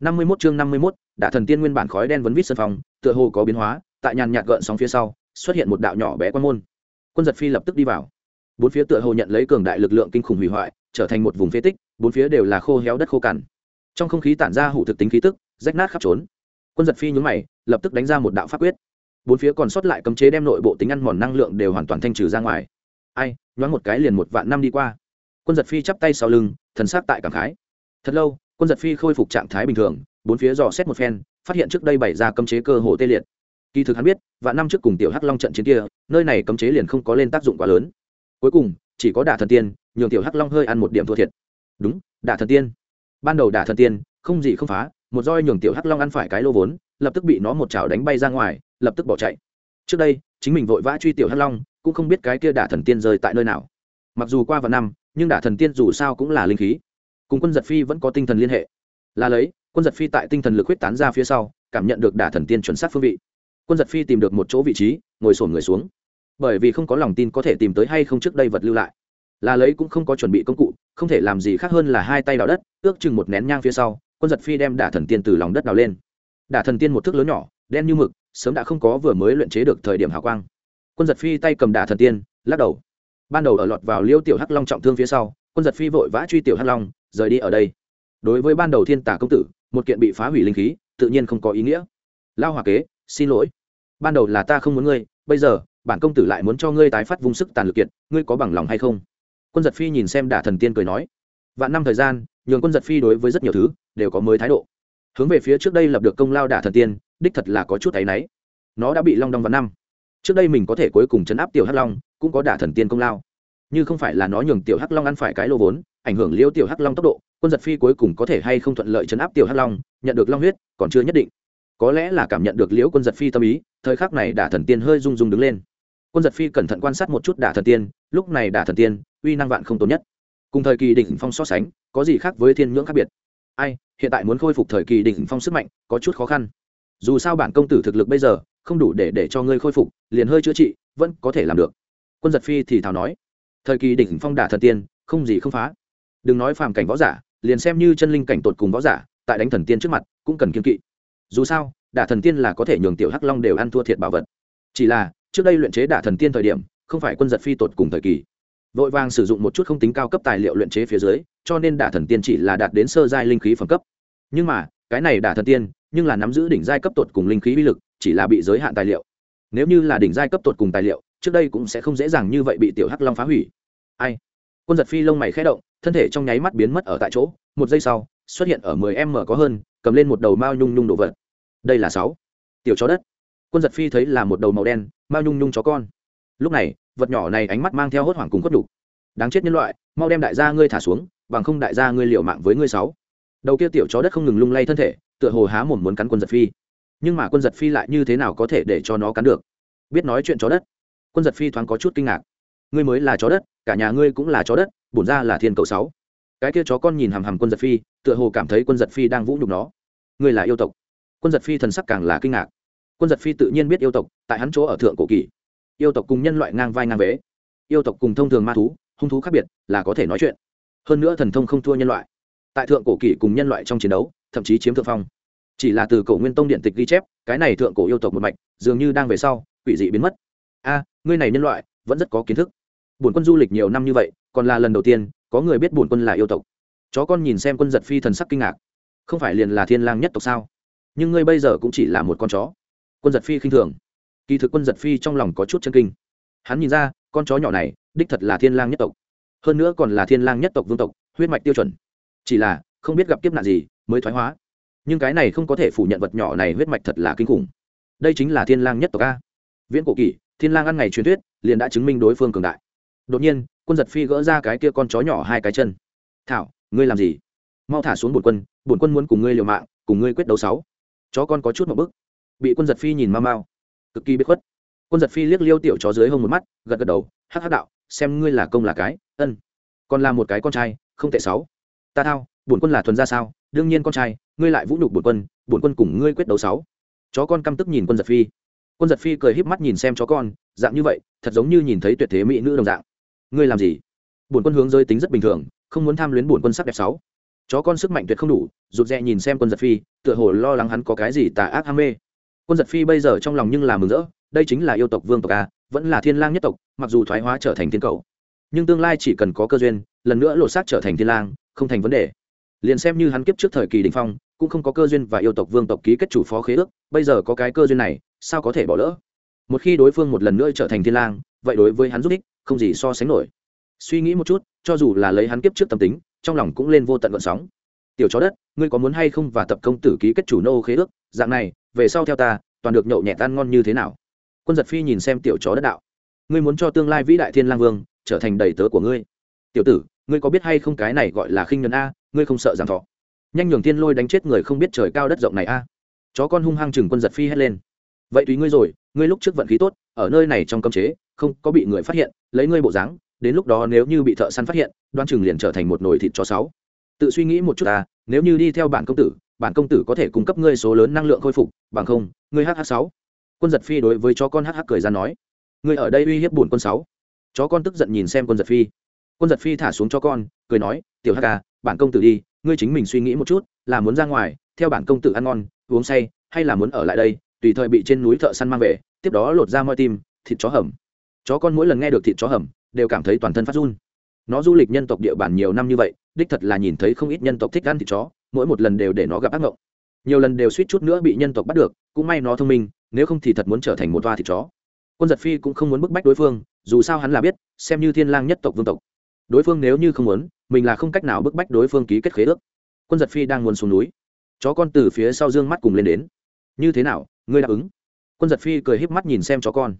năm mươi 51 chương năm mươi 51, đã thần tiên nguyên bản khói đen vấn vít sân phòng tựa hồ có biến hóa tại nhàn nhạt gợn sóng phía sau xuất hiện một đạo nhỏ bé quan môn. Quân giật phi lập tức đi vào. Bốn phía tựa hồ nhận lấy cường đại lực lượng kinh khủng hủy hoại trở thành một vùng phế tích bốn phía đều là khô héo đất khô cằn. Trong không khí tản ra hủ thực tính khí tức rách nát khắp trốn. Quân giật phi nhướng mày lập tức đánh ra một đạo pháp quyết. Bốn phía còn sót lại cấm chế đem nội bộ tính ăn mòn năng lượng đều hoàn toàn thanh trừ ra ngoài. Ai nhoáng một cái liền một vạn năm đi qua. Quân giật phi chắp tay sau lưng thần sát tại cảm khái. Thật lâu quân giật phi khôi phục trạng thái bình thường, bốn phía dò xét một phen, phát hiện trước đây bày ra cấm chế cơ hồ tê liệt. Kỳ thực hắn biết, vạn năm trước cùng tiểu hắc long trận chiến kia, nơi này cấm chế liền không có lên tác dụng quá lớn. Cuối cùng, chỉ có đả thần tiên, nhường tiểu hắc long hơi ăn một điểm thua thiệt. Đúng, đả thần tiên. Ban đầu đả thần tiên, không gì không phá, một roi nhường tiểu hắc long ăn phải cái lô vốn, lập tức bị nó một chảo đánh bay ra ngoài, lập tức bỏ chạy. Trước đây, chính mình vội vã truy tiểu hắc long, cũng không biết cái kia đả thần tiên rơi tại nơi nào. Mặc dù qua vài năm, nhưng đả thần tiên dù sao cũng là linh khí cùng quân giật phi vẫn có tinh thần liên hệ. Là lấy, quân giật phi tại tinh thần lực huyết tán ra phía sau, cảm nhận được đả thần tiên chuẩn xác phương vị. Quân giật phi tìm được một chỗ vị trí, ngồi sổn người xuống. Bởi vì không có lòng tin có thể tìm tới hay không trước đây vật lưu lại. Là lấy cũng không có chuẩn bị công cụ, không thể làm gì khác hơn là hai tay đào đất, ước chừng một nén nhang phía sau, quân giật phi đem đả thần tiên từ lòng đất đào lên. Đả thần tiên một thước lớn nhỏ, đen như mực, sớm đã không có vừa mới luyện chế được thời điểm hào quang. Quân giật phi tay cầm đả thần tiên, lắc đầu. Ban đầu ở lọt vào liêu tiểu hắc long trọng thương phía sau quân giật phi vội vã truy tiểu hắc long, rời đi ở đây. Đối với ban đầu thiên tả công tử, một kiện bị phá hủy linh khí, tự nhiên không có ý nghĩa. Lao hòa kế, xin lỗi. Ban đầu là ta không muốn ngươi, bây giờ, bản công tử lại muốn cho ngươi tái phát vung sức tàn lực kiện ngươi có bằng lòng hay không? Quân giật phi nhìn xem đả thần tiên cười nói. Vạn năm thời gian, nhường quân giật phi đối với rất nhiều thứ, đều có mới thái độ. Hướng về phía trước đây lập được công lao đả thần tiên, đích thật là có chút áy náy. Nó đã bị long đong vạn năm. Trước đây mình có thể cuối cùng chấn áp tiểu hắc long, cũng có đả thần tiên công lao như không phải là nó nhường tiểu hắc long ăn phải cái lô vốn, ảnh hưởng liêu tiểu hắc long tốc độ, quân giật phi cuối cùng có thể hay không thuận lợi chấn áp tiểu hắc long, nhận được long huyết, còn chưa nhất định. Có lẽ là cảm nhận được liễu quân giật phi tâm ý, thời khắc này đả thần tiên hơi rung rung đứng lên. Quân giật phi cẩn thận quan sát một chút đả thần tiên, lúc này đả thần tiên, uy năng vạn không tốt nhất. Cùng thời kỳ đỉnh phong so sánh, có gì khác với thiên nhưỡng khác biệt? Ai, hiện tại muốn khôi phục thời kỳ đỉnh phong sức mạnh, có chút khó khăn. Dù sao bản công tử thực lực bây giờ, không đủ để để cho ngươi khôi phục, liền hơi chữa trị, vẫn có thể làm được. Quân giật phi thì thào nói thời kỳ đỉnh phong đả thần tiên, không gì không phá. Đừng nói phàm cảnh võ giả, liền xem như chân linh cảnh tột cùng võ giả, tại đánh thần tiên trước mặt, cũng cần kiên kỵ. Dù sao, đả thần tiên là có thể nhường tiểu hắc long đều ăn thua thiệt bảo vật. Chỉ là, trước đây luyện chế đả thần tiên thời điểm, không phải quân giật phi tột cùng thời kỳ. Vội vàng sử dụng một chút không tính cao cấp tài liệu luyện chế phía dưới, cho nên đả thần tiên chỉ là đạt đến sơ giai linh khí phẩm cấp. Nhưng mà, cái này đả thần tiên, nhưng là nắm giữ đỉnh giai cấp tột cùng linh khí uy lực, chỉ là bị giới hạn tài liệu. Nếu như là đỉnh giai cấp tột cùng tài liệu trước đây cũng sẽ không dễ dàng như vậy bị tiểu hắc long phá hủy. Ai? Quân giật phi lông mày khẽ động, thân thể trong nháy mắt biến mất ở tại chỗ. Một giây sau, xuất hiện ở mười m có hơn, cầm lên một đầu mao nhung nhung đồ vật. Đây là sáu. Tiểu chó đất. Quân giật phi thấy là một đầu màu đen, mao nhung nhung chó con. Lúc này, vật nhỏ này ánh mắt mang theo hốt hoảng cùng khuất đục đáng chết nhân loại, mau đem đại gia ngươi thả xuống, bằng không đại gia ngươi liều mạng với ngươi sáu. Đầu kia tiểu chó đất không ngừng lung lay thân thể, tựa hồ há mồm muốn cắn quân giật phi. Nhưng mà quân giật phi lại như thế nào có thể để cho nó cắn được? Biết nói chuyện chó đất quân giật phi thoáng có chút kinh ngạc. Ngươi mới là chó đất, cả nhà ngươi cũng là chó đất, bổn ra là thiên cầu sáu. Cái kia chó con nhìn hằm hằm quân giật phi, tựa hồ cảm thấy quân giật phi đang vũ nhục nó. Ngươi là yêu tộc. Quân giật phi thần sắc càng là kinh ngạc. Quân giật phi tự nhiên biết yêu tộc, tại hắn chỗ ở thượng cổ kỳ. Yêu tộc cùng nhân loại ngang vai ngang vế. Yêu tộc cùng thông thường ma thú, hung thú khác biệt, là có thể nói chuyện. Hơn nữa thần thông không thua nhân loại. Tại thượng cổ kỳ cùng nhân loại trong chiến đấu, thậm chí chiếm thượng phong. Chỉ là từ cổ nguyên tông điện tịch ghi chép, cái này thượng cổ yêu tộc một mạch, dường như đang về sau, quỷ dị biến mất. A ngươi này nhân loại vẫn rất có kiến thức. Bổn quân du lịch nhiều năm như vậy, còn là lần đầu tiên, có người biết bổn quân là yêu tộc. Chó con nhìn xem quân giật phi thần sắc kinh ngạc. Không phải liền là thiên lang nhất tộc sao? Nhưng ngươi bây giờ cũng chỉ là một con chó. Quân giật phi khinh thường. Kỳ thực quân giật phi trong lòng có chút chân kinh. Hắn nhìn ra, con chó nhỏ này, đích thật là thiên lang nhất tộc. Hơn nữa còn là thiên lang nhất tộc vương tộc, huyết mạch tiêu chuẩn. Chỉ là, không biết gặp kiếp nạn gì, mới thoái hóa. Nhưng cái này không có thể phủ nhận vật nhỏ này huyết mạch thật là kinh khủng. Đây chính là thiên lang nhất tộc a. Viễn cổ kỷ thiên lang ăn ngày truyền thuyết, liền đã chứng minh đối phương cường đại. Đột nhiên, quân giật phi gỡ ra cái kia con chó nhỏ hai cái chân. Thảo, ngươi làm gì? Mau thả xuống bổn quân bổn quân muốn cùng ngươi liều mạng, cùng ngươi quyết đấu sáu. Chó con có chút một bức. Bị quân giật phi nhìn mau mau, cực kỳ biết khuất. Quân giật phi liếc liêu tiểu chó dưới hông một mắt, gật gật đầu, hắc hắc đạo, xem ngươi là công là cái, ân, còn là một cái con trai, không tệ sáu. Ta thao, bổn quân là thuần ra sao, đương nhiên con trai, ngươi lại vũ nhục bổn quân bổn quân cùng ngươi quyết đấu sáu. Chó con căm tức nhìn quân giật phi quân giật phi cười híp mắt nhìn xem chó con, dạng như vậy, thật giống như nhìn thấy tuyệt thế mỹ nữ đồng dạng. Ngươi làm gì? Bổn quân hướng rơi tính rất bình thường, không muốn tham luyến bổn quân sắc đẹp sáu. Chó con sức mạnh tuyệt không đủ, rụt rè nhìn xem quân giật phi, tựa hồ lo lắng hắn có cái gì tà ác ham mê. Quân giật phi bây giờ trong lòng nhưng là mừng rỡ, đây chính là yêu tộc vương tộc a, vẫn là thiên lang nhất tộc, mặc dù thoái hóa trở thành thiên cầu. Nhưng tương lai chỉ cần có cơ duyên, lần nữa lột xác trở thành thiên lang, không thành vấn đề. Liền xem như hắn kiếp trước thời kỳ đình phong, cũng không có cơ duyên và yêu tộc vương tộc ký kết chủ phó khế ước, bây giờ có cái cơ duyên này sao có thể bỏ lỡ? Một khi đối phương một lần nữa trở thành thiên lang, vậy đối với hắn giúp ích, không gì so sánh nổi. Suy nghĩ một chút, cho dù là lấy hắn kiếp trước tâm tính, trong lòng cũng lên vô tận vận sóng. Tiểu chó đất, ngươi có muốn hay không và tập công tử ký kết chủ nô khế ước? Dạng này, về sau theo ta, toàn được nhậu nhẹt tan ngon như thế nào? Quân giật phi nhìn xem tiểu chó đất đạo. Ngươi muốn cho tương lai vĩ đại thiên lang vương, trở thành đầy tớ của ngươi. Tiểu tử, ngươi có biết hay không cái này gọi là khinh nhân a, ngươi không sợ giảm thọ. Nhanh nhường thiên lôi đánh chết người không biết trời cao đất rộng này a. Chó con hung hăng chừng quân giật phi hét lên vậy tùy ngươi rồi, ngươi lúc trước vận khí tốt, ở nơi này trong cấm chế, không có bị người phát hiện, lấy ngươi bộ dáng, đến lúc đó nếu như bị thợ săn phát hiện, đoan chừng liền trở thành một nồi thịt chó sáu tự suy nghĩ một chút ta, nếu như đi theo bản công tử, bản công tử có thể cung cấp ngươi số lớn năng lượng khôi phục, bằng không, ngươi hh sáu. Quân giật phi đối với chó con hh cười ra nói. Ngươi ở đây uy hiếp bổn quân sáu. Chó con tức giận nhìn xem quân giật phi. Quân giật phi thả xuống cho con, cười nói, tiểu hk à, bản công tử đi, ngươi chính mình suy nghĩ một chút, là muốn ra ngoài, theo bản công tử ăn ngon, uống say, hay là muốn ở lại đây tùy thời bị trên núi thợ săn mang về, tiếp đó lột ra moi tim, thịt chó hầm. Chó con mỗi lần nghe được thịt chó hầm, đều cảm thấy toàn thân phát run. Nó du lịch nhân tộc địa bàn nhiều năm như vậy, đích thật là nhìn thấy không ít nhân tộc thích ăn thịt chó, mỗi một lần đều để nó gặp ác mộng. Nhiều lần đều suýt chút nữa bị nhân tộc bắt được, cũng may nó thông minh, nếu không thì thật muốn trở thành một toa thịt chó. Quân giật phi cũng không muốn bức bách đối phương, dù sao hắn là biết, xem như thiên lang nhất tộc vương tộc. Đối phương nếu như không muốn, mình là không cách nào bức bách đối phương ký kết khế ước. Quân giật phi đang muốn xuống núi. Chó con từ phía sau dương mắt cùng lên đến. Như thế nào ngươi đáp ứng. Quân giật phi cười híp mắt nhìn xem chó con.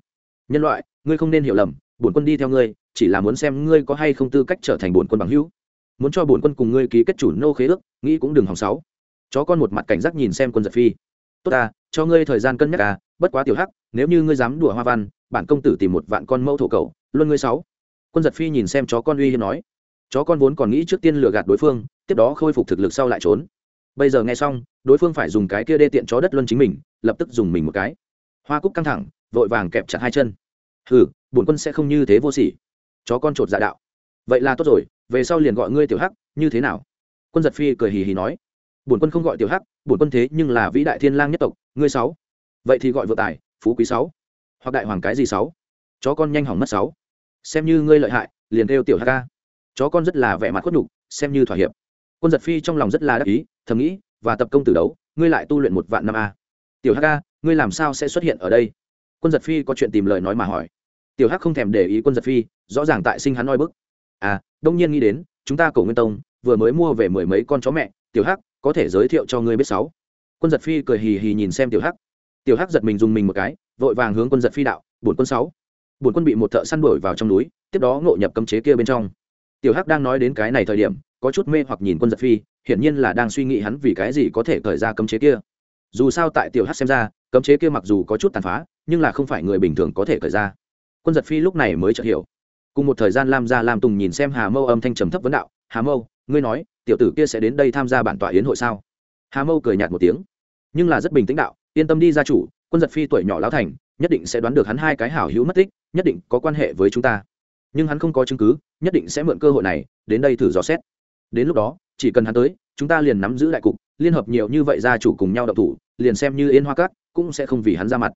Nhân loại, ngươi không nên hiểu lầm, bổn quân đi theo ngươi, chỉ là muốn xem ngươi có hay không tư cách trở thành bổn quân bằng hữu. Muốn cho bổn quân cùng ngươi ký kết chủ nô khế ước, nghĩ cũng đừng hòng sáu. Chó con một mặt cảnh giác nhìn xem quân giật phi. Tốt ta, cho ngươi thời gian cân nhắc à bất quá tiểu hắc, nếu như ngươi dám đùa hoa văn, bản công tử tìm một vạn con mẫu thổ cầu luôn ngươi sáu. Quân giật phi nhìn xem chó con uy hiếp nói. Chó con vốn còn nghĩ trước tiên lừa gạt đối phương, tiếp đó khôi phục thực lực sau lại trốn bây giờ nghe xong, đối phương phải dùng cái kia đê tiện chó đất luân chính mình, lập tức dùng mình một cái. Hoa cúc căng thẳng, vội vàng kẹp chặt hai chân. Hừ, bổn quân sẽ không như thế vô sỉ. Chó con chột dạ đạo. Vậy là tốt rồi, về sau liền gọi ngươi tiểu hắc, như thế nào? Quân giật phi cười hì hì nói. Bổn quân không gọi tiểu hắc, bổn quân thế nhưng là vĩ đại thiên lang nhất tộc, ngươi sáu. Vậy thì gọi vợ tài, phú quý sáu. Hoặc đại hoàng cái gì sáu? Chó con nhanh hỏng mất sáu. Xem như ngươi lợi hại, liền kêu tiểu hắc ca chó con rất là vẻ mặt khuất nhục, xem như thỏa hiệp. Quân giật phi trong lòng rất là đắc ý thầm nghĩ, và tập công tử đấu, ngươi lại tu luyện một vạn năm a. Tiểu hắc a ngươi làm sao sẽ xuất hiện ở đây? Quân giật phi có chuyện tìm lời nói mà hỏi. Tiểu hắc không thèm để ý quân giật phi, rõ ràng tại sinh hắn oi bức. À đông nhiên nghĩ đến, chúng ta cổ nguyên tông, vừa mới mua về mười mấy con chó mẹ, tiểu hắc, có thể giới thiệu cho ngươi biết sáu. Quân giật phi cười hì hì nhìn xem tiểu hắc. Tiểu hắc giật mình dùng mình một cái, vội vàng hướng quân giật phi đạo, bổn quân sáu. Bổn quân bị một thợ săn đuổi vào trong núi, tiếp đó ngộ nhập cấm chế kia bên trong. Tiểu hắc đang nói đến cái này thời điểm có chút mê hoặc nhìn quân giật phi, hiển nhiên là đang suy nghĩ hắn vì cái gì có thể khởi ra cấm chế kia. Dù sao tại tiểu hắc xem ra, cấm chế kia mặc dù có chút tàn phá, nhưng là không phải người bình thường có thể khởi ra. Quân giật phi lúc này mới chợt hiểu. Cùng một thời gian lam gia lam tùng nhìn xem hà mâu âm thanh trầm thấp vấn đạo, hà mâu, ngươi nói, tiểu tử kia sẽ đến đây tham gia bản tọa yến hội sao? Hà mâu cười nhạt một tiếng. Nhưng là rất bình tĩnh đạo, yên tâm đi gia chủ, quân giật phi tuổi nhỏ lão thành, nhất định sẽ đoán được hắn hai cái hảo hữu mất tích, nhất định có quan hệ với chúng ta. Nhưng hắn không có chứng cứ, nhất định sẽ mượn cơ hội này, đến đây thử dò xét đến lúc đó, chỉ cần hắn tới, chúng ta liền nắm giữ đại cục, liên hợp nhiều như vậy gia chủ cùng nhau đậu thủ, liền xem như yên hoa cát cũng sẽ không vì hắn ra mặt.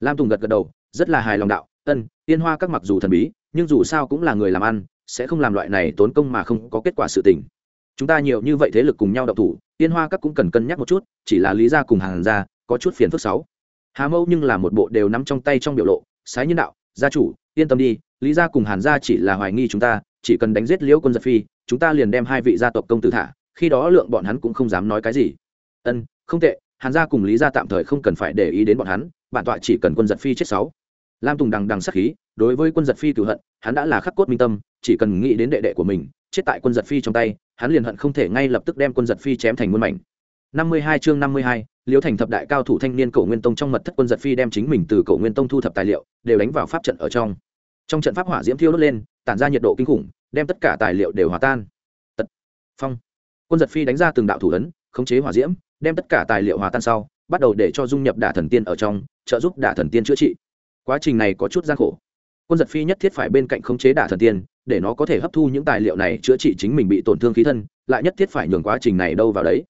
Lam tùng gật gật đầu, rất là hài lòng đạo, ân, yên hoa các mặc dù thần bí, nhưng dù sao cũng là người làm ăn, sẽ không làm loại này tốn công mà không có kết quả sự tình. Chúng ta nhiều như vậy thế lực cùng nhau đậu thủ, yên hoa các cũng cần cân nhắc một chút, chỉ là lý ra cùng hàng ra có chút phiền phức sáu. Hà mâu nhưng là một bộ đều nắm trong tay trong biểu lộ, sái nhân đạo, gia chủ, yên tâm đi, lý ra cùng hàn gia chỉ là hoài nghi chúng ta, chỉ cần đánh giết liễu quân giật phi chúng ta liền đem hai vị gia tộc công tử thả, khi đó lượng bọn hắn cũng không dám nói cái gì. Ân, không tệ, hàn gia cùng lý gia tạm thời không cần phải để ý đến bọn hắn, bản tọa chỉ cần quân giật phi chết sáu. Lam tùng đằng đằng sắc khí, đối với quân giật phi cửu hận, hắn đã là khắc cốt minh tâm, chỉ cần nghĩ đến đệ đệ của mình, chết tại quân giật phi trong tay, hắn liền hận không thể ngay lập tức đem quân giật phi chém thành muôn mảnh. Năm mươi hai chương năm mươi hai, liễu thành thập đại cao thủ thanh niên cổ nguyên tông trong mật thất quân giật phi đem chính mình từ cổ nguyên tông thu thập tài liệu, đều đánh vào pháp trận ở trong. Trong trận pháp hỏa diễm thiêu đốt lên tản ra nhiệt độ kinh khủng, đem tất cả tài liệu đều hòa tan. Tật. Phong. Quân giật phi đánh ra từng đạo thủ ấn, khống chế hỏa diễm, đem tất cả tài liệu hòa tan sau, bắt đầu để cho dung nhập đả thần tiên ở trong, trợ giúp đả thần tiên chữa trị. Quá trình này có chút gian khổ. Quân giật phi nhất thiết phải bên cạnh khống chế đả thần tiên, để nó có thể hấp thu những tài liệu này chữa trị chính mình bị tổn thương khí thân, lại nhất thiết phải nhường quá trình này đâu vào đấy.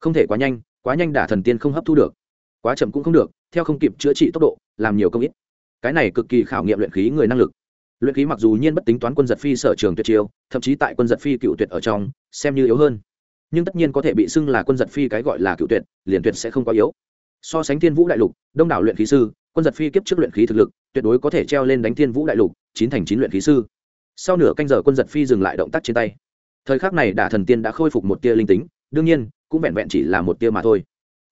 Không thể quá nhanh quá nhanh đả thần tiên không hấp thu được. Quá chậm cũng không được, theo không kịp chữa trị tốc độ, làm nhiều công ít. Cái này cực kỳ khảo nghiệm luyện khí người năng lực luyện khí mặc dù nhiên bất tính toán quân giật phi sở trường tuyệt chiêu, thậm chí tại quân giật phi cựu tuyệt ở trong, xem như yếu hơn. Nhưng tất nhiên có thể bị xưng là quân giật phi cái gọi là cựu tuyệt, liền tuyệt sẽ không quá yếu. So sánh thiên vũ đại lục, đông đảo luyện khí sư, quân giật phi kiếp trước luyện khí thực lực, tuyệt đối có thể treo lên đánh thiên vũ đại lục, chín thành chín luyện khí sư. Sau nửa canh giờ quân giật phi dừng lại động tác trên tay. Thời khắc này đả thần tiên đã khôi phục một tia linh tính, đương nhiên, cũng vẹn vẹn chỉ là một tia mà thôi.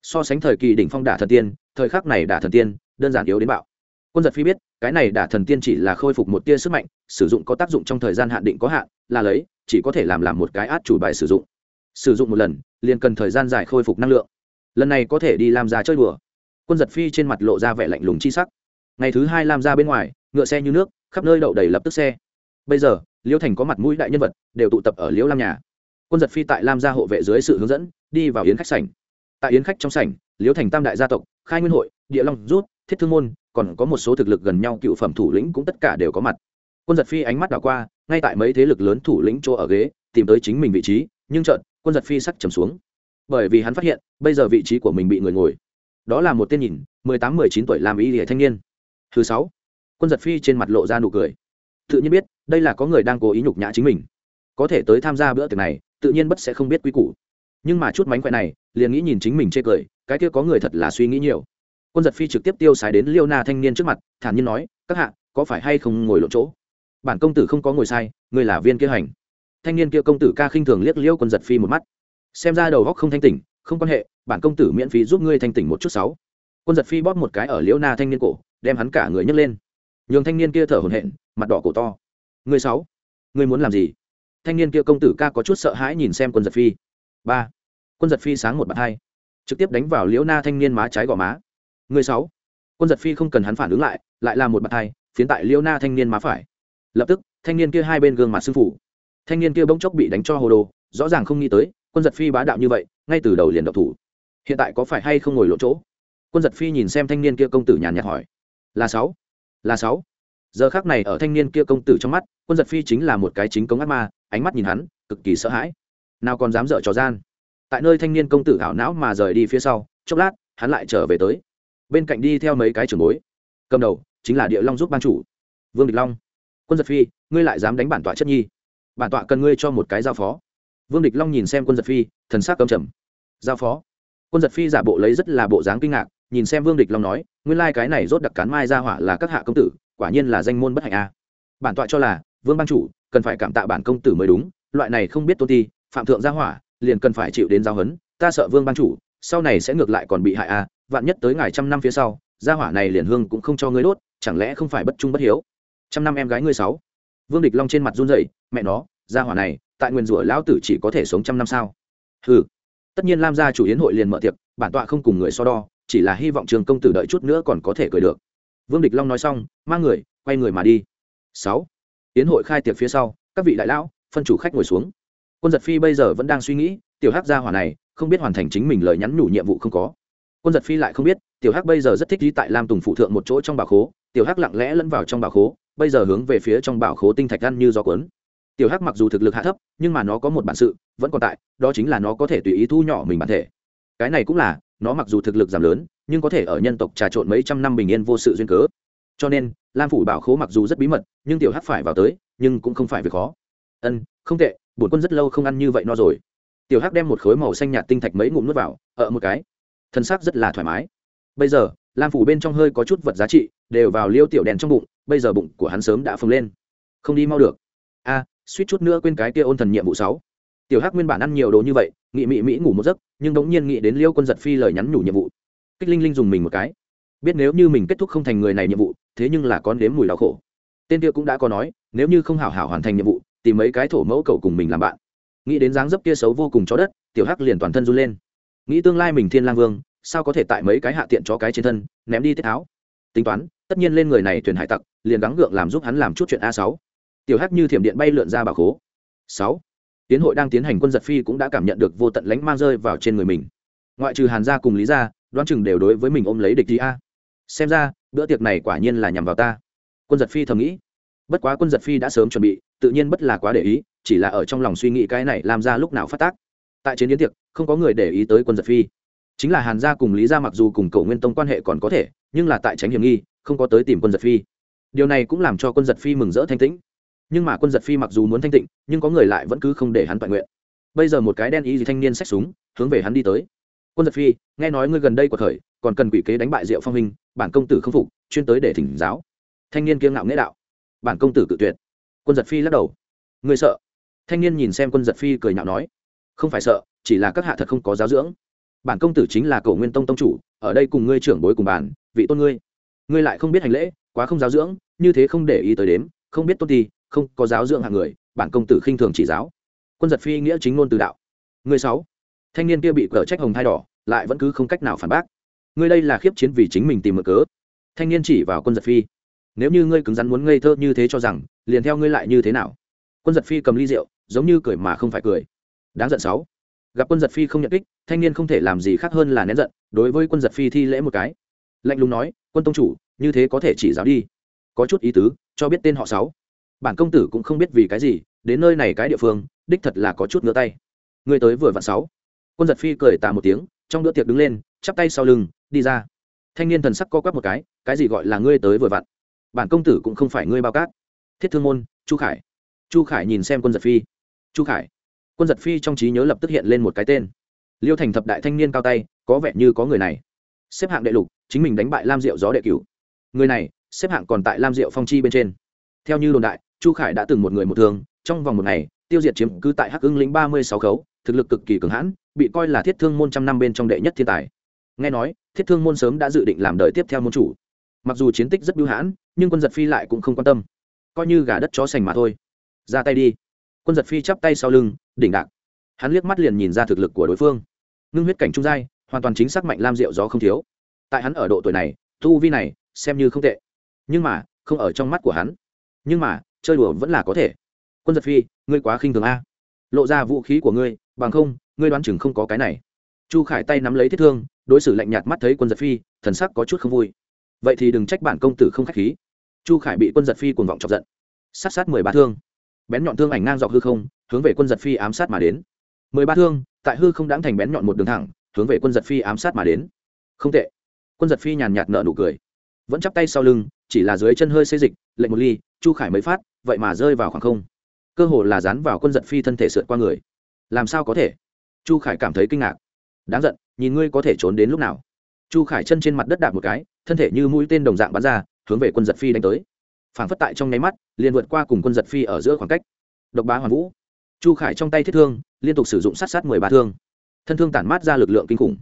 So sánh thời kỳ đỉnh phong đả thần tiên, thời khắc này đả thần tiên, đơn giản yếu đến bạo quân giật phi biết, cái này đả thần tiên chỉ là khôi phục một tia sức mạnh, sử dụng có tác dụng trong thời gian hạn định có hạn, là lấy, chỉ có thể làm làm một cái át chủ bài sử dụng. Sử dụng một lần, liền cần thời gian dài khôi phục năng lượng. Lần này có thể đi làm ra chơi đùa. Quân giật phi trên mặt lộ ra vẻ lạnh lùng chi sắc. Ngày thứ hai làm ra bên ngoài, ngựa xe như nước, khắp nơi đậu đầy lập tức xe. Bây giờ, liễu thành có mặt mũi đại nhân vật, đều tụ tập ở liễu lam nhà. Quân giật phi tại lam gia hộ vệ dưới sự hướng dẫn, đi vào yến khách sảnh. Tại yến khách trong sảnh, liễu thành tam đại gia tộc, khai nguyên hội, địa long rút, thiết thương môn còn có một số thực lực gần nhau cựu phẩm thủ lĩnh cũng tất cả đều có mặt. Quân giật phi ánh mắt đảo qua, ngay tại mấy thế lực lớn thủ lĩnh chỗ ở ghế, tìm tới chính mình vị trí, nhưng chợt, quân giật phi sắc trầm xuống. Bởi vì hắn phát hiện, bây giờ vị trí của mình bị người ngồi. Đó là một tên nhìn, mười tám, mười chín tuổi làm y hệ thanh niên. Thứ sáu, quân giật phi trên mặt lộ ra nụ cười. Tự nhiên biết, đây là có người đang cố ý nhục nhã chính mình. Có thể tới tham gia bữa tiệc này, tự nhiên bất sẽ không biết quy củ. Nhưng mà chút mánh khỏe này, liền nghĩ nhìn chính mình chê cười, cái kia có người thật là suy nghĩ nhiều quân giật phi trực tiếp tiêu xài đến liêu na thanh niên trước mặt, thản nhiên nói, các hạ, có phải hay không ngồi lộn chỗ? Bản công tử không có ngồi sai người là viên kia hành. Thanh niên kia công tử ca khinh thường liếc liêu quân giật phi một mắt. Xem ra đầu góc không thanh tỉnh, không quan hệ, bản công tử miễn phí giúp ngươi thanh tỉnh một chút sáu. Quân giật phi bóp một cái ở liễu na thanh niên cổ, đem hắn cả người nhấc lên. Nhường thanh niên kia thở hổn hển, mặt đỏ cổ to. Người sáu, ngươi muốn làm gì? Thanh niên kia công tử ca có chút sợ hãi nhìn xem quân giật phi. Ba. Quân giật phi sáng một bạt hai, trực tiếp đánh vào liễu na thanh niên má trái gò má người sáu. Quân giật phi không cần hắn phản ứng lại lại là một bạt tay, phiến tại liêu na thanh niên má phải. Lập tức thanh niên kia hai bên gương mặt sư phụ, thanh niên kia bỗng chốc bị đánh cho hồ đồ rõ ràng không nghĩ tới quân giật phi bá đạo như vậy ngay từ đầu liền độc thủ. Hiện tại có phải hay không ngồi lộ chỗ? Quân giật phi nhìn xem thanh niên kia công tử nhàn nhạt hỏi. Là sáu. Là sáu. Giờ khác này ở thanh niên kia công tử trong mắt quân giật phi chính là một cái chính công ác ma ánh mắt nhìn hắn cực kỳ sợ hãi. Nào còn dám dở trò gian. Tại nơi thanh niên công tử ảo não mà rời đi phía sau chốc lát hắn lại trở về tới bên cạnh đi theo mấy cái trưởng bối. Cầm đầu chính là địa long giúp ban chủ, vương địch long. Quân giật phi, ngươi lại dám đánh bản tọa chất nhi? Bản tọa cần ngươi cho một cái giao phó. Vương địch long nhìn xem quân giật phi, thần sắc cầm trầm. Giao phó? Quân giật phi giả bộ lấy rất là bộ dáng kinh ngạc, nhìn xem vương địch long nói, nguyên lai、like、cái này rốt đặc cán mai ra hỏa là các hạ công tử, quả nhiên là danh môn bất hạnh a. Bản tọa cho là, vương ban chủ, cần phải cảm tạ bản công tử mới đúng, loại này không biết tôn ti, phạm thượng gia hỏa, liền cần phải chịu đến giao hấn ta sợ vương ban chủ, sau này sẽ ngược lại còn bị hại a vạn nhất tới ngài trăm năm phía sau gia hỏa này liền hương cũng không cho ngươi đốt chẳng lẽ không phải bất trung bất hiếu? Trăm năm em gái ngươi sáu. Vương địch long trên mặt run rẩy mẹ nó gia hỏa này tại nguyên rủa lão tử chỉ có thể sống trăm năm sao? Hừ, tất nhiên lam gia chủ yến hội liền mở tiệc bản tọa không cùng người so đo chỉ là hy vọng trường công tử đợi chút nữa còn có thể cười được. Vương địch long nói xong mang người quay người mà đi. Sáu. Yến hội khai tiệc phía sau các vị đại lão phân chủ khách ngồi xuống. Quân giật phi bây giờ vẫn đang suy nghĩ tiểu hắc gia hỏa này không biết hoàn thành chính mình lời nhắn nhủ nhiệm vụ không có quân giật phi lại không biết, tiểu hắc bây giờ rất thích đi tại lam tùng phụ thượng một chỗ trong bảo khố. Tiểu hắc lặng lẽ lẫn vào trong bảo khố, bây giờ hướng về phía trong bảo khố tinh thạch ăn như gió cuốn. Tiểu hắc mặc dù thực lực hạ thấp, nhưng mà nó có một bản sự vẫn còn tại, đó chính là nó có thể tùy ý thu nhỏ mình bản thể. Cái này cũng là, nó mặc dù thực lực giảm lớn, nhưng có thể ở nhân tộc trà trộn mấy trăm năm bình yên vô sự duyên cớ. Cho nên, lam phủ bảo khố mặc dù rất bí mật, nhưng tiểu hắc phải vào tới, nhưng cũng không phải việc khó. Ân, không tệ, bổn quân rất lâu không ăn như vậy no rồi. Tiểu hắc đem một khối màu xanh nhạt tinh thạch mấy ngụm nước vào ở một cái thân xác rất là thoải mái. Bây giờ, lam phủ bên trong hơi có chút vật giá trị, đều vào liêu tiểu đèn trong bụng, bây giờ bụng của hắn sớm đã phồng lên. Không đi mau được. A, suýt chút nữa quên cái kia ôn thần nhiệm vụ sáu. Tiểu hắc nguyên bản ăn nhiều đồ như vậy nghị mị mỹ ngủ một giấc, nhưng đống nhiên nghĩ đến liêu quân giật phi lời nhắn nhủ nhiệm vụ. Kích linh linh dùng mình một cái. Biết nếu như mình kết thúc không thành người này nhiệm vụ, thế nhưng là con đếm mùi đau khổ. Tên kia cũng đã có nói, nếu như không hảo hảo hoàn thành nhiệm vụ, tìm mấy cái thổ mẫu cầu cùng mình làm bạn. Nghĩ đến dáng dấp kia xấu vô cùng chó đất, tiểu hắc liền toàn thân run lên nghĩ tương lai mình thiên lang vương, sao có thể tại mấy cái hạ tiện cho cái trên thân, ném đi tiết tháo. tính toán, tất nhiên lên người này thuyền hải tặc, liền gắng gượng làm giúp hắn làm chút chuyện a sáu. Tiểu hắc như thiểm điện bay lượn ra bà khố. Sáu. Tiến hội đang tiến hành quân giật phi cũng đã cảm nhận được vô tận lánh mang rơi vào trên người mình. Ngoại trừ hàn gia cùng lý gia, đoán chừng đều đối với mình ôm lấy địch gì a. Xem ra, bữa tiệc này quả nhiên là nhằm vào ta. Quân giật phi thầm nghĩ. Bất quá quân giật phi đã sớm chuẩn bị, tự nhiên bất là quá để ý, chỉ là ở trong lòng suy nghĩ cái này làm ra lúc nào phát tác tại chiến yến tiệc, không có người để ý tới quân giật phi. Chính là hàn gia cùng lý gia mặc dù cùng cầu nguyên tông quan hệ còn có thể, nhưng là tại tránh hiểm nghi, không có tới tìm quân giật phi. Điều này cũng làm cho quân giật phi mừng rỡ thanh tĩnh. Nhưng mà quân giật phi mặc dù muốn thanh tịnh, nhưng có người lại vẫn cứ không để hắn toàn nguyện. Bây giờ một cái đen ý gì thanh niên xách súng, hướng về hắn đi tới. Quân giật phi, nghe nói ngươi gần đây của thời còn cần quỷ kế đánh bại diệu phong minh bản công tử không phục, chuyên tới để thỉnh giáo. Thanh niên kiêng ngạo nghĩa đạo. Bản công tử cự tuyệt. Quân giật phi lắc đầu. Ngươi sợ? Thanh niên nhìn xem quân giật phi cười nhạo nói không phải sợ, chỉ là các hạ thật không có giáo dưỡng. Bản công tử chính là cổ nguyên tông tông chủ, ở đây cùng ngươi trưởng bối cùng bản vị tôn ngươi. Ngươi lại không biết hành lễ, quá không giáo dưỡng, như thế không để ý tới đếm, không biết tốt thì không có giáo dưỡng hạng người, bản công tử khinh thường chỉ giáo. Quân giật phi nghĩa chính ngôn từ đạo. Người sáu. Thanh niên kia bị cờ trách hồng thai đỏ, lại vẫn cứ không cách nào phản bác. Ngươi đây là khiếp chiến vì chính mình tìm mở cớ. Thanh niên chỉ vào quân giật phi. Nếu như ngươi cứng rắn muốn ngây thơ như thế cho rằng, liền theo ngươi lại như thế nào? Quân giật phi cầm ly rượu, giống như cười mà không phải cười đáng giận sáu. Gặp quân giật phi không nhận kích, thanh niên không thể làm gì khác hơn là nén giận, đối với quân giật phi thi lễ một cái. Lạnh lùng nói, quân tông chủ, như thế có thể chỉ giáo đi. Có chút ý tứ, cho biết tên họ sáu. Bản công tử cũng không biết vì cái gì, đến nơi này cái địa phương, đích thật là có chút ngứa tay. Người tới vừa vặn sáu. Quân giật phi cười tà một tiếng, trong bữa tiệc đứng lên, chắp tay sau lưng, đi ra. Thanh niên thần sắc co quắp một cái cái gì gọi là ngươi tới vừa vặn? Bản công tử cũng không phải ngươi bao cát. Thiết thương môn, chu khải. Chu khải nhìn xem quân giật phi. Chu khải quân giật phi trong trí nhớ lập tức hiện lên một cái tên. Liêu thành thập đại thanh niên cao tay, có vẻ như có người này. Xếp hạng đệ lục, chính mình đánh bại lam diệu gió đệ cửu. Người này, xếp hạng còn tại lam diệu phong chi bên trên. Theo như đồn đại, chu khải đã từng một người một thường trong vòng một ngày, tiêu diệt chiếm cứ tại hắc ưng lĩnh ba mươi sáu khấu, thực lực cực kỳ cường hãn, bị coi là thiết thương môn trăm năm bên trong đệ nhất thiên tài. Nghe nói, thiết thương môn sớm đã dự định làm đời tiếp theo môn chủ. Mặc dù chiến tích rất bưu hãn, nhưng quân giật phi lại cũng không quan tâm. Coi như gà đất chó sành mà thôi. Ra tay đi. Quân giật phi chắp tay sau lưng đỉnh đạc. Hắn liếc mắt liền nhìn ra thực lực của đối phương. Ngưng huyết cảnh trung giai, hoàn toàn chính xác mạnh lam rượu gió không thiếu. Tại hắn ở độ tuổi này thu vi này xem như không tệ. Nhưng mà, không ở trong mắt của hắn. Nhưng mà, chơi đùa vẫn là có thể. Quân giật phi, ngươi quá khinh thường a. Lộ ra vũ khí của ngươi, bằng không, ngươi đoán chừng không có cái này. Chu khải tay nắm lấy thiết thương, đối xử lạnh nhạt mắt thấy quân giật phi, thần sắc có chút không vui. Vậy thì đừng trách bản công tử không k h á c h khí. Chu khải bị quân giật phi cuồng vọng chọc giận. Sát sát mười ba thương. Bén nhọn thương ảnh ngang dọc hư không hướng về quân giật phi ám sát mà đến. Mười ba thương, tại hư không đáng thành bén nhọn một đường thẳng, hướng về quân giật phi ám sát mà đến. Không tệ. Quân giật phi nhàn nhạt nợ nụ cười. Vẫn chắp tay sau lưng, chỉ là dưới chân hơi xê dịch, lệnh một ly, chu khải mới phát, vậy mà rơi vào khoảng không. Cơ hồ là dán vào quân giật phi thân thể sượt qua người. Làm sao có thể? Chu khải cảm thấy kinh ngạc. Đáng giận, nhìn ngươi có thể trốn đến lúc nào? Chu khải chân trên mặt đất đạp một cái, thân thể như mũi tên đồng dạng bắn ra, hướng về quân giật phi đánh tới. Phản phất tại trong nháy mắt, liền vượt qua cùng quân giật phi ở giữa khoảng cách. Độc bá hoàn vũ chu khải trong tay thiết thương, liên tục sử dụng sát sát mười ba thương. Thân thương tản mát ra lực lượng kinh khủng.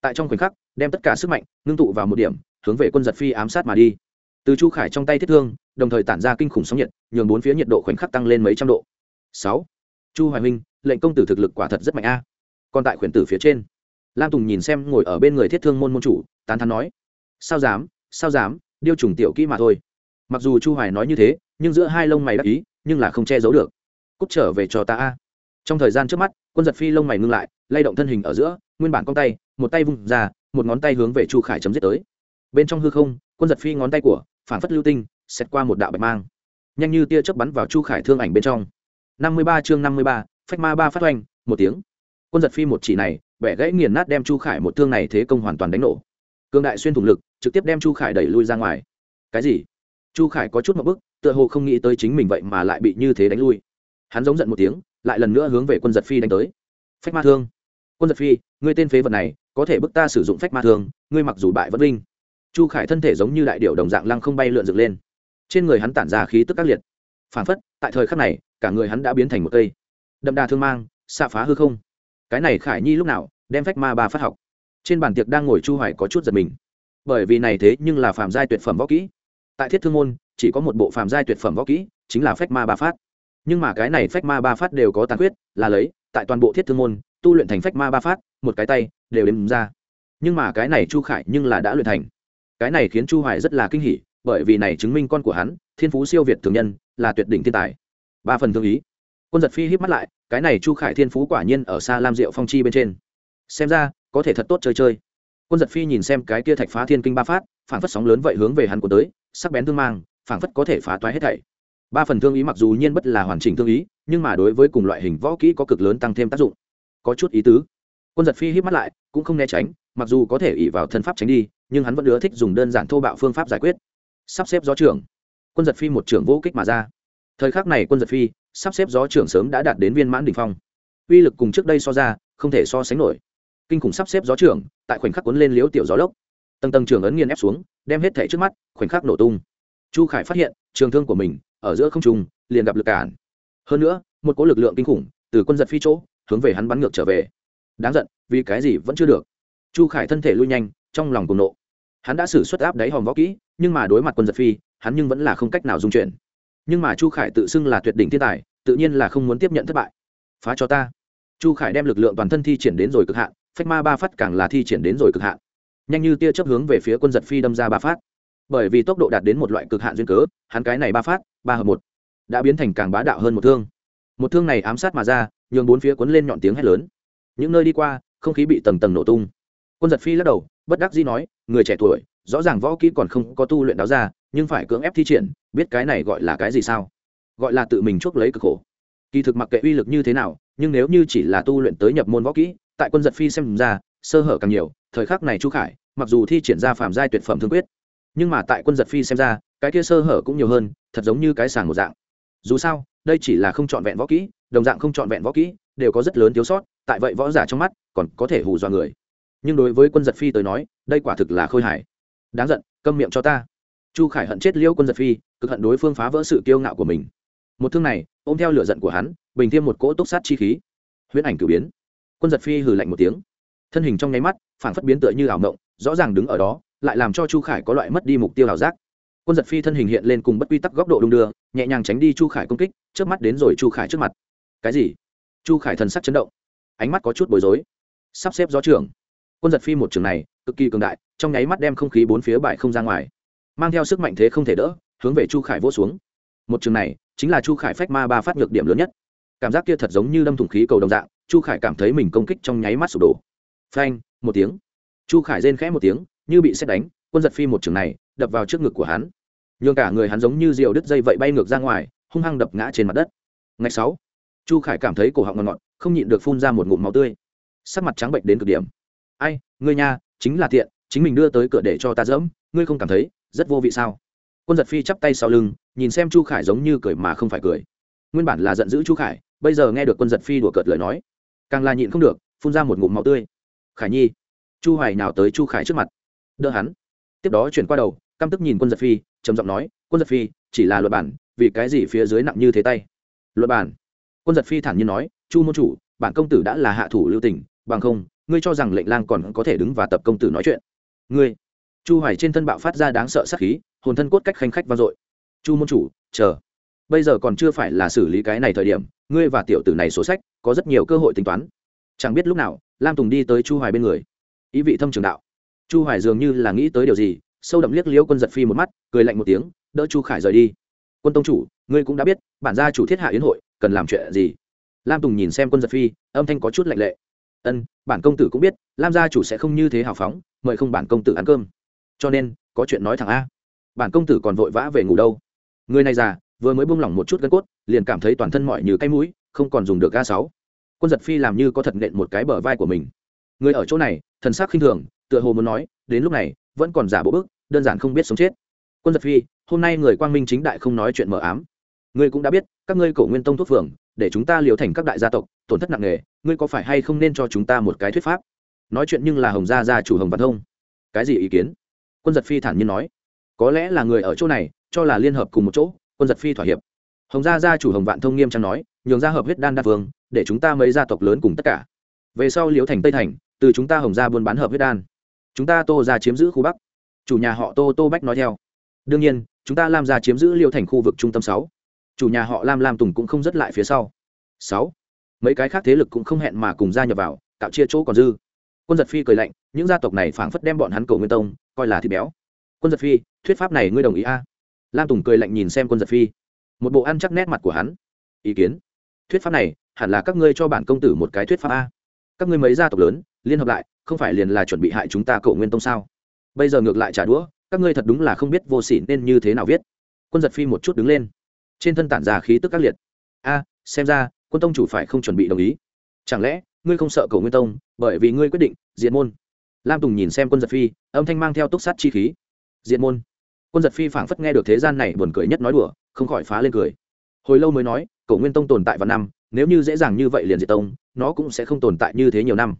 Tại trong khoảnh khắc, đem tất cả sức mạnh ngưng tụ vào một điểm, hướng về quân giật phi ám sát mà đi. Từ chu khải trong tay thiết thương, đồng thời tản ra kinh khủng sóng nhiệt, nhường bốn phía nhiệt độ khoảnh khắc tăng lên mấy trăm độ. Sáu. Chu hoài minh, lệnh công tử thực lực quả thật rất mạnh a. Còn tại khuyển tử phía trên, lam tùng nhìn xem ngồi ở bên người thiết thương môn môn chủ, tán thắn nói, sao dám sao dám, điêu trùng tiểu kỹ mà thôi. Mặc dù chu hoài nói như thế, nhưng giữa hai lông mày đắc ý, nhưng là không che giấu được cút trở về cho ta a. Trong thời gian trước mắt, quân giật phi lông mày ngưng lại, lay động thân hình ở giữa, nguyên bản con tay, một tay vung ra, một ngón tay hướng về chu khải chấm dứt tới. Bên trong hư không, quân giật phi ngón tay của, phản phất lưu tinh xét qua một đạo bạch mang. Nhanh như tia chớp bắn vào chu khải thương ảnh bên trong. Năm mươi ba chương năm mươi ba, phách ma ba phát oanh, một tiếng. Quân giật phi một chỉ này, bẻ gãy nghiền nát đem chu khải một thương này thế công hoàn toàn đánh nổ. Cương đại xuyên thủng lực, trực tiếp đem chu khải đẩy lui ra ngoài. Cái gì? Chu khải có chút một bức, tựa hồ không nghĩ tới chính mình vậy mà lại bị như thế đánh lui hắn giống giận một tiếng lại lần nữa hướng về quân giật phi đánh tới. Phách ma thương. Quân giật phi ngươi tên phế vật này có thể bức ta sử dụng phách ma thương ngươi mặc dù bại vẫn vinh, chu khải thân thể giống như đại điệu đồng dạng lăng không bay lượn dựng lên. Trên người hắn tản ra khí tức các liệt. Phản phất tại thời khắc này cả người hắn đã biến thành một cây. Đậm đà thương mang xạ phá hư không. Cái này khải nhi lúc nào đem phách ma ba phát học? Trên bàn tiệc đang ngồi chu hoài có chút giật mình. Bởi vì này thế nhưng là phàm giai tuyệt phẩm võ kỹ. Tại thiết thương môn chỉ có một bộ phàm giai tuyệt phẩm võ kỹ chính là phách ma ba phát nhưng mà cái này phách ma ba phát đều có tàn khuyết, là lấy, tại toàn bộ thiết thương môn, tu luyện thành phách ma ba phát, một cái tay, đều đếm ra. Nhưng mà cái này chu khải nhưng là đã luyện thành. Cái này khiến chu hoài rất là kinh hỉ, bởi vì này chứng minh con của hắn, thiên phú siêu việt thường nhân, là tuyệt đỉnh thiên tài. Ba phần thương ý. Quân giật phi híp mắt lại, cái này chu khải thiên phú quả nhiên ở xa lam diệu phong chi bên trên. Xem ra, có thể thật tốt chơi chơi. Quân giật phi nhìn xem cái kia thạch phá thiên kinh ba phát, phảng phất sóng lớn vậy hướng về hắn của tới, sắc bén thương mang, phảng phất có thể phá toái hết thảy ba phần thương ý mặc dù nhiên bất là hoàn chỉnh thương ý, nhưng mà đối với cùng loại hình võ kỹ có cực lớn tăng thêm tác dụng. Có chút ý tứ. Quân giật phi hít mắt lại, cũng không né tránh, mặc dù có thể ỉ vào thân pháp tránh đi, nhưng hắn vẫn ưa thích dùng đơn giản thô bạo phương pháp giải quyết. Sắp xếp gió trưởng. Quân giật phi một trưởng vô kích mà ra. Thời khắc này quân giật phi, sắp xếp gió trưởng sớm đã đạt đến viên mãn đ ỉ n h phong. Uy lực cùng trước đây so ra, không thể so sánh nổi. Kinh khủng sắp xếp gió trưởng, tại khoảnh khắc cuốn lên liếu tiểu gió lốc. Tầng tầng trưởng ấn nghiền ép xuống, đem hết thẻ trước mắt, khoảnh khắc nổ tung. Chu khải phát hiện, trường thương của mình ở giữa không trung, liền gặp lực cản. Hơn nữa, một cỗ lực lượng kinh khủng từ quân giật phi chỗ hướng về hắn bắn ngược trở về. Đáng giận, vì cái gì vẫn chưa được? Chu khải thân thể lui nhanh, trong lòng cùng nộ. Hắn đã xử suất áp đáy hòm võ kỹ, nhưng mà đối mặt quân giật phi, hắn nhưng vẫn là không cách nào dung chuyển. Nhưng mà chu khải tự xưng là tuyệt đỉnh thiên tài, tự nhiên là không muốn tiếp nhận thất bại. Phá cho ta. Chu khải đem lực lượng toàn thân thi triển đến rồi cực hạn, phách ma ba phát càng là thi triển đến rồi cực hạn. Nhanh như tia chấp hướng về phía quân giật phi đâm ra ba phát. Bởi vì tốc độ đạt đến một loại cực hạn duyên cớ, hắn cái này ba phát ba hợp một. Đã biến thành càng bá đạo hơn một thương. Một thương này ám sát mà ra, nhường bốn phía cuốn lên nhọn tiếng hét lớn. Những nơi đi qua, không khí bị tầng tầng nổ tung. Quân giật phi lắc đầu, bất đắc dĩ nói, người trẻ tuổi, rõ ràng võ kỹ còn không có tu luyện đáo ra, nhưng phải cưỡng ép thi triển, biết cái này gọi là cái gì sao? Gọi là tự mình chuốc lấy cực khổ. Kỳ thực mặc kệ uy lực như thế nào, nhưng nếu như chỉ là tu luyện tới nhập môn võ kỹ, tại quân giật phi xem ra, sơ hở càng nhiều, thời khắc này chu khải, mặc dù thi triển ra phàm giai tuyệt phẩm thương quyết, nhưng mà tại quân giật phi xem ra cái kia sơ hở cũng nhiều hơn, thật giống như cái sàng một dạng. Dù sao, đây chỉ là không trọn vẹn võ kỹ, đồng dạng không trọn vẹn võ kỹ, đều có rất lớn thiếu sót, tại vậy võ giả trong mắt còn có thể hù dọa người. Nhưng đối với quân giật phi tới nói, đây quả thực là khôi hài. Đáng giận, câm miệng cho ta. Chu khải hận chết liêu quân giật phi, cực hận đối phương phá vỡ sự kiêu ngạo của mình. Một thương này, ôm theo lửa giận của hắn, bình thêm một cỗ túc sát chi khí. Huyễn ảnh cử biến. Quân giật phi hừ lạnh một tiếng. Thân hình trong nháy mắt phản phất biến tựa như ảo mộng, rõ ràng đứng ở đó, lại làm cho chu khải có loại mất đi mục tiêu ảo giác quân giật phi thân hình hiện lên cùng bất quy tắc góc độ đung đưa, nhẹ nhàng tránh đi chu khải công kích trước mắt đến rồi chu khải trước mặt. Cái gì? Chu khải thần sắc chấn động. Ánh mắt có chút bối rối. Sắp xếp gió trưởng. Quân giật phi một trường này, cực kỳ cường đại, trong nháy mắt đem không khí bốn phía bại không ra ngoài. Mang theo sức mạnh thế không thể đỡ, hướng về chu khải vỗ xuống. Một trường này, chính là chu khải phách ma ba phát ngược điểm lớn nhất. Cảm giác kia thật giống như đâm thủng khí cầu đồng dạng, chu khải cảm thấy mình công kích trong nháy mắt sụp đổ. Phanh, một tiếng. Chu khải rên khẽ một tiếng, như bị xét đánh, quân giật phi một trường này đập vào trước ngực của hắn. Nhường cả người hắn giống như rượu đứt dây vậy bay ngược ra ngoài, hung hăng đập ngã trên mặt đất. Ngày sáu, chu khải cảm thấy cổ họng ngọt ngọt, không nhịn được phun ra một ngụm máu tươi. Sắc mặt trắng bệnh đến cực điểm. Ai, ngươi nha, chính là tiện, chính mình đưa tới cửa để cho ta dẫm, ngươi không cảm thấy, rất vô vị sao? Quân giật phi chắp tay sau lưng, nhìn xem chu khải giống như cười mà không phải cười. Nguyên bản là giận dữ chu khải, bây giờ nghe được quân giật phi đùa cợt lời nói, càng là nhịn không được, phun ra một ngụm máu tươi. Khải nhi, chu hoài nào tới chu khải trước mặt? Đỡ hắn. Tiếp đó chuyển qua đầu căm tức nhìn quân giật phi, trầm giọng nói, quân giật phi, chỉ là luật bản, vì cái gì phía dưới nặng như thế tay? Luật bản? Quân giật phi thản nhiên nói, chu môn chủ, bản công tử đã là hạ thủ lưu tình, bằng không, ngươi cho rằng lệnh lang còn có thể đứng và tập công tử nói chuyện? Ngươi? Chu hoài trên thân bạo phát ra đáng sợ sát khí, hồn thân cốt cách khanh khách vang dội. Chu môn chủ, chờ. Bây giờ còn chưa phải là xử lý cái này thời điểm, ngươi và tiểu tử này số sách, có rất nhiều cơ hội tính toán. Chẳng biết lúc nào, lam tùng đi tới chu hoài bên người. Ý vị thâm trường đạo. Chu hoài dường như là nghĩ tới điều gì sâu đậm liếc liễu quân giật phi một mắt, cười lạnh một tiếng, đỡ chu khải rời đi. Quân tông chủ, ngươi cũng đã biết, bản gia chủ thiết hạ yến hội, cần làm chuyện gì? Lam tùng nhìn xem quân giật phi, âm thanh có chút lạnh lệ. Ân, bản công tử cũng biết, lam gia chủ sẽ không như thế hào phóng, mời không bản công tử ăn cơm. Cho nên, có chuyện nói thẳng a. Bản công tử còn vội vã về ngủ đâu? Người này già, vừa mới buông lỏng một chút gân cốt, liền cảm thấy toàn thân mọi như cái mũi, không còn dùng được ga sáu. Quân giật phi làm như có thật nện một cái bờ vai của mình. Người ở chỗ này, thần sắc khinh thường, tựa hồ muốn nói, đến lúc này, vẫn còn giả bộ bức đơn giản không biết sống chết. Quân giật phi, hôm nay người quang minh chính đại không nói chuyện mờ ám. Ngươi cũng đã biết, các ngươi cổ nguyên tông thuốc phường, để chúng ta liều thành các đại gia tộc, tổn thất nặng nề, ngươi có phải hay không nên cho chúng ta một cái thuyết pháp? Nói chuyện nhưng là hồng gia gia chủ hồng văn thông. Cái gì ý kiến? Quân giật phi thản nhiên nói. Có lẽ là người ở chỗ này, cho là liên hợp cùng một chỗ, quân giật phi thỏa hiệp. Hồng gia gia chủ hồng vạn thông nghiêm trang nói, nhường ra hợp huyết đan đa vương, để chúng ta mấy gia tộc lớn cùng tất cả. Về sau liễu thành tây thành, từ chúng ta hồng gia buôn bán hợp huyết đan. Chúng ta tô ra chiếm giữ khu bắc chủ nhà họ tô tô bách nói theo. Đương nhiên, chúng ta lam ra chiếm giữ liêu thành khu vực trung tâm sáu. Chủ nhà họ lam lam tùng cũng không dứt lại phía sau. Sáu. Mấy cái khác thế lực cũng không hẹn mà cùng gia nhập vào tạo chia chỗ còn dư. Quân giật phi cười lạnh, những gia tộc này phảng phất đem bọn hắn cầu nguyên tông, coi là thịt béo. Quân giật phi, thuyết pháp này ngươi đồng ý a? Lam tùng cười lạnh nhìn xem quân giật phi. Một bộ ăn chắc nét mặt của hắn. Ý kiến. Thuyết pháp này, hẳn là các ngươi cho bản công tử một cái thuyết pháp a. Các ngươi mấy gia tộc lớn, liên hợp lại, không phải liền là chuẩn bị hại chúng ta cầu nguyên tông sao? Bây giờ ngược lại trả đũa, các ngươi thật đúng là không biết vô sỉ nên như thế nào viết. Quân giật phi một chút đứng lên. Trên thân tản ra khí tức các liệt. A, xem ra, quân tông chủ phải không chuẩn bị đồng ý. Chẳng lẽ, ngươi không sợ cầu nguyên tông, bởi vì ngươi quyết định diện môn? Lam tùng nhìn xem quân giật phi, âm thanh mang theo túc sát chi khí. Diện môn. Quân giật phi phảng phất nghe được thế gian này buồn cười nhất nói đùa, không khỏi phá lên cười. Hồi lâu mới nói, cổ nguyên tông tồn tại vào năm, nếu như dễ dàng như vậy liền diệt tông, nó cũng sẽ không tồn tại như thế nhiều năm.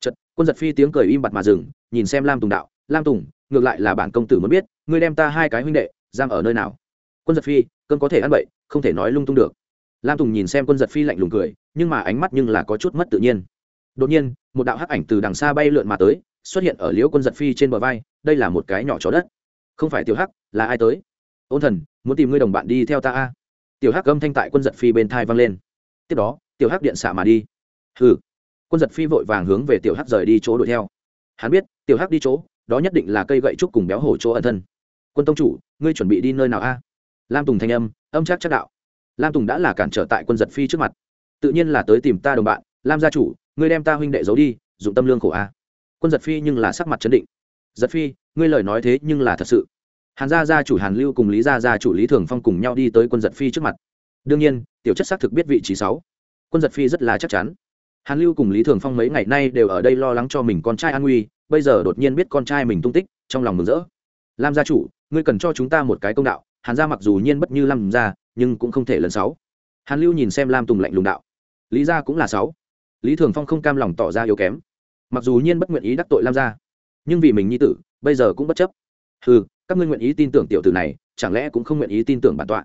Chật quân giật phi tiếng cười im bặt mà dừng, nhìn xem lam tùng đạo lam tùng, ngược lại là bản công tử muốn biết, ngươi đem ta hai cái huynh đệ, giam ở nơi nào? Quân giật phi cơn có thể ăn bậy, không thể nói lung tung được. Lam tùng nhìn xem quân giật phi lạnh lùng cười, nhưng mà ánh mắt nhưng là có chút mất tự nhiên. Đột nhiên, một đạo hắc ảnh từ đằng xa bay lượn mà tới, xuất hiện ở liễu quân giật phi trên bờ vai, đây là một cái nhỏ chó đất. Không phải tiểu hắc, là ai tới? Ôn thần, muốn tìm ngươi đồng bạn đi theo ta a. Tiểu hắc âm thanh tại quân giật phi bên thai vang lên. Tiếp đó, tiểu hắc điện xạ mà đi. Hừ. Quân giật phi vội vàng hướng về tiểu hắc rời đi chỗ đuổi theo. Hắn biết, tiểu hắc đi chỗ đó nhất định là cây gậy trúc cùng béo hổ chỗ ẩn thân. Quân tông chủ, ngươi chuẩn bị đi nơi nào a? Lam tùng thanh âm âm chắc chắc đạo. Lam tùng đã là cản trở tại quân giật phi trước mặt. Tự nhiên là tới tìm ta đồng bạn, lam gia chủ, ngươi đem ta huynh đệ giấu đi, dụng tâm lương khổ a. Quân giật phi nhưng là sắc mặt chấn định. Giật phi, ngươi lời nói thế nhưng là thật sự. Hàn gia gia chủ hàn lưu cùng lý gia gia chủ lý thường phong cùng nhau đi tới quân giật phi trước mặt. Đương nhiên, tiểu chất xác thực biết vị trí sáu. Quân giật phi rất là chắc chắn. Hàn lưu cùng lý thường phong mấy ngày nay đều ở đây lo lắng cho mình con trai an nguy bây giờ đột nhiên biết con trai mình tung tích, trong lòng mừng rỡ. Lam gia chủ, ngươi cần cho chúng ta một cái công đạo, hàn gia mặc dù nhiên bất như lam gia, nhưng cũng không thể lần sáu. Hàn lưu nhìn xem lam tùng lạnh lùng đạo. Lý gia cũng là sáu. Lý thường phong không cam lòng tỏ ra yếu kém. Mặc dù nhiên bất nguyện ý đắc tội lam gia, nhưng vì mình nhi tử, bây giờ cũng bất chấp. Ừ các ngươi nguyện ý tin tưởng tiểu tử này, chẳng lẽ cũng không nguyện ý tin tưởng bản tọa?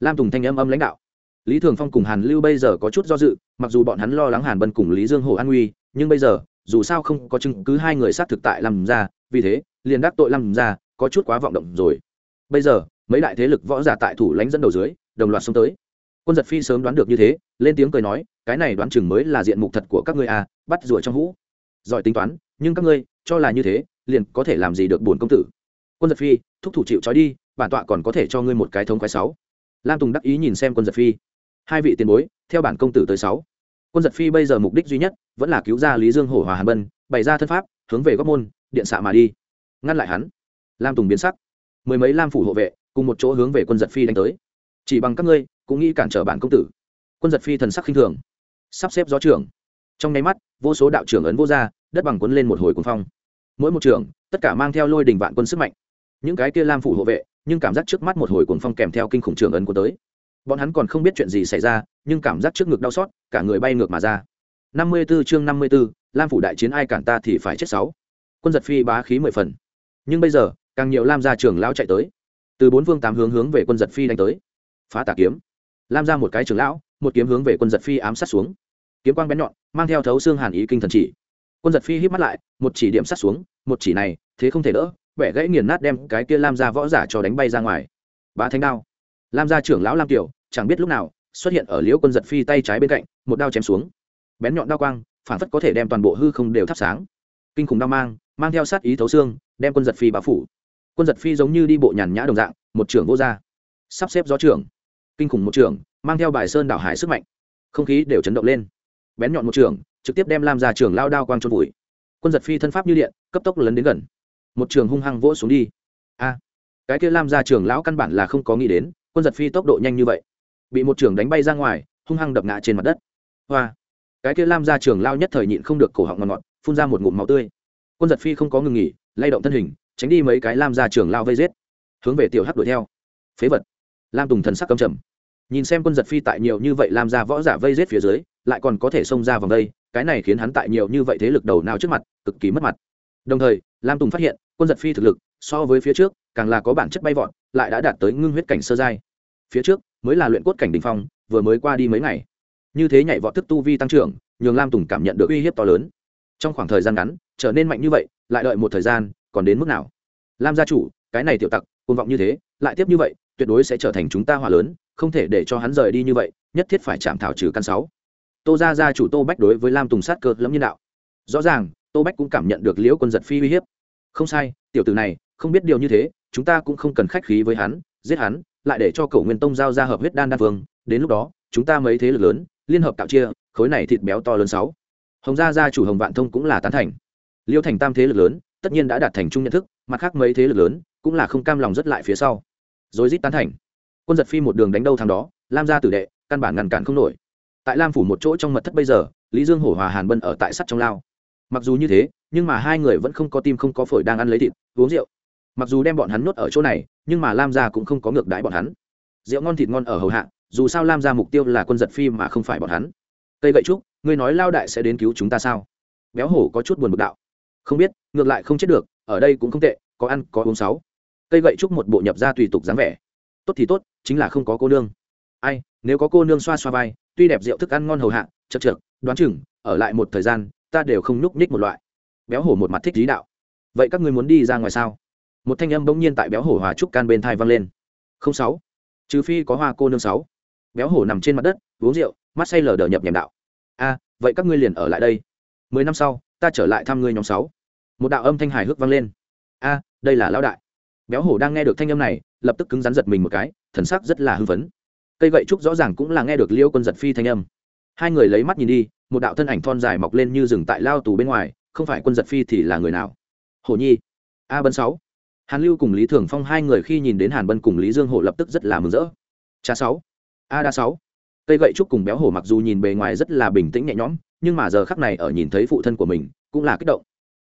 Lam tùng thanh âm âm lãnh đạo. Lý thường phong cùng hàn lưu bây giờ có chút do dự, mặc dù bọn hắn lo lắng hàn bân cùng lý dương hồ an nguy, nhưng bây giờ dù sao không có chứng cứ hai người xác thực tại làm ra vì thế, liền đắc tội làm ra có chút quá vọng động rồi. Bây giờ, mấy đại thế lực võ giả tại thủ lãnh dẫn đầu dưới, đồng loạt xông tới. Quân giật phi sớm đoán được như thế, lên tiếng cười nói, cái này đoán chừng mới là diện mục thật của các ngươi à bắt rủa trong hũ. Giỏi tính toán, nhưng các ngươi, cho là như thế, liền có thể làm gì được bổn công tử? Quân giật phi, thúc thủ chịu trói đi, bản tọa còn có thể cho ngươi một cái thống khoái sáu. Lam tùng đắc ý nhìn xem quân giật phi. Hai vị tiền bối, theo bản công tử tới sáu quân giật phi bây giờ mục đích duy nhất vẫn là cứu ra lý dương hổ hòa hàn bân, bày ra thân pháp, hướng về góc môn, điện xạ mà đi. Ngăn lại hắn. Lam tùng biến sắc. Mười mấy lam phủ hộ vệ, cùng một chỗ hướng về quân giật phi đánh tới. Chỉ bằng các ngươi, cũng nghĩ cản trở bản công tử. Quân giật phi thần sắc khinh thường. Sắp xếp gió trưởng. Trong nháy mắt, vô số đạo trưởng ấn vô ra, đất bằng quấn lên một hồi cuồng phong. Mỗi một trưởng, tất cả mang theo lôi đình vạn quân sức mạnh. Những cái kia lam phủ hộ vệ, nhưng cảm giác trước mắt một hồi cuồng phong kèm theo kinh khủng trưởng ấn của tới bọn hắn còn không biết chuyện gì xảy ra nhưng cảm giác trước ngực đau xót cả người bay ngược mà ra. Năm mươi 54 chương năm mươi 54, lam phủ đại chiến ai cản ta thì phải chết sáu. Quân giật phi bá khí mười phần. Nhưng bây giờ càng nhiều lam gia trưởng lão chạy tới. Từ bốn phương tám hướng hướng về quân giật phi đánh tới. Phá tà kiếm. Lam ra một cái trưởng lão một kiếm hướng về quân giật phi ám sát xuống. Kiếm quang bén nhọn mang theo thấu xương hàn ý kinh thần chỉ. Quân giật phi hít mắt lại một chỉ điểm sát xuống một chỉ này thế không thể đỡ vẻ gãy nghiền nát đem cái kia lam ra võ giả cho đánh bay ra ngoài. Bá thánh đao lam gia trưởng lão lam tiểu, chẳng biết lúc nào, xuất hiện ở liễu quân giật phi tay trái bên cạnh, một đao chém xuống. Bén nhọn đao quang, phản phất có thể đem toàn bộ hư không đều thắp sáng. Kinh khủng đao mang mang theo sát ý thấu xương, đem quân giật phi báo phủ. Quân giật phi giống như đi bộ nhàn nhã đồng dạng, một trưởng vô gia. Sắp xếp gió trưởng. Kinh khủng một trưởng, mang theo bài sơn đảo hải sức mạnh. Không khí đều chấn động lên. Bén nhọn một trưởng, trực tiếp đem lam gia trưởng lao đao quang trôn vùi. Quân giật phi thân pháp như điện, cấp tốc lấn đến gần. Một trường hung hăng vỗ xuống đi. A, cái kia lam gia trưởng lão căn bản là không có nghĩ đến quân giật phi tốc độ nhanh như vậy. Bị một trường đánh bay ra ngoài, hung hăng đập ngã trên mặt đất. Hoa. Cái kia lam ra trường lao nhất thời nhịn không được cổ họng ngọt ngọt, phun ra một ngụm máu tươi. Quân giật phi không có ngừng nghỉ, lay động thân hình, tránh đi mấy cái lam ra trường lao vây giết. Hướng về tiểu hắc đuổi theo. Phế vật. Lam tùng thần sắc cầm trầm. Nhìn xem quân giật phi tại nhiều như vậy lam ra võ giả vây giết phía dưới, lại còn có thể xông ra vòng đây, cái này khiến hắn tại nhiều như vậy thế lực đầu nào trước mặt, cực kỳ mất mặt. Đồng thời, lam tùng phát hiện, quân giật phi thực lực, so với phía trước, càng là có bản chất bay vọt lại đã đạt tới ngưng huyết cảnh sơ giai. Phía trước, mới là luyện cốt cảnh đình phong, vừa mới qua đi mấy ngày. Như thế nhảy vọt thức tu vi tăng trưởng, nhường lam tùng cảm nhận được uy hiếp to lớn. Trong khoảng thời gian ngắn, trở nên mạnh như vậy, lại đợi một thời gian, còn đến mức nào? Lam gia chủ, cái này tiểu tặc côn vọng như thế, lại tiếp như vậy, tuyệt đối sẽ trở thành chúng ta hòa lớn, không thể để cho hắn rời đi như vậy, nhất thiết phải chạm thảo trừ căn sáu. Tô gia gia chủ tô bách đối với lam tùng sát cơ lẫm nhân đạo. Rõ ràng, tô bách cũng cảm nhận được liễu quân giật phi uy hiếp. Không sai, tiểu tử này, không biết điều như thế chúng ta cũng không cần khách khí với hắn, giết hắn, lại để cho Cổ nguyên tông giao ra hợp huyết đan đan vương, đến lúc đó, chúng ta mấy thế lực lớn, liên hợp tạo chia, khối này thịt béo to lớn sáu. Hồng gia gia chủ hồng vạn thông cũng là tán thành. Liêu thành tam thế lực lớn, tất nhiên đã đạt thành chung nhận thức, mặt khác mấy thế lực lớn, cũng là không cam lòng rất lại phía sau. Rồi rít tán thành. Quân giật phi một đường đánh đâu thằng đó, lam gia tử đệ, căn bản ngăn cản không nổi. Tại lam phủ một chỗ trong mật thất bây giờ, lý dương hổ hòa hàn bân ở tại sắt trong lao. Mặc dù như thế, nhưng mà hai người vẫn không có tim không có phổi đang ăn lấy thịt, uống rượu mặc dù đem bọn hắn nuốt ở chỗ này, nhưng mà lam gia cũng không có ngược đãi bọn hắn. Rượu ngon thịt ngon ở hầu hạ, dù sao lam gia mục tiêu là quân giật phi mà không phải bọn hắn. Cây gậy trúc, ngươi nói lao đại sẽ đến cứu chúng ta sao? Béo hổ có chút buồn bực đạo. Không biết, ngược lại không chết được, ở đây cũng không tệ, có ăn, có uống sáu. Cây gậy trúc một bộ nhập ra tùy tục dáng vẻ. Tốt thì tốt, chính là không có cô nương. Ai, nếu có cô nương xoa xoa vai, tuy đẹp rượu thức ăn ngon hầu hạ, chật chật đoán chừng, ở lại một thời gian, ta đều không nhúc nhích một loại. Béo hổ một mặt thích lý đạo. Vậy các ngươi muốn đi ra ngoài sao? Một thanh âm bỗng nhiên tại béo hổ hòa trúc can bên thai vang lên. Không sáu. Trừ phi có hoa cô nương sáu. Béo hổ nằm trên mặt đất, uống rượu, mắt say lờ đờ nhập nhèm đạo. A, vậy các ngươi liền ở lại đây. Mười năm sau, ta trở lại thăm ngươi nhóm sáu. Một đạo âm thanh hài hước vang lên. A, đây là lão đại. Béo hổ đang nghe được thanh âm này, lập tức cứng rắn giật mình một cái, thần sắc rất là hưng phấn. Cây gậy trúc rõ ràng cũng là nghe được liêu quân giật phi thanh âm. Hai người lấy mắt nhìn đi, một đạo thân ảnh thon dài mọc lên như rừng tại lao tù bên ngoài, không phải quân giật phi thì là người nào? Hổ nhi. A bân sáu hàn lưu cùng lý thường phong hai người khi nhìn đến hàn bân cùng lý dương hổ lập tức rất là mừng rỡ. Cha sáu, a đa sáu. Cây gậy trúc cùng béo hổ mặc dù nhìn bề ngoài rất là bình tĩnh nhẹ nhõm, nhưng mà giờ khắc này ở nhìn thấy phụ thân của mình, cũng là kích động.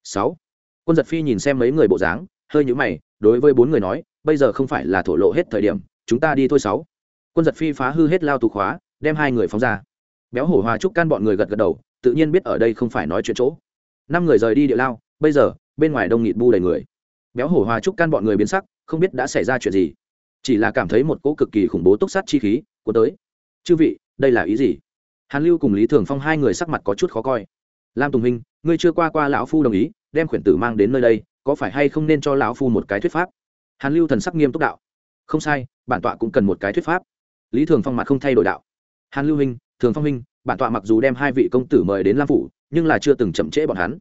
Sáu. Quân giật phi nhìn xem mấy người bộ dáng, hơi nhũ mày, đối với bốn người nói, bây giờ không phải là thổ lộ hết thời điểm, chúng ta đi thôi sáu. Quân giật phi phá hư hết lao tù khóa, đem hai người phóng ra. Béo hổ hòa trúc can bọn người gật gật đầu, tự nhiên biết ở đây không phải nói chuyện chỗ. Năm người rời đi địa lao, bây giờ, bên ngoài đông nghịt bu đầy người béo hổ hòa trúc can bọn người biến sắc, không biết đã xảy ra chuyện gì. Chỉ là cảm thấy một cỗ cực kỳ khủng bố túc sát chi khí của tới. Chư vị, đây là ý gì? Hàn lưu cùng lý thường phong hai người sắc mặt có chút khó coi. Lam tùng minh ngươi chưa qua qua lão phu đồng ý, đem khuyển tử mang đến nơi đây, có phải hay không nên cho lão phu một cái thuyết pháp? Hàn lưu thần sắc nghiêm túc đạo. Không sai, bản tọa cũng cần một cái thuyết pháp. Lý thường phong mặt không thay đổi đạo. Hàn lưu minh thường phong minh bản tọa mặc dù đem hai vị công tử mời đến lam phủ, nhưng là chưa từng chậm trễ bọn hắn.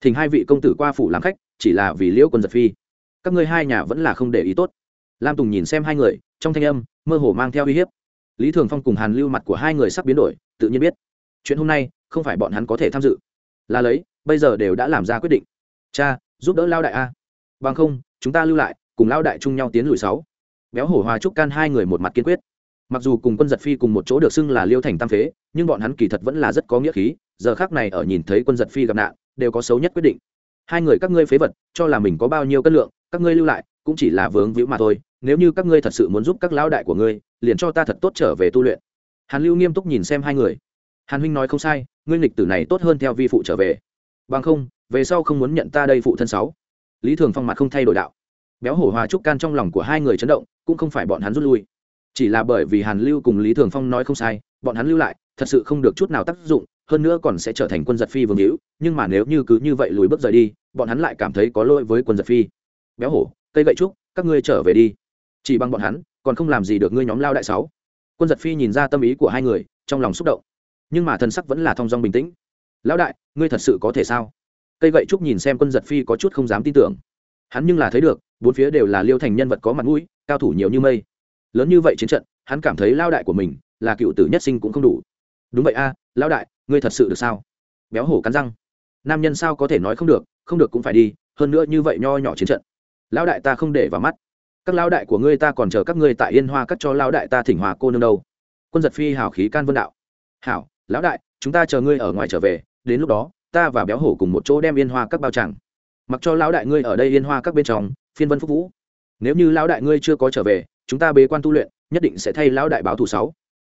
Thỉnh hai vị công tử qua phủ làm khách chỉ là vì liễu quân giật phi. Các ngươi hai nhà vẫn là không để ý tốt. Lam tùng nhìn xem hai người, trong thanh âm, mơ hồ mang theo uy hiếp. Lý thường phong cùng hàn lưu mặt của hai người sắp biến đổi, tự nhiên biết. Chuyện hôm nay, không phải bọn hắn có thể tham dự. Là lấy, bây giờ đều đã làm ra quyết định. Cha, giúp đỡ lao đại a. Bằng không, chúng ta lưu lại, cùng lao đại chung nhau tiến lùi sáu. Béo hổ hòa trúc can hai người một mặt kiên quyết. Mặc dù cùng quân giật phi cùng một chỗ được xưng là liêu thành tam phế, nhưng bọn hắn kỳ thật vẫn là rất có nghĩa khí, giờ khác này ở nhìn thấy quân giật phi gặp nạn, đều có xấu nhất quyết định hai người các ngươi phế vật, cho là mình có bao nhiêu cân lượng, các ngươi lưu lại, cũng chỉ là vướng víu mà thôi. Nếu như các ngươi thật sự muốn giúp các lão đại của ngươi, liền cho ta thật tốt trở về tu luyện. Hàn lưu nghiêm túc nhìn xem hai người. Hàn huynh nói không sai, ngươi nghịch tử này tốt hơn theo vi phụ trở về. Bằng không, về sau không muốn nhận ta đây phụ thân sáu. Lý thường phong mặt không thay đổi đạo. Béo hổ hòa trúc can trong lòng của hai người chấn động, cũng không phải bọn hắn rút lui. Chỉ là bởi vì hàn lưu cùng lý thường phong nói không sai, bọn hắn lưu lại, thật sự không được chút nào tác dụng hơn nữa còn sẽ trở thành quân giật phi vương hữu nhưng mà nếu như cứ như vậy lùi bước rời đi bọn hắn lại cảm thấy có lỗi với quân giật phi. Béo hổ cây gậy trúc các ngươi trở về đi. Chỉ bằng bọn hắn còn không làm gì được ngươi nhóm lao đại sáu. Quân giật phi nhìn ra tâm ý của hai người trong lòng xúc động. Nhưng mà thần sắc vẫn là thong dong bình tĩnh. Lão đại ngươi thật sự có thể sao? Cây gậy trúc nhìn xem quân giật phi có chút không dám tin tưởng. Hắn nhưng là thấy được bốn phía đều là liêu thành nhân vật có mặt mũi cao thủ nhiều như mây. Lớn như vậy chiến trận hắn cảm thấy lao đại của mình là cựu tử nhất sinh cũng không đủ. Đúng vậy a à, lão đại ngươi thật sự được sao? Béo hổ cắn răng. Nam nhân sao có thể nói không được không được cũng phải đi, hơn nữa như vậy nho nhỏ chiến trận. Lão đại ta không để vào mắt. Các lão đại của ngươi ta còn chờ các ngươi tại yên hoa cắt cho lão đại ta thỉnh hòa cô nương đâu. Quân giật phi hào khí can vân đạo. Hảo, lão đại, chúng ta chờ ngươi ở ngoài trở về, đến lúc đó, ta và béo hổ cùng một chỗ đem yên hoa các bao chẳng mặc cho lão đại ngươi ở đây yên hoa các bên trong, phiên vân phúc vũ. Nếu như lão đại ngươi chưa có trở về, chúng ta bế quan tu luyện, nhất định sẽ thay lão đại báo thủ sáu.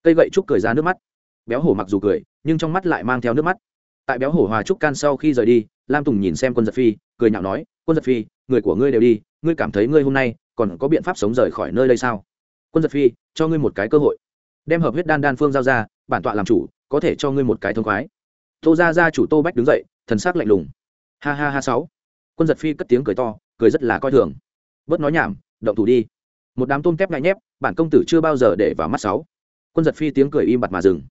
Cây gậy trúc cười ra nước mắt béo hổ mặc dù cười, nhưng trong mắt lại mang theo nước mắt. Tại béo hổ hòa trúc can sau khi rời đi, lam tùng nhìn xem quân giật phi, cười nhạo nói, quân giật phi, người của ngươi đều đi, ngươi cảm thấy ngươi hôm nay còn có biện pháp sống rời khỏi nơi đây sao? Quân giật phi, cho ngươi một cái cơ hội. Đem hợp huyết đan đan phương giao ra, bản tọa làm chủ, có thể cho ngươi một cái thông khoái. Tô ra ra chủ tô bách đứng dậy, thần s ắ c lạnh lùng. Ha ha ha sáu. Quân giật phi cất tiếng cười to, cười rất là coi thường. Bớt nói nhảm, động thủ đi. Một đám tôm tép ngại nhép, bản công tử chưa bao giờ để vào mắt sáu. Quân giật phi tiếng cười im bặt mà dừng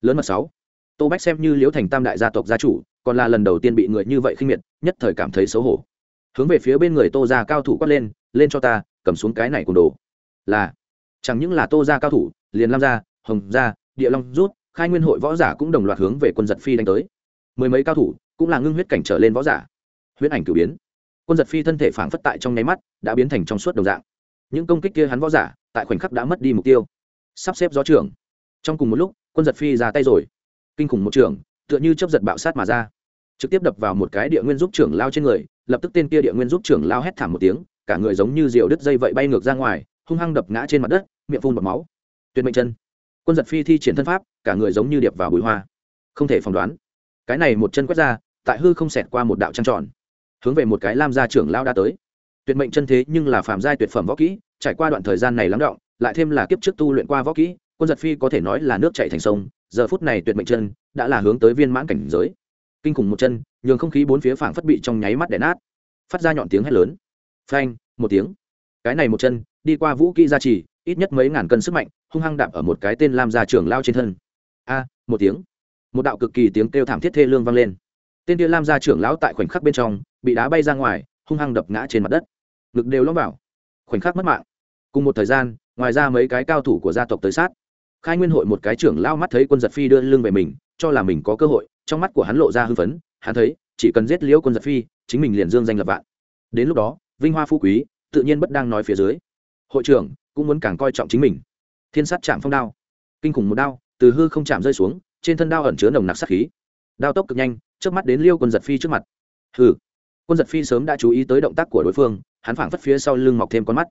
lớn mật sáu. Tô bách xem như liễu thành tam đại gia tộc gia chủ, còn là lần đầu tiên bị người như vậy khinh miệt, nhất thời cảm thấy xấu hổ. Hướng về phía bên người tô ra cao thủ quát lên lên cho ta, cầm xuống cái này cùng đồ. Là, chẳng những là tô ra cao thủ, liền lam gia, hồng gia, địa long rút, khai nguyên hội võ giả cũng đồng loạt hướng về quân giật phi đánh tới. Mười mấy cao thủ cũng là ngưng huyết cảnh trở lên võ giả. Huyết ảnh cử biến. Quân giật phi thân thể phảng phất tại trong nháy mắt đã biến thành trong suốt đồng dạng. Những công kích kia hắn võ giả, tại khoảnh khắc đã mất đi mục tiêu. Sắp xếp gió trưởng. Trong cùng một lúc quân giật phi ra tay rồi. Kinh khủng một trường, tựa như chấp giật bạo sát mà ra. Trực tiếp đập vào một cái địa nguyên giúp trưởng lao trên người, lập tức tên kia địa nguyên giúp trưởng lao hét thảm một tiếng, cả người giống như rượu đứt dây vậy bay ngược ra ngoài, hung hăng đập ngã trên mặt đất, miệng phun bọt máu. Tuyệt mệnh chân. Quân giật phi thi triển thân pháp, cả người giống như điệp vào bụi hoa. Không thể phỏng đoán. Cái này một chân quét ra, tại hư không xẹt qua một đạo trăng tròn. Hướng về một cái lam gia trưởng lao đã tới. Tuyệt mệnh chân thế nhưng là phàm giai tuyệt phẩm võ kỹ, trải qua đoạn thời gian này lắng động, lại thêm là kiếp trước tu luyện qua võ kỹ quân giật phi có thể nói là nước chạy thành sông, giờ phút này tuyệt mệnh chân đã là hướng tới viên mãn cảnh giới. Kinh khủng một chân, nhường không khí bốn phía phảng phất bị trong nháy mắt đè nát, phát ra nhọn tiếng hét lớn. Phanh, một tiếng. Cái này một chân, đi qua vũ kỹ gia trì, ít nhất mấy ngàn cân sức mạnh, hung hăng đạp ở một cái tên lam gia trưởng lao trên thân. A, một tiếng. Một đạo cực kỳ tiếng kêu thảm thiết thê lương vang lên. Tên kia lam gia trưởng lão tại khoảnh khắc bên trong, bị đá bay ra ngoài, hung hăng đập ngã trên mặt đất. Ngực đều lõm vào. Khoảnh khắc mất mạng. Cùng một thời gian, ngoài ra mấy cái cao thủ của gia tộc tới sát khai nguyên hội một cái trưởng lao mắt thấy quân giật phi đưa lưng về mình cho là mình có cơ hội trong mắt của hắn lộ ra hưng phấn hắn thấy chỉ cần giết liễu quân giật phi chính mình liền dương danh lập vạn. Đến lúc đó vinh hoa phú quý tự nhiên bất đang nói phía dưới. Hội trưởng cũng muốn càng coi trọng chính mình. Thiên sát chạm phong đao. Kinh khủng một đao từ hư không chạm rơi xuống trên thân đao ẩn chứa nồng nặc sát khí. Đao tốc cực nhanh trước mắt đến liêu quân giật phi trước mặt. Hừ, quân giật phi sớm đã chú ý tới động tác của đối phương hắn phảng phất phía sau lưng mọc thêm con mắt.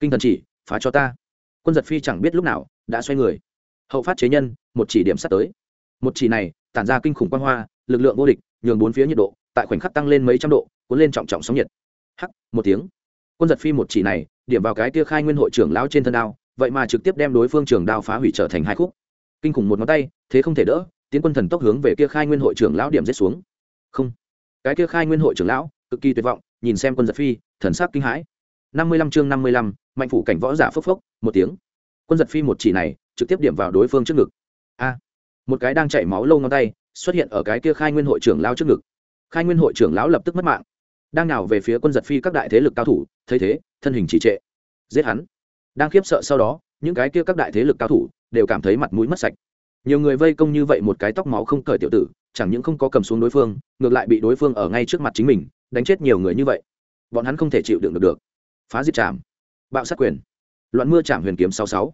Kinh thần chỉ phá cho ta. Quân giật phi chẳng biết lúc nào đã xoay người hậu phát chế nhân, một chỉ điểm sắp tới. Một chỉ này, tản ra kinh khủng quang hoa, lực lượng vô địch, nhường bốn phía nhiệt độ, tại khoảnh khắc tăng lên mấy trăm độ, cuốn lên trọng trọng sóng nhiệt. Hắc, một tiếng. Quân giật phi một chỉ này, điểm vào cái kia khai nguyên hội trưởng lão trên thân đao, vậy mà trực tiếp đem đối phương trường đao phá hủy trở thành hai khúc. Kinh khủng một ngón tay, thế không thể đỡ, tiến quân thần tốc hướng về kia khai nguyên hội trưởng lão điểm giết xuống. Không. Cái kia khai nguyên hội trưởng lão, cực kỳ tuyệt vọng, nhìn xem quân giật phi, thần sắc kinh hãi. Năm mươi lăm chương năm mươi lăm, mạnh phủ cảnh võ giả phốc phốc, một tiếng. Quân giật phi một chỉ này trực tiếp điểm vào đối phương trước ngực. A, một cái đang chảy máu lâu ngón tay xuất hiện ở cái kia khai nguyên hội trưởng lão trước ngực. Khai nguyên hội trưởng lão lập tức mất mạng. Đang nào về phía quân giật phi các đại thế lực cao thủ, thấy thế, thân hình chỉ trệ. Giết hắn. Đang khiếp sợ sau đó, những cái kia các đại thế lực cao thủ đều cảm thấy mặt mũi mất sạch. Nhiều người vây công như vậy một cái tóc máu không cởi tiểu tử, chẳng những không có cầm xuống đối phương, ngược lại bị đối phương ở ngay trước mặt chính mình, đánh chết nhiều người như vậy. Bọn hắn không thể chịu đựng được được. Phá diệt trảm. Bạo sát quyền. Loạn mưa trảm huyền kiếm sáu sáu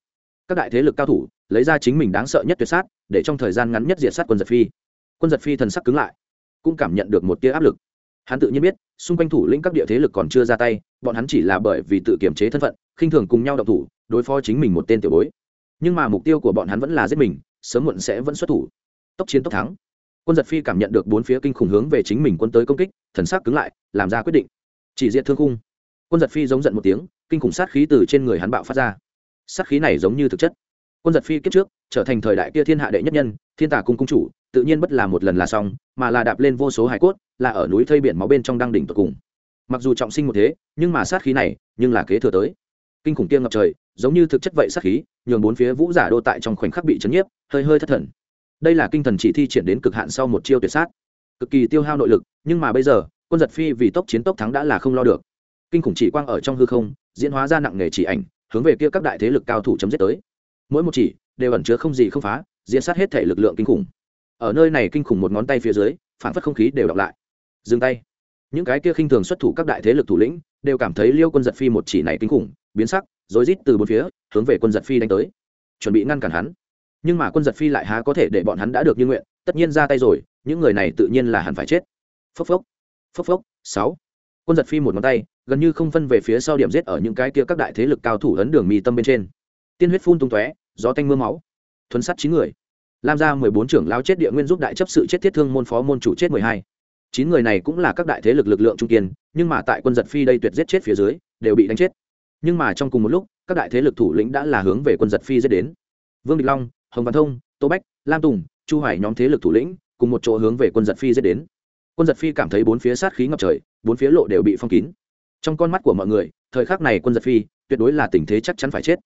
các đại thế lực cao thủ lấy ra chính mình đáng sợ nhất tuyệt sát để trong thời gian ngắn nhất diệt sát quân giật phi. Quân giật phi thần sắc cứng lại, cũng cảm nhận được một tia áp lực. Hắn tự nhiên biết, xung quanh thủ lĩnh các địa thế lực còn chưa ra tay, bọn hắn chỉ là bởi vì tự kiềm chế thân phận, khinh thường cùng nhau đậu thủ, đối phó chính mình một tên tiểu bối. Nhưng mà mục tiêu của bọn hắn vẫn là giết mình, sớm muộn sẽ vẫn xuất thủ. Tốc chiến tốc thắng. Quân giật phi cảm nhận được bốn phía kinh khủng hướng về chính mình quân tới công kích, thần sắc cứng lại, làm ra quyết định. Chỉ diện thương khung. Quân giật phi giống giận một tiếng, kinh khủng sát khí từ trên người hắn bạo phát ra sát khí này giống như thực chất. Quân giật phi kiếp trước, trở thành thời đại kia thiên hạ đệ nhất nhân, thiên tả cung cung chủ, tự nhiên bất là một lần là xong, mà là đạp lên vô số hải cốt, là ở núi thây biển máu bên trong đăng đỉnh tột cùng. Mặc dù trọng sinh một thế, nhưng mà sát khí này, nhưng là kế thừa tới. Kinh khủng kia ngập trời, giống như thực chất vậy sát khí, nhường bốn phía vũ giả đô tại trong khoảnh khắc bị chấn nhiếp, hơi hơi thất thần. Đây là kinh thần chỉ thi triển đến cực hạn sau một chiêu tuyệt sát. Cực kỳ tiêu hao nội lực, nhưng mà bây giờ, quân giật phi vì tốc chiến tốc thắng đã là không lo được. Kinh khủng chỉ quang ở trong hư không, diễn hóa ra nặng nghề chỉ ảnh hướng về kia các đại thế lực cao thủ chấm dứt tới. Mỗi một chỉ đều ẩn chứa không gì không phá diễn sát hết thể lực lượng kinh khủng. Ở nơi này kinh khủng một ngón tay phía dưới, phản phất không khí đều đọc lại. Dừng tay. Những cái kia khinh thường xuất thủ các đại thế lực thủ lĩnh đều cảm thấy liêu quân giật phi một chỉ này kinh khủng, biến sắc, rối rít từ bốn phía, hướng về quân giật phi đánh tới. Chuẩn bị ngăn cản hắn. Nhưng mà quân giật phi lại há có thể để bọn hắn đã được như nguyện, tất nhiên ra tay rồi, những người này tự nhiên là hẳn phải chết. Phốc phốc. Phốc phốc. Sáu. Quân giật phi một ngón tay gần như không phân về phía sau điểm giết ở những cái kia các đại thế lực cao thủ ấn đường mi tâm bên trên. Tiên huyết phun tung tóe, gió tanh mưa máu. Thuấn sắt chín người. Lam gia mười bốn trưởng lao chết địa nguyên giúp đại chấp sự chết thiết thương môn phó môn chủ chết mười hai. Chín người này cũng là các đại thế lực lực lượng trung kiên, nhưng mà tại quân giật phi đây tuyệt giết chết phía dưới, đều bị đánh chết. Nhưng mà trong cùng một lúc, các đại thế lực thủ lĩnh đã là hướng về quân giật phi giết đến. Vương địch long, hồng văn thông, tô bách, lam tùng, chu hoài nhóm thế lực thủ lĩnh, cùng một chỗ hướng về quân giật phi giết đến. Quân giật phi cảm thấy bốn phía sát khí ngập trời, bốn phía lộ đều bị phong kín trong con mắt của mọi người, thời khắc này quân giật phi tuyệt đối là tình thế chắc chắn phải chết.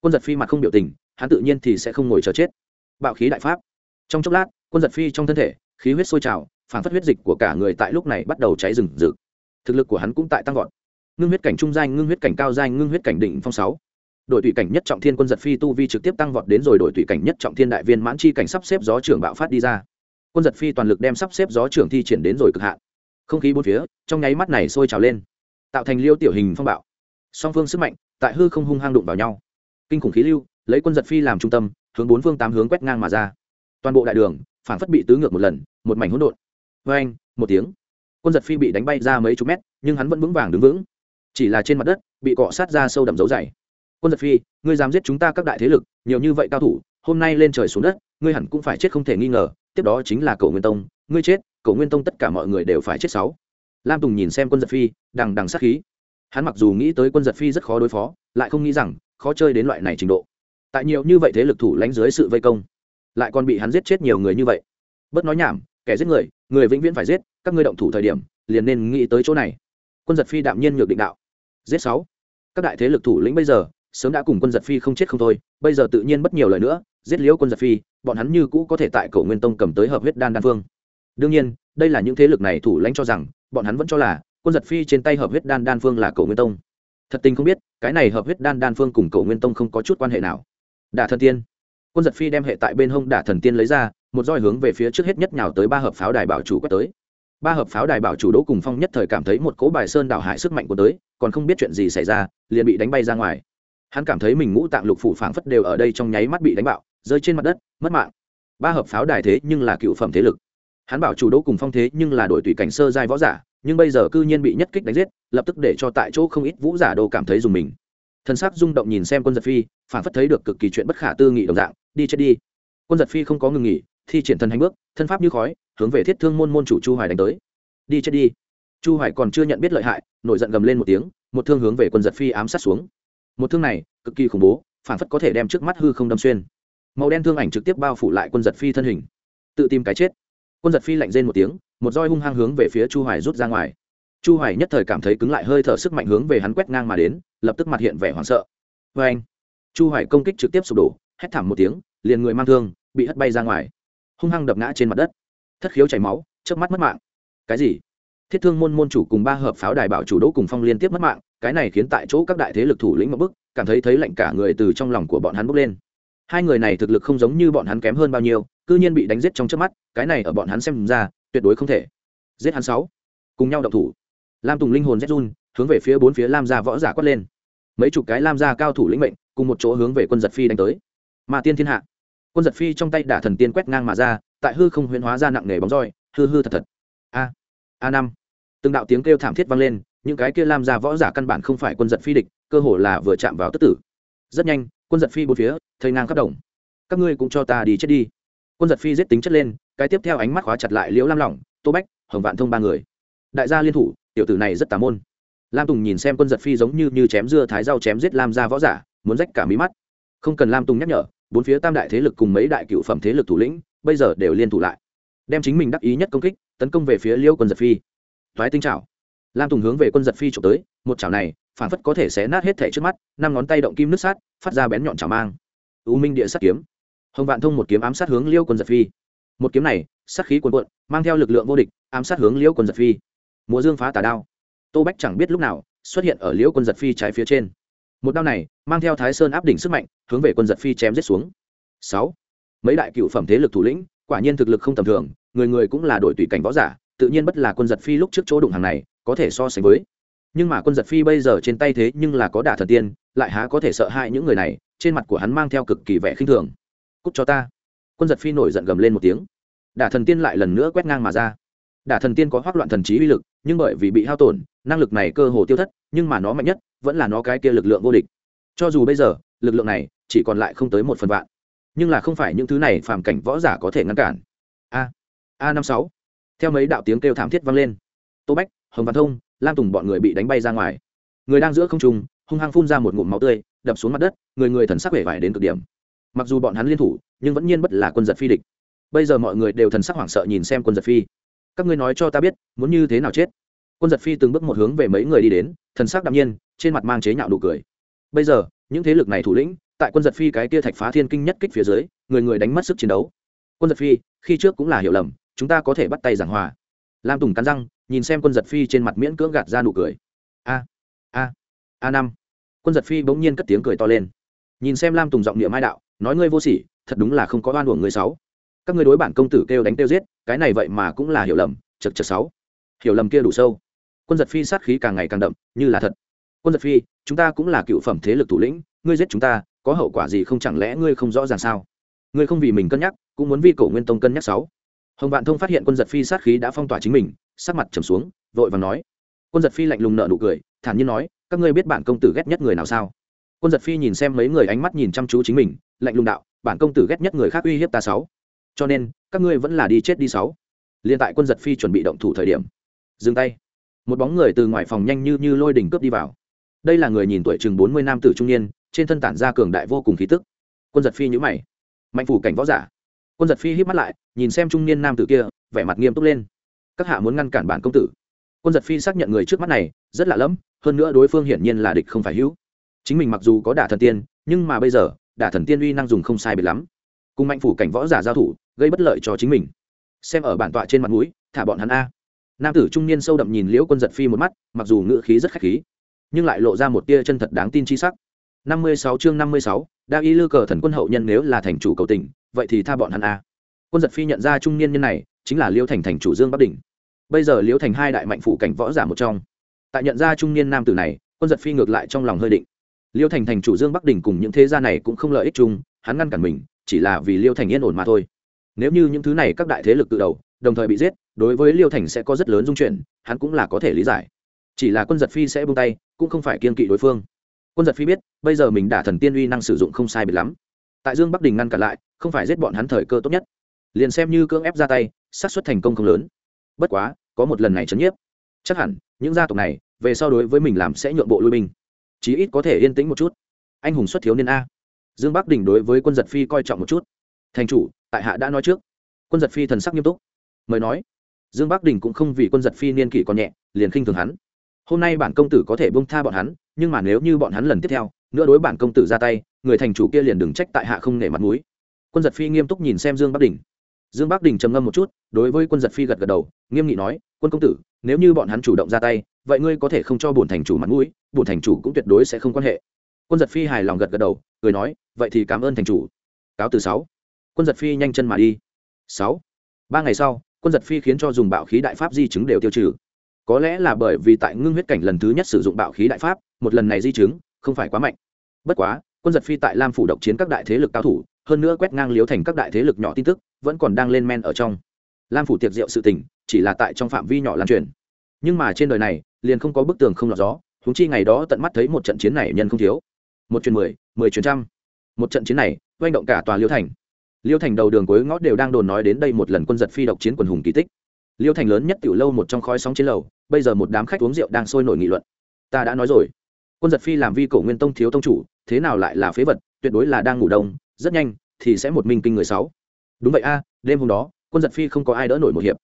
Quân giật phi mặt không biểu tình, hắn tự nhiên thì sẽ không ngồi chờ chết. Bạo khí đại pháp. Trong chốc lát, quân giật phi trong thân thể, khí huyết sôi trào, phản phất huyết dịch của cả người tại lúc này bắt đầu cháy rừng rực. Thực lực của hắn cũng tại tăng vọt. Ngưng huyết cảnh trung danh ngưng huyết cảnh cao danh ngưng huyết cảnh đỉnh phong sáu. Đội tùy cảnh nhất trọng thiên quân giật phi tu vi trực tiếp tăng vọt đến rồi đội tùy cảnh nhất trọng thiên đại viên mãn chi cảnh sắp xếp gió trưởng bạo phát đi ra. Quân giật phi toàn lực đem sắp xếp gió trưởng thi triển đến rồi cực hạn. Không khí bốn phía, trong nháy mắt này sôi trào lên tạo thành liêu tiểu hình phong bạo. Song phương sức mạnh tại hư không hung hang đụng vào nhau. Kinh khủng khí lưu lấy quân giật phi làm trung tâm, hướng bốn phương tám hướng quét ngang mà ra. Toàn bộ đại đường phản phất bị tứ ngược một lần, một mảnh hỗn độn. Vê anh một tiếng. Quân giật phi bị đánh bay ra mấy chục mét, nhưng hắn vẫn vững vàng đứng vững. Chỉ là trên mặt đất bị cọ sát ra sâu đậm dấu dày. Quân giật phi, ngươi dám giết chúng ta các đại thế lực, nhiều như vậy cao thủ, hôm nay lên trời xuống đất, ngươi hẳn cũng phải chết không thể nghi ngờ, tiếp đó chính là cầu nguyên tông. Ngươi chết cầu nguyên tông tất cả mọi người đều phải chết sáu lam tùng nhìn xem quân giật phi, đằng đằng sát khí. Hắn mặc dù nghĩ tới quân giật phi rất khó đối phó, lại không nghĩ rằng khó chơi đến loại này trình độ. Tại nhiều như vậy thế lực thủ lãnh dưới sự vây công, lại còn bị hắn giết chết nhiều người như vậy. Bớt nói nhảm, kẻ giết người người vĩnh viễn phải giết, các ngươi động thủ thời điểm, liền nên nghĩ tới chỗ này. Quân giật phi đạm nhiên nhược định đạo. Giết sáu. Các đại thế lực thủ lĩnh bây giờ, sớm đã cùng quân giật phi không chết không thôi, bây giờ tự nhiên bất nhiều lời nữa, giết liễu quân giật phi, bọn hắn như cũ có thể tại cổ nguyên tông cầm tới hợp huyết đan đan phương. Đương nhiên, đây là những thế lực này thủ lãnh cho rằng bọn hắn vẫn cho là quân giật phi trên tay hợp huyết đan đan phương là cổ nguyên tông. Thật tình không biết, cái này hợp huyết đan đan phương cùng cổ nguyên tông không có chút quan hệ nào. Đả thần tiên. Quân giật phi đem hệ tại bên hông đả thần tiên lấy ra, một roi hướng về phía trước hết nhất nhào tới ba hợp pháo đài bảo chủ quét tới. Ba hợp pháo đài bảo chủ đỗ cùng phong nhất thời cảm thấy một cỗ bài sơn đảo hại sức mạnh của tới, còn không biết chuyện gì xảy ra, liền bị đánh bay ra ngoài. Hắn cảm thấy mình ngũ tạng lục phủ phảng phất đều ở đây trong nháy mắt bị đánh bạo, rơi trên mặt đất, mất mạng. Ba hợp pháo đài thế nhưng là cựu phẩm thế lực hắn bảo chủ đỗ cùng phong thế nhưng là đội tùy cảnh sơ giai võ giả, nhưng bây giờ cư nhiên bị nhất kích đánh giết, lập tức để cho tại chỗ không ít vũ giả đô cảm thấy dùng mình. Thân xác rung động nhìn xem quân giật phi, phản phất thấy được cực kỳ chuyện bất khả tư nghị đồng dạng, đi chết đi. Quân giật phi không có ngừng nghỉ, thi triển thần hành bước, thân pháp như khói, hướng về thiết thương môn môn chủ chu hoài đánh tới. Đi chết đi. Chu hoài còn chưa nhận biết lợi hại, nổi giận gầm lên một tiếng, một thương hướng về quân giật phi ám sát xuống. Một thương này, cực kỳ khủng bố, phản phất có thể đem trước mắt hư không đâm xuyên. Màu đen thương ảnh trực tiếp bao phủ lại quân giật phi thân hình. Tự tìm cái chết quân giật phi lạnh rên một tiếng, một roi hung hăng hướng về phía chu hoài rút ra ngoài. Chu hoài nhất thời cảm thấy cứng lại hơi thở sức mạnh hướng về hắn quét ngang mà đến, lập tức mặt hiện vẻ hoảng sợ. Với anh, chu hoài công kích trực tiếp sụp đổ, hét thảm một tiếng, liền người mang thương, bị hất bay ra ngoài. Hung hăng đập ngã trên mặt đất. Thất khiếu chảy máu trước mắt mất mạng. Cái gì? Thiết thương môn môn chủ cùng ba hợp pháo đài bảo chủ đỗ cùng phong liên tiếp mất mạng, cái này khiến tại chỗ các đại thế lực thủ lĩnh một bức, cảm thấy thấy lạnh cả người từ trong lòng của bọn hắn bốc lên. Hai người này thực lực không giống như bọn hắn kém hơn bao nhiêu cư nhiên bị đánh giết trong chớp mắt, cái này ở bọn hắn xem ra, tuyệt đối không thể. Giết hắn sáu. Cùng nhau động thủ. Lam tùng linh hồn rét run, hướng về phía bốn phía lam gia võ giả quát lên. Mấy chục cái lam gia cao thủ lĩnh mệnh, cùng một chỗ hướng về quân giật phi đánh tới. Mà tiên thiên hạ. Quân giật phi trong tay đả thần tiên quét ngang mà ra, tại hư không huyễn hóa ra nặng nề bóng roi, hư hư thật thật. A a năm. Từng đạo tiếng kêu thảm thiết vang lên, những cái kia lam gia võ giả căn bản không phải quân giật phi địch, cơ hồ là vừa chạm vào tức tử. Rất nhanh, quân giật phi bốn phía, thây ngang khắp đồng. Các ngươi cũng cho ta đi chết đi quân giật phi giết tính chất lên, cái tiếp theo ánh mắt khóa chặt lại liễu lam lỏng, tô bách, hồng vạn thông ba người. Đại gia liên thủ, tiểu tử này rất tà môn. Lam tùng nhìn xem quân giật phi giống như như chém dưa thái rau chém giết lam gia võ giả, muốn rách cả mí mắt. Không cần lam tùng nhắc nhở, bốn phía tam đại thế lực cùng mấy đại cựu phẩm thế lực thủ lĩnh, bây giờ đều liên thủ lại. Đem chính mình đắc ý nhất công kích, tấn công về phía liêu quân giật phi. Thoái tinh trảo. Lam tùng hướng về quân giật phi trộm tới, một chảo này, phản phất có thể xé nát hết thể trước mắt, năm ngón tay động kim nước sát, phát ra bén nhọn chảo mang. U minh địa sát kiếm hồng vạn thông một kiếm ám sát hướng liêu quân giật phi. Một kiếm này, sát khí cuồn cuộn, mang theo lực lượng vô địch, ám sát hướng liêu quân giật phi. Múa dương phá tà đao. Tô bách chẳng biết lúc nào, xuất hiện ở liễu quân giật phi trái phía trên. Một đao này, mang theo thái sơn áp đỉnh sức mạnh, hướng về quân giật phi chém giết xuống. Sáu. Mấy đại cựu phẩm thế lực thủ lĩnh, quả nhiên thực lực không tầm thường, người người cũng là đội tùy cảnh võ giả, tự nhiên bất là quân giật phi lúc trước chỗ đụng hàng này, có thể so sánh với. Nhưng mà quân giật phi bây giờ trên tay thế nhưng là có đả thần tiên, lại há có thể sợ hãi những người này, trên mặt của hắn mang theo cực kỳ vẻ khinh thường cúc cho ta. Quân giật phi nổi giận gầm lên một tiếng. Đả thần tiên lại lần nữa quét ngang mà ra. Đả thần tiên có hoác loạn thần trí uy lực, nhưng bởi vì bị hao tổn, năng lực này cơ hồ tiêu thất, nhưng mà nó mạnh nhất, vẫn là nó cái kia lực lượng vô địch. Cho dù bây giờ, lực lượng này chỉ còn lại không tới một phần vạn. Nhưng là không phải những thứ này phàm cảnh võ giả có thể ngăn cản. A a năm sáu. Theo mấy đạo tiếng kêu thảm thiết vang lên. Tô bách, hồng văn thông, lam tùng bọn người bị đánh bay ra ngoài. Người đang giữa không trung, hung hăng phun ra một ngụm máu tươi, đập xuống mặt đất, người người thần sắc vẻ vải đến cực điểm mặc dù bọn hắn liên thủ, nhưng vẫn nhiên bất là quân giật phi địch. Bây giờ mọi người đều thần sắc hoảng sợ nhìn xem quân giật phi. Các ngươi nói cho ta biết, muốn như thế nào chết? Quân giật phi từng bước một hướng về mấy người đi đến, thần sắc đạm nhiên, trên mặt mang chế nhạo nụ cười. Bây giờ, những thế lực này thủ lĩnh, tại quân giật phi cái kia thạch phá thiên kinh nhất kích phía dưới, người người đánh mất sức chiến đấu. Quân giật phi, khi trước cũng là hiểu lầm, chúng ta có thể bắt tay giảng hòa. Lam tùng cắn răng, nhìn xem quân giật phi trên mặt miễn cưỡng gạt ra nụ cười. A a a năm. Quân giật phi bỗng nhiên cất tiếng cười to lên nhìn xem lam tùng giọng niệm mai đạo, nói ngươi vô sỉ, thật đúng là không có oan uổng người sáu. Các ngươi đối bản công tử kêu đánh kêu giết, cái này vậy mà cũng là hiểu lầm, chật chật sáu. Hiểu lầm kia đủ sâu. Quân giật phi sát khí càng ngày càng đậm, như là thật. Quân giật phi, chúng ta cũng là cựu phẩm thế lực thủ lĩnh, ngươi giết chúng ta, có hậu quả gì không chẳng lẽ ngươi không rõ ràng sao? Ngươi không vì mình cân nhắc, cũng muốn vi cổ nguyên tông cân nhắc sáu. Hồng vạn thông phát hiện quân giật phi sát khí đã phong tỏa chính mình, sắc mặt trầm xuống, vội và nói. Quân giật phi lạnh lùng nợ nụ cười, thản nhiên nói, các ngươi biết bản công tử ghét nhất người nào sao? Quân giật phi nhìn xem mấy người ánh mắt nhìn chăm chú chính mình, lạnh lùng đạo, bản công tử ghét nhất người khác uy hiếp ta sáu. Cho nên, các ngươi vẫn là đi chết đi sáu. Liên tại quân giật phi chuẩn bị động thủ thời điểm, dừng tay. Một bóng người từ ngoài phòng nhanh như như lôi đỉnh cướp đi vào. Đây là người nhìn tuổi chừng bốn mươi nam tử trung niên, trên thân tản ra cường đại vô cùng khí tức. Quân giật phi nhữ mày. Mạnh phủ cảnh võ giả. Quân giật phi hít mắt lại, nhìn xem trung niên nam tử kia, vẻ mặt nghiêm túc lên. Các hạ muốn ngăn cản bản công tử. Quân giật phi xác nhận người trước mắt này, rất lạ lẫm, hơn nữa đối phương hiển nhiên là địch không phải hữu chính mình mặc dù có đả thần tiên, nhưng mà bây giờ, đả thần tiên uy năng dùng không sai biệt lắm. Cùng mạnh phủ cảnh võ giả giao thủ, gây bất lợi cho chính mình. Xem ở bản tọa trên mặt mũi, thả bọn hắn a. Nam tử trung niên sâu đậm nhìn liễu quân giật phi một mắt, mặc dù ngữ khí rất khách khí, nhưng lại lộ ra một tia chân thật đáng tin chi sắc. Năm mươi sáu chương năm mươi sáu, đa y lư cờ thần quân hậu nhân nếu là thành chủ cầu tình, vậy thì tha bọn hắn a. Quân giật phi nhận ra trung niên nhân này, chính là liễu thành thành chủ dương bắc đỉnh. Bây giờ liễu thành hai đại mạnh phủ cảnh võ giả một trong. Tại nhận ra trung niên nam tử này, quân giật phi ngược lại trong lòng hơi định liêu thành thành chủ dương bắc Đình cùng những thế gia này cũng không lợi ích chung, hắn ngăn cản mình, chỉ là vì liêu thành yên ổn mà thôi. Nếu như những thứ này các đại thế lực tự đầu, đồng thời bị giết, đối với liêu thành sẽ có rất lớn dung chuyển, hắn cũng là có thể lý giải. Chỉ là quân giật phi sẽ bung tay, cũng không phải kiên kỵ đối phương. Quân giật phi biết, bây giờ mình đả thần tiên uy năng sử dụng không sai biệt lắm. Tại dương bắc đình ngăn cản lại, không phải giết bọn hắn thời cơ tốt nhất. Liền xem như cưỡng ép ra tay, xác suất thành công không lớn. Bất quá, có một lần này chấn nhiếp. Chắc hẳn, những gia tộc này, về sau đối với mình làm sẽ nhượng bộ lui binh chí ít có thể yên tĩnh một chút. Anh hùng xuất thiếu niên a. Dương bắc đình đối với quân giật phi coi trọng một chút. Thành chủ, tại hạ đã nói trước. Quân giật phi thần sắc nghiêm túc. Mời nói. Dương bắc đình cũng không vì quân giật phi niên kỷ còn nhẹ, liền khinh thường hắn. Hôm nay bản công tử có thể bông tha bọn hắn, nhưng mà nếu như bọn hắn lần tiếp theo, nữa đối bản công tử ra tay, người thành chủ kia liền đừng trách tại hạ không nể mặt mũi. Quân giật phi nghiêm túc nhìn xem dương bắc đình. Dương bắc đình trầm ngâm một chút, đối với quân giật phi gật gật đầu, nghiêm nghị nói, quân công tử nếu như bọn hắn chủ động ra tay, vậy ngươi có thể không cho bổn thành chủ mặt mũi, bổn thành chủ cũng tuyệt đối sẽ không quan hệ. Quân giật phi hài lòng gật gật đầu, cười nói, vậy thì cảm ơn thành chủ. Cáo từ sáu. Quân giật phi nhanh chân mà đi. Sáu. Ba ngày sau, quân giật phi khiến cho dùng bạo khí đại pháp di chứng đều tiêu trừ. Có lẽ là bởi vì tại ngưng huyết cảnh lần thứ nhất sử dụng bạo khí đại pháp, một lần này di chứng không phải quá mạnh. Bất quá, quân giật phi tại lam phủ độc chiến các đại thế lực cao thủ, hơn nữa quét ngang liếu thành các đại thế lực nhỏ tin tức, vẫn còn đang lên men ở trong. Lam phủ tiệc rượu sự tình chỉ là tại trong phạm vi nhỏ lan truyền. Nhưng mà trên đời này, liền không có bức tường không lọt gió húng chi ngày đó tận mắt thấy một trận chiến này nhân không thiếu. Một chuyến mười mười chuyến trăm. Một trận chiến này, oanh động cả tòa liêu thành. Liêu thành đầu đường cuối ngõ đều đang đồn nói đến đây một lần quân giật phi độc chiến quần hùng kỳ tích. Liêu thành lớn nhất tiểu lâu một trong khói sóng trên lầu, bây giờ một đám khách uống rượu đang sôi nổi nghị luận. Ta đã nói rồi. Quân giật phi làm vi cổ nguyên tông thiếu tông chủ, thế nào lại là phế vật, tuyệt đối là đang ngủ đông, rất nhanh thì sẽ một minh kinh người sáu. Đúng vậy a, đêm hôm đó, quân giật phi không có ai đỡ nổi một hiệp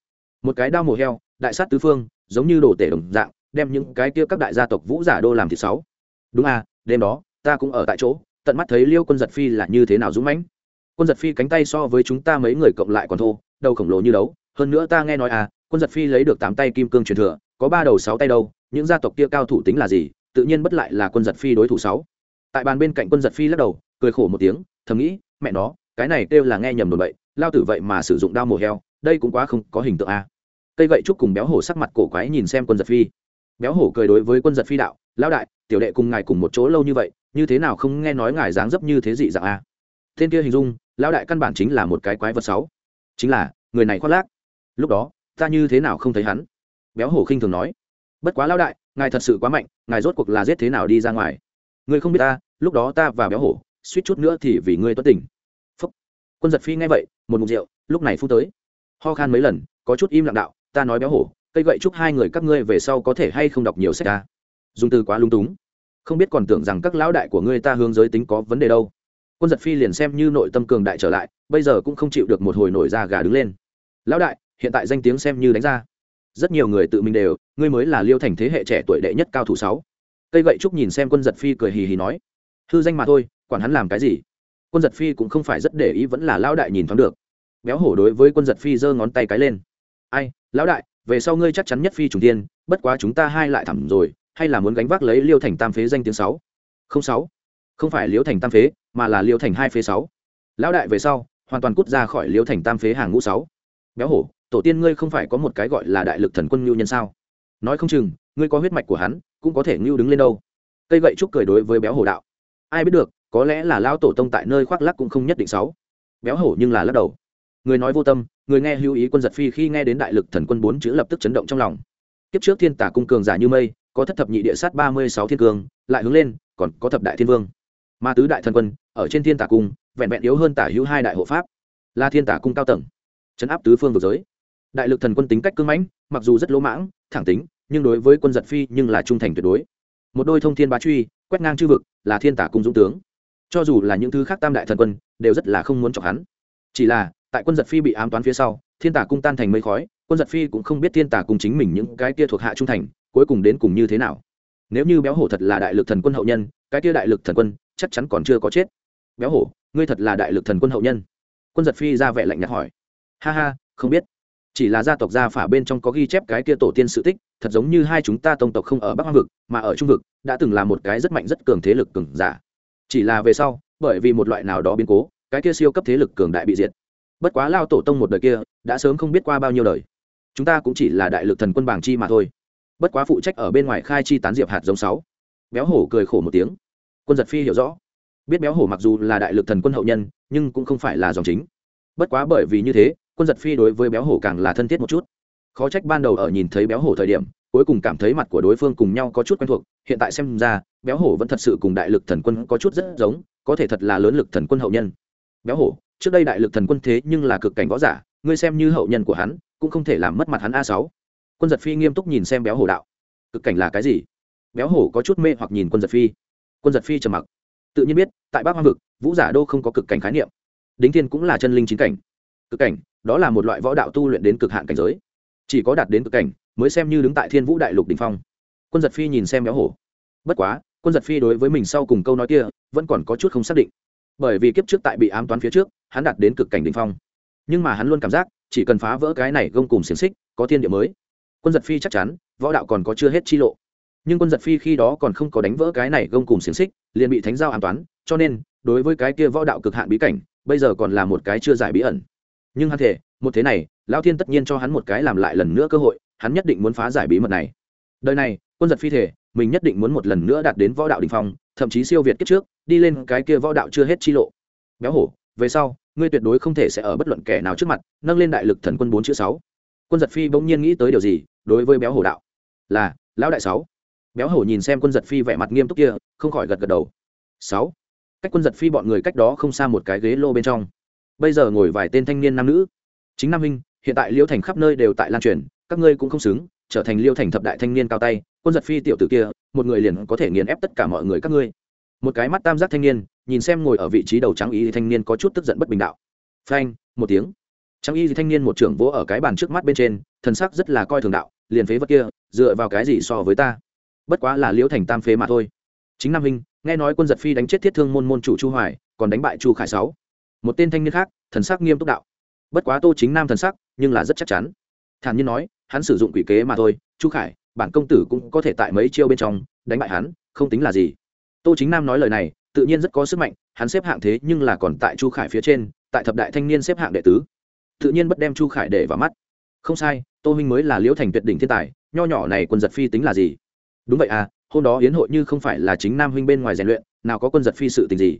một cái đao mổ heo, đại sát tứ phương, giống như đồ tể đồng dạng, đem những cái kia các đại gia tộc vũ giả đô làm thịt sáu. Đúng à? đêm đó, ta cũng ở tại chỗ, tận mắt thấy liêu quân giật phi là như thế nào dũng mãnh. Quân giật phi cánh tay so với chúng ta mấy người cộng lại còn thô, đầu khổng lồ như đấu. Hơn nữa ta nghe nói à quân giật phi lấy được tám tay kim cương truyền thừa, có ba đầu sáu tay đâu, những gia tộc kia cao thủ tính là gì, tự nhiên bất lại là quân giật phi đối thủ sáu. Tại bàn bên cạnh quân giật phi lắc đầu, cười khổ một tiếng, thầm nghĩ, mẹ nó, cái này kêu là nghe nhầm đồn bậy, lao tử vậy mà sử dụng đao mổ heo, đây cũng quá không có hình tượng a cây gậy trúc cùng béo hổ sắc mặt cổ quái nhìn xem quân giật phi. Béo hổ cười đối với quân giật phi đạo, lão đại, tiểu đệ cùng ngài cùng một chỗ lâu như vậy, như thế nào không nghe nói ngài dáng dấp như thế dị dạng a? Tên kia hình dung, lão đại căn bản chính là một cái quái vật sáu. Chính là, người này khoác lác. Lúc đó, ta như thế nào không thấy hắn? Béo hổ khinh thường nói, bất quá lão đại, ngài thật sự quá mạnh, ngài rốt cuộc là giết thế nào đi ra ngoài? Ngươi không biết ta, lúc đó ta và béo hổ, suýt chút nữa thì vì ngươi tuất tình. Phúc. quân giật phi nghe vậy, một mục rượu, lúc này phu tới. Ho khan mấy lần, có chút im lặng đạo ta nói béo hổ, cây gậy chúc hai người các ngươi về sau có thể hay không đọc nhiều sách ta? Dùng từ quá lung túng. Không biết còn tưởng rằng các lão đại của ngươi ta hướng giới tính có vấn đề đâu. Quân giật phi liền xem như nội tâm cường đại trở lại, bây giờ cũng không chịu được một hồi nổi ra gà đứng lên. Lão đại, hiện tại danh tiếng xem như đánh ra. Rất nhiều người tự mình đều, ngươi mới là liêu thành thế hệ trẻ tuổi đệ nhất cao thủ sáu. Cây gậy trúc nhìn xem quân giật phi cười hì hì nói, hư danh mà thôi, quản hắn làm cái gì? Quân giật phi cũng không phải rất để ý, vẫn là lão đại nhìn thoáng được. Béo hổ đối với quân giật phi giơ ngón tay cái lên ai, lão đại, về sau ngươi chắc chắn nhất phi trùng tiên, bất quá chúng ta hai lại thẳm rồi, hay là muốn gánh vác lấy liêu thành tam phế danh tiếng sáu? Không sáu. Không phải liêu thành tam phế, mà là liêu thành hai phế sáu. Lão đại về sau, hoàn toàn cút ra khỏi liêu thành tam phế hàng ngũ sáu. Béo hổ, tổ tiên ngươi không phải có một cái gọi là đại lực thần quân ngưu nhân sao? Nói không chừng, ngươi có huyết mạch của hắn, cũng có thể ngưu đứng lên đâu. Cây gậy trúc cười đối với béo hổ đạo. Ai biết được, có lẽ là lao tổ tông tại nơi khoác lắc cũng không nhất định sáu. Béo hổ nhưng là lắc đầu. Người nói vô tâm người nghe hữu ý quân giật phi khi nghe đến đại lực thần quân bốn chữ lập tức chấn động trong lòng. Kiếp trước thiên tả cung cường giả như mây, có thất thập nhị địa sát ba mươi sáu thiên cương lại hướng lên, còn có thập đại thiên vương. Ma tứ đại thần quân, ở trên thiên tả cung, vẹn vẹn yếu hơn tả hữu hai đại hộ pháp. Là thiên tả cung cao tầng, chấn áp tứ phương vực giới. Đại lực thần quân tính cách cưng mãnh, mặc dù rất lỗ mãng, thẳng tính, nhưng đối với quân giật phi nhưng là trung thành tuyệt đối. Một đôi thông thiên bá truy, quét ngang chư vực, là thiên tả cung dũng tướng. Cho dù là những thứ khác tam đại thần quân, đều rất là không muốn chọc hắn. Chỉ là tại quân giật phi bị ám toán phía sau, thiên tả cung tan thành mây khói, quân giật phi cũng không biết thiên tả cung chính mình những cái kia thuộc hạ trung thành, cuối cùng đến cùng như thế nào. Nếu như béo hổ thật là đại lực thần quân hậu nhân, cái kia đại lực thần quân chắc chắn còn chưa có chết. Béo hổ, ngươi thật là đại lực thần quân hậu nhân. Quân giật phi ra vẻ lạnh nhạt hỏi. Ha ha, không biết. Chỉ là gia tộc gia phả bên trong có ghi chép cái kia tổ tiên sự tích, thật giống như hai chúng ta tông tộc không ở bắc hoang vực, mà ở trung vực, đã từng là một cái rất mạnh, rất cường thế lực cường giả. Chỉ là về sau, bởi vì một loại nào đó biến cố, cái kia siêu cấp thế lực cường đại bị diệt bất quá lao tổ tông một đời kia, đã sớm không biết qua bao nhiêu đời. Chúng ta cũng chỉ là đại lực thần quân bảng chi mà thôi. Bất quá phụ trách ở bên ngoài khai chi tán diệp hạt giống sáu. Béo hổ cười khổ một tiếng. Quân giật phi hiểu rõ. Biết béo hổ mặc dù là đại lực thần quân hậu nhân, nhưng cũng không phải là dòng chính. Bất quá bởi vì như thế, quân giật phi đối với béo hổ càng là thân thiết một chút. Khó trách ban đầu ở nhìn thấy béo hổ thời điểm, cuối cùng cảm thấy mặt của đối phương cùng nhau có chút quen thuộc. Hiện tại xem ra, béo hổ vẫn thật sự cùng đại lực thần quân có chút rất giống, có thể thật là lớn lực thần quân hậu nhân. Béo hổ trước đây đại lực thần quân thế nhưng là cực cảnh võ giả, ngươi xem như hậu nhân của hắn, cũng không thể làm mất mặt hắn a sáu. Quân giật phi nghiêm túc nhìn xem béo hổ đạo. Cực cảnh là cái gì? Béo hổ có chút mê hoặc nhìn quân giật phi. Quân giật phi trầm mặc. Tự nhiên biết, tại bắc hoang vực, vũ giả đô không có cực cảnh khái niệm. Đính thiên cũng là chân linh chính cảnh. Cực cảnh, đó là một loại võ đạo tu luyện đến cực hạn cảnh giới. Chỉ có đạt đến cực cảnh, mới xem như đứng tại thiên vũ đại lục đình phong. Quân giật phi nhìn xem béo hổ. Bất quá, quân giật phi đối với mình sau cùng câu nói kia, vẫn còn có chút không xác định bởi vì kiếp trước tại bị ám toán phía trước, hắn đạt đến cực cảnh đình phong. Nhưng mà hắn luôn cảm giác, chỉ cần phá vỡ cái này gông cùng xiềng xích, có thiên địa mới. Quân giật phi chắc chắn, võ đạo còn có chưa hết chi lộ. Nhưng quân giật phi khi đó còn không có đánh vỡ cái này gông cùng xiềng xích, liền bị thánh giao an toán, cho nên, đối với cái kia võ đạo cực hạn bí cảnh, bây giờ còn là một cái chưa giải bí ẩn. Nhưng hắn thể, một thế này lao thiên tất nhiên cho hắn một cái làm lại lần nữa cơ hội, hắn nhất định muốn phá giải bí mật này. Đời này, quân giật phi thể mình nhất định muốn một lần nữa đạt đến võ đạo đình phong, thậm chí siêu việt kết trước, đi lên cái kia võ đạo chưa hết chi lộ. Béo hổ, về sau, ngươi tuyệt đối không thể sẽ ở bất luận kẻ nào trước mặt, nâng lên đại lực thần quân bốn chữ sáu. Quân giật phi bỗng nhiên nghĩ tới điều gì, đối với béo hổ đạo. Là, lão đại sáu. Béo hổ nhìn xem quân giật phi vẻ mặt nghiêm túc kia, không khỏi gật gật đầu. Sáu. Cách quân giật phi bọn người cách đó không xa một cái ghế lô bên trong. Bây giờ ngồi vài tên thanh niên nam nữ. Chính nam minh hiện tại liễu thành khắp nơi đều tại lan truyền, các ngươi cũng không xứng trở thành liêu thành thập đại thanh niên cao tay, quân giật phi tiểu tử kia, một người liền có thể nghiền ép tất cả mọi người các ngươi. Một cái mắt tam giác thanh niên, nhìn xem ngồi ở vị trí đầu trắng y thanh niên có chút tức giận bất bình đạo. Phanh, một tiếng. Trắng y thanh niên một trưởng vỗ ở cái bàn trước mắt bên trên, thần sắc rất là coi thường đạo, liền phế vật kia, dựa vào cái gì so với ta? Bất quá là liễu thành tam phế mà thôi. Chính nam hình nghe nói quân giật phi đánh chết thiết thương môn môn chủ chu hoài, còn đánh bại chu khải sáu. Một tên thanh niên khác, thần sắc nghiêm túc đạo. Bất quá tô chính nam thần sắc, nhưng là rất chắc chắn. Thản nhiên nói hắn sử dụng quỷ kế mà thôi, chu khải, bản công tử cũng có thể tại mấy chiêu bên trong đánh bại hắn, không tính là gì. Tô chính nam nói lời này, tự nhiên rất có sức mạnh, hắn xếp hạng thế nhưng là còn tại chu khải phía trên, tại thập đại thanh niên xếp hạng đệ tứ. Tự nhiên bất đem chu khải để vào mắt. Không sai, tô huynh mới là liễu thành tuyệt đỉnh thiên tài, nho nhỏ này quân giật phi tính là gì? Đúng vậy à hôm đó hiến hội như không phải là chính nam huynh bên ngoài rèn luyện, nào có quân giật phi sự tình gì?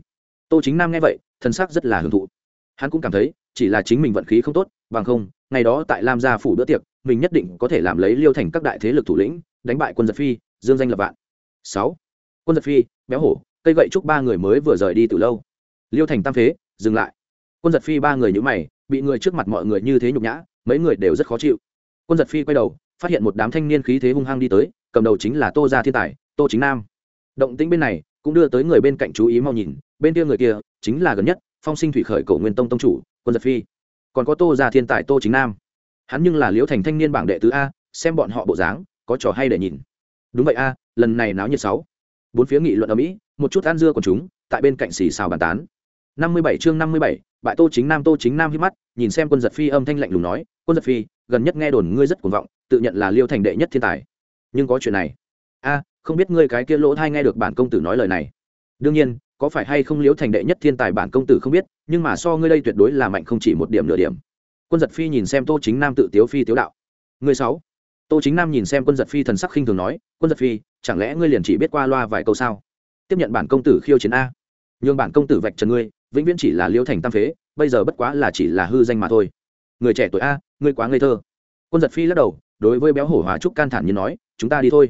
Tô chính nam nghe vậy thân xác rất là hưởng thụ. Hắn cũng cảm thấy, chỉ là chính mình vận khí không tốt, bằng không, ngày đó tại lam gia phủ bữa tiệc mình nhất định có thể làm lấy liêu thành các đại thế lực thủ lĩnh, đánh bại quân giật phi, dương danh lập vạn. Sáu. Quân giật phi, béo hổ, cây gậy chúc ba người mới vừa rời đi từ lâu. Liêu thành tam phế, dừng lại. Quân giật phi ba người nhữ mày, bị người trước mặt mọi người như thế nhục nhã, mấy người đều rất khó chịu. Quân giật phi quay đầu, phát hiện một đám thanh niên khí thế hung hăng đi tới, cầm đầu chính là tô gia thiên tài, tô chính nam. Động tĩnh bên này, cũng đưa tới người bên cạnh chú ý mau nhìn, bên kia người kia, chính là gần nhất, phong sinh thủy khởi cổ nguyên tông tông chủ, quân giật phi. Còn có tô gia thiên tài tô chính nam hắn nhưng là liễu thành thanh niên bảng đệ tứ a, xem bọn họ bộ dáng, có trò hay để nhìn. Đúng vậy a, lần này náo nhiệt sáu. Bốn phía nghị luận ở mỹ, một chút ăn dưa của chúng, tại bên cạnh xì xào bàn tán. Năm mươi bảy chương năm mươi bảy, bại tô chính nam, tô chính nam hít mắt, nhìn xem quân giật phi âm thanh lạnh lùng nói, quân giật phi, gần nhất nghe đồn ngươi rất cuồng vọng, tự nhận là liêu thành đệ nhất thiên tài. Nhưng có chuyện này. A, không biết ngươi cái kia lỗ thai nghe được bản công tử nói lời này. Đương nhiên, có phải hay không liễu thành đệ nhất thiên tài bản công tử không biết, nhưng mà so ngươi đây tuyệt đối là mạnh không chỉ một điểm nửa điểm quân giật phi nhìn xem tô chính nam tự tiếu phi tiếu đạo. Người sáu. Tô chính nam nhìn xem quân giật phi thần sắc khinh thường nói, quân giật phi, chẳng lẽ ngươi liền chỉ biết qua loa vài câu sao? Tiếp nhận bản công tử khiêu chiến a. Nhường bản công tử vạch trần ngươi, vĩnh viễn chỉ là liêu thành tam phế, bây giờ bất quá là chỉ là hư danh mà thôi. Người trẻ tuổi a, ngươi quá ngây thơ. Quân giật phi lắc đầu, đối với béo hổ hòa trúc can thản như nói, chúng ta đi thôi.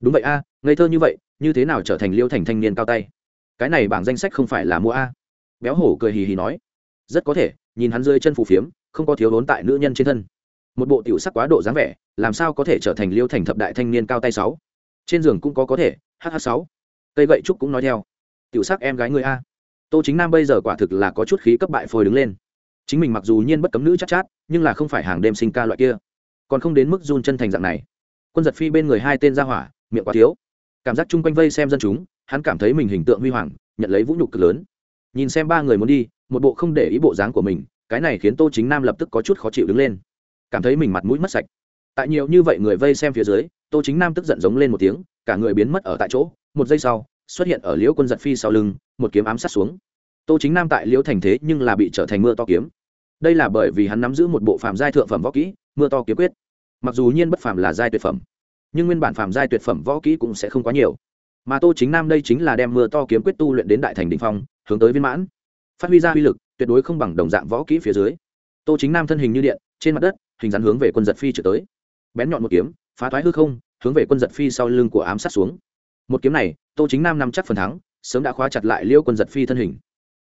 Đúng vậy a, ngây thơ như vậy, như thế nào trở thành liêu thành thanh niên cao tay? Cái này bảng danh sách không phải là mua a. Béo hổ cười hì hì nói, rất có thể, nhìn hắn rơi chân phù phiếm không có thiếu đốn tại nữ nhân trên thân. Một bộ tiểu sắc quá độ dáng vẻ làm sao có thể trở thành liêu thành thập đại thanh niên cao tay sáu? Trên giường cũng có có thể hh sáu. Cây gậy trúc cũng nói theo. Tiểu sắc em gái người a. Tô chính nam bây giờ quả thực là có chút khí cấp bại phôi đứng lên. Chính mình mặc dù nhiên bất cấm nữ chắc chát, chát nhưng là không phải hàng đêm sinh ca loại kia. Còn không đến mức run chân thành dạng này. Quân giật phi bên người hai tên ra hỏa miệng quá thiếu. Cảm giác chung quanh vây xem dân chúng hắn cảm thấy mình hình tượng huy hoàng nhận lấy vũ nhục cực lớn. Nhìn xem ba người muốn đi một bộ không để ý bộ dáng của mình cái này khiến tô chính nam lập tức có chút khó chịu đứng lên. Cảm thấy mình mặt mũi mất sạch. Tại nhiều như vậy người vây xem phía dưới, tô chính nam tức giận giống lên một tiếng, cả người biến mất ở tại chỗ. Một giây sau, xuất hiện ở liễu quân giật phi sau lưng, một kiếm ám sát xuống. Tô chính nam tại liễu thành thế nhưng là bị trở thành mưa to kiếm. Đây là bởi vì hắn nắm giữ một bộ phàm giai thượng phẩm võ kỹ, mưa to kiếm quyết. Mặc dù nhiên bất phàm là giai tuyệt phẩm, nhưng nguyên bản phàm giai tuyệt phẩm võ kỹ cũng sẽ không quá nhiều. Mà tô chính nam đây chính là đem mưa to kiếm quyết tu luyện đến đại thành đình phong, hướng tới viên mãn. Phát huy ra uy lực tuyệt đối không bằng đồng dạng võ kỹ phía dưới. Tô chính nam thân hình như điện, trên mặt đất, hình dáng hướng về quân giật phi trở tới. Bén nhọn một kiếm, phá thoái hư không, hướng về quân giật phi sau lưng của ám sát xuống. Một kiếm này, tô chính nam nắm chắc phần thắng, sớm đã khóa chặt lại liêu quân giật phi thân hình.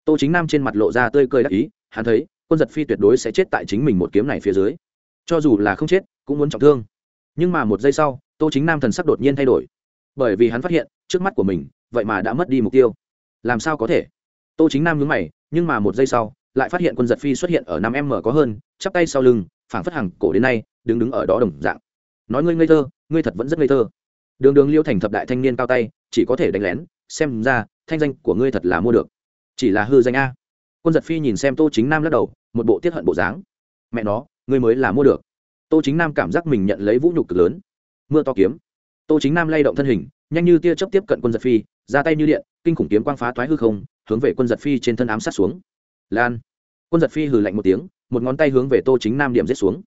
Tô chính nam trên mặt lộ ra tươi cười đắc ý, hắn thấy, quân giật phi tuyệt đối sẽ chết tại chính mình một kiếm này phía dưới. Cho dù là không chết, cũng muốn trọng thương. Nhưng mà một giây sau, tô chính nam thần sắc đột nhiên thay đổi. Bởi vì hắn phát hiện, trước mắt của mình, vậy mà đã mất đi mục tiêu. Làm sao có thể? Tô chính nam nhướng mày nhưng mà một giây sau, lại phát hiện quân giật phi xuất hiện ở năm m có hơn, chắp tay sau lưng, phảng phất hàng cổ đến nay, đứng đứng ở đó đồng dạng. Nói ngươi ngây thơ, ngươi thật vẫn rất ngây thơ. Đường đường liêu thành thập đại thanh niên cao tay, chỉ có thể đánh lén, xem ra, thanh danh của ngươi thật là mua được. Chỉ là hư danh a. Quân giật phi nhìn xem tô chính nam lắc đầu, một bộ tiết hận bộ dáng. Mẹ nó, ngươi mới là mua được. Tô chính nam cảm giác mình nhận lấy vũ nhục cực lớn. Mưa to kiếm. Tô chính nam lay động thân hình, nhanh như tia chớp tiếp cận quân giật phi, ra tay như điện kinh khủng kiếm quang phá thoái hư không, hướng về quân giật phi trên thân ám sát xuống. Lan. Quân giật phi hừ lạnh một tiếng, một ngón tay hướng về tô chính nam điểm giết xuống.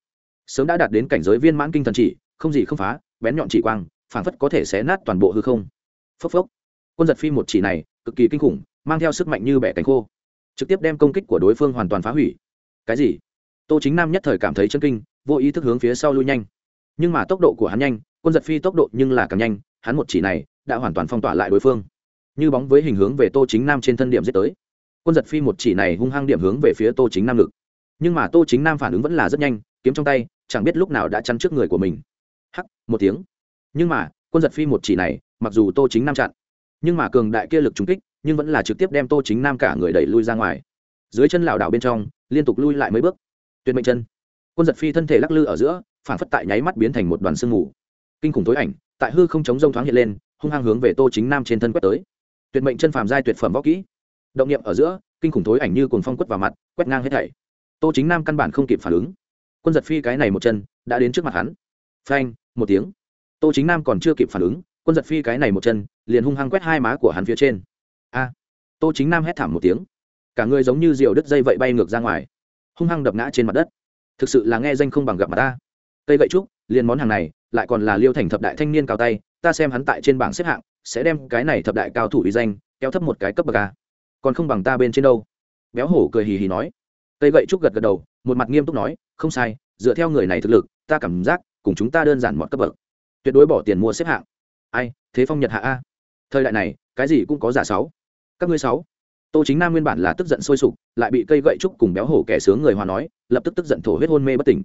Sớm đã đạt đến cảnh giới viên mãn kinh thần chỉ, không gì không phá, bén nhọn chỉ quang, phảng phất có thể xé nát toàn bộ hư không. Phốc phốc. Quân giật phi một chỉ này, cực kỳ kinh khủng, mang theo sức mạnh như bẻ cánh khô. Trực tiếp đem công kích của đối phương hoàn toàn phá hủy. Cái gì? Tô chính nam nhất thời cảm thấy chân kinh, vô ý thức hướng phía sau lui nhanh. Nhưng mà tốc độ của hắn nhanh, quân giật phi tốc độ nhưng là càng nhanh, hắn một chỉ này đã hoàn toàn phong tỏa lại đối phương như bóng với hình hướng về tô chính nam trên thân điểm giết tới. Quân giật phi một chỉ này hung hăng điểm hướng về phía tô chính nam ngực. Nhưng mà tô chính nam phản ứng vẫn là rất nhanh, kiếm trong tay, chẳng biết lúc nào đã chắn trước người của mình. Hắc, một tiếng. Nhưng mà, quân giật phi một chỉ này, mặc dù tô chính nam chặn, nhưng mà cường đại kia lực trúng kích, nhưng vẫn là trực tiếp đem tô chính nam cả người đẩy lui ra ngoài. Dưới chân lảo đảo bên trong, liên tục lui lại mấy bước. Tuyệt mệnh chân. Quân giật phi thân thể lắc lư ở giữa, phản phất tại nháy mắt biến thành một đoàn sương mù. Kinh khủng tối ảnh, tại hư không chống rông thoáng hiện lên, hung hăng hướng về tô chính nam trên thân quét tới tuyệt mệnh chân phàm giai tuyệt phẩm võ kỹ. Động niệm ở giữa, kinh khủng thối ảnh như cồn phong quất vào mặt, quét ngang hết thảy. Tô chính nam căn bản không kịp phản ứng. Quân giật phi cái này một chân, đã đến trước mặt hắn. Phanh, một tiếng. Tô chính nam còn chưa kịp phản ứng, quân giật phi cái này một chân, liền hung hăng quét hai má của hắn phía trên. A. Tô chính nam hét thảm một tiếng. Cả người giống như diều đứt dây vậy bay ngược ra ngoài. Hung hăng đập ngã trên mặt đất. Thực sự là nghe danh không bằng gặp mặt ta. Cây gậy trúc, liền món hàng này, lại còn là liêu thành thập đại thanh niên cao tay, ta xem hắn tại trên bảng xếp hạng sẽ đem cái này thập đại cao thủ uy danh kéo thấp một cái cấp bậc a. Còn không bằng ta bên trên đâu. Béo hổ cười hì hì nói. Cây gậy trúc gật gật đầu, một mặt nghiêm túc nói, không sai, dựa theo người này thực lực, ta cảm giác cùng chúng ta đơn giản mọi cấp bậc. Tuyệt đối bỏ tiền mua xếp hạng. Ai, thế phong nhật hạ a. Thời đại này, cái gì cũng có giả sáu. Các ngươi sáu. Tô chính nam nguyên bản là tức giận sôi sục, lại bị cây gậy trúc cùng béo hổ kẻ sướng người hòa nói, lập tức tức giận thổ huyết hôn mê bất tỉnh.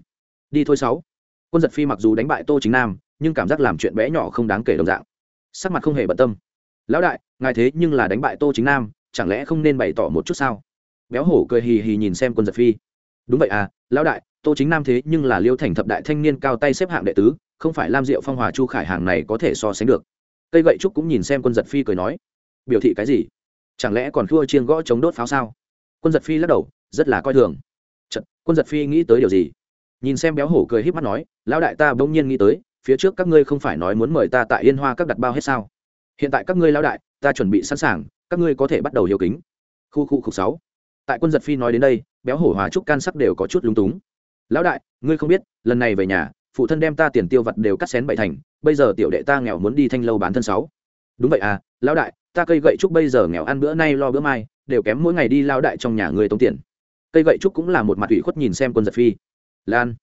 Đi thôi sáu. Quân giật phi mặc dù đánh bại tô chính nam, nhưng cảm giác làm chuyện bé nhỏ không đáng kể đồng dạng sắc mặt không hề bận tâm. Lão đại ngài thế nhưng là đánh bại tô chính nam chẳng lẽ không nên bày tỏ một chút sao? Béo hổ cười hì hì nhìn xem quân giật phi. Đúng vậy à lão đại tô chính nam thế nhưng là liêu thành thập đại thanh niên cao tay xếp hạng đệ tứ không phải lam diệu phong hòa chu khải hàng này có thể so sánh được. Cây gậy trúc cũng nhìn xem quân giật phi cười nói. Biểu thị cái gì? Chẳng lẽ còn thua chiên gõ chống đốt pháo sao? Quân giật phi lắc đầu rất là coi thường. Chật, quân giật phi nghĩ tới điều gì? Nhìn xem béo hổ cười h í p mắt nói lão đại ta bỗng nhiên nghĩ tới phía trước các ngươi không phải nói muốn mời ta tại yên hoa các đặt bao hết sao? Hiện tại các ngươi lão đại, ta chuẩn bị sẵn sàng, các ngươi có thể bắt đầu hiếu kính. Khu khu khu sáu. Tại quân giật phi nói đến đây, béo hổ hòa trúc can sắc đều có chút lúng túng. Lão đại, ngươi không biết, lần này về nhà, phụ thân đem ta tiền tiêu vặt đều cắt xén bảy thành, bây giờ tiểu đệ ta nghèo muốn đi thanh lâu bán thân sáu. Đúng vậy à lão đại, ta cây gậy trúc bây giờ nghèo ăn bữa nay lo bữa mai, đều kém mỗi ngày đi lao đại trong nhà người tống tiền. Cây gậy trúc cũng là một mặt ủy khuất nhìn xem quân giật phi. Lan,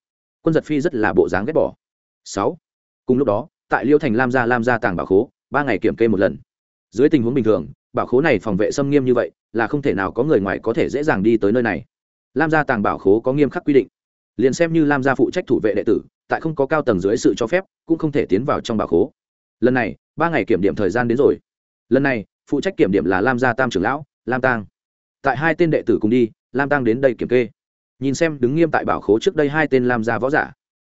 quân giật phi rất là bộ dáng ghét bỏ. Sáu cùng lúc đó, tại liêu thành lam gia lam gia tàng bảo khố, ba ngày kiểm kê một lần. Dưới tình huống bình thường, bảo khố này phòng vệ xâm nghiêm như vậy, là không thể nào có người ngoài có thể dễ dàng đi tới nơi này. Lam gia tàng bảo khố có nghiêm khắc quy định. Liền xem như lam gia phụ trách thủ vệ đệ tử, tại không có cao tầng dưới sự cho phép, cũng không thể tiến vào trong bảo khố. Lần này, ba ngày kiểm điểm thời gian đến rồi. Lần này, phụ trách kiểm điểm là lam gia tam trưởng lão, lam tang. Tại hai tên đệ tử cùng đi, lam tang đến đây kiểm kê. Nhìn xem đứng nghiêm tại bảo khố trước đây hai tên lam gia võ giả.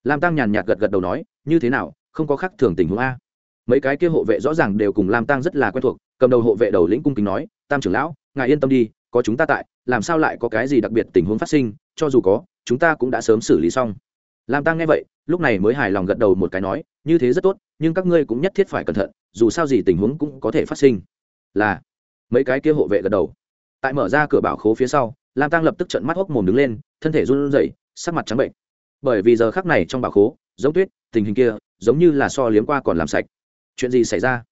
Lam tăng nhàn nhạt gật gật đầu nói, như thế nào không có khác thường tình huống a. Mấy cái kia hộ vệ rõ ràng đều cùng lam tăng rất là quen thuộc, cầm đầu hộ vệ đầu lĩnh cung kính nói, tam trưởng lão, ngài yên tâm đi, có chúng ta tại, làm sao lại có cái gì đặc biệt tình huống phát sinh, cho dù có, chúng ta cũng đã sớm xử lý xong. Lam tăng nghe vậy, lúc này mới hài lòng gật đầu một cái nói, như thế rất tốt, nhưng các ngươi cũng nhất thiết phải cẩn thận, dù sao gì tình huống cũng có thể phát sinh. Là, mấy cái kia hộ vệ gật đầu. Tại mở ra cửa bảo khố phía sau, lam tăng lập tức trận mắt hốc mồm đứng lên, thân thể run rẩy, sắc mặt trắng bệnh bởi vì giờ khắc này trong bảo khố, giống tuyết, tình hình kia, giống như là so liếm qua còn làm sạch. Chuyện gì xảy ra?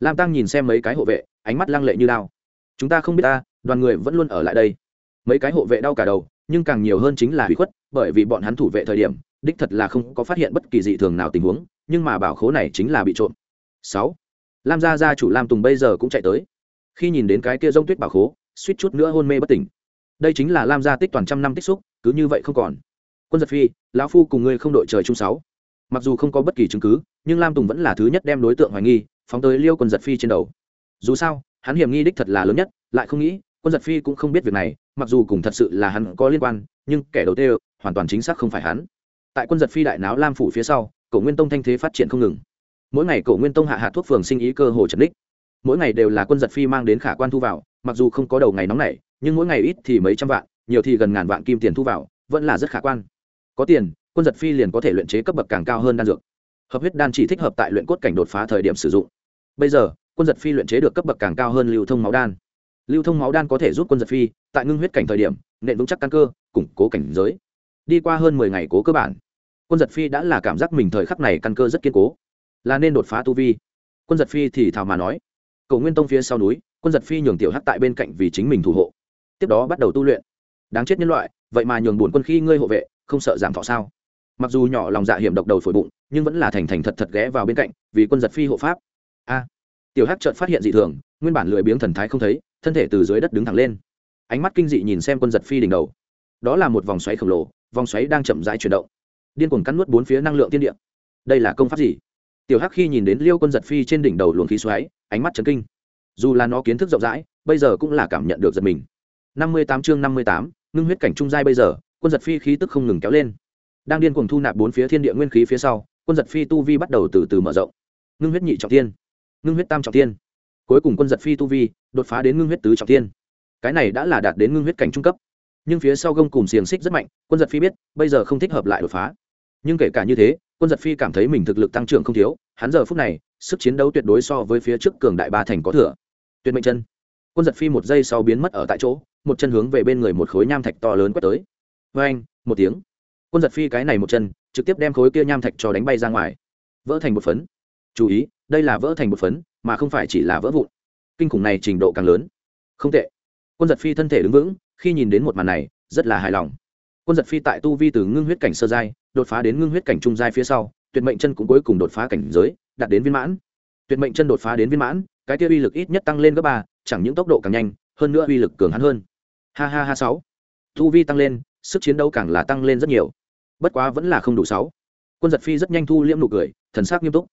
Lam tăng nhìn xem mấy cái hộ vệ, ánh mắt lăng lệ như lao chúng ta không biết ta, đoàn người vẫn luôn ở lại đây. Mấy cái hộ vệ đau cả đầu, nhưng càng nhiều hơn chính là hủy khuất, bởi vì bọn hắn thủ vệ thời điểm, đích thật là không có phát hiện bất kỳ dị thường nào tình huống, nhưng mà bảo khố này chính là bị trộm. Sáu. Lam gia gia chủ lam tùng bây giờ cũng chạy tới. Khi nhìn đến cái kia rông tuyết bảo khố, suýt chút nữa hôn mê bất tỉnh. Đây chính là lam gia tích toàn trăm năm tích xúc, cứ như vậy không còn quân giật phi, lão phu cùng ngươi không đội trời chung sáu. Mặc dù không có bất kỳ chứng cứ, nhưng lam tùng vẫn là thứ nhất đem đối tượng hoài nghi, phóng tới liêu quân giật phi trên đầu. Dù sao, hắn hiểm nghi đích thật là lớn nhất, lại không nghĩ, quân giật phi cũng không biết việc này, mặc dù cùng thật sự là hắn có liên quan, nhưng kẻ đầu tiên, hoàn toàn chính xác không phải hắn. Tại quân giật phi đại náo lam phủ phía sau, cổ nguyên tông thanh thế phát triển không ngừng. Mỗi ngày cổ nguyên tông hạ hạ thuốc phường sinh ý cơ hồ trần đích. Mỗi ngày đều là quân giật phi mang đến khả quan thu vào, mặc dù không có đầu ngày nóng này nhưng mỗi ngày ít thì mấy trăm vạn, nhiều thì gần ngàn vạn kim tiền thu vào, vẫn là rất khả quan có tiền, quân giật phi liền có thể luyện chế cấp bậc càng cao hơn đan dược. Hợp huyết đan chỉ thích hợp tại luyện cốt cảnh đột phá thời điểm sử dụng. Bây giờ, quân giật phi luyện chế được cấp bậc càng cao hơn lưu thông máu đan. Lưu thông máu đan có thể giúp quân giật phi tại ngưng huyết cảnh thời điểm, nện vững chắc căn cơ, củng cố cảnh giới. Đi qua hơn mười ngày cố cơ bản, quân giật phi đã là cảm giác mình thời khắc này căn cơ rất kiên cố, là nên đột phá tu vi. Quân giật phi thì thào mà nói, cầu nguyên tông phía sau núi, quân giật phi nhường tiểu hắc tại bên cạnh vì chính mình thủ hộ, tiếp đó bắt đầu tu luyện. Đáng chết nhân loại, vậy mà nhường buồn quân khi ngươi hộ vệ không sợ giảm thọ sao? Mặc dù nhỏ lòng dạ hiểm độc đầu phổi bụng, nhưng vẫn là thành thành thật thật ghé vào bên cạnh, vì quân giật phi hộ pháp. A. Tiểu hắc chợt phát hiện dị thường, nguyên bản lười biếng thần thái không thấy, thân thể từ dưới đất đứng thẳng lên. Ánh mắt kinh dị nhìn xem quân giật phi đỉnh đầu. Đó là một vòng xoáy khổng lồ, vòng xoáy đang chậm rãi chuyển động. Điên cuồng cắn nuốt bốn phía năng lượng tiên địa. Đây là công pháp gì? Tiểu hắc khi nhìn đến liêu quân giật phi trên đỉnh đầu luồng khí xoáy, ánh mắt chấn kinh. Dù là nó kiến thức rộng rãi, bây giờ cũng là cảm nhận được giật mình. Năm mươi tám chương năm mươi tám, ngưng huyết cảnh trung giai bây giờ quân giật phi khí tức không ngừng kéo lên. Đang điên cuồng thu nạp bốn phía thiên địa nguyên khí phía sau, quân giật phi tu vi bắt đầu từ từ mở rộng. Ngưng huyết nhị trọng tiên ngưng huyết tam trọng tiên cuối cùng quân giật phi tu vi đột phá đến ngưng huyết tứ trọng tiên cái này đã là đạt đến ngưng huyết cảnh trung cấp. Nhưng phía sau gông cùng xiềng xích rất mạnh, quân giật phi biết, bây giờ không thích hợp lại đột phá. Nhưng kể cả như thế, quân giật phi cảm thấy mình thực lực tăng trưởng không thiếu, hắn giờ phút này, sức chiến đấu tuyệt đối so với phía trước cường đại ba thành có thừa. Tuyệt mệnh chân. Quân giật phi một giây sau biến mất ở tại chỗ, một chân hướng về bên người một khối nham thạch to lớn quét tới vê anh, một tiếng. Quân giật phi cái này một chân, trực tiếp đem khối kia nham thạch cho đánh bay ra ngoài. Vỡ thành một phấn. Chú ý, đây là vỡ thành một phấn, mà không phải chỉ là vỡ vụn. Kinh khủng này trình độ càng lớn. Không tệ. Quân giật phi thân thể đứng vững, khi nhìn đến một màn này, rất là hài lòng. Quân giật phi tại tu vi từ ngưng huyết cảnh sơ giai, đột phá đến ngưng huyết cảnh trung giai phía sau, tuyệt mệnh chân cũng cuối cùng đột phá cảnh giới, đạt đến viên mãn. Tuyệt mệnh chân đột phá đến viên mãn, cái kia uy lực ít nhất tăng lên gấp ba, chẳng những tốc độ càng nhanh, hơn nữa uy lực cường hắn hơn. Ha ha ha sáu. Tu vi tăng lên sức chiến đấu càng là tăng lên rất nhiều. Bất quá vẫn là không đủ sáu. Quân giật phi rất nhanh thu liễm nụ cười, thần sắc nghiêm túc.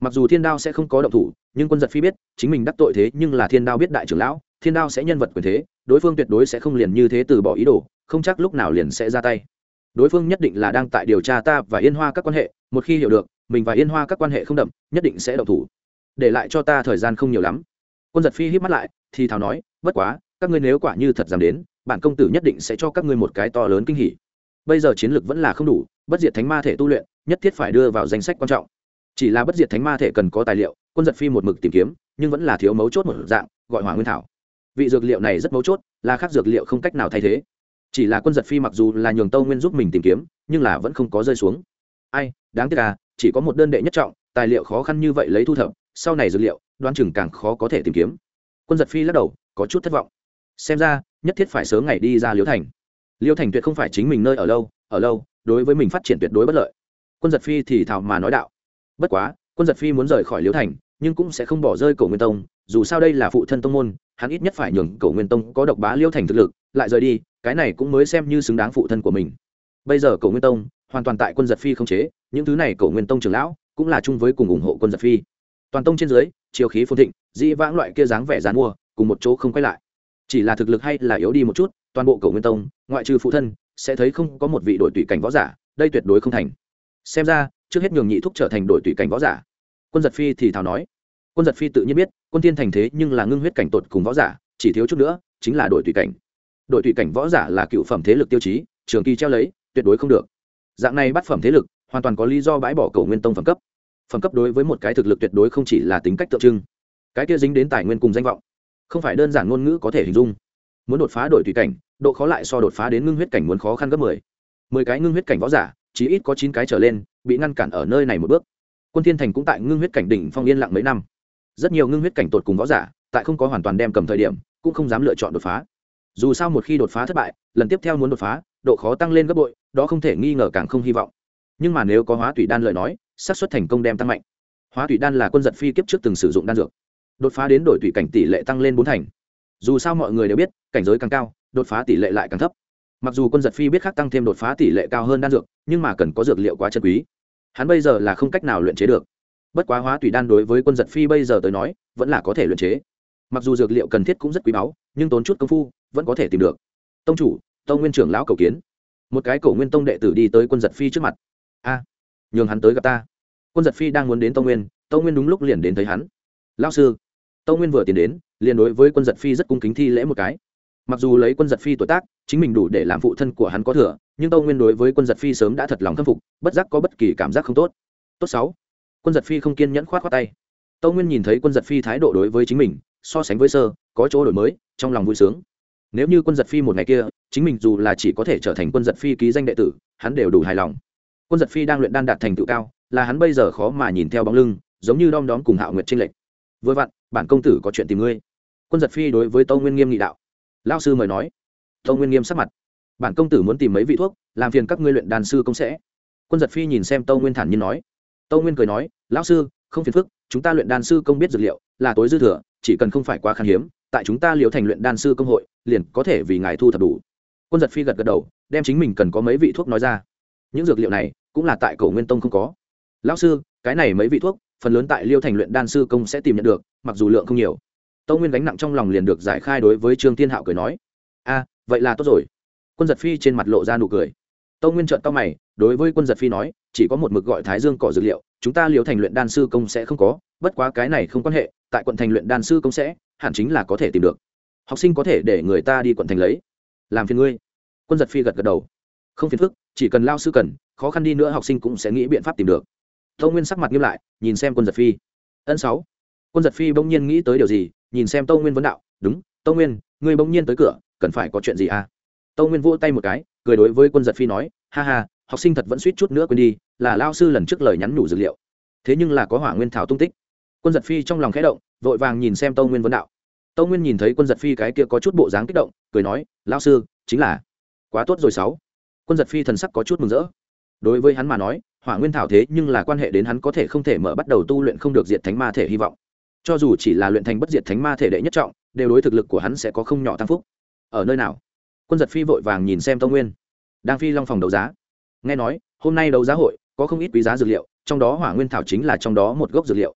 Mặc dù thiên đao sẽ không có động thủ, nhưng quân giật phi biết, chính mình đắc tội thế nhưng là thiên đao biết đại trưởng lão, thiên đao sẽ nhân vật quyền thế, đối phương tuyệt đối sẽ không liền như thế từ bỏ ý đồ, không chắc lúc nào liền sẽ ra tay. Đối phương nhất định là đang tại điều tra ta và yên hoa các quan hệ, một khi hiểu được, mình và yên hoa các quan hệ không đậm, nhất định sẽ động thủ. Để lại cho ta thời gian không nhiều lắm. Quân giật phi hít mắt lại, thì thào nói, bất quá, các ngươi nếu quả như thật dám đến bản công tử nhất định sẽ cho các ngươi một cái to lớn kinh hỉ. Bây giờ chiến lược vẫn là không đủ bất diệt thánh ma thể tu luyện nhất thiết phải đưa vào danh sách quan trọng. Chỉ là bất diệt thánh ma thể cần có tài liệu quân giật phi một mực tìm kiếm nhưng vẫn là thiếu mấu chốt một dạng gọi hỏa nguyên thảo. Vị dược liệu này rất mấu chốt là khác dược liệu không cách nào thay thế. Chỉ là quân giật phi mặc dù là nhường tâu nguyên giúp mình tìm kiếm nhưng là vẫn không có rơi xuống. Ai đáng tiếc à, chỉ có một đơn đệ nhất trọng tài liệu khó khăn như vậy lấy thu thập sau này dược liệu đoan chừng càng khó có thể tìm kiếm. Quân giật phi lắc đầu có chút thất vọng. Xem ra nhất thiết phải sớm ngày đi ra liễu thành. Liễu thành tuyệt không phải chính mình nơi ở lâu ở lâu, đối với mình phát triển tuyệt đối bất lợi. Quân giật phi thì thào mà nói đạo, bất quá, quân giật phi muốn rời khỏi liễu thành, nhưng cũng sẽ không bỏ rơi cổ nguyên tông, dù sao đây là phụ thân tông môn, hắn ít nhất phải nhường cổ nguyên tông có độc bá liễu thành thực lực, lại rời đi, cái này cũng mới xem như xứng đáng phụ thân của mình. Bây giờ cổ nguyên tông hoàn toàn tại quân giật phi không chế, những thứ này cổ nguyên tông trưởng lão cũng là chung với cùng ủng hộ quân giật phi. Toàn tông trên dưới chiều khí phồn thịnh, dĩ vãng loại kia dáng vẻ dán mua, cùng một chỗ không quay lại chỉ là thực lực hay là yếu đi một chút, toàn bộ cầu nguyên tông, ngoại trừ phụ thân, sẽ thấy không có một vị đội tùy cảnh võ giả, đây tuyệt đối không thành. Xem ra, trước hết nhường nhị thúc trở thành đội tùy cảnh võ giả. Quân giật phi thì thào nói. Quân giật phi tự nhiên biết, quân tiên thành thế nhưng là ngưng huyết cảnh tột cùng võ giả, chỉ thiếu chút nữa, chính là đội tùy cảnh. Đội tùy cảnh võ giả là cựu phẩm thế lực tiêu chí, trường kỳ treo lấy, tuyệt đối không được. Dạng này bắt phẩm thế lực, hoàn toàn có lý do bãi bỏ cầu nguyên tông phẩm cấp. Phẩm cấp đối với một cái thực lực tuyệt đối không chỉ là tính cách tượng trưng. Cái kia dính đến tài nguyên cùng danh vọng không phải đơn giản ngôn ngữ có thể hình dung. Muốn đột phá đổi tùy cảnh, độ khó lại so đột phá đến ngưng huyết cảnh muốn khó khăn gấp mười. Mười cái ngưng huyết cảnh võ giả chỉ ít có chín cái trở lên, bị ngăn cản ở nơi này một bước. Quân thiên thành cũng tại ngưng huyết cảnh đỉnh phong yên lặng mấy năm. Rất nhiều ngưng huyết cảnh tột cùng võ giả, tại không có hoàn toàn đem cầm thời điểm, cũng không dám lựa chọn đột phá. Dù sao một khi đột phá thất bại, lần tiếp theo muốn đột phá, độ khó tăng lên gấp bội, đó không thể nghi ngờ càng không hy vọng. Nhưng mà nếu có hóa thủy đan lời nói, xác suất thành công đem tăng mạnh. Hóa thủy đan là quân giật phi kiếp trước từng sử dụng đan dược đột phá đến đổi thủy cảnh tỷ lệ tăng lên bốn thành. Dù sao mọi người đều biết, cảnh giới càng cao, đột phá tỷ lệ lại càng thấp. Mặc dù quân giật phi biết khác tăng thêm đột phá tỷ lệ cao hơn đan dược, nhưng mà cần có dược liệu quá chân quý. Hắn bây giờ là không cách nào luyện chế được. Bất quá hóa thủy đan đối với quân giật phi bây giờ tới nói, vẫn là có thể luyện chế. Mặc dù dược liệu cần thiết cũng rất quý báu, nhưng tốn chút công phu, vẫn có thể tìm được. Tông chủ, tông nguyên trưởng lão cầu kiến. Một cái cổ nguyên tông đệ tử đi tới quân giật phi trước mặt. A, nhường hắn tới gặp ta. Quân giật phi đang muốn đến tông nguyên tông nguyên đúng lúc liền đến thấy hắn. Lao sư Tâu nguyên vừa tiến đến, liền đối với quân giật phi rất cung kính thi lễ một cái. Mặc dù lấy quân giật phi tuổi tác, chính mình đủ để làm phụ thân của hắn có thừa, nhưng Tâu nguyên đối với quân giật phi sớm đã thật lòng khâm phục, bất giác có bất kỳ cảm giác không tốt. Tốt sáu. Quân giật phi không kiên nhẫn khoát khoát tay. Tâu nguyên nhìn thấy quân giật phi thái độ đối với chính mình, so sánh với sơ, có chỗ đổi mới, trong lòng vui sướng. Nếu như quân giật phi một ngày kia, chính mình dù là chỉ có thể trở thành quân giật phi ký danh đệ tử, hắn đều đủ hài lòng. Quân giật phi đang luyện đan đạt thành tựu cao, là hắn bây giờ khó mà nhìn theo bóng lưng, giống như đom đóm cùng hạo nguyệt trinh lệch. Vừa vặn bản công tử có chuyện tìm ngươi. Quân giật phi đối với tâu nguyên nghiêm nghị đạo. Lao sư mời nói. Tâu nguyên nghiêm sắc mặt. Bản công tử muốn tìm mấy vị thuốc, làm phiền các ngươi luyện đàn sư công sẽ. Quân giật phi nhìn xem tâu nguyên thản nhiên nói. Tâu nguyên cười nói, lão sư, không phiền phức, chúng ta luyện đan sư công biết dược liệu, là tối dư thừa, chỉ cần không phải quá khan hiếm, tại chúng ta liệu thành luyện đan sư công hội, liền có thể vì ngài thu thập đủ. Quân giật phi gật gật đầu, đem chính mình cần có mấy vị thuốc nói ra. Những dược liệu này cũng là tại cổ nguyên tông không có. Lão sư, cái này mấy vị thuốc phần lớn tại liêu thành luyện đan sư công sẽ tìm nhận được, mặc dù lượng không nhiều. Tâu nguyên gánh nặng trong lòng liền được giải khai đối với trương thiên hạo cười nói, a, vậy là tốt rồi. Quân giật phi trên mặt lộ ra nụ cười. Tâu nguyên trợn tao mày, đối với quân giật phi nói, chỉ có một mực gọi thái dương cỏ dược liệu, chúng ta liều thành luyện đan sư công sẽ không có, bất quá cái này không quan hệ, tại quận thành luyện đan sư công sẽ, hẳn chính là có thể tìm được. Học sinh có thể để người ta đi quận thành lấy. Làm phiền ngươi. Quân giật phi gật gật đầu. Không phiền phức, chỉ cần lao sư cần, khó khăn đi nữa học sinh cũng sẽ nghĩ biện pháp tìm được tâu nguyên sắc mặt nghiêm lại, nhìn xem quân giật phi. Ân sáu. Quân giật phi bỗng nhiên nghĩ tới điều gì, nhìn xem tâu nguyên vấn đạo, đúng, tâu nguyên, ngươi bỗng nhiên tới cửa, cần phải có chuyện gì à? Tâu nguyên vỗ tay một cái, cười đối với quân giật phi nói, ha ha, học sinh thật vẫn suýt chút nữa quên đi, là lao sư lần trước lời nhắn nhủ dữ liệu. Thế nhưng là có hỏa nguyên thảo tung tích. Quân giật phi trong lòng khẽ động, vội vàng nhìn xem tâu nguyên vấn đạo. Tâu nguyên nhìn thấy quân giật phi cái kia có chút bộ dáng kích động, cười nói lao sư, chính là quá tốt rồi sáu. Quân giật phi thần sắc có chút mừng rỡ. Đối với hắn mà nói hỏa nguyên thảo thế nhưng là quan hệ đến hắn có thể không thể mở bắt đầu tu luyện không được diệt thánh ma thể hy vọng. Cho dù chỉ là luyện thành bất diệt thánh ma thể đệ nhất trọng, đều đối thực lực của hắn sẽ có không nhỏ tăng phúc. Ở nơi nào? Quân giật phi vội vàng nhìn xem tông nguyên. Đang phi long phòng đấu giá. Nghe nói, hôm nay đấu giá hội, có không ít quý giá dược liệu, trong đó hỏa nguyên thảo chính là trong đó một gốc dược liệu.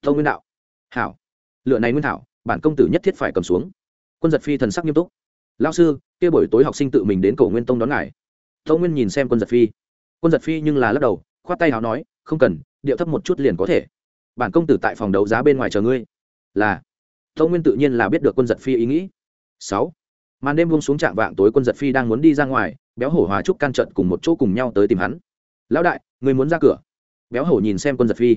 Tông nguyên đạo. Hảo. Lựa này nguyên thảo, bản công tử nhất thiết phải cầm xuống. Quân giật phi thần sắc nghiêm túc. Lao sư, kia buổi tối học sinh tự mình đến cổ nguyên tông đón ngài. Tông nguyên nhìn xem quân giật phi quân giật phi nhưng là lắc đầu, khoát tay h nói, không cần, điệu thấp một chút liền có thể. Bản công tử tại phòng đấu giá bên ngoài chờ ngươi. Là. Tâu nguyên tự nhiên là biết được quân giật phi ý nghĩ. Sáu. Màn đêm buông xuống trạm vạng tối, quân giật phi đang muốn đi ra ngoài, béo hổ hòa trúc can trận cùng một chỗ cùng nhau tới tìm hắn. Lão đại người muốn ra cửa? Béo hổ nhìn xem quân giật phi.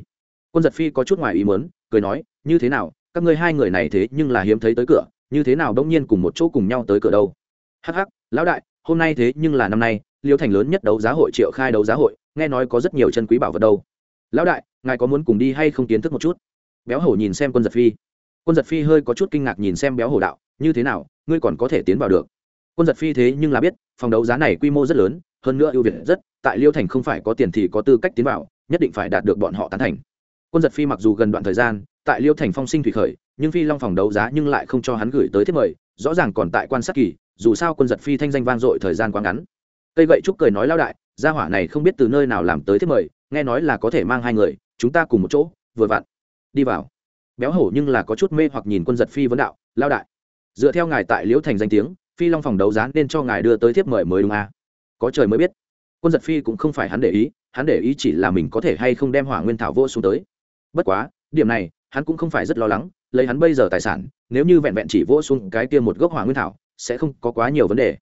Quân giật phi có chút ngoài ý mớn cười nói, như thế nào, các ngươi hai người này thế nhưng là hiếm thấy tới cửa, như thế nào đông nhiên cùng một chỗ cùng nhau tới cửa đâu? Hắc hắc, lão đại, hôm nay thế nhưng là năm nay liêu thành lớn nhất đấu giá hội triệu khai đấu giá hội, nghe nói có rất nhiều chân quý bảo vật đâu. Lão đại, ngài có muốn cùng đi hay không kiến thức một chút? Béo hổ nhìn xem quân giật phi. Quân giật phi hơi có chút kinh ngạc nhìn xem béo hổ đạo, như thế nào, ngươi còn có thể tiến vào được? Quân giật phi thế nhưng là biết, phòng đấu giá này quy mô rất lớn, hơn nữa ưu việt rất, tại liêu thành không phải có tiền thì có tư cách tiến vào, nhất định phải đạt được bọn họ tán thành. Quân giật phi mặc dù gần đoạn thời gian, tại liêu thành phong sinh thủy khởi, nhưng phi long phòng đấu giá nhưng lại không cho hắn gửi tới thiết mời, rõ ràng còn tại quan sát kỳ, dù sao quân giật phi thanh danh vang dội thời gian quá ngắn cây gậy trúc cười nói lao đại, gia hỏa này không biết từ nơi nào làm tới thiết mời, nghe nói là có thể mang hai người, chúng ta cùng một chỗ, vừa vặn. Đi vào. Béo hổ nhưng là có chút mê hoặc nhìn quân giật phi vấn đạo, lao đại. Dựa theo ngài tại liễu thành danh tiếng, phi long phòng đấu giá nên cho ngài đưa tới thiếp mời mới đúng à? có trời mới biết. Quân giật phi cũng không phải hắn để ý, hắn để ý chỉ là mình có thể hay không đem hỏa nguyên thảo vô xuống tới. Bất quá, điểm này, hắn cũng không phải rất lo lắng, lấy hắn bây giờ tài sản, nếu như vẹn vẹn chỉ vô xuống cái kia một gốc hỏa nguyên thảo, sẽ không có quá nhiều vấn đề.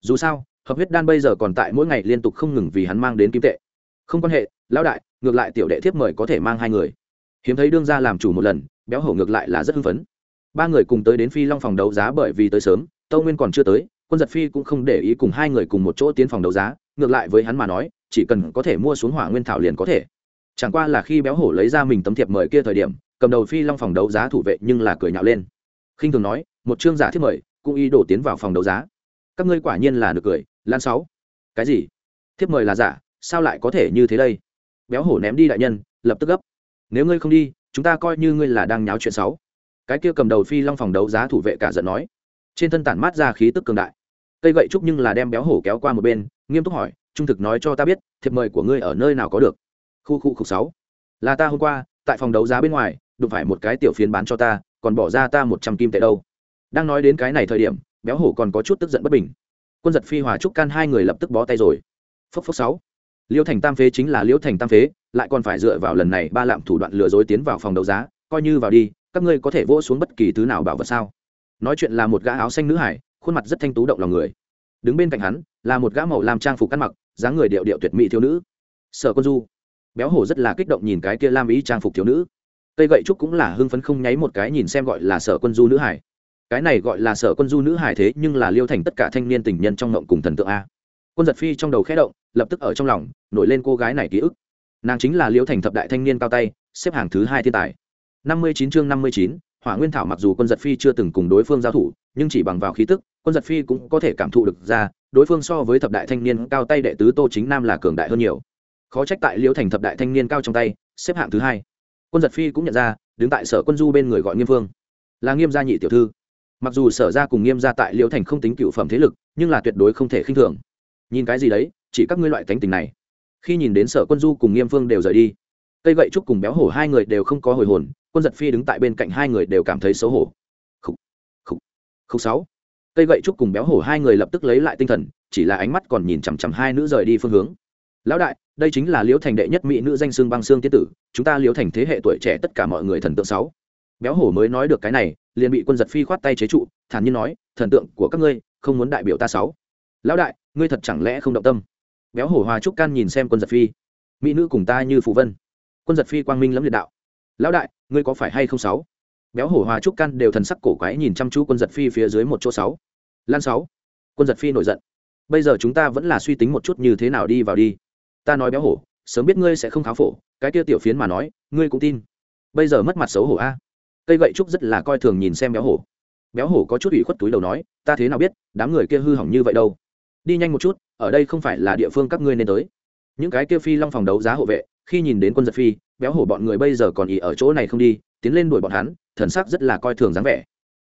Dù sao hợp huyết đan bây giờ còn tại mỗi ngày liên tục không ngừng vì hắn mang đến kim tệ. Không quan hệ, lão đại, ngược lại tiểu đệ thiếp mời có thể mang hai người. Hiếm thấy đương ra làm chủ một lần, béo hổ ngược lại là rất hưng phấn. Ba người cùng tới đến phi long phòng đấu giá bởi vì tới sớm, tâu nguyên còn chưa tới, quân giật phi cũng không để ý cùng hai người cùng một chỗ tiến phòng đấu giá, ngược lại với hắn mà nói, chỉ cần có thể mua xuống hỏa nguyên thảo liền có thể. Chẳng qua là khi béo hổ lấy ra mình tấm thiệp mời kia thời điểm, cầm đầu phi long phòng đấu giá thủ vệ nhưng là cười nhạo lên. Khinh thường nói, một chương giả thiếp mời, cũng ý đổ tiến vào phòng đấu giá. Các ngươi quả nhiên là được cười lan sáu. Cái gì? Thiếp mời là giả, sao lại có thể như thế đây? Béo hổ ném đi đại nhân, lập tức gấp. Nếu ngươi không đi, chúng ta coi như ngươi là đang nháo chuyện xấu. Cái kia cầm đầu phi long phòng đấu giá thủ vệ cả giận nói. Trên thân tản mát ra khí tức cường đại. Cây gậy trúc nhưng là đem béo hổ kéo qua một bên, nghiêm túc hỏi, trung thực nói cho ta biết, thiệp mời của ngươi ở nơi nào có được? Khu khu khu sáu. Là ta hôm qua, tại phòng đấu giá bên ngoài, đụng phải một cái tiểu phiến bán cho ta, còn bỏ ra ta một trăm kim tệ đâu. Đang nói đến cái này thời điểm, béo hổ còn có chút tức giận bất bình quân giật phi hòa trúc can hai người lập tức bó tay rồi. Phốc phốc sáu. Liêu thành tam phế chính là liêu thành tam phế, lại còn phải dựa vào lần này ba lạm thủ đoạn lừa dối tiến vào phòng đấu giá, coi như vào đi, các ngươi có thể vỗ xuống bất kỳ thứ nào bảo vật sao? Nói chuyện là một gã áo xanh nữ hải, khuôn mặt rất thanh tú động lòng người. Đứng bên cạnh hắn, là một gã màu làm trang phục ăn mặc, dáng người điệu điệu tuyệt mỹ thiếu nữ. Sở quân du. Béo hổ rất là kích động nhìn cái kia lam ý trang phục thiếu nữ. Cây gậy trúc cũng là hưng phấn không nháy một cái nhìn xem gọi là sở quân du nữ hải cái này gọi là sở quân du nữ hải thế nhưng là liêu thành tất cả thanh niên tình nhân trong ngộng cùng thần tượng a. Quân giật phi trong đầu khẽ động, lập tức ở trong lòng, nổi lên cô gái này ký ức. Nàng chính là liêu thành thập đại thanh niên cao tay, xếp hàng thứ hai thiên tài. Năm mươi chín chương năm mươi chín, hỏa nguyên thảo mặc dù quân giật phi chưa từng cùng đối phương giao thủ, nhưng chỉ bằng vào khí tức, quân giật phi cũng có thể cảm thụ được ra, đối phương so với thập đại thanh niên cao tay đệ tứ tô chính nam là cường đại hơn nhiều. Khó trách tại liêu thành thập đại thanh niên cao trong tay, xếp hạng thứ hai. Quân giật phi cũng nhận ra, đứng tại sở quân du bên người gọi nghiêm phương là nghiêm gia nhị tiểu thư mặc dù sở ra cùng nghiêm ra tại liễu thành không tính cựu phẩm thế lực, nhưng là tuyệt đối không thể khinh thường. Nhìn cái gì đấy, chỉ các ngươi loại tánh tình này. Khi nhìn đến sở quân du cùng nghiêm phương đều rời đi, cây gậy trúc cùng béo hổ hai người đều không có hồi hồn, quân giật phi đứng tại bên cạnh hai người đều cảm thấy xấu hổ. Khúc khúc khúc sáu. Cây gậy trúc cùng béo hổ hai người lập tức lấy lại tinh thần, chỉ là ánh mắt còn nhìn chằm chằm hai nữ rời đi phương hướng. Lão đại, đây chính là liễu thành đệ nhất mỹ nữ danh xương băng xương tiết tử, chúng ta liễu thành thế hệ tuổi trẻ tất cả mọi người thần tượng sáu béo hổ mới nói được cái này, liền bị quân giật phi khoát tay chế trụ, thản nhiên nói, thần tượng của các ngươi không muốn đại biểu ta sáu. Lão đại, ngươi thật chẳng lẽ không động tâm? Béo hổ hòa trúc can nhìn xem quân giật phi. Mỹ nữ cùng ta như phù vân. Quân giật phi quang minh lẫm liệt đạo. Lão đại, ngươi có phải hay không sáu? Béo hổ hòa trúc can đều thần sắc cổ quái nhìn chăm chú quân giật phi phía dưới một chỗ sáu. Lan sáu. Quân giật phi nổi giận. Bây giờ chúng ta vẫn là suy tính một chút như thế nào đi vào đi. Ta nói béo hổ, sớm biết ngươi sẽ không kháo phổ, cái kia tiểu phiến mà nói, ngươi cũng tin. Bây giờ mất mặt xấu hổ a cây gậy trúc rất là coi thường nhìn xem béo hổ. Béo hổ có chút ủy khuất túi đầu nói, ta thế nào biết, đám người kia hư hỏng như vậy đâu. Đi nhanh một chút, ở đây không phải là địa phương các ngươi nên tới. Những cái kia phi long phòng đấu giá hộ vệ, khi nhìn đến quân giật phi, béo hổ bọn người bây giờ còn ỉ ở chỗ này không đi, tiến lên đuổi bọn hắn, thần sắc rất là coi thường dáng vẻ.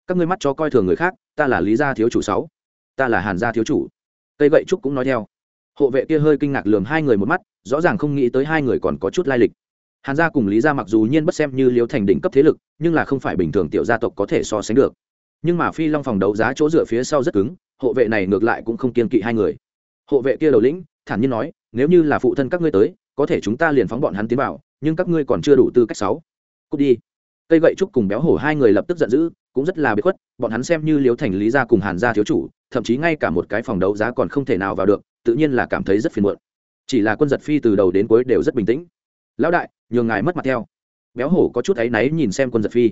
Các ngươi mắt cho coi thường người khác, ta là lý gia thiếu chủ sáu, ta là hàn gia thiếu chủ. Cây gậy trúc cũng nói theo. Hộ vệ kia hơi kinh ngạc lườm hai người một mắt, rõ ràng không nghĩ tới hai người còn có chút lai lịch hàn gia cùng lý gia mặc dù nhiên bất xem như liêu thành đỉnh cấp thế lực, nhưng là không phải bình thường tiểu gia tộc có thể so sánh được. Nhưng mà phi long phòng đấu giá chỗ dựa phía sau rất cứng, hộ vệ này ngược lại cũng không kiên kỵ hai người. Hộ vệ kia đầu lĩnh, thản nhiên nói, nếu như là phụ thân các ngươi tới, có thể chúng ta liền phóng bọn hắn tiến vào, nhưng các ngươi còn chưa đủ tư cách sáu. Cút đi. Cây gậy trúc cùng béo hổ hai người lập tức giận dữ, cũng rất là bị khuất, bọn hắn xem như liếu thành, lý gia cùng hàn gia thiếu chủ, thậm chí ngay cả một cái phòng đấu giá còn không thể nào vào được, tự nhiên là cảm thấy rất phiền muộn. Chỉ là quân giật phi từ đầu đến cuối đều rất bình tĩnh lão đại, nhường ngài mất mặt theo. Béo hổ có chút áy náy nhìn xem quân giật phi.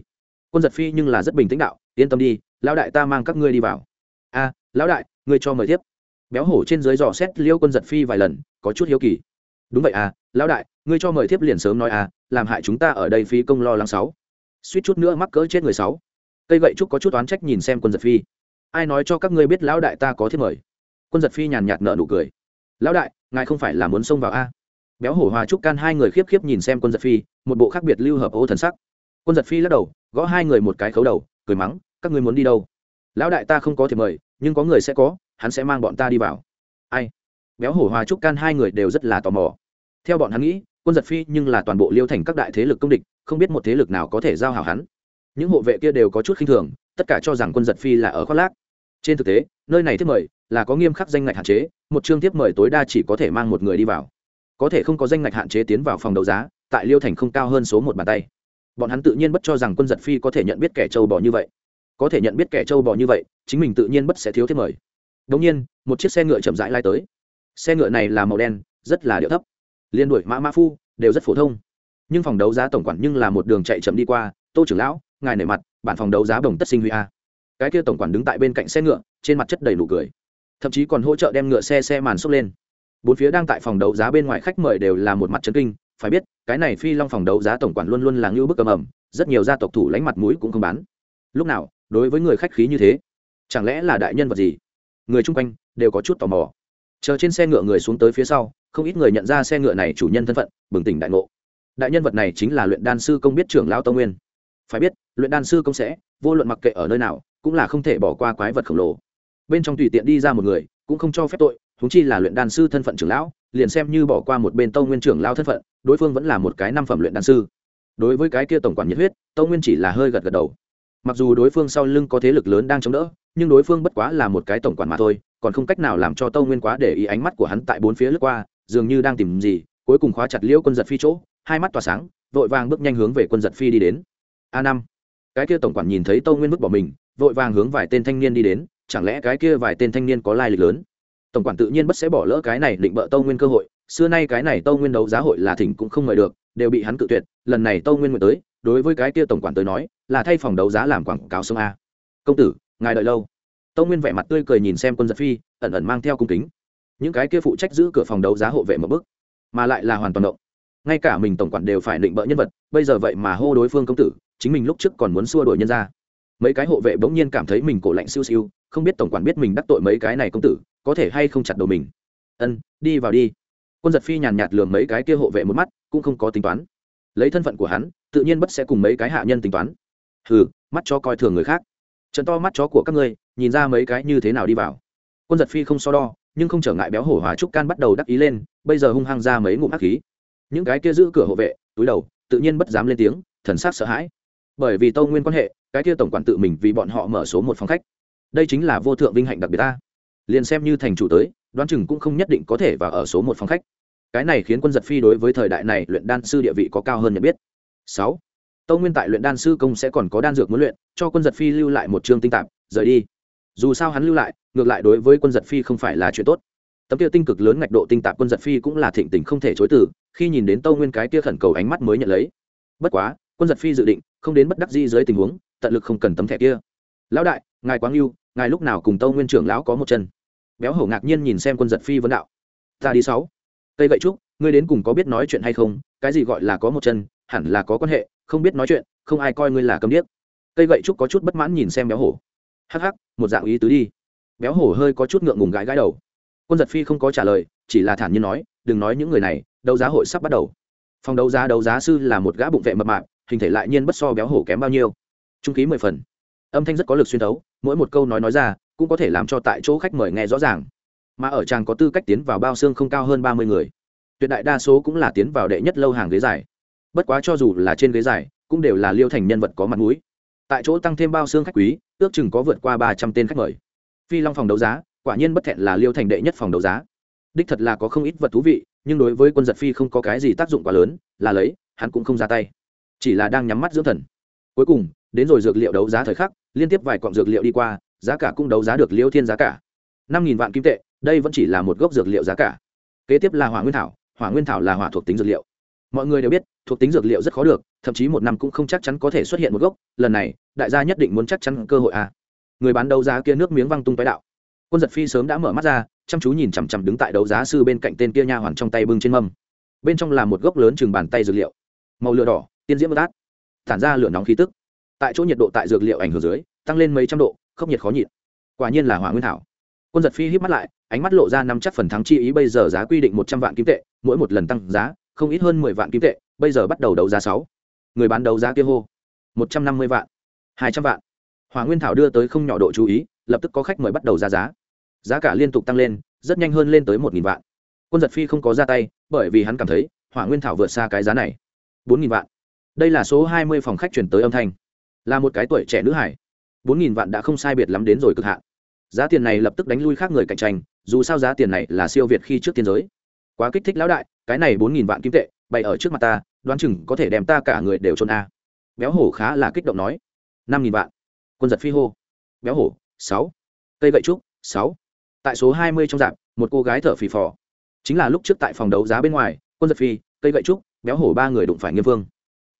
Quân giật phi nhưng là rất bình tĩnh đạo, yên tâm đi, lão đại ta mang các ngươi đi vào. A, lão đại, ngươi cho mời tiếp. Béo hổ trên dưới dò xét liêu quân giật phi vài lần, có chút hiếu kỳ. Đúng vậy à lão đại, ngươi cho mời thiếp liền sớm nói à làm hại chúng ta ở đây phi công lo lắng sáu. Suýt chút nữa mắc cỡ chết người sáu. Cây gậy trúc có chút oán trách nhìn xem quân giật phi. Ai nói cho các ngươi biết lão đại ta có thiếp mời? Quân giật phi nhàn nhạt nợ nụ cười. Lão đại, ngài không phải là muốn xông vào a? Béo hổ hòa trúc can hai người khiếp khiếp nhìn xem quân giật phi, một bộ khác biệt lưu hợp ô thần sắc. Quân giật phi lắc đầu, gõ hai người một cái khấu đầu, cười mắng, các ngươi muốn đi đâu? Lão đại ta không có thể mời, nhưng có người sẽ có, hắn sẽ mang bọn ta đi vào. Ai? Béo hổ hòa trúc can hai người đều rất là tò mò. Theo bọn hắn nghĩ, quân giật phi nhưng là toàn bộ liêu thành các đại thế lực công địch, không biết một thế lực nào có thể giao hảo hắn. Những hộ vệ kia đều có chút khinh thường, tất cả cho rằng quân giật phi là ở khoác lác. Trên thực tế, nơi này tiếp mời là có nghiêm khắc danh ngạch hạn chế, một chương tiếp mời tối đa chỉ có thể mang một người đi vào có thể không có danh ngạch hạn chế tiến vào phòng đấu giá, tại liêu thành không cao hơn số một bàn tay. Bọn hắn tự nhiên bất cho rằng quân giật phi có thể nhận biết kẻ trâu bò như vậy. Có thể nhận biết kẻ trâu bò như vậy, chính mình tự nhiên bất sẽ thiếu thiết mời. Đ ỗ n g nhiên, một chiếc xe ngựa chậm rãi lai tới. Xe ngựa này là màu đen, rất là điệu thấp. Liên đuổi mã mã phu, đều rất phổ thông. Nhưng phòng đấu giá tổng quản nhưng là một đường chạy chậm đi qua, tô trưởng lão, ngài nể mặt, bản phòng đấu giá đồng tất sinh huy a. Cái kia tổng quản đứng tại bên cạnh xe ngựa, trên mặt chất đầy nụ cười. Thậm chí còn hỗ trợ đem ngựa xe xe màn xốc lên bốn phía đang tại phòng đấu giá bên ngoài khách mời đều là một mặt trấn kinh, phải biết, cái này phi long phòng đấu giá tổng quản luôn luôn là ngưu bức cầm ẩm, rất nhiều gia tộc thủ lánh mặt mũi cũng không bán. Lúc nào, đối với người khách khí như thế, chẳng lẽ là đại nhân vật gì? Người chung quanh đều có chút tò mò. Chờ trên xe ngựa người xuống tới phía sau, không ít người nhận ra xe ngựa này chủ nhân thân phận, bừng tỉnh đại ngộ. Đại nhân vật này chính là luyện đan sư công biết trưởng lao tông nguyên. Phải biết, luyện đan sư công sẽ, vô luận mặc kệ ở nơi nào, cũng là không thể bỏ qua quái vật khổng lồ. Bên trong tùy tiện đi ra một người, cũng không cho phép tội huống chi là luyện đan sư thân phận trưởng lão, liền xem như bỏ qua một bên tông nguyên trưởng lão thân phận, đối phương vẫn là một cái năm phẩm luyện đan sư. Đối với cái kia tổng quản nhiệt huyết tông nguyên chỉ là hơi gật gật đầu. Mặc dù đối phương sau lưng có thế lực lớn đang chống đỡ, nhưng đối phương bất quá là một cái tổng quản mà thôi, còn không cách nào làm cho tông nguyên quá để ý ánh mắt của hắn tại bốn phía lướt qua, dường như đang tìm gì, cuối cùng khóa chặt liễu quân giật phi chỗ, hai mắt tỏa sáng, vội vàng bước nhanh hướng về quân giật phi đi đến. A năm. Cái kia tổng quản nhìn thấy tông nguyên bước bỏ mình, vội vàng hướng vài tên thanh niên đi đến, chẳng lẽ cái kia vài tên thanh niên có lai lịch lớn? Tổng quản tự nhiên bất sẽ bỏ lỡ cái này định bợ tâu nguyên cơ hội. Xưa nay cái này tâu nguyên đấu giá hội là thỉnh cũng không mời được, đều bị hắn cự tuyệt. Lần này tâu nguyên nguyện tới, đối với cái kia tổng quản tới nói, là thay phòng đấu giá làm quảng cáo sông a. Công tử, ngài đợi lâu. Tâu nguyên vẻ mặt tươi cười nhìn xem quân giật phi, ẩn ẩn mang theo cung kính. Những cái kia phụ trách giữ cửa phòng đấu giá hộ vệ một bức mà lại là hoàn toàn động. Ngay cả mình tổng quản đều phải định bợ nhân vật, bây giờ vậy mà hô đối phương công tử, chính mình lúc trước còn muốn xua đuổi nhân ra. Mấy cái hộ vệ bỗng nhiên cảm thấy mình cổ lạnh siêu siêu, không biết tổng quản biết mình đắc tội mấy cái này công tử có thể hay không chặt đầu mình. Ân, đi vào đi. Quân giật phi nhàn nhạt lường mấy cái kia hộ vệ một mắt, cũng không có tính toán. Lấy thân phận của hắn, tự nhiên bất sẽ cùng mấy cái hạ nhân tính toán. Hừ, mắt cho coi thường người khác. Trận to mắt chó của các ngươi, nhìn ra mấy cái như thế nào đi vào. Quân giật phi không so đo, nhưng không trở ngại béo hổ hòa trúc can bắt đầu đắc ý lên, bây giờ hung hăng ra mấy ngụm ác khí. Những cái kia giữ cửa hộ vệ, túi đầu, tự nhiên bất dám lên tiếng, thần sắc sợ hãi. Bởi vì tâu nguyên quan hệ, cái kia tổng quản tự mình vì bọn họ mở số một phòng khách. Đây chính là vô thượng vinh hạnh đặc biệt ta liền xem như thành chủ tới, đoán chừng cũng không nhất định có thể vào ở số một phòng khách. Cái này khiến quân giật phi đối với thời đại này luyện đan sư địa vị có cao hơn nhận biết. Sáu, tâu nguyên tại luyện đan sư công sẽ còn có đan dược muốn luyện, cho quân giật phi lưu lại một chương tinh tạp, rời đi. Dù sao hắn lưu lại, ngược lại đối với quân giật phi không phải là chuyện tốt. Tấm kia tinh cực lớn ngạch độ tinh tạp quân giật phi cũng là thịnh tình không thể chối từ, khi nhìn đến tâu nguyên cái kia khẩn cầu ánh mắt mới nhận lấy. Bất quá, quân giật phi dự định, không đến bất đắc di dưới tình huống, tận lực không cần tấm thẻ kia. Lão đại, ngài quáng yêu ngài lúc nào cùng tâu nguyên trưởng lão có một chân? Béo hổ ngạc nhiên nhìn xem quân giật phi vấn đạo. Ta đi sáu. Cây gậy trúc, ngươi đến cùng có biết nói chuyện hay không? Cái gì gọi là có một chân, hẳn là có quan hệ, không biết nói chuyện, không ai coi ngươi là cầm điếc. Cây gậy trúc có chút bất mãn nhìn xem béo hổ. Hắc hắc, một dạng ý tứ đi. Béo hổ hơi có chút ngượng ngùng gãi gãi đầu. Quân giật phi không có trả lời, chỉ là thản nhiên nói, đừng nói những người này, đấu giá hội sắp bắt đầu. Phòng đấu giá đấu giá sư là một gã bụng vệ mập mạp, hình thể lại nhiên bất so béo hổ kém bao nhiêu. Trung khí mười phần âm thanh rất có lực xuyên thấu, mỗi một câu nói nói ra, cũng có thể làm cho tại chỗ khách mời nghe rõ ràng. Mà ở chàng có tư cách tiến vào bao xương không cao hơn ba mươi người. Tuyệt đại đa số cũng là tiến vào đệ nhất lâu hàng ghế dài. Bất quá cho dù là trên ghế dài, cũng đều là liêu thành nhân vật có mặt mũi. Tại chỗ tăng thêm bao xương khách quý, ước chừng có vượt qua ba trăm tên khách mời. Phi long phòng đấu giá, quả nhiên bất thẹn là liêu thành đệ nhất phòng đấu giá. Đích thật là có không ít vật thú vị, nhưng đối với quân giật phi không có cái gì tác dụng quá lớn, là lấy, hắn cũng không ra tay. Chỉ là đang nhắm mắt dưỡng thần. Cuối cùng, đến rồi dược liệu đấu giá thời khắc liên tiếp vài cọng dược liệu đi qua, giá cả cũng đấu giá được liêu thiên giá cả. năm nghìn vạn kim tệ, đây vẫn chỉ là một gốc dược liệu giá cả. Kế tiếp là hỏa nguyên thảo, hỏa nguyên thảo là hỏa thuộc tính dược liệu. Mọi người đều biết, thuộc tính dược liệu rất khó được, thậm chí một năm cũng không chắc chắn có thể xuất hiện một gốc, lần này, đại gia nhất định muốn chắc chắn cơ hội à. người bán đấu giá kia nước miếng văng tung tái đạo. Quân giật phi sớm đã mở mắt ra, chăm chú nhìn chằm chằm đứng tại đấu giá sư bên cạnh tên kia nha hoàn trong tay bưng trên mâm. Bên trong là một gốc lớn chừng bàn tay dược liệu. Màu lửa đỏ, tiên diễm bất át tản ra lửa nóng khí tức tại chỗ nhiệt độ tại dược liệu ảnh hưởng dưới, tăng lên mấy trăm độ không nhiệt khó nhịn. Quả nhiên là hỏa nguyên thảo. Quân giật phi hít mắt lại, ánh mắt lộ ra năm chắc phần thắng chi ý bây giờ giá quy định một trăm vạn kim tệ, mỗi một lần tăng giá, không ít hơn mười vạn kim tệ, bây giờ bắt đầu đấu giá sáu. Người bán đấu giá kia hô, một trăm năm mươi vạn, hai trăm vạn. Hỏa nguyên thảo đưa tới không nhỏ độ chú ý, lập tức có khách mời bắt đầu ra giá. Giá cả liên tục tăng lên, rất nhanh hơn lên tới một nghìn vạn. Quân giật phi không có ra tay, bởi vì hắn cảm thấy, hỏa nguyên thảo vượt xa cái giá này, bốn nghìn vạn. Đây là số hai mươi phòng khách chuyển tới âm thanh là một cái tuổi trẻ nữ hải. Bốn nghìn vạn đã không sai biệt lắm đến rồi cực hạn. Giá tiền này lập tức đánh lui khác người cạnh tranh, dù sao giá tiền này là siêu việt khi trước tiên giới. Quá kích thích lão đại, cái này bốn nghìn vạn kim tệ, bày ở trước mặt ta, đoán chừng có thể đem ta cả người đều trôn a. Béo hổ khá là kích động nói. Năm nghìn vạn. Quân giật phi hô. Béo hổ, sáu. Cây gậy trúc, sáu. Tại số hai mươi trong dạp một cô gái thở phì phò. Chính là lúc trước tại phòng đấu giá bên ngoài, quân giật phi, cây gậy trúc, béo hổ ba người đụng phải nghiêm vương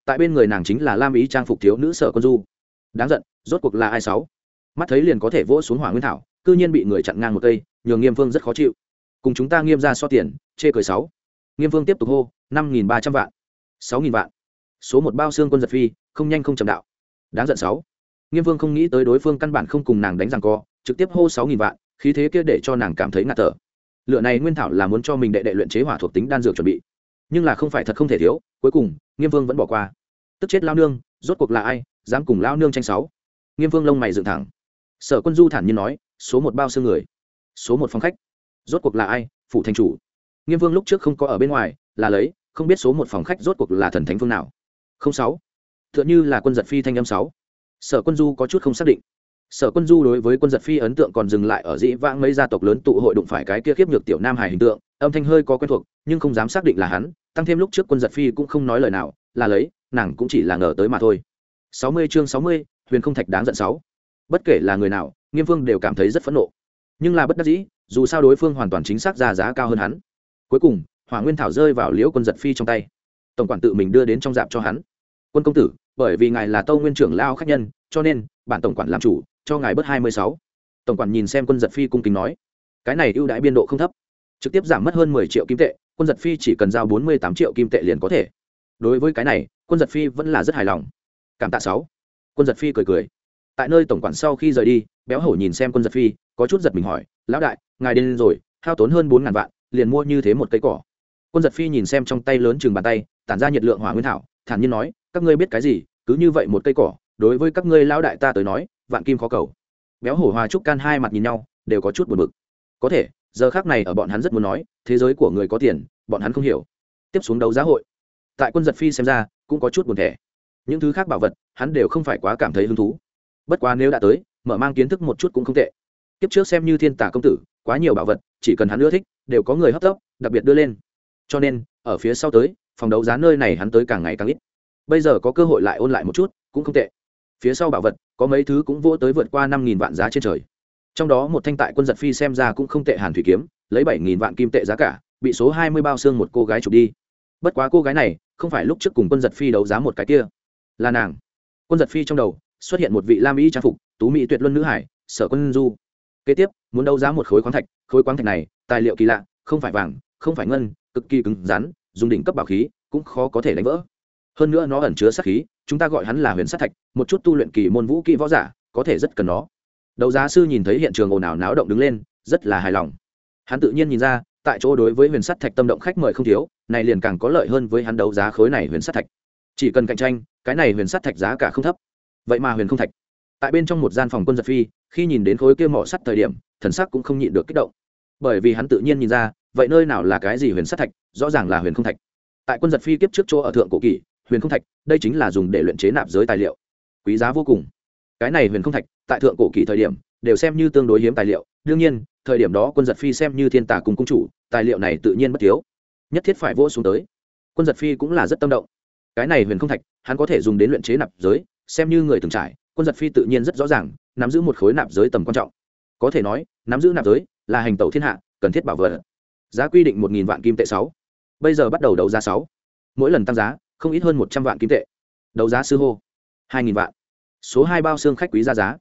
tại bên người nàng chính là lam ý trang phục thiếu nữ sở quân du. Đáng giận, rốt cuộc là ai sáu? Mắt thấy liền có thể vỗ xuống hỏa nguyên thảo, cư nhiên bị người chặn ngang một cây, nhường nghiêm vương rất khó chịu. Cùng chúng ta nghiêm ra so tiền, chê cười sáu. Nghiêm vương tiếp tục hô, năm nghìn ba trăm vạn. sáu nghìn vạn. Số một bao xương quân giật phi, không nhanh không chậm đạo. Đáng giận sáu. Nghiêm vương không nghĩ tới đối phương căn bản không cùng nàng đánh rằng co, trực tiếp hô sáu nghìn vạn, khí thế kia để cho nàng cảm thấy ngạt thở. Lựa này nguyên thảo là muốn cho mình đệ đệ luyện chế hỏa thuộc tính đan dược chuẩn bị nhưng là không phải thật không thể thiếu, cuối cùng, nghiêm vương vẫn bỏ qua. Tức chết lao nương, rốt cuộc là ai, dám cùng lao nương tranh sáu? Nghiêm vương lông mày dựng thẳng. Sở quân du thản nhiên nói, số một bao xương người, số một phòng khách. Rốt cuộc là ai phụ thành chủ? Nghiêm vương lúc trước không có ở bên ngoài, là lấy, không biết số một phòng khách rốt cuộc là thần thánh phương nào. Không sáu. T h ư ợ n là quân giật phi thanh âm sáu. Sở quân du có chút không xác định sở quân du đối với quân giật phi ấn tượng còn dừng lại ở dĩ vãng mấy gia tộc lớn tụ hội đụng phải cái kia kiếp nhược tiểu nam hải hình tượng, âm thanh hơi có quen thuộc, nhưng không dám xác định là hắn, tăng thêm lúc trước quân giật phi cũng không nói lời nào, là lấy, nàng cũng chỉ là ngờ tới mà thôi. Sáu mươi chương sáu mươi, huyền không thạch đáng giận sáu. Bất kể là người nào, nghiêm phương đều cảm thấy rất phẫn nộ. Nhưng là bất đắc dĩ, dù sao đối phương hoàn toàn chính xác ra giá cao hơn hắn. Cuối cùng, hỏa nguyên thảo rơi vào liễu quân giật phi trong tay. Tổng quản tự mình đưa đến trong dạp cho hắn. Quân công tử, bởi vì ngài là tâu nguyên trưởng lao khách nhân, cho nên, bản tổng quản làm chủ cho ngài bớt hai mươi sáu. Tổng quản nhìn xem quân giật phi cung kính nói, cái này ưu đãi biên độ không thấp, trực tiếp giảm mất hơn mười triệu kim tệ, quân giật phi chỉ cần giao bốn mươi tám triệu kim tệ liền có thể. Đối với cái này, quân giật phi vẫn là rất hài lòng. Cảm tạ sáu. Quân giật phi cười cười. Tại nơi tổng quản sau khi rời đi, béo hổ nhìn xem quân giật phi, có chút giật mình hỏi, lão đại, ngài đến rồi, hao tốn hơn bốn ngàn vạn, liền mua như thế một cây cỏ. Quân giật phi nhìn xem trong tay lớn chừng bàn tay, tản ra nhiệt lượng hỏa nguyên thảo, thản nhiên nói, các ngươi biết cái gì, cứ như vậy một cây cỏ, đối với các ngươi lão đại ta tới nói vạn kim khó cầu. Béo hổ hòa trúc can hai mặt nhìn nhau, đều có chút buồn bực. Có thể, giờ khác này ở bọn hắn rất muốn nói, thế giới của người có tiền, bọn hắn không hiểu. Tiếp xuống đấu giá hội. Tại quân giật phi xem ra, cũng có chút buồn thẻ. Những thứ khác bảo vật, hắn đều không phải quá cảm thấy hứng thú. Bất quá nếu đã tới, mở mang kiến thức một chút cũng không tệ. Kiếp trước xem như thiên tả công tử, quá nhiều bảo vật, chỉ cần hắn ưa thích, đều có người hấp tấp, đặc biệt đưa lên. Cho nên, ở phía sau tới, phòng đấu giá nơi này hắn tới càng ngày càng ít. Bây giờ có cơ hội lại ôn lại một chút, cũng không tệ phía sau bảo vật, có mấy thứ cũng vỗ tới vượt qua năm nghìn vạn giá trên trời. Trong đó một thanh tại quân giật phi xem ra cũng không tệ hàn thủy kiếm, lấy bảy nghìn vạn kim tệ giá cả, bị số hai mươi bao xương một cô gái chụp đi. Bất quá cô gái này, không phải lúc trước cùng quân giật phi đấu giá một cái kia, là nàng. Quân giật phi trong đầu, xuất hiện một vị lam mỹ trang phục, tú mỹ tuyệt luân nữ hải, sở quân du. Kế tiếp, muốn đấu giá một khối khoáng thạch, khối khoáng thạch này, tài liệu kỳ lạ, không phải vàng, không phải ngân, cực kỳ cứng rắn, dùng đỉnh cấp bảo khí, cũng khó có thể đánh vỡ hơn nữa nó ẩn chứa sát khí, chúng ta gọi hắn là huyền sát thạch, một chút tu luyện kỳ môn vũ kỹ võ giả, có thể rất cần nó. Đầu giá sư nhìn thấy hiện trường ồn ào náo động đứng lên, rất là hài lòng. Hắn tự nhiên nhìn ra, tại chỗ đối với huyền sắt thạch tâm động khách mời không thiếu, này liền càng có lợi hơn với hắn đấu giá khối này huyền sắt thạch. Chỉ cần cạnh tranh, cái này huyền sắt thạch giá cả không thấp. Vậy mà huyền không thạch. Tại bên trong một gian phòng quân giật phi, khi nhìn đến khối kia mỏ sắt thời điểm, thần sắc cũng không nhịn được kích động. Bởi vì hắn tự nhiên nhìn ra, vậy nơi nào là cái gì huyền sắt thạch, rõ ràng là huyền không thạch. Tại quân giật phi kiếp trước chỗ ở thượng cổ kỷ huyền không thạch, đây chính là dùng để luyện chế nạp giới tài liệu. Quý giá vô cùng. Cái này huyền không thạch, tại thượng cổ kỳ thời điểm, đều xem như tương đối hiếm tài liệu. Đương nhiên, thời điểm đó quân giật phi xem như thiên tả cùng công chủ, tài liệu này tự nhiên bất thiếu. Nhất thiết phải vỗ xuống tới. Quân giật phi cũng là rất tâm động. Cái này huyền không thạch, hắn có thể dùng đến luyện chế nạp giới, xem như người từng trải, quân giật phi tự nhiên rất rõ ràng, nắm giữ một khối nạp giới tầm quan trọng. Có thể nói, nắm giữ nạp giới là hành tẩu thiên hạ, cần thiết bảo vật. Giá quy định một nghìn vạn kim tệ sáu. Bây giờ bắt đầu đấu giá sáu. Mỗi lần tăng giá không ít hơn một trăm vạn kim tệ. Đấu giá sư hô, hai nghìn vạn. Số hai bao xương khách quý ra giá.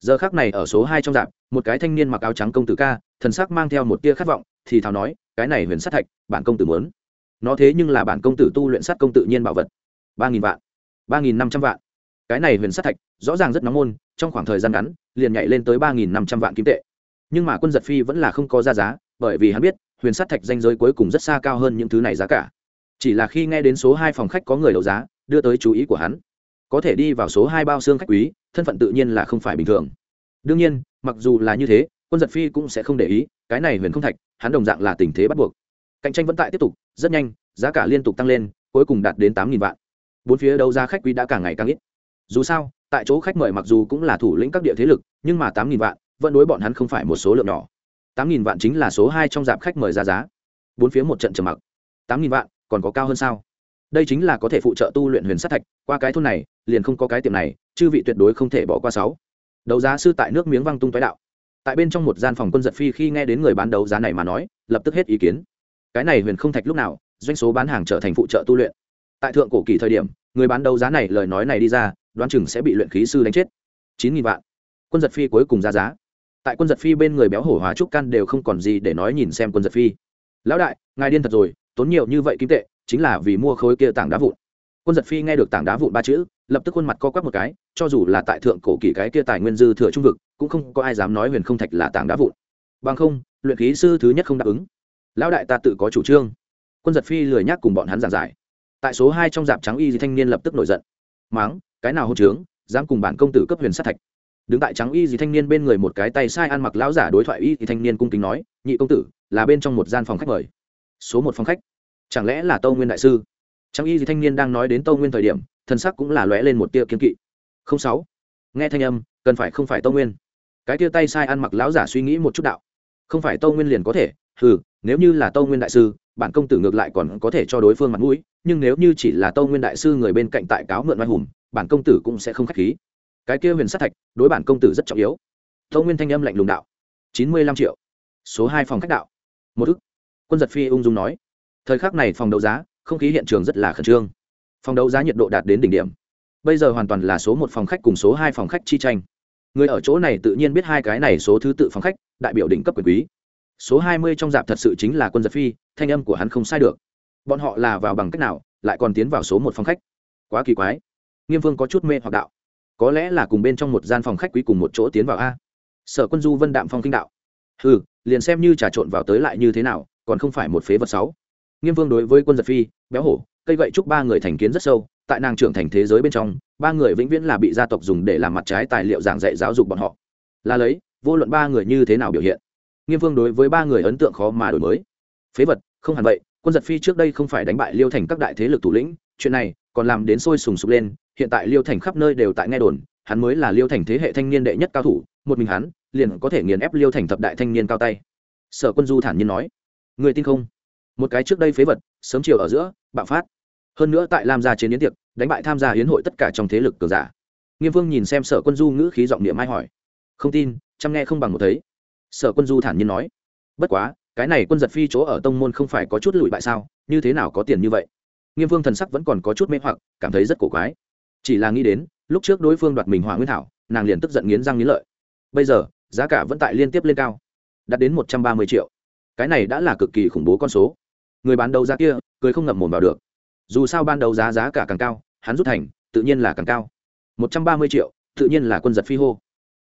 Giờ khác này ở số hai trong dạp, một cái thanh niên mặc áo trắng công tử ca, thần sắc mang theo một tia khát vọng, thì thào nói, cái này huyền sát thạch, bản công tử muốn. Nó thế nhưng là bản công tử tu luyện sát công tự nhiên bảo vật. ba nghìn vạn, ba nghìn năm trăm vạn. Cái này huyền sát thạch, rõ ràng rất nóng môn, trong khoảng thời gian ngắn, liền nhảy lên tới ba nghìn năm trăm vạn kim tệ. Nhưng mà quân giật phi vẫn là không có ra giá, bởi vì hắn biết, huyền sát thạch danh giới cuối cùng rất xa cao hơn những thứ này giá cả chỉ là khi nghe đến số hai phòng khách có người đấu giá, đưa tới chú ý của hắn. Có thể đi vào số hai bao xương khách quý, thân phận tự nhiên là không phải bình thường. Đương nhiên, mặc dù là như thế, quân giật phi cũng sẽ không để ý, cái này huyền không thạch, hắn đồng dạng là tình thế bắt buộc. Cạnh tranh vẫn tại tiếp tục, rất nhanh, giá cả liên tục tăng lên, cuối cùng đạt đến tám vạn. Bốn phía đấu giá khách quý đã càng ngày càng ít. Dù sao, tại chỗ khách mời mặc dù cũng là thủ lĩnh các địa thế lực, nhưng mà tám vạn, vẫn đối bọn hắn không phải một số lượng nhỏ. Tám nghìn vạn chính là số hai trong dạp khách mời ra giá. Bốn phía một trận trầm mặc. Tám nghìn vạn còn có cao hơn sao? Đây chính là có thể phụ trợ tu luyện huyền sát thạch, qua cái thôn này, liền không có cái tiệm này, chư vị tuyệt đối không thể bỏ qua sáu. Đấu giá sư tại nước miếng văng tung tái đạo. Tại bên trong một gian phòng quân giật phi khi nghe đến người bán đấu giá này mà nói, lập tức hết ý kiến. Cái này huyền không thạch lúc nào, doanh số bán hàng trở thành phụ trợ tu luyện. Tại thượng cổ kỳ thời điểm, người bán đấu giá này lời nói này đi ra, đoán chừng sẽ bị luyện khí sư đánh chết. Chín nghìn vạn. Quân giật phi cuối cùng ra giá. Tại quân giật phi bên người béo hổ hóa trúc căn đều không còn gì để nói nhìn xem quân giật phi. Lão đại, ngài điên thật rồi tốn nhiều như vậy kim tệ, chính là vì mua khối kia tảng đá vụn. Quân giật phi nghe được tảng đá vụn ba chữ, lập tức khuôn mặt co quắp một cái, cho dù là tại thượng cổ kỳ cái kia tài nguyên dư thừa trung vực, cũng không có ai dám nói huyền không thạch là tảng đá vụn. Bằng không, luyện khí sư thứ nhất không đáp ứng. Lão đại ta tự có chủ trương. Quân giật phi lười nhác cùng bọn hắn giảng giải. Tại số hai trong dạp trắng y thì thanh niên lập tức nổi giận. Máng, cái nào hôn trướng, dám cùng bản công tử cấp huyền sát thạch. Đứng tại trắng y gì thanh niên bên người một cái tay sai ăn mặc lão giả đối thoại y thì thanh niên cung kính nói, nhị công tử, là bên trong một gian phòng khách mời số một phòng khách. Chẳng lẽ là tâu nguyên đại sư? Trang y gì thanh niên đang nói đến tâu nguyên thời điểm, thân sắc cũng là lóe lên một tia kiếm kỵ. Không sáu. Nghe thanh âm, cần phải không phải tâu nguyên? Cái tia tay sai ăn mặc lão giả suy nghĩ một chút đạo. Không phải tâu nguyên liền có thể ừ nếu như là tâu nguyên đại sư, bản công tử ngược lại còn có thể cho đối phương mặt mũi, nhưng nếu như chỉ là tâu nguyên đại sư người bên cạnh tại cáo mượn oai hùng, bản công tử cũng sẽ không k h á c h khí. Cái kia huyền sát thạch, đối bản công tử rất trọng yếu. Tâu nguyên thanh âm lạnh lùng đạo. Chín mươi lăm triệu. Số hai phòng khách đạo. Một ức quân giật phi ung dung nói, thời khắc này phòng đấu giá, không khí hiện trường rất là khẩn trương. Phòng đấu giá nhiệt độ đạt đến đỉnh điểm. Bây giờ hoàn toàn là số một phòng khách cùng số hai phòng khách chi tranh. Người ở chỗ này tự nhiên biết hai cái này số thứ tự phòng khách, đại biểu đỉnh cấp quyền quý. Số hai mươi trong dạp thật sự chính là quân giật phi, thanh âm của hắn không sai được. Bọn họ là vào bằng cách nào, lại còn tiến vào số một phòng khách? Quá kỳ quái. Nghiêm vương có chút mê hoặc đạo. Có lẽ là cùng bên trong một gian phòng khách quý cùng một chỗ tiến vào a. Sở quân du vân đạm phong kinh đạo. Ừ liền xem như trà trộn vào tới lại như thế nào còn không phải một phế vật sáu. Nghiêm vương đối với quân giật phi, béo hổ, cây gậy chúc ba người thành kiến rất sâu, tại nàng trưởng thành thế giới bên trong, ba người vĩnh viễn là bị gia tộc dùng để làm mặt trái tài liệu giảng dạy giáo dục bọn họ. Là lấy, vô luận ba người như thế nào biểu hiện, nghiêm vương đối với ba người ấn tượng khó mà đổi mới. Phế vật, không hẳn vậy, quân giật phi trước đây không phải đánh bại liêu thành các đại thế lực thủ lĩnh, chuyện này còn làm đến sôi sùng sục lên, hiện tại liêu thành khắp nơi đều tại nghe đồn, hắn mới là liêu thành thế hệ thanh niên đệ nhất cao thủ, một mình hắn liền có thể nghiền ép liêu thành thập đại thanh niên cao tay. Sở quân du thản nhiên nói người tin không? Một cái trước đây phế vật, sớm chiều ở giữa, bạo phát. Hơn nữa tại lam gia chiến yến tiệc, đánh bại tham gia hiến hội tất cả trong thế lực cường giả. Nghiêm vương nhìn xem sở quân du ngữ khí giọng niệm mai hỏi. Không tin, chăm nghe không bằng một thấy. Sở quân du thản nhiên nói. Bất quá, cái này quân giật phi chỗ ở tông môn không phải có chút lụi bại sao, như thế nào có tiền như vậy? Nghiêm vương thần sắc vẫn còn có chút mê hoặc, cảm thấy rất cổ quái. Chỉ là nghĩ đến, lúc trước đối phương đoạt mình hỏa nguyên thảo, nàng liền tức giận nghiến răng nghiến lợi. Bây giờ, giá cả vẫn tại liên tiếp lên cao, đạt đến một trăm ba mươi triệu cái này đã là cực kỳ khủng bố con số. Người bán đấu giá kia, cười không ngậm mồm vào được. Dù sao ban đầu giá giá cả càng cao, hắn rút thành, tự nhiên là càng cao. Một trăm ba mươi triệu, tự nhiên là quân giật phi hô.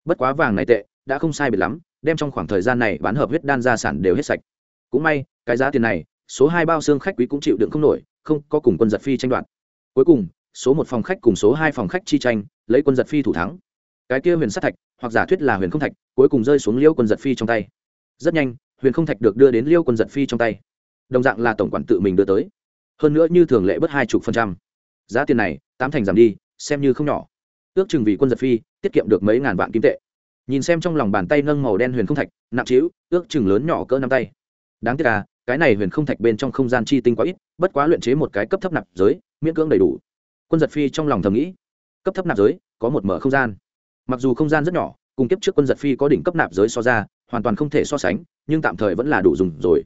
Bất quá vàng này tệ, đã không sai biệt lắm, đem trong khoảng thời gian này bán hợp huyết đan gia sản đều hết sạch. Cũng may, cái giá tiền này, số hai bao xương khách quý cũng chịu đựng không nổi, không có cùng quân giật phi tranh đoạt. Cuối cùng, số một phòng khách cùng số hai phòng khách chi tranh, lấy quân giật phi thủ thắng. Cái kia huyền sát thạch, hoặc giả thuyết là huyền không thạch, cuối cùng rơi xuống liêu quân giật phi trong tay. Rất nhanh huyền không thạch được đưa đến liêu quân giật phi trong tay đồng dạng là tổng quản tự mình đưa tới hơn nữa như thường lệ bớt hai chục phần trăm giá tiền này tám thành giảm đi xem như không nhỏ ước chừng vì quân giật phi tiết kiệm được mấy ngàn vạn kim tệ nhìn xem trong lòng bàn tay nâng màu đen huyền không thạch nặng trĩu, ước chừng lớn nhỏ cỡ năm tay đáng tiếc là cái này huyền không thạch bên trong không gian chi tinh quá ít bất quá luyện chế một cái cấp thấp nạp giới miễn cưỡng đầy đủ quân giật phi trong lòng thầm nghĩ cấp thấp nạp giới có một mở không gian mặc dù không gian rất nhỏ cùng kiếp trước quân giật phi có đỉnh cấp nạp giới so ra hoàn toàn không thể so sánh nhưng tạm thời vẫn là đủ dùng rồi.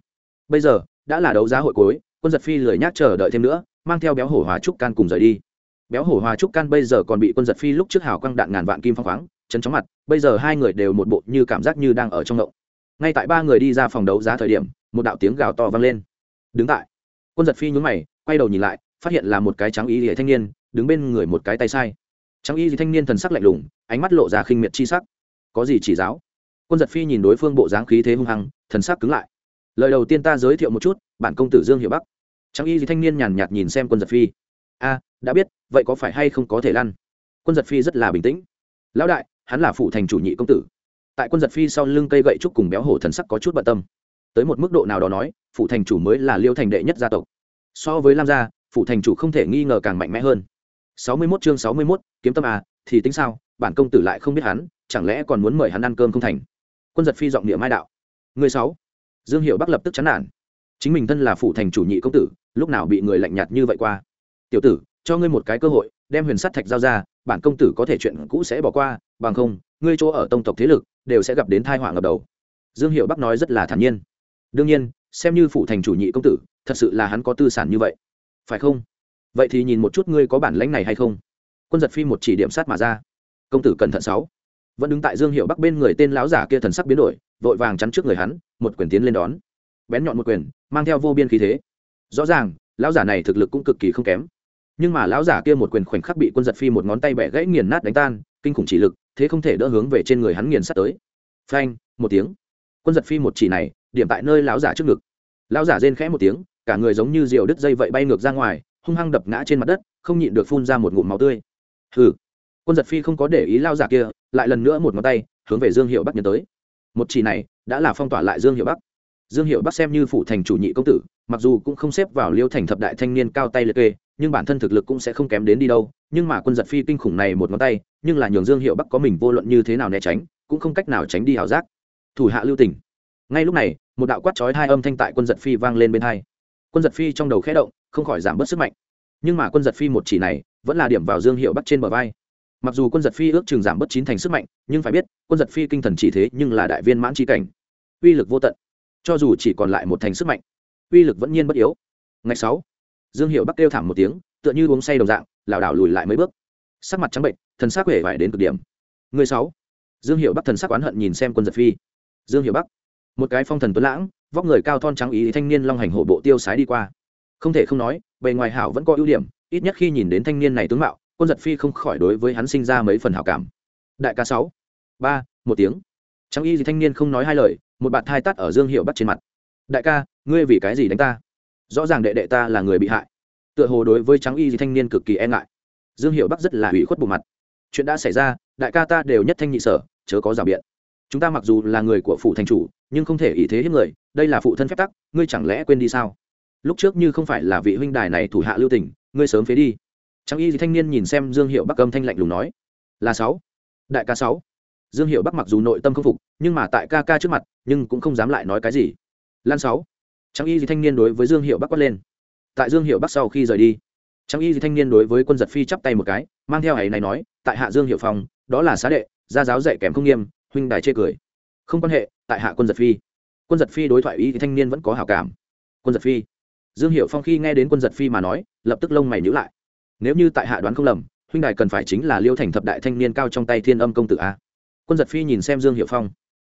Bây giờ, đã là đấu giá hội cuối, quân giật phi lười nhác chờ đợi thêm nữa, mang theo béo hổ hòa trúc can cùng rời đi. Béo hổ hòa trúc can bây giờ còn bị quân giật phi lúc trước hào quăng đạn ngàn vạn kim phong khoáng chân chóng mặt, bây giờ hai người đều một bộ như cảm giác như đang ở trong ngộng. Ngay tại ba người đi ra phòng đấu giá thời điểm, một đạo tiếng gào to vang lên. Đứng tại. Quân giật phi nhún mày, quay đầu nhìn lại, phát hiện là một cái trắng y gì thanh niên, đứng bên người một cái tay sai. Trắng y gì thanh niên thần sắc lạnh lùng, ánh mắt lộ ra khinh miệt chi sắc. Có gì chỉ giáo? Quân giật phi nhìn đối phương bộ dáng khí thế hung hăng thần sắc cứng lại. Lời đầu tiên ta giới thiệu một chút bản công tử dương hiệu bắc. Trang y gì thanh niên nhàn nhạt nhìn xem quân giật phi. A đã biết vậy có phải hay không có thể lăn? Quân giật phi rất là bình tĩnh. Lão đại hắn là phụ thành chủ nhị công tử. Tại quân giật phi sau lưng cây gậy trúc cùng béo hổ thần sắc có chút bận tâm. Tới một mức độ nào đó nói phụ thành chủ mới là liêu thành đệ nhất gia tộc. So với lam gia phụ thành chủ không thể nghi ngờ càng mạnh mẽ hơn. Sáu mươi 61 chương sáu mươi 61, kiếm tâm à thì tính sao? Bản công tử lại không biết hắn chẳng lẽ còn muốn mời hắn ăn cơm không thành? Quân giật phi giọng địa mai đạo. Người sáu. Dương hiệu bắc lập tức chán nản. Chính mình thân là phủ thành chủ nhị công tử, lúc nào bị người lạnh nhạt như vậy qua? Tiểu tử, cho ngươi một cái cơ hội, đem huyền sắt thạch giao ra, bản công tử có thể chuyện cũ sẽ bỏ qua, bằng không, ngươi chỗ ở tông tộc thế lực, đều sẽ gặp đến thai họa ngập đầu. Dương hiệu bắc nói rất là thản nhiên. Đương nhiên, xem như phủ thành chủ nhị công tử, thật sự là hắn có tư sản như vậy. Phải không? Vậy thì nhìn một chút ngươi có bản lãnh này hay không? Quân giật phi một chỉ điểm sát mà ra. Công tử cẩn thận sáu vẫn đứng tại dương hiệu bắc bên người tên lão giả kia thần sắc biến đổi, vội vàng chắn trước người hắn, một quyền tiến lên đón. Bén nhọn một quyền, mang theo vô biên khí thế. Rõ ràng, lão giả này thực lực cũng cực kỳ không kém. Nhưng mà lão giả kia một quyền khoảnh khắc bị quân giật phi một ngón tay bẻ gãy nghiền nát đánh tan, kinh khủng chỉ lực, thế không thể đỡ hướng về trên người hắn nghiền sát tới. Phanh, một tiếng. Quân giật phi một chỉ này, điểm tại nơi lão giả trước ngực. Lão giả rên khẽ một tiếng, cả người giống như diều đứt dây vậy bay ngược ra ngoài, hung hăng đập ngã trên mặt đất, không nhịn được phun ra một ngụm máu tươi. Hừ quân giật phi không có để ý lao giả kia, lại lần nữa một ngón tay, hướng về dương hiệu bắc nhấn tới. Một chỉ này, đã là phong tỏa lại dương hiệu bắc. Dương hiệu bắc xem như phủ thành chủ nhị công tử, mặc dù cũng không xếp vào liêu thành thập đại thanh niên cao tay liệt kê, nhưng bản thân thực lực cũng sẽ không kém đến đi đâu. Nhưng mà quân giật phi kinh khủng này một ngón tay, nhưng là nhường dương hiệu bắc có mình vô luận như thế nào né tránh, cũng không cách nào tránh đi ảo giác. Thủ hạ lưu tình. Ngay lúc này, một đạo quát chói hai âm thanh tại quân giật phi vang lên bên hai. Quân giật phi trong đầu khẽ động, không khỏi giảm bớt sức mạnh. Nhưng mà quân giật phi một chỉ này, vẫn là điểm vào dương hiệu bắc trên bờ vai mặc dù quân giật phi ước chừng giảm bớt chín thành sức mạnh, nhưng phải biết, quân giật phi kinh thần chỉ thế nhưng là đại viên mãn tri cảnh. Uy lực vô tận, cho dù chỉ còn lại một thành sức mạnh, uy lực vẫn nhiên bất yếu. Ngày sáu, dương hiệu bắc kêu thảm một tiếng, tựa như uống say đồng dạng, lảo đảo lùi lại mấy bước. Sắc mặt trắng bệnh, thần sắc huệ vải đến cực điểm. Người sáu, dương hiệu bắc thần sắc oán hận nhìn xem quân giật phi. Dương hiệu bắc, một cái phong thần tuấn lãng, vóc người cao thon trắng ý thanh niên long hành hổ bộ tiêu sái đi qua. Không thể không nói, bề ngoài hảo vẫn có ưu điểm, ít nhất khi nhìn đến thanh niên này tướng mạo quân giật phi không khỏi đối với hắn sinh ra mấy phần hảo cảm. Đại ca sáu, ba, một tiếng. Trang y gì thanh niên không nói hai lời, một bạt thai tắt ở dương hiệu bắt trên mặt. Đại ca, ngươi vì cái gì đánh ta? Rõ ràng đệ đệ ta là người bị hại. Tựa hồ đối với trắng y gì thanh niên cực kỳ e ngại. Dương hiệu bắc rất là ủy khuất bộ mặt. Chuyện đã xảy ra, đại ca ta đều nhất thanh nhị sở, chớ có rào biện. Chúng ta mặc dù là người của phủ thành chủ, nhưng không thể ý thế hiếp người, đây là phụ thân phép tắc, ngươi chẳng lẽ quên đi sao? Lúc trước như không phải là vị huynh đài này thủ hạ lưu tình, ngươi sớm phế đi trang y gì thanh niên nhìn xem dương hiệu bắc âm thanh lạnh lùng nói, là sáu. Đại ca sáu. Dương hiệu bắc mặc dù nội tâm không phục, nhưng mà tại ca ca trước mặt, nhưng cũng không dám lại nói cái gì. Lan sáu. Trang y gì thanh niên đối với dương hiệu bắc quát lên, tại dương hiệu bắc sau khi rời đi. Trang y gì thanh niên đối với quân giật phi chắp tay một cái, mang theo ấy này nói, tại hạ dương hiệu phòng đó là xá đệ, gia giáo dạy kèm không nghiêm, huynh đài chê cười. Không quan hệ, tại hạ quân giật phi. Quân giật phi đối thoại y thì thanh niên vẫn có hảo cảm. Quân giật phi. Dương hiệu phong khi nghe đến quân giật phi mà nói, lập tức lông mày nhữ lại nếu như tại hạ đoán không lầm, huynh đài cần phải chính là liêu thành thập đại thanh niên cao trong tay thiên âm công tử a. Quân giật phi nhìn xem dương hiệu phong.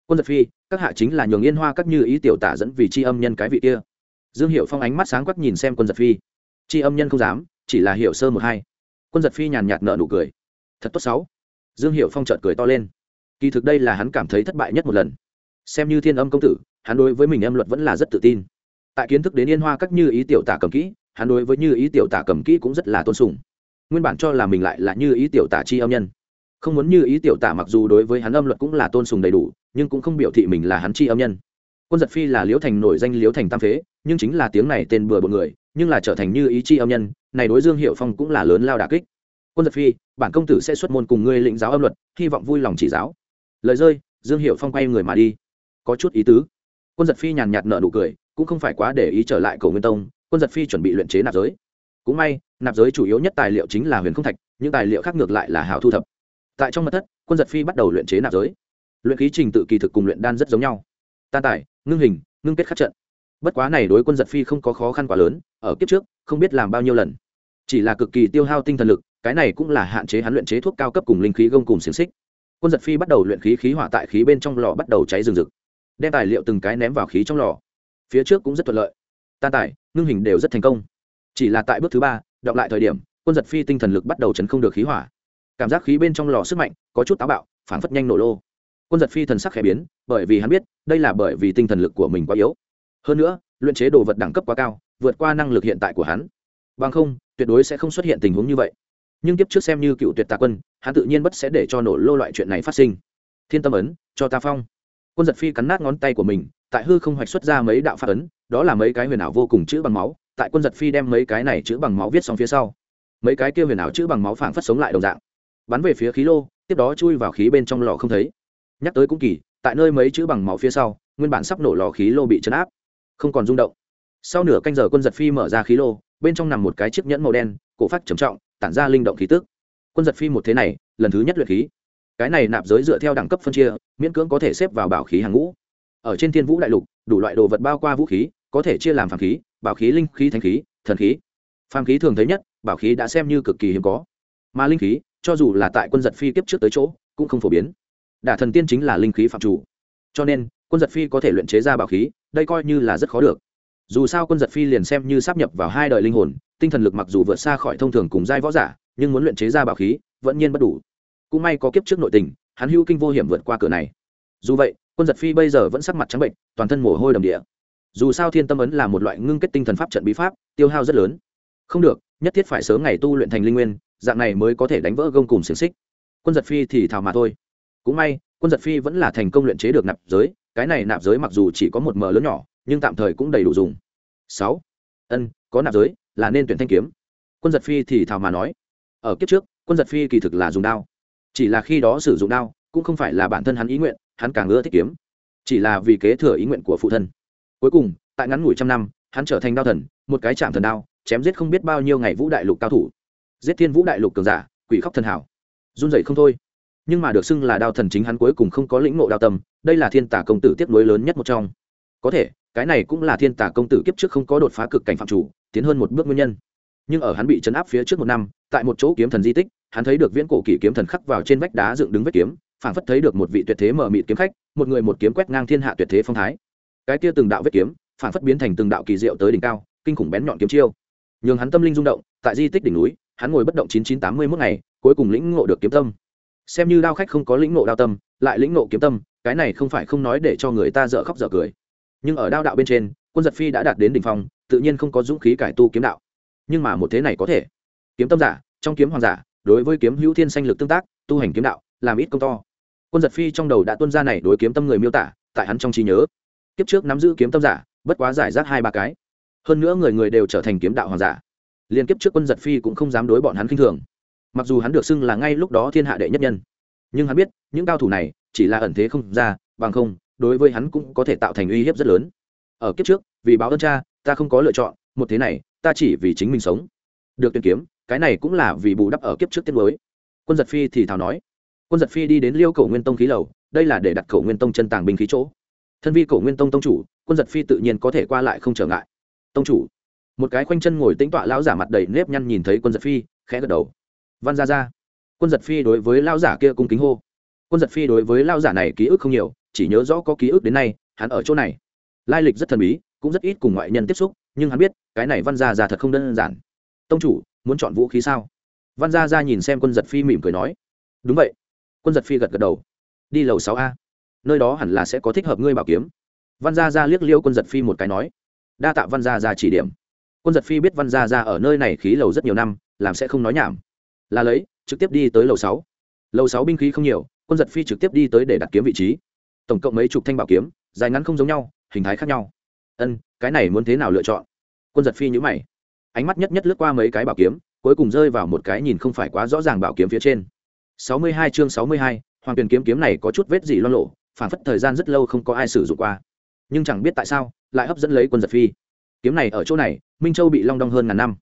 Quân giật phi, các hạ chính là nhường yên hoa các như ý tiểu tả dẫn vì c h i âm nhân cái vị kia. Dương hiệu phong ánh mắt sáng quắc nhìn xem quân giật phi. C h i âm nhân không dám, chỉ là hiệu sơ một hai. Quân giật phi nhàn nhạt nợ nụ cười. Thật tốt sáu. Dương hiệu phong trợt cười to lên. Kỳ thực đây là hắn cảm thấy thất bại nhất một lần. Xem như thiên âm công tử, hắn đối với mình âm luật vẫn là rất tự tin. Tại kiến thức đến yên hoa các như ý tiểu tả cầm kỹ hắn đối với như ý tiểu tả cầm kỹ cũng rất là tôn sùng. Nguyên bản cho là mình lại là như ý tiểu tả chi âm nhân. Không muốn như ý tiểu tả mặc dù đối với hắn âm luật cũng là tôn sùng đầy đủ, nhưng cũng không biểu thị mình là hắn chi âm nhân. Quân giật phi là liễu thành nổi danh liễu thành tam phế, nhưng chính là tiếng này tên bừa bộn người, nhưng là trở thành như ý chi âm nhân, này đối dương hiệu phong cũng là lớn lao đà kích. Quân giật phi, bản công tử sẽ xuất môn cùng ngươi lĩnh giáo âm luật, hy vọng vui lòng chỉ giáo. Lời rơi, dương hiệu phong quay người mà đi. Có chút ý tứ. Quân giật phi nhàn nhạt nợ nụ cười, cũng không phải quá để ý trở lại cầu nguyên tông quân giật phi chuẩn bị luyện chế nạp giới. Cũng may nạp giới chủ yếu nhất tài liệu chính là huyền không thạch những tài liệu khác ngược lại là hào thu thập. Tại trong mặt thất quân giật phi bắt đầu luyện chế nạp giới. Luyện khí trình tự kỳ thực cùng luyện đan rất giống nhau. Tan tải, ngưng hình ngưng kết khắc trận. Bất quá này đối quân giật phi không có khó khăn quá lớn ở kiếp trước không biết làm bao nhiêu lần. Chỉ là cực kỳ tiêu hao tinh thần lực cái này cũng là hạn chế hắn luyện chế thuốc cao cấp cùng linh khí gông cùng xiềng xích. Quân giật phi bắt đầu luyện khí khí hỏa tại khí bên trong lò bắt đầu cháy rừng rực. Đem tài liệu từng cái ném vào khí trong lò. Phía trước cũng rất thuận lợi tan tải, ngưng hình đều rất thành công. Chỉ là tại bước thứ ba đọc lại thời điểm quân giật phi tinh thần lực bắt đầu chấn không được khí hỏa. Cảm giác khí bên trong lò sức mạnh có chút táo bạo phản phất nhanh nổ lô. Quân giật phi thần sắc khẽ biến bởi vì hắn biết đây là bởi vì tinh thần lực của mình quá yếu. Hơn nữa luyện chế đồ vật đẳng cấp quá cao vượt qua năng lực hiện tại của hắn. Bằng không tuyệt đối sẽ không xuất hiện tình huống như vậy. Nhưng tiếp trước xem như cựu tuyệt tà quân hắn tự nhiên bất sẽ để cho nổ lô loại chuyện này phát sinh. Thiên tâm ấn cho ta phong. Quân giật phi cắn nát ngón tay của mình tại hư không hoạch xuất ra mấy đạo pháp ấn, đó là mấy cái huyền ảo vô cùng chữ bằng máu, tại quân giật phi đem mấy cái này chữ bằng máu viết xong phía sau. Mấy cái kia huyền ảo chữ bằng máu phảng phất sống lại đồng dạng. Bắn về phía khí lô, tiếp đó chui vào khí bên trong lò không thấy. Nhắc tới cũng kỳ, tại nơi mấy chữ bằng máu phía sau, nguyên bản sắp nổ lò khí lô bị chấn áp, không còn rung động. Sau nửa canh giờ quân giật phi mở ra khí lô, bên trong nằm một cái chiếc nhẫn màu đen, cổ phát trầm trọng, tản ra linh động khí tức. Quân giật phi một thế này, lần thứ nhất luyện khí. Cái này nạp giới dựa theo đẳng cấp phân chia, miễn cưỡng có thể xếp vào bảo khí hàng ngũ ở trên thiên vũ đại lục, đủ loại đồ vật bao qua vũ khí, có thể chia làm phàm khí, bảo khí, linh khí thanh khí, thần khí. Phàm khí thường thấy nhất, bảo khí đã xem như cực kỳ hiếm có. Mà linh khí, cho dù là tại quân giật phi kiếp trước tới chỗ, cũng không phổ biến. Đả thần tiên chính là linh khí phạm chủ. Cho nên, quân giật phi có thể luyện chế ra bảo khí, đây coi như là rất khó được. Dù sao quân giật phi liền xem như sắp nhập vào hai đời linh hồn, tinh thần lực mặc dù vượt xa khỏi thông thường cùng giai võ giả, nhưng muốn luyện chế ra bảo khí, vẫn nhiên bất đủ. Cũng may có kiếp trước nội tình, hắn hữu kinh vô hiểm vượt qua cửa này. Dù vậy quân giật phi bây giờ vẫn sắc mặt trắng bệnh, toàn thân mồ hôi đầm địa. Dù sao thiên tâm ấn là một loại ngưng kết tinh thần pháp trận bí pháp, tiêu hao rất lớn. Không được, nhất thiết phải sớm ngày tu luyện thành linh nguyên, dạng này mới có thể đánh vỡ gông cùng xiềng xích. Quân giật phi thì thào mà thôi. Cũng may, quân giật phi vẫn là thành công luyện chế được nạp giới, cái này nạp giới mặc dù chỉ có một mờ lớn nhỏ, nhưng tạm thời cũng đầy đủ dùng. Sáu. Ân, có nạp giới, là nên tuyển thanh kiếm. Quân giật phi thì thào mà nói. Ở kiếp trước, quân giật phi kỳ thực là dùng đao. Chỉ là khi đó sử dụng đao, cũng không phải là bản thân hắn ý nguyện hắn càng ưa thích kiếm. Chỉ là vì kế thừa ý nguyện của phụ thân. Cuối cùng, tại ngắn ngủi trăm năm, hắn trở thành đao thần, một cái chạm thần đao, chém giết không biết bao nhiêu ngày vũ đại lục cao thủ. Giết thiên vũ đại lục cường giả, quỷ khóc thần hảo run dậy không thôi. Nhưng mà được xưng là đao thần chính hắn cuối cùng không có lĩnh ngộ đao tâm, đây là thiên tả công tử tiếp nối lớn nhất một trong. Có thể, cái này cũng là thiên tả công tử kiếp trước không có đột phá cực cảnh phạm chủ, tiến hơn một bước nguyên nhân. Nhưng ở hắn bị chấn áp phía trước một năm, tại một chỗ kiếm thần di tích, hắn thấy được viễn cổ kỷ kiếm thần khắc vào trên vách đá dựng đứng vết kiếm phảng phất thấy được một vị tuyệt thế mở mịt kiếm khách, một người một kiếm quét ngang thiên hạ tuyệt thế phong thái. Cái kia từng đạo vết kiếm, phảng phất biến thành từng đạo kỳ diệu tới đỉnh cao, kinh khủng bén nhọn kiếm chiêu. Nhường hắn tâm linh rung động, tại di tích đỉnh núi, hắn ngồi bất động chín chín tám mươi mốt ngày, cuối cùng lĩnh ngộ được kiếm tâm. Xem như đao khách không có lĩnh ngộ đao tâm, lại lĩnh ngộ kiếm tâm, cái này không phải không nói để cho người ta dở khóc dở cười. Nhưng ở đao đạo bên trên, quân giật phi đã đạt đến đỉnh phong, tự nhiên không có dũng khí cải tu kiếm đạo. Nhưng mà một thế này có thể. Kiếm tâm giả, trong kiếm hoàng giả, đối với kiếm hữu thiên sanh lực tương tác, tu hành kiếm đạo, làm ít công to quân giật phi trong đầu đã tuân ra này đối kiếm tâm người miêu tả, tại hắn trong trí nhớ. Kiếp trước nắm giữ kiếm tâm giả, bất quá giải rác hai ba cái. Hơn nữa người người đều trở thành kiếm đạo hoàng giả. Liên kiếp trước quân giật phi cũng không dám đối bọn hắn khinh thường. Mặc dù hắn được xưng là ngay lúc đó thiên hạ đệ nhất nhân. Nhưng hắn biết, những cao thủ này chỉ là ẩn thế không ra, bằng không, đối với hắn cũng có thể tạo thành uy hiếp rất lớn. Ở kiếp trước, vì báo ơn cha, ta không có lựa chọn, một thế này, ta chỉ vì chính mình sống. Được tuyên kiếm, cái này cũng là vì bù đắp ở kiếp trước tiết mới quân giật phi thì thào nói quân giật phi đi đến liêu cầu nguyên tông khí lầu, đây là để đặt cầu nguyên tông chân tàng binh khí chỗ. Thân vi cầu nguyên tông tông chủ, quân giật phi tự nhiên có thể qua lại không trở ngại. Tông chủ, một cái khoanh chân ngồi tĩnh tọa lão giả mặt đầy nếp nhăn nhìn thấy quân giật phi, khẽ gật đầu. Văn ra ra quân giật phi đối với lão giả kia cung kính hô. Quân giật phi đối với lão giả này ký ức không nhiều, chỉ nhớ rõ có ký ức đến nay, hắn ở chỗ này. Lai lịch rất thần bí, cũng rất ít cùng ngoại nhân tiếp xúc, nhưng hắn biết, cái này văn gia ra thật không đơn giản. Tông chủ, muốn chọn vũ khí sao? Văn gia ra nhìn xem quân giật phi mỉm cười nói. Đúng vậy quân giật phi gật gật đầu. Đi lầu sáu a. Nơi đó hẳn là sẽ có thích hợp ngươi bảo kiếm. Văn gia ra liếc liêu quân giật phi một cái nói. Đa tạ văn gia ra chỉ điểm. Quân giật phi biết văn gia ra ở nơi này khí lầu rất nhiều năm, làm sẽ không nói nhảm. Là lấy, trực tiếp đi tới lầu sáu. Lầu sáu binh khí không nhiều, quân giật phi trực tiếp đi tới để đặt kiếm vị trí. Tổng cộng mấy chục thanh bảo kiếm, dài ngắn không giống nhau, hình thái khác nhau. Ân, cái này muốn thế nào lựa chọn? Quân giật phi nhữ mày. Ánh mắt nhất nhất lướt qua mấy cái bảo kiếm, cuối cùng rơi vào một cái nhìn không phải quá rõ ràng bảo kiếm phía trên sáu mươi hai chương sáu mươi hai, hoàng tiền kiếm kiếm này có chút vết gì lo lộ phản phất thời gian rất lâu không có ai sử dụng qua. Nhưng chẳng biết tại sao, lại hấp dẫn lấy quân giật phi. Kiếm này ở chỗ này, minh châu bị long đong hơn ngàn năm.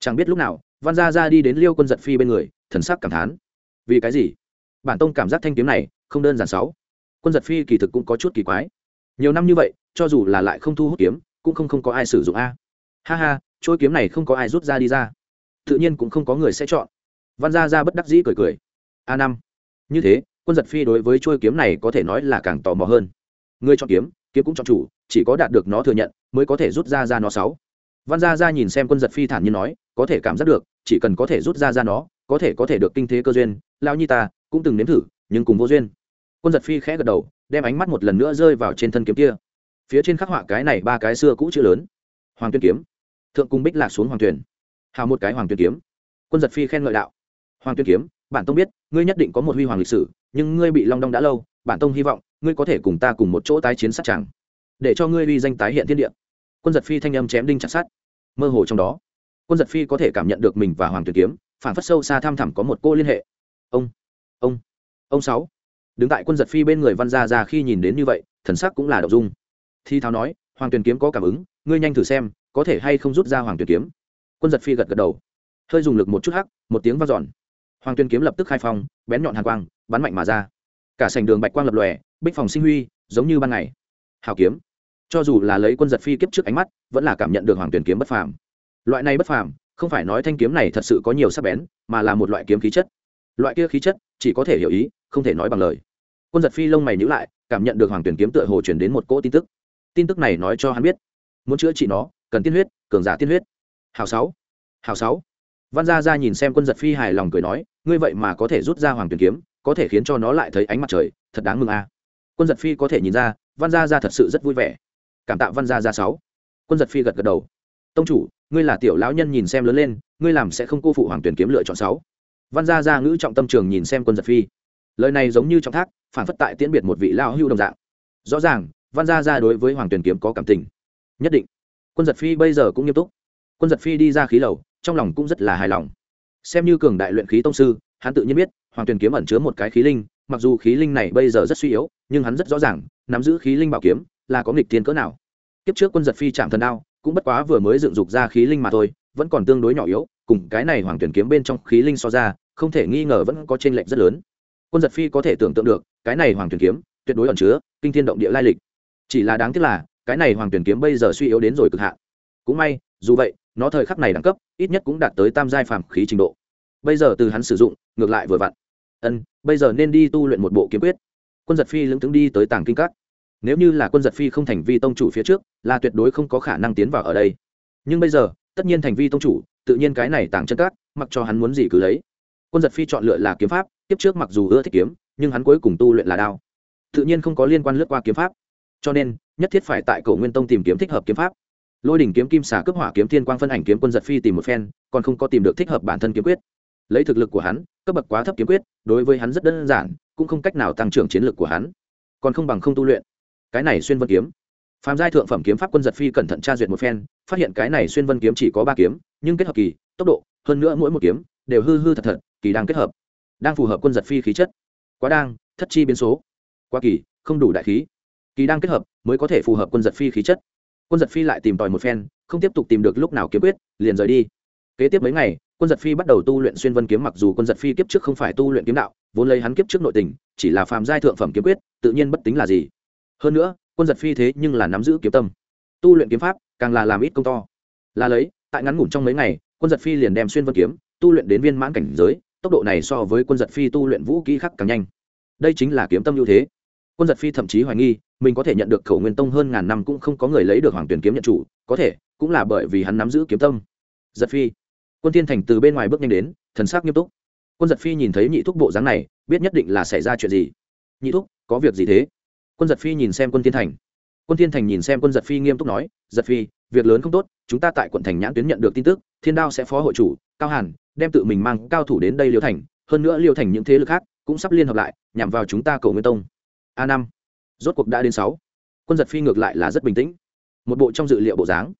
Chẳng biết lúc nào, văn gia gia đi đến liêu quân giật phi bên người, thần sắc cảm thán. Vì cái gì? Bản tông cảm giác thanh kiếm này không đơn giản sáu. Quân giật phi kỳ thực cũng có chút kỳ quái. Nhiều năm như vậy, cho dù là lại không thu hút kiếm, cũng không không có ai sử dụng a. Ha ha trôi kiếm này không có ai rút ra đi ra. Tự nhiên cũng không có người sẽ chọn. Văn gia gia bất đắc dĩ cười cười a năm. Như thế, quân giật phi đối với chuôi kiếm này có thể nói là càng tò mò hơn. Người chọn kiếm kiếm cũng chọn chủ, chỉ có đạt được nó thừa nhận, mới có thể rút ra ra nó sáu. Văn gia ra nhìn xem quân giật phi thản nhiên nói, có thể cảm giác được, chỉ cần có thể rút ra ra nó, có thể có thể được kinh thế cơ duyên lao nhi ta cũng từng nếm thử, nhưng cùng vô duyên. Quân giật phi khẽ gật đầu, đem ánh mắt một lần nữa rơi vào trên thân kiếm kia. Phía trên khắc họa cái này ba cái xưa cũ chữ lớn. Hoàng tuyên kiếm. Thượng cung bích lạc xuống hoàng tuyển. Hào một cái hoàng tuyên kiếm. Quân giật phi khen ngợi đạo. Hoàng tuyên kiếm bản tông biết, ngươi nhất định có một huy hoàng lịch sử, nhưng ngươi bị long đong đã lâu, bản tông hy vọng, ngươi có thể cùng ta cùng một chỗ tái chiến sát chẳng để cho ngươi uy danh tái hiện thiên địa. Quân giật phi thanh âm chém đinh chặt sát mơ hồ trong đó, quân giật phi có thể cảm nhận được mình và hoàng tuyệt kiếm phản phất sâu xa tham thẳm có một cô liên hệ. Ông ông ông sáu. Đứng tại quân giật phi bên người văn gia ra khi nhìn đến như vậy, thần sắc cũng là đậu dung. Thi tháo nói, hoàng tuyển kiếm có cảm ứng, ngươi nhanh thử xem, có thể hay không rút ra hoàng tuyển kiếm? Quân giật phi gật gật đầu. Hơi dùng lực một chút hắc, một tiếng vang dọn hoàng Tuyên kiếm lập tức khai phong, bén nhọn hàn quang, bắn mạnh mà ra. Cả sảnh đường bạch quang lập lòe, bích phòng sinh huy, giống như ban ngày. Hào kiếm. Cho dù là lấy quân giật phi kiếp trước ánh mắt, vẫn là cảm nhận được hoàng tuyển kiếm bất phàm. Loại này bất phàm, không phải nói thanh kiếm này thật sự có nhiều sắc bén, mà là một loại kiếm khí chất. Loại kia khí chất, chỉ có thể hiểu ý, không thể nói bằng lời. Quân giật phi lông mày nhữ lại, cảm nhận được hoàng tuyển kiếm tựa hồ chuyển đến một cỗ tin tức. Tin tức này nói cho hắn biết. Muốn chữa trị nó, cần tiên huyết, cường giả tiên huyết. Hào sáu. Hào sáu văn gia ra nhìn xem quân giật phi hài lòng cười nói, ngươi vậy mà có thể rút ra hoàng tuyển kiếm, có thể khiến cho nó lại thấy ánh mặt trời, thật đáng mừng a. Quân giật phi có thể nhìn ra, văn gia ra thật sự rất vui vẻ. Cảm tạ văn gia ra sáu. Quân giật phi gật gật đầu. Tông chủ, ngươi là tiểu lão nhân nhìn xem lớn lên, ngươi làm sẽ không cô phụ hoàng tuyển kiếm lựa chọn sáu. Văn gia ra ngữ trọng tâm trường nhìn xem quân giật phi. Lời này giống như trọng thác, phản phất tại tiễn biệt một vị lao hưu đồng dạng. Rõ ràng, văn gia ra đối với hoàng tuyển kiếm có cảm tình. Nhất định. Quân giật phi bây giờ cũng nghiêm túc. Quân giật phi đi ra khí lầu trong lòng cũng rất là hài lòng. Xem như cường đại luyện khí tông sư, hắn tự nhiên biết, hoàng tuyển kiếm ẩn chứa một cái khí linh, mặc dù khí linh này bây giờ rất suy yếu, nhưng hắn rất rõ ràng, nắm giữ khí linh bảo kiếm, là có nghịch thiên cỡ nào. Kiếp trước quân giật phi chạm thần đao, cũng bất quá vừa mới dựng dục ra khí linh mà thôi, vẫn còn tương đối nhỏ yếu, cùng cái này hoàng tuyển kiếm bên trong khí linh so ra, không thể nghi ngờ vẫn có trên lệnh rất lớn. Quân giật phi có thể tưởng tượng được, cái này hoàng tuyển kiếm, tuyệt đối ẩn chứa, kinh thiên động địa lai lịch. Chỉ là đáng tiếc là, cái này hoàng tuyển kiếm bây giờ suy yếu đến rồi cực hạn. Cũng may, dù vậy nó thời khắc này đẳng cấp, ít nhất cũng đạt tới tam giai phàm khí trình độ. Bây giờ từ hắn sử dụng, ngược lại vừa vặn. Ân, bây giờ nên đi tu luyện một bộ kiếm quyết. Quân giật phi lững tướng đi tới tàng kinh các. Nếu như là quân giật phi không thành vi tông chủ phía trước, là tuyệt đối không có khả năng tiến vào ở đây. Nhưng bây giờ, tất nhiên thành vi tông chủ, tự nhiên cái này tàng chân các, mặc cho hắn muốn gì cứ lấy. Quân giật phi chọn lựa là kiếm pháp tiếp trước mặc dù ưa thích kiếm, nhưng hắn cuối cùng tu luyện là đao. Tự nhiên không có liên quan lướt qua kiếm pháp. Cho nên, nhất thiết phải tại cổ nguyên tông tìm kiếm thích hợp kiếm pháp lôi đỉnh kiếm kim xà cướp hỏa kiếm thiên quang phân ảnh kiếm quân giật phi tìm một phen, còn không có tìm được thích hợp bản thân kiếm quyết. Lấy thực lực của hắn, cấp bậc quá thấp kiếm quyết, đối với hắn rất đơn giản, cũng không cách nào tăng trưởng chiến lược của hắn. Còn không bằng không tu luyện. Cái này xuyên vân kiếm. Phàm giai thượng phẩm kiếm pháp quân giật phi cẩn thận tra duyệt một phen, phát hiện cái này xuyên vân kiếm chỉ có ba kiếm, nhưng kết hợp kỳ, tốc độ, hơn nữa mỗi một kiếm, đều hư hư thật thật, kỳ đang kết hợp. Đang phù hợp quân giật phi khí chất. Quá đang, thất chi biến số. Quá kỳ, không đủ đại khí. Kỳ đang kết hợp, mới có thể phù hợp quân giật phi khí chất quân giật phi lại tìm tòi một phen, không tiếp tục tìm được lúc nào kiếm quyết, liền rời đi. Kế tiếp mấy ngày, quân giật phi bắt đầu tu luyện xuyên vân kiếm, mặc dù quân giật phi kiếp trước không phải tu luyện kiếm đạo, vốn lấy hắn kiếp trước nội tình, chỉ là phàm giai thượng phẩm kiếm quyết, tự nhiên bất tính là gì. Hơn nữa, quân giật phi thế nhưng là nắm giữ kiếm tâm. Tu luyện kiếm pháp, càng là làm ít công to. Là lấy, tại ngắn ngủn trong mấy ngày, quân giật phi liền đem xuyên vân kiếm, tu luyện đến viên mãn cảnh giới, tốc độ này so với quân giật phi tu luyện vũ kỹ khác càng nhanh. Đây chính là kiếm tâm ưu thế quân giật phi thậm chí hoài nghi, mình có thể nhận được khẩu nguyên tông hơn ngàn năm cũng không có người lấy được hoàng tuyển kiếm nhận chủ, có thể, cũng là bởi vì hắn nắm giữ kiếm tâm. Giật phi. Quân thiên thành từ bên ngoài bước nhanh đến, thần sắc nghiêm túc. Quân giật phi nhìn thấy nhị thúc bộ dáng này, biết nhất định là xảy ra chuyện gì. Nhị thúc, có việc gì thế? Quân giật phi nhìn xem quân thiên thành. Quân thiên thành nhìn xem quân giật phi nghiêm túc nói, giật phi, việc lớn không tốt, chúng ta tại quận thành nhãn tuyến nhận được tin tức, thiên đao sẽ phó hội chủ, cao hàn, đem tự mình mang cao thủ đến đây liêu thành, hơn nữa liêu thành những thế lực khác cũng sắp liên hợp lại, nhằm vào chúng ta cầu nguyên tông a năm. Rốt cuộc đã đến sáu. Quân giật phi ngược lại là rất bình tĩnh. Một bộ trong dự liệu bộ dáng.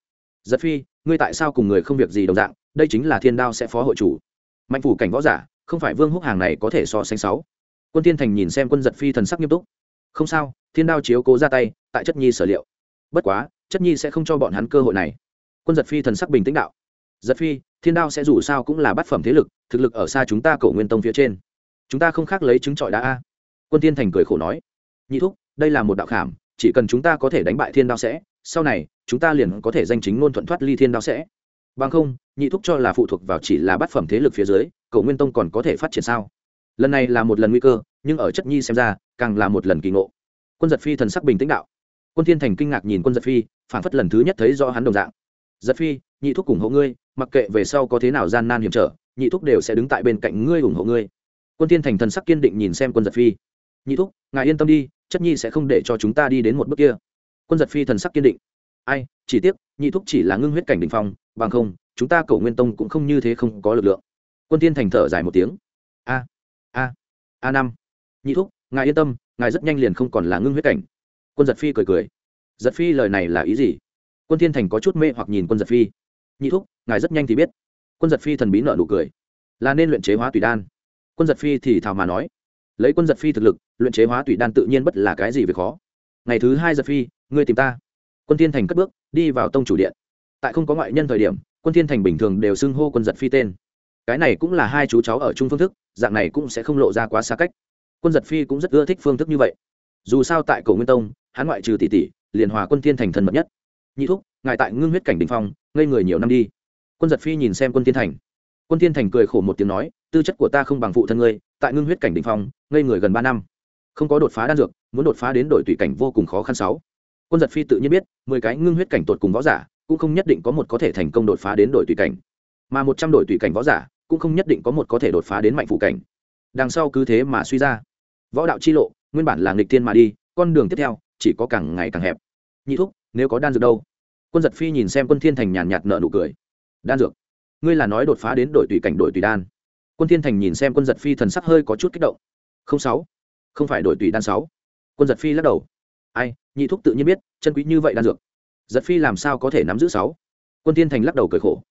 Giật phi, ngươi tại sao cùng người không việc gì đồng dạng? Đây chính là thiên đao sẽ phó hội chủ. Mạnh phủ cảnh võ giả, không phải vương húc hàng này có thể so sánh sáu. Quân thiên thành nhìn xem quân giật phi thần sắc nghiêm túc. Không sao, thiên đao chiếu cố ra tay, tại chất nhi sở liệu. Bất quá, chất nhi sẽ không cho bọn hắn cơ hội này. Quân giật phi thần sắc bình tĩnh đạo. Giật phi, thiên đao sẽ dù sao cũng là bát phẩm thế lực, thực lực ở xa chúng ta Cổ nguyên tông phía trên. Chúng ta không khác lấy chứng trọi đá a. Quân thiên thành cười khổ nói nhị thúc, đây là một đạo khảm, chỉ cần chúng ta có thể đánh bại thiên đao sẽ, sau này, chúng ta liền có thể danh chính ngôn thuận thoát ly thiên đao sẽ. Bằng không, nhị thúc cho là phụ thuộc vào chỉ là bát phẩm thế lực phía dưới, cầu nguyên tông còn có thể phát triển sao? Lần này là một lần nguy cơ, nhưng ở chất nhi xem ra, càng là một lần kỳ ngộ. Quân giật phi thần sắc bình tĩnh đạo. Quân thiên thành kinh ngạc nhìn quân giật phi phản phất lần thứ nhất thấy do hắn đồng dạng. Giật phi, nhị thúc ủng hộ ngươi, mặc kệ về sau có thế nào gian nan hiểm trở, nhị thúc đều sẽ đứng tại bên cạnh ngươi ủng hộ ngươi. Quân thiên thành thần sắc kiên định nhìn xem quân giật phi. Nhị thúc, ngài yên tâm đi chất nhi sẽ không để cho chúng ta đi đến một bước kia. Quân giật phi thần sắc kiên định. Ai, chỉ tiếc, nhị thúc chỉ là ngưng huyết cảnh đ ỉ n h phong, bằng không, chúng ta cầu nguyên tông cũng không như thế không có lực lượng. Quân tiên thành thở dài một tiếng. A a a năm. Nhị thúc, ngài yên tâm, ngài rất nhanh liền không còn là ngưng huyết cảnh. Quân giật phi cười cười. Giật phi lời này là ý gì? Quân thiên thành có chút mê hoặc nhìn quân giật phi. Nhị thúc, ngài rất nhanh thì biết. Quân giật phi thần bí nợ nụ cười. Là nên luyện chế hóa tùy đan. Quân giật phi thì thào mà nói lấy quân giật phi thực lực, luyện chế hóa tủy đan tự nhiên bất là cái gì việc khó. Ngày thứ hai giật phi, ngươi tìm ta. Quân thiên thành cất bước, đi vào tông chủ điện. Tại không có ngoại nhân thời điểm, quân thiên thành bình thường đều xưng hô quân giật phi tên. Cái này cũng là hai chú cháu ở chung phương thức, dạng này cũng sẽ không lộ ra quá xa cách. Quân giật phi cũng rất ưa thích phương thức như vậy. Dù sao tại cổ nguyên tông, hắn ngoại trừ tỷ tỷ, liền hòa quân thiên thành thân mật nhất. Nhị thúc, ngài tại ngưng huyết cảnh đình phong, ngây người nhiều năm đi. Quân giật phi nhìn xem quân thiên thành. Quân thiên thành cười khổ một tiếng nói, tư chất của ta không bằng phụ thân ngươi tại ngưng huyết cảnh đình phong, ngây người gần ba năm. Không có đột phá đan dược, muốn đột phá đến đổi tùy cảnh vô cùng khó khăn sáu. Quân giật phi tự nhiên biết, mười cái ngưng huyết cảnh tột cùng võ giả, cũng không nhất định có một có thể thành công đột phá đến đổi tùy cảnh. Mà một trăm đổi tùy cảnh võ giả, cũng không nhất định có một có thể đột phá đến mạnh phụ cảnh. Đằng sau cứ thế mà suy ra. Võ đạo chi lộ, nguyên bản là nghịch thiên mà đi, con đường tiếp theo, chỉ có càng ngày càng hẹp. Nhị thúc, nếu có đan dược đâu? Quân giật phi nhìn xem quân thiên thành nhàn nhạt nợ nụ cười. Đan dược. Ngươi là nói đột phá đến đội tùy cảnh đội tùy đan quân thiên thành nhìn xem quân giật phi thần sắc hơi có chút kích động. Không sáu, không phải đội tùy đan sáu. Quân giật phi lắc đầu. Ai, nhị thúc tự nhiên biết, chân quý như vậy đan dược. Giật phi làm sao có thể nắm giữ sáu? Quân thiên thành lắc đầu cười khổ.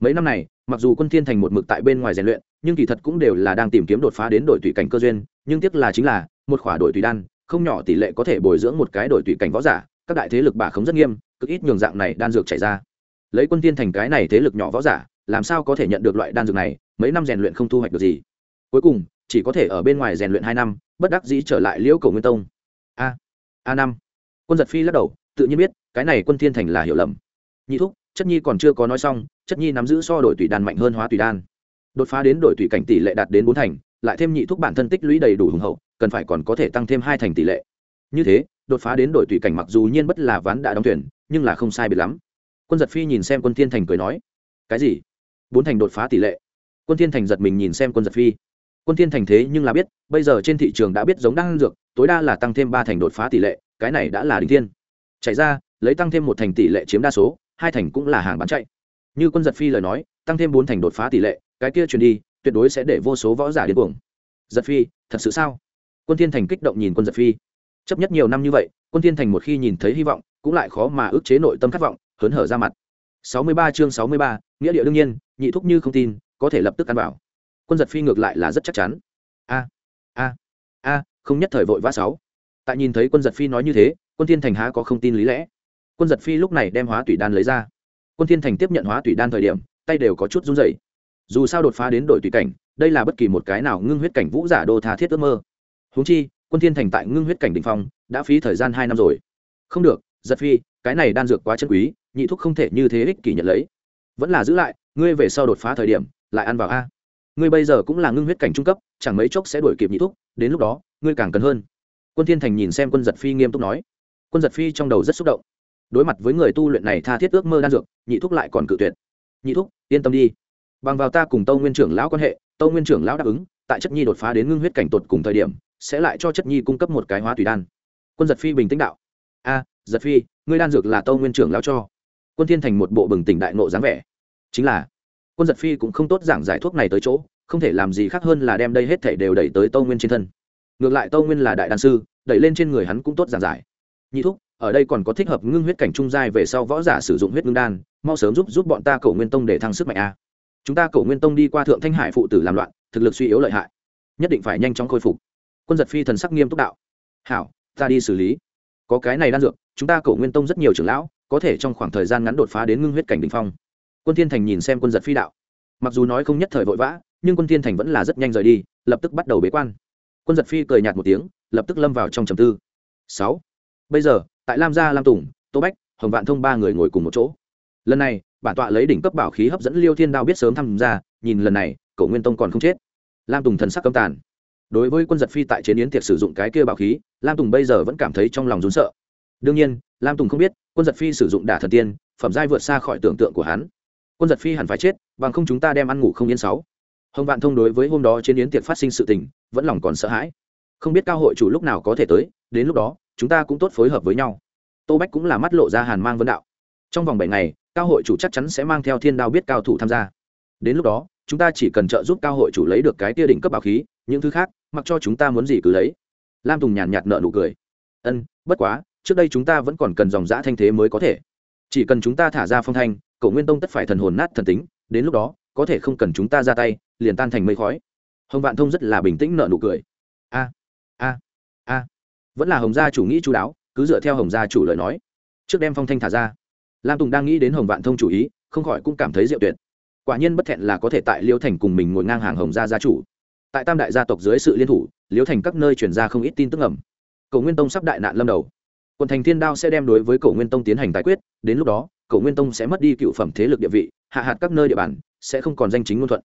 Mấy năm này, mặc dù quân thiên thành một mực tại bên ngoài rèn luyện, nhưng kỳ thật cũng đều là đang tìm kiếm đột phá đến đội tùy cảnh cơ duyên, nhưng tiếc là chính là, một khỏa đội tùy đan, không nhỏ tỷ lệ có thể bồi dưỡng một cái đội tùy cảnh võ giả, các đại thế lực bà khống rất nghiêm, cực ít nhường dạng này đan dược chảy ra. Lấy quân thiên thành cái này thế lực nhỏ võ giả, làm sao có thể nhận được loại đan dược này mấy năm rèn luyện không thu hoạch được gì. Cuối cùng, chỉ có thể ở bên ngoài rèn luyện hai năm, bất đắc dĩ trở lại liễu cầu nguyên tông. A a năm. Quân giật phi lắc đầu, tự nhiên biết, cái này quân thiên thành là hiểu lầm. Nhị thúc, chất nhi còn chưa có nói xong, chất nhi nắm giữ so đổi tùy đan mạnh hơn hóa tùy đan. Đột phá đến đổi tùy cảnh tỷ lệ đạt đến bốn thành, lại thêm nhị thúc bản thân tích lũy đầy đủ hùng hậu, cần phải còn có thể tăng thêm hai thành tỷ lệ. Như thế, đột phá đến đổi tùy cảnh mặc dù nhiên bất là ván đã đóng tuyển nhưng là không sai biệt lắm. Quân giật phi nhìn xem quân thiên thành cười nói, cái gì? Bốn thành đột phá tỷ lệ? Quân thiên thành giật mình nhìn xem quân giật phi. Quân thiên thành thế nhưng là biết bây giờ trên thị trường đã biết giống đang dược tối đa là tăng thêm ba thành đột phá tỷ lệ cái này đã là đỉnh thiên. Chạy ra lấy tăng thêm một thành tỷ lệ chiếm đa số hai thành cũng là hàng bán chạy. Như quân giật phi lời nói tăng thêm bốn thành đột phá tỷ lệ cái kia truyền đi tuyệt đối sẽ để vô số võ giả điên cuồng. Giật phi thật sự sao? Quân thiên thành kích động nhìn quân giật phi. Chấp nhất nhiều năm như vậy quân thiên thành một khi nhìn thấy hy vọng cũng lại khó mà ức chế nội tâm khát vọng hớn hở ra mặt. 63 chương 63, nghĩa địa đương nhiên nhị thúc như không tin có thể lập tức ăn vào. Quân giật phi ngược lại là rất chắc chắn. A a a, không nhất thời vội vã sáu. Tại nhìn thấy quân giật phi nói như thế, quân thiên thành há có không tin lý lẽ. Quân giật phi lúc này đem hóa tủy đan lấy ra. Quân thiên thành tiếp nhận hóa tủy đan thời điểm, tay đều có chút run rẩy. Dù sao đột phá đến đội tùy cảnh, đây là bất kỳ một cái nào ngưng huyết cảnh vũ giả đô tha thiết ước mơ. Huống chi, quân thiên thành tại ngưng huyết cảnh đỉnh phong, đã phí thời gian hai năm rồi. Không được, giật phi, cái này đan dược quá chân quý, nhị thúc không thể như thế ích kỷ nhận lấy. Vẫn là giữ lại, ngươi về sau đột phá thời điểm lại ăn vào a. Ngươi bây giờ cũng là ngưng huyết cảnh trung cấp, chẳng mấy chốc sẽ đuổi kịp nhị thúc, đến lúc đó, ngươi càng cần hơn. Quân thiên thành nhìn xem quân giật phi nghiêm túc nói. Quân giật phi trong đầu rất xúc động. Đối mặt với người tu luyện này tha thiết ước mơ đan dược, nhị thúc lại còn cự tuyệt. Nhị thúc, yên tâm đi. Bằng vào ta cùng tâu nguyên trưởng lão quan hệ, tâu nguyên trưởng lão đáp ứng, tại chất nhi đột phá đến ngưng huyết cảnh tột cùng thời điểm, sẽ lại cho chất nhi cung cấp một cái hóa tùy đan. Quân giật phi bình tĩnh đạo. A, giật phi, ngươi đan dược là tâu nguyên trưởng lão cho. Quân thiên thành một bộ bừng tỉnh đại nộ dáng vẻ. Chính là quân giật phi cũng không tốt giảng giải thuốc này tới chỗ, không thể làm gì khác hơn là đem đây hết thể đều đẩy tới tâu nguyên trên thân. Ngược lại tâu nguyên là đại đan sư, đẩy lên trên người hắn cũng tốt giảng giải. Nhị thúc, ở đây còn có thích hợp ngưng huyết cảnh trung giai về sau võ giả sử dụng huyết ngưng đan, mau sớm giúp giúp bọn ta cầu nguyên tông để thăng sức mạnh a. Chúng ta cầu nguyên tông đi qua thượng thanh hải phụ tử làm loạn, thực lực suy yếu lợi hại. Nhất định phải nhanh chóng khôi phục. Quân giật phi thần sắc nghiêm túc đạo. Hảo, ta đi xử lý. Có cái này đan dược, chúng ta cầu nguyên tông rất nhiều trưởng lão, có thể trong khoảng thời gian ngắn đột phá đến ngưng huyết cảnh đ ỉ n h phong quân thiên thành nhìn xem quân giật phi đạo. Mặc dù nói không nhất thời vội vã, nhưng quân thiên thành vẫn là rất nhanh rời đi, lập tức bắt đầu bế quan. Quân giật phi cười nhạt một tiếng, lập tức lâm vào trong trầm tư. Sáu. Bây giờ, tại lam gia, lam tùng, tô bách, hồng vạn thông ba người ngồi cùng một chỗ. Lần này, bản tọa lấy đỉnh cấp bảo khí hấp dẫn liêu thiên đao biết sớm tham gia, nhìn lần này cậu nguyên tông còn không chết. Lam tùng thần sắc cấm tàn. Đối với quân giật phi tại chế yến tiệc sử dụng cái kia bảo khí, lam tùng bây giờ vẫn cảm thấy trong lòng rún sợ. Đương nhiên, lam tùng không biết, quân giật phi sử dụng đả thần tiên, phẩm giai vượt xa khỏi tưởng tượng của hắn quân giật phi hẳn phải chết, bằng không chúng ta đem ăn ngủ không yên sáu. Hồng vạn thông đối với hôm đó trên yến tiệc phát sinh sự tình, vẫn lòng còn sợ hãi. Không biết cao hội chủ lúc nào có thể tới, đến lúc đó, chúng ta cũng tốt phối hợp với nhau. Tô bách cũng là mắt lộ ra hàn mang vấn đạo. Trong vòng bảy ngày, cao hội chủ chắc chắn sẽ mang theo thiên đao biết cao thủ tham gia. Đến lúc đó, chúng ta chỉ cần trợ giúp cao hội chủ lấy được cái tia đỉnh cấp bảo khí, những thứ khác, mặc cho chúng ta muốn gì cứ lấy. Lam tùng nhàn nhạt nợ nụ cười. Ân, bất quá, trước đây chúng ta vẫn còn cần dòng giã thanh thế mới có thể. Chỉ cần chúng ta thả ra phong thanh cổ nguyên tông tất phải thần hồn nát thần tính, đến lúc đó, có thể không cần chúng ta ra tay, liền tan thành mây khói. Hồng vạn thông rất là bình tĩnh nợ nụ cười. A a a. Vẫn là hồng gia chủ nghĩ chú đáo, cứ dựa theo hồng gia chủ lời nói. Trước đem phong thanh thả ra. Lam tùng đang nghĩ đến hồng vạn thông chủ ý, không khỏi cũng cảm thấy diệu tuyệt. Quả nhiên bất thẹn là có thể tại liêu thành cùng mình ngồi ngang hàng hồng gia gia chủ. Tại tam đại gia tộc dưới sự liên thủ, liêu thành các nơi chuyển ra không ít tin tức ẩm cầu nguyên tông sắp đại nạn lâm đầu. Quận thành thiên đao sẽ đem đối với cầu nguyên tông tiến hành tái quyết, đến lúc đó Cổ nguyên tông sẽ mất đi cựu phẩm thế lực địa vị, hạ hạt các nơi địa bàn sẽ không còn danh chính ngôn thuận.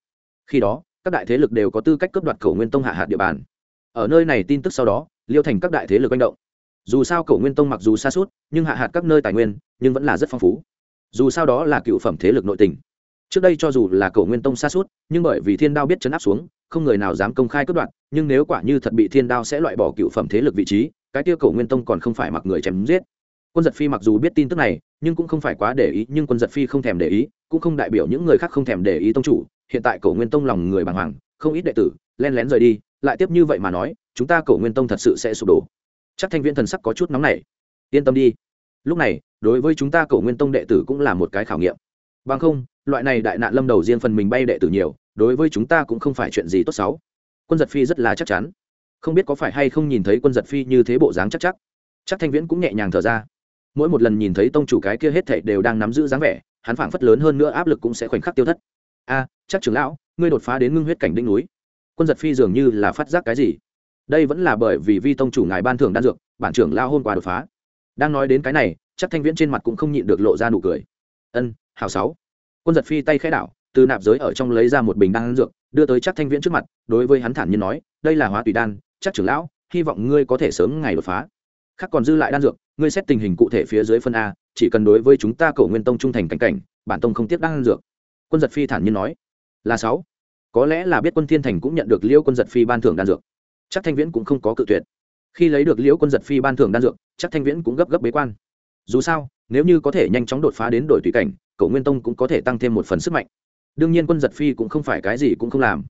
Khi đó, các đại thế lực đều có tư cách cướp đoạt Cổ nguyên tông hạ hạt địa bàn. Ở nơi này tin tức sau đó, liêu thành các đại thế lực manh động. Dù sao Cổ nguyên tông mặc dù xa suốt, nhưng hạ hạt các nơi tài nguyên, nhưng vẫn là rất phong phú. Dù sao đó là cựu phẩm thế lực nội tình. Trước đây cho dù là Cổ nguyên tông xa suốt, nhưng bởi vì thiên đao biết chấn áp xuống, không người nào dám công khai cướp đoạt, nhưng nếu quả như thật bị thiên đao sẽ loại bỏ cựu phẩm thế lực vị trí, cái tiêu Cổ nguyên tông còn không phải mặc người chém giết quân giật phi mặc dù biết tin tức này, nhưng cũng không phải quá để ý, nhưng quân giật phi không thèm để ý, cũng không đại biểu những người khác không thèm để ý tông chủ. Hiện tại Cổ nguyên tông lòng người bàng hoàng, không ít đệ tử len lén rời đi, lại tiếp như vậy mà nói, chúng ta Cổ nguyên tông thật sự sẽ sụp đổ. Chắc thanh viễn thần sắc có chút nóng này yên tâm đi. Lúc này, đối với chúng ta Cổ nguyên tông đệ tử cũng là một cái khảo nghiệm. Bằng không, loại này đại nạn lâm đầu riêng phần mình bay đệ tử nhiều, đối với chúng ta cũng không phải chuyện gì tốt xấu. Quân giật phi rất là chắc chắn. Không biết có phải hay không nhìn thấy quân giật phi như thế bộ dáng chắc chắc. Chắc thanh viễn cũng nhẹ nhàng thở ra mỗi một lần nhìn thấy tông chủ cái kia hết thảy đều đang nắm giữ dáng vẻ, hắn phảng phất lớn hơn nữa áp lực cũng sẽ khoảnh khắc tiêu thất. A, chắc trưởng lão, ngươi đột phá đến ngưng huyết cảnh đỉnh núi. Quân giật phi dường như là phát giác cái gì? Đây vẫn là bởi vì vi tông chủ ngài ban thưởng đan dược, bản trưởng lao hôm qua đột phá. Đang nói đến cái này, chắc thanh viễn trên mặt cũng không nhịn được lộ ra nụ cười. Ân hào sáu. Quân giật phi tay khẽ đảo, từ nạp giới ở trong lấy ra một bình đan dược, đưa tới chắc thanh viễn trước mặt, đối với hắn thản nhiên nói, đây là hóa tùy đan, chắc trưởng lão, hy vọng ngươi có thể sớm ngày đột phá khác còn dư lại đan dược, ngươi xét tình hình cụ thể phía dưới phân a, chỉ cần đối với chúng ta cầu nguyên tông trung thành cảnh cảnh, bản tông không tiếc đan dược. Quân giật phi thản nhiên nói. Là sáu. Có lẽ là biết quân thiên thành cũng nhận được liễu quân giật phi ban thưởng đan dược. Chắc thanh viễn cũng không có cự tuyệt. Khi lấy được liễu quân giật phi ban thưởng đan dược, chắc thanh viễn cũng gấp gấp bế quan. Dù sao, nếu như có thể nhanh chóng đột phá đến đổi tùy cảnh cậu nguyên tông cũng có thể tăng thêm một phần sức mạnh. Đương nhiên quân giật phi cũng không phải cái gì cũng không làm.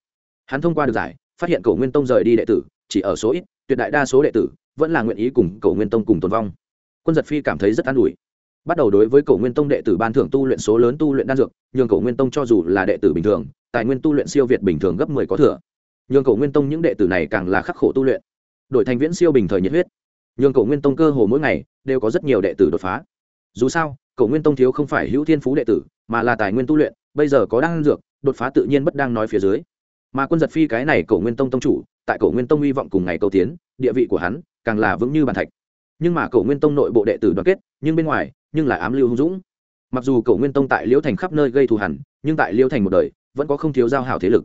Hắn thông qua được giải, phát hiện cậu nguyên tông rời đi đệ tử, chỉ ở số ít, tuyệt đại đa số đệ tử vẫn là nguyện ý cùng cậu nguyên tông cùng tồn vong. Quân giật phi cảm thấy rất an ủi. Bắt đầu đối với cậu nguyên tông đệ tử ban thưởng tu luyện số lớn tu luyện đan dược, nhường cậu nguyên tông cho dù là đệ tử bình thường, tài nguyên tu luyện siêu việt bình thường gấp mười có thừa. Nhường cậu nguyên tông những đệ tử này càng là khắc khổ tu luyện. Đổi thành viễn siêu bình thời nhiệt huyết, nhường cậu nguyên tông cơ hồ mỗi ngày đều có rất nhiều đệ tử đột phá. Dù sao cậu nguyên tông thiếu không phải hữu thiên phú đệ tử, mà là tài nguyên tu luyện, bây giờ có đan dược, đột phá tự nhiên bất đang nói phía dưới. Mà quân giật phi cái này cậu nguyên tông tông chủ, tại cậu nguyên tông hy vọng cùng ngày cầu tiến, địa vị của hắn càng là vững như bàn thạch. Nhưng mà cổ nguyên tông nội bộ đệ tử đoàn kết, nhưng bên ngoài, nhưng là ám lưu hung dũng. Mặc dù cổ nguyên tông tại liễu thành khắp nơi gây thù hẳn nhưng tại liễu thành một đời, vẫn có không thiếu giao hảo thế lực.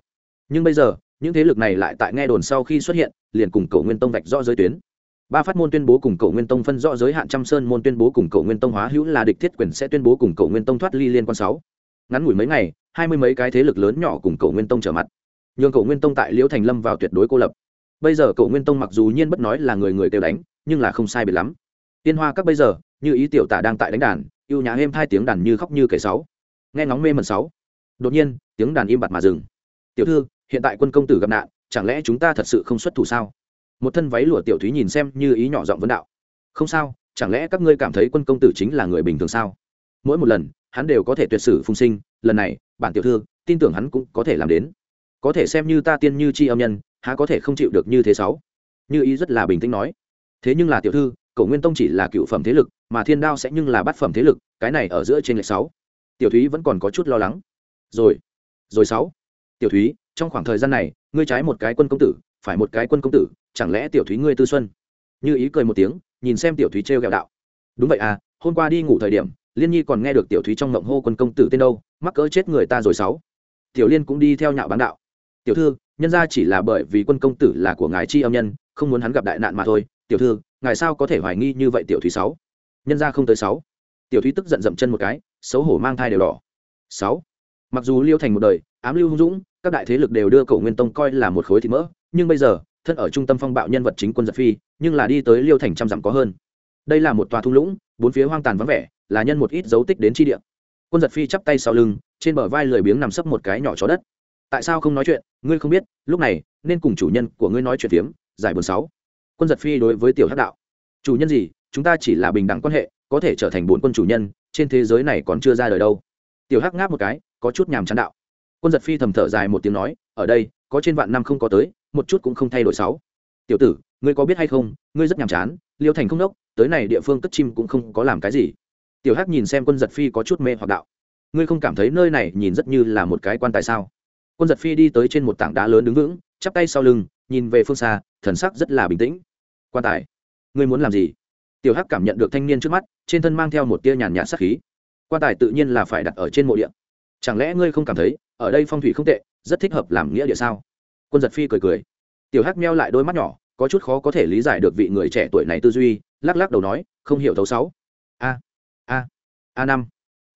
Nhưng bây giờ, những thế lực này lại tại nghe đồn sau khi xuất hiện, liền cùng cổ nguyên tông vạch rõ giới tuyến. Ba phát môn tuyên bố cùng cổ nguyên tông phân rõ giới hạn trăm sơn môn tuyên bố cùng cổ nguyên tông hóa hữu là địch thiết quyền sẽ tuyên bố cùng cổ nguyên tông thoát ly liên quan sáu. Ngắn ngủi mấy ngày, hai mươi mấy cái thế lực lớn nhỏ cùng cổ nguyên tông trở mặt. Nhường cổ nguyên tông tại liễu thành lâm vào tuyệt đối cô lập bây giờ cậu nguyên tông mặc dù nhiên bất nói là người người kêu đánh, nhưng là không sai biệt lắm. Tiên hoa các bây giờ, như ý tiểu tả đang tại đánh đàn, yêu nhã êm hai tiếng đàn như khóc như kể sáu. Nghe ngóng mê mần sáu. Đột nhiên, tiếng đàn im bặt mà dừng. Tiểu thư, hiện tại quân công tử gặp nạn, chẳng lẽ chúng ta thật sự không xuất thủ sao? Một thân váy lụa tiểu thúy nhìn xem như ý nhỏ giọng vấn đạo. Không sao, chẳng lẽ các ngươi cảm thấy quân công tử chính là người bình thường sao? Mỗi một lần, hắn đều có thể tuyệt sử phung sinh, lần này, bản tiểu thư, tin tưởng hắn cũng có thể làm đến. Có thể xem như ta tiên như chi âm nhân há có thể không chịu được như thế sáu? Như ý rất là bình tĩnh nói. Thế nhưng là tiểu thư, cổ nguyên tông chỉ là cựu phẩm thế lực, mà thiên đao sẽ nhưng là bát phẩm thế lực, cái này ở giữa trên lệch sáu. Tiểu thúy vẫn còn có chút lo lắng. Rồi rồi sáu. Tiểu thúy, trong khoảng thời gian này, ngươi trái một cái quân công tử, phải một cái quân công tử, chẳng lẽ tiểu thúy ngươi tư xuân? Như ý cười một tiếng, nhìn xem tiểu thúy trêu ghẹo đạo. Đúng vậy à hôm qua đi ngủ thời điểm, liên nhi còn nghe được tiểu thúy trong ngộng hô quân công tử tên đâu, mắc cỡ chết người ta rồi sáu. Tiểu liên cũng đi theo nhạo bán đạo. Tiểu thư nhân ra chỉ là bởi vì quân công tử là của ngài chi âm nhân, không muốn hắn gặp đại nạn mà thôi. Tiểu thư, ngài sao có thể hoài nghi như vậy tiểu thúy sáu? Nhân ra không tới sáu. Tiểu thúy tức giận dậm chân một cái, xấu hổ mang thai đều đỏ. Sáu. Mặc dù liêu thành một đời, ám lưu hung dũng, các đại thế lực đều đưa cổ nguyên tông coi là một khối thịt mỡ, nhưng bây giờ, thân ở trung tâm phong bạo nhân vật chính quân giật phi, nhưng là đi tới liêu thành trăm dặm có hơn. Đây là một tòa thung lũng, bốn phía hoang tàn vắng vẻ, là nhân một ít dấu tích đến chi địa. Quân giật phi chắp tay sau lưng, trên bờ vai lười biếng nằm sấp một cái nhỏ chó đất tại sao không nói chuyện? Ngươi không biết, lúc này, nên cùng chủ nhân của ngươi nói chuyện phiếm, giải buồn sáu. Quân giật phi đối với tiểu hắc đạo. Chủ nhân gì? Chúng ta chỉ là bình đẳng quan hệ, có thể trở thành bốn quân chủ nhân, trên thế giới này còn chưa ra đời đâu. Tiểu hắc ngáp một cái, có chút nhàm chán đạo. Quân giật phi thầm thở dài một tiếng nói, ở đây, có trên vạn năm không có tới, một chút cũng không thay đổi sáu. Tiểu tử, ngươi có biết hay không, ngươi rất nhàm chán, liêu thành không đốc, tới này địa phương cất chim cũng không có làm cái gì. Tiểu hắc nhìn xem quân giật phi có chút mê hoặc đạo. Ngươi không cảm thấy nơi này nhìn rất như là một cái quan tài sao? Quân giật phi đi tới trên một tảng đá lớn đứng vững, chắp tay sau lưng, nhìn về phương xa, thần sắc rất là bình tĩnh. Quan tài, ngươi muốn làm gì? Tiểu hắc cảm nhận được thanh niên trước mắt, trên thân mang theo một tia nhàn nhạt sắc khí. Quan tài tự nhiên là phải đặt ở trên mộ địa. Chẳng lẽ ngươi không cảm thấy, ở đây phong thủy không tệ, rất thích hợp làm nghĩa địa sao? Quân giật phi cười cười. Tiểu hắc meo lại đôi mắt nhỏ, có chút khó có thể lý giải được vị người trẻ tuổi này tư duy, lắc lắc đầu nói, không hiểu thấu sáu. A a a năm.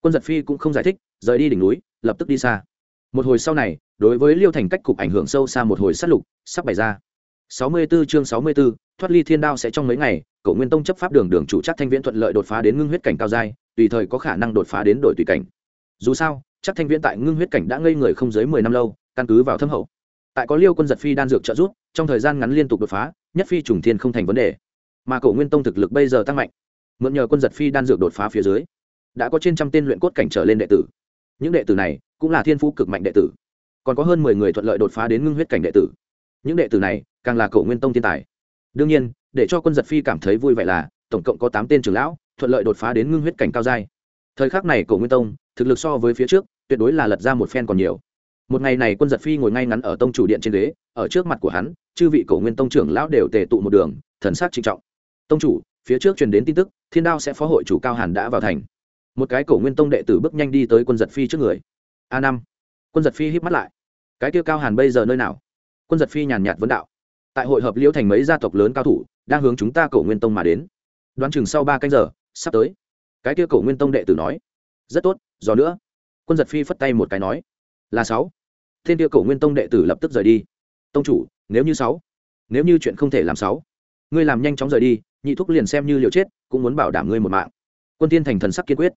Quân giật phi cũng không giải thích, rời đi đỉnh núi, lập tức đi xa một hồi sau này đối với liêu thành cách cục ảnh hưởng sâu xa một hồi sát lục sắp bày ra. 64 chương 64, thoát ly thiên đao sẽ trong mấy ngày cậu nguyên tông chấp pháp đường đường chủ chắc thanh viễn thuận lợi đột phá đến ngưng huyết cảnh cao giai tùy thời có khả năng đột phá đến đổi tùy cảnh. Dù sao chắc thanh viễn tại ngưng huyết cảnh đã ngây người không dưới mười năm lâu căn cứ vào thâm hậu. Tại có liêu quân giật phi đan dược trợ giúp trong thời gian ngắn liên tục đột phá nhất phi trùng thiên không thành vấn đề. Mà cậu nguyên tông thực lực bây giờ tăng mạnh. Mượn nhờ quân giật phi đan dược đột phá phía dưới đã có trên trăm tên luyện cốt cảnh trở lên đệ tử. Những đệ tử này cũng là thiên phú cực mạnh đệ tử. Còn có hơn mười người thuận lợi đột phá đến ngưng huyết cảnh đệ tử. Những đệ tử này càng là cổ nguyên tông thiên tài. Đương nhiên, để cho quân giật phi cảm thấy vui vẻ là, tổng cộng có tám tên trưởng lão, thuận lợi đột phá đến ngưng huyết cảnh cao giai. Thời khắc này cổ nguyên tông, thực lực so với phía trước, tuyệt đối là lật ra một phen còn nhiều. Một ngày này quân giật phi ngồi ngay ngắn ở tông chủ điện trên ghế, ở trước mặt của hắn, chư vị cổ nguyên tông trưởng lão đều tề tụ một đường, thần sắc trịnh trọng. Tông chủ, phía trước truyền đến tin tức, thiên đao sẽ phó hội chủ cao hàn đã vào thành. Một cái cổ nguyên tông đệ tử bước nhanh đi tới quân giật phi trước người a năm. Quân giật phi híp mắt lại. Cái kia cao hàn bây giờ nơi nào? Quân giật phi nhàn nhạt vấn đạo. Tại hội hợp liễu thành mấy gia tộc lớn cao thủ, đang hướng chúng ta cổ nguyên tông mà đến. Đoán chừng sau ba canh giờ, sắp tới. Cái kia cổ nguyên tông đệ tử nói. Rất tốt do nữa. Quân giật phi phất tay một cái nói. Là sáu. Thiên kia cổ nguyên tông đệ tử lập tức rời đi. Tông chủ, nếu như sáu. Nếu như chuyện không thể làm sáu. Ngươi làm nhanh chóng rời đi, nhị thúc liền xem như liều chết, cũng muốn bảo đảm ngươi một mạng. Quân tiên thành thần sắc kiên quyết.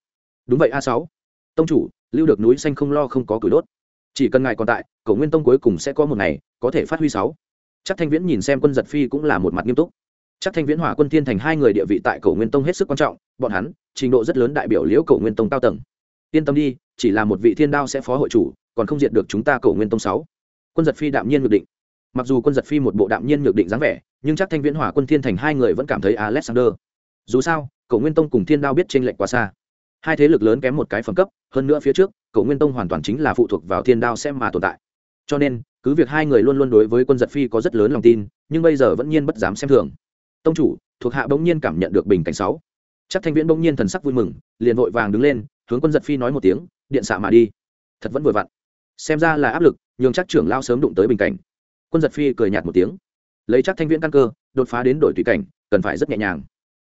Đúng vậy a sáu tông chủ, lưu được núi xanh không lo không có cửi đốt. Chỉ cần ngài còn tại cổ nguyên tông cuối cùng sẽ có một ngày, có thể phát huy sáu. Chắc thanh viễn nhìn xem quân giật phi cũng là một mặt nghiêm túc. Chắc thanh viễn hỏa quân thiên thành hai người địa vị tại cổ nguyên tông hết sức quan trọng, bọn hắn, trình độ rất lớn đại biểu liễu cổ nguyên tông cao tầng. Yên tâm đi, chỉ là một vị thiên đao sẽ phó hội chủ, còn không diệt được chúng ta cổ nguyên tông sáu. Quân giật phi đạm nhiên ngược định. Mặc dù quân giật phi một bộ đạm nhiên ngược định dáng vẻ, nhưng chắc thanh viễn hỏa quân thiên thành hai người vẫn cảm thấy alexander. Dù sao cổ nguyên tông cùng thiên đao biết trên lệch quá xa hai thế lực lớn kém một cái phẩm cấp, hơn nữa phía trước cậu nguyên tông hoàn toàn chính là phụ thuộc vào thiên đao xem mà tồn tại. Cho nên, cứ việc hai người luôn luôn đối với quân giật phi có rất lớn lòng tin, nhưng bây giờ vẫn nhiên bất dám xem thường. Tông chủ, thuộc hạ bỗng nhiên cảm nhận được bình cảnh sáu. Chắc thanh viễn bỗng nhiên thần sắc vui mừng, liền vội vàng đứng lên, hướng quân giật phi nói một tiếng, điện xạ mà đi. Thật vẫn vừa vặn. Xem ra là áp lực, nhường chắc trưởng lao sớm đụng tới bình cảnh. Quân giật phi cười nhạt một tiếng. Lấy chắc thanh viễn căn cơ, đột phá đến đổi tùy cảnh, cần phải rất nhẹ nhàng.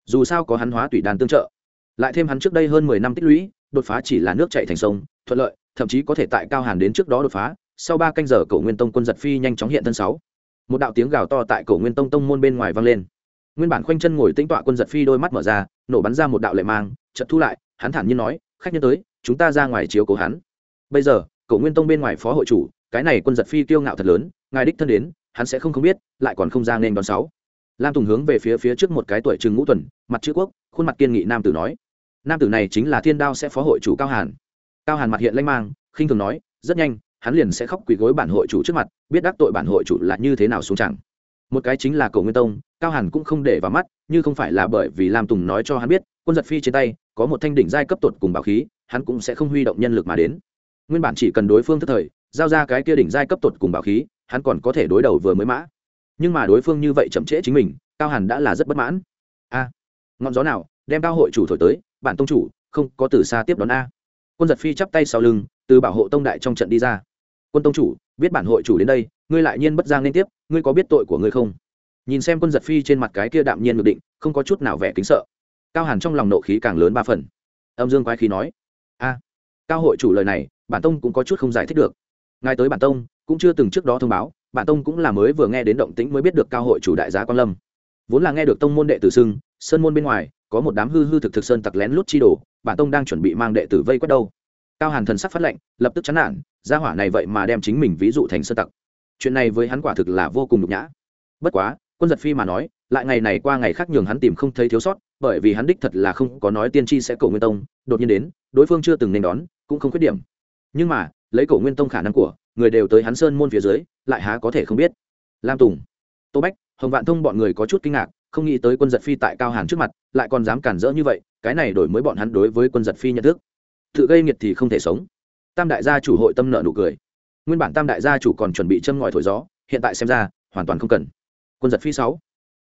Dù sao có hắn hóa tùy đàn tương trợ lại thêm hắn trước đây hơn mười năm tích lũy, đột phá chỉ là nước chạy thành sông, thuận lợi, thậm chí có thể tại cao hàn đến trước đó đột phá. Sau ba canh giờ, cổ nguyên tông quân giật phi nhanh chóng hiện thân sáu. Một đạo tiếng gào to tại cổ nguyên tông tông môn bên ngoài vang lên. Nguyên bản khoanh chân ngồi tĩnh tọa quân giật phi đôi mắt mở ra, nổ bắn ra một đạo lệ mang chật thu lại, hắn thản nhiên nói, khách nhân tới, chúng ta ra ngoài chiếu cố hắn. Bây giờ, cổ nguyên tông bên ngoài phó hội chủ, cái này quân giật phi kiêu ngạo thật lớn, ngài đích thân đến, hắn sẽ không không biết, lại còn không ra nên đón sáu lam tùng hướng về phía phía trước một cái tuổi trừng ngũ tuần, mặt chữ quốc, khuôn mặt kiên nghị nam tử nói. Nam tử này chính là thiên đao sẽ phó hội chủ cao hàn. Cao hàn mặt hiện lanh mang, khinh thường nói, rất nhanh, hắn liền sẽ khóc quỳ gối bản hội chủ trước mặt, biết đắc tội bản hội chủ là như thế nào xuống chẳng. Một cái chính là cổ nguyên tông, cao hàn cũng không để vào mắt, như không phải là bởi vì lam tùng nói cho hắn biết, quân giật phi trên tay, có một thanh đỉnh giai cấp tột cùng bảo khí, hắn cũng sẽ không huy động nhân lực mà đến. Nguyên bản chỉ cần đối phương thức thời, giao ra cái kia đỉnh giai cấp tột cùng bảo khí, hắn còn có thể đối đầu vừa mới mã nhưng mà đối phương như vậy chậm trễ chính mình, cao hàn đã là rất bất mãn. A, ngọn gió nào, đem cao hội chủ thổi tới, bản tông chủ, không, có từ xa tiếp đón a. Quân giật phi chắp tay sau lưng, từ bảo hộ tông đại trong trận đi ra. Quân tông chủ, biết bản hội chủ đến đây, ngươi lại nhiên bất giang liên tiếp, ngươi có biết tội của ngươi không? Nhìn xem quân giật phi trên mặt cái kia đạm nhiên ngược định, không có chút nào vẻ kính sợ. Cao hàn trong lòng nộ khí càng lớn ba phần. Âm dương quái khí nói, a, cao hội chủ lời này, bản tông cũng có chút không giải thích được. Ngài tới bản tông, cũng chưa từng trước đó thông báo bản tông cũng là mới vừa nghe đến động tĩnh mới biết được cao hội chủ đại giá quan lâm. Vốn là nghe được tông môn đệ tử xưng, sơn môn bên ngoài, có một đám hư hư thực thực sơn tặc lén lút chi đổ bản tông đang chuẩn bị mang đệ tử vây quét đâu. Cao hàn thần sắc phát lệnh, lập tức chán nản, gia hỏa này vậy mà đem chính mình ví dụ thành sơn tặc. Chuyện này với hắn quả thực là vô cùng nhục nhã. Bất quá, quân giật phi mà nói, lại ngày này qua ngày khác nhường hắn tìm không thấy thiếu sót, bởi vì hắn đích thật là không có nói tiên tri sẽ cầu nguyên tông, đột nhiên đến, đối phương chưa từng nên đón, cũng không khuyết điểm. Nhưng mà, lấy cổ nguyên tông khả năng của người đều tới hắn sơn môn phía dưới, lại há có thể không biết. Lam tùng, tô bách, hồng vạn thông bọn người có chút kinh ngạc, không nghĩ tới quân giật phi tại cao hàn trước mặt, lại còn dám cản rỡ như vậy, cái này đổi mới bọn hắn đối với quân giật phi nhận thức. Tự gây nghiệt thì không thể sống. Tam đại gia chủ hội tâm nợ nụ cười. Nguyên bản tam đại gia chủ còn chuẩn bị châm ngòi thổi gió, hiện tại xem ra, hoàn toàn không cần. Quân giật phi sáu.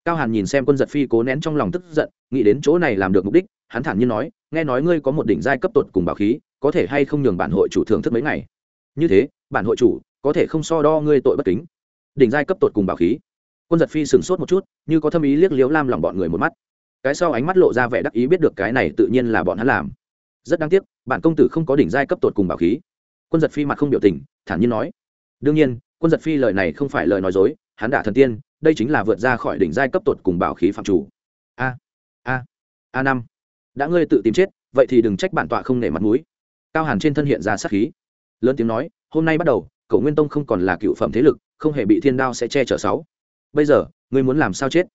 Cao hàn nhìn xem quân giật phi cố nén trong lòng tức giận, nghĩ đến chỗ này làm được mục đích, hắn thản nhiên nói, nghe nói ngươi có một đỉnh giai cấp tột cùng bảo khí, có thể hay không nhường bản hội chủ thưởng thức mấy ngày? Như thế, bản hội chủ có thể không so đo ngươi tội bất kính. Đỉnh giai cấp tột cùng bảo khí. Quân giật phi sửng sốt một chút, như có thâm ý liếc liếu lam lòng bọn người một mắt. Cái sau ánh mắt lộ ra vẻ đắc ý biết được cái này tự nhiên là bọn hắn làm. Rất đáng tiếc, bản công tử không có đỉnh giai cấp tột cùng bảo khí. Quân giật phi mặt không biểu tình, thản nhiên nói. Đương nhiên, quân giật phi lời này không phải lời nói dối, hắn đả thần tiên, đây chính là vượt ra khỏi đỉnh giai cấp tột cùng bảo khí phạm chủ. A a a năm. Đã ngươi tự tìm chết, vậy thì đừng trách bản tọa không nể mặt mũi. Cao hàn trên thân hiện ra sát khí lớn tiếng nói, hôm nay bắt đầu, cậu nguyên tông không còn là cựu phẩm thế lực, không hề bị thiên đao sẽ che chở sáu. Bây giờ, ngươi muốn làm sao chết?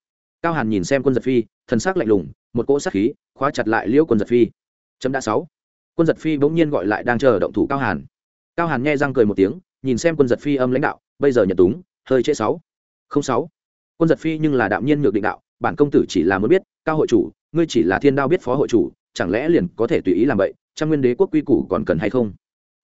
Cao hàn nhìn xem quân giật phi, thần s ắ c lạnh lùng, một cỗ sát khí khóa chặt lại liễu quân giật phi. Chấm đã sáu. Quân giật phi bỗng nhiên gọi lại đang chờ động thủ cao hàn. Cao hàn nghe răng cười một tiếng, nhìn xem quân giật phi âm lãnh đạo, bây giờ nhận túng, hơi trễ sáu. Không sáu. Quân giật phi nhưng là đạm nhiên nhược định đạo, bản công tử chỉ là muốn biết, cao hội chủ, ngươi chỉ là thiên đao biết phó hội chủ, chẳng lẽ liền có thể tùy ý làm vậy trăm nguyên đế quốc quy củ còn cần hay không?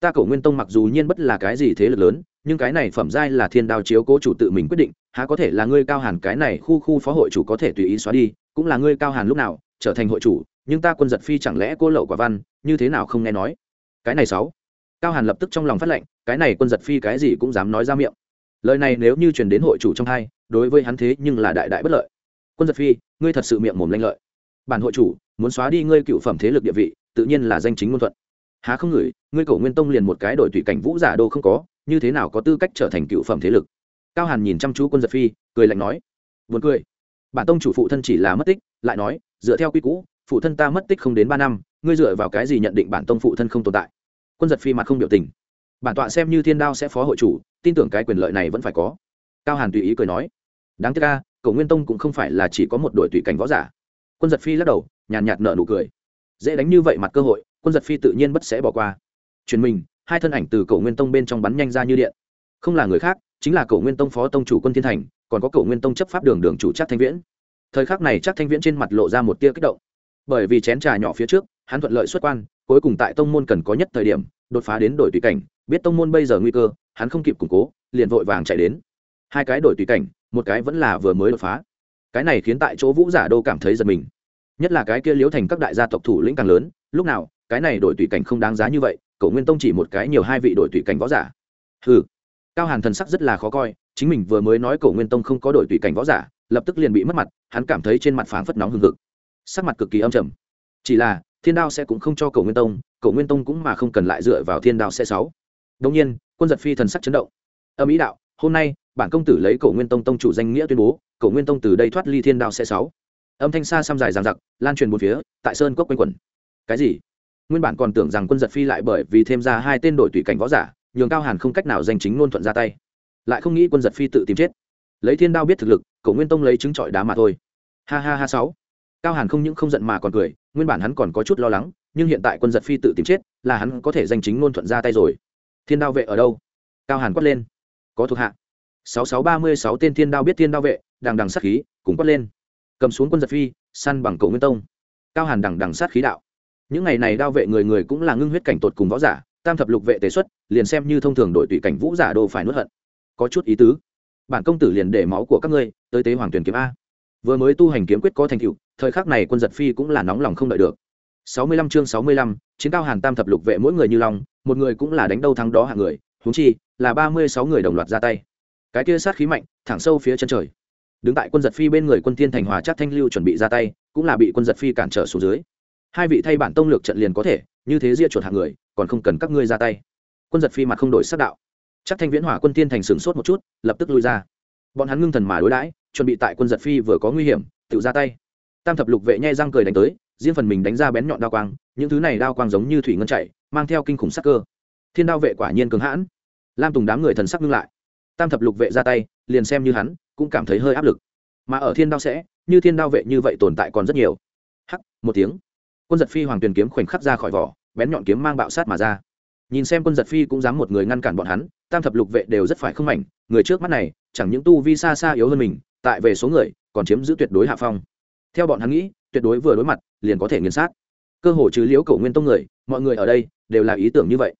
Ta cổ nguyên tông mặc dù nhiên bất là cái gì thế lực lớn, nhưng cái này phẩm giai là thiên đao chiếu cố chủ tự mình quyết định, há có thể là ngươi cao hàn cái này khu khu phó hội chủ có thể tùy ý xóa đi, cũng là ngươi cao hàn lúc nào trở thành hội chủ, nhưng ta quân giật phi chẳng lẽ cô lậu quả văn, như thế nào không nghe nói? Cái này sáu. Cao hàn lập tức trong lòng phát lệnh, cái này quân giật phi cái gì cũng dám nói ra miệng. Lời này nếu như truyền đến hội chủ trong hai, đối với hắn thế nhưng là đại đại bất lợi. Quân giật phi, ngươi thật sự miệng mồm lanh lợi. Bản hội chủ, muốn xóa đi ngươi cựu phẩm thế lực địa vị, tự nhiên là danh chính ngôn thuận há không ngửi, ngươi cổ nguyên tông liền một cái đội tùy cảnh vũ giả đô không có, như thế nào có tư cách trở thành cựu phẩm thế lực? Cao hàn nhìn chăm chú quân giật phi, cười lạnh nói. Vượt cười. Bản tông chủ phụ thân chỉ là mất tích, lại nói, dựa theo quy cũ phụ thân ta mất tích không đến ba năm, ngươi dựa vào cái gì nhận định bản tông phụ thân không tồn tại? Quân giật phi mặt không biểu tình. Bản tọa xem như thiên đao sẽ phó hội chủ, tin tưởng cái quyền lợi này vẫn phải có. Cao hàn tùy ý cười nói. Đáng tiếc ca cầu nguyên tông cũng không phải là chỉ có một đội tùy cảnh võ giả. Quân giật phi lắc đầu, nhàn nhạt nợ nụ cười. Dễ đánh như vậy mặt cơ hội quân giật phi tự nhiên bất sẽ bỏ qua. Truyền mình, hai thân ảnh từ Cổ nguyên tông bên trong bắn nhanh ra như điện. Không là người khác, chính là Cổ nguyên tông phó tông chủ quân thiên thành, còn có Cổ nguyên tông chấp pháp đường đường chủ chắc thanh viễn. Thời khắc này chắc thanh viễn trên mặt lộ ra một tia kích động. Bởi vì chén trà nhỏ phía trước, hắn thuận lợi xuất quan, cuối cùng tại tông môn cần có nhất thời điểm, đột phá đến đổi tùy cảnh, biết tông môn bây giờ nguy cơ, hắn không kịp củng cố, liền vội vàng chạy đến. Hai cái đổi tùy cảnh, một cái vẫn là vừa mới đột phá. Cái này khiến tại chỗ vũ giả đô cảm thấy giật mình. Nhất là cái kia liếu thành các đại gia tộc thủ lĩnh càng lớn, lúc nào cái này đổi tùy cảnh không đáng giá như vậy, cậu nguyên tông chỉ một cái nhiều hai vị đổi tùy cảnh võ giả. Ừ cao hàn thần sắc rất là khó coi, chính mình vừa mới nói cậu nguyên tông không có đổi tùy cảnh võ giả, lập tức liền bị mất mặt, hắn cảm thấy trên mặt phảng phất nóng hừng hực. Sắc mặt cực kỳ âm trầm. Chỉ là, thiên đao sẽ cũng không cho cậu nguyên tông, cậu nguyên tông cũng mà không cần lại dựa vào thiên đao sẽ sáu. Đông nhiên, quân giật phi thần sắc chấn động. Âm ý đạo, hôm nay, bản công tử lấy cổ nguyên tông tông chủ danh nghĩa tuyên bố cổ nguyên tông từ đây thoát ly thiên đạo sẽ sáu. Âm thanh xa xăm dài dằng dặc, lan truyền một phía, tại sơn cốc quanh quẩn. Cái gì? Nguyên bản còn tưởng rằng quân giật phi lại bởi vì thêm ra hai tên đội tùy cảnh võ giả, nhường cao hàn không cách nào danh chính ngôn thuận ra tay. Lại không nghĩ quân giật phi tự tìm chết. Lấy thiên đao biết thực lực, cổ nguyên tông lấy trứng trọi đá mà thôi. Ha ha ha sáu. Cao hàn không những không giận mà còn cười, nguyên bản hắn còn có chút lo lắng, nhưng hiện tại quân giật phi tự tìm chết, là hắn có thể danh chính ngôn thuận ra tay rồi. Thiên đao vệ ở đâu? Cao hàn quát lên. Có thuộc hạ. Sáu sáu ba mươi sáu tên thiên đao biết thiên đao vệ, đằng đằng sát khí, cùng quát lên. Cầm xuống quân giật phi, săn bằng cổ nguyên tông. Cao hàn đằng đằng sát khí đạo những ngày này đao vệ người người cũng là ngưng huyết cảnh tột cùng võ giả, tam thập lục vệ tế xuất, liền xem như thông thường đội tùy cảnh vũ giả đồ phải nuốt hận. Có chút ý tứ. Bản công tử liền để máu của các ngươi tới tế hoàng tuyển kiếm a. Vừa mới tu hành kiếm quyết có thành tựu, thời khắc này quân giật phi cũng là nóng lòng không đợi được. Sáu mươi lăm chương sáu mươi lăm, chiến cao hàn tam thập lục vệ mỗi người như long, một người cũng là đánh đâu thắng đó hạng người, huống chi là ba mươi sáu người đồng loạt ra tay. Cái kia sát khí mạnh, thẳng sâu phía chân trời. Đứng tại quân giật phi bên người quân tiên thành hòa chắc thanh lưu chuẩn bị ra tay, cũng là bị quân giật phi cản trở xuống dưới hai vị thay bản tông lược trận liền có thể, như thế ria chuột hàng người, còn không cần các ngươi ra tay. Quân giật phi mặt không đổi sắc đạo. Chắc thanh viễn hỏa quân tiên thành sửng sốt một chút, lập tức lui ra. Bọn hắn ngưng thần mà đối đãi, chuẩn bị tại quân giật phi vừa có nguy hiểm, tự ra tay. Tam thập lục vệ nhai răng cười đánh tới, riêng phần mình đánh ra bén nhọn đao quang, những thứ này đao quang giống như thủy ngân chạy, mang theo kinh khủng sắc cơ. Thiên đao vệ quả nhiên cường hãn. Lam tùng đám người thần sắc ngưng lại. Tam thập lục vệ ra tay, liền xem như hắn, cũng cảm thấy hơi áp lực. Mà ở thiên đao sẽ, như thiên đao vệ như vậy tồn tại còn rất nhiều. Hắc, một tiếng quân giật phi hoàng tuyền kiếm khoảnh khắc ra khỏi vỏ, bén nhọn kiếm mang bạo sát mà ra. Nhìn xem quân giật phi cũng dám một người ngăn cản bọn hắn, tam thập lục vệ đều rất phải không mảnh, người trước mắt này, chẳng những tu vi xa xa yếu hơn mình, tại về số người, còn chiếm giữ tuyệt đối hạ phong. Theo bọn hắn nghĩ, tuyệt đối vừa đối mặt, liền có thể nghiền sát. Cơ hồ trừ liễu cầu nguyên tông người, mọi người ở đây đều là ý tưởng như vậy.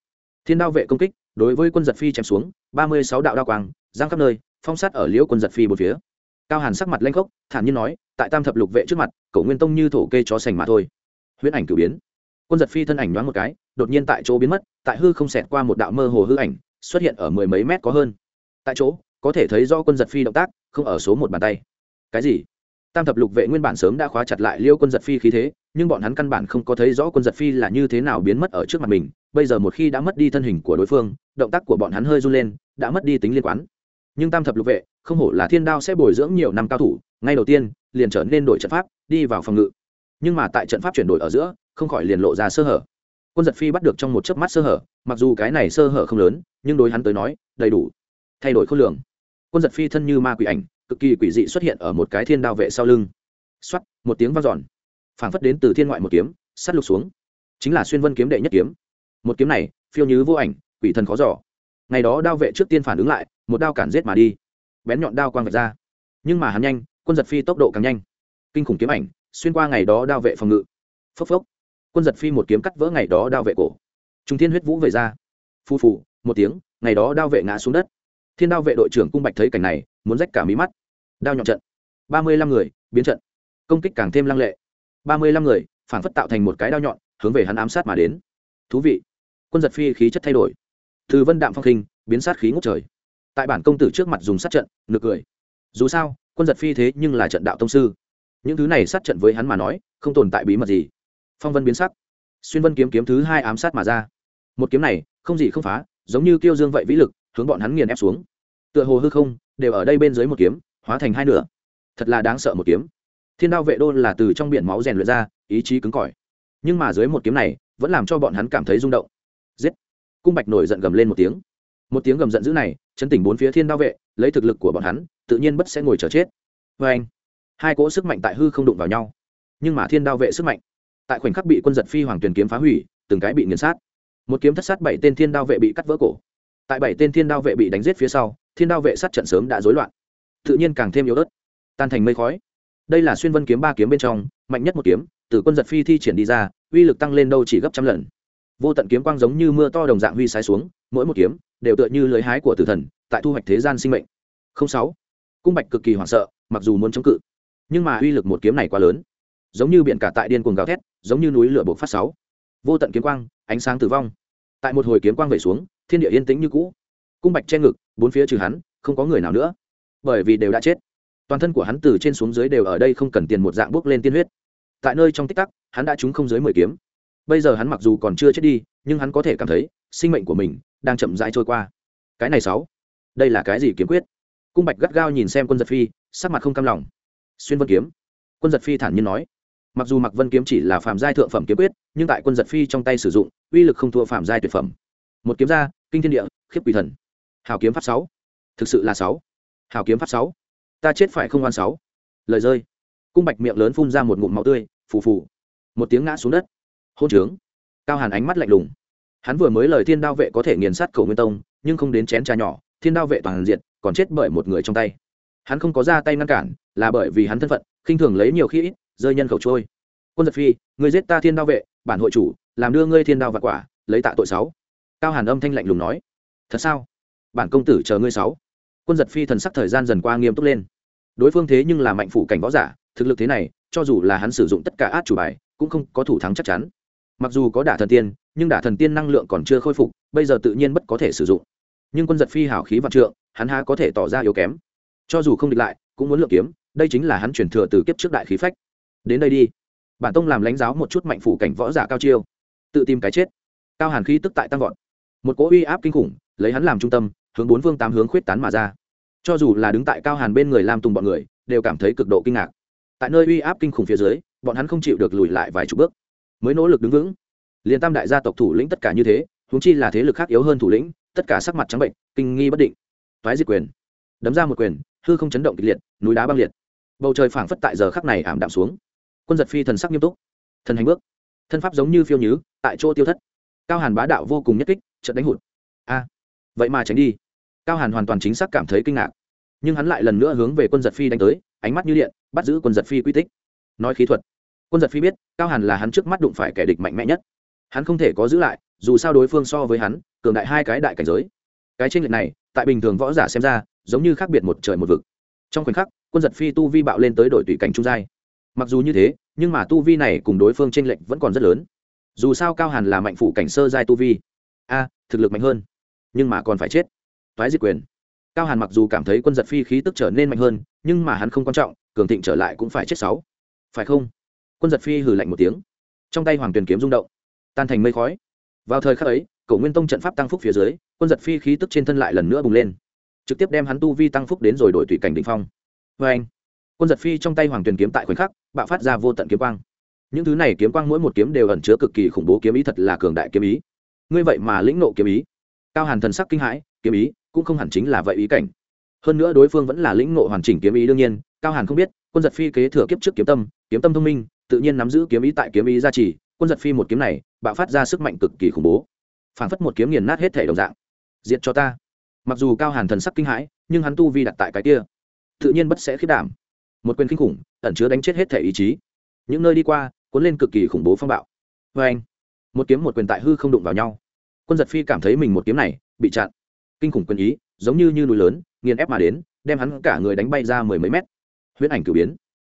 Thiên đao vệ công kích, đối với quân giật phi chém xuống, ba mươi sáu đạo đao quang, giang khắp nơi, phong sát ở liễu quân giật phi một phía. Cao hàn sắc mặt lanh khốc, thản nhiên nói, tại tam thập lục vệ trước mặt cầu nguyên tông như thổ kê chó sành mà thôi huyễn ảnh cử biến. Quân giật phi thân ảnh nhoáng một cái, đột nhiên tại chỗ biến mất, tại hư không xẹt qua một đạo mơ hồ hư ảnh, xuất hiện ở mười mấy mét có hơn. Tại chỗ, có thể thấy do quân giật phi động tác, không ở số một bàn tay. Cái gì? Tam thập lục vệ nguyên bản sớm đã khóa chặt lại liêu quân giật phi khí thế, nhưng bọn hắn căn bản không có thấy rõ quân giật phi là như thế nào biến mất ở trước mặt mình. Bây giờ một khi đã mất đi thân hình của đối phương, động tác của bọn hắn hơi run lên, đã mất đi tính liên quan. Nhưng tam thập lục vệ, không hổ là thiên đao sẽ bồi dưỡng nhiều năm cao thủ, ngay đầu tiên, liền trở nên đổi trận pháp, đi vào phòng ngự nhưng mà tại trận pháp chuyển đổi ở giữa, không khỏi liền lộ ra sơ hở. Quân giật phi bắt được trong một chớp mắt sơ hở, mặc dù cái này sơ hở không lớn, nhưng đối hắn tới nói, đầy đủ. Thay đổi khối lượng quân giật phi thân như ma quỷ ảnh, cực kỳ quỷ dị xuất hiện ở một cái thiên đao vệ sau lưng. Xoắt một tiếng vang dọn. Phảng phất đến từ thiên ngoại một kiếm, sắt lục xuống. Chính là xuyên vân kiếm đệ nhất kiếm. Một kiếm này, phiêu như vô ảnh, quỷ thần khó giỏ ngày đó đao vệ trước tiên phản ứng lại, một đao cản giết mà đi. Bén nhọn đao quang vạch ra. Nhưng mà hắn nhanh, quân giật phi tốc độ càng nhanh. Kinh khủng kiếm ảnh xuyên qua ngày đó đao vệ phòng ngự. Phốc phốc. Quân giật phi một kiếm cắt vỡ ngày đó đao vệ cổ. Trung thiên huyết vũ về ra. Phu phù, một tiếng, ngày đó đao vệ ngã xuống đất. Thiên đao vệ đội trưởng cung bạch thấy cảnh này, muốn rách cả mí mắt. Đao nhọn trận. Ba mươi lăm người, biến trận. Công kích càng thêm lăng lệ. Ba mươi lăm người, phản phất tạo thành một cái đao nhọn, hướng về hắn ám sát mà đến. Thú vị. Quân giật phi khí chất thay đổi. Từ vân đạm phong khinh, biến sát khí ngốc trời. Tại bản công tử trước mặt dùng sát trận, nực cười. Dù sao, quân giật phi thế nhưng là trận đạo tông sư những thứ này sát trận với hắn mà nói, không tồn tại bí mật gì. Phong vân biến sắc. Xuyên vân kiếm kiếm thứ hai ám sát mà ra. Một kiếm này, không gì không phá, giống như kiêu dương vậy vĩ lực, hướng bọn hắn nghiền ép xuống. Tựa hồ hư không, đều ở đây bên dưới một kiếm, hóa thành hai nửa. Thật là đáng sợ một kiếm. Thiên đao vệ đô là từ trong biển máu rèn luyện ra, ý chí cứng cỏi. Nhưng mà dưới một kiếm này, vẫn làm cho bọn hắn cảm thấy rung động. Giết! Cung bạch nổi giận gầm lên một tiếng. Một tiếng gầm giận dữ này, chấn tỉnh bốn phía thiên đao vệ, lấy thực lực của bọn hắn, tự nhiên bất sẽ ngồi chờ chết. Vê anh hai cỗ sức mạnh tại hư không đụng vào nhau, nhưng mà thiên đao vệ sức mạnh tại khoảnh khắc bị quân giật phi hoàng tuyển kiếm phá hủy, từng cái bị nghiền sát. Một kiếm thất sát bảy tên thiên đao vệ bị cắt vỡ cổ. Tại bảy tên thiên đao vệ bị đánh giết phía sau, thiên đao vệ sát trận sớm đã rối loạn, tự nhiên càng thêm yếu ớt, tan thành mây khói. Đây là xuyên vân kiếm ba kiếm bên trong, mạnh nhất một kiếm, từ quân giật phi thi triển đi ra, uy lực tăng lên đâu chỉ gấp trăm lần. Vô tận kiếm quang giống như mưa to đồng dạng huy sai xuống, mỗi một kiếm đều tựa như lưới hái của tử thần, tại thu hoạch thế gian sinh mệnh. Không sáu. Cung bạch cực kỳ hoảng sợ, mặc dù muốn chống cự nhưng mà uy lực một kiếm này quá lớn. Giống như biển cả tại điên cuồng gào thét, giống như núi lửa bộc phát sáu. Vô tận kiếm quang, ánh sáng tử vong. Tại một hồi kiếm quang về xuống, thiên địa yên tĩnh như cũ. Cung bạch che ngực, bốn phía trừ hắn, không có người nào nữa. Bởi vì đều đã chết. Toàn thân của hắn từ trên xuống dưới đều ở đây không cần tiền một dạng bước lên tiên huyết. Tại nơi trong tích tắc, hắn đã trúng không dưới mười kiếm. Bây giờ hắn mặc dù còn chưa chết đi, nhưng hắn có thể cảm thấy, sinh mệnh của mình đang chậm rãi trôi qua. Cái này sáu. Đây là cái gì kiếm quyết? Cung bạch gắt gao nhìn xem quân giật phi, sắc mặt không cam lòng xuyên vân kiếm. Quân giật phi thản nhiên nói, mặc dù mặc vân kiếm chỉ là phạm giai thượng phẩm kiếm quyết, nhưng tại quân giật phi trong tay sử dụng, uy lực không thua phạm giai tuyệt phẩm. Một kiếm ra, kinh thiên địa, khiếp quỷ thần. Hào kiếm pháp sáu. Thực sự là sáu. Hào kiếm pháp sáu. Ta chết phải không oan sáu. Lời rơi. Cung bạch miệng lớn phun ra một ngụm máu tươi, phù phù. Một tiếng ngã xuống đất. Hôn trướng. Cao hàn ánh mắt lạnh lùng. Hắn vừa mới lời thiên đao vệ có thể nghiền sát cầu nguyên tông, nhưng không đến chén trà nhỏ, thiên đao vệ toàn diện còn chết bởi một người trong tay hắn không có ra tay ngăn cản, là bởi vì hắn thân phận, khinh thường lấy nhiều khi ít, rơi nhân khẩu trôi. Quân giật phi người giết ta thiên đao vệ, bản hội chủ, làm đưa ngươi thiên đao vặt quả, lấy tạ tội sáu. Cao hàn âm thanh lạnh lùng nói. Thật sao? Bản công tử chờ ngươi sáu. Quân giật phi thần sắc thời gian dần qua nghiêm túc lên. Đối phương thế nhưng là mạnh phủ cảnh võ giả, thực lực thế này, cho dù là hắn sử dụng tất cả át chủ bài, cũng không có thủ thắng chắc chắn. Mặc dù có đả thần tiên, nhưng đả thần tiên năng lượng còn chưa khôi phục, bây giờ tự nhiên bất có thể sử dụng. Nhưng quân giật phi hảo khí vạn trượng, hắn há có thể tỏ ra yếu kém cho dù không địch lại, cũng muốn lượng kiếm, đây chính là hắn chuyển thừa từ kiếp trước đại khí phách. Đến đây đi. Bản tông làm lãnh giáo một chút mạnh phủ cảnh võ giả cao chiêu. Tự tìm cái chết. Cao hàn khí tức tại tăng vọt. Một cỗ uy áp kinh khủng, lấy hắn làm trung tâm, hướng bốn phương tám hướng khuyết tán mà ra. Cho dù là đứng tại cao hàn bên người lam tùng bọn người, đều cảm thấy cực độ kinh ngạc. Tại nơi uy áp kinh khủng phía dưới, bọn hắn không chịu được lùi lại vài chục bước. Mới nỗ lực đứng vững. Liền tam đại gia tộc thủ lĩnh tất cả như thế húng chi là thế lực khác yếu hơn thủ lĩnh, tất cả sắc mặt trắng bệnh, kinh nghi bất định. Thoái diệt quyền. Đấm ra một quyền hư không chấn động kịch liệt, núi đá băng liệt. Bầu trời phảng phất tại giờ khắc này ảm đạm xuống. Quân giật phi thần sắc nghiêm túc. Thần hành bước. Thân pháp giống như phiêu nhứ, tại chỗ tiêu thất. Cao hàn bá đạo vô cùng nhất kích trận đánh hụt. A! Vậy mà tránh đi. Cao hàn hoàn toàn chính xác cảm thấy kinh ngạc. Nhưng hắn lại lần nữa hướng về quân giật phi đánh tới, ánh mắt như điện, bắt giữ quân giật phi quy tích. Nói khí thuật. Quân giật phi biết, cao hàn là hắn trước mắt đụng phải kẻ địch mạnh mẽ nhất. Hắn không thể có giữ lại, dù sao đối phương so với hắn, cường đại hai cái đại cảnh giới cái tranh lệch này, tại bình thường võ giả xem ra, giống như khác biệt một trời một vực. Trong khoảnh khắc, quân giật phi tu vi bạo lên tới đội tùy cảnh trung giai. Mặc dù như thế, nhưng mà tu vi này cùng đối phương tranh lệch vẫn còn rất lớn. Dù sao cao hàn là mạnh phủ cảnh sơ giai tu vi. A, thực lực mạnh hơn. Nhưng mà còn phải chết. Toái diệt quyền. Cao hàn mặc dù cảm thấy quân giật phi khí tức trở nên mạnh hơn, nhưng mà hắn không quan trọng, cường thịnh trở lại cũng phải chết sáu. Phải không? Quân giật phi hừ lạnh một tiếng. Trong tay hoàng tuyền kiếm rung động, tan thành mây khói. Vào thời khắc ấy cổ nguyên tông trận pháp tăng phúc phía dưới, quân giật phi khí tức trên thân lại lần nữa bùng lên. Trực tiếp đem hắn tu vi tăng phúc đến rồi đổi tùy cảnh định phong. Vê anh, quân giật phi trong tay hoàng tuyền kiếm tại khoảnh khắc, bạo phát ra vô tận kiếm quang. Những thứ này kiếm quang mỗi một kiếm đều ẩn chứa cực kỳ khủng bố kiếm ý thật là cường đại kiếm ý. Ngươi vậy mà lĩnh nộ kiếm ý. Cao hàn thần sắc kinh hãi, kiếm ý cũng không hẳn chính là vậy ý cảnh. Hơn nữa đối phương vẫn là lĩnh nộ hoàn chỉnh kiếm ý đương nhiên, cao hàn không biết, quân giật phi kế thừa kiếp trước kiếm tâm kiếm tâm thông minh, tự nhiên nắm giữ kiếm ý tại kiếm ý gia trì, quân giật phi một kiếm này bạo phát ra sức mạnh cực kỳ khủng bố phảng phất một kiếm nghiền nát hết thể đồng dạng. Diệt cho ta. Mặc dù cao hàn thần sắc kinh hãi, nhưng hắn tu vi đặt tại cái kia, tự nhiên bất sẽ khiết đảm. Một quyền kinh khủng, ẩn chứa đánh chết hết thể ý chí. Những nơi đi qua, cuốn lên cực kỳ khủng bố phong bạo. Vê anh, một kiếm một quyền tại hư không đụng vào nhau. Quân giật phi cảm thấy mình một kiếm này bị chặn. Kinh khủng quyền ý, giống như như núi lớn, nghiền ép mà đến, đem hắn cả người đánh bay ra mười mấy mét. Huyễn ảnh cử biến.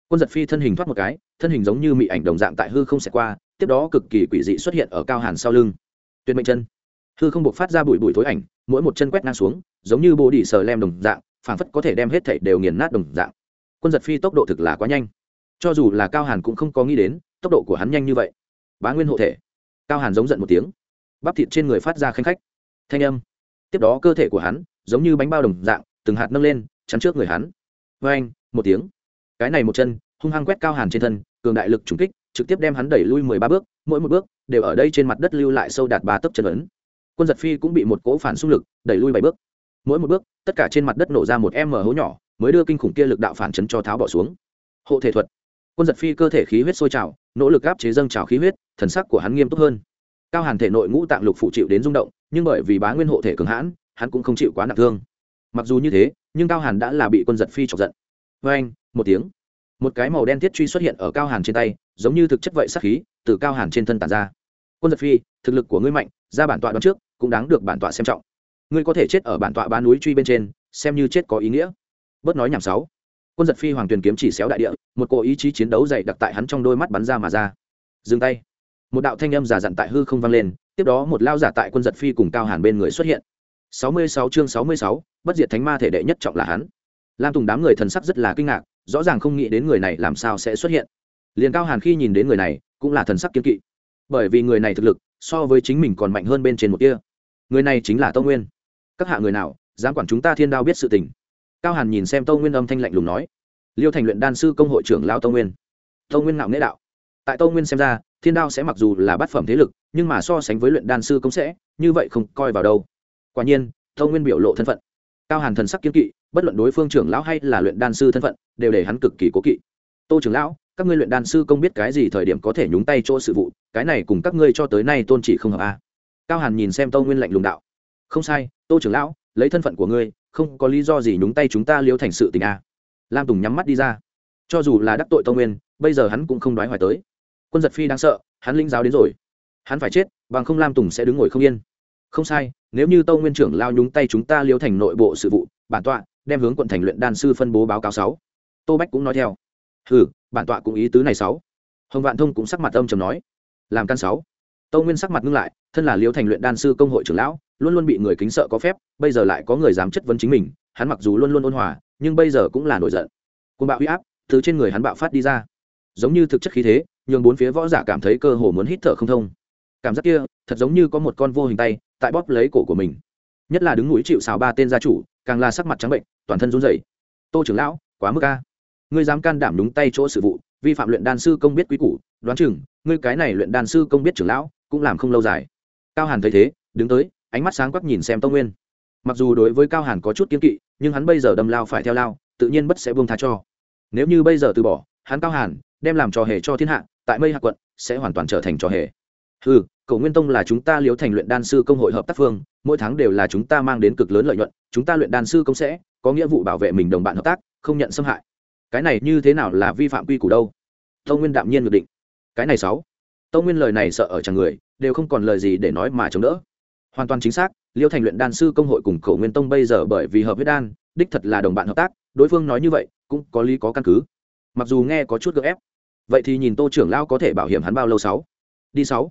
Quân giật phi thân hình thoát một cái, thân hình giống như mị ảnh đồng dạng tại hư không xẹt qua, tiếp đó cực kỳ quỷ dị xuất hiện ở cao hàn sau lưng. Tuyệt mệnh chân hư không buộc phát ra bụi bụi thối ảnh, mỗi một chân quét ngang xuống, giống như bồ đỉ sờ lem đồng dạng, phảng phất có thể đem hết thảy đều nghiền nát đồng dạng. Quân giật phi tốc độ thực là quá nhanh. Cho dù là cao hàn cũng không có nghĩ đến, tốc độ của hắn nhanh như vậy. Bá nguyên hộ thể. Cao hàn giống giận một tiếng. Bắp thịt trên người phát ra khanh khách. Thanh âm. Tiếp đó cơ thể của hắn, giống như bánh bao đồng dạng, từng hạt nâng lên, chắn trước người hắn. Vê anh một tiếng. Cái này một chân, hung hăng quét cao hàn trên thân, cường đại lực trùng kích, trực tiếp đem hắn đẩy lui mười ba bước, mỗi một bước đều ở đây trên mặt đất lưu lại sâu đạt ba tấc chân ấn quân giật phi cũng bị một cỗ phản xung lực, đẩy lui bảy bước. Mỗi một bước, tất cả trên mặt đất nổ ra một em mở hố nhỏ, mới đưa kinh khủng kia lực đạo phản chấn cho tháo bỏ xuống. Hộ thể thuật. Quân giật phi cơ thể khí huyết sôi trào, nỗ lực áp chế dâng trào khí huyết, thần sắc của hắn nghiêm túc hơn. Cao hàn thể nội ngũ tạng lục phụ chịu đến rung động, nhưng bởi vì bá nguyên hộ thể cường hãn, hắn cũng không chịu quá nặng thương. Mặc dù như thế, nhưng cao hàn đã là bị quân giật phi chọc giận. Vê anh một tiếng. Một cái màu đen thiết truy xuất hiện ở cao hàn trên tay, giống như thực chất vậy sắc khí, từ cao hàn trên thân tàn ra quân giật phi thực lực của ngươi mạnh ra bản tọa đón trước cũng đáng được bản tọa xem trọng. Ngươi có thể chết ở bản tọa ba núi truy bên trên xem như chết có ý nghĩa. Bớt nói nhảm sáu. Quân giật phi hoàng tuyền kiếm chỉ xéo đại địa một cỗ ý chí chiến đấu dày đặc tại hắn trong đôi mắt bắn ra mà ra. Dừng tay. Một đạo thanh âm giả dặn tại hư không vang lên tiếp đó một lao giả tại quân giật phi cùng cao hàn bên người xuất hiện. 66 chương 66, bất diệt thánh ma thể đệ nhất trọng là hắn. Lam tùng đám người thần sắc rất là kinh ngạc rõ ràng không nghĩ đến người này làm sao sẽ xuất hiện. Liền cao hàn khi nhìn đến người này cũng là thần sắc kiên kỵ bởi vì người này thực lực so với chính mình còn mạnh hơn bên trên một kia. Người này chính là tâu nguyên. Các hạ người nào, dám quản chúng ta thiên đao biết sự tình. Cao hàn nhìn xem tâu nguyên âm thanh lạnh lùng nói. Liêu thành luyện đan sư công hội trưởng lao tâu nguyên. Tâu nguyên ngạo nghĩa đạo. Tại tâu nguyên xem ra, thiên đao sẽ mặc dù là bát phẩm thế lực, nhưng mà so sánh với luyện đan sư công sẽ, như vậy không coi vào đâu. Quả nhiên tâu nguyên biểu lộ thân phận. Cao hàn thần sắc kiên kỵ, bất luận đối phương trưởng lão hay là luyện đan sư thân phận, đều để hắn cực kỳ cố kỵ. Tô trưởng lão, các ngươi luyện đan sư công biết cái gì thời điểm có thể nhúng tay chỗ sự vụ cái này cùng các ngươi cho tới nay tôn chỉ không hợp a. À. cao hàn nhìn xem tâu nguyên lạnh lùng đạo. Không sai, tô trưởng lão, lấy thân phận của ngươi, không có lý do gì nhúng tay chúng ta liếu thành sự tình a. À. lam tùng nhắm mắt đi ra. Cho dù là đắc tội tâu nguyên, bây giờ hắn cũng không đoái hoài tới. Quân giật phi đang sợ, hắn linh giáo đến rồi. Hắn phải chết, bằng không lam tùng sẽ đứng ngồi không yên. Không sai, nếu như tâu nguyên trưởng lao nhúng tay chúng ta liếu thành nội bộ sự vụ, bản tọa đem hướng quận thành luyện đan sư phân bố báo cáo sáu. Tô bách cũng nói theo. Ừ bản tọa cũng ý tứ này sáu. Hồng vạn thông cũng sắc mặt âm chầm nói làm căn sáu. Tâu nguyên sắc mặt ngưng lại, thân là liêu thành luyện đan sư công hội trưởng lão, luôn luôn bị người kính sợ có phép, bây giờ lại có người dám chất vấn chính mình, hắn mặc dù luôn luôn ôn hòa, nhưng bây giờ cũng là nổi giận. Côn bạo huy áp từ trên người hắn bạo phát đi ra. Giống như thực chất khí thế, nhường bốn phía võ giả cảm thấy cơ hồ muốn hít thở không thông. Cảm giác kia, thật giống như có một con vô hình tay, tại bóp lấy cổ của mình. Nhất là đứng núi chịu xào ba tên gia chủ, càng là sắc mặt trắng bệnh, toàn thân run rẩy. Tô trưởng lão, quá mức ca ngươi dám can đảm đúng tay chỗ sự vụ, vi phạm luyện đan sư công biết quý củ, đoán chừng, ngươi cái này luyện đan sư công biết trưởng lão, cũng làm không lâu dài. Cao hàn thấy thế, đứng tới, ánh mắt sáng quắc nhìn xem tông nguyên. Mặc dù đối với cao hàn có chút kiên kỵ, nhưng hắn bây giờ đâm lao phải theo lao, tự nhiên bất sẽ buông tha cho. Nếu như bây giờ từ bỏ, hắn cao hàn, đem làm trò hề cho thiên hạ, tại mây hạ quận, sẽ hoàn toàn trở thành trò hề. Ừ cầu nguyên tông là chúng ta liếu thành luyện đan sư công hội hợp tác phương, mỗi tháng đều là chúng ta mang đến cực lớn lợi nhuận, chúng ta luyện đan sư công sẽ có nghĩa vụ bảo vệ mình đồng bạn hợp tác, không nhận xâm hại cái này như thế nào là vi phạm quy củ đâu? Tông nguyên đạm nhiên ngược định. Cái này sáu. Tông nguyên lời này sợ ở chẳng người, đều không còn lời gì để nói mà chống đỡ. Hoàn toàn chính xác, liêu thành luyện đan sư công hội cùng khẩu nguyên tông bây giờ bởi vì hợp huyết đan, đích thật là đồng bạn hợp tác, đối phương nói như vậy, cũng có lý có căn cứ. Mặc dù nghe có chút gợ ép, vậy thì nhìn tô trưởng lao có thể bảo hiểm hắn bao lâu sáu? Đi sáu.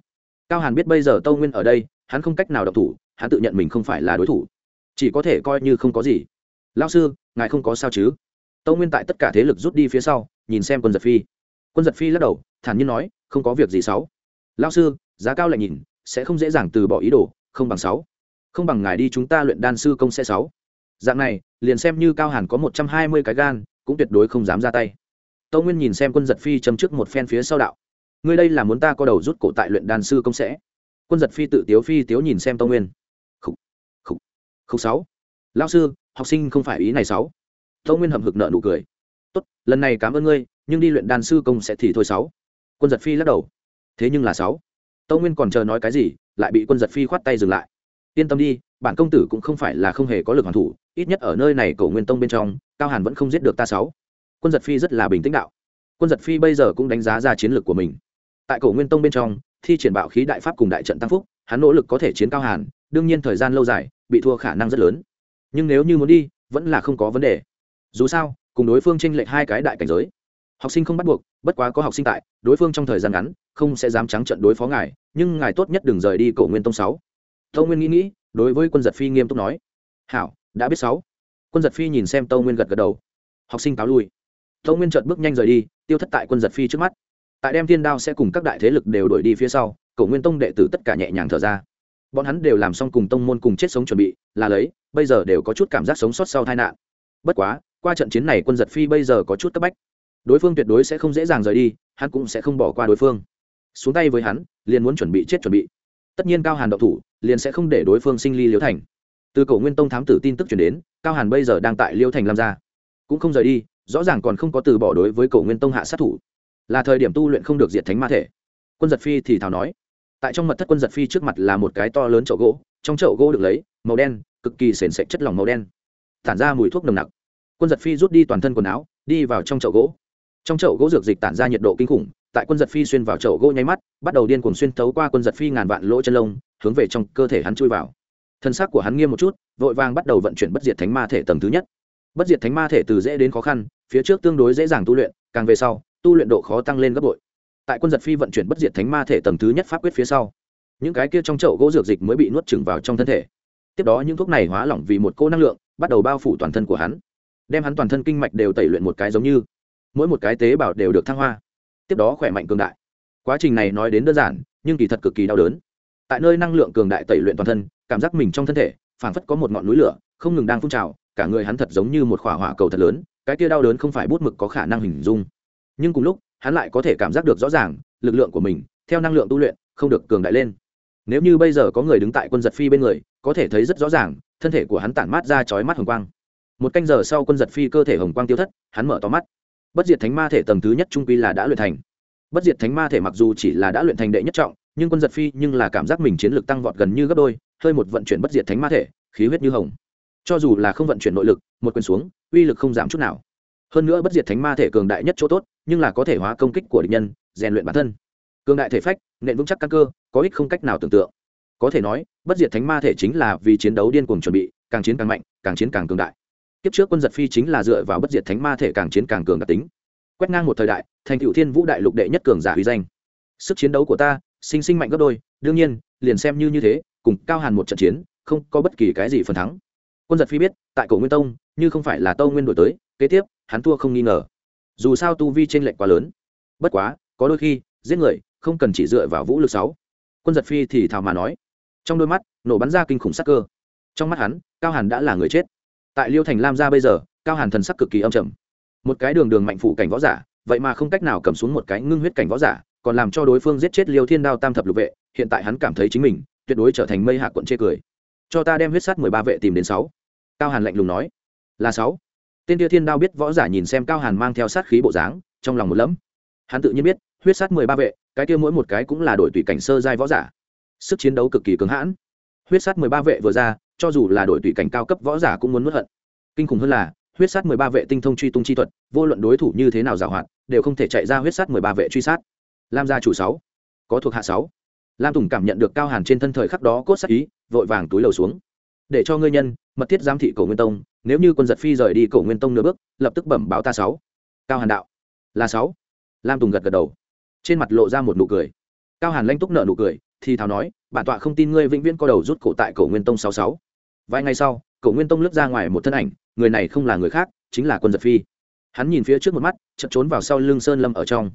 Cao hàn biết bây giờ tâu nguyên ở đây, hắn không cách nào độc thủ, hắn tự nhận mình không phải là đối thủ. Chỉ có thể coi như không có gì. Lao sư, ngài không có sao chứ? Tâu nguyên tại tất cả thế lực rút đi phía sau, nhìn xem quân giật phi. Quân giật phi lắc đầu, thản nhiên nói, không có việc gì sáu. Lao sư, giá cao lại nhìn, sẽ không dễ dàng từ bỏ ý đồ, không bằng sáu. Không bằng ngài đi chúng ta luyện đan sư công sẽ sáu. Dạng này, liền xem như cao hàn có một trăm hai mươi cái gan, cũng tuyệt đối không dám ra tay. Tâu nguyên nhìn xem quân giật phi châm trước một phen phía sau đạo. Ngươi đây là muốn ta có đầu rút cổ tại luyện đan sư công sẽ? Quân giật phi tự tiếu phi tiếu nhìn xem tâu nguyên. Khúc khúc khúc sáu. Lao sư, học sinh không phải ý này sáu tâu nguyên hầm hực nợ nụ cười. Tốt, lần này cảm ơn ngươi, nhưng đi luyện đan sư công sẽ thì thôi sáu. Quân giật phi lắc đầu. Thế nhưng là sáu. Tâu nguyên còn chờ nói cái gì, lại bị quân giật phi khoát tay dừng lại. Yên tâm đi, bản công tử cũng không phải là không hề có lực hoàn thủ, ít nhất ở nơi này cổ nguyên tông bên trong, cao hàn vẫn không giết được ta sáu. Quân giật phi rất là bình tĩnh đạo. Quân giật phi bây giờ cũng đánh giá ra chiến lược của mình. Tại cổ nguyên tông bên trong, thi triển bạo khí đại pháp cùng đại trận tăng phúc, hắn nỗ lực có thể chiến cao hàn, đương nhiên thời gian lâu dài, bị thua khả năng rất lớn. Nhưng nếu như muốn đi, vẫn là không có vấn đề dù sao, cùng đối phương tranh lệch hai cái đại cảnh giới. Học sinh không bắt buộc, bất quá có học sinh tại, đối phương trong thời gian ngắn, không sẽ dám trắng trận đối phó ngài, nhưng ngài tốt nhất đừng rời đi cổ nguyên tông sáu. Tâu nguyên nghĩ nghĩ, đối với quân giật phi nghiêm túc nói. Hảo, đã biết sáu. Quân giật phi nhìn xem tâu nguyên gật gật đầu. Học sinh cáo lui. Tâu nguyên chợt bước nhanh rời đi, tiêu thất tại quân giật phi trước mắt. Tại đem thiên đao sẽ cùng các đại thế lực đều đổi đi phía sau, cổ nguyên tông đệ tử tất cả nhẹ nhàng thở ra. Bọn hắn đều làm xong cùng tông môn cùng chết sống chuẩn bị, là lấy, bây giờ đều có chút cảm giác sống sót sau tai nạn. Bất quá qua trận chiến này quân giật phi bây giờ có chút cấp bách. Đối phương tuyệt đối sẽ không dễ dàng rời đi, hắn cũng sẽ không bỏ qua đối phương. Xuống tay với hắn, liền muốn chuẩn bị chết chuẩn bị. Tất nhiên cao hàn đậu thủ, liền sẽ không để đối phương sinh ly liễu thành. Từ cổ nguyên tông thám tử tin tức chuyển đến, cao hàn bây giờ đang tại liễu thành làm ra cũng không rời đi, rõ ràng còn không có từ bỏ đối với cổ nguyên tông hạ sát thủ. Là thời điểm tu luyện không được diệt thánh ma thể. Quân giật phi thì thào nói, tại trong mật thất quân giật phi trước mặt là một cái to lớn chậu gỗ, trong chậu gỗ được lấy, màu đen, cực kỳ sền sệt chất lỏng màu đen. Tản ra mùi thuốc nồng nặc quân giật phi rút đi toàn thân quần áo, đi vào trong chậu gỗ. Trong chậu gỗ dược dịch tản ra nhiệt độ kinh khủng, tại quân giật phi xuyên vào chậu gỗ nháy mắt, bắt đầu điên cuồng xuyên thấu qua quân giật phi ngàn vạn lỗ chân lông, hướng về trong cơ thể hắn chui vào. Thân xác của hắn nghiêm một chút, vội vàng bắt đầu vận chuyển bất diệt thánh ma thể tầng thứ nhất. Bất diệt thánh ma thể từ dễ đến khó khăn, phía trước tương đối dễ dàng tu luyện, càng về sau, tu luyện độ khó tăng lên gấp bội. Tại quân giật phi vận chuyển bất diệt thánh ma thể tầng thứ nhất pháp quyết phía sau, những cái kia trong chậu gỗ dược dịch mới bị nuốt chừng vào trong thân thể. Tiếp đó những thuốc này hóa lỏng vì một cô năng lượng, bắt đầu bao phủ toàn thân của hắn đem hắn toàn thân kinh mạch đều tẩy luyện một cái giống như. Mỗi một cái tế bào đều được thăng hoa. Tiếp đó khỏe mạnh cường đại. Quá trình này nói đến đơn giản, nhưng kỳ thật cực kỳ đau đớn. Tại nơi năng lượng cường đại tẩy luyện toàn thân, cảm giác mình trong thân thể, phảng phất có một ngọn núi lửa, không ngừng đang phun trào, cả người hắn thật giống như một khỏa hỏa cầu thật lớn, cái kia đau đớn không phải bút mực có khả năng hình dung. Nhưng cùng lúc, hắn lại có thể cảm giác được rõ ràng, lực lượng của mình, theo năng lượng tu luyện, không được cường đại lên. Nếu như bây giờ có người đứng tại quân giật phi bên người, có thể thấy rất rõ ràng, thân thể của hắn tản mát ra chói mắt hồng quang một canh giờ sau quân giật phi cơ thể hồng quang tiêu thất, hắn mở to mắt. Bất diệt thánh ma thể tầng thứ nhất trung quy là đã luyện thành. Bất diệt thánh ma thể mặc dù chỉ là đã luyện thành đệ nhất trọng, nhưng quân giật phi nhưng là cảm giác mình chiến lược tăng vọt gần như gấp đôi, hơi một vận chuyển bất diệt thánh ma thể, khí huyết như hồng. Cho dù là không vận chuyển nội lực, một quyền xuống, uy lực không giảm chút nào. Hơn nữa bất diệt thánh ma thể cường đại nhất chỗ tốt, nhưng là có thể hóa công kích của địch nhân, rèn luyện bản thân. Cường đại thể phách, nện vững chắc căn cơ, có ích không cách nào tưởng tượng. Có thể nói, bất diệt thánh ma thể chính là vì chiến đấu điên cuồng chuẩn bị, càng chiến càng mạnh, càng chiến càng cường đại kiếp trước quân giật phi chính là dựa vào bất diệt thánh ma thể càng chiến càng cường đặc tính. Quét ngang một thời đại, thành cựu thiên vũ đại lục đệ nhất cường giả uy danh. Sức chiến đấu của ta, sinh sinh mạnh gấp đôi, đương nhiên, liền xem như như thế, cùng cao hàn một trận chiến, không có bất kỳ cái gì phần thắng. Quân giật phi biết, tại cổ nguyên tông, như không phải là tâu nguyên đổi tới, kế tiếp, hắn thua không nghi ngờ. Dù sao tu vi t r ê n lệch quá lớn. Bất quá, có đôi khi, giết người, không cần chỉ dựa vào vũ lực sáu. Quân giật phi thì thào mà nói. Trong đôi mắt, nổ bắn ra kinh khủng sắc cơ. Trong mắt hắn, cao hàn đã là người chết tại liêu thành lam gia bây giờ, cao hàn thần sắc cực kỳ âm trầm. Một cái đường đường mạnh phủ cảnh võ giả, vậy mà không cách nào cầm xuống một cái ngưng huyết cảnh võ giả, còn làm cho đối phương giết chết liêu thiên đao tam thập lục vệ, hiện tại hắn cảm thấy chính mình tuyệt đối trở thành mây hạ quận chê cười. Cho ta đem huyết sắt mười ba vệ tìm đến sáu. Cao hàn lạnh lùng nói. Là sáu. Tên tia thiên đao biết võ giả nhìn xem cao hàn mang theo sát khí bộ dáng, trong lòng một lẫm. Hắn tự nhiên biết, huyết sắt mười ba vệ, cái kia mỗi một cái cũng là đổi tùy cảnh sơ giai võ giả. Sức chiến đấu cực kỳ cứng hãn. Huyết sắt mười ba vệ vừa ra cho dù là đội tùy cảnh cao cấp võ giả cũng muốn mất hận. Kinh khủng hơn là, huyết sát mười ba vệ tinh thông truy tung chi thuật, vô luận đối thủ như thế nào giảo hoạt, đều không thể chạy ra huyết sát mười ba vệ truy sát. Lam gia chủ sáu, có thuộc hạ sáu. Lam tùng cảm nhận được cao hàn trên thân thời khắc đó cốt sát ý, vội vàng túi lầu xuống. Để cho ngươi nhân, mật thiết giám thị cổ nguyên tông, nếu như quân giật phi rời đi cổ nguyên tông nửa bước, lập tức bẩm báo ta sáu. Cao hàn đạo, là sáu. Lam tùng gật gật đầu. Trên mặt lộ ra một nụ cười. Cao hàn lanh túc nợ nụ cười, thì thào nói, bản tọa không tin ngươi vĩnh viễn có đầu rút cổ tại cổ nguyên tông sáu sáu vài ngày sau cổ nguyên tông lướt ra ngoài một thân ảnh, người này không là người khác, chính là quân giật phi. Hắn nhìn phía trước một mắt, chợt trốn vào sau lưng sơn lâm ở trong.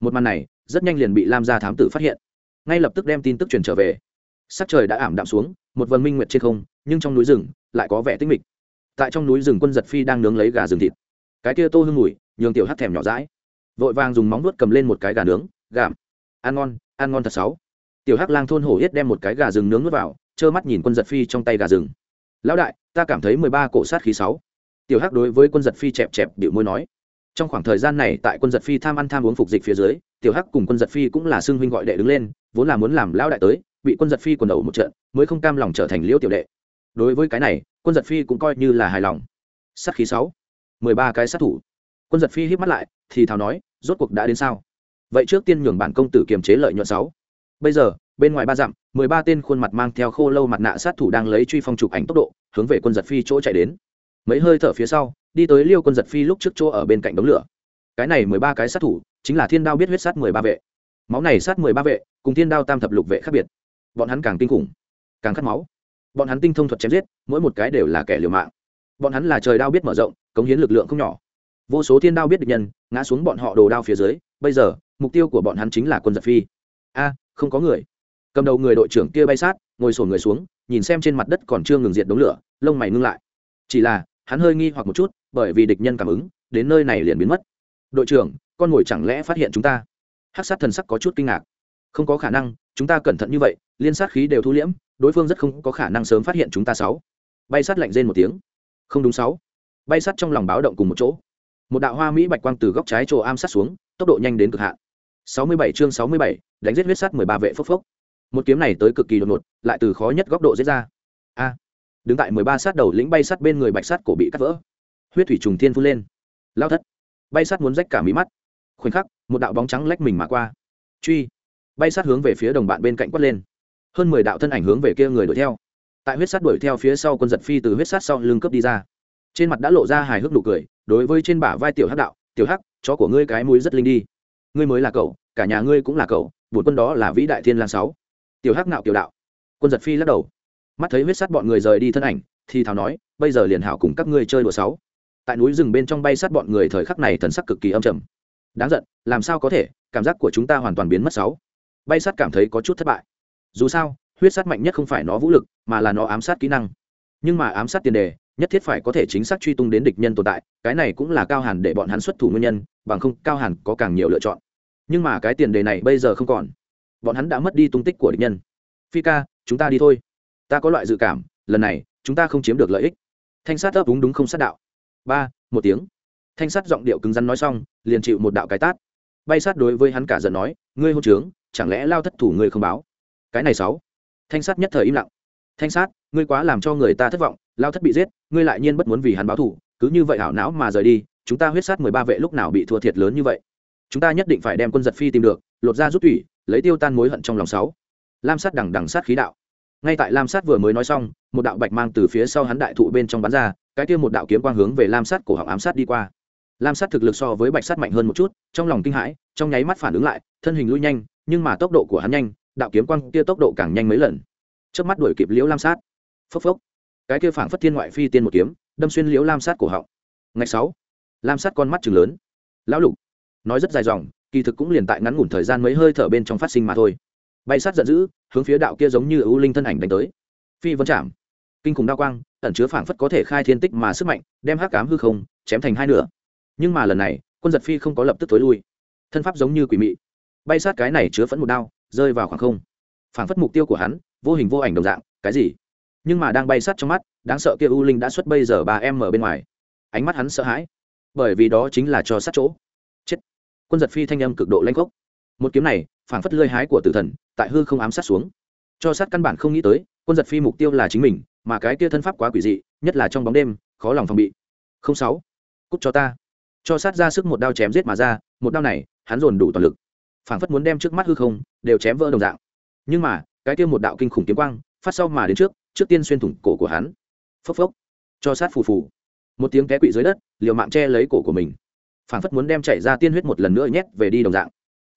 Một màn này, rất nhanh liền bị lam gia thám tử phát hiện. Ngay lập tức đem tin tức truyền trở về. Sắc trời đã ảm đạm xuống, một vần minh nguyệt trên không, nhưng trong núi rừng lại có vẻ tinh mịch. Tại trong núi rừng quân giật phi đang nướng lấy gà rừng thịt. Cái kia tô hương mùi, nhường tiểu hắt thèm nhỏ rãi vội vàng dùng móng nuốt cầm lên một cái gà nướng gạm ăn ngon ăn ngon thật sáu. Tiểu hắc lang thôn hổ yết đem một cái gà rừng nướng nuốt vào, trơ mắt nhìn quân giật phi trong tay gà rừng lão đại, ta cảm thấy mười ba cổ sát khí sáu. Tiểu hắc đối với quân giật phi chẹp chẹp điệu môi nói. Trong khoảng thời gian này, tại quân giật phi tham ăn tham uống phục dịch phía dưới, tiểu hắc cùng quân giật phi cũng là xưng huynh gọi đệ đứng lên, vốn là muốn làm lão đại tới, bị quân giật phi quần đầu một trận, mới không cam lòng trở thành liễu tiểu đệ. Đối với cái này, quân giật phi cũng coi như là hài lòng. Sát khí sáu. mười ba cái sát thủ. Quân giật phi hít mắt lại, thì thào nói, rốt cuộc đã đến sao? Vậy trước tiên nhường bản công tử kiềm chế lợi nhuận sáu. Bây giờ bên ngoài ba dặm, mười ba tên khuôn mặt mang theo khô lâu mặt nạ sát thủ đang lấy truy phong chụp ảnh tốc độ, hướng về quân giật phi chỗ chạy đến. Mấy hơi thở phía sau, đi tới liêu quân giật phi lúc trước chỗ ở bên cạnh đống lửa. Cái này mười ba cái sát thủ, chính là thiên đao biết huyết sát mười ba vệ. Máu này sát mười ba vệ, cùng thiên đao tam thập lục vệ khác biệt. Bọn hắn càng kinh khủng, càng khát máu. Bọn hắn tinh thông thuật chém giết, mỗi một cái đều là kẻ liều mạng. Bọn hắn là trời đao biết mở rộng, cống hiến lực lượng không nhỏ. Vô số thiên đao biết địch nhân, ngã xuống bọn họ đồ đao phía dưới, bây giờ, mục tiêu của bọn hắn chính là quân giật phi. A, không có người cầm đầu người đội trưởng kia bay sát ngồi sổn người xuống nhìn xem trên mặt đất còn chưa ngừng diệt đống lửa lông mày ngưng lại. Chỉ là hắn hơi nghi hoặc một chút bởi vì địch nhân cảm ứng đến nơi này liền biến mất. Đội trưởng con ngồi chẳng lẽ phát hiện chúng ta? Hát sát thần sắc có chút kinh ngạc. Không có khả năng chúng ta cẩn thận như vậy liên sát khí đều thu liễm đối phương rất không có khả năng sớm phát hiện chúng ta sáu. Bay sát lạnh rên một tiếng. Không đúng sáu. Bay sát trong lòng báo động cùng một chỗ. Một đạo hoa mỹ bạch quang từ góc trái chỗ am sát xuống tốc độ nhanh đến cực hạn. 67 chương 67, đánh giết huyết sát 13 vệ phốc phốc một kiếm này tới cực kỳ đột ngột, lại từ khó nhất góc độ dễ ra. A, đứng tại 13 sát đầu lĩnh bay sát bên người bạch sát cổ bị cắt vỡ. Huyết thủy trùng thiên phun lên. Lao thất, bay sát muốn rách cả mí mắt. Khoảnh khắc, một đạo bóng trắng lách mình mà qua. Truy, bay sát hướng về phía đồng bạn bên cạnh quát lên. Hơn mười đạo thân ảnh hướng về kia người đuổi theo. Tại huyết sát đuổi theo phía sau quân giật phi từ huyết sát sau lưng cướp đi ra. Trên mặt đã lộ ra hài hước nụ cười, đối với trên bả vai tiểu hắc đạo, tiểu hắc, chó của ngươi cái mũi rất linh đi. Ngươi mới là cậu, cả nhà ngươi cũng là cậu bổn quân đó là vĩ đại thiên lang sáu tiểu hắc nạo tiểu đạo. Quân giật phi lắc đầu. Mắt thấy huyết sát bọn người rời đi thân ảnh, thì thào nói, bây giờ liền hảo cùng các ngươi chơi đùa sáu. Tại núi rừng bên trong bay sát bọn người thời khắc này thần sắc cực kỳ âm trầm. Đáng giận, làm sao có thể, cảm giác của chúng ta hoàn toàn biến mất sáu. Bay sát cảm thấy có chút thất bại. Dù sao, huyết sát mạnh nhất không phải nó vũ lực, mà là nó ám sát kỹ năng. Nhưng mà ám sát tiền đề, nhất thiết phải có thể chính xác truy tung đến địch nhân tồn tại, cái này cũng là cao hàn để bọn hắn xuất thủ nguyên nhân, bằng không, cao hàn có càng nhiều lựa chọn. Nhưng mà cái tiền đề này bây giờ không còn bọn hắn đã mất đi tung tích của địch nhân. Phi ca, chúng ta đi thôi. Ta có loại dự cảm, lần này, chúng ta không chiếm được lợi ích. Thanh sát ấp đúng đúng không sát đạo? Ba, một tiếng. Thanh sát giọng điệu cứng rắn nói xong, liền chịu một đạo cái tát. Bay sát đối với hắn cả giận nói, ngươi hôn trướng, chẳng lẽ lao thất thủ ngươi không báo? Cái này sáu. Thanh sát nhất thời im lặng. Thanh sát, ngươi quá làm cho người ta thất vọng, lao thất bị giết, ngươi lại nhiên bất muốn vì hắn báo thủ cứ như vậy hảo não mà rời đi, chúng ta huyết sát mười ba vệ lúc nào bị thua thiệt lớn như vậy? Chúng ta nhất định phải đem quân giật phi tìm được, lột ra rút thủy lấy tiêu tan mối hận trong lòng sáu. Lam sát đằng đằng sát khí đạo. Ngay tại lam sát vừa mới nói xong, một đạo bạch mang từ phía sau hắn đại thụ bên trong bắn ra, cái kia một đạo kiếm quang hướng về lam sát cổ họng ám sát đi qua. Lam sát thực lực so với bạch sát mạnh hơn một chút, trong lòng kinh hãi, trong nháy mắt phản ứng lại, thân hình lui nhanh, nhưng mà tốc độ của hắn nhanh, đạo kiếm quang kia tốc độ càng nhanh mấy lần. Trước mắt đuổi kịp liễu lam sát. Phốc phốc. Cái kia phảng phất thiên ngoại phi tiên một kiếm, đâm xuyên liễu lam sát cổ họng. Ngày sáu, lam sát con mắt chừng lớn. Lão lục. Nói rất dài dòng kỳ thực cũng liền tại ngắn ngủn thời gian mấy hơi thở bên trong phát sinh mà thôi. Bay sát giận dữ, hướng phía đạo kia giống như ưu linh thân ảnh đánh tới. Phi vân chạm kinh khủng đao quang, ẩn chứa phảng phất có thể khai thiên tích mà sức mạnh, đem hắc cám hư không chém thành hai nửa. Nhưng mà lần này, quân giật phi không có lập tức tối lui. Thân pháp giống như quỷ mị. Bay sát cái này chứa phẫn một đao, rơi vào khoảng không. Phảng phất mục tiêu của hắn, vô hình vô ảnh đồng dạng, cái gì? Nhưng mà đang bay sát trong mắt, đáng sợ kia u linh đã xuất bây giờ ba em ở bên ngoài. Ánh mắt hắn sợ hãi. Bởi vì đó chính là cho sát chỗ quân giật phi thanh âm cực độ lanh khốc. Một kiếm này, phảng phất lơi hái của tử thần, tại hư không ám sát xuống. Cho sát căn bản không nghĩ tới, quân giật phi mục tiêu là chính mình, mà cái kia thân pháp quá quỷ dị, nhất là trong bóng đêm, khó lòng phòng bị. Không sáu, cút cho ta. Cho sát ra sức một đao chém giết mà ra, một đao này, hắn dồn đủ toàn lực. Phảng phất muốn đem trước mắt hư không, đều chém vỡ đồng dạng. Nhưng mà, cái kia một đạo kinh khủng kiếm quang, phát sau mà đến trước trước tiên xuyên thủng cổ của hắn. Phốc phốc. Cho sát phù phù. Một tiếng té quỵ dưới đất, liều mạng che lấy cổ của mình phảng phất muốn đem chảy ra tiên huyết một lần nữa nhét về đi đồng dạng.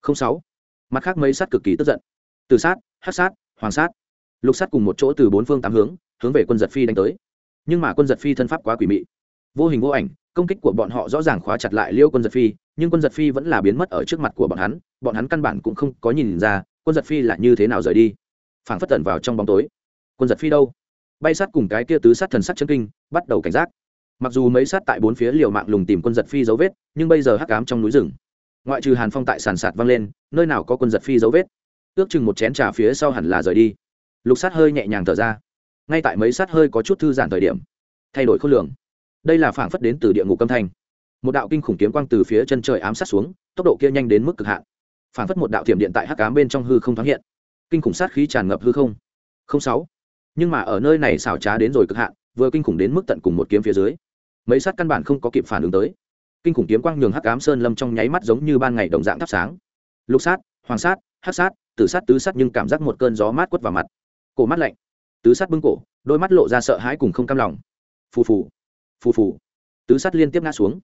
Không sáu. Mặt khác mấy sát cực kỳ tức giận. Từ sát hát sát, hoàng sát. Lục sát cùng một chỗ từ bốn phương tám hướng hướng về quân giật phi đánh tới. Nhưng mà quân giật phi thân pháp quá quỷ mị. Vô hình vô ảnh, công kích của bọn họ rõ ràng khóa chặt lại liêu quân giật phi, nhưng quân giật phi vẫn là biến mất ở trước mặt của bọn hắn bọn hắn căn bản cũng không có nhìn ra quân giật phi là như thế nào rời đi. Phảng phất tẩn vào trong bóng tối. Quân giật phi đâu? Bay sát cùng cái kia tứ sát thần sát chân kinh, bắt đầu cảnh giác mặc dù mấy sát tại bốn phía liều mạng lùng tìm quân giật phi dấu vết, nhưng bây giờ hắc cám trong núi rừng. Ngoại trừ hàn phong tại sàn sạt vang lên, nơi nào có quân giật phi dấu vết? Ước chừng một chén trà phía sau hẳn là rời đi. Lục sát hơi nhẹ nhàng thở ra. Ngay tại mấy sát hơi có chút thư giãn thời điểm, thay đổi khối lượng. Đây là phảng phất đến từ địa ngục âm thanh. Một đạo kinh khủng kiếm quang từ phía chân trời ám sát xuống, tốc độ kia nhanh đến mức cực hạn. Phảng phất một đạo thiểm điện tại hắc cám bên trong hư không thoáng hiện. Kinh khủng sát khí tràn ngập hư không. Không sáu. Nhưng mà ở nơi này xảo trá đến rồi cực hạn, vừa kinh khủng đến mức tận cùng một kiếm phía dưới mấy sát căn bản không có kịp phản ứng tới. Kinh khủng kiếm quang nhường hắc ám sơn lâm trong nháy mắt giống như ban ngày đồng dạng thắp sáng. Lục sát, hoàng sát, hắc sát, tử sát, tứ sát nhưng cảm giác một cơn gió mát quất vào mặt. Cổ mắt lạnh. Tứ sát bưng cổ, đôi mắt lộ ra sợ hãi cùng không cam lòng. Phù phù phù phù. Tứ sát liên tiếp ngã xuống.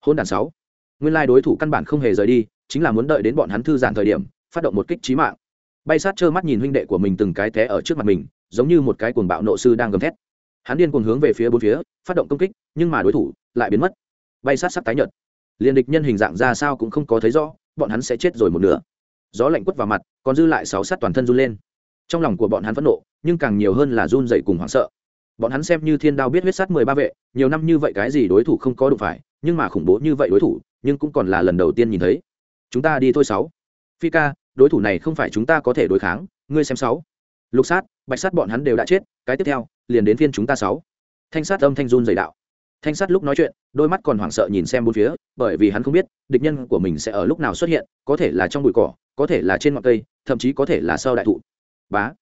Hôn đàn sáu. Nguyên lai đối thủ căn bản không hề rời đi, chính là muốn đợi đến bọn hắn thư giãn thời điểm, phát động một kích trí mạng. Bay sát trơ mắt nhìn huynh đệ của mình từng cái té ở trước mặt mình, giống như một cái cuồng bạo nộ sư đang gầm thét hắn điên cuồng hướng về phía bốn phía, phát động công kích, nhưng mà đối thủ lại biến mất. Bay sát sắc tái nhợt. Liền địch nhân hình dạng ra sao cũng không có thấy rõ, bọn hắn sẽ chết rồi một nửa. Gió lạnh quất vào mặt, còn dư lại sáu sát toàn thân run lên. Trong lòng của bọn hắn phẫn nộ, nhưng càng nhiều hơn là run dậy cùng hoảng sợ. Bọn hắn xem như thiên đao biết huyết sát mười ba vệ, nhiều năm như vậy cái gì đối thủ không có đụng phải, nhưng mà khủng bố như vậy đối thủ, nhưng cũng còn là lần đầu tiên nhìn thấy. Chúng ta đi thôi sáu. Phi ca, đối thủ này không phải chúng ta có thể đối kháng, ngươi xem sáu lục sát, bạch sát bọn hắn đều đã chết, cái tiếp theo, liền đến phiên chúng ta sáu. Thanh sát âm thanh run dày đạo. Thanh sát lúc nói chuyện, đôi mắt còn hoảng sợ nhìn xem bốn phía, bởi vì hắn không biết, địch nhân của mình sẽ ở lúc nào xuất hiện, có thể là trong bụi cỏ, có thể là trên ngọn cây, thậm chí có thể là sau đại thụ. Bá.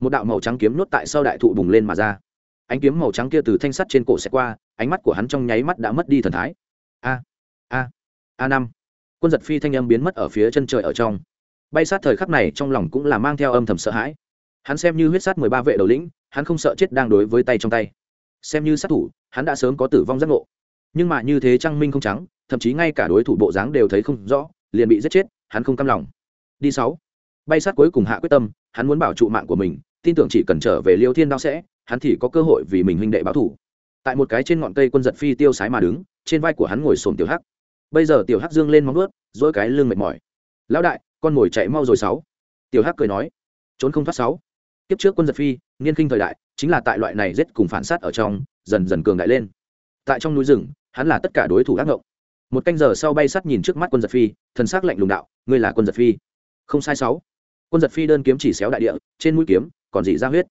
Một đạo màu trắng kiếm nuốt tại sau đại thụ bùng lên mà ra. Ánh kiếm màu trắng kia từ thanh sắt trên cổ xẹt qua, ánh mắt của hắn trong nháy mắt đã mất đi thần thái. A. A. A năm. Quân giật phi thanh âm biến mất ở phía chân trời ở trong. Bay sát thời khắc này trong lòng cũng là mang theo âm thầm sợ hãi hắn xem như huyết sát mười ba vệ đầu lĩnh, hắn không sợ chết đang đối với tay trong tay. Xem như sát thủ, hắn đã sớm có tử vong giác ngộ. Nhưng mà như thế trăng minh không trắng, thậm chí ngay cả đối thủ bộ dáng đều thấy không rõ, liền bị giết chết, hắn không cam lòng. Đi sáu. Bay sát cuối cùng hạ quyết tâm, hắn muốn bảo trụ mạng của mình, tin tưởng chỉ cần trở về liêu thiên đao sẽ, hắn thì có cơ hội vì mình huynh đệ báo thủ. Tại một cái trên ngọn cây quân giật phi tiêu sái mà đứng, trên vai của hắn ngồi sồn tiểu hắc. Bây giờ tiểu hắc dương lên móng ướt dỗi cái lưng mệt mỏi. Lão đại, con mồi chạy mau rồi sáu. Tiểu hắc cười nói. Trốn không thoát sáu kiếp trước quân giật phi niên kinh thời đại, chính là tại loại này giết cùng phản sát ở trong, dần dần cường đại lên. Tại trong núi rừng, hắn là tất cả đối thủ ác ngộng. Một canh giờ sau bay sắt nhìn trước mắt quân giật phi, thần s ắ c lạnh lùng đạo, ngươi là quân giật phi? Không sai sáu. Quân giật phi đơn kiếm chỉ xéo đại địa, trên mũi kiếm, còn dị ra huyết.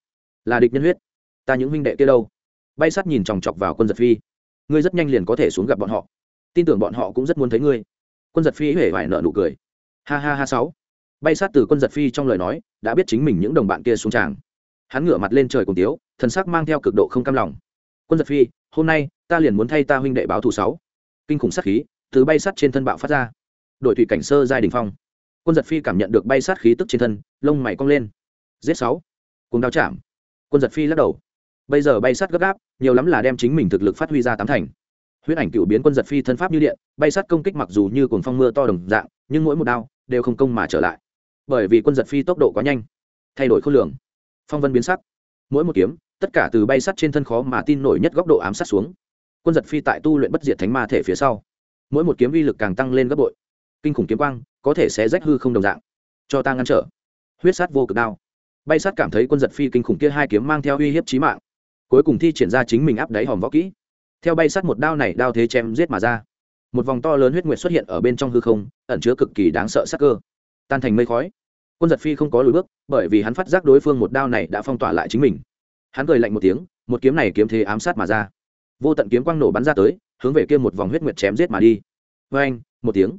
Là địch nhân huyết. Ta những huynh đệ kia đâu? Bay sắt nhìn chòng chọc vào quân giật phi. Ngươi rất nhanh liền có thể xuống gặp bọn họ. Tin tưởng bọn họ cũng rất muốn thấy ngươi. Quân giật phi huệ vải nợ nụ cười. Ha ha ha sáu bay sát từ quân giật phi trong lời nói, đã biết chính mình những đồng bạn kia xuống tràng. Hắn ngửa mặt lên trời cùng tiếu, thần sắc mang theo cực độ không cam lòng. Quân giật phi, hôm nay, ta liền muốn thay ta huynh đệ báo thù sáu. Kinh khủng sát khí, từ bay sát trên thân bạo phát ra. Đội thủy cảnh sơ giai đình phong. Quân giật phi cảm nhận được bay sát khí tức trên thân, lông mày cong lên. Giết sáu. Cùng đao chạm. Quân giật phi lắc đầu. Bây giờ bay sát gấp gáp, nhiều lắm là đem chính mình thực lực phát huy ra tám thành. Huyết ảnh cựu biến quân giật phi thân pháp như điện, bay sát công kích mặc dù như cuồng phong mưa to đồng dạng, nhưng mỗi một đao đều không công mà trở lại bởi vì quân giật phi tốc độ quá nhanh, thay đổi khối lượng, phong vân biến sắc. Mỗi một kiếm, tất cả từ bay sắt trên thân khó mà tin nổi nhất góc độ ám sát xuống. Quân giật phi tại tu luyện bất diệt thánh ma thể phía sau, mỗi một kiếm vi lực càng tăng lên gấp bội. Kinh khủng kiếm quang, có thể sẽ rách hư không đồng dạng, cho ta ngăn trở. Huyết sát vô cực đao. Bay sát cảm thấy quân giật phi kinh khủng kia hai kiếm mang theo uy hiếp trí mạng, cuối cùng thi triển ra chính mình áp đáy hòm võ kỹ. Theo bay sát một đao này đao thế chém giết mà ra, một vòng to lớn huyết nguyệt xuất hiện ở bên trong hư không, ẩn chứa cực kỳ đáng sợ sắc cơ, tan thành mây khói quân giật phi không có lùi bước, bởi vì hắn phát giác đối phương một đao này đã phong tỏa lại chính mình. Hắn cười lạnh một tiếng, một kiếm này kiếm thế ám sát mà ra. Vô tận kiếm quang nổ bắn ra tới, hướng về kia một vòng huyết nguyệt chém giết mà đi. Vê anh một tiếng.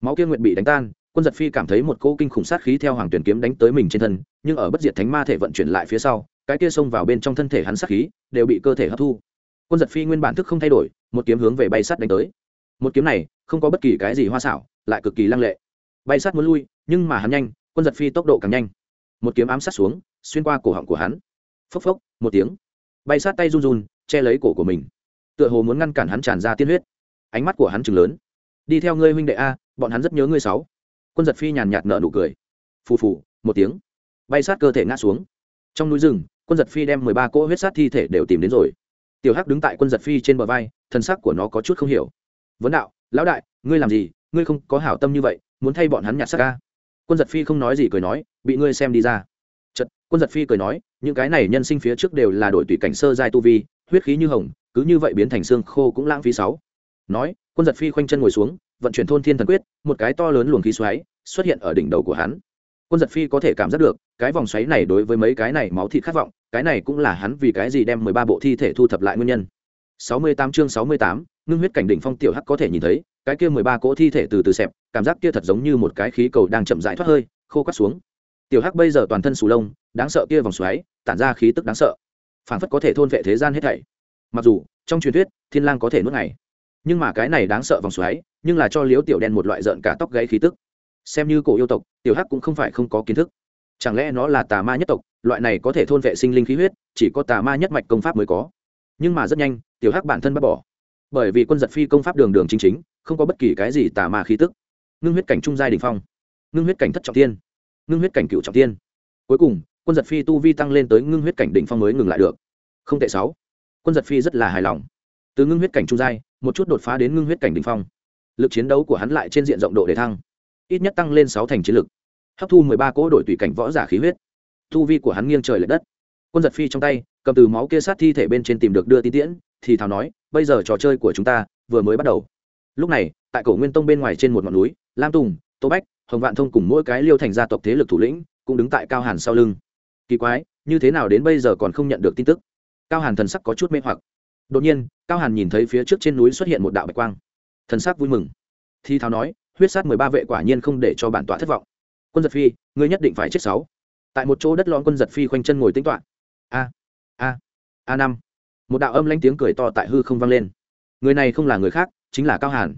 Máu kia nguyệt bị đánh tan, quân giật phi cảm thấy một cỗ kinh khủng sát khí theo hoàng tuyển kiếm đánh tới mình trên thân, nhưng ở bất diệt thánh ma thể vận chuyển lại phía sau, cái kia xông vào bên trong thân thể hắn sát khí đều bị cơ thể hấp thu. Quân giật phi nguyên bản thức không thay đổi, một kiếm hướng về bay sắt đánh tới. Một kiếm này không có bất kỳ cái gì hoa xảo, lại cực kỳ lăng lệ. Bay sắt muốn lui, nhưng mà hắn nhanh quân giật phi tốc độ càng nhanh. Một kiếm ám sát xuống, xuyên qua cổ họng của hắn. Phốc phốc, một tiếng. Bay sát tay run run, che lấy cổ của mình. Tựa hồ muốn ngăn cản hắn tràn ra tiên huyết. Ánh mắt của hắn chừng lớn. Đi theo ngươi huynh đệ a, bọn hắn rất nhớ ngươi sáu. Quân giật phi nhàn nhạt nợ nụ cười. Phù phù, một tiếng. Bay sát cơ thể ngã xuống. Trong núi rừng, quân giật phi đem mười ba cỗ huyết sát thi thể đều tìm đến rồi. Tiểu hắc đứng tại quân giật phi trên bờ vai, thân sắc của nó có chút không hiểu. Vấn đạo, lão đại, ngươi làm gì? Ngươi không có hảo tâm như vậy, muốn thay bọn hắn nhặt xác ca quân giật phi không nói gì cười nói, bị ngươi xem đi ra. Chật, quân giật phi cười nói, những cái này nhân sinh phía trước đều là đội tùy cảnh sơ giai tu vi, huyết khí như hồng, cứ như vậy biến thành xương khô cũng lãng phí sáu. Nói, quân giật phi khoanh chân ngồi xuống, vận chuyển thôn thiên thần quyết, một cái to lớn luồng khí xoáy xuất hiện ở đỉnh đầu của hắn. Quân giật phi có thể cảm giác được, cái vòng xoáy này đối với mấy cái này máu thịt khát vọng, cái này cũng là hắn vì cái gì đem mười ba bộ thi thể thu thập lại nguyên nhân. Sáu mươi tám chương sáu mươi tám ngưng huyết cảnh đỉnh phong tiểu hắc có thể nhìn thấy, cái kia mười ba cỗ thi thể từ từ xẹp, cảm giác kia thật giống như một cái khí cầu đang chậm rãi thoát hơi, khô cắt xuống. Tiểu hắc bây giờ toàn thân sù lông, đáng sợ kia vòng xoáy, tản ra khí tức đáng sợ. Phản phất có thể thôn vệ thế gian hết thảy. Mặc dù, trong truyền thuyết, thiên lang có thể nuốt ngày. Nhưng mà cái này đáng sợ vòng xoáy, nhưng là cho liếu tiểu đen một loại rợn cả tóc gáy khí tức. Xem như cổ yêu tộc, tiểu hắc cũng không phải không có kiến thức. Chẳng lẽ nó là tà ma nhất tộc, loại này có thể thôn vệ sinh linh khí huyết, chỉ có tà ma nhất mạch công pháp mới có. Nhưng mà rất nhanh, tiểu hắc bản thân bắt bỏ bởi vì quân giật phi công pháp đường đường chính chính, không có bất kỳ cái gì tà ma khí tức. Ngưng huyết cảnh trung giai đình phong. Ngưng huyết cảnh thất trọng tiên ngưng huyết cảnh cựu trọng tiên cuối cùng, quân giật phi tu vi tăng lên tới ngưng huyết cảnh đỉnh phong mới ngừng lại được. Không tệ sáu. Quân giật phi rất là hài lòng. Từ ngưng huyết cảnh trung giai, một chút đột phá đến ngưng huyết cảnh đỉnh phong. Lực chiến đấu của hắn lại trên diện rộng độ để thăng. Ít nhất tăng lên sáu thành chiến lực. Hấp thu mười ba cỗ đội tùy cảnh võ giả khí huyết. Tu vi của hắn nghiêng trời l ệ đất. Quân giật phi trong tay, cầm từ máu kia sát thi thể bên trên tìm được đưa tin tiễn thì thào nói, bây giờ trò chơi của chúng ta vừa mới bắt đầu. Lúc này, tại cổ nguyên tông bên ngoài trên một ngọn núi, lam tùng, tô bách, hồng vạn thông cùng mỗi cái liêu thành gia tộc thế lực thủ lĩnh cũng đứng tại cao hàn sau lưng. Kỳ quái, như thế nào đến bây giờ còn không nhận được tin tức? Cao hàn thần sắc có chút mê hoặc. Đột nhiên, cao hàn nhìn thấy phía trước trên núi xuất hiện một đạo bạch quang. Thần sắc vui mừng. Thi thao nói, huyết sát mười ba vệ quả nhiên không để cho bản tọa thất vọng. Quân giật phi, ngươi nhất định phải chết sáu. Tại một chỗ đất lõm quân giật phi khoanh chân ngồi tính toạ a a a năm một đạo âm lãnh tiếng cười to tại hư không vang lên. Người này không là người khác, chính là cao hàn.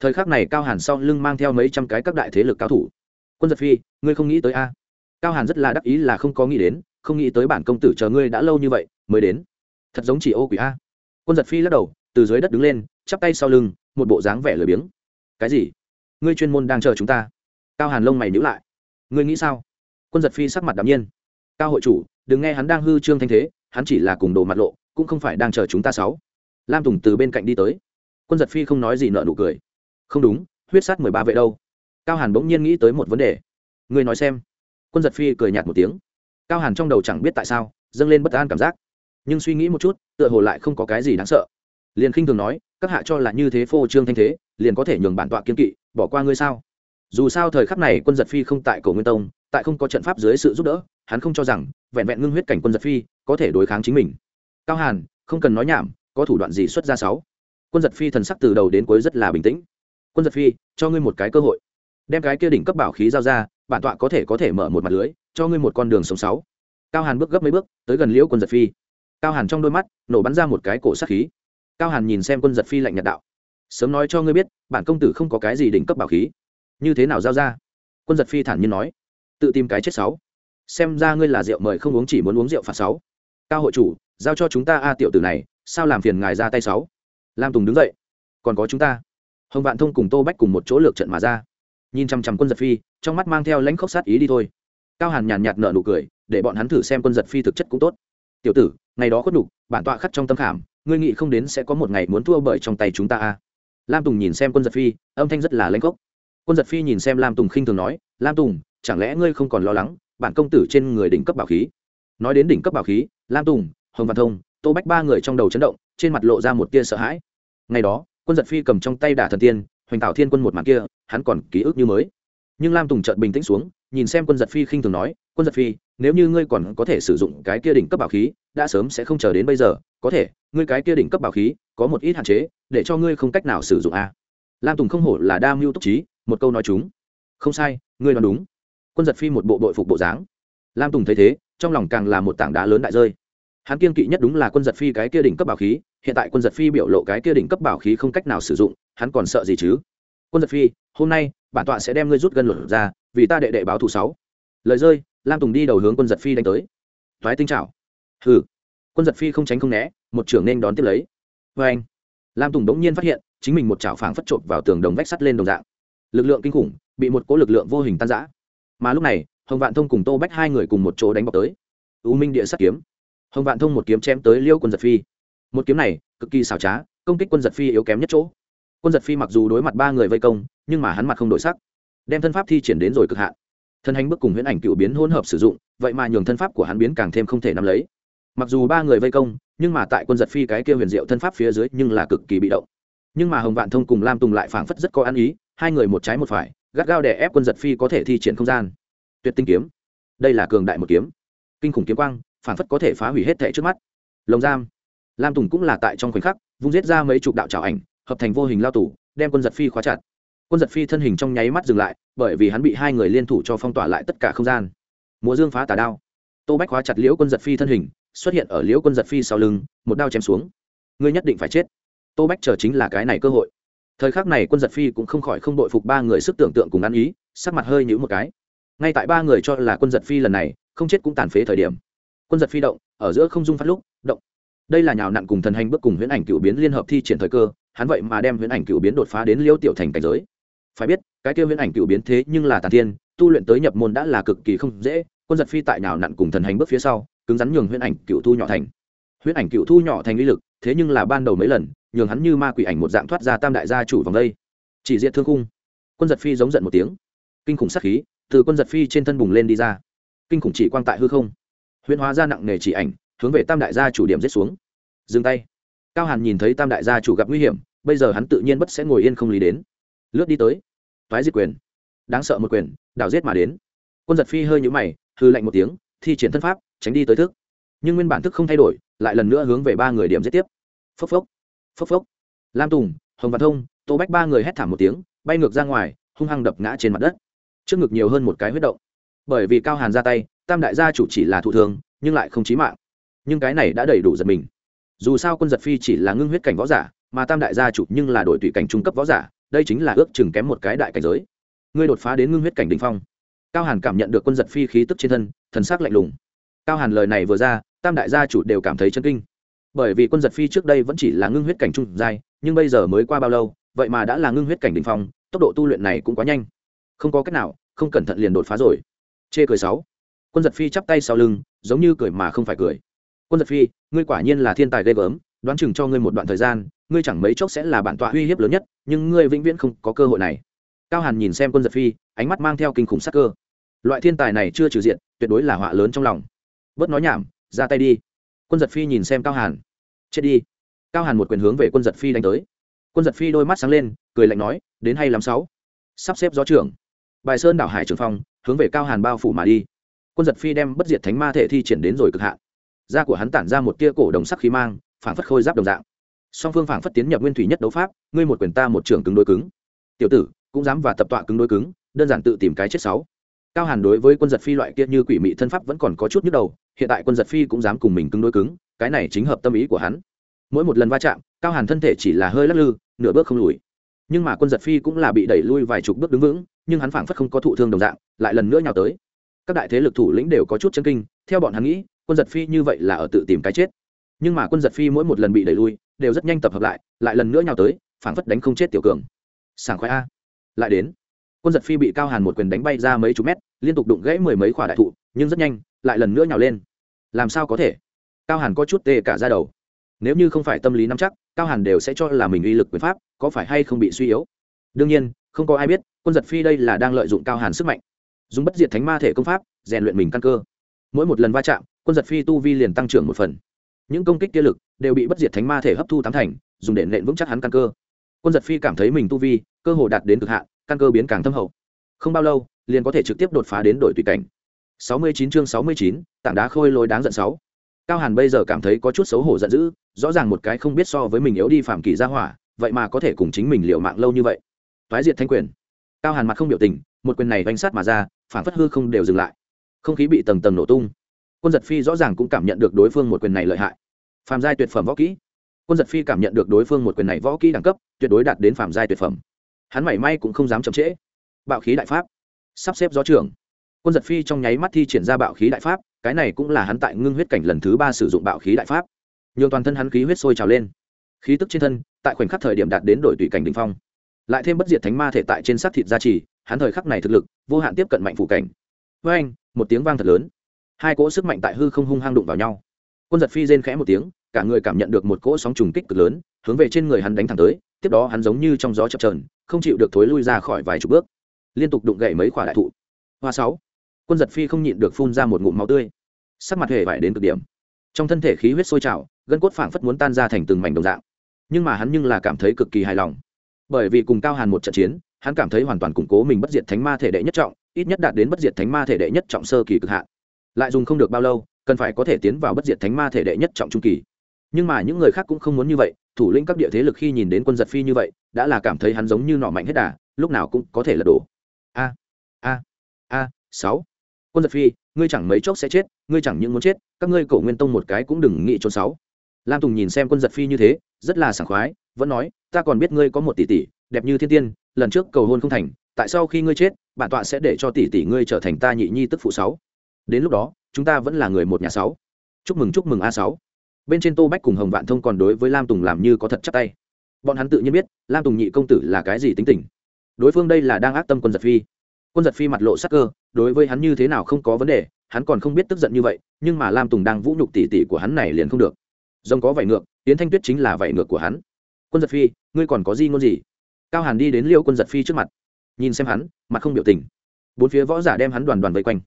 Thời khắc này cao hàn sau lưng mang theo mấy trăm cái các đại thế lực cao thủ. Quân giật phi, ngươi không nghĩ tới a? Cao hàn rất là đắc ý là không có nghĩ đến, không nghĩ tới bản công tử chờ ngươi đã lâu như vậy mới đến. Thật giống chỉ ô quỷ a. Quân giật phi lắc đầu, từ dưới đất đứng lên, chắp tay sau lưng, một bộ dáng vẻ lười biếng. Cái gì? Ngươi chuyên môn đang chờ chúng ta? Cao hàn lông mày nhữ lại. Ngươi nghĩ sao? Quân giật phi sắc mặt đ ạ m nhiên. Cao hội chủ, đừng nghe hắn đang hư trương thanh thế, hắn chỉ là cùng đồ mặt lộ cũng không phải đang chờ chúng ta sáu. Lam tùng từ bên cạnh đi tới. Quân giật phi không nói gì nợ nụ cười. Không đúng, huyết sát mười ba vệ đâu. Cao hàn bỗng nhiên nghĩ tới một vấn đề. Người nói xem. Quân giật phi cười nhạt một tiếng. Cao hàn trong đầu chẳng biết tại sao, dâng lên bất an cảm giác. Nhưng suy nghĩ một chút, tựa hồ lại không có cái gì đáng sợ. Liền khinh thường nói, các hạ cho là như thế phô trương thanh thế, liền có thể nhường bản tọa kiên kỵ, bỏ qua ngươi sao? Dù sao thời khắc này quân giật phi không tại cổ nguyên tông, tại không có trận pháp dưới sự giúp đỡ, hắn không cho rằng, vẹn vẹn ngưng huyết cảnh quân giật phi có thể đối kháng chính mình cao hàn, không cần nói nhảm, có thủ đoạn gì xuất ra sáu? Quân giật phi thần sắc từ đầu đến cuối rất là bình tĩnh. Quân giật phi, cho ngươi một cái cơ hội. Đem cái kia đỉnh cấp bảo khí giao ra, bản tọa có thể có thể mở một mặt lưới, cho ngươi một con đường sống sáu. Cao hàn bước gấp mấy bước, tới gần liễu quân giật phi. Cao hàn trong đôi mắt, nổ bắn ra một cái cổ sát khí. Cao hàn nhìn xem quân giật phi lạnh nhạt đạo. Sớm nói cho ngươi biết, bản công tử không có cái gì đỉnh cấp bảo khí. Như thế nào giao ra? Quân giật phi thản nhiên nói. Tự tìm cái chết sáu. Xem ra ngươi là rượu mời không uống chỉ muốn uống rượu phạt sáu. Cao hội chủ giao cho chúng ta a tiểu tử này, sao làm phiền ngài ra tay sáu? Lam tùng đứng dậy. Còn có chúng ta. Hồng vạn thông cùng tô bách cùng một chỗ lược trận mà ra. Nhìn chằm chằm quân giật phi, trong mắt mang theo lãnh khốc sát ý đi thôi. Cao hàn nhàn nhạt nở nụ cười, để bọn hắn thử xem quân giật phi thực chất cũng tốt. Tiểu tử, ngày đó khuất đục bản tọa khắc trong tâm khảm, ngươi nghĩ không đến sẽ có một ngày muốn thua bởi trong tay chúng ta a. Lam tùng nhìn xem quân giật phi, âm thanh rất là lãnh khốc. Quân giật phi nhìn xem lam tùng khinh thường nói, lam tùng, chẳng lẽ ngươi không còn lo lắng, bản công tử trên người đỉnh cấp bảo khí? Nói đến đỉnh cấp bảo khí, lam tùng hồng văn thông, tô bách ba người trong đầu chấn động, trên mặt lộ ra một tia sợ hãi. Ngày đó, quân giật phi cầm trong tay đả thần tiên, hoành tạo thiên quân một màn kia, hắn còn ký ức như mới. Nhưng lam tùng chợt bình tĩnh xuống, nhìn xem quân giật phi khinh thường nói, quân giật phi, nếu như ngươi còn có thể sử dụng cái kia đỉnh cấp bảo khí, đã sớm sẽ không chờ đến bây giờ. Có thể, ngươi cái kia đỉnh cấp bảo khí, có một ít hạn chế, để cho ngươi không cách nào sử dụng a lam tùng không hổ là đa mưu túc trí, một câu nói chúng. Không sai, ngươi nói đúng. Quân giật phi một bộ đội phục bộ dáng. Lam tùng thấy thế, trong lòng càng là một tảng đá lớn đại rơi hắn kiên kỵ nhất đúng là quân giật phi cái kia đỉnh cấp bảo khí, hiện tại quân giật phi biểu lộ cái kia đỉnh cấp bảo khí không cách nào sử dụng, hắn còn sợ gì chứ? Quân giật phi, hôm nay, bản tọa sẽ đem ngươi rút gân luật ra, vì ta đệ đệ báo thù sáu. Lời rơi, lam tùng đi đầu hướng quân giật phi đánh tới. Thoái tinh trảo. Hừ. Quân giật phi không tránh không né, một trưởng nên đón tiếp lấy. Vê anh, lam tùng bỗng nhiên phát hiện, chính mình một chảo phảng phất trộm vào tường đồng vách sắt lên đồng dạng. Lực lượng kinh khủng, bị một cỗ lực lượng vô hình tan giã mà lúc này, hồng vạn thông cùng tô bách hai người cùng một chỗ đánh bọc tới. U minh địa sắt kiếm hồng vạn thông một kiếm chém tới liêu quân giật phi. Một kiếm này, cực kỳ xảo trá, công kích quân giật phi yếu kém nhất chỗ. Quân giật phi mặc dù đối mặt ba người vây công, nhưng mà hắn mặt không đổi sắc. Đem thân pháp thi triển đến rồi cực hạn. Thân hành bước cùng huyễn ảnh cựu biến hỗn hợp sử dụng, vậy mà nhường thân pháp của hắn biến càng thêm không thể nắm lấy. Mặc dù ba người vây công, nhưng mà tại quân giật phi cái kia huyền diệu thân pháp phía dưới nhưng là cực kỳ bị động. Nhưng mà hồng vạn thông cùng lam tùng lại phảng phất rất có ăn ý, hai người một trái một phải, gắt gao để ép quân giật phi có thể thi triển không gian. Tuyệt tinh kiếm. Đây là cường đại một kiếm. Kinh khủng kiếm quang phản phất có thể phá hủy hết thệ trước mắt. Lồng giam. Lam tùng cũng là tại trong khoảnh khắc, vung giết ra mấy chục đạo trào ảnh, hợp thành vô hình lao tủ đem quân giật phi khóa chặt. Quân giật phi thân hình trong nháy mắt dừng lại, bởi vì hắn bị hai người liên thủ cho phong tỏa lại tất cả không gian. Mùa dương phá tà đao. Tô bách khóa chặt liễu quân giật phi thân hình, xuất hiện ở liễu quân giật phi sau lưng, một đao chém xuống. Ngươi nhất định phải chết. Tô bách chờ chính là cái này cơ hội. Thời khắc này quân giật phi cũng không khỏi không đội phục ba người sức tưởng tượng cùng ăn ý, sắc mặt hơi nhữ một cái. Ngay tại ba người cho là quân giật phi lần này, không chết cũng tàn phế thời điểm quân giật phi động, ở giữa không dung phát lúc, động. Đây là nhào nặn cùng thần hành bước cùng huyễn ảnh cựu biến liên hợp thi triển thời cơ, hắn vậy mà đem huyễn ảnh cựu biến đột phá đến liêu tiểu thành cảnh giới. Phải biết, cái kêu huyễn ảnh cựu biến thế nhưng là tàn thiên, tu luyện tới nhập môn đã là cực kỳ không dễ, quân giật phi tại nhào nặn cùng thần hành bước phía sau, cứng rắn nhường huyễn ảnh cựu thu nhỏ thành. Huyễn ảnh cựu thu nhỏ thành uy lực, thế nhưng là ban đầu mấy lần, nhường hắn như ma quỷ ảnh một dạng thoát ra tam đại gia chủ vòng đây. Chỉ diện thương khung. Quân giật phi giống giận một tiếng. Kinh khủng sắc khí từ quân giật phi trên thân bùng lên đi ra. Kinh khủng chỉ quang tại hư không huyễn hóa ra nặng nề chỉ ảnh, hướng về tam đại gia chủ điểm giết xuống. Dừng tay. Cao hàn nhìn thấy tam đại gia chủ gặp nguy hiểm, bây giờ hắn tự nhiên bất sẽ ngồi yên không lý đến. Lướt đi tới. Toái diệt quyền. Đáng sợ một quyền, đảo giết mà đến. Quân giật phi hơi nhũ mày hư lạnh một tiếng, thi triển thân pháp, tránh đi tới thức. Nhưng nguyên bản thức không thay đổi, lại lần nữa hướng về ba người điểm giết tiếp. Phốc phốc. Phốc phốc. Lam tùng, hồng văn thông, tô bách ba người hét thảm một tiếng, bay ngược ra ngoài, hung hăng đập ngã trên mặt đất. Trước ngực nhiều hơn một cái huyết động. Bởi vì cao hàn ra tay tam đại gia chủ chỉ là thụ thường nhưng lại không chí mạng. Nhưng cái này đã đầy đủ giật mình. Dù sao quân giật phi chỉ là ngưng huyết cảnh võ giả, mà tam đại gia chủ nhưng là đội tùy cảnh trung cấp võ giả, đây chính là ước chừng kém một cái đại cảnh giới. Ngươi đột phá đến ngưng huyết cảnh đ ỉ n h phong. Cao hàn cảm nhận được quân giật phi khí tức trên thân, thần sắc lạnh lùng. Cao hàn lời này vừa ra, tam đại gia chủ đều cảm thấy chân kinh. Bởi vì quân giật phi trước đây vẫn chỉ là ngưng huyết cảnh trung giai, nhưng bây giờ mới qua bao lâu, vậy mà đã là ngưng huyết cảnh đ ỉ n h phong, tốc độ tu luyện này cũng quá nhanh. Không có cách nào, không cẩn thận liền đột phá rồi. Chê cười sáu quân giật phi chắp tay sau lưng, giống như cười mà không phải cười. Quân giật phi, ngươi quả nhiên là thiên tài ghê gớm, đoán chừng cho ngươi một đoạn thời gian, ngươi chẳng mấy chốc sẽ là bản tọa uy hiếp lớn nhất, nhưng ngươi vĩnh viễn không có cơ hội này. Cao hàn nhìn xem quân giật phi, ánh mắt mang theo kinh khủng sắc cơ. Loại thiên tài này chưa trừ diện, tuyệt đối là họa lớn trong lòng. Bớt nói nhảm, ra tay đi. Quân giật phi nhìn xem cao hàn. Chết đi. Cao hàn một quyền hướng về quân giật phi đánh tới. Quân giật phi đôi mắt sáng lên, cười lạnh nói, đến hay lắm sáu. Sắp xếp gió trưởng. Bài sơn đảo hải trường phong hướng về cao hàn bao phủ mà đi quân giật phi đem bất diệt thánh ma thể thi triển đến rồi cực hạn. Da của hắn tản ra một tia cổ đồng sắc khí mang phản phất khôi giáp đồng dạng. Song phương phản phất tiến nhập nguyên thủy nhất đấu pháp, ngươi một quyền ta một trường cứng đối cứng. Tiểu tử, cũng dám và tập tọa cứng đối cứng, đơn giản tự tìm cái chết sáu. Cao hàn đối với quân giật phi loại kia như quỷ mị thân pháp vẫn còn có chút nhức đầu, hiện tại quân giật phi cũng dám cùng mình cứng đối cứng, cái này chính hợp tâm ý của hắn. Mỗi một lần va chạm, cao hàn thân thể chỉ là hơi lắc lư, nửa bước không lùi. Nhưng mà quân giật phi cũng là bị đẩy lui vài chục bước đứng vững, nhưng hắn phảng phất không có thụ thương đồng dạng, lại lần nữa nhào tới các đại thế lực thủ lĩnh đều có chút chân kinh, theo bọn hắn nghĩ, quân giật phi như vậy là ở tự tìm cái chết. Nhưng mà quân giật phi mỗi một lần bị đẩy lui, đều rất nhanh tập hợp lại lại lần nữa nhào tới phảng phất đánh không chết tiểu cường. Sảng khoái a. Lại đến. Quân giật phi bị cao hàn một quyền đánh bay ra mấy chục mét, liên tục đụng gãy mười mấy khỏa đại thụ, nhưng rất nhanh, lại lần nữa nhào lên. Làm sao có thể? Cao hàn có chút tê cả ra đầu. Nếu như không phải tâm lý nắm chắc, cao hàn đều sẽ cho là mình uy lực quyền pháp có phải hay không bị suy yếu. Đương nhiên, không có ai biết, quân giật phi đây là đang lợi dụng cao hàn sức mạnh dùng bất diệt thánh ma thể công pháp rèn luyện mình căn cơ. Mỗi một lần va chạm quân giật phi tu vi liền tăng trưởng một phần. Những công kích kia lực đều bị bất diệt thánh ma thể hấp thu tám thành dùng để nện vững chắc hắn căn cơ. Quân giật phi cảm thấy mình tu vi cơ hồ đạt đến cực hạn căn cơ biến càng thâm hậu. Không bao lâu liền có thể trực tiếp đột phá đến đội tùy cảnh. 69 chương 69, tảng đá khôi lối đáng giận sáu. Cao hàn bây giờ cảm thấy có chút xấu hổ giận dữ rõ ràng một cái không biết so với mình yếu đi phạm kỳ ra hỏa vậy mà có thể cùng chính mình liệu mạng lâu như vậy. Toái diệt thanh quyền. Cao hàn mặt không biểu tình một quyền này đánh sát mà ra phản phất hư không đều dừng lại. Không khí bị tầng tầng nổ tung. Quân giật phi rõ ràng cũng cảm nhận được đối phương một quyền này lợi hại. Phàm giai tuyệt phẩm võ kỹ. Quân giật phi cảm nhận được đối phương một quyền này võ kỹ đẳng cấp, tuyệt đối đạt đến phàm giai tuyệt phẩm. Hắn mảy may cũng không dám chậm trễ. Bạo khí đại pháp. Sắp xếp gió trưởng. Quân giật phi trong nháy mắt thi triển ra bạo khí đại pháp, cái này cũng là hắn tại ngưng huyết cảnh lần thứ ba sử dụng bạo khí đại pháp. Nhường toàn thân hắn khí huyết sôi trào lên. Khí tức trên thân, tại khoảnh khắc thời điểm đạt đến đổi tùy cảnh đ ỉ n h phong. Lại thêm bất diệt thánh ma thể tại trên sát thịt gia trì hắn thời khắc này thực lực, vô hạn tiếp cận mạnh phủ cảnh. Với anh, một tiếng vang thật lớn. Hai cỗ sức mạnh tại hư không hung hang đụng vào nhau. Quân giật phi rên khẽ một tiếng, cả người cảm nhận được một cỗ sóng trùng kích cực lớn, hướng về trên người hắn đánh thẳng tới, tiếp đó hắn giống như trong gió chập trờn không chịu được thối lui ra khỏi vài chục bước. Liên tục đụng gậy mấy quả đại thụ. Hoa sáu. Quân giật phi không nhịn được phun ra một ngụm máu tươi. Sắc mặt hề vải đến cực điểm. Trong thân thể khí huyết sôi trào, gân cốt phảng phất muốn tan ra thành từng mảnh đồng dạng. Nhưng mà hắn nhưng là cảm thấy cực kỳ hài lòng. Bởi vì cùng cao hàn một trận chiến hắn cảm thấy hoàn toàn củng cố mình bất diệt thánh ma thể đệ nhất trọng, ít nhất đạt đến bất diệt thánh ma thể đệ nhất trọng sơ kỳ cực hạn. Lại dùng không được bao lâu, cần phải có thể tiến vào bất diệt thánh ma thể đệ nhất trọng trung kỳ. Nhưng mà những người khác cũng không muốn như vậy, thủ lĩnh các địa thế lực khi nhìn đến quân giật phi như vậy, đã là cảm thấy hắn giống như nọ mạnh hết đà, lúc nào cũng có thể lật đổ. A a a, sáu. Quân giật phi, ngươi chẳng mấy chốc sẽ chết, ngươi chẳng những muốn chết, các ngươi cổ nguyên tông một cái cũng đừng nghĩ trốn sáu. Lam tùng nhìn xem quân giật phi như thế, rất là sảng khoái, vẫn nói, ta còn biết ngươi có một tỷ tỷ đẹp như thiên tiên, lần trước cầu hôn không thành, tại sao khi ngươi chết, bản tọa sẽ để cho tỷ tỷ ngươi trở thành ta nhị nhi tức phụ sáu. Đến lúc đó, chúng ta vẫn là người một nhà sáu. Chúc mừng chúc mừng a sáu. Bên trên tô bách cùng hồng vạn thông còn đối với lam tùng làm như có thật chắc tay. Bọn hắn tự nhiên biết, lam tùng nhị công tử là cái gì tính tình. Đối phương đây là đang ác tâm quân giật phi. Quân giật phi mặt lộ sắc cơ, đối với hắn như thế nào không có vấn đề, hắn còn không biết tức giận như vậy, nhưng mà lam tùng đang vũ nhục tỉ tỉ của hắn này liền không được. Rồng có vảy ngược tiến thanh tuyết chính là vảy ngược của hắn. Quân giật phi, ngươi còn có gì ngôn gì? Cao hàn đi đến liêu quân giật phi trước mặt. Nhìn xem hắn, mặt không biểu tình. Bốn phía võ giả đem hắn đoàn đoàn vây quanh.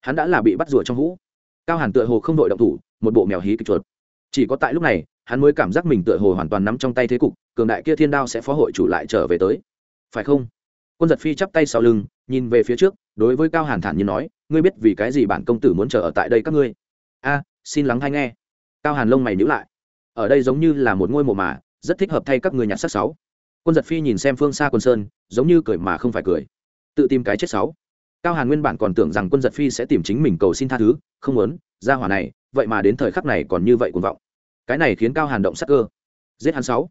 Hắn đã là bị bắt rủa trong hũ. Cao hàn tựa hồ không đội động thủ, một bộ mèo hí kịch chuột. Chỉ có tại lúc này, hắn mới cảm giác mình tựa hồ hoàn toàn nắm trong tay thế cục, cường đại kia thiên đao sẽ phó hội chủ lại trở về tới. Phải không? Quân giật phi chắp tay sau lưng, nhìn về phía trước, đối với cao hàn thản nhiên nói, ngươi biết vì cái gì bản công tử muốn chờ ở tại đây các ngươi? A, xin lắng hay nghe. Cao hàn lông mày nhữ lại. Ở đây giống như là một ngôi mộ mà, rất thích hợp thay các người nhặt sắc sáu quân giật phi nhìn xem phương xa quân sơn, giống như cười mà không phải cười. Tự tìm cái chết sáu. Cao hàn nguyên bản còn tưởng rằng quân giật phi sẽ tìm chính mình cầu xin tha thứ, không muốn, ra hỏa này, vậy mà đến thời khắc này còn như vậy cuồng vọng. Cái này khiến cao hàn động sắc cơ. Giết hắn sáu.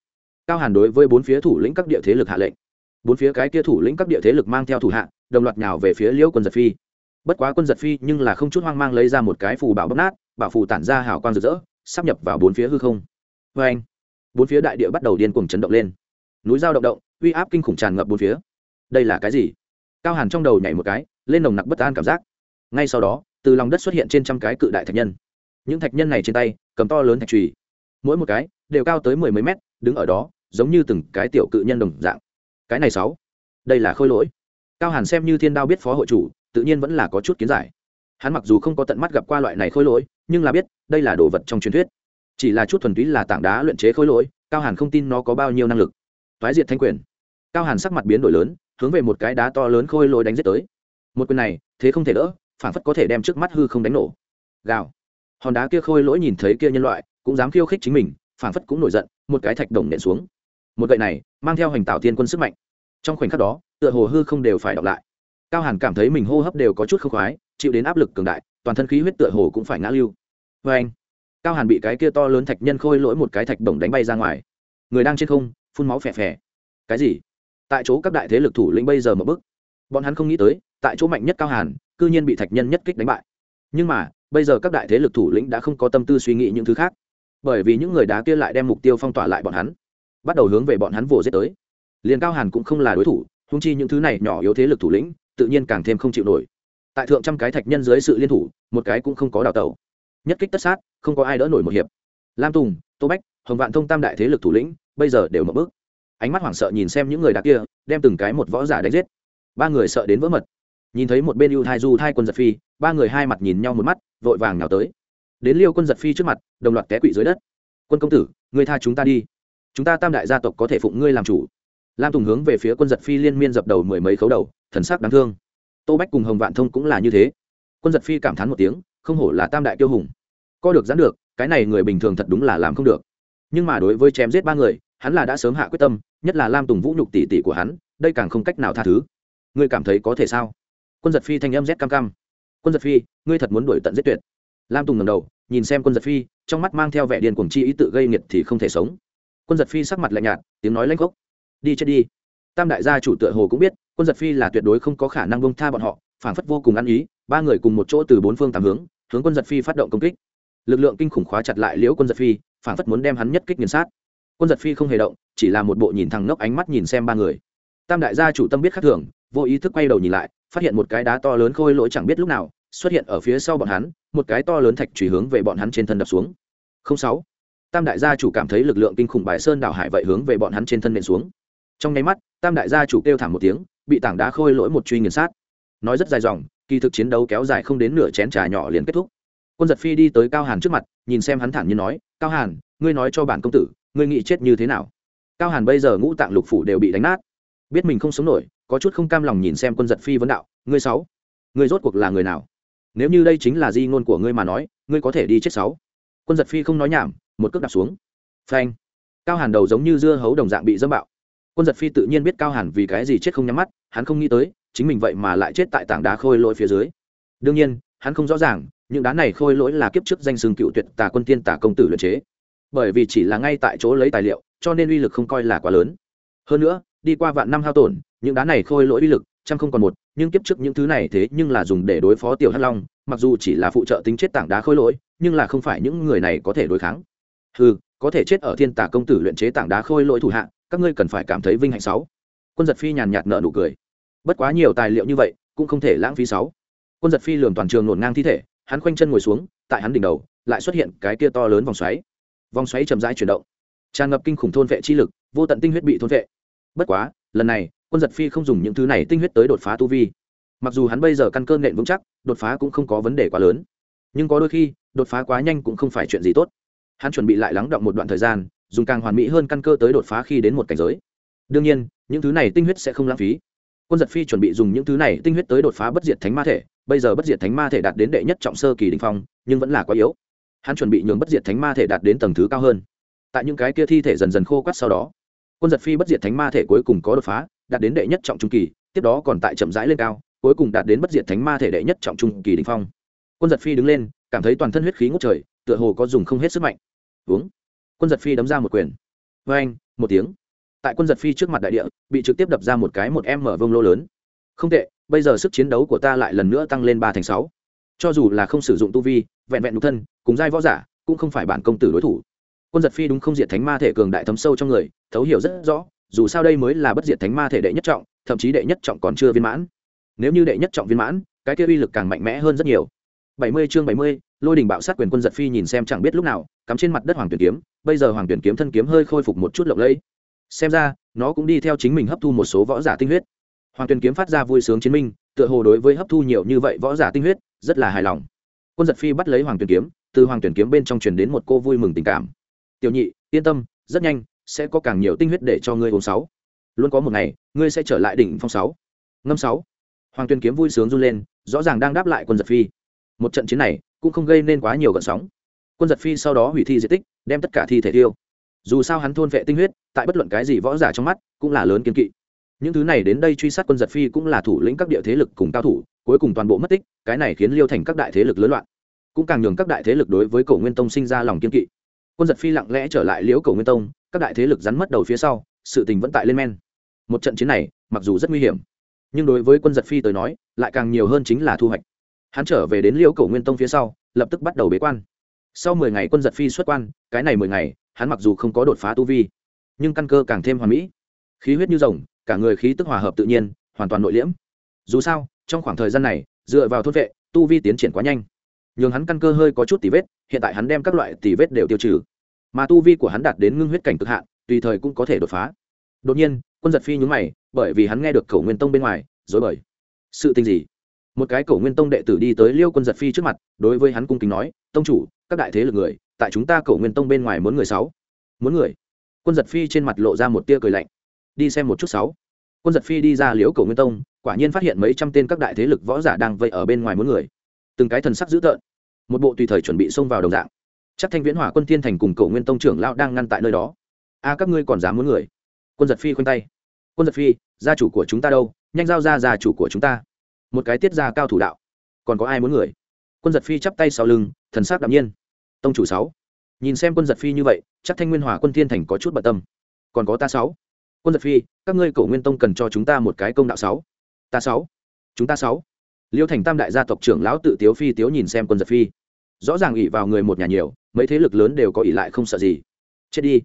Cao hàn đối với bốn phía thủ lĩnh các địa thế lực hạ lệnh. Bốn phía cái kia thủ lĩnh các địa thế lực mang theo thủ hạ, đồng loạt nhào về phía liễu quân giật phi. Bất quá quân giật phi nhưng là không chút hoang mang lấy ra một cái phù bảo bóc nát, bảo phù tản ra hào quang rực rỡ, sắp nhập vào bốn phía hư không. Vê anh bốn phía đại địa bắt đầu điên cuồng chấn động lên núi dao động động, uy áp kinh khủng tràn ngập bốn phía. Đây là cái gì? Cao hàn trong đầu nhảy một cái, lên nồng nặc bất an cảm giác. Ngay sau đó, từ lòng đất xuất hiện trên trăm cái cự đại thạch nhân. Những thạch nhân này trên tay, cầm to lớn thạch trùy mỗi một cái, đều cao tới mười mấy mét, đứng ở đó, giống như từng cái tiểu cự nhân đồng dạng. Cái này sáu. Đây là khôi lỗi. Cao hàn xem như thiên đao biết phó hội chủ, tự nhiên vẫn là có chút kiến giải. Hắn mặc dù không có tận mắt gặp qua loại này khôi lỗi, nhưng là biết, đây là đồ vật trong truyền thuyết. Chỉ là chút thuần túy là tảng đá luyện chế khôi lỗi, cao hàn không tin nó có bao nhiêu năng lực thoái diệt thanh quyền. Cao hàn sắc mặt biến đổi lớn, hướng về một cái đá to lớn khôi lôi đánh giết tới. Một quyền này, thế không thể đỡ, phản phất có thể đem trước mắt hư không đánh nổ. Gào. Hòn đá kia khôi lỗi nhìn thấy kia nhân loại, cũng dám khiêu khích chính mình, phản phất cũng nổi giận, một cái thạch đồng nện xuống. Một gậy này, mang theo hành tạo tiên quân sức mạnh. Trong khoảnh khắc đó, tựa hồ hư không đều phải đọc lại. Cao hàn cảm thấy mình hô hấp đều có chút không khoái, chịu đến áp lực cường đại, toàn thân khí huyết tựa hồ cũng phải ngã lưu. Vê anh cao hàn bị cái kia to lớn thạch nhân khôi lỗi một cái thạch đồng đánh bay ra ngoài. Người đang trên không phun máu phè phè. Cái gì? Tại chỗ các đại thế lực thủ lĩnh bây giờ một bức. Bọn hắn không nghĩ tới, tại chỗ mạnh nhất cao hàn, cư nhiên bị thạch nhân nhất kích đánh bại. Nhưng mà, bây giờ các đại thế lực thủ lĩnh đã không có tâm tư suy nghĩ những thứ khác. Bởi vì những người đá kia lại đem mục tiêu phong tỏa lại bọn hắn. Bắt đầu hướng về bọn hắn vồ giết tới. Liền cao hàn cũng không là đối thủ húng chi những thứ này nhỏ yếu thế lực thủ lĩnh, tự nhiên càng thêm không chịu nổi. Tại thượng trăm cái thạch nhân dưới sự liên thủ, một cái cũng không có đào tẩu. Nhất kích tất sát, không có ai đỡ nổi một hiệp. Lam tùng, tô bách hồng vạn thông tam đại thế lực thủ lĩnh, bây giờ đều mở bước. Ánh mắt hoảng sợ nhìn xem những người đặc kia, đem từng cái một võ giả đánh giết. Ba người sợ đến vỡ mật. Nhìn thấy một bên ưu thai du, thai quân giật phi, ba người hai mặt nhìn nhau một mắt, vội vàng nào tới. Đến liêu quân giật phi trước mặt, đồng loạt té quỵ dưới đất. Quân công tử, ngươi tha chúng ta đi. Chúng ta tam đại gia tộc có thể phụng ngươi làm chủ. Lam tùng hướng về phía quân giật phi liên miên dập đầu mười mấy khấu đầu, thần sắc đáng thương. Tô bách cùng hồng vạn thông cũng là như thế. Quân giật phi cảm thán một tiếng, không hổ là tam đại tiêu hùng. Co được giãn được, cái này người bình thường thật đúng là làm không được nhưng mà đối với chém giết ba người, hắn là đã sớm hạ quyết tâm, nhất là lam tùng vũ nhục tỷ tỷ của hắn, đây càng không cách nào tha thứ. Ngươi cảm thấy có thể sao? Quân giật phi thanh âm rét cam cam. Quân giật phi, ngươi thật muốn đuổi tận giết tuyệt. Lam tùng ngầm đầu, nhìn xem quân giật phi, trong mắt mang theo vẻ điên cuồng chi ý tự gây nghiệt thì không thể sống. Quân giật phi sắc mặt lạnh nhạt, tiếng nói lanh gốc đi chết đi. Tam đại gia chủ tựa hồ cũng biết, quân giật phi là tuyệt đối không có khả năng bông tha bọn họ phản phất vô cùng ăn ý, ba người cùng một chỗ từ bốn phương tám hướng hướng quân giật phi phát động công kích lực lượng kinh khủng khóa chặt lại liễu quân giật phi phản phất muốn đem hắn nhất kích nghiền sát. Quân giật phi không hề động, chỉ là một bộ nhìn thẳng ngốc ánh mắt nhìn xem ba người. Tam đại gia chủ tâm biết khắc thường, vô ý thức quay đầu nhìn lại, phát hiện một cái đá to lớn khôi lỗi chẳng biết lúc nào xuất hiện ở phía sau bọn hắn, một cái to lớn thạch trùy hướng về bọn hắn trên thân đập xuống. Không sáu. Tam đại gia chủ cảm thấy lực lượng kinh khủng bài sơn đảo hải vậy hướng về bọn hắn trên thân nện xuống. Trong nháy mắt, tam đại gia chủ kêu thảm một tiếng, bị tảng đá khôi lỗi một truy nghiền sát. Nói rất dài dòng, kỳ thực chiến đấu kéo dài không đến nửa chén trà nhỏ liền kết thúc quân giật phi đi tới cao hàn trước mặt, nhìn xem hắn thản như nói, cao hàn, ngươi nói cho bản công tử, ngươi nghĩ chết như thế nào? Cao hàn bây giờ ngũ tạng lục phủ đều bị đánh nát. Biết mình không sống nổi, có chút không cam lòng nhìn xem quân giật phi vấn đạo, ngươi sáu, ngươi rốt cuộc là người nào? Nếu như đây chính là di ngôn của ngươi mà nói, ngươi có thể đi chết sáu. Quân giật phi không nói nhảm, một cước đạp xuống. Phanh. Cao hàn đầu giống như dưa hấu đồng dạng bị dâm bạo. Quân giật phi tự nhiên biết cao hàn vì cái gì chết không nhắm mắt, hắn không nghĩ tới, chính mình vậy mà lại chết tại tảng đá khôi lỗi phía dưới. Đương nhiên, hắn không rõ ràng những đá này khôi lỗi là kiếp trước danh sừng cựu tuyệt tà quân tiên tà công tử luyện chế. Bởi vì chỉ là ngay tại chỗ lấy tài liệu, cho nên uy lực không coi là quá lớn. Hơn nữa, đi qua vạn năm hao tổn, những đá này khôi lỗi uy lực, trăm không còn một, nhưng kiếp trước những thứ này thế nhưng là dùng để đối phó tiểu hắc long, mặc dù chỉ là phụ trợ tính chết tảng đá khôi lỗi, nhưng là không phải những người này có thể đối kháng. Ừ có thể chết ở thiên tà công tử luyện chế tảng đá khôi lỗi thủ hạ, các ngươi cần phải cảm thấy vinh hạnh sáu. Quân giật phi nhàn nhạt nợ nụ cười. Bất quá nhiều tài liệu như vậy, cũng không thể lãng phí sáu. Quân giật phi lường toàn trường nổn ngang thi thể hắn khoanh chân ngồi xuống, tại hắn đỉnh đầu, lại xuất hiện cái kia to lớn vòng xoáy. Vòng xoáy chậm rãi chuyển động, tràn ngập kinh khủng thôn vệ chi lực, vô tận tinh huyết bị thôn vệ. Bất quá, lần này, quân giật phi không dùng những thứ này tinh huyết tới đột phá tu vi. Mặc dù hắn bây giờ căn cơ nện vững chắc, đột phá cũng không có vấn đề quá lớn. Nhưng có đôi khi, đột phá quá nhanh cũng không phải chuyện gì tốt. Hắn chuẩn bị lại lắng động một đoạn thời gian, dùng càng hoàn mỹ hơn căn cơ tới đột phá khi đến một cảnh giới. Đương nhiên, những thứ này tinh huyết sẽ không lãng phí quân giật phi chuẩn bị dùng những thứ này tinh huyết tới đột phá bất diệt thánh ma thể, bây giờ bất diệt thánh ma thể đạt đến đệ nhất trọng sơ kỳ đình phong, nhưng vẫn là quá yếu. Hắn chuẩn bị nhường bất diệt thánh ma thể đạt đến tầng thứ cao hơn. Tại những cái kia thi thể dần dần khô quắt sau đó, quân giật phi bất diệt thánh ma thể cuối cùng có đột phá, đạt đến đệ nhất trọng trung kỳ, tiếp đó còn tại chậm rãi lên cao, cuối cùng đạt đến bất diệt thánh ma thể đệ nhất trọng trung kỳ đình phong. Quân giật phi đứng lên, cảm thấy toàn thân huyết khí ngút trời, tựa hồ có dùng không hết sức mạnh. Uống. Quân giật phi đấm ra một quyền. Vê anh một tiếng tại quân giật phi trước mặt đại địa, bị trực tiếp đập ra một cái một em mở vông lô lớn. Không tệ, bây giờ sức chiến đấu của ta lại lần nữa tăng lên ba thành sáu. Cho dù là không sử dụng tu vi, vẹn vẹn nhục thân, cùng giai võ giả, cũng không phải bản công tử đối thủ. Quân giật phi đúng không diệt thánh ma thể cường đại thấm sâu trong người, thấu hiểu rất rõ, dù sao đây mới là bất diệt thánh ma thể đệ nhất trọng, thậm chí đệ nhất trọng còn chưa viên mãn. Nếu như đệ nhất trọng viên mãn, cái kia uy lực càng mạnh mẽ hơn rất nhiều. Bảy mươi chương bảy mươi, lôi đình bạo sát quyền quân giật phi nhìn xem chẳng biết lúc nào, cắm trên mặt đất hoàng tuyển kiếm, bây giờ hoàng tuyển kiếm thân kiếm hơi khôi phục một chút lộng lẫy xem ra, nó cũng đi theo chính mình hấp thu một số võ giả tinh huyết. Hoàng tuyền kiếm phát ra vui sướng chiến minh, tựa hồ đối với hấp thu nhiều như vậy võ giả tinh huyết, rất là hài lòng. Quân giật phi bắt lấy hoàng tuyền kiếm, từ hoàng tuyền kiếm bên trong truyền đến một cô vui mừng tình cảm. Tiểu nhị, yên tâm, rất nhanh sẽ có càng nhiều tinh huyết để cho ngươi uống sáu. Luôn có một ngày, ngươi sẽ trở lại đỉnh phong sáu. Ngâm sáu. Hoàng tuyền kiếm vui sướng run lên, rõ ràng đang đáp lại quân giật phi. Một trận chiến này cũng không gây nên quá nhiều gợn sóng. Quân giật phi sau đó hủy thi di tích, đem tất cả thi thể tiêu dù sao hắn thôn vệ tinh huyết, tại bất luận cái gì võ giả trong mắt, cũng là lớn kiên kỵ. Những thứ này đến đây truy sát quân giật phi cũng là thủ lĩnh các địa thế lực cùng cao thủ, cuối cùng toàn bộ mất tích, cái này khiến liêu thành các đại thế lực lớn loạn. Cũng càng nhường các đại thế lực đối với cổ nguyên tông sinh ra lòng kiên kỵ. Quân giật phi lặng lẽ trở lại liễu cổ nguyên tông, các đại thế lực rắn mất đầu phía sau, sự tình vẫn tại lên men. Một trận chiến này, mặc dù rất nguy hiểm, nhưng đối với quân giật phi tới nói, lại càng nhiều hơn chính là thu hoạch. Hắn trở về đến liễu cổ nguyên tông phía sau, lập tức bắt đầu bế quan. Sau mười ngày quân giật phi xuất quan, cái này mười ngày hắn mặc dù không có đột phá tu vi, nhưng căn cơ càng thêm hoàn mỹ. Khí huyết như rồng, cả người khí tức hòa hợp tự nhiên, hoàn toàn nội liễm. Dù sao, trong khoảng thời gian này, dựa vào thôn vệ, tu vi tiến triển quá nhanh. Nhường hắn căn cơ hơi có chút tỉ vết, hiện tại hắn đem các loại tỉ vết đều tiêu trừ. Mà tu vi của hắn đạt đến ngưng huyết cảnh cực hạn, tùy thời cũng có thể đột phá. Đột nhiên, quân giật phi nhúng mày, bởi vì hắn nghe được khẩu nguyên tông bên ngoài dối bời. Sự tình gì? Một cái cổ nguyên tông đệ tử đi tới liêu quân giật phi trước mặt, đối với hắn cung kính nói, tông chủ, các đại thế lực người tại chúng ta cổ nguyên tông bên ngoài muốn người sáu. Muốn người. Quân giật phi trên mặt lộ ra một tia cười lạnh. Đi xem một chút sáu. Quân giật phi đi ra liễu cổ nguyên tông, quả nhiên phát hiện mấy trăm tên các đại thế lực võ giả đang vây ở bên ngoài muốn người. Từng cái thần sắc dữ tợn. Một bộ tùy thời chuẩn bị xông vào đồng dạng. Chắc thanh viễn hỏa quân thiên thành cùng cổ nguyên tông trưởng lão đang ngăn tại nơi đó. A, các ngươi còn dám muốn người? Quân giật phi khoanh tay. Quân giật phi, gia chủ của chúng ta đâu? Nhanh giao ra gia chủ của chúng ta. Một cái tiết ra cao thủ đạo. Còn có ai muốn người? Quân giật phi chắp tay sau lưng, thần sắc đạm nhiên tông chủ sáu. Nhìn xem quân giật phi như vậy, chắc thanh nguyên hòa quân thiên thành có chút bận tâm. Còn có ta sáu. Quân giật phi, các ngươi cổ nguyên tông cần cho chúng ta một cái công đạo sáu. Ta sáu. Chúng ta sáu. Liêu thành tam đại gia tộc trưởng lão tự tiếu phi tiếu nhìn xem quân giật phi. Rõ ràng ỉ vào người một nhà nhiều, mấy thế lực lớn đều có ỉ lại không sợ gì. Chết đi.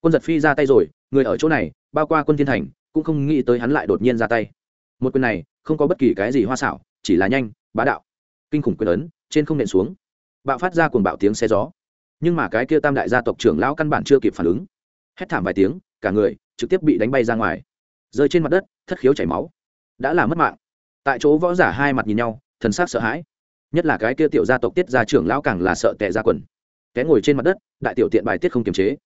Quân giật phi ra tay rồi, người ở chỗ này, bao qua quân thiên thành, cũng không nghĩ tới hắn lại đột nhiên ra tay. Một quyền này, không có bất kỳ cái gì hoa xảo, chỉ là nhanh, bá đạo. Kinh khủng quyền ấn, trên không nện xuống bạo phát ra cuồng bạo tiếng xe gió. Nhưng mà cái kia tam đại gia tộc trưởng lão căn bản chưa kịp phản ứng. Hét thảm vài tiếng, cả người trực tiếp bị đánh bay ra ngoài. Rơi trên mặt đất, thất khiếu chảy máu. Đã là mất mạng. Tại chỗ võ giả hai mặt nhìn nhau, thần sắc sợ hãi. Nhất là cái kia tiểu gia tộc tiết gia trưởng lão càng là sợ tệ ra quần. Té ngồi trên mặt đất, đại tiểu tiện bài tiết không kiềm chế.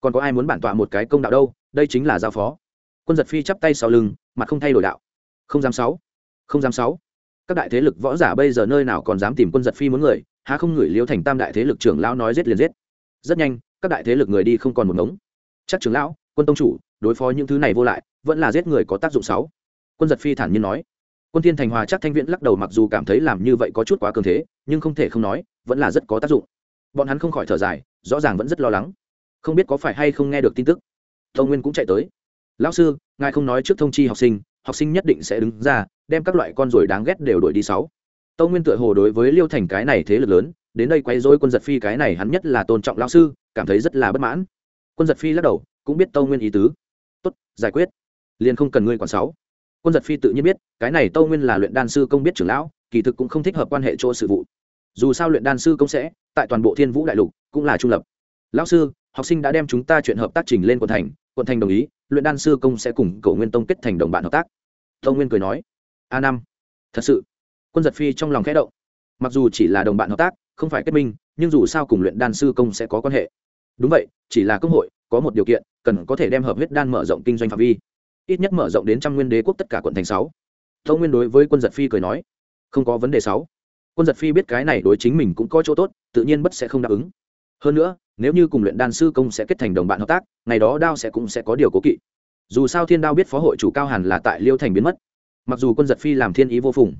Còn có ai muốn bản tọa một cái công đạo đâu, đây chính là giao phó. Quân giật phi chắp tay sau lưng, mặt không thay đổi đạo. Không dám sáu. Không dám sáu. Các đại thế lực võ giả bây giờ nơi nào còn dám tìm quân giật phi muốn người há không ngửi liêu thành tam đại thế lực trưởng lão nói giết liền giết. Rất nhanh, các đại thế lực người đi không còn một ngống. Chắc trưởng lão, quân tông chủ, đối phó những thứ này vô lại, vẫn là giết người có tác dụng sáu. Quân giật phi thản nhiên nói. Quân thiên thành hòa chắc thanh viễn lắc đầu mặc dù cảm thấy làm như vậy có chút quá cường thế, nhưng không thể không nói, vẫn là rất có tác dụng. Bọn hắn không khỏi thở dài, rõ ràng vẫn rất lo lắng. Không biết có phải hay không nghe được tin tức. Tông nguyên cũng chạy tới. Lão sư, ngài không nói trước thông chi học sinh học sinh nhất định sẽ đứng ra, đem các loại con ruồi đáng ghét đều đổi đi sáu tâu nguyên tựa hồ đối với liêu thành cái này thế lực lớn, đến đây quay dối quân giật phi cái này hắn nhất là tôn trọng lão sư, cảm thấy rất là bất mãn. Quân giật phi lắc đầu, cũng biết tâu nguyên ý tứ. Tốt, giải quyết. Liền không cần ngươi quản sáu. Quân giật phi tự nhiên biết, cái này tâu nguyên là luyện đan sư công biết trưởng lão, kỳ thực cũng không thích hợp quan hệ chỗ sự vụ. Dù sao luyện đan sư công sẽ, tại toàn bộ thiên vũ đại lục cũng là trung lập. Lão sư, học sinh đã đem chúng ta chuyện hợp tác trình lên quận thành quận thành đồng ý, luyện đan sư công sẽ cùng cầu nguyên tông kết thành đồng bạn hợp tác. Tông nguyên cười nói. A năm. Thật sự quân giật phi trong lòng khẽ động. Mặc dù chỉ là đồng bạn hợp tác, không phải kết minh, nhưng dù sao cùng luyện đan sư công sẽ có quan hệ. Đúng vậy, chỉ là công hội, có một điều kiện, cần có thể đem hợp huyết đan mở rộng kinh doanh phạm vi. Ít nhất mở rộng đến trăm nguyên đế quốc tất cả quận thành sáu. Thông nguyên đối với quân giật phi cười nói, không có vấn đề sáu. Quân giật phi biết cái này đối chính mình cũng có chỗ tốt, tự nhiên bất sẽ không đáp ứng. Hơn nữa, nếu như cùng luyện đan sư công sẽ kết thành đồng bạn hợp tác, ngày đó đao sẽ cũng sẽ có điều cố kỵ. Dù sao thiên đao biết phó hội chủ cao hàn là tại liêu thành biến mất. Mặc dù quân giật phi làm thiên ý vô phùng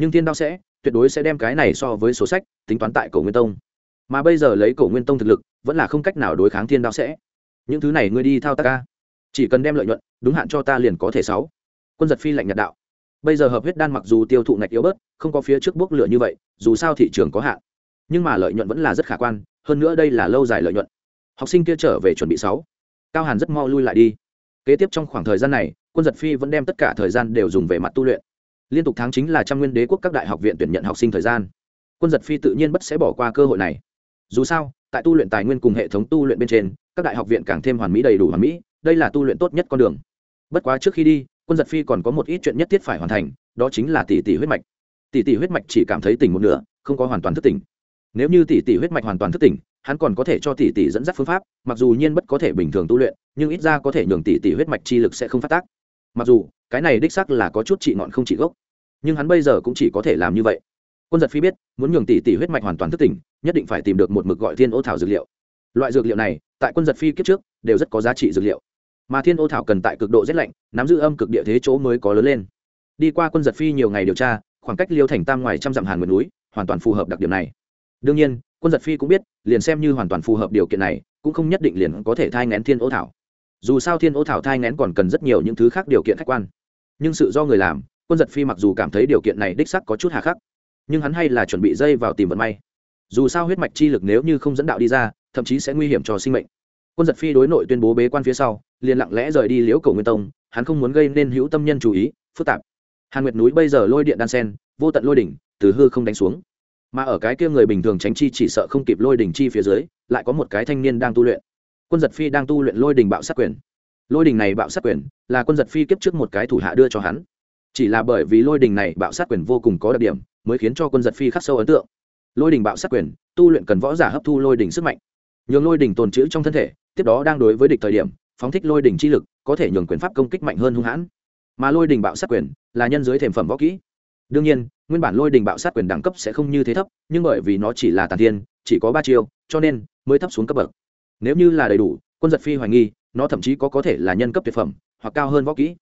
nhưng thiên đao sẽ, tuyệt đối sẽ đem cái này so với số sách, tính toán tại cổ nguyên tông. Mà bây giờ lấy cổ nguyên tông thực lực, vẫn là không cách nào đối kháng thiên đao sẽ. Những thứ này ngươi đi thao tác ca chỉ cần đem lợi nhuận, đúng hạn cho ta liền có thể sáu. Quân giật phi lạnh nhạt đạo. Bây giờ hợp huyết đan mặc dù tiêu thụ ngạch yếu bớt, không có phía trước bốc lửa như vậy, dù sao thị trường có hạn. Nhưng mà lợi nhuận vẫn là rất khả quan, hơn nữa đây là lâu dài lợi nhuận. Học sinh kia trở về chuẩn bị sáu. Cao hàn rất mau lui lại đi. Kế tiếp trong khoảng thời gian này, quân giật phi vẫn đem tất cả thời gian đều dùng về mặt tu luyện liên tục tháng chính là trăm nguyên đế quốc các đại học viện tuyển nhận học sinh thời gian. Quân giật phi tự nhiên bất sẽ bỏ qua cơ hội này. Dù sao, tại tu luyện tài nguyên cùng hệ thống tu luyện bên trên, các đại học viện càng thêm hoàn mỹ đầy đủ hoàn mỹ, đây là tu luyện tốt nhất con đường. Bất quá trước khi đi, quân giật phi còn có một ít chuyện nhất thiết phải hoàn thành, đó chính là tỷ tỷ huyết mạch. Tỷ tỷ huyết mạch chỉ cảm thấy tỉnh một nửa, không có hoàn toàn thức tỉnh. Nếu như tỷ tỷ huyết mạch hoàn toàn thức tỉnh, hắn còn có thể cho tỷ tỷ dẫn dắt phương pháp, mặc dù nhiên bất có thể bình thường tu luyện, nhưng ít ra có thể nhường tỷ tỷ huyết mạch chi lực sẽ không phát tác mặc dù, cái này đích sắc là có chút trị ngọn không trị gốc, nhưng hắn bây giờ cũng chỉ có thể làm như vậy. Quân giật phi biết, muốn nhường tỷ tỷ huyết mạch hoàn toàn thức tỉnh, nhất định phải tìm được một mực gọi thiên ô thảo dược liệu. Loại dược liệu này, tại quân giật phi kiếp trước, đều rất có giá trị dược liệu. Mà thiên ô thảo cần tại cực độ rét lạnh, nắm giữ âm cực địa thế chỗ mới có lớn lên. Đi qua quân giật phi nhiều ngày điều tra, khoảng cách liêu thành tam ngoài trăm dặm hàn nguyện núi, hoàn toàn phù hợp đặc điểm này. Đương nhiên, quân giật phi cũng biết, liền xem như hoàn toàn phù hợp điều kiện này, cũng không nhất định liền có thể thai ngén thiên ô thảo dù sao thiên ô thảo thai ngén còn cần rất nhiều những thứ khác điều kiện khách quan. Nhưng sự do người làm, quân giật phi mặc dù cảm thấy điều kiện này đích sắc có chút hà khắc, nhưng hắn hay là chuẩn bị dây vào tìm vận may. Dù sao huyết mạch chi lực nếu như không dẫn đạo đi ra, thậm chí sẽ nguy hiểm cho sinh mệnh. Quân giật phi đối nội tuyên bố bế quan phía sau, liền lặng lẽ rời đi liễu cầu nguyên tông, hắn không muốn gây nên hữu tâm nhân chú ý, phức tạp. Hàn nguyệt núi bây giờ lôi điện đan sen, vô tận lôi đỉnh, từ hư không đánh xuống. Mà ở cái kia người bình thường tránh chi chỉ sợ không kịp lôi đỉnh chi phía dưới, lại có một cái thanh niên đang tu luyện quân giật phi đang tu luyện lôi đình bạo sát quyền. Lôi đình này bạo sát quyền là quân giật phi kiếp trước một cái thủ hạ đưa cho hắn. Chỉ là bởi vì lôi đình này bạo sát quyền vô cùng có đặc điểm, mới khiến cho quân giật phi khắc sâu ấn tượng. Lôi đình bạo sát quyền, tu luyện cần võ giả hấp thu lôi đình sức mạnh. Nhường lôi đình tồn trữ trong thân thể, tiếp đó đang đối với địch thời điểm, phóng thích lôi đình chi lực, có thể nhường quyền pháp công kích mạnh hơn hung hãn. Mà lôi đình bạo sát quyền là nhân dưới thềm phẩm võ kỹ. Đương nhiên, nguyên bản lôi đình bạo sát quyền đẳng cấp sẽ không như thế thấp, nhưng bởi vì nó chỉ là tàn thiên, chỉ có ba chiêu, cho nên mới thấp xuống cấp bậc nếu như là đầy đủ, quân giật phi hoài nghi, nó thậm chí có có thể là nhân cấp tuyệt phẩm, hoặc cao hơn võ kỹ.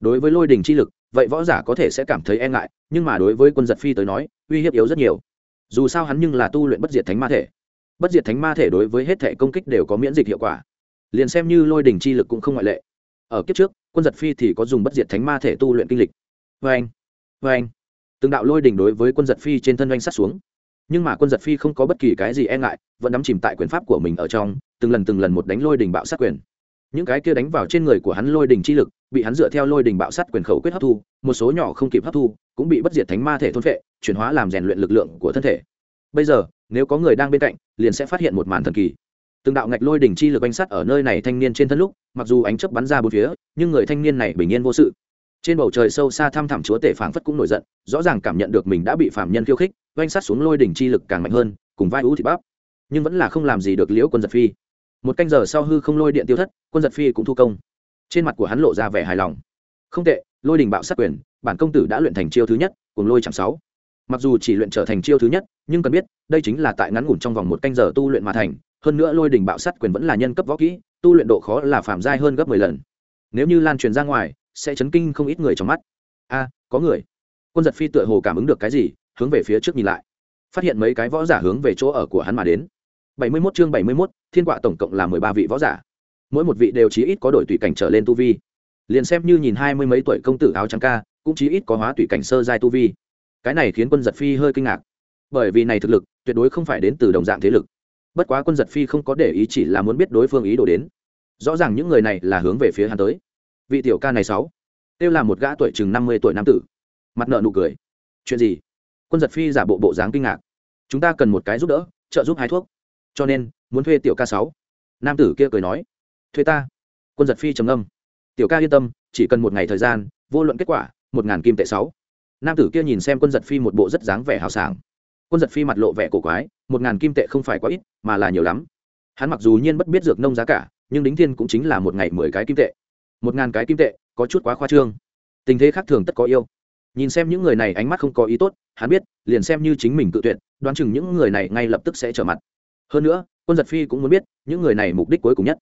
Đối với lôi đình chi lực, vậy võ giả có thể sẽ cảm thấy e ngại, nhưng mà đối với quân giật phi tới nói, uy hiếp yếu rất nhiều. Dù sao hắn nhưng là tu luyện bất diệt thánh ma thể. Bất diệt thánh ma thể đối với hết thể công kích đều có miễn dịch hiệu quả. Liền xem như lôi đình chi lực cũng không ngoại lệ. Ở kiếp trước, quân giật phi thì có dùng bất diệt thánh ma thể tu luyện kinh lịch. Vê anh vê anh từng đạo lôi đình đối với quân giật phi trên thân doanh sát xuống nhưng mà quân giật phi không có bất kỳ cái gì e ngại, vẫn đắm chìm tại quyền pháp của mình ở trong, từng lần từng lần một đánh lôi đình bạo sát quyền. Những cái kia đánh vào trên người của hắn lôi đình chi lực, bị hắn dựa theo lôi đình bạo sát quyền khẩu quyết hấp thu, một số nhỏ không kịp hấp thu, cũng bị bất diệt thánh ma thể thôn phệ, chuyển hóa làm rèn luyện lực lượng của thân thể. Bây giờ, nếu có người đang bên cạnh, liền sẽ phát hiện một màn thần kỳ. Từng đạo ngạch lôi đỉnh chi lực bánh sắt ở nơi này thanh niên trên thân lúc, mặc dù ánh chớp bắn ra bốn phía, nhưng người thanh niên này bình yên vô sự trên bầu trời sâu xa thăm thẳm chúa tể phảng phất cũng nổi giận, rõ ràng cảm nhận được mình đã bị phạm nhân khiêu khích, oanh sát xuống lôi đỉnh chi lực càng mạnh hơn, cùng vai ú thị bắp. Nhưng vẫn là không làm gì được liễu quân giật phi. Một canh giờ sau hư không lôi điện tiêu thất, quân giật phi cũng thu công. Trên mặt của hắn lộ ra vẻ hài lòng. Không tệ, lôi đình bạo sát quyền, bản công tử đã luyện thành chiêu thứ nhất, cùng lôi chẳng sáu. Mặc dù chỉ luyện trở thành chiêu thứ nhất, nhưng cần biết, đây chính là tại ngắn ngủn trong vòng một canh giờ tu luyện mà thành, hơn nữa lôi đình bạo sát quyền vẫn là nhân cấp võ kỹ, tu luyện độ khó là phạm giai hơn gấp mười lần. Nếu như lan truyền ra ngoài sẽ chấn kinh không ít người trong mắt. A có người. Quân giật phi tựa hồ cảm ứng được cái gì hướng về phía trước nhìn lại. Phát hiện mấy cái võ giả hướng về chỗ ở của hắn mà đến. Bảy mươi 71 chương bảy mươi 71, thiên quạ tổng cộng là mười ba vị võ giả. Mỗi một vị đều chí ít có đổi tùy cảnh trở lên tu vi. Liền xem như nhìn hai mươi mấy tuổi công tử áo trắng ca cũng chí ít có hóa tùy cảnh sơ giai tu vi. Cái này khiến quân giật phi hơi kinh ngạc. Bởi vì này thực lực tuyệt đối không phải đến từ đồng dạng thế lực. Bất quá quân giật phi không có để ý chỉ là muốn biết đối phương ý đồ đến. Rõ ràng những người này là hướng về phía hắn tới vị tiểu ca này sáu. Tiêu là một gã tuổi chừng năm mươi tuổi nam tử. Mặt nợ nụ cười. Chuyện gì? Quân giật phi giả bộ bộ dáng kinh ngạc. Chúng ta cần một cái giúp đỡ, trợ giúp hai thuốc. Cho nên, muốn thuê tiểu ca sáu. Nam tử kia cười nói. Thuê ta. Quân giật phi trầm âm tiểu ca yên tâm, chỉ cần một ngày thời gian, vô luận kết quả, một ngàn kim tệ sáu. Nam tử kia nhìn xem quân giật phi một bộ rất dáng vẻ hào sảng. Quân giật phi mặt lộ vẻ cổ quái, một ngàn kim tệ không phải quá ít, mà là nhiều lắm. Hắn mặc dù nhiên bất biết dược nông giá cả, nhưng đính thiên cũng chính là một ngày mười cái kim tệ một ngàn cái kim tệ, có chút quá khoa trương. Tình thế khác thường tất có yêu. Nhìn xem những người này ánh mắt không có ý tốt, hắn biết, liền xem như chính mình tự tuyệt, đoán chừng những người này ngay lập tức sẽ trở mặt. Hơn nữa, quân giật phi cũng muốn biết, những người này mục đích cuối cùng nhất.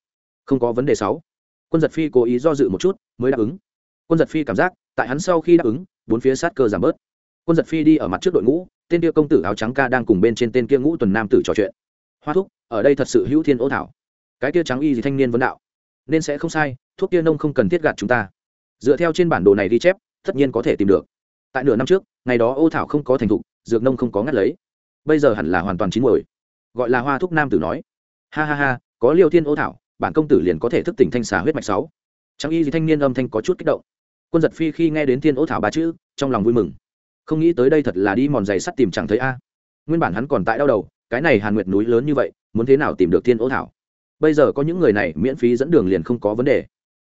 Không có vấn đề sáu. Quân giật phi cố ý do dự một chút, mới đáp ứng. Quân giật phi cảm giác, tại hắn sau khi đáp ứng, bốn phía sát cơ giảm bớt. Quân giật phi đi ở mặt trước đội ngũ, tên kia công tử áo trắng ca đang cùng bên trên tên kia ngũ tuần nam tử trò chuyện. Hoa thúc, ở đây thật sự hữu thiên ô thảo. Cái kia trắng y gì thanh niên vấn đạo nên sẽ không sai, thuốc kia nông không cần thiết gạt chúng ta. Dựa theo trên bản đồ này ghi chép, tất nhiên có thể tìm được. Tại nửa năm trước, ngày đó ô thảo không có thành thục, dược nông không có ngắt lấy. Bây giờ hẳn là hoàn toàn chín muồi. Gọi là hoa thúc nam tử nói. Ha ha ha, có liêu thiên ô thảo, bản công tử liền có thể thức tỉnh thanh xà huyết mạch sáu. Trang y gì thanh niên âm thanh có chút kích động. Quân giật phi khi nghe đến thiên ô thảo ba chữ, trong lòng vui mừng. Không nghĩ tới đây thật là đi mòn giày sắt tìm chẳng thấy a. Nguyên bản hắn còn tại đau đầu, cái này hàn nguyệt núi lớn như vậy, muốn thế nào tìm được thiên ô thảo? Bây giờ có những người này miễn phí dẫn đường liền không có vấn đề.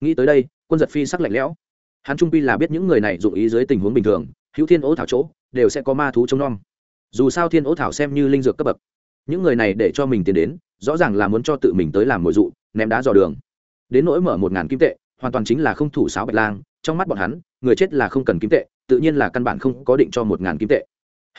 Nghĩ tới đây, quân giật phi sắc lạnh lẽo. Hắn trung pi là biết những người này dụng ý dưới tình huống bình thường, hữu thiên ố thảo chỗ, đều sẽ có ma thú trông nom. Dù sao thiên ố thảo xem như linh dược cấp bậc. Những người này để cho mình tiến đến, rõ ràng là muốn cho tự mình tới làm mồi dụ, ném đá dò đường. Đến nỗi mở một ngàn kim tệ, hoàn toàn chính là không thủ sáo bạch lang, trong mắt bọn hắn, người chết là không cần kim tệ, tự nhiên là căn bản không có định cho một ngàn kim tệ.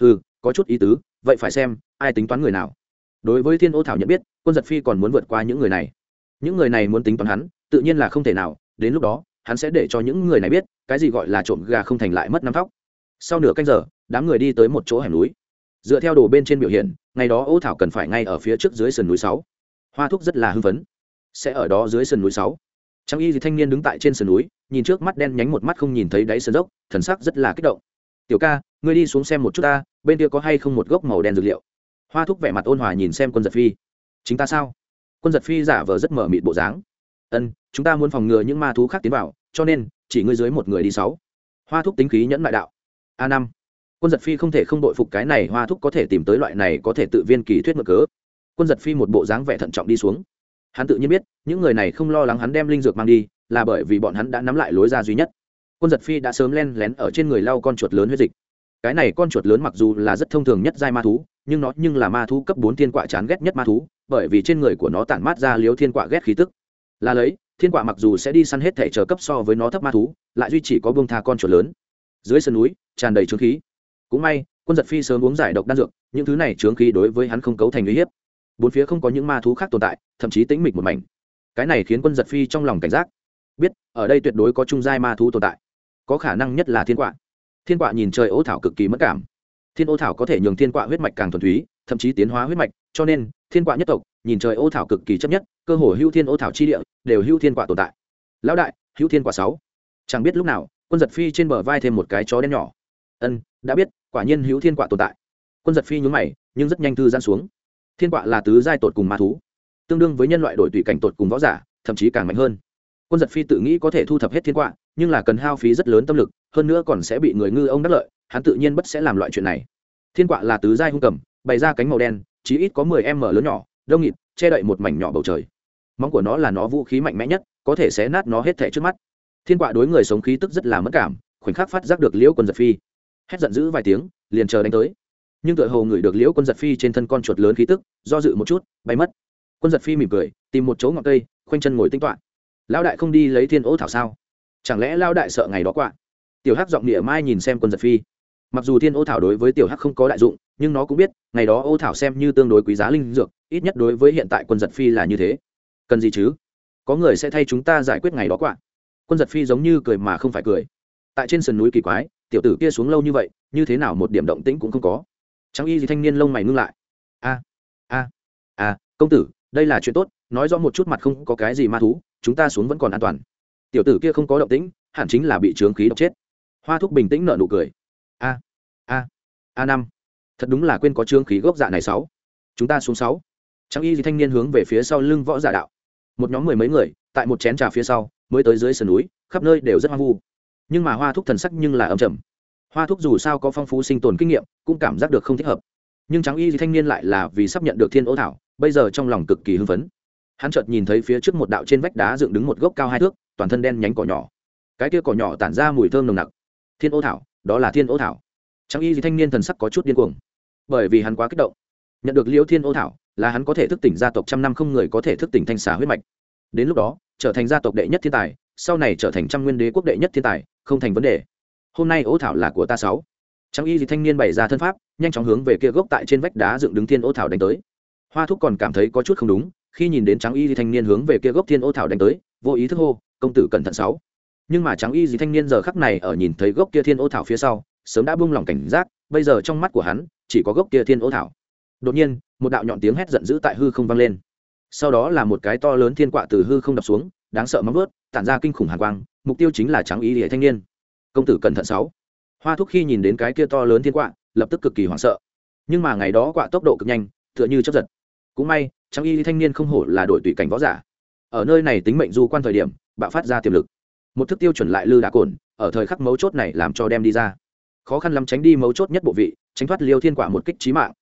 Ừ có chút ý tứ, vậy phải xem, ai tính toán người nào đối với thiên ô thảo nhận biết, quân giật phi còn muốn vượt qua những người này. Những người này muốn tính toán hắn, tự nhiên là không thể nào, đến lúc đó, hắn sẽ để cho những người này biết, cái gì gọi là trộm gà không thành lại mất năm thóc. Sau nửa canh giờ, đám người đi tới một chỗ hẻm núi. Dựa theo đồ bên trên biểu hiện, ngày đó ô thảo cần phải ngay ở phía trước dưới sườn núi sáu. Hoa thúc rất là hưng phấn. Sẽ ở đó dưới sườn núi sáu. Trang y thì thanh niên đứng tại trên sườn núi, nhìn trước mắt đen nhánh một mắt không nhìn thấy đáy sườn dốc, thần sắc rất là kích động. Tiểu ca, ngươi đi xuống xem một chút ta, bên kia có hay không một gốc màu đen dược liệu? Hoa thúc vẻ mặt ôn hòa nhìn xem quân giật phi. Chính ta sao? Quân giật phi giả vờ rất mở mịt bộ dáng. Ân, chúng ta muốn phòng ngừa những ma thú khác tiến vào, cho nên chỉ ngươi dưới một người đi sáu. Hoa thúc tính khí nhẫn lại đạo. A năm. Quân giật phi không thể không đội phục cái này, hoa thúc có thể tìm tới loại này có thể tự viên kỳ thuyết mở cớ. Quân giật phi một bộ dáng vẻ thận trọng đi xuống. Hắn tự nhiên biết, những người này không lo lắng hắn đem linh dược mang đi, là bởi vì bọn hắn đã nắm lại lối ra duy nhất. Quân giật phi đã sớm len lén ở trên người lau con chuột lớn huyết dịch. Cái này con chuột lớn mặc dù là rất thông thường nhất giai ma thú nhưng nó nhưng là ma thú cấp bốn thiên quạ chán ghét nhất ma thú, bởi vì trên người của nó tản mát ra liếu thiên quạ ghét khí tức. Là lấy, thiên quạ mặc dù sẽ đi săn hết thể chờ cấp so với nó thấp ma thú, lại duy chỉ có bông tha con chuột lớn. Dưới sân núi, tràn đầy trướng khí. Cũng may, quân giật phi sớm uống giải độc đan dược, những thứ này trướng khí đối với hắn không cấu thành uy hiếp. Bốn phía không có những ma thú khác tồn tại, thậm chí tĩnh mịch một mảnh. Cái này khiến quân giật phi trong lòng cảnh giác. Biết, ở đây tuyệt đối có trung giai ma thú tồn tại. Có khả năng nhất là thiên quạ. Thiên quạ nhìn trời ố thảo cực kỳ mất cảm thiên ô thảo có thể nhường thiên quạ huyết mạch càng thuần túy thậm chí tiến hóa huyết mạch cho nên thiên quạ nhất tộc nhìn trời ô thảo cực kỳ chấp nhất cơ hồ hưu thiên ô thảo chi địa đều hưu thiên quạ tồn tại. Lão đại hữu thiên quả sáu. Chẳng biết lúc nào quân giật phi trên bờ vai thêm một cái chó đen nhỏ. Ân đã biết quả nhiên hữu thiên quả tồn tại. Quân giật phi nhún mày nhưng rất nhanh thư gian xuống. Thiên Quạ là tứ giai tột cùng ma thú tương đương với nhân loại đổi tùy cảnh tột cùng võ giả thậm chí càng mạnh hơn. Quân giật phi tự nghĩ có thể thu thập hết thiên Quạ, nhưng là cần hao phí rất lớn tâm lực hơn nữa còn sẽ bị người ngư ông đắc lợi hắn tự nhiên bất sẽ làm loại chuyện này. Thiên quạ là tứ giai hung cầm, bày ra cánh màu đen, chí ít có mười m lớn nhỏ, đông nghịt, che đậy một mảnh nhỏ bầu trời. Móng của nó là nó vũ khí mạnh mẽ nhất, có thể xé nát nó hết thẻ trước mắt. Thiên quạ đối người sống khí tức rất là mất cảm, khoảnh khắc phát giác được liễu quân giật phi. Hét giận dữ vài tiếng, liền chờ đánh tới. Nhưng tựa hồ ngửi được liễu quân giật phi trên thân con chuột lớn khí tức, do dự một chút, bay mất. Quân giật phi mỉm cười, tìm một chỗ ngọn cây, khoanh chân ngồi tinh toạn lão đại không đi lấy thiên ố thảo sao? Chẳng lẽ lao đại sợ ngày đó quạ? Tiểu hắc giọng địa mai nhìn xem quân giật phi mặc dù thiên ô thảo đối với tiểu hắc không có đại dụng, nhưng nó cũng biết, ngày đó ô thảo xem như tương đối quý giá linh dược, ít nhất đối với hiện tại quân giật phi là như thế. Cần gì chứ? Có người sẽ thay chúng ta giải quyết ngày đó quạ quân giật phi giống như cười mà không phải cười. Tại trên sườn núi kỳ quái, tiểu tử kia xuống lâu như vậy, như thế nào một điểm động tĩnh cũng không có. Trang y gì thanh niên lông mày ngưng lại. A a a, công tử, đây là chuyện tốt, nói rõ một chút mặt không có cái gì ma thú, chúng ta xuống vẫn còn an toàn. Tiểu tử kia không có động tĩnh, hẳn chính là bị trướng khí độc chết. Hoa thúc bình tĩnh nở nụ cười a năm. Thật đúng là quên có trương khí gốc dạ này sáu. Chúng ta xuống sáu. Trang y gì thanh niên hướng về phía sau lưng võ giả đạo. Một nhóm mười mấy người, tại một chén trà phía sau, mới tới dưới sườn núi, khắp nơi đều rất hoang vu. Nhưng mà hoa thúc thần sắc nhưng là âm trầm. Hoa thúc dù sao có phong phú sinh tồn kinh nghiệm, cũng cảm giác được không thích hợp. Nhưng Tráng y thanh niên lại là vì sắp nhận được thiên ô thảo, bây giờ trong lòng cực kỳ hưng phấn. Hắn chợt nhìn thấy phía trước một đạo trên vách đá dựng đứng một gốc cao hai thước, toàn thân đen nhánh cỏ nhỏ. Cái kia cỏ nhỏ tản ra mùi thơm nồng nặc. Thiên ô thảo, đó là thiên ô thảo trắng y thanh niên thần sắc có chút điên cuồng. Bởi vì hắn quá kích động. Nhận được liễu thiên ô thảo, là hắn có thể thức tỉnh gia tộc trăm năm không người có thể thức tỉnh thanh xà huyết mạch. Đến lúc đó, trở thành gia tộc đệ nhất thiên tài, sau này trở thành trăm nguyên đế quốc đệ nhất thiên tài, không thành vấn đề. Hôm nay ô thảo là của ta sáu. Trang y gì thanh niên bày ra thân pháp, nhanh chóng hướng về kia gốc tại trên vách đá dựng đứng thiên ô thảo đánh tới. Hoa thúc còn cảm thấy có chút không đúng, khi nhìn đến trắng y gì thanh niên hướng về kia gốc thiên ô thảo đánh tới, vô ý thức hô, công tử cẩn thận sáu. Nhưng mà trắng y gì thanh niên giờ khắc này ở nhìn thấy gốc kia thiên ô thảo phía sau sớm đã buông lỏng cảnh giác, bây giờ trong mắt của hắn, chỉ có gốc kia thiên ô thảo. Đột nhiên, một đạo nhọn tiếng hét giận dữ tại hư không vang lên. Sau đó là một cái to lớn thiên quạ từ hư không đập xuống, đáng sợ móng vớt tản ra kinh khủng hàn quang, mục tiêu chính là trắng ý địa thanh niên. Công tử cẩn thận sáu. Hoa thúc khi nhìn đến cái kia to lớn thiên quạ, lập tức cực kỳ hoảng sợ. Nhưng mà ngày đó quạ tốc độ cực nhanh, tựa như chấp giật. Cũng may, trắng y thanh niên không hổ là đội tùy cảnh võ giả. Ở nơi này tính mệnh du quan thời điểm, bạo phát ra tiềm lực. Một thức tiêu chuẩn lại lư đá cồn, ở thời khắc mấu chốt này làm cho đem đi ra khó khăn lắm tránh đi mấu chốt nhất bộ vị, tránh thoát liêu thiên quả một kích trí mạng.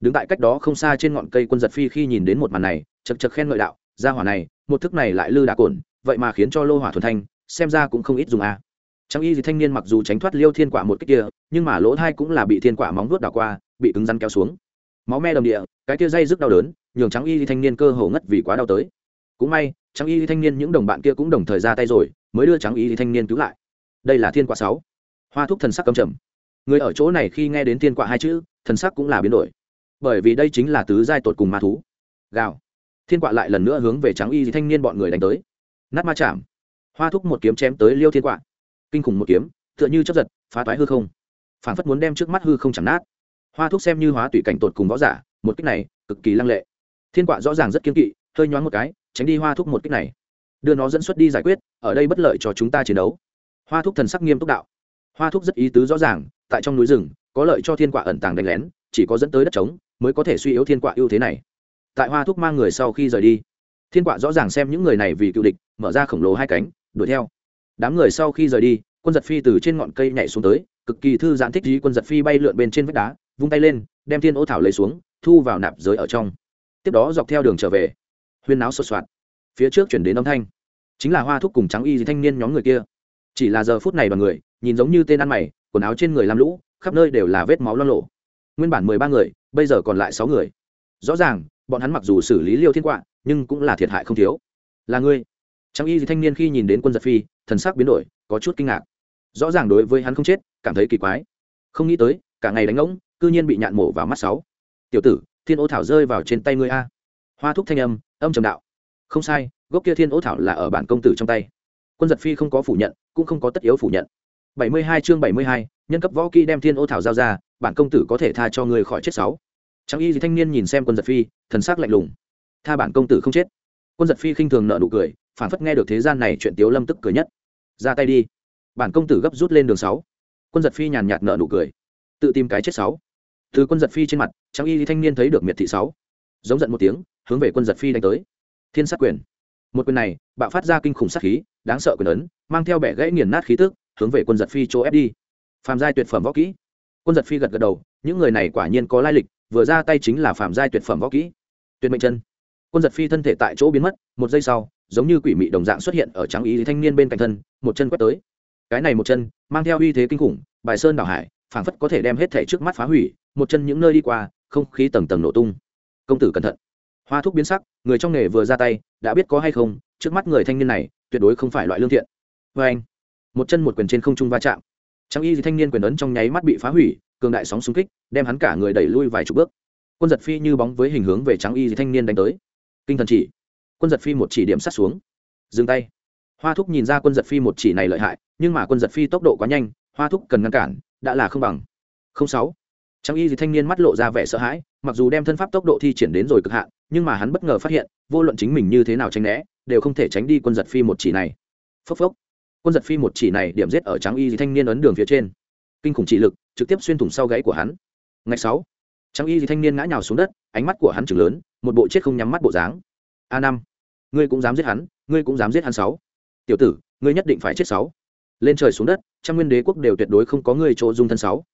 Đứng tại cách đó không xa trên ngọn cây quân giật phi khi nhìn đến một màn này, chật chật khen ngợi đạo, gia hỏa này, một thức này lại lư đà cồn vậy mà khiến cho lô hỏa thuần thanh, xem ra cũng không ít dùng a. À. y gì thanh niên mặc dù tránh thoát liêu thiên quả một cách kia, nhưng mà lỗ thai cũng là bị thiên quả móng vuốt đảo qua, bị cứng rắn kéo xuống. Máu me đầm địa, cái kia dây rất đau đớn, nhường trắng y thanh niên cơ hồ ngất vì quá đau tới. Cũng may, trắng y thanh niên những đồng bạn kia cũng đồng thời ra tay rồi, mới đưa trắng y thanh niên cứu lại. Đây là thiên quả sáu. Hoa thúc thần sắc cầm trầm người ở chỗ này khi nghe đến thiên quạ hai chữ, thần sắc cũng là biến đổi. Bởi vì đây chính là tứ giai tột cùng ma thú. Gào. Thiên quạ lại lần nữa hướng về trắng y thanh niên bọn người đánh tới. Nát ma chạm. Hoa thúc một kiếm chém tới liêu thiên quạ kinh khủng một kiếm, tựa như chấp giật, phá toái hư không. Phản phất muốn đem trước mắt hư không chẳng nát. Hoa thúc xem như hóa tủy cảnh tột cùng võ giả, một cách này, cực kỳ lăng lệ. Thiên quạ rõ ràng rất kiên kỵ, hơi nhoáng một cái, tránh đi hoa thúc một cách này. Đưa nó dẫn xuất đi giải quyết, ở đây bất lợi cho chúng ta chiến đấu. Hoa thúc thần sắc nghiêm túc đạo hoa thúc rất ý tứ rõ ràng, tại trong núi rừng, có lợi cho thiên quạ ẩn tàng đánh lén, chỉ có dẫn tới đất trống, mới có thể suy yếu thiên quạ ưu thế này. Tại hoa thúc mang người sau khi rời đi, thiên quạ rõ ràng xem những người này vì cựu địch, mở ra khổng lồ hai cánh, đuổi theo. Đám người sau khi rời đi, quân giật phi từ trên ngọn cây nhảy xuống tới, cực kỳ thư giãn thích trí quân giật phi bay lượn bên trên vách đá, vung tay lên, đem thiên ô thảo lấy xuống, thu vào nạp giới ở trong. Tiếp đó dọc theo đường trở về, huyên náo sột soạt. Phía trước chuyển đến âm thanh, chính là hoa thúc cùng trắng y thanh niên nhóm người kia. Chỉ là giờ phút này đoàn người nhìn giống như tên ăn mày, quần áo trên người lam lũ, khắp nơi đều là vết máu lo lộ. Nguyên bản mười ba người, bây giờ còn lại sáu người. Rõ ràng, bọn hắn mặc dù xử lý liêu thiên quạ, nhưng cũng là thiệt hại không thiếu. Là ngươi? Trang y thanh niên khi nhìn đến quân giật phi, thần sắc biến đổi, có chút kinh ngạc. Rõ ràng đối với hắn không chết, cảm thấy kỳ quái. Không nghĩ tới, cả ngày đánh ngỗng, cư nhiên bị nhạn mổ vào mắt sáu. Tiểu tử, thiên ô thảo rơi vào trên tay ngươi a. Hoa thúc thanh âm âm trầm đạo. Không sai, gốc kia thiên ô thảo là ở bản công tử trong tay. Quân giật phi không có phủ nhận, cũng không có tất yếu phủ nhận bảy mươi hai chương bảy mươi hai, nhân cấp võ kỹ đem thiên ô thảo giao ra, bản công tử có thể tha cho người khỏi chết sáu. Trang y gì thanh niên nhìn xem quân giật phi, thần sắc lạnh lùng. Tha bản công tử không chết. Quân giật phi khinh thường nợ nụ cười, phản phất nghe được thế gian này chuyện tiếu lâm tức cười nhất. Ra tay đi. Bản công tử gấp rút lên đường sáu. Quân giật phi nhàn nhạt nợ nụ cười. Tự tìm cái chết sáu. Từ quân giật phi trên mặt trang y thanh niên thấy được miệt thị sáu. Giống giận một tiếng, hướng về quân giật phi đánh tới. Thiên sát quyền. Một quyền này, bạo phát ra kinh khủng sát khí, đáng sợ quyền ấn, mang theo bẻ gãy nghiền nát khí tức hướng về quân giật phi chỗ ép đi. Phàm giai tuyệt phẩm võ kỹ. Quân giật phi gật gật đầu, những người này quả nhiên có lai lịch, vừa ra tay chính là phàm giai tuyệt phẩm võ kỹ. Tuyệt mệnh chân. Quân giật phi thân thể tại chỗ biến mất, một giây sau, giống như quỷ mị đồng dạng xuất hiện ở trắng ý thanh niên bên cạnh thân, một chân quét tới. Cái này một chân, mang theo uy thế kinh khủng, bài sơn đảo hải, phảng phất có thể đem hết thể trước mắt phá hủy, một chân những nơi đi qua, không khí tầng tầng nổ tung. Công tử cẩn thận. Hoa thúc biến sắc, người trong nghề vừa ra tay, đã biết có hay không, trước mắt người thanh niên này, tuyệt đối không phải loại lương thiện. Vê anh một chân một quyền trên không trung va chạm. Trang y thanh niên quyền ấn trong nháy mắt bị phá hủy, cường đại sóng xung kích, đem hắn cả người đẩy lui vài chục bước. Quân giật phi như bóng với hình hướng về trắng y thanh niên đánh tới. Kinh thần chỉ. Quân giật phi một chỉ điểm sát xuống. Dừng tay. Hoa thúc nhìn ra quân giật phi một chỉ này lợi hại, nhưng mà quân giật phi tốc độ quá nhanh, hoa thúc cần ngăn cản, đã là không bằng. Không sáu. Trang y thanh niên mắt lộ ra vẻ sợ hãi, mặc dù đem thân pháp tốc độ thi triển đến rồi cực hạn, nhưng mà hắn bất ngờ phát hiện, vô luận chính mình như thế nào tránh né, đều không thể tránh đi quân giật phi một chỉ này. Phốc phốc quân giật phi một chỉ này điểm giết ở trắng y thanh niên ấn đường phía trên. Kinh khủng chỉ lực, trực tiếp xuyên thủng sau gáy của hắn. Ngày sáu, trắng y thanh niên ngã nhào xuống đất, ánh mắt của hắn chừng lớn, một bộ chết không nhắm mắt bộ dáng. A năm, ngươi cũng dám giết hắn, ngươi cũng dám giết hắn sáu. Tiểu tử, ngươi nhất định phải chết sáu. Lên trời xuống đất, trăm nguyên đế quốc đều tuyệt đối không có người chỗ dung thân sáu.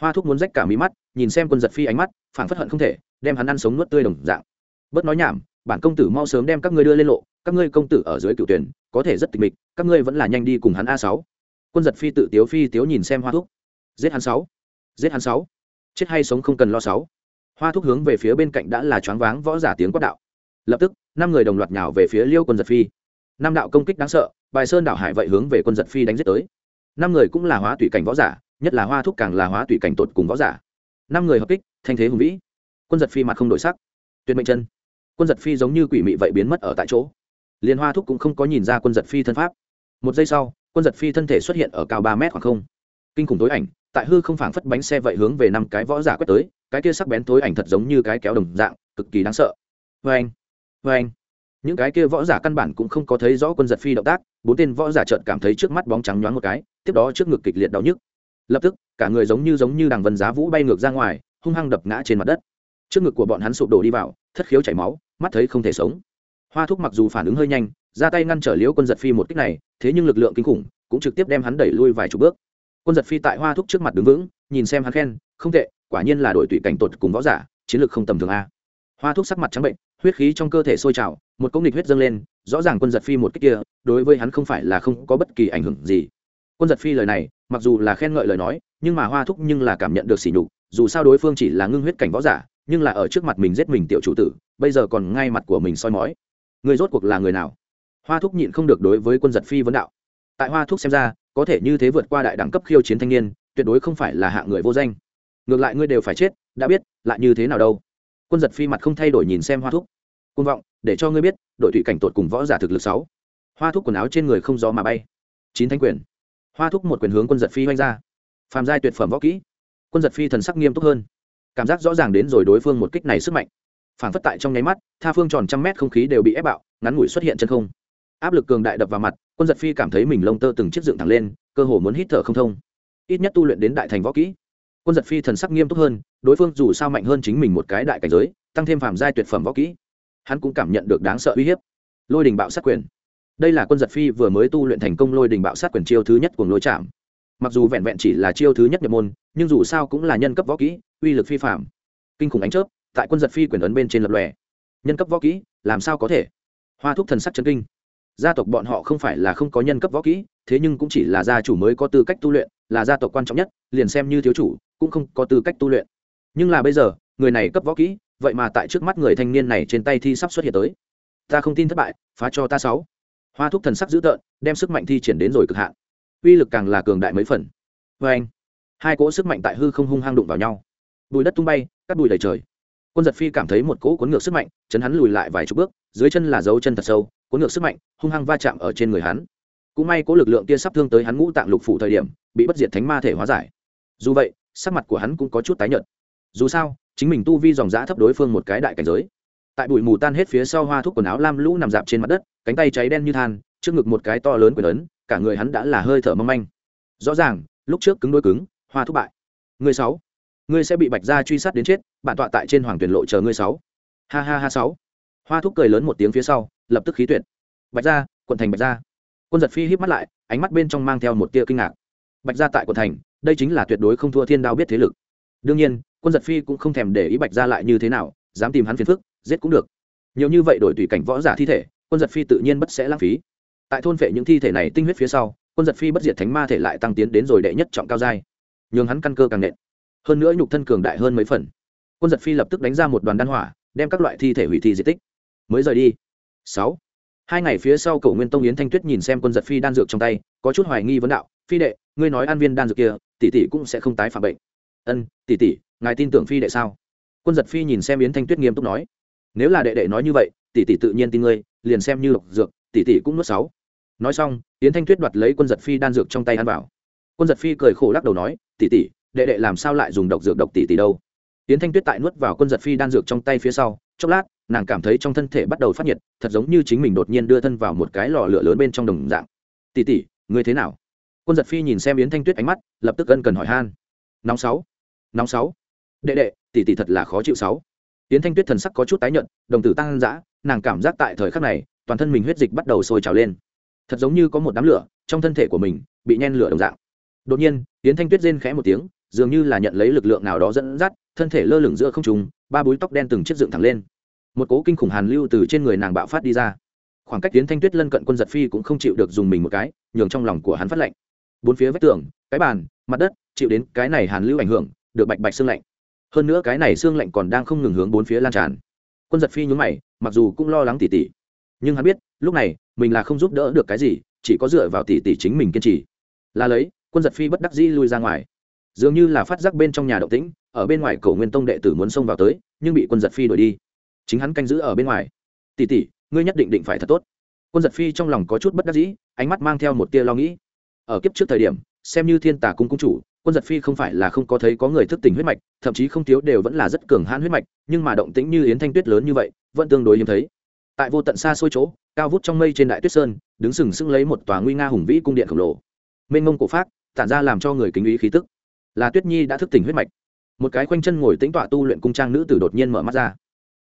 Hoa thúc muốn rách cả mí mắt, nhìn xem quân giật phi ánh mắt phản phất hận không thể, đem hắn ăn sống nuốt tươi đồng dạng. Bớt nói nhảm, bản công tử mau sớm đem các ngươi đưa lên lộ, các ngươi công tử ở dưới cựu tuyển có thể rất tịch mịch, các ngươi vẫn là nhanh đi cùng hắn a sáu. Quân giật phi tự tiếu phi tiếu nhìn xem hoa thúc. Giết hắn sáu. Giết hắn sáu. Chết hay sống không cần lo sáu. Hoa thúc hướng về phía bên cạnh đã là choáng váng võ giả tiếng quát đạo. Lập tức, năm người đồng loạt nhào về phía liêu quân giật phi. Năm đạo công kích đáng sợ, bài sơn đạo hải vậy hướng về quân giật phi đánh giết tới. Năm người cũng là hóa tùy cảnh võ giả, nhất là hoa thúc càng là hóa tùy cảnh tột cùng võ giả. Năm người hợp kích, thanh thế hùng vĩ. Quân giật phi mặt không đổi sắc. Tuyệt mệnh chân. Quân giật phi giống như quỷ mị vậy biến mất ở tại chỗ liên hoa thúc cũng không có nhìn ra quân giật phi thân pháp. Một giây sau, quân giật phi thân thể xuất hiện ở cao ba mét khoảng không. Kinh khủng tối ảnh, tại hư không phảng phất bánh xe vậy hướng về năm cái võ giả quét tới, cái kia sắc bén tối ảnh thật giống như cái kéo đồng dạng, cực kỳ đáng sợ. Vê anh vê anh những cái kia võ giả căn bản cũng không có thấy rõ quân giật phi động tác, bốn tên võ giả trợn cảm thấy trước mắt bóng trắng nhoáng một cái, tiếp đó trước ngực kịch liệt đau nhức. Lập tức, cả người giống như giống như đằng vân giá vũ bay ngược ra ngoài, hung hăng đập ngã trên mặt đất. Trước ngực của bọn hắn sụp đổ đi vào, thất khiếu chảy máu, mắt thấy không thể sống hoa thúc mặc dù phản ứng hơi nhanh, ra tay ngăn trở liễu quân giật phi một cách này, thế nhưng lực lượng kinh khủng cũng trực tiếp đem hắn đẩy lui vài chục bước. Quân giật phi tại hoa thúc trước mặt đứng vững, nhìn xem hắn khen, không tệ, quả nhiên là đội tụy cảnh tột cùng võ giả, chiến lược không tầm thường a. Hoa thúc sắc mặt trắng bệnh, huyết khí trong cơ thể sôi trào, một công địch huyết dâng lên, rõ ràng quân giật phi một cách kia, đối với hắn không phải là không có bất kỳ ảnh hưởng gì. Quân giật phi lời này, mặc dù là khen ngợi lời nói, nhưng mà hoa thúc nhưng là cảm nhận được sỉ nhục, dù sao đối phương chỉ là ngưng huyết cảnh võ giả, nhưng là ở trước mặt mình giết mình tiểu chủ tử, bây giờ còn ngay mặt của mình soi mói người rốt cuộc là người nào? Hoa thúc nhịn không được đối với quân giật phi vấn đạo. Tại hoa thúc xem ra, có thể như thế vượt qua đại đẳng cấp khiêu chiến thanh niên, tuyệt đối không phải là hạng người vô danh. Ngược lại ngươi đều phải chết, đã biết, lại như thế nào đâu. Quân giật phi mặt không thay đổi nhìn xem hoa thúc. Côn vọng, để cho ngươi biết, đội thủy cảnh tột cùng võ giả thực lực sáu. Hoa thúc quần áo trên người không gió mà bay. Chín thanh quyền. Hoa thúc một quyền hướng quân giật phi oanh ra. Phàm giai tuyệt phẩm võ kỹ. Quân giật phi thần sắc nghiêm túc hơn. Cảm giác rõ ràng đến rồi đối phương một kích này sức mạnh phản phất tại trong nháy mắt, tha phương tròn trăm mét không khí đều bị ép bạo, ngắn ngủi xuất hiện chân không. Áp lực cường đại đập vào mặt, quân giật phi cảm thấy mình lông tơ từng chiếc dựng thẳng lên, cơ hồ muốn hít thở không thông. Ít nhất tu luyện đến đại thành võ kỹ. Quân giật phi thần sắc nghiêm túc hơn, đối phương dù sao mạnh hơn chính mình một cái đại cảnh giới, tăng thêm phàm giai tuyệt phẩm võ kỹ. Hắn cũng cảm nhận được đáng sợ uy hiếp. Lôi đình bạo sát quyền. Đây là quân giật phi vừa mới tu luyện thành công lôi đình bạo sát quyền chiêu thứ nhất của lôi trạm. Mặc dù vẹn vẹn chỉ là chiêu thứ nhất nhập môn, nhưng dù sao cũng là nhân cấp võ kỹ, uy lực phi phạm kinh khủng ánh chớp tại quân giật phi quyền ấn bên trên lập lòe. Nhân cấp võ kỹ, làm sao có thể? Hoa thúc thần sắc chân kinh. Gia tộc bọn họ không phải là không có nhân cấp võ kỹ, thế nhưng cũng chỉ là gia chủ mới có tư cách tu luyện, là gia tộc quan trọng nhất, liền xem như thiếu chủ, cũng không có tư cách tu luyện. Nhưng là bây giờ, người này cấp võ kỹ, vậy mà tại trước mắt người thanh niên này trên tay thi sắp xuất hiện tới. Ta không tin thất bại, phá cho ta sáu. Hoa thúc thần sắc dữ tợn, đem sức mạnh thi triển đến rồi cực hạn. Uy lực càng là cường đại mấy phần. Vê anh hai cỗ sức mạnh tại hư không hung hăng đụng vào nhau. Bùi đất tung bay, cắt bụi đầy trời quân giật phi cảm thấy một cỗ cuốn ngược sức mạnh, chấn hắn lùi lại vài chục bước, dưới chân là dấu chân thật sâu, cuốn ngược sức mạnh, hung hăng va chạm ở trên người hắn. Cũng may cỗ lực lượng kia sắp thương tới hắn ngũ tạng lục phủ thời điểm, bị bất diệt thánh ma thể hóa giải. Dù vậy, sắc mặt của hắn cũng có chút tái nhợt. Dù sao, chính mình tu vi dòng giã thấp đối phương một cái đại cảnh giới. Tại bụi mù tan hết phía sau hoa thuốc quần áo lam lũ nằm dạp trên mặt đất, cánh tay cháy đen như than, trước ngực một cái to lớn quyền lớn cả người hắn đã là hơi thở mong manh. Rõ ràng, lúc trước cứng đôi cứng, hoa thúc bại. Người sáu ngươi sẽ bị bạch gia truy sát đến chết, bản tọa tại trên hoàng tuyển lộ chờ ngươi sáu. Ha ha ha sáu. Hoa thúc cười lớn một tiếng phía sau, lập tức khí tuyệt. Bạch gia, quận thành bạch gia. Quân giật phi híp mắt lại, ánh mắt bên trong mang theo một tia kinh ngạc. Bạch gia tại quận thành, đây chính là tuyệt đối không thua thiên đao biết thế lực. Đương nhiên, quân giật phi cũng không thèm để ý bạch gia lại như thế nào, dám tìm hắn phiền phức, giết cũng được. Nhiều như vậy đổi tùy cảnh võ giả thi thể, quân giật phi tự nhiên bất sẽ lãng phí. Tại thôn vệ những thi thể này tinh huyết phía sau, quân giật phi bất diệt thánh ma thể lại tăng tiến đến rồi đệ nhất trọng cao giai. Nhường hắn căn cơ càng nện hơn nữa nhục thân cường đại hơn mấy phần. Quân giật phi lập tức đánh ra một đoàn đan hỏa, đem các loại thi thể hủy thi di tích. Mới rời đi. Sáu. Hai ngày phía sau cầu nguyên tông yến thanh tuyết nhìn xem quân giật phi đan dược trong tay, có chút hoài nghi vấn đạo, phi đệ, ngươi nói an viên đan dược kia, tỷ tỷ cũng sẽ không tái phạm bệnh. Ân, tỷ tỷ, ngài tin tưởng phi đệ sao? Quân giật phi nhìn xem yến thanh tuyết nghiêm túc nói, nếu là đệ đệ nói như vậy, tỷ tỷ tự nhiên tin ngươi, liền xem như độc dược, tỷ tỷ cũng nuốt sáu. Nói xong, yến thanh tuyết đoạt lấy quân giật phi đan dược trong tay ăn vào. Quân giật phi cười khổ lắc đầu nói, tỷ tỷ đệ đệ làm sao lại dùng độc dược độc tỷ tỷ đâu? Yến thanh tuyết tại nuốt vào quân giật phi đan dược trong tay phía sau, chốc lát, nàng cảm thấy trong thân thể bắt đầu phát nhiệt, thật giống như chính mình đột nhiên đưa thân vào một cái lò lửa lớn bên trong đồng dạng. Tỷ tỷ, ngươi thế nào? Quân giật phi nhìn xem yến thanh tuyết ánh mắt, lập tức ân cần hỏi han. Nóng sáu nóng sáu. Đệ đệ, tỷ tỷ thật là khó chịu sáu. Yến thanh tuyết thần sắc có chút tái nhợt, đồng tử tăng dã, nàng cảm giác tại thời khắc này, toàn thân mình huyết dịch bắt đầu sôi trào lên. Thật giống như có một đám lửa trong thân thể của mình bị nhen lửa đồng dạng. Đột nhiên, yến thanh tuyết rên khẽ một tiếng dường như là nhận lấy lực lượng nào đó dẫn dắt, thân thể lơ lửng giữa không trùng ba búi tóc đen từng chiếc dựng thẳng lên. Một cố kinh khủng hàn lưu từ trên người nàng bạo phát đi ra. Khoảng cách tiến thanh tuyết lân cận quân giật phi cũng không chịu được dùng mình một cái, nhường trong lòng của hắn phát lạnh. Bốn phía vách tường, cái bàn, mặt đất, chịu đến cái này hàn lưu ảnh hưởng, được bạch bạch xương lạnh. Hơn nữa cái này xương lạnh còn đang không ngừng hướng bốn phía lan tràn. Quân giật phi nhún mày, mặc dù cũng lo lắng tỉ tỉ. Nhưng hắn biết, lúc này, mình là không giúp đỡ được cái gì, chỉ có dựa vào tỉ tỉ chính mình kiên trì. Là lấy, quân giật phi bất đắc dĩ lui ra ngoài dường như là phát giác bên trong nhà động tĩnh, ở bên ngoài cổ nguyên tông đệ tử muốn xông vào tới, nhưng bị quân giật phi đuổi đi. Chính hắn canh giữ ở bên ngoài. Tỉ tỉ ngươi nhất định định phải thật tốt. Quân giật phi trong lòng có chút bất đắc dĩ, ánh mắt mang theo một tia lo nghĩ. Ở kiếp trước thời điểm, xem như thiên tà cung cung chủ, quân giật phi không phải là không có thấy có người thức tỉnh huyết mạch, thậm chí không thiếu đều vẫn là rất cường hãn huyết mạch, nhưng mà động tĩnh như yến thanh tuyết lớn như vậy, vẫn tương đối hiếm thấy. Tại vô tận xa xôi chỗ, cao vút trong mây trên đại tuyết sơn, đứng sừng sững lấy một tòa nguy nga hùng vĩ cung điện khổng lồ. Mênh mông cổ pháp tản ra làm cho người kính ý khí tức là tuyết nhi đã thức tỉnh huyết mạch. Một cái khoanh chân ngồi tĩnh tọa tu luyện cung trang nữ tử đột nhiên mở mắt ra.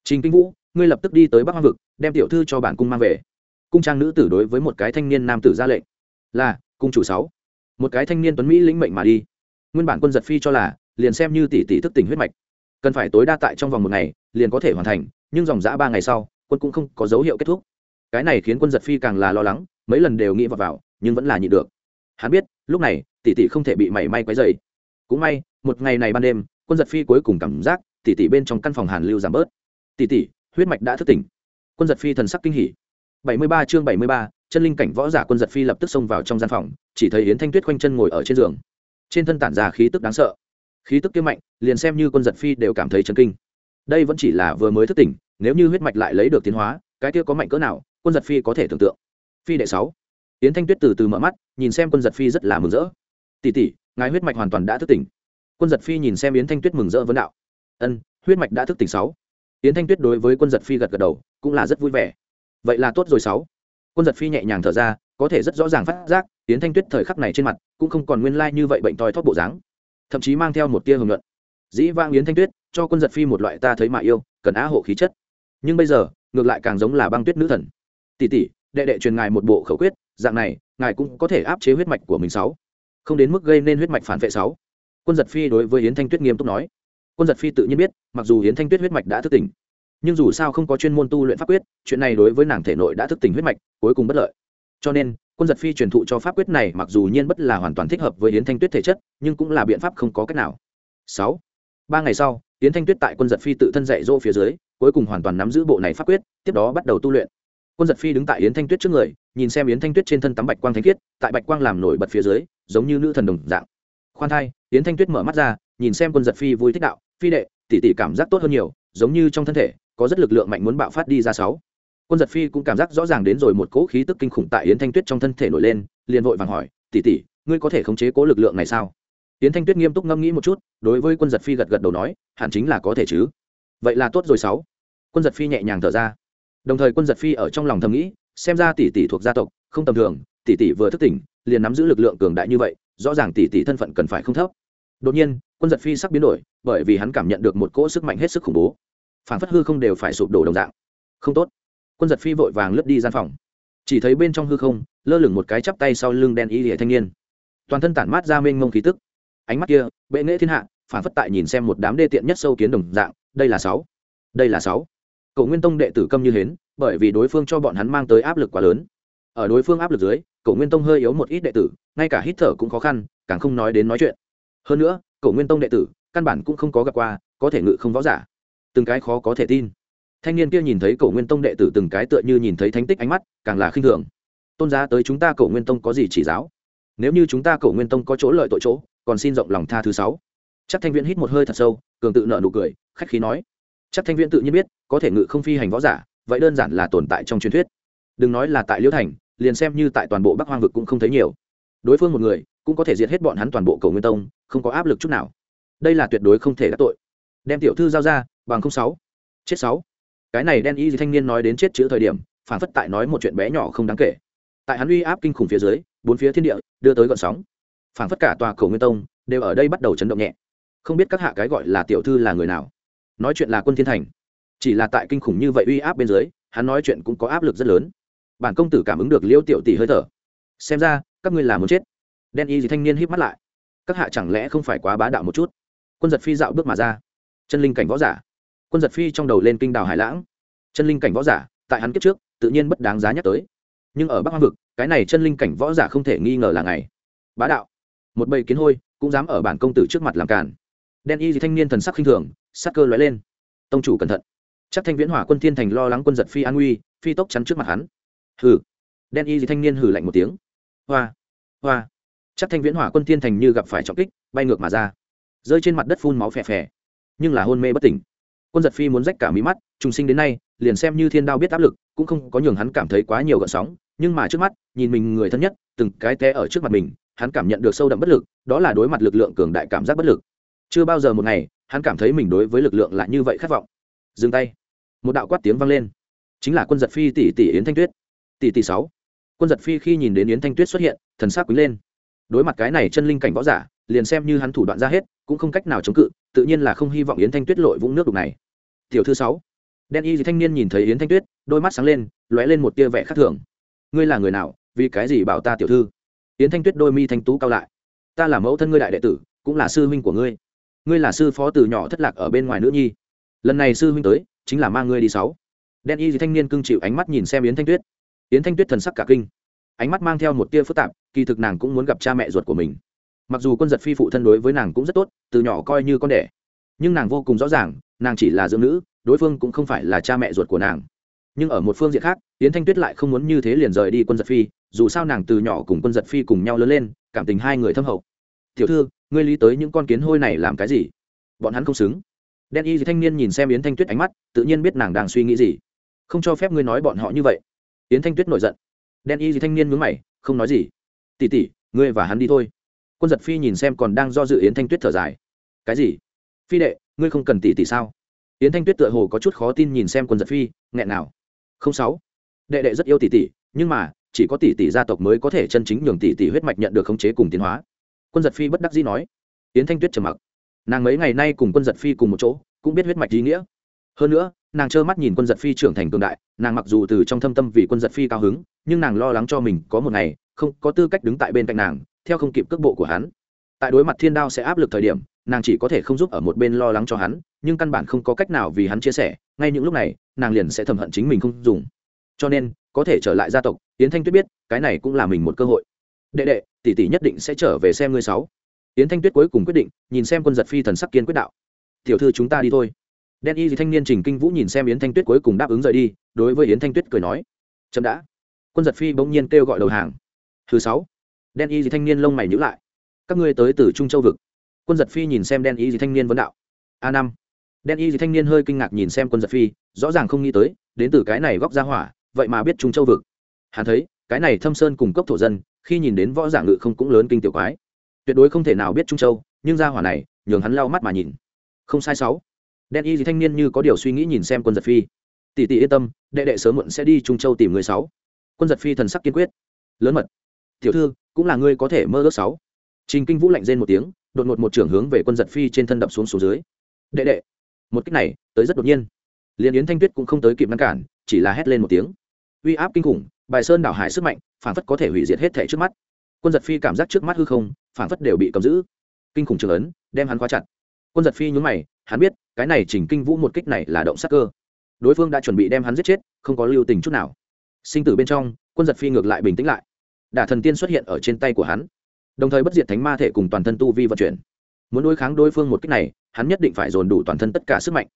Trình kinh vũ ngươi lập tức đi tới bắc hoang vực đem tiểu thư cho bản cung mang về. Cung trang nữ tử đối với một cái thanh niên nam tử ra lệnh. Là cung chủ sáu. Một cái thanh niên tuấn mỹ lĩnh mệnh mà đi. Nguyên bản quân giật phi cho là liền xem như tỷ tỷ thức tỉnh huyết mạch. Cần phải tối đa tại trong vòng một ngày liền có thể hoàn thành nhưng dòng dã ba ngày sau quân cũng không có dấu hiệu kết thúc. Cái này khiến quân giật phi càng là lo lắng mấy lần đều nghĩ vào, vào nhưng vẫn là nhịn được. Hắn biết lúc này tỷ tỷ không thể bị mảy may quấy dày cũng may, một ngày này ban đêm, quân giật phi cuối cùng cảm giác, tỉ tỉ bên trong căn phòng hàn lưu giảm bớt. Tỉ tỉ, huyết mạch đã thức tỉnh. Quân giật phi thần sắc kinh hỉ. Bảy mươi ba chương bảy mươi ba, chân linh cảnh võ giả quân giật phi lập tức xông vào trong gian phòng, chỉ thấy yến thanh tuyết khoanh chân ngồi ở trên giường. Trên thân tản ra khí tức đáng sợ. Khí tức kiếm mạnh, liền xem như quân giật phi đều cảm thấy chấn kinh. Đây vẫn chỉ là vừa mới thức tỉnh, nếu như huyết mạch lại lấy được tiến hóa, cái kia có mạnh cỡ nào, quân giật phi có thể tưởng tượng. Phi đệ sáu. Yến thanh tuyết từ từ mở mắt, nhìn xem quân giật phi rất là mừng rỡ. Tỉ tỉ ngài huyết mạch hoàn toàn đã thức tỉnh. Quân giật phi nhìn xem yến thanh tuyết mừng rỡ vấn đạo. Ân, huyết mạch đã thức tỉnh sáu. Yến thanh tuyết đối với quân giật phi gật gật đầu, cũng là rất vui vẻ. Vậy là tốt rồi sáu. Quân giật phi nhẹ nhàng thở ra, có thể rất rõ ràng phát giác, yến thanh tuyết thời khắc này trên mặt, cũng không còn nguyên lai như vậy bệnh toi thóp bộ dáng. Thậm chí mang theo một tia hưởng luận. Dĩ vang yến thanh tuyết, cho quân giật phi một loại ta thấy mà yêu, cần á hộ khí chất. Nhưng bây giờ, ngược lại càng giống là băng tuyết nữ thần. Tỷ tỷ, đệ đệ truyền ngài một bộ khẩu quyết, dạng này, ngài cũng có thể áp chế huyết mạch của mình sáu không đến mức gây nên huyết mạch phản vệ sáu. Quân giật phi đối với yến thanh tuyết nghiêm túc nói. Quân giật phi tự nhiên biết, mặc dù yến thanh tuyết huyết mạch đã thức tỉnh, nhưng dù sao không có chuyên môn tu luyện pháp quyết, chuyện này đối với nàng thể nội đã thức tỉnh huyết mạch, cuối cùng bất lợi. Cho nên, quân giật phi truyền thụ cho pháp quyết này mặc dù nhiên bất là hoàn toàn thích hợp với yến thanh tuyết thể chất, nhưng cũng là biện pháp không có cách nào. Sáu. Ba ngày sau, yến thanh tuyết tại quân giật phi tự thân dạy dỗ phía dưới, cuối cùng hoàn toàn nắm giữ bộ này pháp quyết, tiếp đó bắt đầu tu luyện. Quân giật phi đứng tại yến thanh tuyết trước người nhìn xem yến thanh tuyết trên thân tắm bạch quang thanh khiết, tại bạch quang làm nổi bật phía dưới, giống như nữ thần đồng dạng. Khoan thai, yến thanh tuyết mở mắt ra, nhìn xem quân giật phi vui thích đạo, phi đệ, tỷ tỷ cảm giác tốt hơn nhiều, giống như trong thân thể, có rất lực lượng mạnh muốn bạo phát đi ra sáu. Quân giật phi cũng cảm giác rõ ràng đến rồi một cỗ khí tức kinh khủng tại yến thanh tuyết trong thân thể nổi lên, liền vội vàng hỏi, tỷ tỷ, ngươi có thể khống chế cố lực lượng này sao? Yến thanh tuyết nghiêm túc ngẫm nghĩ một chút, đối với quân giật phi gật gật đầu nói, hẳn chính là có thể chứ. Vậy là tốt rồi sáu. Quân giật phi nhẹ nhàng thở ra. Đồng thời quân giật phi ở trong lòng thầm nghĩ xem ra tỷ tỷ thuộc gia tộc, không tầm thường, tỷ tỷ vừa thức tỉnh, liền nắm giữ lực lượng cường đại như vậy, rõ ràng tỷ tỷ thân phận cần phải không thấp. Đột nhiên, quân giật phi sắc biến đổi, bởi vì hắn cảm nhận được một cỗ sức mạnh hết sức khủng bố. Phản phất hư không đều phải sụp đổ đồng dạng. Không tốt. Quân giật phi vội vàng lướt đi gian phòng. Chỉ thấy bên trong hư không, lơ lửng một cái chắp tay sau lưng đen y hệ thanh niên. Toàn thân tản mát ra mênh mông khí tức. Ánh mắt kia, bệ nghệ thiên hạ phản phất tại nhìn xem một đám đê tiện nhất sâu kiến đồng dạng, đây là sáu. Đây là sáu. Cổ nguyên tông đệ tử câm như hến, bởi vì đối phương cho bọn hắn mang tới áp lực quá lớn. Ở đối phương áp lực dưới, Cổ nguyên tông hơi yếu một ít đệ tử, ngay cả hít thở cũng khó khăn, càng không nói đến nói chuyện. Hơn nữa, Cổ nguyên tông đệ tử, căn bản cũng không có gặp qua, có thể ngự không võ giả. Từng cái khó có thể tin. Thanh niên kia nhìn thấy Cổ nguyên tông đệ tử từng cái tựa như nhìn thấy thánh tích ánh mắt, càng là khinh thường. Tôn giá tới chúng ta Cổ nguyên tông có gì chỉ giáo? Nếu như chúng ta Cổ nguyên tông có chỗ lợi tội chỗ, còn xin rộng lòng tha thứ sáu. Chắc thanh viễn hít một hơi thật sâu, cường tự nợ nụ cười, khách khí nói chắc thanh viễn tự nhiên biết, có thể ngự không phi hành võ giả, vậy đơn giản là tồn tại trong truyền thuyết. Đừng nói là tại liễu thành, liền xem như tại toàn bộ bắc hoang vực cũng không thấy nhiều. Đối phương một người, cũng có thể diệt hết bọn hắn toàn bộ cầu nguyên tông, không có áp lực chút nào. Đây là tuyệt đối không thể đắc tội. Đem tiểu thư giao ra, bằng không sáu, chết sáu. Cái này đen y thanh niên nói đến chết chữ thời điểm phản phất tại nói một chuyện bé nhỏ không đáng kể. Tại hắn uy áp kinh khủng phía dưới, bốn phía thiên địa, đưa tới gọn sóng. Phản phất cả tòa cầu nguyên tông, đều ở đây bắt đầu chấn động nhẹ. Không biết các hạ cái gọi là tiểu thư là người nào nói chuyện là quân thiên thành. Chỉ là tại kinh khủng như vậy uy áp bên dưới, hắn nói chuyện cũng có áp lực rất lớn. Bản công tử cảm ứng được liêu tiểu tỷ hơi thở. Xem ra, các ngươi là muốn chết. Đen y gì thanh niên híp mắt lại. Các hạ chẳng lẽ không phải quá bá đạo một chút? Quân giật phi dạo bước mà ra. Chân linh cảnh võ giả. Quân giật phi trong đầu lên kinh đào hải lãng. Chân linh cảnh võ giả, tại hắn kiếp trước, tự nhiên bất đáng giá nhắc tới. Nhưng ở bắc hoa vực, cái này chân linh cảnh võ giả không thể nghi ngờ là ngày bá đạo. Một bầy kiến hôi, cũng dám ở bản công tử trước mặt làm cản đen y gì thanh niên thần sắc khinh thường sắc cơ lóe lên. Tông chủ cẩn thận. Chắc thanh viễn hỏa quân thiên thành lo lắng quân giật phi an nguy phi tốc chắn trước mặt hắn. Hừ. Đen y gì thanh niên hừ lạnh một tiếng. Hoa. Hoa. Chắc thanh viễn hỏa quân thiên thành như gặp phải trọng kích, bay ngược mà ra. Rơi trên mặt đất phun máu phè phè. Nhưng là hôn mê bất tỉnh. Quân giật phi muốn rách cả mí mắt, trùng sinh đến nay, liền xem như thiên đao biết áp lực, cũng không có nhường hắn cảm thấy quá nhiều gợn sóng. Nhưng mà trước mắt, nhìn mình người thân nhất, từng cái té ở trước mặt mình, hắn cảm nhận được sâu đậm bất lực, đó là đối mặt lực lượng cường đại cảm giác bất lực. Chưa bao giờ một ngày hắn cảm thấy mình đối với lực lượng lại như vậy khát vọng. Dừng tay. Một đạo quát tiếng vang lên. Chính là quân giật phi tỷ tỷ yến thanh tuyết. Tỷ tỷ sáu. Quân giật phi khi nhìn đến yến thanh tuyết xuất hiện, thần sắc quý lên. Đối mặt cái này chân linh cảnh võ giả, liền xem như hắn thủ đoạn ra hết, cũng không cách nào chống cự, tự nhiên là không hy vọng yến thanh tuyết lội vũng nước đục này. Tiểu thư sáu. Đen y thanh niên nhìn thấy yến thanh tuyết, đôi mắt sáng lên, lóe lên một tia vẻ khác thường. Ngươi là người nào, vì cái gì bảo ta tiểu thư? Yến thanh tuyết đôi mi thanh tú cao lại. Ta là mẫu thân ngươi đại đệ tử, cũng là sư huynh của ngươi ngươi là sư phó từ nhỏ thất lạc ở bên ngoài nữ nhi. Lần này sư huynh tới, chính là mang ngươi đi sáu. Đen y thanh niên cưng chịu ánh mắt nhìn xem yến thanh tuyết. Yến thanh tuyết thần sắc cả kinh. Ánh mắt mang theo một tia phức tạp, kỳ thực nàng cũng muốn gặp cha mẹ ruột của mình. Mặc dù quân giật phi phụ thân đối với nàng cũng rất tốt, từ nhỏ coi như con đẻ. Nhưng nàng vô cùng rõ ràng, nàng chỉ là dưỡng nữ, đối phương cũng không phải là cha mẹ ruột của nàng. Nhưng ở một phương diện khác, yến thanh tuyết lại không muốn như thế liền rời đi quân giật phi, dù sao nàng từ nhỏ cùng quân giật phi cùng nhau lớn lên, cảm tình hai người thâm hậu. Tiểu thư ngươi lý tới những con kiến hôi này làm cái gì? Bọn hắn không xứng. Đen y thanh niên nhìn xem yến thanh tuyết ánh mắt, tự nhiên biết nàng đang suy nghĩ gì. Không cho phép ngươi nói bọn họ như vậy. Yến thanh tuyết nổi giận. Đen y thanh niên mướn mày, không nói gì. Tỉ tỉ, ngươi và hắn đi thôi. Quân giật phi nhìn xem còn đang do dự yến thanh tuyết thở dài. Cái gì? Phi đệ, ngươi không cần tỉ tỉ sao? Yến thanh tuyết tựa hồ có chút khó tin nhìn xem quân giật phi, nghẹn nào. Không sáu. Đệ đệ rất yêu tỷ tỷ nhưng mà, chỉ có tỷ tỷ gia tộc mới có thể chân chính nhường tỷ tỷ huyết mạch nhận được khống chế cùng tiến hóa quân giật phi bất đắc dĩ nói. Yến thanh tuyết trầm mặc. Nàng mấy ngày nay cùng quân giật phi cùng một chỗ, cũng biết huyết mạch ý nghĩa. Hơn nữa, nàng trơ mắt nhìn quân giật phi trưởng thành cường đại, nàng mặc dù từ trong thâm tâm vì quân giật phi cao hứng, nhưng nàng lo lắng cho mình có một ngày, không có tư cách đứng tại bên cạnh nàng, theo không kịp cước bộ của hắn. Tại đối mặt thiên đao sẽ áp lực thời điểm, nàng chỉ có thể không giúp ở một bên lo lắng cho hắn, nhưng căn bản không có cách nào vì hắn chia sẻ, ngay những lúc này, nàng liền sẽ thầm hận chính mình không dùng. Cho nên, có thể trở lại gia tộc, yến thanh tuyết biết, cái này cũng là mình một cơ hội đệ đệ, tỷ tỷ nhất định sẽ trở về xem ngươi sáu. Yến thanh tuyết cuối cùng quyết định, nhìn xem quân giật phi thần sắc kiên quyết đạo. Tiểu thư chúng ta đi thôi. Đen y thanh niên trình kinh vũ nhìn xem yến thanh tuyết cuối cùng đáp ứng rời đi, đối với yến thanh tuyết cười nói. Chậm đã. Quân giật phi bỗng nhiên kêu gọi đầu hàng. Thứ sáu. Đen y thanh niên lông mày nhữ lại. Các ngươi tới từ trung châu vực. Quân giật phi nhìn xem đen y thanh niên vấn đạo. A năm. Đen y thanh niên hơi kinh ngạc nhìn xem quân giật phi, rõ ràng không nghĩ tới, đến từ cái này góc ra hỏa, vậy mà biết trung châu vực. Hắn thấy, cái này thâm sơn cùng cốc thổ dân khi nhìn đến võ giả ngự không cũng lớn kinh tiểu quái. Tuyệt đối không thể nào biết trung châu, nhưng ra hỏa này, nhường hắn lau mắt mà nhìn. Không sai sáu. Đen y gì thanh niên như có điều suy nghĩ nhìn xem quân giật phi. Tỷ tỷ yên tâm, đệ đệ sớm muộn sẽ đi trung châu tìm người sáu. Quân giật phi thần sắc kiên quyết. Lớn mật. Tiểu thư, cũng là ngươi có thể mơ ước sáu. Trình kinh vũ lạnh rên một tiếng, đột ngột một trưởng hướng về quân giật phi trên thân đập xuống xuống dưới. Đệ đệ. Một cách này, tới rất đột nhiên. Liền yến thanh tuyết cũng không tới kịp ngăn cản, chỉ là hét lên một tiếng. Uy áp kinh khủng bài sơn đảo hải sức mạnh phản phất có thể hủy diệt hết thể trước mắt. Quân giật phi cảm giác trước mắt hư không phản phất đều bị cầm giữ. Kinh khủng trường ấn, đem hắn khóa chặt. Quân giật phi nhún mày, hắn biết, cái này chỉnh kinh vũ một kích này là động sắc cơ. Đối phương đã chuẩn bị đem hắn giết chết, không có lưu tình chút nào. Sinh tử bên trong, quân giật phi ngược lại bình tĩnh lại. Đả thần tiên xuất hiện ở trên tay của hắn. Đồng thời bất diệt thánh ma thể cùng toàn thân tu vi vận chuyển. Muốn đối kháng đối phương một kích này, hắn nhất định phải dồn đủ toàn thân tất cả sức mạnh.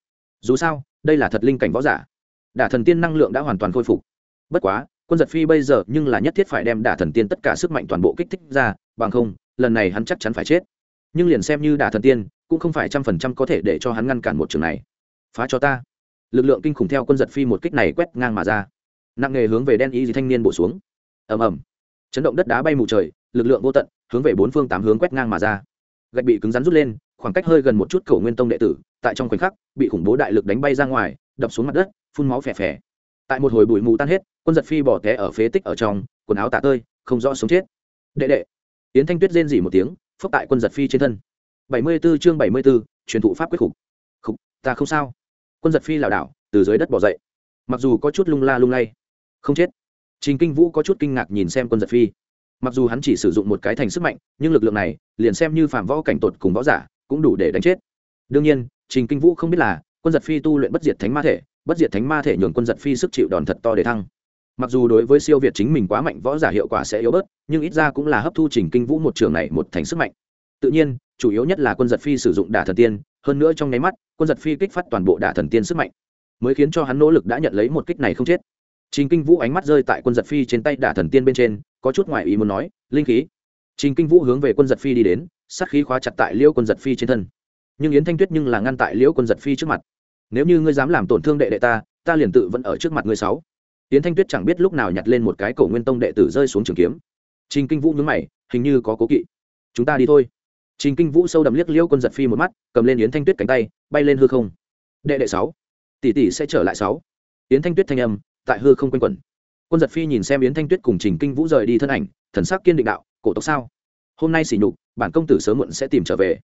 Dù sao, đây là thật linh cảnh võ giả. Đả thần tiên năng lượng đã hoàn toàn khôi phục. Bất quá quân giật phi bây giờ nhưng là nhất thiết phải đem đả thần tiên tất cả sức mạnh toàn bộ kích thích ra, bằng không, lần này hắn chắc chắn phải chết. Nhưng liền xem như đả thần tiên, cũng không phải trăm phần trăm có thể để cho hắn ngăn cản một trường này. Phá cho ta. Lực lượng kinh khủng theo quân giật phi một kích này quét ngang mà ra. Nặng nghề hướng về đen y gì thanh niên bổ xuống. Ầm ầm. Chấn động đất đá bay mù trời, lực lượng vô tận, hướng về bốn phương tám hướng quét ngang mà ra. Gạch bị cứng rắn rút lên, khoảng cách hơi gần một chút cầu nguyên tông đệ tử, tại trong khoảnh khắc, bị khủng bố đại lực đánh bay ra ngoài, đập xuống mặt đất, phun máu phè phè. Tại một hồi bụi mù tan hết quân giật phi bỏ té ở phế tích ở trong quần áo tạ tơi không rõ sống chết. Đệ đệ. Yến thanh tuyết rên dỉ một tiếng phốc tại quân giật phi trên thân. Bảy mươi 74 chương bảy mươi 74, truyền thụ pháp quyết khục. Khục ta không sao. Quân giật phi lảo đảo từ dưới đất bỏ dậy. Mặc dù có chút lung la lung lay không chết. Trình kinh vũ có chút kinh ngạc nhìn xem quân giật phi. Mặc dù hắn chỉ sử dụng một cái thành sức mạnh nhưng lực lượng này liền xem như phạm võ cảnh tột cùng võ giả cũng đủ để đánh chết. Đương nhiên trình kinh vũ không biết là quân giật phi tu luyện bất diệt thánh ma thể bất diệt thánh ma thể nhường quân giật phi sức chịu đòn thật to để thăng mặc dù đối với siêu việt chính mình quá mạnh, võ giả hiệu quả sẽ yếu bớt, nhưng ít ra cũng là hấp thu trình kinh vũ một trường này một thành sức mạnh. Tự nhiên, chủ yếu nhất là quân giật phi sử dụng đả thần tiên, hơn nữa trong nháy mắt, quân giật phi kích phát toàn bộ đả thần tiên sức mạnh, mới khiến cho hắn nỗ lực đã nhận lấy một kích này không chết. Trình kinh vũ ánh mắt rơi tại quân giật phi trên tay đả thần tiên bên trên, có chút ngoại ý muốn nói, linh khí. Trình kinh vũ hướng về quân giật phi đi đến, sát khí khóa chặt tại liễu quân giật phi trên thân. Nhưng yến thanh tuyết nhưng là ngăn tại liễu quân giật phi trước mặt. Nếu như ngươi dám làm tổn thương đệ đệ ta ta liền tự vẫn ở trước mặt ngươi sáu. Tiến thanh tuyết chẳng biết lúc nào nhặt lên một cái cổ nguyên tông đệ tử rơi xuống trường kiếm. Trình kinh vũ nhướng mày, hình như có cố kỵ. Chúng ta đi thôi. Trình kinh vũ sâu đầm liếc liễu quân giật phi một mắt, cầm lên yến thanh tuyết cánh tay, bay lên hư không. Đệ đệ sáu. Tỷ tỷ sẽ trở lại sáu. Yến thanh tuyết thanh âm, tại hư không quanh quẩn. Quân giật phi nhìn xem yến thanh tuyết cùng trình kinh vũ rời đi thân ảnh, thần sắc kiên định đạo, cổ tộc sao? Hôm nay xỉ nhục, bản công tử sớm muộn sẽ tìm trở về.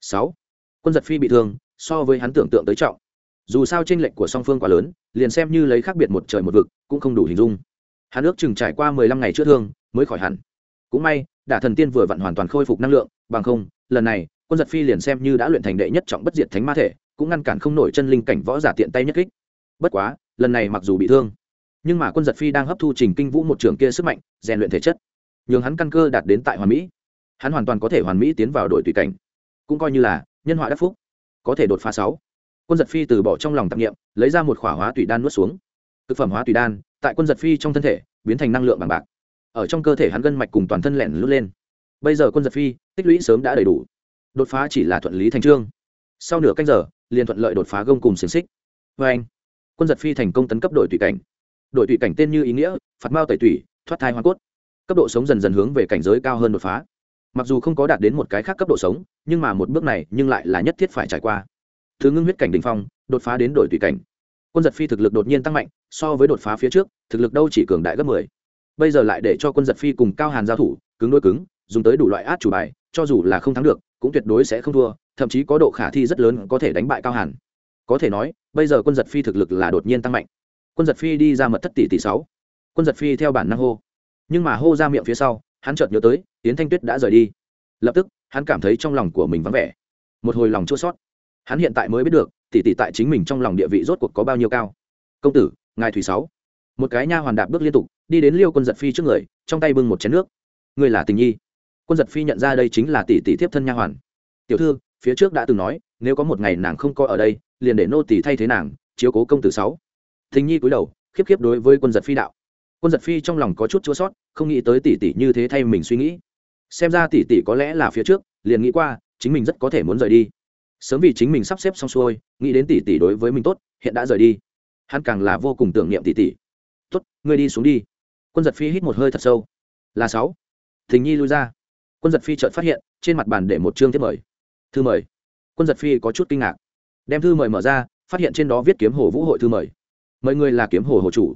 Sáu. Quân giật phi bị thương, so với hắn tưởng tượng tới trọng dù sao tranh lệch của song phương quá lớn, liền xem như lấy khác biệt một trời một vực cũng không đủ hình dung. Hắn ước chừng trải qua mười lăm ngày chữa thương mới khỏi hẳn. Cũng may, đả thần tiên vừa vặn hoàn toàn khôi phục năng lượng, bằng không, lần này, quân giật phi liền xem như đã luyện thành đệ nhất trọng bất diệt thánh ma thể, cũng ngăn cản không nổi chân linh cảnh võ giả tiện tay nhất kích. Bất quá, lần này mặc dù bị thương, nhưng mà quân giật phi đang hấp thu trình kinh vũ một trường kia sức mạnh, rèn luyện thể chất, nhường hắn căn cơ đạt đến tại hoàn mỹ. Hắn hoàn toàn có thể hoàn mỹ tiến vào đội tùy cảnh. Cũng coi như là nhân họa đắc phúc, có thể đột phá sáu quân giật phi từ bỏ trong lòng tạp nghiệm lấy ra một khỏa hóa tùy đan nuốt xuống. Thực phẩm hóa tùy đan, tại quân giật phi trong thân thể, biến thành năng lượng bằng bạc. Ở trong cơ thể hắn gân mạch cùng toàn thân lẻn lút lên. Bây giờ quân giật phi, tích lũy sớm đã đầy đủ. Đột phá chỉ là thuận lý thành trương. Sau nửa canh giờ, liền thuận lợi đột phá gông cùng xiềng xích. Vê anh, quân giật phi thành công tấn cấp đội tùy cảnh. Đội tùy cảnh tên như ý nghĩa, phạt mao tẩy tủy, thoát thai hoa cốt. Cấp độ sống dần dần hướng về cảnh giới cao hơn đột phá. Mặc dù không có đạt đến một cái khác cấp độ sống, nhưng mà một bước này, nhưng lại là nhất thiết phải trải qua thứ ngưng huyết cảnh đ ỉ n h phong, đột phá đến đổi tùy cảnh. Quân giật phi thực lực đột nhiên tăng mạnh, so với đột phá phía trước, thực lực đâu chỉ cường đại gấp mười. Bây giờ lại để cho quân giật phi cùng cao hàn giao thủ, cứng đôi cứng, dùng tới đủ loại át chủ bài, cho dù là không thắng được, cũng tuyệt đối sẽ không thua, thậm chí có độ khả thi rất lớn có thể đánh bại cao hàn. Có thể nói, bây giờ quân giật phi thực lực là đột nhiên tăng mạnh. Quân giật phi đi ra mật thất tỷ tỷ sáu. Quân giật phi theo bản năng hô. Nhưng mà hô ra miệng phía sau, hắn chợt nhớ tới tiến thanh tuyết đã rời đi. Lập tức, hắn cảm thấy trong lòng của mình vắng vẻ. Một hồi lòng chua sót hắn hiện tại mới biết được, tỷ tỷ tại chính mình trong lòng địa vị rốt cuộc có bao nhiêu cao. Công tử, ngài thủy sáu. Một cái nha hoàn đạp bước liên tục, đi đến liêu quân giật phi trước người, trong tay bưng một chén nước. Người là tình nhi. Quân giật phi nhận ra đây chính là tỷ tỷ thiếp thân nha hoàn. Tiểu thư, phía trước đã từng nói, nếu có một ngày nàng không coi ở đây, liền để nô tỷ thay thế nàng, chiếu cố công tử sáu. Tình nhi cúi đầu, khiếp khiếp đối với quân giật phi đạo. Quân giật phi trong lòng có chút chua sót, không nghĩ tới tỷ tỷ như thế thay mình suy nghĩ. Xem ra tỷ tỷ có lẽ là phía trước, liền nghĩ qua, chính mình rất có thể muốn rời đi sớm vì chính mình sắp xếp xong xuôi, nghĩ đến tỷ tỷ đối với mình tốt, hiện đã rời đi. Hắn càng là vô cùng tưởng niệm tỷ tỷ. Tốt, ngươi đi xuống đi. Quân giật phi hít một hơi thật sâu. Là sáu. Thình nhi lui ra. Quân giật phi chợt phát hiện, trên mặt bàn để một chương tiếp mời. Thư mời. Quân giật phi có chút kinh ngạc. Đem thư mời mở ra, phát hiện trên đó viết kiếm hồ vũ hội thư mời. Mời người là kiếm hồ hồ chủ.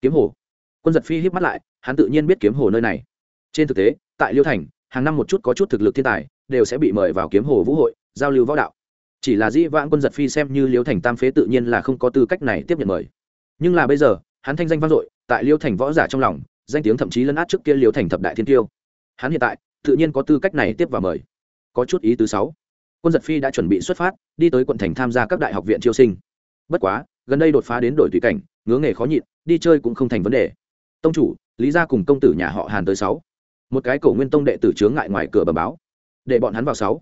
Kiếm hồ? Quân giật phi hít mắt lại, hắn tự nhiên biết kiếm hồ nơi này. Trên thực tế, tại liêu thành, hàng năm một chút có chút thực lực thiên tài, đều sẽ bị mời vào kiếm hồ vũ hội, giao lưu võ đạo chỉ là dĩ vãng quân giật phi xem như liêu thành tam phế tự nhiên là không có tư cách này tiếp nhận mời. Nhưng là bây giờ, hắn thanh danh vang dội, tại liêu thành võ giả trong lòng, danh tiếng thậm chí lấn át trước kia liêu thành thập đại thiên tiêu. Hắn hiện tại, tự nhiên có tư cách này tiếp và mời. Có chút ý thứ sáu. Quân giật phi đã chuẩn bị xuất phát, đi tới quận thành tham gia các đại học viện chiêu sinh. Bất quá, gần đây đột phá đến đổi tùy cảnh, ngứa nghề khó nhịn, đi chơi cũng không thành vấn đề. Tông chủ, lý gia cùng công tử nhà họ hàn tới sáu. Một cái cổ nguyên tông đệ tử chướng ngại ngoài cửa bờ báo. Để bọn hắn vào sáu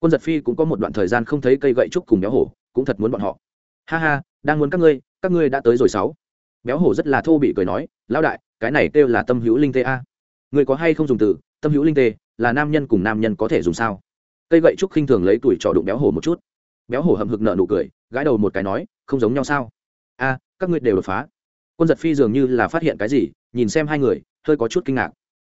quân giật phi cũng có một đoạn thời gian không thấy cây gậy trúc cùng béo hổ, cũng thật muốn bọn họ. Ha ha, đang muốn các ngươi các ngươi đã tới rồi sáu. Béo hổ rất là thô bị cười nói, lão đại, cái này kêu là tâm hữu linh tê a. Người có hay không dùng từ, tâm hữu linh tê, là nam nhân cùng nam nhân có thể dùng sao? Cây gậy trúc khinh thường lấy tuổi trò đụng béo hổ một chút. Béo hổ hầm hực nở nụ cười, gãi đầu một cái nói, không giống nhau sao? A, các ngươi đều đột phá. Quân giật phi dường như là phát hiện cái gì, nhìn xem hai người, hơi có chút kinh ngạc.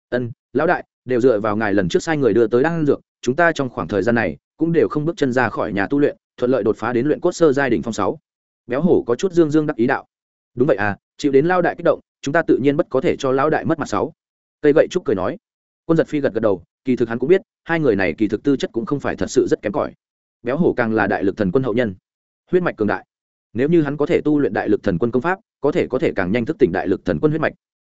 Ân, lão đại đều dựa vào ngài lần trước sai người đưa tới đang dược, chúng ta trong khoảng thời gian này cũng đều không bước chân ra khỏi nhà tu luyện, thuận lợi đột phá đến luyện cốt sơ giai đình phong sáu. Béo hổ có chút dương dương đắc ý đạo. Đúng vậy à chịu đến lao đại kích động, chúng ta tự nhiên bất có thể cho lão đại mất mặt sáu. Cây gậy trúc cười nói. Quân giật phi gật gật đầu, kỳ thực hắn cũng biết, hai người này kỳ thực tư chất cũng không phải thật sự rất kém cỏi. Béo hổ càng là đại lực thần quân hậu nhân. Huyết mạch cường đại. Nếu như hắn có thể tu luyện đại lực thần quân công pháp, có thể có thể càng nhanh thức tỉnh đại lực thần quân huyết mạch.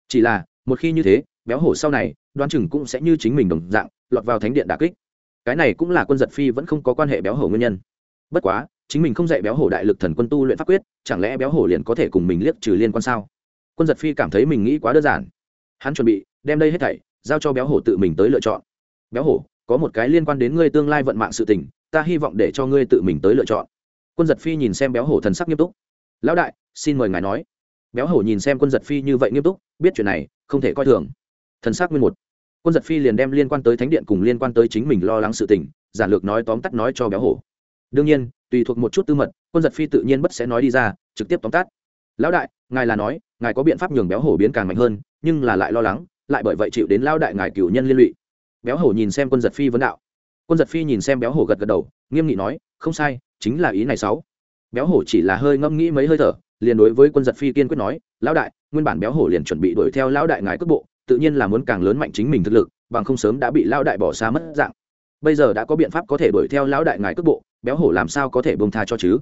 Chỉ là, một khi như thế béo hổ sau này, đoán chừng cũng sẽ như chính mình đồng dạng, lọt vào thánh điện đà kích. Cái này cũng là quân giật phi vẫn không có quan hệ béo hổ nguyên nhân. Bất quá, chính mình không dạy béo hổ đại lực thần quân tu luyện pháp quyết, chẳng lẽ béo hổ liền có thể cùng mình liếc trừ liên quan sao? Quân giật phi cảm thấy mình nghĩ quá đơn giản. Hắn chuẩn bị, đem đây hết thảy, giao cho béo hổ tự mình tới lựa chọn. Béo hổ, có một cái liên quan đến ngươi tương lai vận mạng sự tình, ta hy vọng để cho ngươi tự mình tới lựa chọn. Quân giật phi nhìn xem béo hổ thần sắc nghiêm túc. Lão đại, xin mời ngài nói. Béo hổ nhìn xem quân giật phi như vậy nghiêm túc, biết chuyện này, không thể coi thường thần sắc nguyên một. Quân giật phi liền đem liên quan tới thánh điện cùng liên quan tới chính mình lo lắng sự tình, giản lược nói tóm tắt nói cho béo hổ. Đương nhiên, tùy thuộc một chút tư mật, quân giật phi tự nhiên bất sẽ nói đi ra, trực tiếp tóm tắt. Lão đại, ngài là nói, ngài có biện pháp nhường béo hổ biến càng mạnh hơn, nhưng là lại lo lắng, lại bởi vậy chịu đến lao đại ngài cửu nhân liên lụy. Béo hổ nhìn xem quân giật phi vấn đạo. Quân giật phi nhìn xem béo hổ gật gật đầu, nghiêm nghị nói, không sai, chính là ý này sáu. Béo hổ chỉ là hơi ngâm nghĩ mấy hơi thở, liền đối với quân giật phi kiên quyết nói, lão đại, nguyên bản béo hổ liền chuẩn bị đuổi theo lão đại ngài cước bộ tự nhiên là muốn càng lớn mạnh chính mình thực lực, bằng không sớm đã bị lão đại bỏ xa mất dạng. Bây giờ đã có biện pháp có thể đuổi theo lão đại ngài cước bộ, béo hổ làm sao có thể bông tha cho chứ?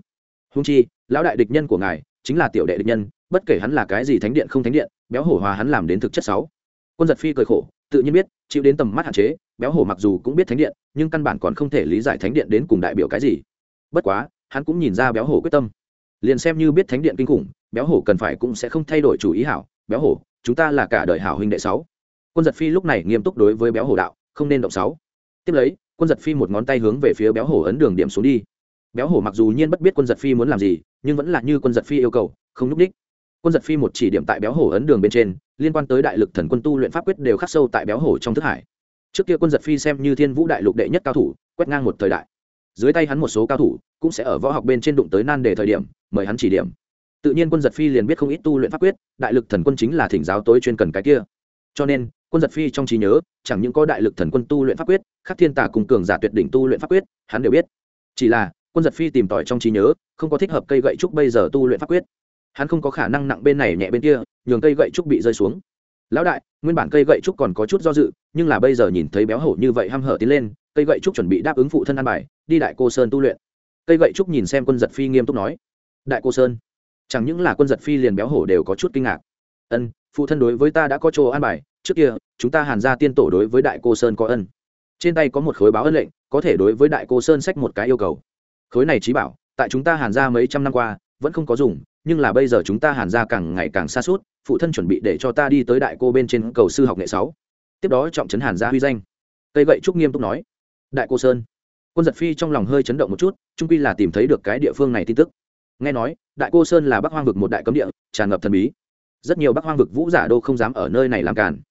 Húng chi, lão đại địch nhân của ngài chính là tiểu đệ địch nhân, bất kể hắn là cái gì thánh điện không thánh điện, béo hổ hòa hắn làm đến thực chất sáu. Quân giật phi cười khổ, tự nhiên biết, chịu đến tầm mắt hạn chế, béo hổ mặc dù cũng biết thánh điện, nhưng căn bản còn không thể lý giải thánh điện đến cùng đại biểu cái gì. Bất quá, hắn cũng nhìn ra béo hổ quyết tâm. Liền xem như biết thánh điện kinh khủng, béo hổ cần phải cũng sẽ không thay đổi chủ ý hảo, béo hổ chúng ta là cả đời hảo huynh đệ sáu. Quân giật phi lúc này nghiêm túc đối với béo hổ đạo, không nên động sáu. Tiếp lấy, quân giật phi một ngón tay hướng về phía béo hổ ấn đường điểm xuống đi. Béo hổ mặc dù nhiên bất biết quân giật phi muốn làm gì, nhưng vẫn là như quân giật phi yêu cầu, không n ú c ních quân giật phi một chỉ điểm tại béo hổ ấn đường bên trên, liên quan tới đại lực thần quân tu luyện pháp quyết đều khắc sâu tại béo hổ trong thức hải. Trước kia quân giật phi xem như thiên vũ đại lục đệ nhất cao thủ, quét ngang một thời đại. Dưới tay hắn một số cao thủ, cũng sẽ ở võ học bên trên đụng tới nan đề thời điểm, mời hắn chỉ điểm tự nhiên quân giật phi liền biết không ít tu luyện pháp quyết, đại lực thần quân chính là thỉnh giáo tối chuyên cần cái kia. Cho nên, quân giật phi trong trí nhớ, chẳng những có đại lực thần quân tu luyện pháp quyết, khắc thiên tà cùng cường giả tuyệt đỉnh tu luyện pháp quyết, hắn đều biết. Chỉ là, quân giật phi tìm tòi trong trí nhớ, không có thích hợp cây gậy trúc bây giờ tu luyện pháp quyết. Hắn không có khả năng nặng bên này nhẹ bên kia, nhường cây gậy trúc bị rơi xuống. Lão đại, nguyên bản cây gậy trúc còn có chút do dự, nhưng là bây giờ nhìn thấy béo hổ như vậy h hở tiến lên, cây gậy trúc chuẩn bị đáp ứng phụ thân an bài, đi đại cô sơn tu luyện. Cây gậy trúc nhìn xem quân giật phi nghiêm túc nói. Đại cô sơn chẳng những là quân giật phi liền béo hổ đều có chút kinh ngạc. Ân, phụ thân đối với ta đã có chỗ an bài, trước kia, chúng ta hàn ra tiên tổ đối với đại cô sơn có ân. Trên tay có một khối báo ân lệnh, có thể đối với đại cô sơn sách một cái yêu cầu. Khối này trí bảo, tại chúng ta hàn ra mấy trăm năm qua, vẫn không có dùng, nhưng là bây giờ chúng ta hàn ra càng ngày càng xa suốt, phụ thân chuẩn bị để cho ta đi tới đại cô bên trên cầu sư học nghệ sáu. Tiếp đó trọng trấn hàn gia huy danh. Cây gậy trúc nghiêm túc nói, đại cô sơn. Quân giật phi trong lòng hơi chấn động một chút, trung quy là tìm thấy được cái địa phương này tin tức nghe nói, đại cô sơn là bắc hoang vực một đại cấm địa, tràn ngập thần bí. Rất nhiều bắc hoang vực vũ giả đô không dám ở nơi này làm cản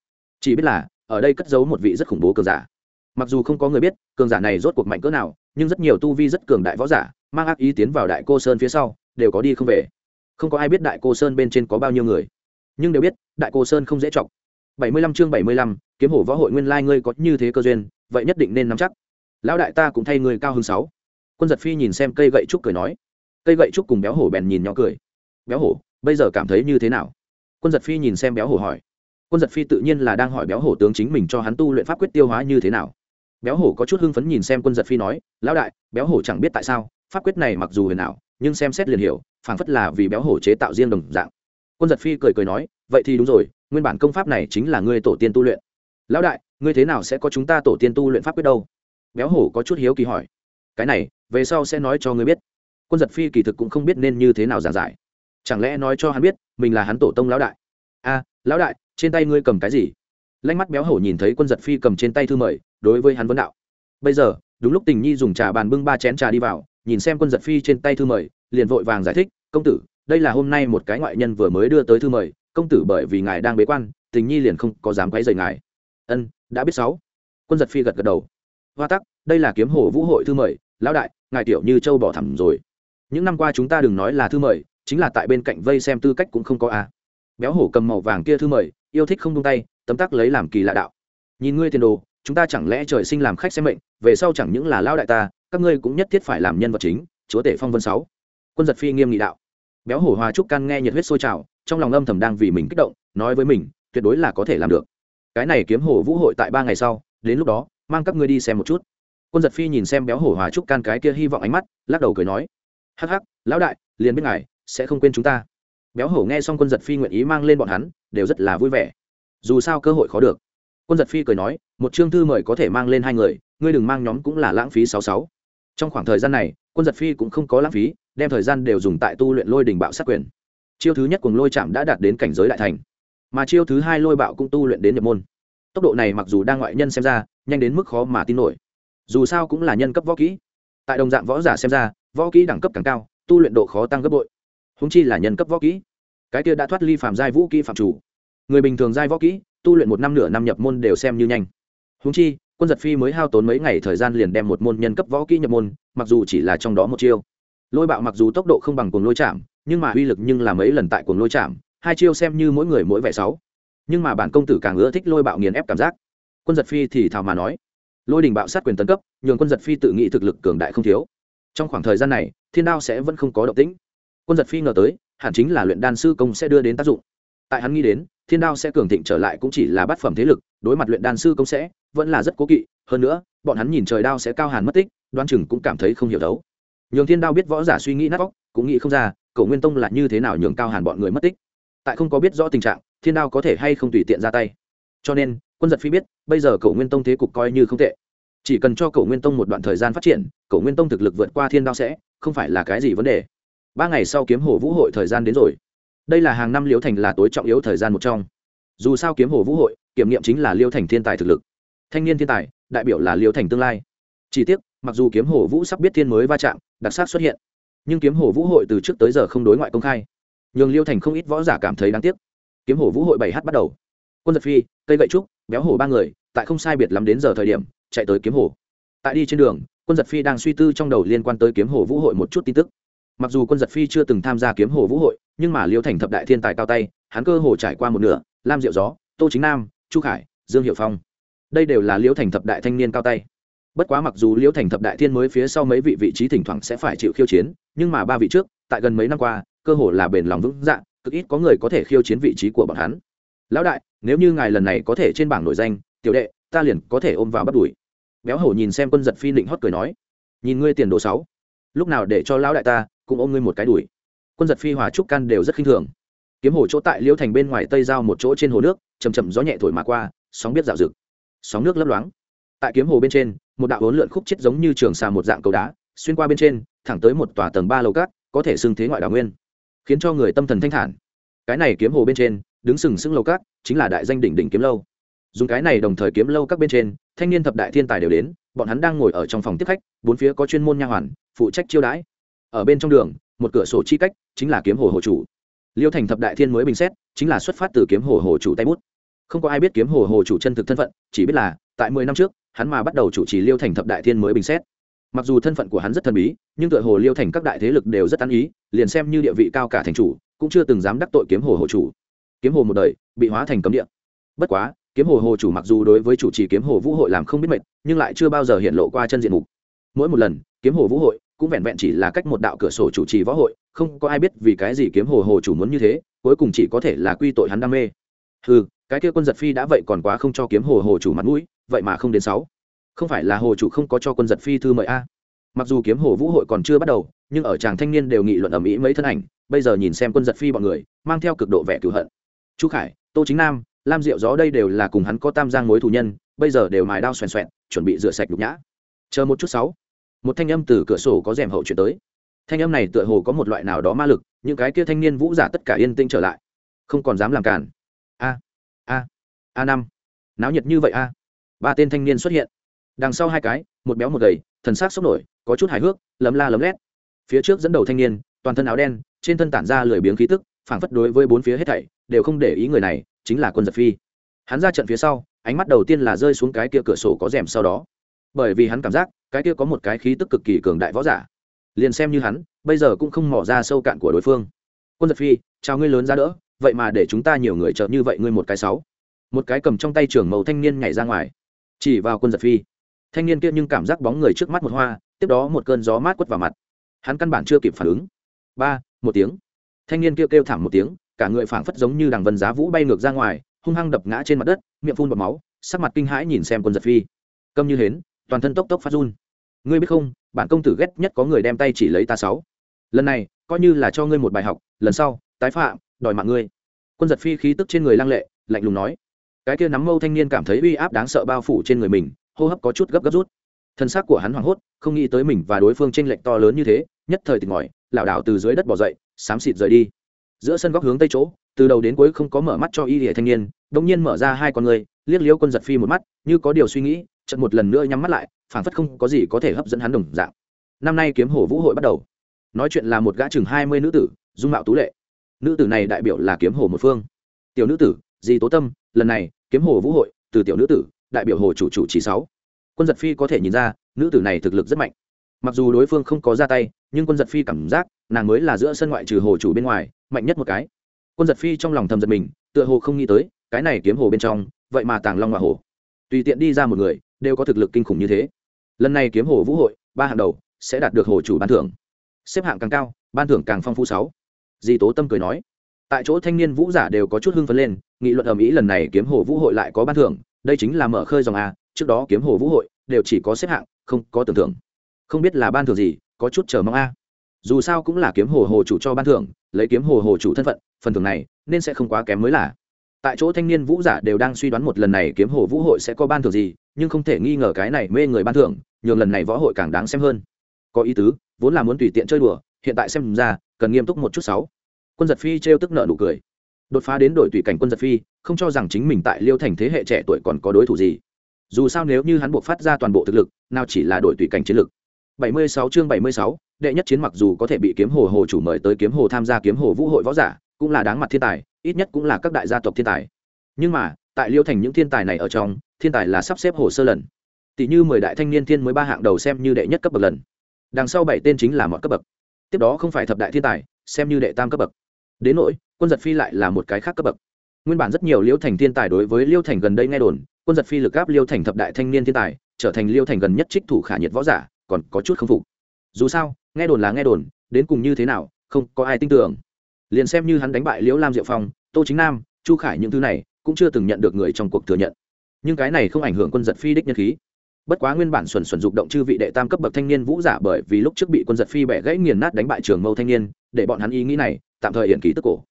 chỉ biết là, ở đây cất giấu một vị rất khủng bố cường giả. Mặc dù không có người biết, cường giả này rốt cuộc mạnh cỡ nào, nhưng rất nhiều tu vi rất cường đại võ giả, mang ác ý tiến vào đại cô sơn phía sau, đều có đi không về. Không có ai biết đại cô sơn bên trên có bao nhiêu người. Nhưng đều biết, đại cô sơn không dễ chọc. Bảy mươi lăm chương bảy mươi lăm, kiếm hổ võ hội nguyên lai ngươi có như thế cơ duyên, vậy nhất định nên nắm chắc. Lão đại ta cũng thay người cao hơn sáu. Quân giật phi nhìn xem cây gậy trúc cười nói cây gậy trúc cùng béo hổ bèn nhìn nhỏ cười. Béo hổ, bây giờ cảm thấy như thế nào? Quân giật phi nhìn xem béo hổ hỏi. Quân giật phi tự nhiên là đang hỏi béo hổ tướng chính mình cho hắn tu luyện pháp quyết tiêu hóa như thế nào. Béo hổ có chút hưng phấn nhìn xem quân giật phi nói, lão đại, béo hổ chẳng biết tại sao, pháp quyết này mặc dù huyền ảo, nhưng xem xét liền hiểu, phảng phất là vì béo hổ chế tạo riêng đồng dạng. Quân giật phi cười cười nói, vậy thì đúng rồi, nguyên bản công pháp này chính là ngươi tổ tiên tu luyện. Lão đại, ngươi thế nào sẽ có chúng ta tổ tiên tu luyện pháp quyết đâu? Béo hổ có chút hiếu kỳ hỏi. Cái này, về sau sẽ nói cho ngươi biết quân giật phi kỳ thực cũng không biết nên như thế nào giảng giải. Chẳng lẽ nói cho hắn biết, mình là hắn tổ tông lão đại? A, lão đại, trên tay ngươi cầm cái gì? Lanh mắt béo hổ nhìn thấy quân giật phi cầm trên tay thư mời, đối với hắn vấn đạo. Bây giờ, đúng lúc tình nhi dùng trà bàn bưng ba chén trà đi vào, nhìn xem quân giật phi trên tay thư mời, liền vội vàng giải thích, công tử, đây là hôm nay một cái ngoại nhân vừa mới đưa tới thư mời, công tử bởi vì ngài đang bế quan, tình nhi liền không có dám quấy rầy ngài. Ân, đã biết sáu. Quân giật phi gật gật đầu. Hoa tắc, đây là kiếm hổ vũ hội thư mời, lão đại, ngài tiểu như châu bỏ thẳm rồi những năm qua chúng ta đừng nói là thư mời, chính là tại bên cạnh vây xem tư cách cũng không có a. Béo hổ cầm màu vàng kia thư mời, yêu thích không tung tay, tấm tắc lấy làm kỳ lạ đạo. Nhìn ngươi tiền đồ, chúng ta chẳng lẽ trời sinh làm khách xem mệnh, về sau chẳng những là lao đại ta, các ngươi cũng nhất thiết phải làm nhân vật chính, chúa tể phong vân sáu. Quân giật phi nghiêm nghị đạo. Béo hổ hòa trúc can nghe nhiệt huyết sôi trào, trong lòng âm thầm đang vì mình kích động, nói với mình, tuyệt đối là có thể làm được. Cái này kiếm hổ vũ hội tại ba ngày sau, đến lúc đó, mang các ngươi đi xem một chút. Quân giật phi nhìn xem béo hổ hòa trúc can cái kia hy vọng ánh mắt, lắc đầu cười nói hắc hắc, lão đại, liền biết ngài, sẽ không quên chúng ta. Béo hổ nghe xong quân giật phi nguyện ý mang lên bọn hắn, đều rất là vui vẻ. Dù sao cơ hội khó được. Quân giật phi cười nói, một chương thư mời có thể mang lên hai người, ngươi đừng mang nhóm cũng là lãng phí sáu sáu. Trong khoảng thời gian này, quân giật phi cũng không có lãng phí, đem thời gian đều dùng tại tu luyện lôi đình bạo sát quyền. Chiêu thứ nhất cùng lôi chạm đã đạt đến cảnh giới đại thành. Mà chiêu thứ hai lôi bạo cũng tu luyện đến nhập môn. Tốc độ này mặc dù đang ngoại nhân xem ra, nhanh đến mức khó mà tin nổi. Dù sao cũng là nhân cấp võ kỹ. Tại đồng dạng võ giả xem ra võ kỹ đẳng cấp càng cao, tu luyện độ khó tăng gấp bội. Húng chi là nhân cấp võ kỹ. Cái kia đã thoát ly phạm giai vũ kỹ phạm chủ. Người bình thường giai võ kỹ, tu luyện một năm nửa năm nhập môn đều xem như nhanh. Húng chi, quân giật phi mới hao tốn mấy ngày thời gian liền đem một môn nhân cấp võ kỹ nhập môn, mặc dù chỉ là trong đó một chiêu. Lôi bạo mặc dù tốc độ không bằng cuồng lôi chạm, nhưng mà uy lực nhưng là mấy lần tại cuồng lôi chạm, hai chiêu xem như mỗi người mỗi vẻ sáu. Nhưng mà bản công tử càng ưa thích lôi bạo nghiền ép cảm giác. Quân giật phi thì thào mà nói, lôi đình bạo sát quyền tấn cấp, nhường quân giật phi tự nghĩ thực lực cường đại không thiếu trong khoảng thời gian này, thiên đao sẽ vẫn không có động tĩnh. Quân giật phi ngờ tới, hẳn chính là luyện đan sư công sẽ đưa đến tác dụng. Tại hắn nghĩ đến, thiên đao sẽ cường thịnh trở lại cũng chỉ là bát phẩm thế lực, đối mặt luyện đan sư công sẽ, vẫn là rất cố kỵ. Hơn nữa, bọn hắn nhìn trời đao sẽ cao hàn mất tích đoan chừng cũng cảm thấy không hiểu đấu. Nhường thiên đao biết võ giả suy nghĩ nát vóc cũng nghĩ không ra cậu nguyên tông là như thế nào nhường cao hàn bọn người mất tích. Tại không có biết rõ tình trạng, thiên đao có thể hay không tùy tiện ra tay. Cho nên, quân giật phi biết, bây giờ cậu nguyên tông thế cục coi như không tệ chỉ cần cho cậu nguyên tông một đoạn thời gian phát triển cậu nguyên tông thực lực vượt qua thiên đao sẽ không phải là cái gì vấn đề. Ba ngày sau kiếm hồ vũ hội thời gian đến rồi. Đây là hàng năm liễu thành là tối trọng yếu thời gian một trong. Dù sao kiếm hồ vũ hội, kiểm nghiệm chính là liêu thành thiên tài thực lực. Thanh niên thiên tài, đại biểu là liêu thành tương lai. Chỉ tiếc, mặc dù kiếm hồ vũ sắp biết thiên mới va chạm, đặc sắc xuất hiện, nhưng kiếm hồ vũ hội từ trước tới giờ không đối ngoại công khai. Nhường liêu thành không ít võ giả cảm thấy đáng tiếc. Kiếm hồ vũ hội bảy h bắt đầu. Quân giật phi, cây gậy trúc, béo hổ ba người, tại không sai biệt lắm đến giờ thời điểm chạy tới kiếm hồ. Tại đi trên đường, quân giật phi đang suy tư trong đầu liên quan tới kiếm hồ vũ hội một chút tin tức. Mặc dù quân giật phi chưa từng tham gia kiếm hồ vũ hội, nhưng mà liêu thành thập đại thiên tài cao tay, hắn cơ hồ trải qua một nửa, lam diệu gió, tô chính nam, chu khải, dương hiệu phong. Đây đều là liêu thành thập đại thanh niên cao tay. Bất quá mặc dù liêu thành thập đại thiên mới phía sau mấy vị vị trí thỉnh thoảng sẽ phải chịu khiêu chiến, nhưng mà ba vị trước, tại gần mấy năm qua, cơ hồ là bền lòng vững dạng cực ít có người có thể khiêu chiến vị trí của bọn hắn. Lão đại, nếu như ngài lần này có thể trên bảng nội danh, tiểu đệ, ta liền có thể ôm vào bắt đuổi béo hổ nhìn xem quân giật phi định hót cười nói, nhìn ngươi tiền đồ sáu, lúc nào để cho lão đại ta cũng ôm ngươi một cái đuổi quân giật phi hòa trúc can đều rất khinh thường. Kiếm hồ chỗ tại liễu thành bên ngoài tây giao một chỗ trên hồ nước chầm chậm gió nhẹ thổi mà qua, sóng biết dạo rực. Sóng nước lấp loáng. Tại kiếm hồ bên trên, một đạo hỗn lượn khúc chết giống như trường xà một dạng cầu đá, xuyên qua bên trên, thẳng tới một tòa tầng ba lầu cát, có thể xưng thế ngoại đảo nguyên. Khiến cho người tâm thần thanh thản. Cái này kiếm hồ bên trên, đứng sừng sững lâu cát, chính là đại danh đỉnh đỉnh kiếm lâu. Dùng cái này đồng thời kiếm lâu các bên trên thanh niên thập đại thiên tài đều đến, bọn hắn đang ngồi ở trong phòng tiếp khách, bốn phía có chuyên môn nha hoàn, phụ trách chiêu đãi. Ở bên trong đường, một cửa sổ chi cách, chính là kiếm hồ hồ chủ. Liêu thành thập đại thiên mới bình xét, chính là xuất phát từ kiếm hồ hồ chủ tay bút. Không có ai biết kiếm hồ hồ chủ chân thực thân phận, chỉ biết là, tại mười năm trước, hắn mà bắt đầu chủ trì liêu thành thập đại thiên mới bình xét. Mặc dù thân phận của hắn rất thần bí, nhưng tựa hồ liêu thành các đại thế lực đều rất ăn ý, liền xem như địa vị cao cả thành chủ, cũng chưa từng dám đắc tội kiếm hồ hồ chủ. Kiếm hồ một đời, bị hóa thành cấm địa. Bất quá kiếm hồ hồ chủ mặc dù đối với chủ trì kiếm hồ vũ hội làm không biết mệt, nhưng lại chưa bao giờ hiện lộ qua chân diện mục. Mỗi một lần, kiếm hồ vũ hội cũng vẹn vẹn chỉ là cách một đạo cửa sổ chủ trì võ hội, không có ai biết vì cái gì kiếm hồ hồ chủ muốn như thế, cuối cùng chỉ có thể là quy tội hắn đam mê. Ừ cái kia quân giật phi đã vậy còn quá không cho kiếm hồ hồ chủ mặt mũi, vậy mà không đến sáu. Không phải là hồ chủ không có cho quân giật phi thư mời a? Mặc dù kiếm hồ vũ hội còn chưa bắt đầu, nhưng ở chàng thanh niên đều nghị luận ầm ĩ mấy thân ảnh, bây giờ nhìn xem quân giật phi bọn người, mang theo cực độ vẻ cửu hận. Chu khải, tô chính nam lam diệu gió đây đều là cùng hắn có tam giang mối thù nhân, bây giờ đều mài đao xoèn xoẹn chuẩn bị rửa sạch nhục nhã. Chờ một chút sáu. Một thanh âm từ cửa sổ có rèm hậu chuyển tới. Thanh âm này tựa hồ có một loại nào đó ma lực, những cái kia thanh niên vũ giả tất cả yên tĩnh trở lại. Không còn dám làm cản. A a a năm. Náo nhiệt như vậy a. Ba tên thanh niên xuất hiện. Đằng sau hai cái, một béo một gầy, thần sắc sốc nổi, có chút hài hước, lấm la lấm lét. Phía trước dẫn đầu thanh niên, toàn thân áo đen, trên thân tản ra lười biếng khí tức, phảng phất đối với bốn phía hết thảy, đều không để ý người này chính là quân giật phi. Hắn ra trận phía sau ánh mắt đầu tiên là rơi xuống cái kia cửa sổ có rèm sau đó. Bởi vì hắn cảm giác cái kia có một cái khí tức cực kỳ cường đại võ giả. Liền xem như hắn bây giờ cũng không mỏ ra sâu cạn của đối phương. Quân giật phi chào ngươi lớn ra đỡ vậy mà để chúng ta nhiều người chợt như vậy ngươi một cái sáu. Một cái cầm trong tay trưởng màu thanh niên nhảy ra ngoài. Chỉ vào quân giật phi. Thanh niên kia nhưng cảm giác bóng người trước mắt một hoa tiếp đó một cơn gió mát quất vào mặt. Hắn căn bản chưa kịp phản ứng. Ba một tiếng. Thanh niên kia kêu, kêu thảm một tiếng cả người phảng phất giống như đằng vân giá vũ bay ngược ra ngoài, hung hăng đập ngã trên mặt đất, miệng phun bọt máu, sắc mặt kinh hãi nhìn xem quân giật phi. Câm như hến, toàn thân tốc tốc phát run. Ngươi biết không, bản công tử ghét nhất có người đem tay chỉ lấy ta sáu. Lần này, coi như là cho ngươi một bài học, lần sau, tái phạm, đòi mạng ngươi. Quân giật phi khí tức trên người lăng lệ, lạnh lùng nói. Cái kia nắm mâu thanh niên cảm thấy uy áp đáng sợ bao phủ trên người mình, hô hấp có chút gấp gấp rút. Thân xác của hắn hoảng hốt, không nghĩ tới mình và đối phương tranh lệch to lớn như thế, nhất thời tỉnh ngòi lảo đảo từ dưới đất bỏ dậy, xám xịt rời đi giữa sân góc hướng tây chỗ, từ đầu đến cuối không có mở mắt cho y hệ thanh niên đột nhiên mở ra hai con người, liếc liếu quân giật phi một mắt, như có điều suy nghĩ, chợt một lần nữa nhắm mắt lại, phảng phất không có gì có thể hấp dẫn hắn đồng dạng. Năm nay kiếm hổ vũ hội bắt đầu. Nói chuyện là một gã chừng hai mươi nữ tử, dung mạo tú lệ. Nữ tử này đại biểu là kiếm hồ một phương. Tiểu nữ tử, di tố tâm, lần này, kiếm hồ vũ hội, từ tiểu nữ tử, đại biểu hồ chủ chủ chỉ sáu. Quân giật phi có thể nhìn ra, nữ tử này thực lực rất mạnh. Mặc dù đối phương không có ra tay nhưng quân giật phi cảm giác nàng mới là giữa sân ngoại trừ hồ chủ bên ngoài mạnh nhất một cái. Quân giật phi trong lòng thầm giật mình, tựa hồ không nghĩ tới, cái này kiếm hồ bên trong, vậy mà tàng long hoa hồ. Tùy tiện đi ra một người, đều có thực lực kinh khủng như thế. Lần này kiếm hồ vũ hội, ba hàng đầu, sẽ đạt được hồ chủ ban thưởng. Xếp hạng càng cao, ban thưởng càng phong phú sáu. Di tố tâm cười nói. Tại chỗ thanh niên vũ giả đều có chút hưng phấn lên, nghị luận ở mỹ lần này kiếm hồ vũ hội lại có ban thưởng, đây chính là mở khơi dòng a, trước đó kiếm hồ vũ hội, đều chỉ có xếp hạng, không có tưởng thưởng. Không biết là ban thưởng gì có chút chờ mong a. Dù sao cũng là kiếm hồ hồ chủ cho ban thưởng, lấy kiếm hồ hồ chủ thân phận, phần thưởng này nên sẽ không quá kém mới là. Tại chỗ thanh niên vũ giả đều đang suy đoán một lần này kiếm hồ vũ hội sẽ có ban thưởng gì, nhưng không thể nghi ngờ cái này mê người ban thưởng, nhường lần này võ hội càng đáng xem hơn. Có ý tứ, vốn là muốn tùy tiện chơi đùa, hiện tại xem ra, cần nghiêm túc một chút sáu. Quân giật phi trêu tức nợ nụ cười. Đột phá đến đội tùy cảnh quân giật phi, không cho rằng chính mình tại liêu thành thế hệ trẻ tuổi còn có đối thủ gì. Dù sao nếu như hắn buộc phát ra toàn bộ thực lực, nào chỉ là đội tùy cảnh chiến lực. 76 chương 76, đệ nhất chiến mặc dù có thể bị kiếm hồ hồ chủ mời tới kiếm hồ tham gia kiếm hồ vũ hội võ giả cũng là đáng mặt thiên tài ít nhất cũng là các đại gia tộc thiên tài. Nhưng mà tại liêu thành những thiên tài này ở trong thiên tài là sắp xếp hồ sơ lần. Tỷ như mười đại thanh niên thiên mới ba hạng đầu xem như đệ nhất cấp bậc lần. Đằng sau bảy tên chính là mọi cấp bậc. Tiếp đó không phải thập đại thiên tài xem như đệ tam cấp bậc. Đến nỗi quân giật phi lại là một cái khác cấp bậc. Nguyên bản rất nhiều liêu thành thiên tài đối với liêu thành gần đây nghe đồn quân giật phi lực áp liêu thành thập đại thanh niên thiên tài trở thành liêu thành gần nhất trích thủ khả nhiệt võ giả còn có chút k phục. Dù sao, nghe đồn là nghe đồn, đến cùng như thế nào, không có ai tin tưởng. Liền xem như hắn đánh bại liễu lam diệu phong, tô chính nam, chu khải những thứ này, cũng chưa từng nhận được người trong cuộc thừa nhận. Nhưng cái này không ảnh hưởng quân giật phi đích nhân khí. Bất quá nguyên bản xuẩn xuẩn dục động chư vị đệ tam cấp bậc thanh niên vũ giả bởi vì lúc trước bị quân giật phi bẻ gãy nghiền nát đánh bại trường mâu thanh niên, để bọn hắn ý nghĩ này, tạm thời hiển ký tức cổ.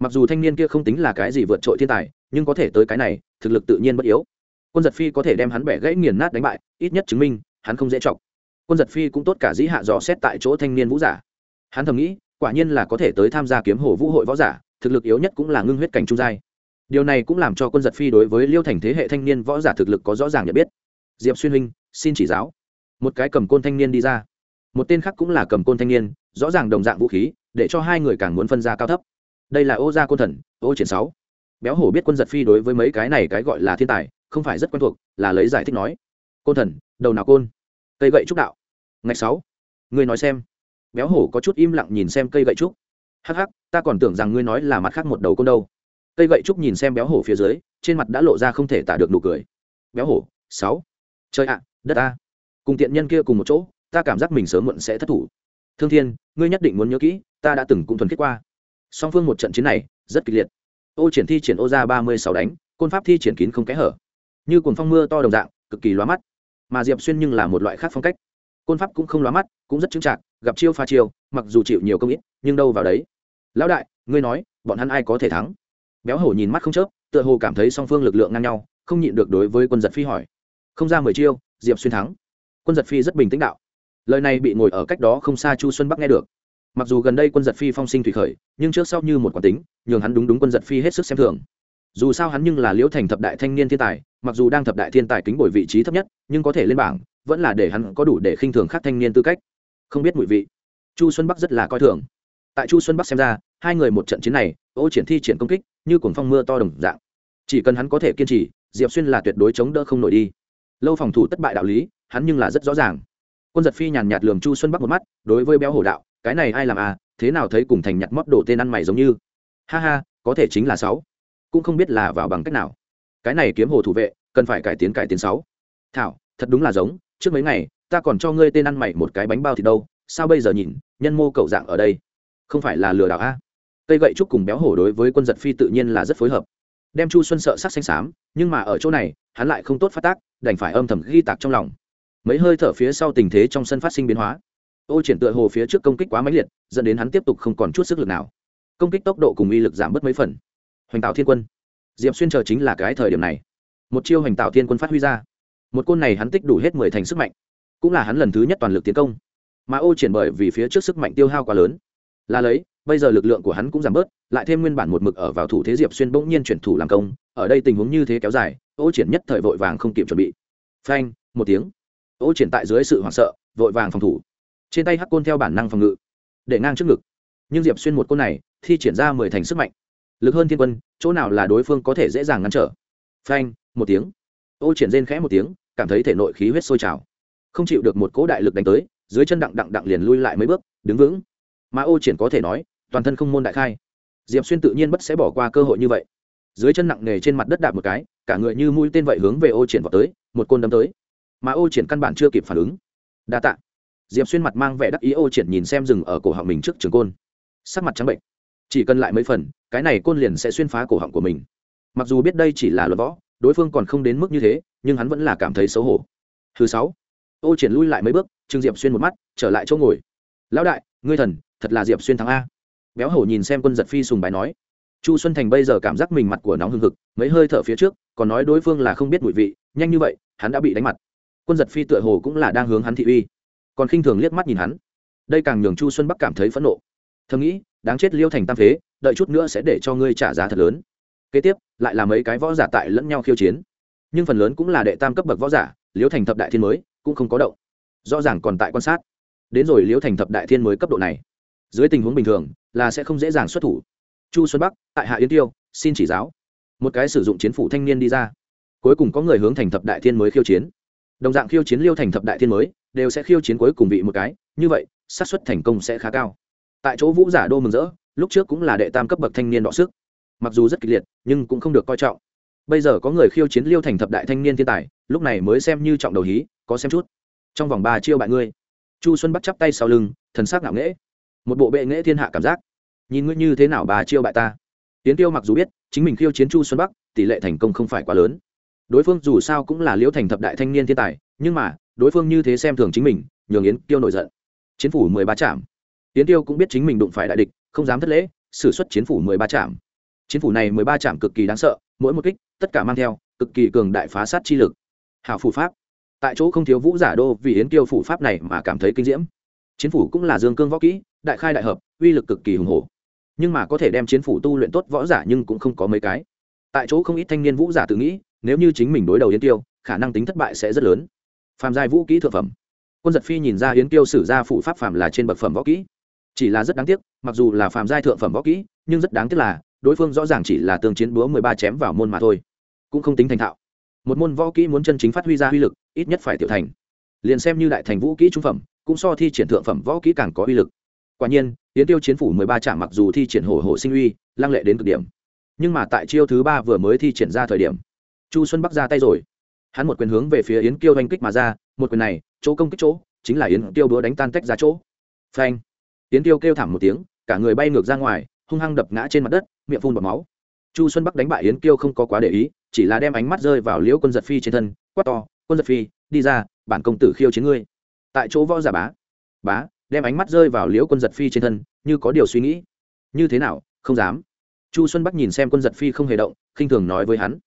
Mặc dù thanh niên kia không tính là cái gì vượt trội thiên tài, nhưng có thể tới cái này, thực lực tự nhiên bất yếu. Quân giật phi có thể đem hắn bẻ gãy nghiền nát đánh bại, ít nhất chứng minh, hắn không dễ chọc quân giật phi cũng tốt cả dĩ hạ dò xét tại chỗ thanh niên vũ giả. Hắn thầm nghĩ, quả nhiên là có thể tới tham gia kiếm hồ vũ hội võ giả, thực lực yếu nhất cũng là ngưng huyết cảnh trung giai. Điều này cũng làm cho quân giật phi đối với liêu thành thế hệ thanh niên võ giả thực lực có rõ ràng nhận biết. Diệp xuyên huynh, xin chỉ giáo. Một cái cầm côn thanh niên đi ra. Một tên khác cũng là cầm côn thanh niên, rõ ràng đồng dạng vũ khí, để cho hai người càng muốn phân ra cao thấp. Đây là ô gia côn thần, ô triển sáu. Béo hổ biết quân giật phi đối với mấy cái này cái gọi là thiên tài, không phải rất quen thuộc, là lấy giải thích nói. Côn thần, đầu nào côn? Cây gậy trúc đạo. Ngày sáu. Ngươi nói xem. Béo hổ có chút im lặng nhìn xem cây gậy trúc. Hắc hắc, ta còn tưởng rằng ngươi nói là mặt khác một đầu côn đâu. Cây gậy trúc nhìn xem béo hổ phía dưới, trên mặt đã lộ ra không thể tả được nụ cười. Béo hổ, sáu. Chơi ạ, đất ta. Cùng tiện nhân kia cùng một chỗ, ta cảm giác mình sớm muộn sẽ thất thủ. Thương thiên, ngươi nhất định muốn nhớ kỹ, ta đã từng cũng thuần kết qua. Song phương một trận chiến này, rất kịch liệt. Ô triển thi triển ô ra ba mươi sáu đánh, côn pháp thi triển kín không kẽ hở. Như cuồng phong mưa to đồng dạng, cực kỳ lóa mắt mà diệp xuyên nhưng là một loại khác phong cách côn pháp cũng không lóa mắt cũng rất chững chạc gặp chiêu pha chiêu mặc dù chịu nhiều công ít nhưng đâu vào đấy lão đại ngươi nói bọn hắn ai có thể thắng béo hổ nhìn mắt không chớp tựa hồ cảm thấy song phương lực lượng ngang nhau không nhịn được đối với quân giật phi hỏi không ra mười chiêu diệp xuyên thắng quân giật phi rất bình tĩnh đạo lời này bị ngồi ở cách đó không xa chu xuân bắc nghe được mặc dù gần đây quân giật phi phong sinh thủy khởi nhưng trước sau như một quả tính nhường hắn đúng đúng quân giật phi hết sức xem thường dù sao hắn nhưng là liễu thành thập đại thanh niên thiên tài, mặc dù đang thập đại thiên tài kính bồi vị trí thấp nhất, nhưng có thể lên bảng, vẫn là để hắn có đủ để khinh thường khác thanh niên tư cách. Không biết mùi vị. Chu xuân bắc rất là coi thường. Tại chu xuân bắc xem ra, hai người một trận chiến này, ô triển thi triển công kích, như cuồng phong mưa to đồng dạng. Chỉ cần hắn có thể kiên trì, diệp xuyên là tuyệt đối chống đỡ không nổi đi. Lâu phòng thủ thất bại đạo lý, hắn nhưng là rất rõ ràng. Quân giật phi nhàn nhạt lường chu xuân bắc một mắt, đối với béo hổ đạo, cái này ai làm à thế nào thấy cùng thành nhặt mót đổ tên ăn mày giống như? Ha ha, có thể chính là sáu cũng không biết là vào bằng cách nào. Cái này kiếm hồ thủ vệ, cần phải cải tiến cải tiến sáu. Thảo, thật đúng là giống, trước mấy ngày, ta còn cho ngươi tên ăn mày một cái bánh bao thì đâu, sao bây giờ nhìn, nhân mô cậu dạng ở đây. Không phải là lừa đảo a? Cây gậy trúc cùng béo hổ đối với quân giật phi tự nhiên là rất phối hợp. Đem chu xuân sợ sắc xanh xám, nhưng mà ở chỗ này, hắn lại không tốt phát tác, đành phải âm thầm ghi tạc trong lòng. Mấy hơi thở phía sau tình thế trong sân phát sinh biến hóa. Ô triển tựa hồ phía trước công kích quá mãnh liệt, dẫn đến hắn tiếp tục không còn chút sức lực nào. Công kích tốc độ cùng uy lực giảm bớt mấy phần hoành tạo thiên quân. Diệp xuyên chờ chính là cái thời điểm này. Một chiêu hoành tạo thiên quân phát huy ra. Một côn này hắn tích đủ hết mười thành sức mạnh. Cũng là hắn lần thứ nhất toàn lực tiến công. Mà ô triển bởi vì phía trước sức mạnh tiêu hao quá lớn. Là lấy, bây giờ lực lượng của hắn cũng giảm bớt, lại thêm nguyên bản một mực ở vào thủ thế diệp xuyên bỗng nhiên chuyển thủ làm công, ở đây tình huống như thế kéo dài, ô triển nhất thời vội vàng không kịp chuẩn bị. Phanh, một tiếng. Ô triển tại dưới sự hoảng sợ, vội vàng phòng thủ. Trên tay hắc côn theo bản năng phòng ngự, để ngang trước ngực. Nhưng diệp xuyên một côn này, thi triển ra mười thành sức mạnh lực hơn thiên quân, chỗ nào là đối phương có thể dễ dàng ngăn trở? Phanh, một tiếng. Ô triển rên khẽ một tiếng, cảm thấy thể nội khí huyết sôi trào. Không chịu được một cỗ đại lực đánh tới, dưới chân đặng đặng đặng liền lui lại mấy bước, đứng vững. Mà ô triển có thể nói, toàn thân không môn đại khai. Diệp xuyên tự nhiên bất sẽ bỏ qua cơ hội như vậy. Dưới chân nặng nề trên mặt đất đạp một cái, cả người như mũi tên vậy hướng về ô triển vào tới, một côn đâm tới. Mà ô triển căn bản chưa kịp phản ứng. Đa tạ. Diệp xuyên mặt mang vẻ đắc ý ô triển nhìn xem rừng ở cổ họng mình trước trường côn. Sắc mặt trắng bệnh chỉ cần lại mấy phần, cái này côn liền sẽ xuyên phá cổ họng của mình. Mặc dù biết đây chỉ là luật võ, đối phương còn không đến mức như thế, nhưng hắn vẫn là cảm thấy xấu hổ. Thứ sáu, ô triển lui lại mấy bước, trương diệp xuyên một mắt, trở lại chỗ ngồi. Lão đại, ngươi thần, thật là diệp xuyên thắng a. Béo hổ nhìn xem quân giật phi sùng bài nói. Chu xuân thành bây giờ cảm giác mình mặt của nóng hừng hực, mấy hơi thở phía trước, còn nói đối phương là không biết mùi vị, nhanh như vậy, hắn đã bị đánh mặt. Quân giật phi tựa hồ cũng là đang hướng hắn thị uy. Còn khinh thường liếc mắt nhìn hắn. Đây càng nhường chu xuân bắc cảm thấy phẫn nộ. Thầm nghĩ đáng chết liêu thành tam phế, đợi chút nữa sẽ để cho ngươi trả giá thật lớn. Kế tiếp, lại là mấy cái võ giả tại lẫn nhau khiêu chiến. Nhưng phần lớn cũng là đệ tam cấp bậc võ giả, liêu thành thập đại thiên mới cũng không có động. Rõ ràng còn tại quan sát. Đến rồi liêu thành thập đại thiên mới cấp độ này. Dưới tình huống bình thường, là sẽ không dễ dàng xuất thủ. Chu xuân bắc, tại hạ yến tiêu, xin chỉ giáo. Một cái sử dụng chiến phủ thanh niên đi ra. Cuối cùng có người hướng thành thập đại thiên mới khiêu chiến. Đồng dạng khiêu chiến liêu thành thập đại thiên mới, đều sẽ khiêu chiến cuối cùng vị một cái. Như vậy, xác suất thành công sẽ khá cao tại chỗ vũ giả đô mừng rỡ, lúc trước cũng là đệ tam cấp bậc thanh niên đọ sức. Mặc dù rất kịch liệt, nhưng cũng không được coi trọng. Bây giờ có người khiêu chiến liêu thành thập đại thanh niên thiên tài, lúc này mới xem như trọng đầu hí, có xem chút. Trong vòng ba chiêu bại ngươi. Chu xuân bắt chắp tay sau lưng, thần sắc ngạo nghễ. Một bộ bệ nghễ thiên hạ cảm giác. Nhìn ngươi như thế nào bà chiêu bại ta. Tiến tiêu mặc dù biết, chính mình khiêu chiến chu xuân bắc, tỷ lệ thành công không phải quá lớn. Đối phương dù sao cũng là liễu thành thập đại thanh niên thiên tài, nhưng mà, đối phương như thế xem thường chính mình, nhường yến tiêu nổi giận. Chiến phủ mười ba trạm yến tiêu cũng biết chính mình đụng phải đại địch, không dám thất lễ xử suất chiến phủ mười ba trạm chiến phủ này mười ba trạm cực kỳ đáng sợ, mỗi một kích, tất cả mang theo, cực kỳ cường đại phá sát chi lực. Hảo phủ pháp. Tại chỗ không thiếu vũ giả đô vì yến tiêu phủ pháp này mà cảm thấy kinh diễm. Chiến phủ cũng là dương cương võ kỹ, đại khai đại hợp, uy lực cực kỳ hùng hổ. Nhưng mà có thể đem chiến phủ tu luyện tốt võ giả nhưng cũng không có mấy cái. Tại chỗ không ít thanh niên vũ giả tự nghĩ, nếu như chính mình đối đầu yến tiêu, khả năng tính thất bại sẽ rất lớn. Phàm giai vũ kỹ thượng phẩm. Quân giật phi nhìn ra yến tiêu sử ra phụ pháp phàm là trên bậc phẩm võ kỹ chỉ là rất đáng tiếc, mặc dù là phàm giai thượng phẩm võ kỹ, nhưng rất đáng tiếc là, đối phương rõ ràng chỉ là tương chiến búa mười ba chém vào môn mà thôi. Cũng không tính thành thạo. Một môn võ kỹ muốn chân chính phát huy ra uy lực, ít nhất phải tiểu thành. Liền xem như đại thành vũ kỹ trung phẩm, cũng so thi triển thượng phẩm võ kỹ càng có uy lực. Quả nhiên tiến tiêu chiến phủ mười ba trạm mặc dù thi triển hổ hổ sinh uy, lăng lệ đến cực điểm. Nhưng mà tại chiêu thứ ba vừa mới thi triển ra thời điểm, chu xuân bắc ra tay rồi. Hắn một quyền hướng về phía yến kiêu oanh kích mà ra, một quyền này, chỗ công kích chỗ, chính là yến tiêu đũa đánh tan tách ra chỗ. Phanh tiến tiêu kêu thảm một tiếng, cả người bay ngược ra ngoài, hung hăng đập ngã trên mặt đất, miệng phun bọt máu. Chu xuân bắc đánh bại yến kiêu không có quá để ý, chỉ là đem ánh mắt rơi vào liễu quân giật phi trên thân, quát to, quân giật phi, đi ra, bản công tử khiêu chiến ngươi. Tại chỗ võ giả bá bá, đem ánh mắt rơi vào liễu quân giật phi trên thân, như có điều suy nghĩ. Như thế nào, không dám. Chu xuân bắc nhìn xem quân giật phi không hề động, khinh thường nói với hắn,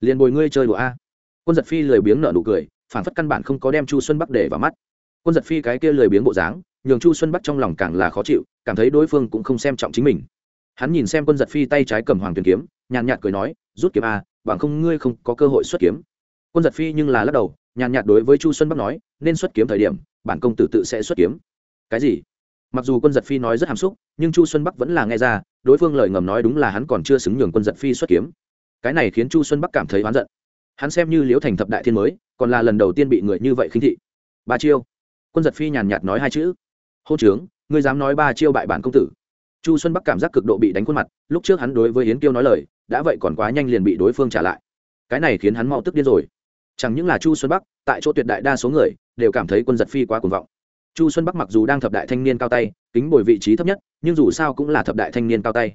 liền bồi ngươi chơi đùa a. Quân giật phi lười biếng nở nụ cười, phản phất căn bản không có đem chu xuân bắc để vào mắt. Quân giật phi cái kia lười biếng bộ dáng nhường chu xuân bắc trong lòng càng là khó chịu, cảm thấy đối phương cũng không xem trọng chính mình. Hắn nhìn xem quân giật phi tay trái cầm hoàng tuyền kiếm, nhàn nhạt cười nói, rút kiếm a bằng không ngươi không có cơ hội xuất kiếm. Quân giật phi nhưng là lắc đầu, nhàn nhạt đối với chu xuân bắc nói, nên xuất kiếm thời điểm, bản công tử tự sẽ xuất kiếm. Cái gì? Mặc dù quân giật phi nói rất hàm xúc, nhưng chu xuân bắc vẫn là nghe ra, đối phương lời ngầm nói đúng là hắn còn chưa xứng nhường quân giật phi xuất kiếm. Cái này khiến chu xuân bắc cảm thấy oán giận. Hắn xem như liễu thành thập đại thiên mới, còn là lần đầu tiên bị người như vậy khinh thị. Ba chiêu. Quân giật phi nhàn nhạt nói hai chữ hô trướng, ngươi dám nói ba chiêu bại bản công tử. Chu xuân bắc cảm giác cực độ bị đánh khuôn mặt, lúc trước hắn đối với yến kiêu nói lời, đã vậy còn quá nhanh liền bị đối phương trả lại. Cái này khiến hắn mau tức điên rồi. Chẳng những là chu xuân bắc, tại chỗ tuyệt đại đa số người, đều cảm thấy quân giật phi quá cuồng vọng. Chu xuân bắc mặc dù đang thập đại thanh niên cao tay, kính bồi vị trí thấp nhất, nhưng dù sao cũng là thập đại thanh niên cao tay.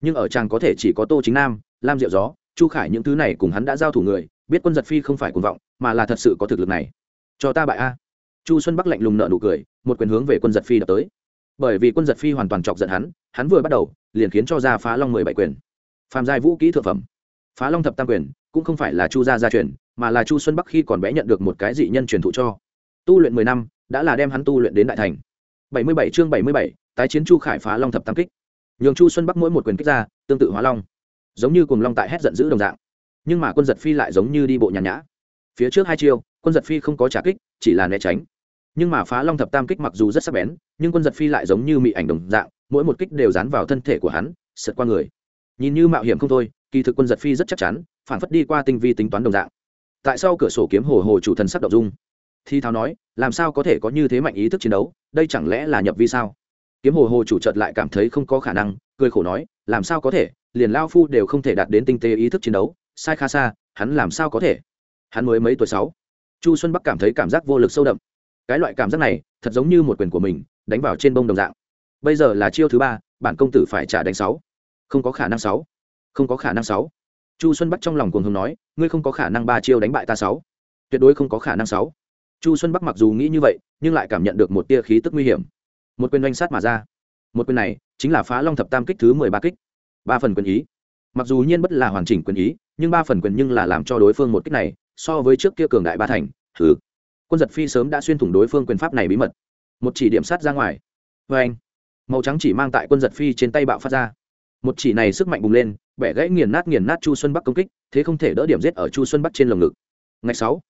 Nhưng ở chàng có thể chỉ có tô chính nam, lam diệu gió, chu khải những thứ này cùng hắn đã giao thủ người, biết quân giật phi không phải cuồng vọng, mà là thật sự có thực lực này. Cho ta bại a chu xuân bắc lạnh lùng nợ nụ cười, một quyền hướng về quân giật phi đập tới. Bởi vì quân giật phi hoàn toàn chọc giận hắn hắn vừa bắt đầu, liền khiến cho ra phá long mười bảy quyền. Phàm giai vũ kỹ thượng phẩm. Phá long thập tam quyền, cũng không phải là chu gia gia truyền, mà là chu xuân bắc khi còn bé nhận được một cái dị nhân truyền thụ cho. Tu luyện mười năm, đã là đem hắn tu luyện đến đại thành. Bảy mươi bảy chương bảy mươi bảy, tái chiến chu khải phá long thập tam kích. Nhường chu xuân bắc mỗi một quyền kích ra, tương tự hóa long. Giống như cùng long tại hét giận dữ đồng dạng. Nhưng mà quân giật phi lại giống như đi bộ nhàn nhã. Phía trước hai chiêu, quân giật phi không có trả kích, chỉ là né tránh nhưng mà phá long thập tam kích mặc dù rất sắc bén, nhưng quân giật phi lại giống như mị ảnh đồng dạng, mỗi một kích đều dán vào thân thể của hắn, sượt qua người. Nhìn như mạo hiểm không thôi, kỳ thực quân giật phi rất chắc chắn, phản phất đi qua tinh vi tính toán đồng dạng. Tại sao cửa sổ kiếm hồ hồ chủ thần sắc động dung? Thi thao nói, làm sao có thể có như thế mạnh ý thức chiến đấu, đây chẳng lẽ là nhập vi sao? Kiếm hồ hồ chủ trợt lại cảm thấy không có khả năng, cười khổ nói, làm sao có thể, liền lao phu đều không thể đạt đến tinh tế ý thức chiến đấu, sai kha xa, hắn làm sao có thể? Hắn mới mấy tuổi sáu? Chu xuân bắc cảm thấy cảm giác vô lực sâu đậm cái loại cảm giác này, thật giống như một quyền của mình, đánh vào trên bông đồng dạng. Bây giờ là chiêu thứ ba, bản công tử phải trả đánh sáu. Không có khả năng sáu. Không có khả năng sáu. Chu xuân bắc trong lòng cuồng hùng nói, ngươi không có khả năng ba chiêu đánh bại ta sáu. Tuyệt đối không có khả năng sáu. Chu xuân bắc mặc dù nghĩ như vậy, nhưng lại cảm nhận được một tia khí tức nguy hiểm. Một quyền oanh sát mà ra. Một quyền này, chính là phá long thập tam kích thứ mười ba kích. Ba phần quyền ý. Mặc dù nhiên bất là hoàn chỉnh quyền ý, nhưng ba phần quyền nhưng là làm cho đối phương một kích này, so với trước kia cường đại ba thành thứ quân giật phi sớm đã xuyên thủng đối phương quyền pháp này bí mật. Một chỉ điểm sát ra ngoài. Vê anh, màu trắng chỉ mang tại quân giật phi trên tay bạo phát ra. Một chỉ này sức mạnh bùng lên, bẻ gãy nghiền nát nghiền nát chu xuân bắc công kích, thế không thể đỡ điểm giết ở chu xuân bắc trên lồng ngực. Ngày sáu,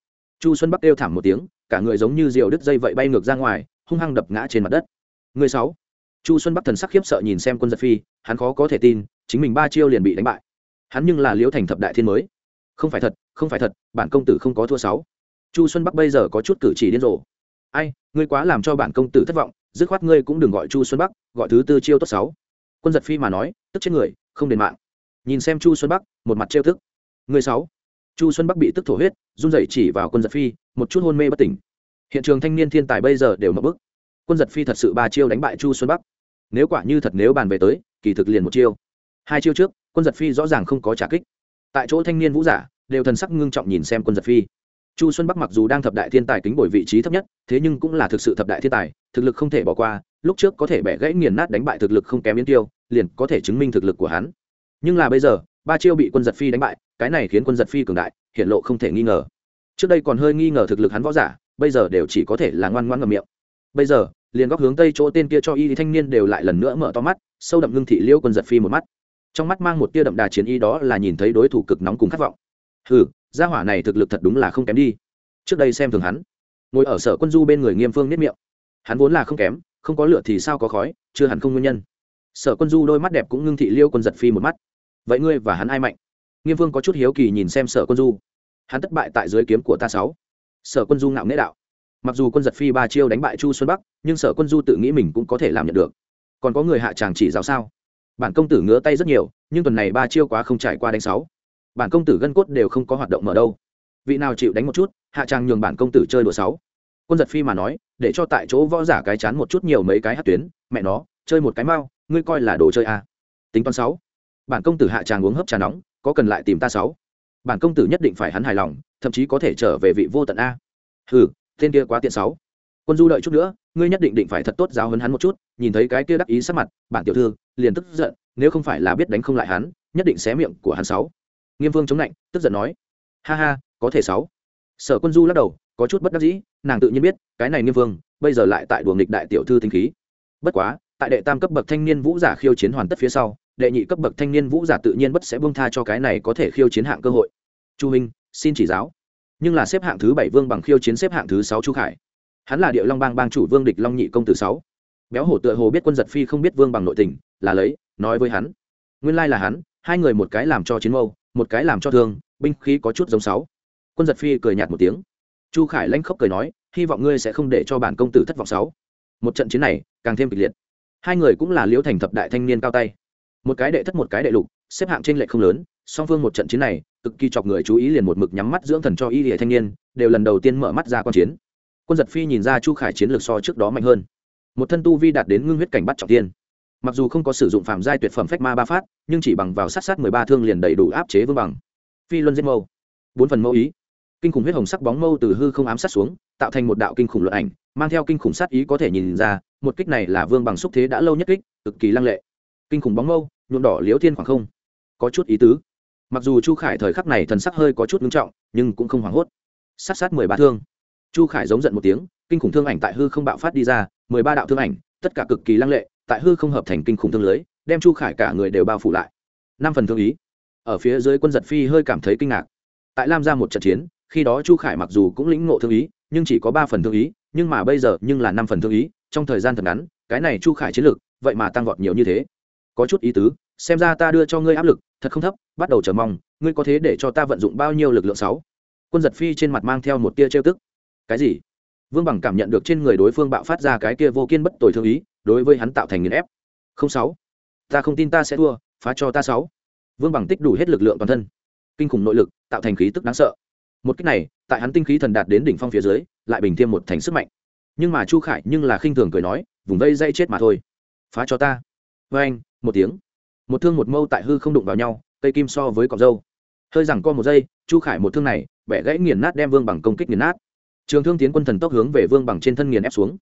chu xuân bắc kêu thảm một tiếng, cả người giống như diều đứt dây vậy bay ngược ra ngoài, hung hăng đập ngã trên mặt đất. Người sáu, chu xuân bắc thần sắc khiếp sợ nhìn xem quân giật phi, hắn khó có thể tin, chính mình ba chiêu liền bị đánh bại. Hắn nhưng là liễu thành thập đại thiên mới. Không phải thật, không phải thật, bản công tử không có thua sáu chu xuân bắc bây giờ có chút cử chỉ điên rồ. Ai, ngươi quá làm cho bản công tử thất vọng, dứt khoát ngươi cũng đừng gọi chu xuân bắc, gọi thứ tư chiêu tốt sáu. Quân giật phi mà nói, tức chết người, không đền mạng. Nhìn xem chu xuân bắc, một mặt trêu thức người sáu. Chu xuân bắc bị tức thổ huyết, run rẩy chỉ vào quân giật phi, một chút hôn mê bất tỉnh. Hiện trường thanh niên thiên tài bây giờ đều mập bức. Quân giật phi thật sự ba chiêu đánh bại chu xuân bắc. Nếu quả như thật nếu bàn về tới, kỳ thực liền một chiêu. Hai chiêu trước, quân giật phi rõ ràng không có trả kích. Tại chỗ thanh niên vũ giả, đều thần sắc ngưng trọng nhìn xem quân giật phi chu xuân bắc mặc dù đang thập đại thiên tài kính bồi vị trí thấp nhất, thế nhưng cũng là thực sự thập đại thiên tài, thực lực không thể bỏ qua, lúc trước có thể bẻ gãy nghiền nát đánh bại thực lực không kém biến tiêu, liền có thể chứng minh thực lực của hắn. Nhưng là bây giờ, ba chiêu bị quân giật phi đánh bại, cái này khiến quân giật phi cường đại, hiện lộ không thể nghi ngờ. Trước đây còn hơi nghi ngờ thực lực hắn võ giả, bây giờ đều chỉ có thể là ngoan ngoan ngầm miệng. Bây giờ, liền góc hướng tây chỗ tên kia cho y thanh niên đều lại lần nữa mở to mắt, sâu đậm ngưng thị liêu quân giật phi một mắt. Trong mắt mang một tia đậm đà chiến y đó là nhìn thấy đối thủ cực nóng cùng khát vọng. Hừ gia hỏa này thực lực thật đúng là không kém đi. Trước đây xem thường hắn. Ngồi ở sở quân du bên người nghiêm phương nếp miệng. Hắn vốn là không kém, không có lửa thì sao có khói, chưa hẳn không nguyên nhân. Sở quân du đôi mắt đẹp cũng ngưng thị liêu quân giật phi một mắt. Vậy ngươi và hắn ai mạnh? Nghiêm vương có chút hiếu kỳ nhìn xem sở quân du. Hắn thất bại tại dưới kiếm của ta sáu. Sở quân du ngạo nghễ đạo. Mặc dù quân giật phi ba chiêu đánh bại chu xuân bắc, nhưng sở quân du tự nghĩ mình cũng có thể làm nhận được. Còn có người hạ tràng chỉ giáo sao? Bản công tử ngứa tay rất nhiều, nhưng tuần này ba chiêu quá không trải qua đánh sáu bản công tử gân cốt đều không có hoạt động mở đâu. Vị nào chịu đánh một chút, hạ tràng nhường bản công tử chơi đùa sáu. Quân giật phi mà nói, để cho tại chỗ võ giả cái chán một chút nhiều mấy cái hát tuyến, mẹ nó, chơi một cái mau, ngươi coi là đồ chơi à. tính toán sáu. Bản công tử hạ tràng uống hấp trà nóng, có cần lại tìm ta sáu? Bản công tử nhất định phải hắn hài lòng, thậm chí có thể trở về vị vô tận a. Hừ, tên kia quá tiện sáu. Quân du đợi chút nữa, ngươi nhất định định phải thật tốt giáo hấn hắn một chút, nhìn thấy cái kia đắc ý sắc mặt, bản tiểu thư, liền tức giận, nếu không phải là biết đánh không lại hắn, nhất định xé miệng của hắn sáu nghiêm vương chống lạnh, tức giận nói, ha ha, có thể sáu. Sở quân du lắc đầu, có chút bất đắc dĩ, nàng tự nhiên biết, cái này nghiêm vương, bây giờ lại tại đùa nghịch đại tiểu thư tinh khí. Bất quá, tại đệ tam cấp bậc thanh niên vũ giả khiêu chiến hoàn tất phía sau, đệ nhị cấp bậc thanh niên vũ giả tự nhiên bất sẽ buông tha cho cái này có thể khiêu chiến hạng cơ hội. Chu minh, xin chỉ giáo. Nhưng là xếp hạng thứ bảy vương bằng khiêu chiến xếp hạng thứ sáu chu khải. Hắn là điệu long bang bang chủ vương địch long nhị công tử sáu. Béo hổ tựa hồ biết quân giật phi không biết vương bằng nội tình, là lấy, nói với hắn. Nguyên lai là hắn, hai người một cái làm cho chiến mâu một cái làm cho thương, binh khí có chút giống sáu. Quân giật phi cười nhạt một tiếng. Chu khải lanh khóc cười nói, hy vọng ngươi sẽ không để cho bản công tử thất vọng sáu. Một trận chiến này, càng thêm kịch liệt. Hai người cũng là liễu thành thập đại thanh niên cao tay. Một cái đệ thất, một cái đệ lục, xếp hạng trên lệ không lớn, song phương một trận chiến này, cực kỳ chọc người chú ý liền một mực nhắm mắt dưỡng thần cho y hệ thanh niên, đều lần đầu tiên mở mắt ra quan chiến. Quân giật phi nhìn ra chu khải chiến lược so trước đó mạnh hơn. Một thân tu vi đạt đến ngưng huyết cảnh bắt trọng tiên mặc dù không có sử dụng phạm giai tuyệt phẩm phách ma ba phát, nhưng chỉ bằng vào sát sát mười ba thương liền đầy đủ áp chế vương bằng. Phi luân giết mâu. Bốn phần mâu ý. Kinh khủng huyết hồng sắc bóng mâu từ hư không ám sát xuống, tạo thành một đạo kinh khủng luận ảnh, mang theo kinh khủng sát ý có thể nhìn ra, một kích này là vương bằng xúc thế đã lâu nhất kích, cực kỳ lăng lệ. Kinh khủng bóng mâu, nhuộm đỏ liếu thiên khoảng không. Có chút ý tứ. Mặc dù chu khải thời khắc này thần sắc hơi có chút ngưng trọng, nhưng cũng không hoảng hốt. Sát sát mười ba thương. Chu khải giống giận một tiếng, kinh khủng thương ảnh tại hư không bạo phát đi ra, mười ba đạo thương ảnh, tất cả cực kỳ lăng lệ tại hư không hợp thành kinh khủng thương lưới, đem chu khải cả người đều bao phủ lại. Năm phần thương ý. Ở phía dưới quân giật phi hơi cảm thấy kinh ngạc. Tại lam ra một trận chiến, khi đó chu khải mặc dù cũng lĩnh ngộ thương ý, nhưng chỉ có ba phần thương ý, nhưng mà bây giờ nhưng là năm phần thương ý, trong thời gian thật ngắn, cái này chu khải chiến lược vậy mà tăng vọt nhiều như thế. Có chút ý tứ, xem ra ta đưa cho ngươi áp lực, thật không thấp, bắt đầu chờ mong, ngươi có thế để cho ta vận dụng bao nhiêu lực lượng sáu? Quân giật phi trên mặt mang theo một tia trêu tức. Cái gì? Vương bằng cảm nhận được trên người đối phương bạo phát ra cái kia vô kiên bất tồi thương ý đối với hắn tạo thành nghiền ép. Không sáu. Ta không tin ta sẽ thua, phá cho ta sáu. Vương bằng tích đủ hết lực lượng toàn thân. Kinh khủng nội lực, tạo thành khí tức đáng sợ. Một cách này, tại hắn tinh khí thần đạt đến đỉnh phong phía dưới, lại bình thêm một thành sức mạnh. Nhưng mà chu khải nhưng là khinh thường cười nói, vùng vây dây chết mà thôi. Phá cho ta. Vê anh, một tiếng. Một thương một mâu tại hư không đụng vào nhau, cây kim so với cọc dâu hơi rằng co một giây, chu khải một thương này, bẻ gãy nghiền nát đem vương bằng công kích nghiền nát. Trường thương tiến quân thần tốc hướng về vương bằng trên thân nghiền ép xuống.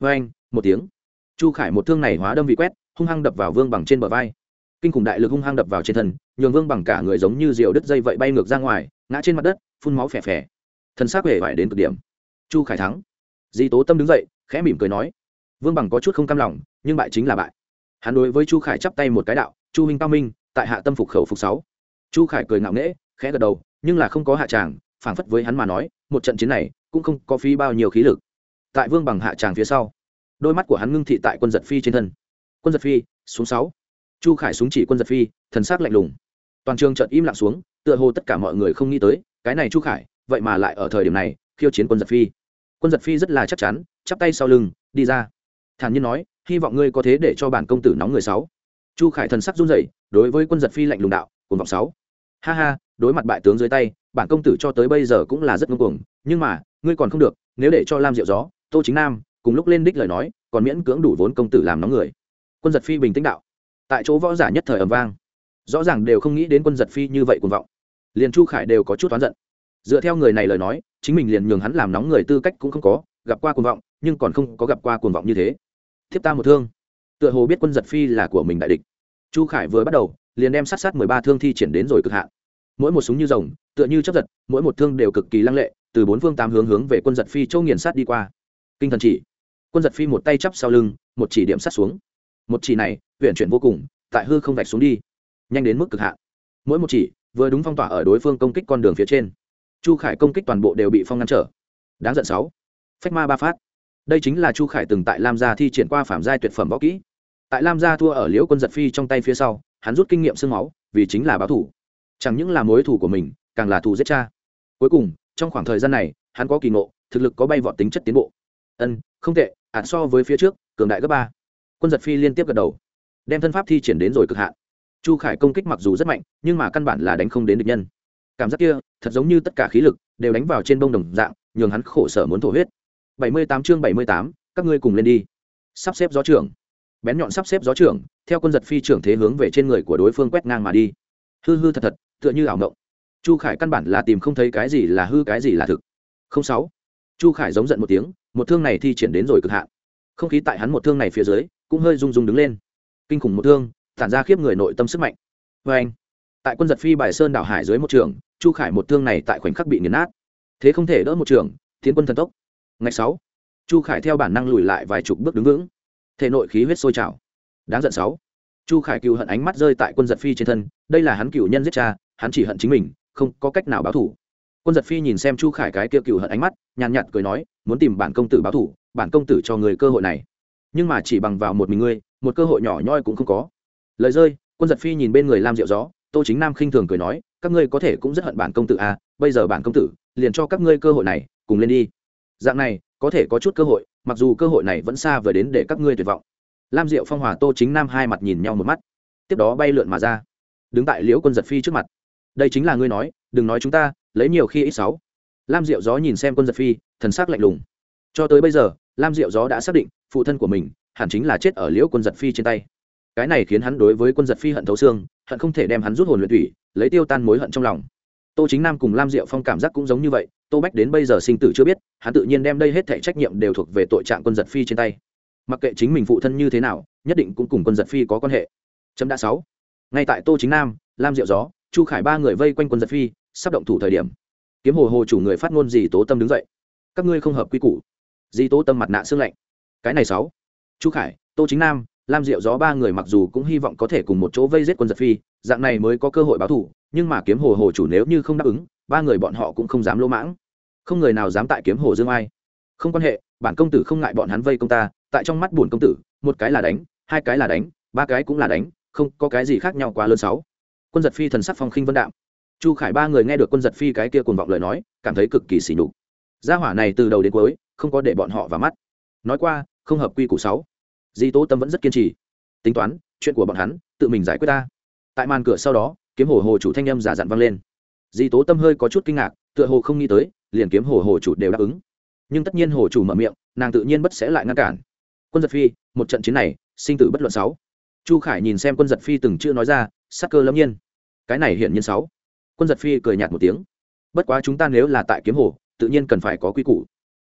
Vê anh, một tiếng chu khải một thương này hóa đâm vị quét, hung hăng đập vào vương bằng trên bờ vai. Kinh khủng đại lực hung hăng đập vào trên thân, nhường vương bằng cả người giống như diều đứt dây vậy bay ngược ra ngoài, ngã trên mặt đất, phun máu phè phè. Thân xác hề vải đến cực điểm. Chu khải thắng. Di tố tâm đứng dậy, khẽ mỉm cười nói, vương bằng có chút không cam lòng, nhưng bại chính là bại. Hắn đối với chu khải chắp tay một cái đạo, chu minh cao minh, tại hạ tâm phục khẩu phục sáu. Chu khải cười ngạo nghễ, khẽ gật đầu, nhưng là không có hạ tràng, phảng phất với hắn mà nói, một trận chiến này cũng không có phí bao nhiêu khí lực. Tại vương bằng hạ tràng phía sau đôi mắt của hắn ngưng thị tại quân giật phi trên thân. Quân giật phi, xuống sáu. Chu khải súng chỉ quân giật phi, thần sắc lạnh lùng. Toàn trường trận im lặng xuống, tựa hồ tất cả mọi người không nghĩ tới, cái này chu khải, vậy mà lại ở thời điểm này, khiêu chiến quân giật phi. Quân giật phi rất là chắc chắn, chắp tay sau lưng, đi ra. Thản nhiên nói, hy vọng ngươi có thế để cho bản công tử nóng người sáu. Chu khải thần sắc run rẩy, đối với quân giật phi lạnh lùng đạo cùng vọng sáu. Ha ha, đối mặt bại tướng dưới tay, bản công tử cho tới bây giờ cũng là rất ngưng cuồng, nhưng mà, ngươi còn không được, nếu để cho lam diệu gió, tô chính nam cùng lúc lên đích lời nói, còn miễn cưỡng đủ vốn công tử làm nóng người. Quân giật phi bình tĩnh đạo. Tại chỗ võ giả nhất thời ầm vang. Rõ ràng đều không nghĩ đến quân giật phi như vậy cuồng vọng. Liền chu khải đều có chút oán giận. Dựa theo người này lời nói, chính mình liền nhường hắn làm nóng người tư cách cũng không có, gặp qua cuồng vọng, nhưng còn không có gặp qua cuồng vọng như thế. Thiếp ta một thương. Tựa hồ biết quân giật phi là của mình đại địch. Chu khải vừa bắt đầu, liền đem sát sát mười ba thương thi triển đến rồi cực hạn. Mỗi một súng như rồng, tựa như chấp giật, mỗi một thương đều cực kỳ lăng lệ, từ bốn phương tám hướng hướng về quân giật phi châu nghiền sát đi qua. Kinh thần chỉ quân giật phi một tay chắp sau lưng, một chỉ điểm sát xuống. Một chỉ này huyện chuyển vô cùng, tại hư không vạch xuống đi, nhanh đến mức cực hạn. Mỗi một chỉ, vừa đúng phong tỏa ở đối phương công kích con đường phía trên. Chu khải công kích toàn bộ đều bị phong ngăn trở. Đáng giận sáu. Phách ma ba phát. Đây chính là chu khải từng tại lam gia thi triển qua phạm giai tuyệt phẩm võ kỹ. Tại lam gia thua ở liễu quân giật phi trong tay phía sau, hắn rút kinh nghiệm sương máu, vì chính là báo thủ. Chẳng những là mối thủ của mình, càng là thù giết cha. Cuối cùng, trong khoảng thời gian này, hắn có kỳ ngộ, thực lực có bay vọt tính chất tiến bộ ân, không tệ ạn so với phía trước, cường đại gấp ba. Quân giật phi liên tiếp gật đầu. Đem thân pháp thi triển đến rồi cực hạn. Chu khải công kích mặc dù rất mạnh, nhưng mà căn bản là đánh không đến địch nhân. Cảm giác kia, thật giống như tất cả khí lực đều đánh vào trên bông đồng dạng, nhường hắn khổ sở muốn thổ huyết. Bảy mươi tám chương bảy mươi tám, các ngươi cùng lên đi. Sắp xếp gió trưởng. Bén nhọn sắp xếp gió trưởng, theo quân giật phi trưởng thế hướng về trên người của đối phương quét ngang mà đi. Hư hư thật thật, tựa như ảo mộng. Chu khải căn bản là tìm không thấy cái gì là hư, cái gì là thực. Không sáu. Chu khải giống giận một tiếng một thương này thi triển đến rồi cực hạn. Không khí tại hắn một thương này phía dưới cũng hơi rung rung đứng lên. Kinh khủng một thương, tản ra khiếp người nội tâm sức mạnh. Vê anh tại quân giật phi bài sơn đảo hải dưới một trường, chu khải một thương này tại khoảnh khắc bị nghiền nát. Thế không thể đỡ một trường tiến quân thần tốc. Ngày sáu, chu khải theo bản năng lùi lại vài chục bước đứng vững. Thể nội khí huyết sôi trào. Đáng giận sáu, chu khải cựu hận ánh mắt rơi tại quân giật phi trên thân, đây là hắn cựu nhân giết cha, hắn chỉ hận chính mình, không có cách nào báo thủ quân giật phi nhìn xem chu khải cái kia cựu hận ánh mắt, nhàn nhạt cười nói, muốn tìm bản công tử báo thủ, bản công tử cho người cơ hội này. Nhưng mà chỉ bằng vào một mình ngươi, một cơ hội nhỏ nhoi cũng không có. Lời rơi, quân giật phi nhìn bên người lam Diệu gió, tô chính nam khinh thường cười nói, các ngươi có thể cũng rất hận bản công tử à bây giờ bản công tử, liền cho các ngươi cơ hội này, cùng lên đi. Dạng này, có thể có chút cơ hội, mặc dù cơ hội này vẫn xa vời đến để các ngươi tuyệt vọng. Lam diệu phong hòa tô chính nam hai mặt nhìn nhau một mắt, tiếp đó bay lượn mà ra, đứng tại liễu quân giật phi trước mặt. Đây chính là ngươi nói đừng nói chúng ta, lấy nhiều khi ít sáu. Lam diệu gió nhìn xem quân giật phi, thần s ắ c lạnh lùng. Cho tới bây giờ, lam diệu gió đã xác định, phụ thân của mình hẳn chính là chết ở liễu quân giật phi trên tay. Cái này khiến hắn đối với quân giật phi hận thấu xương, hận không thể đem hắn rút hồn luyện thủy, lấy tiêu tan mối hận trong lòng. Tô chính nam cùng lam diệu phong cảm giác cũng giống như vậy, tô bách đến bây giờ sinh tử chưa biết, hắn tự nhiên đem đây hết thể trách nhiệm đều thuộc về tội trạng quân giật phi trên tay. Mặc kệ chính mình phụ thân như thế nào, nhất định cũng cùng quân giật phi có quan hệ. Chấm đã sáu. Ngay tại tô chính nam, lam diệu gió, chu khải ba người vây quanh quân giật phi sắp động thủ thời điểm. Kiếm hồ hồ chủ người phát ngôn dì tố tâm đứng dậy. Các ngươi không hợp quy củ. Dì tố tâm mặt nạ xương lạnh. Cái này sáu. Chu khải, tô chính nam, lam diệu gió ba người mặc dù cũng hy vọng có thể cùng một chỗ vây giết quân giật phi, dạng này mới có cơ hội báo thủ, nhưng mà kiếm hồ hồ chủ nếu như không đáp ứng, ba người bọn họ cũng không dám lỗ mãng. Không người nào dám tại kiếm hồ dương ai. Không quan hệ, bản công tử không ngại bọn hắn vây công ta, tại trong mắt buồn công tử, một cái là đánh, hai cái là đánh, ba cái cũng là đánh, không có cái gì khác nhau quá lớn sáu. Quân giật phi thần sắc phong khinh vân đạm chu khải ba người nghe được quân giật phi cái kia cuồng vọng lời nói, cảm thấy cực kỳ xỉ nhục. Gia hỏa này từ đầu đến cuối, không có để bọn họ vào mắt. Nói qua, không hợp quy củ sáu. Di tố tâm vẫn rất kiên trì. Tính toán, chuyện của bọn hắn, tự mình giải quyết ta. Tại màn cửa sau đó, kiếm hồ hồ chủ thanh âm giả dặn vang lên. Di tố tâm hơi có chút kinh ngạc, tựa hồ không nghĩ tới, liền kiếm hồ hồ chủ đều đáp ứng. Nhưng tất nhiên hồ chủ mở miệng, nàng tự nhiên bất sẽ lại ngăn cản. Quân giật phi, một trận chiến này, sinh tử bất luận sáu. Chu khải nhìn xem quân giật phi từng chưa nói ra, sắc cơ lâm nhiên. Cái này hiển nhiên sáu quân giật phi cười nhạt một tiếng. Bất quá chúng ta nếu là tại kiếm hồ, tự nhiên cần phải có quy củ.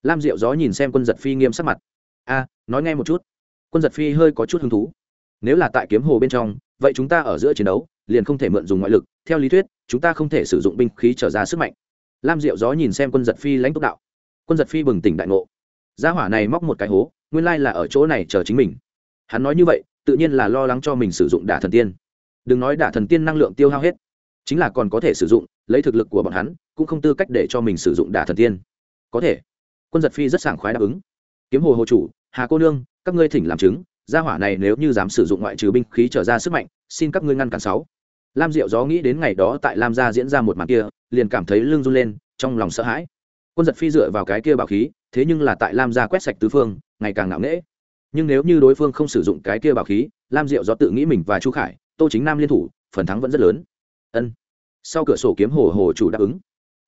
Lam diệu gió nhìn xem quân giật phi nghiêm sắc mặt. A, nói nghe một chút. Quân giật phi hơi có chút hứng thú. Nếu là tại kiếm hồ bên trong, vậy chúng ta ở giữa chiến đấu, liền không thể mượn dùng ngoại lực. Theo lý thuyết, chúng ta không thể sử dụng binh khí trở ra sức mạnh. Lam diệu gió nhìn xem quân giật phi lãnh tốc đạo. Quân giật phi bừng tỉnh đại ngộ. Gia hỏa này móc một cái hố, nguyên lai là ở chỗ này chờ chính mình. Hắn nói như vậy, tự nhiên là lo lắng cho mình sử dụng đả thần tiên. Đừng nói đả thần tiên năng lượng tiêu hao hết chính là còn có thể sử dụng, lấy thực lực của bọn hắn, cũng không tư cách để cho mình sử dụng đả thần tiên. Có thể. Quân giật phi rất sảng khoái đáp ứng. Kiếm hồ hồ chủ, hà cô nương, các ngươi thỉnh làm chứng, gia hỏa này nếu như dám sử dụng ngoại trừ binh khí trở ra sức mạnh, xin các ngươi ngăn cản sáu. Lam diệu gió nghĩ đến ngày đó tại lam gia diễn ra một màn kia, liền cảm thấy lưng run lên, trong lòng sợ hãi. Quân giật phi dựa vào cái kia bảo khí, thế nhưng là tại lam gia quét sạch tứ phương, ngày càng ngạo nghễ. Nhưng nếu như đối phương không sử dụng cái kia bảo khí, lam diệu gió tự nghĩ mình và chu khải, tô chính nam liên thủ, phần thắng vẫn rất lớn ân. Sau cửa sổ kiếm hồ hồ chủ đáp ứng.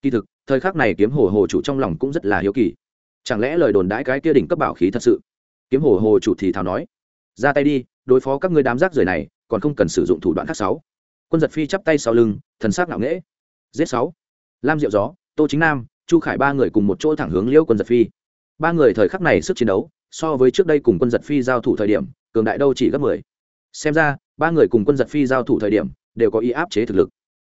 Kỳ thực, thời khắc này kiếm hồ hồ chủ trong lòng cũng rất là hiếu kỳ. Chẳng lẽ lời đồn đãi cái kia đỉnh cấp bảo khí thật sự? Kiếm hồ hồ chủ thì thào nói. Ra tay đi, đối phó các ngươi đám rác rưởi này, còn không cần sử dụng thủ đoạn khác sáu. Quân giật phi chắp tay sau lưng, thần sắc ngạo nghễ. Giết sáu. Lam diệu gió, tô chính nam, chu khải ba người cùng một chỗ thẳng hướng liễu quân giật phi. Ba người thời khắc này sức chiến đấu, so với trước đây cùng quân giật phi giao thủ thời điểm, cường đại đâu chỉ gấp mười. Xem ra, ba người cùng quân giật phi giao thủ thời điểm, đều có ý áp chế thực lực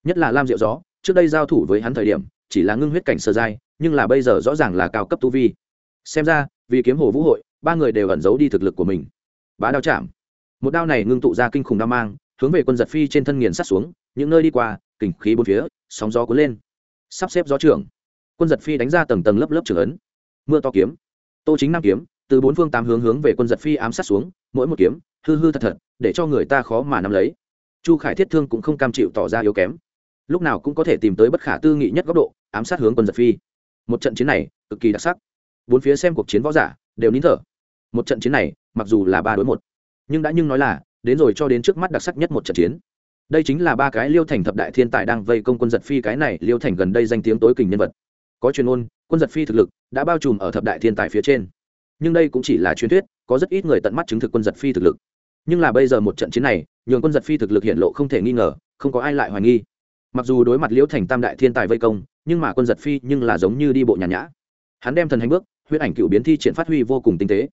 nhất là lam diệu gió, trước đây giao thủ với hắn thời điểm, chỉ là ngưng huyết cảnh sơ giai, nhưng là bây giờ rõ ràng là cao cấp tu vi. Xem ra, vì kiếm hồ vũ hội, ba người đều ẩn giấu đi thực lực của mình. Bá đao chạm. Một đao này ngưng tụ ra kinh khủng đao mang, hướng về quân giật phi trên thân nghiền sát xuống, những nơi đi qua, kình khí bốn phía, sóng gió cuốn lên. Sắp xếp gió trưởng. Quân giật phi đánh ra tầng tầng lớp lớp trưởng ấn. Mưa to kiếm. Tô chính nam kiếm, từ bốn phương tám hướng hướng về quân giật phi ám sát xuống, mỗi một kiếm, hư hư thật thật, để cho người ta khó mà nắm lấy. Chu khải thiết thương cũng không cam chịu tỏ ra yếu kém lúc nào cũng có thể tìm tới bất khả tư nghị nhất góc độ, ám sát hướng quân giật phi. Một trận chiến này, cực kỳ đặc sắc. Bốn phía xem cuộc chiến võ giả, đều nín thở. Một trận chiến này, mặc dù là ba đối một, nhưng đã nhưng nói là, đến rồi cho đến trước mắt đặc sắc nhất một trận chiến. Đây chính là ba cái liêu thành thập đại thiên tài đang vây công quân giật phi cái này, liêu thành gần đây danh tiếng tối kình nhân vật. Có chuyên ôn quân giật phi thực lực đã bao trùm ở thập đại thiên tài phía trên. Nhưng đây cũng chỉ là truyền thuyết, có rất ít người tận mắt chứng thực quân giật phi thực lực. Nhưng là bây giờ một trận chiến này, nhường quân giật phi thực lực hiện lộ không thể nghi ngờ, không có ai lại hoài nghi mặc dù đối mặt liễu thành tam đại thiên tài vây công, nhưng mà quân giật phi nhưng là giống như đi bộ nhàn nhã. Hắn đem thần hành bước huyết ảnh cựu biến thi triển phát huy vô cùng tinh tế.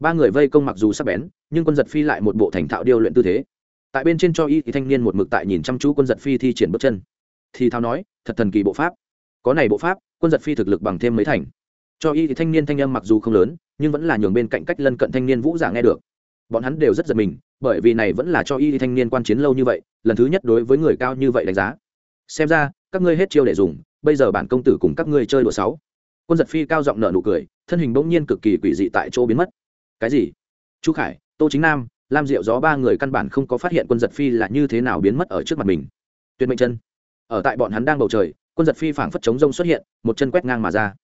Ba người vây công mặc dù sắc bén, nhưng quân giật phi lại một bộ thành thạo điêu luyện tư thế. Tại bên trên cho y thì thanh niên một mực tại nhìn chăm chú quân giật phi thi triển bước chân. Thì thao nói, thật thần kỳ bộ pháp. Có này bộ pháp, quân giật phi thực lực bằng thêm mấy thành. Cho y thì thanh niên thanh âm mặc dù không lớn, nhưng vẫn là nhường bên cạnh cách lân cận thanh niên vũ giả nghe được. Bọn hắn đều rất giật mình, bởi vì này vẫn là cho y thì thanh niên quan chiến lâu như vậy, lần thứ nhất đối với người cao như vậy đánh giá xem ra, các ngươi hết chiêu để dùng, bây giờ bản công tử cùng các ngươi chơi đùa sáu. Quân giật phi cao giọng nở nụ cười, thân hình bỗng nhiên cực kỳ quỷ dị tại chỗ biến mất. Cái gì? Chu khải, tô chính nam, lam diệu gió ba người căn bản không có phát hiện quân giật phi là như thế nào biến mất ở trước mặt mình. Tuyệt mệnh chân. Ở tại bọn hắn đang bầu trời, quân giật phi phảng phất chống rông xuất hiện, một chân quét ngang mà ra.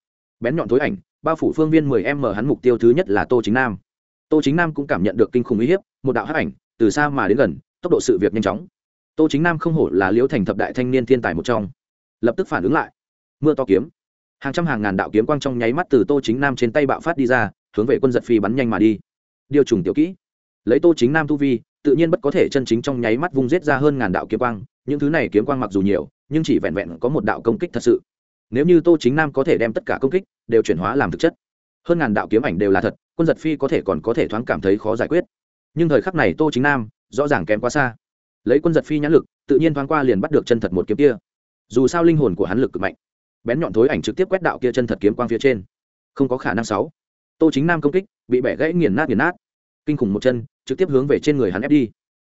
Bén nhọn thối ảnh, bao phủ phương viên mười em mở hắn mục tiêu thứ nhất là tô chính nam. Tô chính nam cũng cảm nhận được kinh khủng uy hiếp, một đạo hắc ảnh từ xa mà đến gần, tốc độ sự việc nhanh chóng tô chính nam không hổ là liễu thành thập đại thanh niên thiên tài một trong. Lập tức phản ứng lại. Mưa to kiếm. Hàng trăm hàng ngàn đạo kiếm quang trong nháy mắt từ tô chính nam trên tay bạo phát đi ra, hướng về quân giật phi bắn nhanh mà đi. Điều trùng tiểu kỹ. Lấy tô chính nam tu vi, tự nhiên bất có thể chân chính trong nháy mắt vung giết ra hơn ngàn đạo kiếm quang, những thứ này kiếm quang mặc dù nhiều, nhưng chỉ vẹn vẹn có một đạo công kích thật sự. Nếu như tô chính nam có thể đem tất cả công kích đều chuyển hóa làm thực chất, hơn ngàn đạo kiếm ảnh đều là thật, quân giật phi có thể còn có thể thoáng cảm thấy khó giải quyết. Nhưng thời khắc này tô chính nam rõ ràng kém quá xa lấy quân giật phi nhãn lực tự nhiên thoáng qua liền bắt được chân thật một kiếm kia. Dù sao linh hồn của hắn lực cực mạnh bén nhọn thối ảnh trực tiếp quét đạo kia chân thật kiếm quang phía trên. Không có khả năng sáu. Tô chính nam công kích bị bẻ gãy nghiền nát nghiền nát. Kinh khủng một chân trực tiếp hướng về trên người hắn ép đi.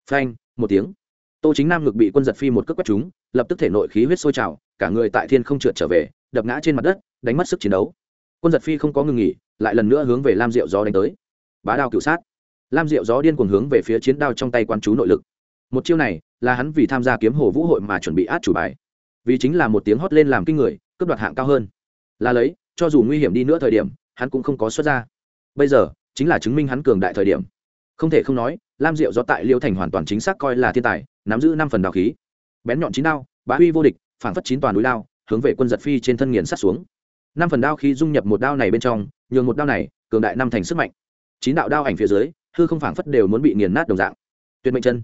Phanh một tiếng. Tô chính nam ngực bị quân giật phi một cước quét chúng, lập tức thể nội khí huyết sôi trào cả người tại thiên không trượt trở về đập ngã trên mặt đất đánh mất sức chiến đấu. Quân giật phi không có ngừng nghỉ lại lần nữa hướng về lam diệu gió đánh tới. Bá đao cựu sát. Lam diệu gió điên cuồng hướng về phía chiến đao trong tay quan chú nội lực một chiêu này là hắn vì tham gia kiếm hồ vũ hội mà chuẩn bị át chủ bài. Vì chính là một tiếng hót lên làm kinh người, cướp đoạt hạng cao hơn. Là lấy, cho dù nguy hiểm đi nữa thời điểm, hắn cũng không có xuất ra. Bây giờ, chính là chứng minh hắn cường đại thời điểm. Không thể không nói, lam diệu do tại liêu thành hoàn toàn chính xác coi là thiên tài, nắm giữ năm phần đào khí. Bén nhọn chín đao, bá huy vô địch phản phất chín toàn núi đao, hướng về quân giật phi trên thân nghiền sát xuống. Năm phần đao khi dung nhập một đao này bên trong, nhường một đao này, cường đại năm thành sức mạnh. Chín đạo đao ảnh phía dưới, hư không phảng phất đều muốn bị nghiền nát đồng dạng. Tuyệt mệnh chân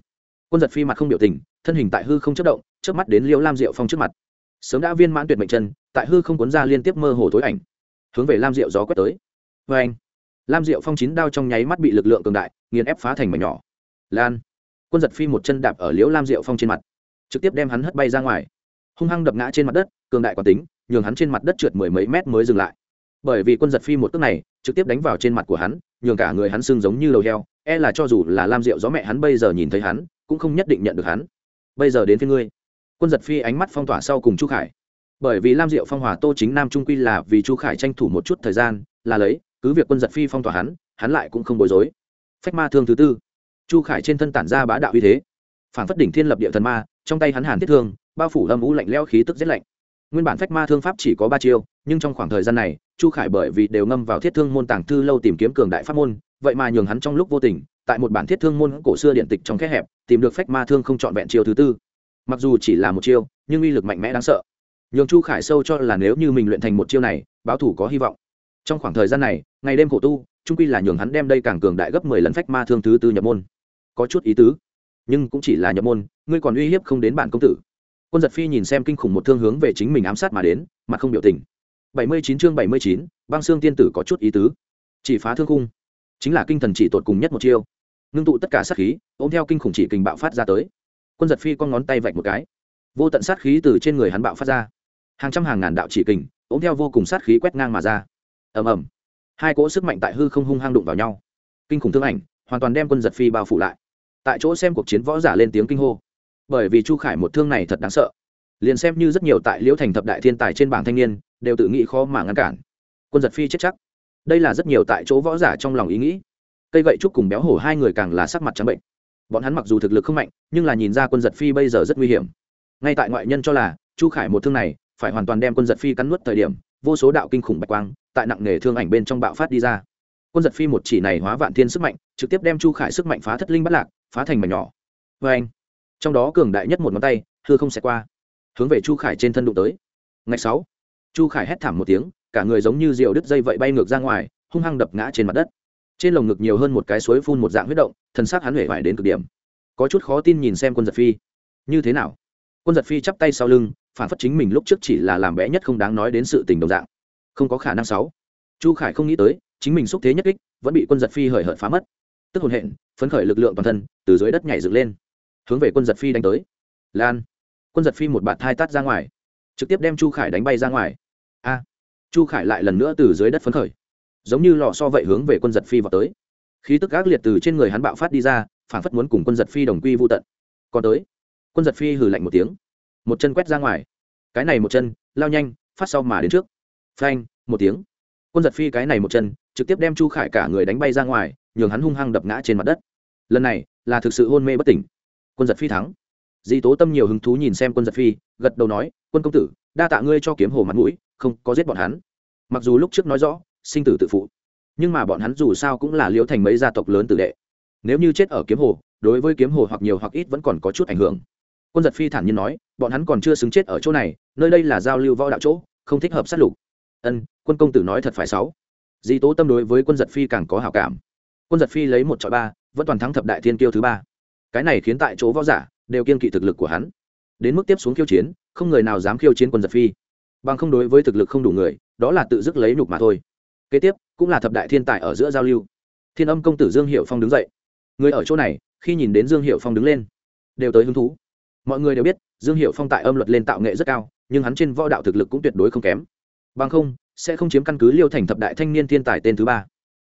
quân giật phi mặt không biểu tình, thân hình tại hư không chất động trước mắt đến liêu lam diệu phong trước mặt. Sớm đã viên mãn tuyệt mệnh chân, tại hư không cuốn ra liên tiếp mơ hồ tối ảnh, hướng về lam diệu gió quét tới. Vê anh, lam diệu phong chín đao trong nháy mắt bị lực lượng cường đại, nghiền ép phá thành mảnh nhỏ. Lan, quân giật phi một chân đạp ở liễu lam diệu phong trên mặt, trực tiếp đem hắn hất bay ra ngoài. Hung hăng đập ngã trên mặt đất, cường đại quán tính, nhường hắn trên mặt đất trượt mười mấy mét mới dừng lại. Bởi vì quân giật phi một cước này, trực tiếp đánh vào trên mặt của hắn, nhường cả người hắn sưng giống như đầu heo e là cho dù là lam diệu gió mẹ hắn bây giờ nhìn thấy hắn cũng không nhất định nhận được hắn. Bây giờ đến phía ngươi. Quân giật phi ánh mắt phong tỏa sau cùng chu khải. Bởi vì lam diệu phong hòa tô chính nam trung quy là vì chu khải tranh thủ một chút thời gian, là lấy, cứ việc quân giật phi phong tỏa hắn hắn lại cũng không bối rối. Phách ma thương thứ tư. Chu khải trên thân tản ra bá đạo uy thế. Phản phất đỉnh thiên lập địa thần ma, trong tay hắn hàn thiết thương, bao phủ âm ú lạnh leo khí tức rét lạnh. Nguyên bản phách ma thương pháp chỉ có ba chiêu, nhưng trong khoảng thời gian này, chu khải bởi vì đều ngâm vào thiết thương môn tàng thư lâu tìm kiếm cường đại pháp môn vậy mà nhường hắn trong lúc vô tình, tại một bản thiết thương môn cổ xưa điện tịch trong khe hẹp, tìm được phách ma thương không trọn vẹn chiêu thứ tư. Mặc dù chỉ là một chiêu, nhưng uy lực mạnh mẽ đáng sợ. Nhường chu khải sâu cho là nếu như mình luyện thành một chiêu này, báo thủ có hy vọng. Trong khoảng thời gian này, ngày đêm khổ tu trung quy là nhường hắn đem đây càng cường đại gấp mười lần phách ma thương thứ tư nhập môn. Có chút ý tứ, nhưng cũng chỉ là nhập môn, ngươi còn uy hiếp không đến bản công tử. Quân giật phi nhìn xem kinh khủng một thương hướng về chính mình ám sát mà đến mà không biểu tình. Bảy mươi chín chương bảy mươi chín, băng xương tiên tử có chút ý tứ. Chỉ phá thương khung chính là kinh thần chỉ tột cùng nhất một chiêu. Ngưng tụ tất cả sát khí, ôm theo kinh khủng chỉ kình bạo phát ra tới. Quân giật phi con ngón tay vạch một cái. Vô tận sát khí từ trên người hắn bạo phát ra. Hàng trăm hàng ngàn đạo chỉ kình, ôm theo vô cùng sát khí quét ngang mà ra. Ầm ầm. Hai cỗ sức mạnh tại hư không hung hang đụng vào nhau. Kinh khủng thương ảnh, hoàn toàn đem quân giật phi bao phủ lại. Tại chỗ xem cuộc chiến võ giả lên tiếng kinh hô. Bởi vì chu khải một thương này thật đáng sợ. Liền xem như rất nhiều tại liễu thành thập đại thiên tài trên bảng thanh niên, đều tự nghĩ khó mà ngăn cản. Quân giật phi chết chắc đây là rất nhiều tại chỗ võ giả trong lòng ý nghĩ. Cây gậy trúc cùng béo hổ hai người càng là sắc mặt trắng bệnh. Bọn hắn mặc dù thực lực không mạnh, nhưng là nhìn ra quân giật phi bây giờ rất nguy hiểm. Ngay tại ngoại nhân cho là, chu khải một thương này, phải hoàn toàn đem quân giật phi cắn nuốt thời điểm, vô số đạo kinh khủng bạch quang, tại nặng nề thương ảnh bên trong bạo phát đi ra. Quân giật phi một chỉ này hóa vạn thiên sức mạnh, trực tiếp đem chu khải sức mạnh phá thất linh bắt lạc, phá thành mảnh nhỏ. Vê anh, trong đó cường đại nhất một ngón tay, hư không xẹt qua, hướng về chu khải trên thân đụng tới. Ngày sáu, chu khải hét thảm một tiếng cả người giống như rượu đứt dây vậy bay ngược ra ngoài, hung hăng đập ngã trên mặt đất. Trên lồng ngực nhiều hơn một cái suối phun một dạng huyết động thân xác hắn huệ vải đến cực điểm. Có chút khó tin nhìn xem quân giật phi. Như thế nào? Quân giật phi chắp tay sau lưng, phản phất chính mình lúc trước chỉ là làm bé nhất không đáng nói đến sự tình đồng dạng. Không có khả năng sáu. Chu khải không nghĩ tới, chính mình xúc thế nhất kích, vẫn bị quân giật phi hời hợt phá mất. Tức hồn hện, phấn khởi lực lượng toàn thân, từ dưới đất nhảy dựng lên. Hướng về quân giật phi đánh tới. Lan. Quân giật phi một bạt thai tát ra ngoài. Trực tiếp đem chu khải đánh bay ra ngoài chu khải lại lần nữa từ dưới đất phấn khởi, giống như lò so vậy hướng về quân giật phi vào tới. Khí tức ác liệt từ trên người hắn bạo phát đi ra, phản phất muốn cùng quân giật phi đồng quy vô tận. Còn tới, quân giật phi hừ lạnh một tiếng, một chân quét ra ngoài. Cái này một chân, lao nhanh, phát sau mà đến trước. Phanh, một tiếng. Quân giật phi cái này một chân, trực tiếp đem chu khải cả người đánh bay ra ngoài, nhường hắn hung hăng đập ngã trên mặt đất. Lần này, là thực sự hôn mê bất tỉnh. Quân giật phi thắng. Di tố tâm nhiều hứng thú nhìn xem quân giật phi, gật đầu nói, quân công tử đa tạ ngươi cho kiếm hồ mặt mũi, không có giết bọn hắn. Mặc dù lúc trước nói rõ, sinh tử tự phụ, nhưng mà bọn hắn dù sao cũng là liễu thành mấy gia tộc lớn tử đệ. Nếu như chết ở kiếm hồ, đối với kiếm hồ hoặc nhiều hoặc ít vẫn còn có chút ảnh hưởng. Quân giật phi thản nhiên nói, bọn hắn còn chưa xứng chết ở chỗ này, nơi đây là giao lưu võ đạo chỗ, không thích hợp sát lục. Ân, quân công tử nói thật phải sáu. Di tố tâm đối với quân giật phi càng có hảo cảm. Quân giật phi lấy một trọi ba, vẫn toàn thắng thập đại thiên kiêu thứ ba. Cái này khiến tại chỗ võ giả đều kiên kỵ thực lực của hắn đến mức tiếp xuống khiêu chiến, không người nào dám khiêu chiến quân giật phi. Bằng không đối với thực lực không đủ người, đó là tự dứt lấy nhục mà thôi. Kế tiếp, cũng là thập đại thiên tài ở giữa giao lưu. Thiên âm công tử dương hiệu phong đứng dậy. Người ở chỗ này, khi nhìn đến dương hiệu phong đứng lên, đều tới hứng thú. Mọi người đều biết, dương hiệu phong tại âm luật lên tạo nghệ rất cao, nhưng hắn trên võ đạo thực lực cũng tuyệt đối không kém. Bằng không, sẽ không chiếm căn cứ liêu thành thập đại thanh niên thiên tài tên thứ ba.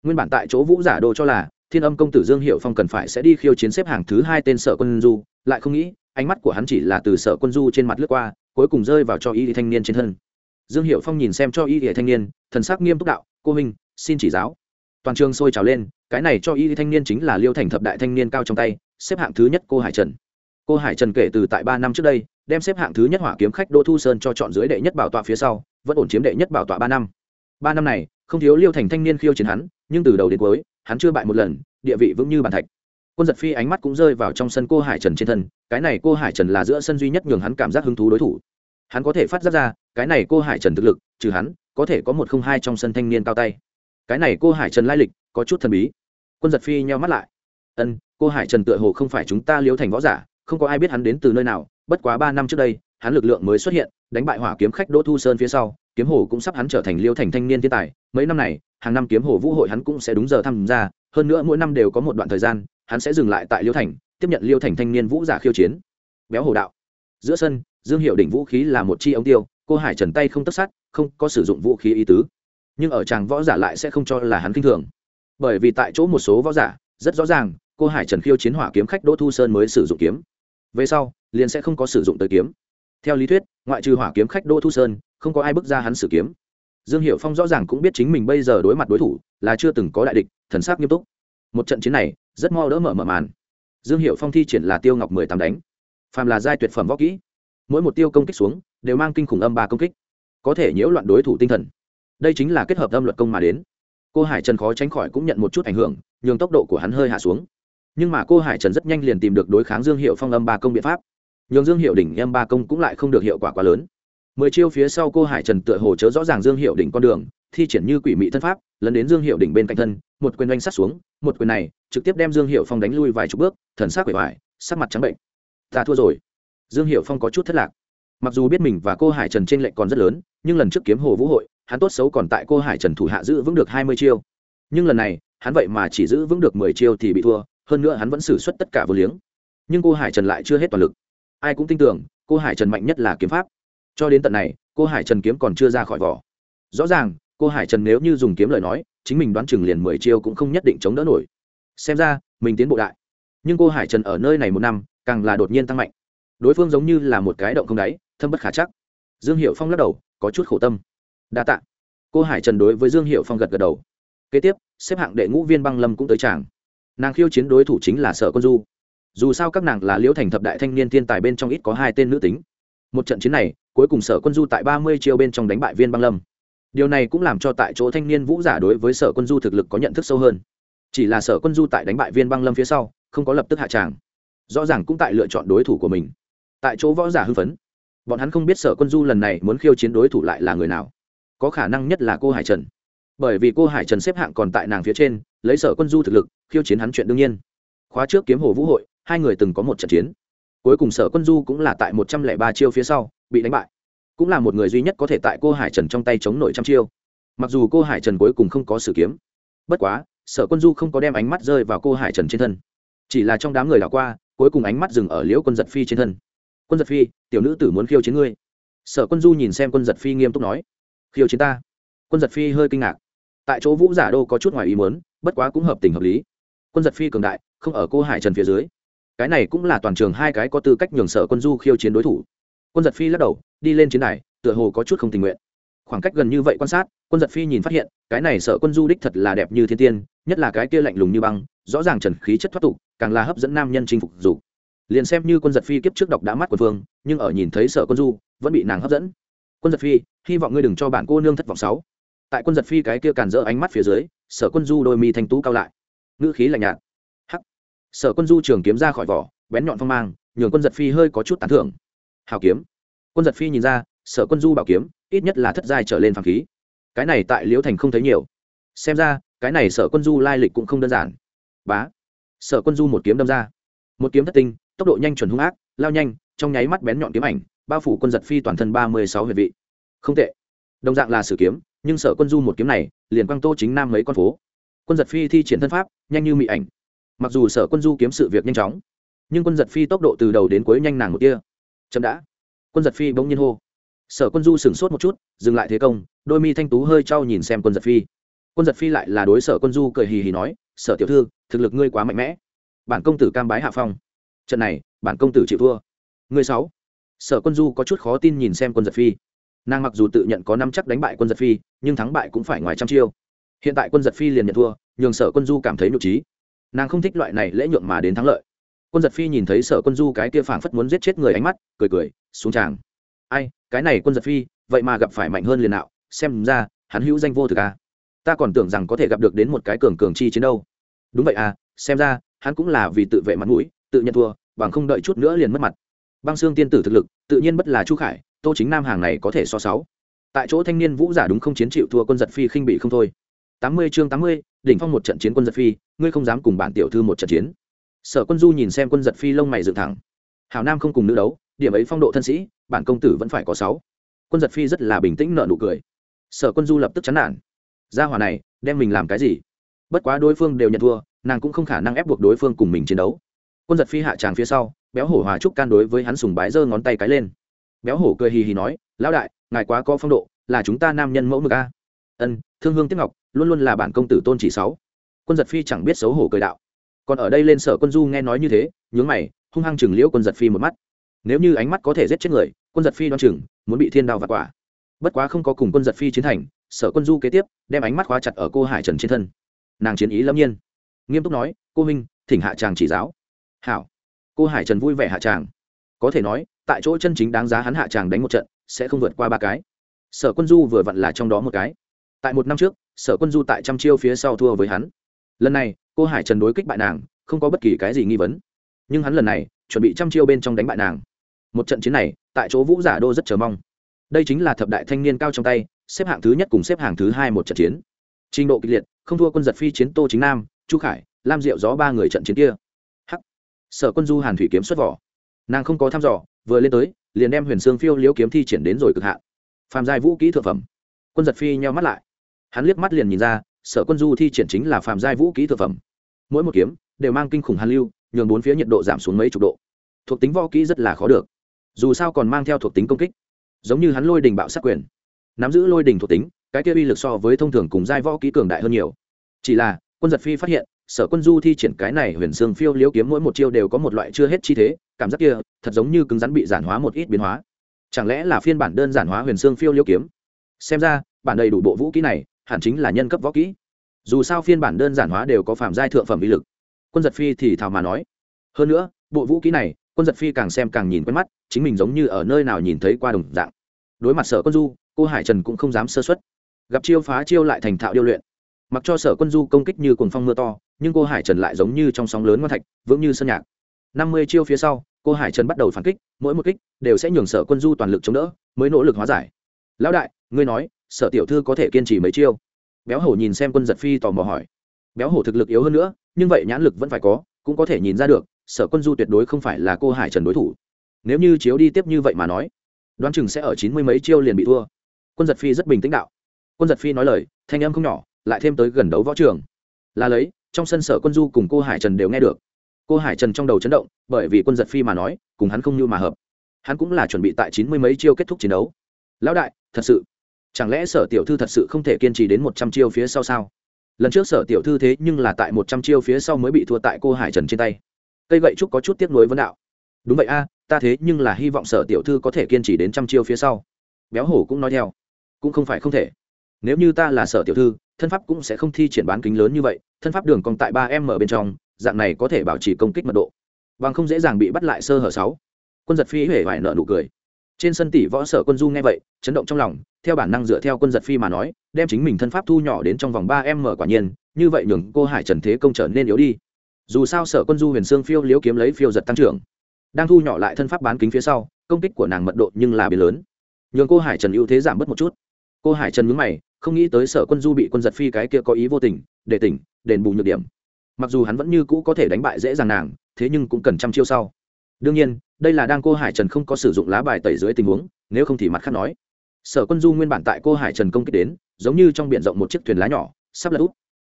Nguyên bản tại chỗ vũ giả đồ cho là, thiên âm công tử dương hiệu phong cần phải sẽ đi khiêu chiến xếp hàng thứ hai tên sở quân du, lại không nghĩ ánh mắt của hắn chỉ là từ sở quân du trên mặt lướt qua, cuối cùng rơi vào cho y thanh niên trên thân. Dương hiệu phong nhìn xem cho y thanh niên, thần sắc nghiêm túc đạo, cô minh xin chỉ giáo. Toàn trường sôi trào lên, cái này cho y thanh niên chính là liêu thành thập đại thanh niên cao trong tay, xếp hạng thứ nhất cô hải trần. Cô hải trần kể từ tại ba năm trước đây, đem xếp hạng thứ nhất hỏa kiếm khách đỗ thu sơn cho chọn dưới đệ nhất bảo tọa phía sau, vẫn ổn chiếm đệ nhất bảo tọa ba năm. Ba năm này, không thiếu liêu thành thanh niên khiêu chiến hắn, nhưng từ đầu đến cuối, hắn chưa bại một lần, địa vị vững như bàn thạch quân giật phi ánh mắt cũng rơi vào trong sân cô hải trần trên thân, cái này cô hải trần là giữa sân duy nhất nhường hắn cảm giác hứng thú đối thủ. Hắn có thể phát giác ra, cái này cô hải trần thực lực, trừ hắn, có thể có một không hai trong sân thanh niên cao tay. Cái này cô hải trần lai lịch, có chút thần bí. Quân giật phi nheo mắt lại. Ân, cô hải trần tựa hồ không phải chúng ta liếu thành võ giả, không có ai biết hắn đến từ nơi nào, bất quá ba năm trước đây, hắn lực lượng mới xuất hiện, đánh bại hỏa kiếm khách đỗ thu sơn phía sau, kiếm hồ cũng sắp hắn trở thành liêu thành thanh niên thiên tài, mấy năm này, hàng năm kiếm hồ vũ hội hắn cũng sẽ đúng giờ tham gia, hơn nữa mỗi năm đều có một đoạn thời gian hắn sẽ dừng lại tại liêu thành, tiếp nhận liêu thành thanh niên vũ giả khiêu chiến. Béo hồ đạo. Giữa sân, dương hiệu đỉnh vũ khí là một chi ống tiêu, cô hải trần tay không tất sát, không có sử dụng vũ khí ý tứ. Nhưng ở chàng võ giả lại sẽ không cho là hắn kinh thường. Bởi vì tại chỗ một số võ giả, rất rõ ràng, cô hải trần khiêu chiến hỏa kiếm khách đỗ thu sơn mới sử dụng kiếm. Về sau, liền sẽ không có sử dụng tới kiếm. Theo lý thuyết, ngoại trừ hỏa kiếm khách đỗ thu sơn, không có ai bước ra hắn sử kiếm. Dương hiệu phong rõ ràng cũng biết chính mình bây giờ đối mặt đối thủ là chưa từng có đại địch, thần sắc nghiêm túc. Một trận chiến này rất mo đỡ mở mở màn. Dương hiệu phong thi triển là tiêu ngọc mười tám đánh. Phàm là giai tuyệt phẩm võ kỹ, mỗi một tiêu công kích xuống, đều mang kinh khủng âm ba công kích. Có thể nhiễu loạn đối thủ tinh thần. Đây chính là kết hợp âm luật công mà đến. Cô hải trần khó tránh khỏi cũng nhận một chút ảnh hưởng, nhường tốc độ của hắn hơi hạ xuống. Nhưng mà cô hải trần rất nhanh liền tìm được đối kháng dương hiệu phong âm ba công biện pháp. Nhường dương hiệu đỉnh âm ba công cũng lại không được hiệu quả quá lớn. Mười chiêu phía sau cô hải trần tựa hồ chớ rõ ràng dương hiệu đỉnh con đường, thi triển như quỷ mị thân pháp, lấn đến dương hiệu đỉnh bên cạnh thân một quyền oanh sát xuống, một quyền này trực tiếp đem dương hiệu phong đánh lui vài chục bước, thần sắc quể hoài sắc mặt trắng bệnh. Ta thua rồi. Dương hiệu phong có chút thất lạc. Mặc dù biết mình và cô hải trần t r ê n lệch còn rất lớn, nhưng lần trước kiếm hồ vũ hội, hắn tốt xấu còn tại cô hải trần thủ hạ giữ vững được hai mươi chiêu. Nhưng lần này, hắn vậy mà chỉ giữ vững được mười chiêu thì bị thua, hơn nữa hắn vẫn xử suất tất cả vô liếng. Nhưng cô hải trần lại chưa hết toàn lực. Ai cũng tin tưởng, cô hải trần mạnh nhất là kiếm pháp. Cho đến tận này, cô hải trần kiếm còn chưa ra khỏi vỏ. Rõ ràng, cô hải trần nếu như dùng kiếm lời nói chính mình đoán chừng liền mười chiêu cũng không nhất định chống đỡ nổi. Xem ra, mình tiến bộ đại. Nhưng cô hải trần ở nơi này một năm, càng là đột nhiên tăng mạnh. Đối phương giống như là một cái động không đáy, thâm bất khả chắc. Dương hiệu phong lắc đầu, có chút khổ tâm. Đa t ạ cô hải trần đối với dương hiệu phong gật gật đầu. Kế tiếp, xếp hạng đệ ngũ viên băng lâm cũng tới chàng nàng khiêu chiến đối thủ chính là sở quân du. Dù sao các nàng là liễu thành thập đại thanh niên thiên tài bên trong ít có hai tên nữ tính. Một trận chiến này, cuối cùng sở quân du tại ba mươi chiêu bên trong đánh bại viên băng lâm điều này cũng làm cho tại chỗ thanh niên vũ giả đối với sở quân du thực lực có nhận thức sâu hơn. Chỉ là sở quân du tại đánh bại viên băng lâm phía sau, không có lập tức hạ tràng. Rõ ràng cũng tại lựa chọn đối thủ của mình. Tại chỗ võ giả hưng phấn. Bọn hắn không biết sở quân du lần này muốn khiêu chiến đối thủ lại là người nào. Có khả năng nhất là cô hải trần. Bởi vì cô hải trần xếp hạng còn tại nàng phía trên, lấy sở quân du thực lực, khiêu chiến hắn chuyện đương nhiên. Khóa trước kiếm hồ vũ hội, hai người từng có một trận chiến. Cuối cùng sở quân du cũng là tại một trăm lẻ ba chiêu phía sau, bị đánh bại cũng là một người duy nhất có thể tại cô hải trần trong tay chống nổi trăm chiêu. Mặc dù cô hải trần cuối cùng không có sử kiếm, bất quá, sở quân du không có đem ánh mắt rơi vào cô hải trần trên thân. Chỉ là trong đám người đảo qua, cuối cùng ánh mắt dừng ở liễu quân giật phi trên thân. Quân giật phi, tiểu nữ tử muốn khiêu chiến ngươi. Sở quân du nhìn xem quân giật phi nghiêm túc nói. Khiêu chiến ta? Quân giật phi hơi kinh ngạc. Tại chỗ vũ giả đô có chút ngoài ý muốn, bất quá cũng hợp tình hợp lý. Quân giật phi cường đại, không ở cô hải trần phía dưới. Cái này cũng là toàn trường hai cái có tư cách nhường sở quân du khiêu chiến đối thủ. Quân giật phi lắc đầu đi lên chiến đài, tựa hồ có chút không tình nguyện. Khoảng cách gần như vậy quan sát, quân giật phi nhìn phát hiện, cái này sợ quân du đích thật là đẹp như thiên tiên, nhất là cái kia lạnh lùng như băng, rõ ràng trần khí chất thoát tục, càng là hấp dẫn nam nhân chinh phục dục liền xem như quân giật phi kiếp trước đọc đã mắt quân phương nhưng ở nhìn thấy sợ quân du, vẫn bị nàng hấp dẫn. Quân giật phi, hy vọng ngươi đừng cho bản cô nương thất vọng sáu tại quân giật phi cái kia càn rỡ ánh mắt phía dưới sở quân du đôi mi thanh tú cao lại. Ngữ khí lạnh nhạt. Hắc. Sở quân du trường kiếm ra khỏi vỏ, bén nhọn phong mang, nhường quân giật phi hơi có chút tán thưởng. Hào kiếm quân giật phi nhìn ra, sở quân du bảo kiếm, ít nhất là thất giai trở lên phàm khí. Cái này tại liễu thành không thấy nhiều. Xem ra, cái này sở quân du lai lịch cũng không đơn giản. Bá. Sở quân du một kiếm đâm ra. Một kiếm thất tinh, tốc độ nhanh chuẩn hung ác, lao nhanh, trong nháy mắt bén nhọn kiếm ảnh, bao phủ quân giật phi toàn thân ba mươi sáu huyệt vị. Không tệ. Đồng dạng là sử kiếm, nhưng sở quân du một kiếm này, liền quang tô chính nam mấy con phố. Quân giật phi thi triển thân pháp, nhanh như mị ảnh. Mặc dù sở quân du kiếm sự việc nhanh chóng, nhưng quân giật phi tốc độ từ đầu đến cuối nhanh nàng một kia chậm đã quân giật phi bỗng nhiên hô. Sở quân du sửng sốt một chút, dừng lại thế công, đôi mi thanh tú hơi trao nhìn xem quân giật phi. Quân giật phi lại là đối sở quân du cười hì hì nói, sở tiểu thư, thực lực ngươi quá mạnh mẽ. Bản công tử cam bái hạ phong. Trận này, bản công tử chịu thua. Người sáu. Sở quân du có chút khó tin nhìn xem quân giật phi. Nàng mặc dù tự nhận có năm chắc đánh bại quân giật phi, nhưng thắng bại cũng phải ngoài trăm chiêu. Hiện tại quân giật phi liền nhận thua, nhường sở quân du cảm thấy nhục trí nàng không thích loại này lễ nhuộm mà đến thắng lợi quân giật phi nhìn thấy sở quân du cái kia phảng phất muốn giết chết người ánh mắt, cười cười, xuống tràng. Ai, cái này quân giật phi, vậy mà gặp phải mạnh hơn liền nào xem ra, hắn hữu danh vô thực à. ta còn tưởng rằng có thể gặp được đến một cái cường cường chi chiến đâu. Đúng vậy à xem ra, hắn cũng là vì tự vệ mặt mũi, tự nhận thua, bằng không đợi chút nữa liền mất mặt. Băng xương tiên tử thực lực, tự nhiên bất là chu khải, tô chính nam hàng này có thể so sáu. Tại chỗ thanh niên vũ giả đúng không chiến chịu thua quân giật phi khinh bị không thôi. Tám mươi chương tám mươi, đỉnh phong một trận chiến quân giật phi, ngươi không dám cùng bản tiểu thư một trận chiến sở quân du nhìn xem quân giật phi lông mày dựng thẳng. Hào nam không cùng nữ đấu, điểm ấy phong độ thân sĩ, bản công tử vẫn phải có sáu. Quân giật phi rất là bình tĩnh nợ nụ cười. Sở quân du lập tức chán nản. Gia hòa này, đem mình làm cái gì? Bất quá đối phương đều nhận thua, nàng cũng không khả năng ép buộc đối phương cùng mình chiến đấu. Quân giật phi hạ tràng phía sau, béo hổ hòa trúc can đối với hắn sùng bái giơ ngón tay cái lên. Béo hổ cười hì hì nói, lão đại, ngài quá có phong độ, là chúng ta nam nhân mẫu mực a. Ân, thương hương tiếp ngọc, luôn luôn là bản công tử tôn chỉ sáu. Quân giật phi chẳng biết xấu hổ cười đạo còn ở đây lên sở quân du nghe nói như thế, nhướng mày, hung hăng chừng liễu quân giật phi một mắt. Nếu như ánh mắt có thể giết chết người, quân giật phi đoan chừng, muốn bị thiên đao vặt quả. Bất quá không có cùng quân giật phi chiến thành, sở quân du kế tiếp, đem ánh mắt khóa chặt ở cô hải trần trên thân. Nàng chiến ý lâm nhiên. Nghiêm túc nói, cô minh thỉnh hạ tràng chỉ giáo. Hảo. Cô hải trần vui vẻ hạ tràng. Có thể nói, tại chỗ chân chính đáng giá hắn hạ tràng đánh một trận, sẽ không vượt qua ba cái. Sở quân du vừa vặn là trong đó một cái. Tại một năm trước, sở quân du tại trăm chiêu phía sau thua với hắn. Lần này cô hải trần đối kích bại nàng, không có bất kỳ cái gì nghi vấn. Nhưng hắn lần này, chuẩn bị trăm chiêu bên trong đánh bại nàng. Một trận chiến này, tại chỗ vũ giả đô rất chờ mong. Đây chính là thập đại thanh niên cao trong tay, xếp hạng thứ nhất cùng xếp hạng thứ hai một trận chiến. Trình độ kịch liệt, không thua quân giật phi chiến tô chính nam, chu khải, lam diệu gió ba người trận chiến kia. Hắc. Sở quân du hàn thủy kiếm xuất vỏ. Nàng không có thăm dò, vừa lên tới, liền đem huyền sương phiêu liễu kiếm thi triển đến rồi cực hạn. Phàm giai vũ kỹ thượng phẩm. Quân giật phi nheo mắt lại. Hắn liếc mắt liền nhìn ra, sở quân du thi triển chính là phàm giai vũ kỹ thượng phẩm mỗi một kiếm đều mang kinh khủng hàn lưu, nhường bốn phía nhiệt độ giảm xuống mấy chục độ. Thuộc tính võ kỹ rất là khó được. Dù sao còn mang theo thuộc tính công kích. Giống như hắn lôi đình bạo sát quyền. Nắm giữ lôi đình thuộc tính, cái kia uy lực so với thông thường cùng giai võ kỹ cường đại hơn nhiều. Chỉ là, quân giật phi phát hiện, sở quân du thi triển cái này huyền xương phiêu liễu kiếm mỗi một chiêu đều có một loại chưa hết chi thế, cảm giác kia, thật giống như cứng rắn bị giản hóa một ít biến hóa. Chẳng lẽ là phiên bản đơn giản hóa huyền xương phiêu liễu kiếm? Xem ra, bản đầy đủ bộ vũ kỹ này, hẳn chính là nhân cấp võ kỹ dù sao phiên bản đơn giản hóa đều có phạm giai thượng phẩm uy lực. Quân giật phi thì thào mà nói, hơn nữa, bộ vũ kỹ này, quân giật phi càng xem càng nhìn quen mắt, chính mình giống như ở nơi nào nhìn thấy qua đồng dạng. Đối mặt sở quân du, cô hải trần cũng không dám sơ xuất gặp chiêu phá chiêu lại thành thạo điêu luyện. Mặc cho sở quân du công kích như cuồng phong mưa to, nhưng cô hải trần lại giống như trong sóng lớn ngon thạch, vững như sơn nhạc. Năm mươi chiêu phía sau, cô hải trần bắt đầu phản kích, mỗi một kích đều sẽ nhường sở quân du toàn lực chống đỡ, mới nỗ lực hóa giải. Lão đại, ngươi nói, sở tiểu thư có thể kiên trì mấy chiêu? Béo hổ nhìn xem quân giật phi tò mò hỏi. Béo hổ thực lực yếu hơn nữa, nhưng vậy nhãn lực vẫn phải có, cũng có thể nhìn ra được, sở quân du tuyệt đối không phải là cô hải trần đối thủ. Nếu như chiếu đi tiếp như vậy mà nói, đoán chừng sẽ ở chín mươi mấy chiêu liền bị thua. Quân giật phi rất bình tĩnh đạo. Quân giật phi nói lời, thanh âm không nhỏ, lại thêm tới gần đấu võ trường. Là lấy, trong sân sở quân du cùng cô hải trần đều nghe được. Cô hải trần trong đầu chấn động, bởi vì quân giật phi mà nói, cùng hắn không như mà hợp. Hắn cũng là chuẩn bị tại chín mươi mấy chiêu kết thúc chiến đấu. Lão đại, thật sự chẳng lẽ sở tiểu thư thật sự không thể kiên trì đến một trăm chiêu phía sau sao? Lần trước sở tiểu thư thế nhưng là tại một trăm chiêu phía sau mới bị thua tại cô hải trần trên tay. Cây gậy trúc có chút tiếc nuối vấn đạo. Đúng vậy a, ta thế nhưng là hy vọng sở tiểu thư có thể kiên trì đến trăm chiêu phía sau. Béo hổ cũng nói theo. Cũng không phải không thể. Nếu như ta là sở tiểu thư, thân pháp cũng sẽ không thi triển bán kính lớn như vậy, thân pháp đường còn tại ba m ở bên trong, dạng này có thể bảo trì công kích mật độ. Bằng không dễ dàng bị bắt lại sơ hở sáu. Quân giật phi huệ vải nợ nụ cười trên sân tỷ võ sở quân du nghe vậy, chấn động trong lòng, theo bản năng dựa theo quân giật phi mà nói, đem chính mình thân pháp thu nhỏ đến trong vòng ba m quả nhiên, như vậy nhường cô hải trần thế công trở nên yếu đi. Dù sao sở quân du huyền xương phiêu liếu kiếm lấy phiêu giật tăng trưởng, đang thu nhỏ lại thân pháp bán kính phía sau, công kích của nàng mật độ nhưng là biến lớn. Nhường cô hải trần ưu thế giảm bớt một chút. Cô hải trần nhướng mày, không nghĩ tới sở quân du bị quân giật phi cái kia có ý vô tình, để tỉnh, đền bù nhược điểm. Mặc dù hắn vẫn như cũ có thể đánh bại dễ dàng nàng, thế nhưng cũng cần trăm chiêu sau đương nhiên, đây là đang cô hải trần không có sử dụng lá bài tẩy dưới tình huống, nếu không thì mặt khác nói. Sở quân du nguyên bản tại cô hải trần công kích đến, giống như trong b i ể n rộng một chiếc thuyền lá nhỏ, sắp lật úp.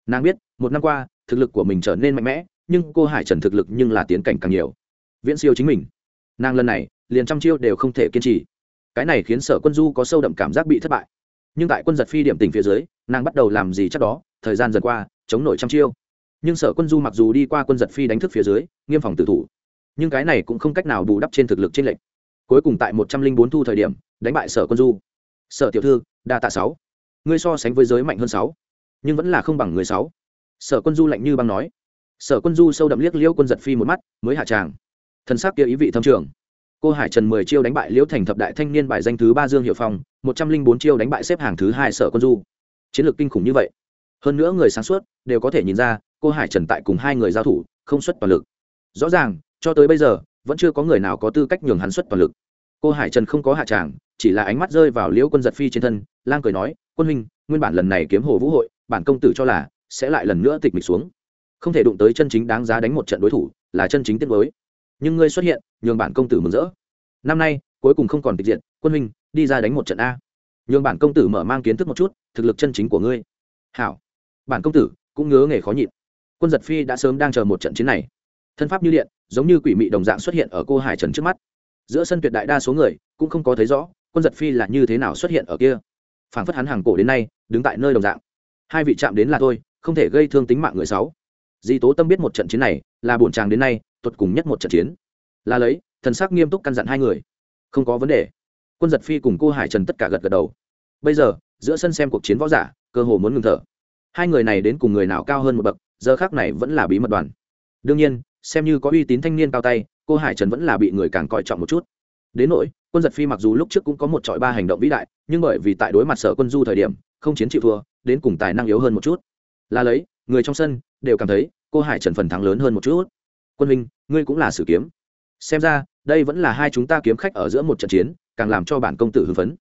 Nàng biết, một năm qua, thực lực của mình trở nên mạnh mẽ, nhưng cô hải trần thực lực nhưng là tiến cảnh càng nhiều. Viễn siêu chính mình. Nàng lần này, liền trăm chiêu đều không thể kiên trì. Cái này khiến sở quân du có sâu đậm cảm giác bị thất bại. Nhưng tại quân giật phi điểm tình phía dưới, nàng bắt đầu làm gì chắc đó, thời gian dần qua, chống nổi trăm chiêu. Nhưng sở quân du mặc dù đi qua quân giật phi đánh thức phía dưới, nghiêm phòng tử thủ nhưng cái này cũng không cách nào bù đắp trên thực lực trên lệnh cuối cùng tại một trăm linh bốn thu thời điểm, đánh bại sở quân du. Sở tiểu thư, đa tạ sáu. Ngươi so sánh với giới mạnh hơn sáu, nhưng vẫn là không bằng người sáu. Sở quân du lạnh như băng nói. Sở quân du sâu đậm liếc liêu quân giật phi một mắt, mới hạ tràng. Thân xác kia ý vị thâm trường. Cô hải trần mười chiêu đánh bại liễu thành thập đại thanh niên bài danh thứ ba dương hiệu phong, một trăm linh bốn chiêu đánh bại xếp hàng thứ hai sở quân du. Chiến lược kinh khủng như vậy. Hơn nữa người sáng suốt, đều có thể nhìn ra, cô hải trần tại cùng hai người giao thủ, không xuất toàn lực. Rõ ràng cho tới bây giờ, vẫn chưa có người nào có tư cách nhường hắn xuất toàn lực. Cô hải trần không có hạ tràng, chỉ là ánh mắt rơi vào liễu quân giật phi trên thân, lang cười nói, quân huynh, nguyên bản lần này kiếm hồ vũ hội, bản công tử cho là sẽ lại lần nữa tịch mịch xuống. Không thể đụng tới chân chính đáng giá đánh một trận đối thủ, là chân chính tiết mới nhưng ngươi xuất hiện, nhường bản công tử mừng rỡ. Năm nay, cuối cùng không còn tịch diện quân huynh, đi ra đánh một trận a. Nhường bản công tử mở mang kiến thức một chút, thực lực chân chính của ngươi. Hảo. Bản công tử cũng ngớ nghề khó nhịn. Quân giật phi đã sớm đang chờ một trận chiến này. Thân pháp như điện giống như quỷ mị đồng dạng xuất hiện ở cô hải trần trước mắt. Giữa sân tuyệt đại đa số người cũng không có thấy rõ quân giật phi là như thế nào xuất hiện ở kia. Phảng phất hắn hàng cổ đến nay, đứng tại nơi đồng dạng. Hai vị chạm đến là thôi không thể gây thương tính mạng người sáu. Di tố tâm biết một trận chiến này là bổn tràng đến nay, tuột cùng nhất một trận chiến. Là lấy, thần sắc nghiêm túc căn dặn hai người. Không có vấn đề. Quân giật phi cùng cô hải trần tất cả gật gật đầu. Bây giờ, giữa sân xem cuộc chiến võ giả, cơ hồ muốn ngừng thở. Hai người này đến cùng người nào cao hơn một bậc, giờ khác này vẫn là bí mật đoàn. Đương nhiên xem như có uy tín thanh niên cao tay, cô hải trần vẫn là bị người càng coi trọng một chút. Đến nỗi, quân giật phi mặc dù lúc trước cũng có một trọi ba hành động vĩ đại, nhưng bởi vì tại đối mặt sở quân du thời điểm, không chiến chịu thua, đến cùng tài năng yếu hơn một chút. Là lấy, người trong sân đều cảm thấy cô hải trần phần thắng lớn hơn một chút. Quân minh ngươi cũng là sử kiếm. Xem ra, đây vẫn là hai chúng ta kiếm khách ở giữa một trận chiến, càng làm cho bản công tử hưng phấn.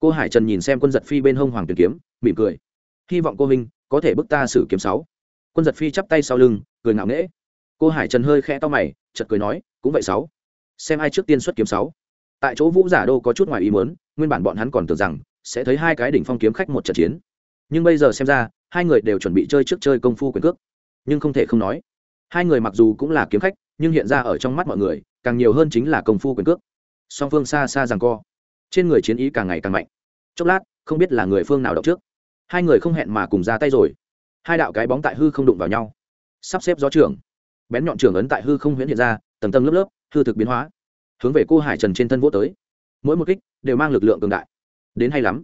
Cô hải trần nhìn xem quân giật phi bên hông hoàng tuyền kiếm, mỉm cười. Hy vọng cô minh có thể bức ta sử kiếm sáu. Quân giật phi chắp tay sau lưng, cười ngạo nghễ cô hải trần hơi khẽ to mày chật cười nói, cũng vậy sáu. Xem ai trước tiên xuất kiếm sáu. Tại chỗ vũ giả đô có chút ngoài ý muốn, nguyên bản bọn hắn còn tưởng rằng sẽ thấy hai cái đỉnh phong kiếm khách một trận chiến. Nhưng bây giờ xem ra, hai người đều chuẩn bị chơi trước chơi công phu quyền cước. Nhưng không thể không nói, hai người mặc dù cũng là kiếm khách, nhưng hiện ra ở trong mắt mọi người, càng nhiều hơn chính là công phu quyền cước. Song phương xa xa rằng co, trên người chiến ý càng ngày càng mạnh. Chốc lát, không biết là người phương nào đọc trước. Hai người không hẹn mà cùng ra tay rồi. Hai đạo cái bóng tại hư không đụng vào nhau. Sắp xếp gió trưởng bén nhọn trường ấn tại hư không huyễn hiện ra, tầng tầng lớp lớp, hư thực biến hóa, hướng về cô hải trần trên thân vỗ tới. Mỗi một kích đều mang lực lượng cường đại. Đến hay lắm.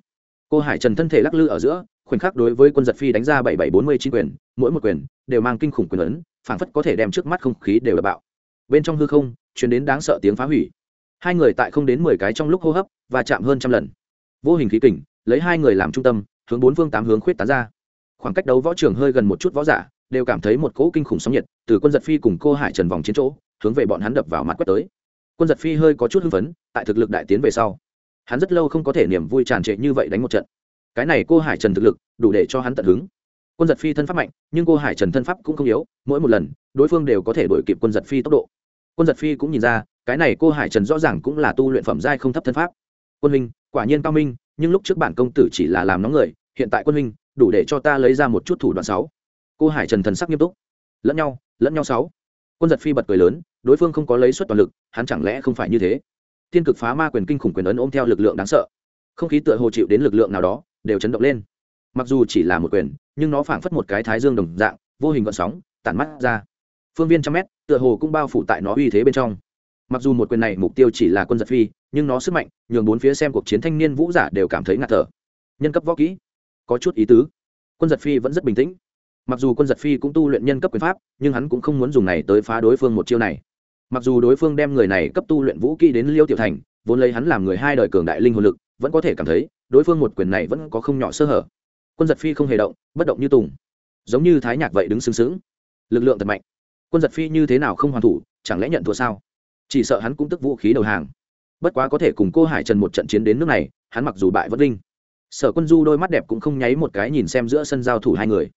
Cô hải trần thân thể lắc lư ở giữa, khoảnh khắc đối với quân giật phi đánh ra bảy bảy bốn mươi chín quyền, mỗi một quyền đều mang kinh khủng quyền ấn, phảng phất có thể đem trước mắt không khí đều đập bạo. Bên trong hư không chuyển đến đáng sợ tiếng phá hủy. Hai người tại không đến mười cái trong lúc hô hấp và chạm hơn trăm lần. Vô hình khí kình, lấy hai người làm trung tâm, hướng bốn phương tám hướng khuyết tán ra. Khoảng cách đấu võ trường hơi gần một chút võ giả đều cảm thấy một cỗ kinh khủng sóng nhiệt từ quân giật phi cùng cô hải trần vòng chiến chỗ hướng về bọn hắn đập vào mặt quét tới. Quân giật phi hơi có chút hưng phấn, tại thực lực đại tiến về sau, hắn rất lâu không có thể niềm vui tràn trệ như vậy đánh một trận. Cái này cô hải trần thực lực đủ để cho hắn tận hứng. Quân giật phi thân pháp mạnh, nhưng cô hải trần thân pháp cũng không yếu, mỗi một lần, đối phương đều có thể đổi kịp quân giật phi tốc độ. Quân giật phi cũng nhìn ra, cái này cô hải trần rõ ràng cũng là tu luyện phẩm giai không thấp thân pháp. Quân minh quả nhiên cao minh, nhưng lúc trước bản công tử chỉ là làm nóng người, hiện tại quân minh đủ để cho ta lấy ra một chút thủ đoạn sáu cô hải trần thần sắc nghiêm túc. Lẫn nhau lẫn nhau sáu. Quân giật phi bật cười lớn, đối phương không có lấy suất toàn lực, hắn chẳng lẽ không phải như thế? Thiên cực phá ma quyền kinh khủng quyền ấn ôm theo lực lượng đáng sợ. Không khí tựa hồ chịu đến lực lượng nào đó, đều chấn động lên. Mặc dù chỉ là một quyền, nhưng nó phảng phất một cái thái dương đồng dạng, vô hình gọn sóng, tản mắt ra. Phương viên trăm mét, tựa hồ cũng bao phủ tại nó uy thế bên trong. Mặc dù một quyền này mục tiêu chỉ là quân giật phi, nhưng nó sức mạnh, nhường bốn phía xem cuộc chiến thanh niên vũ giả đều cảm thấy ngạt thở. Nhân cấp võ kỹ, có chút ý tứ. Quân giật phi vẫn rất bình tĩnh mặc dù quân giật phi cũng tu luyện nhân cấp quyền pháp, nhưng hắn cũng không muốn dùng này tới phá đối phương một chiêu này. Mặc dù đối phương đem người này cấp tu luyện vũ kỹ đến liêu tiểu thành, vốn lấy hắn làm người hai đời cường đại linh hồn lực, vẫn có thể cảm thấy, đối phương một quyền này vẫn có không nhỏ sơ hở. Quân giật phi không hề động, bất động như tùng. Giống như thái nhạc vậy đứng xứng xứng lực lượng thật mạnh. Quân giật phi như thế nào không hoàn thủ, chẳng lẽ nhận thua sao? Chỉ sợ hắn cũng tức vũ khí đầu hàng. Bất quá có thể cùng cô hải trần một trận chiến đến nước này, hắn mặc dù bại vất linh. Sở quân du đôi mắt đẹp cũng không nháy một cái nhìn xem giữa sân giao thủ hai người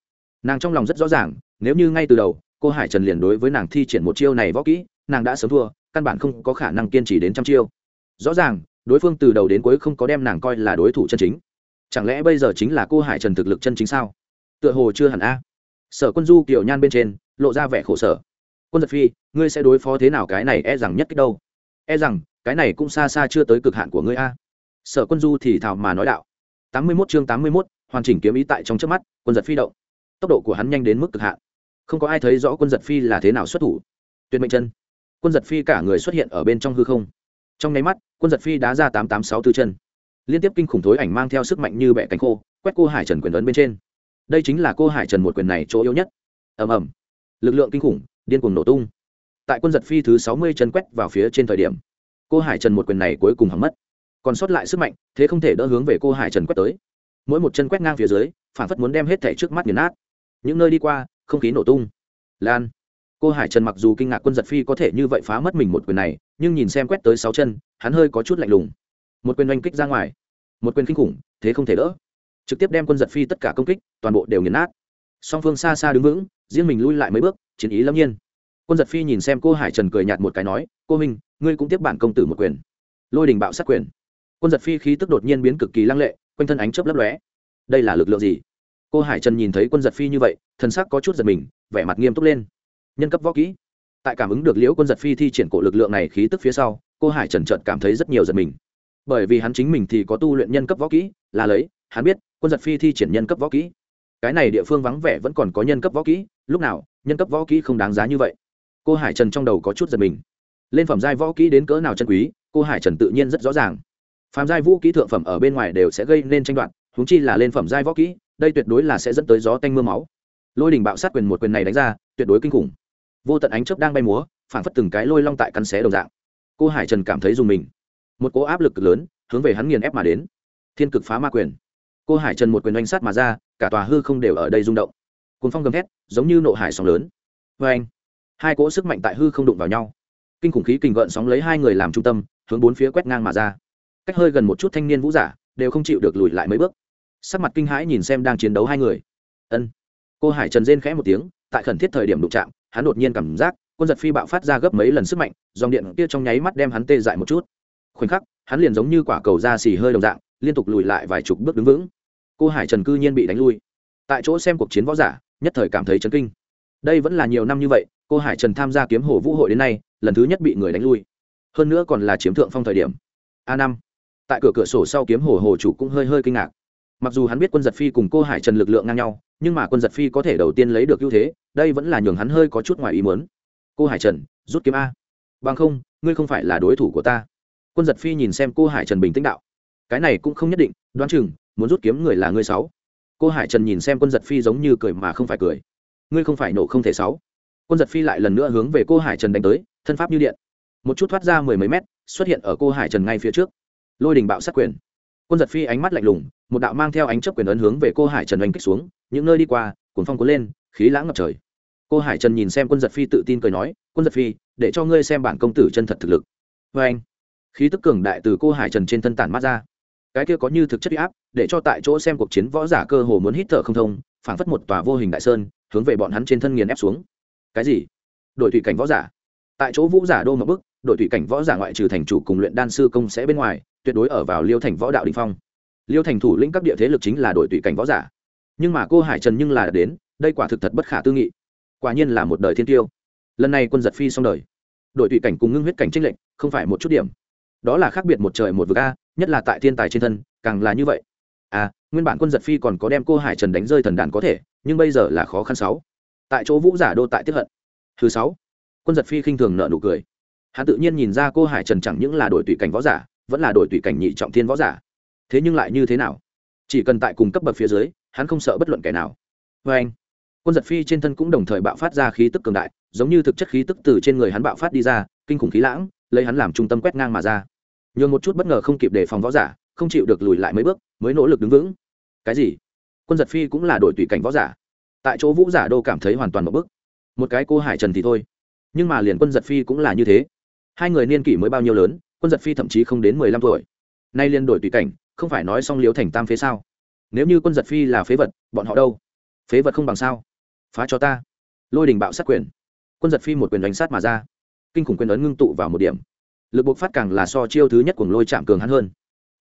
nàng trong lòng rất rõ ràng, nếu như ngay từ đầu, cô hải trần liền đối với nàng thi triển một chiêu này võ kỹ, nàng đã sớm thua, căn bản không có khả năng kiên trì đến trăm chiêu. Rõ ràng, đối phương từ đầu đến cuối không có đem nàng coi là đối thủ chân chính. Chẳng lẽ bây giờ chính là cô hải trần thực lực chân chính sao? Tựa hồ chưa hẳn a. Sở quân du kiểu nhan bên trên, lộ ra vẻ khổ sở. Quân giật phi, ngươi sẽ đối phó thế nào cái này e rằng nhất cách đâu? E rằng, cái này cũng xa xa chưa tới cực hạn của ngươi a. Sở quân du thì thào mà nói đạo. Tám mươi mốt chương tám mươi mốt, hoàn chỉnh kiếm ý tại trong trước mắt, quân giật phi động tốc độ của hắn nhanh đến mức cực hạn. Không có ai thấy rõ quân giật phi là thế nào xuất thủ. Tuyệt mệnh chân. Quân giật phi cả người xuất hiện ở bên trong hư không. Trong nháy mắt, quân giật phi đá ra tám tám sáu tư chân. Liên tiếp kinh khủng thối ảnh mang theo sức mạnh như bẹ cánh khô, quét cô hải trần quyền ấn bên trên. Đây chính là cô hải trần một quyền này chỗ yếu nhất. Ầm ầm. Lực lượng kinh khủng, điên cuồng nổ tung. Tại quân giật phi thứ sáu mươi chân quét vào phía trên thời điểm, cô hải trần một quyền này cuối cùng hỏng mất. Còn sót lại sức mạnh, thế không thể đỡ hướng về cô hải trần quét tới. Mỗi một chân quét ngang phía dưới, phản phất muốn đem hết thẻ trước mắt nghiền nát những nơi đi qua, không khí nổ tung. Lan. Cô hải trần mặc dù kinh ngạc quân giật phi có thể như vậy phá mất mình một quyền này, nhưng nhìn xem quét tới sáu chân, hắn hơi có chút lạnh lùng. Một quyền oanh kích ra ngoài. Một quyền kinh khủng, thế không thể đỡ. Trực tiếp đem quân giật phi tất cả công kích, toàn bộ đều nghiền nát. Song phương xa xa đứng vững, riêng mình lui lại mấy bước, chiến ý lâm nhiên. Quân giật phi nhìn xem cô hải trần cười nhạt một cái nói, cô minh ngươi cũng tiếp bản công tử một quyền. Lôi đình bạo sát quyền. Quân giật phi khí tức đột nhiên biến cực kỳ lăng lệ, quanh thân ánh chớp lấp lóe. Đây là lực lượng gì? Cô hải trần nhìn thấy quân giật phi như vậy, thần sắc có chút giật mình, vẻ mặt nghiêm túc lên. Nhân cấp võ kỹ. Tại cảm ứng được liễu quân giật phi thi triển cổ lực lượng này khí tức phía sau, cô hải trần trợt cảm thấy rất nhiều giật mình. Bởi vì hắn chính mình thì có tu luyện nhân cấp võ kỹ, là lấy, hắn biết, quân giật phi thi triển nhân cấp võ kỹ. Cái này địa phương vắng vẻ vẫn còn có nhân cấp võ kỹ, lúc nào, nhân cấp võ kỹ không đáng giá như vậy. Cô hải trần trong đầu có chút giật mình. Lên phẩm giai võ kỹ đến cỡ nào chân quý, cô hải trần tự nhiên rất rõ ràng. Phàm giai vũ kỹ thượng phẩm ở bên ngoài đều sẽ gây nên tranh đoạt húng chi là lên phẩm giai võ kỹ đây tuyệt đối là sẽ dẫn tới gió tanh mưa máu. Lôi đình bạo sát quyền một quyền này đánh ra, tuyệt đối kinh khủng. Vô tận ánh chớp đang bay múa phản phất từng cái lôi long tại cắn xé đồng dạng. Cô hải trần cảm thấy dùng mình. Một cỗ áp lực cực lớn, hướng về hắn nghiền ép mà đến. Thiên cực phá ma quyền. Cô hải trần một quyền oanh sát mà ra, cả tòa hư không đều ở đây rung động. Cuốn phong gầm thét, giống như nộ hải sóng lớn. Vê anh hai cỗ sức mạnh tại hư không đụng vào nhau. Kinh khủng khí kình gợn sóng lấy hai người làm trung tâm, hướng bốn phía quét ngang mà ra. Cách hơi gần một chút thanh niên vũ giả, đều không chịu được lùi lại mấy bước sắc mặt kinh hãi nhìn xem đang chiến đấu hai người. Ân. Cô hải trần rên khẽ một tiếng, tại khẩn thiết thời điểm đụng chạm, hắn đột nhiên cảm giác, quân giật phi bạo phát ra gấp mấy lần sức mạnh, dòng điện kia trong nháy mắt đem hắn tê dại một chút. Khoảnh khắc, hắn liền giống như quả cầu da xì hơi đồng dạng, liên tục lùi lại vài chục bước đứng vững. Cô hải trần cư nhiên bị đánh lui. Tại chỗ xem cuộc chiến võ giả, nhất thời cảm thấy chấn kinh. Đây vẫn là nhiều năm như vậy, cô hải trần tham gia kiếm hồ vũ hội đến nay, lần thứ nhất bị người đánh lui. Hơn nữa còn là chiếm thượng phong thời điểm. A năm. Tại cửa cửa sổ sau kiếm hồ hồ chủ cũng hơi hơi kinh ngạc mặc dù hắn biết quân giật phi cùng cô hải trần lực lượng ngang nhau, nhưng mà quân giật phi có thể đầu tiên lấy được ưu thế, đây vẫn là nhường hắn hơi có chút ngoài ý muốn. Cô hải trần, rút kiếm a. Bằng không, ngươi không phải là đối thủ của ta. Quân giật phi nhìn xem cô hải trần bình tĩnh đạo. Cái này cũng không nhất định, đoán chừng, muốn rút kiếm người là ngươi sáu. Cô hải trần nhìn xem quân giật phi giống như cười mà không phải cười. Ngươi không phải nổ không thể sáu. Quân giật phi lại lần nữa hướng về cô hải trần đánh tới, thân pháp như điện. Một chút thoát ra mười mấy mét, xuất hiện ở cô hải trần ngay phía trước. Lôi đình bạo sát quyền quân giật phi ánh mắt lạnh lùng, một đạo mang theo ánh chấp quyền ấn hướng về cô hải trần oanh kích xuống, những nơi đi qua cuốn phong cuốn lên, khí lãng ngập trời. Cô hải trần nhìn xem quân giật phi tự tin cười nói, quân giật phi, để cho ngươi xem bản công tử chân thật thực lực. Vê anh, khí tức cường đại từ cô hải trần trên thân tản mát ra. Cái kia có như thực chất huy áp, để cho tại chỗ xem cuộc chiến võ giả cơ hồ muốn hít thở không thông, phảng phất một tòa vô hình đại sơn, hướng về bọn hắn trên thân nghiền ép xuống. Cái gì? Đội thủy cảnh võ giả. Tại chỗ vũ giả đô mập bức đội thủy cảnh võ giả ngoại trừ thành chủ cùng luyện đan sư công sẽ bên ngoài tuyệt đối ở vào liêu thành võ đạo đình phong. Liêu thành thủ lĩnh các địa thế lực chính là đội tùy cảnh võ giả. Nhưng mà cô hải trần nhưng là đến, đây quả thực thật bất khả tư nghị. Quả nhiên là một đời thiên tiêu. Lần này quân giật phi xong đời. Đội tùy cảnh cùng ngưng huyết cảnh trinh lệnh không phải một chút điểm. Đó là khác biệt một trời một vực a, nhất là tại thiên tài trên thân, càng là như vậy. À nguyên bản quân giật phi còn có đem cô hải trần đánh rơi thần đàn có thể, nhưng bây giờ là khó khăn sáu. Tại chỗ vũ giả đô tại tiếp hận. Thứ sáu, quân giật phi khinh thường nợ nụ cười. Hắn tự nhiên nhìn ra cô hải trần chẳng những là đội tùy cảnh võ giả vẫn là đội tùy cảnh nhị trọng thiên võ giả. Thế nhưng lại như thế nào? Chỉ cần tại cùng cấp bậc phía dưới, hắn không sợ bất luận kẻ nào. Vê anh, quân giật phi trên thân cũng đồng thời bạo phát ra khí tức cường đại, giống như thực chất khí tức từ trên người hắn bạo phát đi ra, kinh khủng khí lãng, lấy hắn làm trung tâm quét ngang mà ra. Nhường một chút bất ngờ không kịp đề phòng võ giả, không chịu được lùi lại mấy bước, mới nỗ lực đứng vững. Cái gì? Quân giật phi cũng là đội tùy cảnh võ giả. Tại chỗ vũ giả đô cảm thấy hoàn toàn một bức một cái cô hải trần thì thôi. Nhưng mà liền quân giật phi cũng là như thế. Hai người niên kỷ mới bao nhiêu lớn quân giật phi thậm chí không đến mười lăm tuổi. Nay liên đổi tùy cảnh, không phải nói xong liếu thành tam phế sao? Nếu như quân giật phi là phế vật, bọn họ đâu? Phế vật không bằng sao? Phá cho ta. Lôi đình bạo sát quyền. Quân giật phi một quyền đánh sát mà ra. Kinh khủng quyền ấn ngưng tụ vào một điểm. Lực buộc phát càng là so chiêu thứ nhất của lôi chạm cường hắn hơn.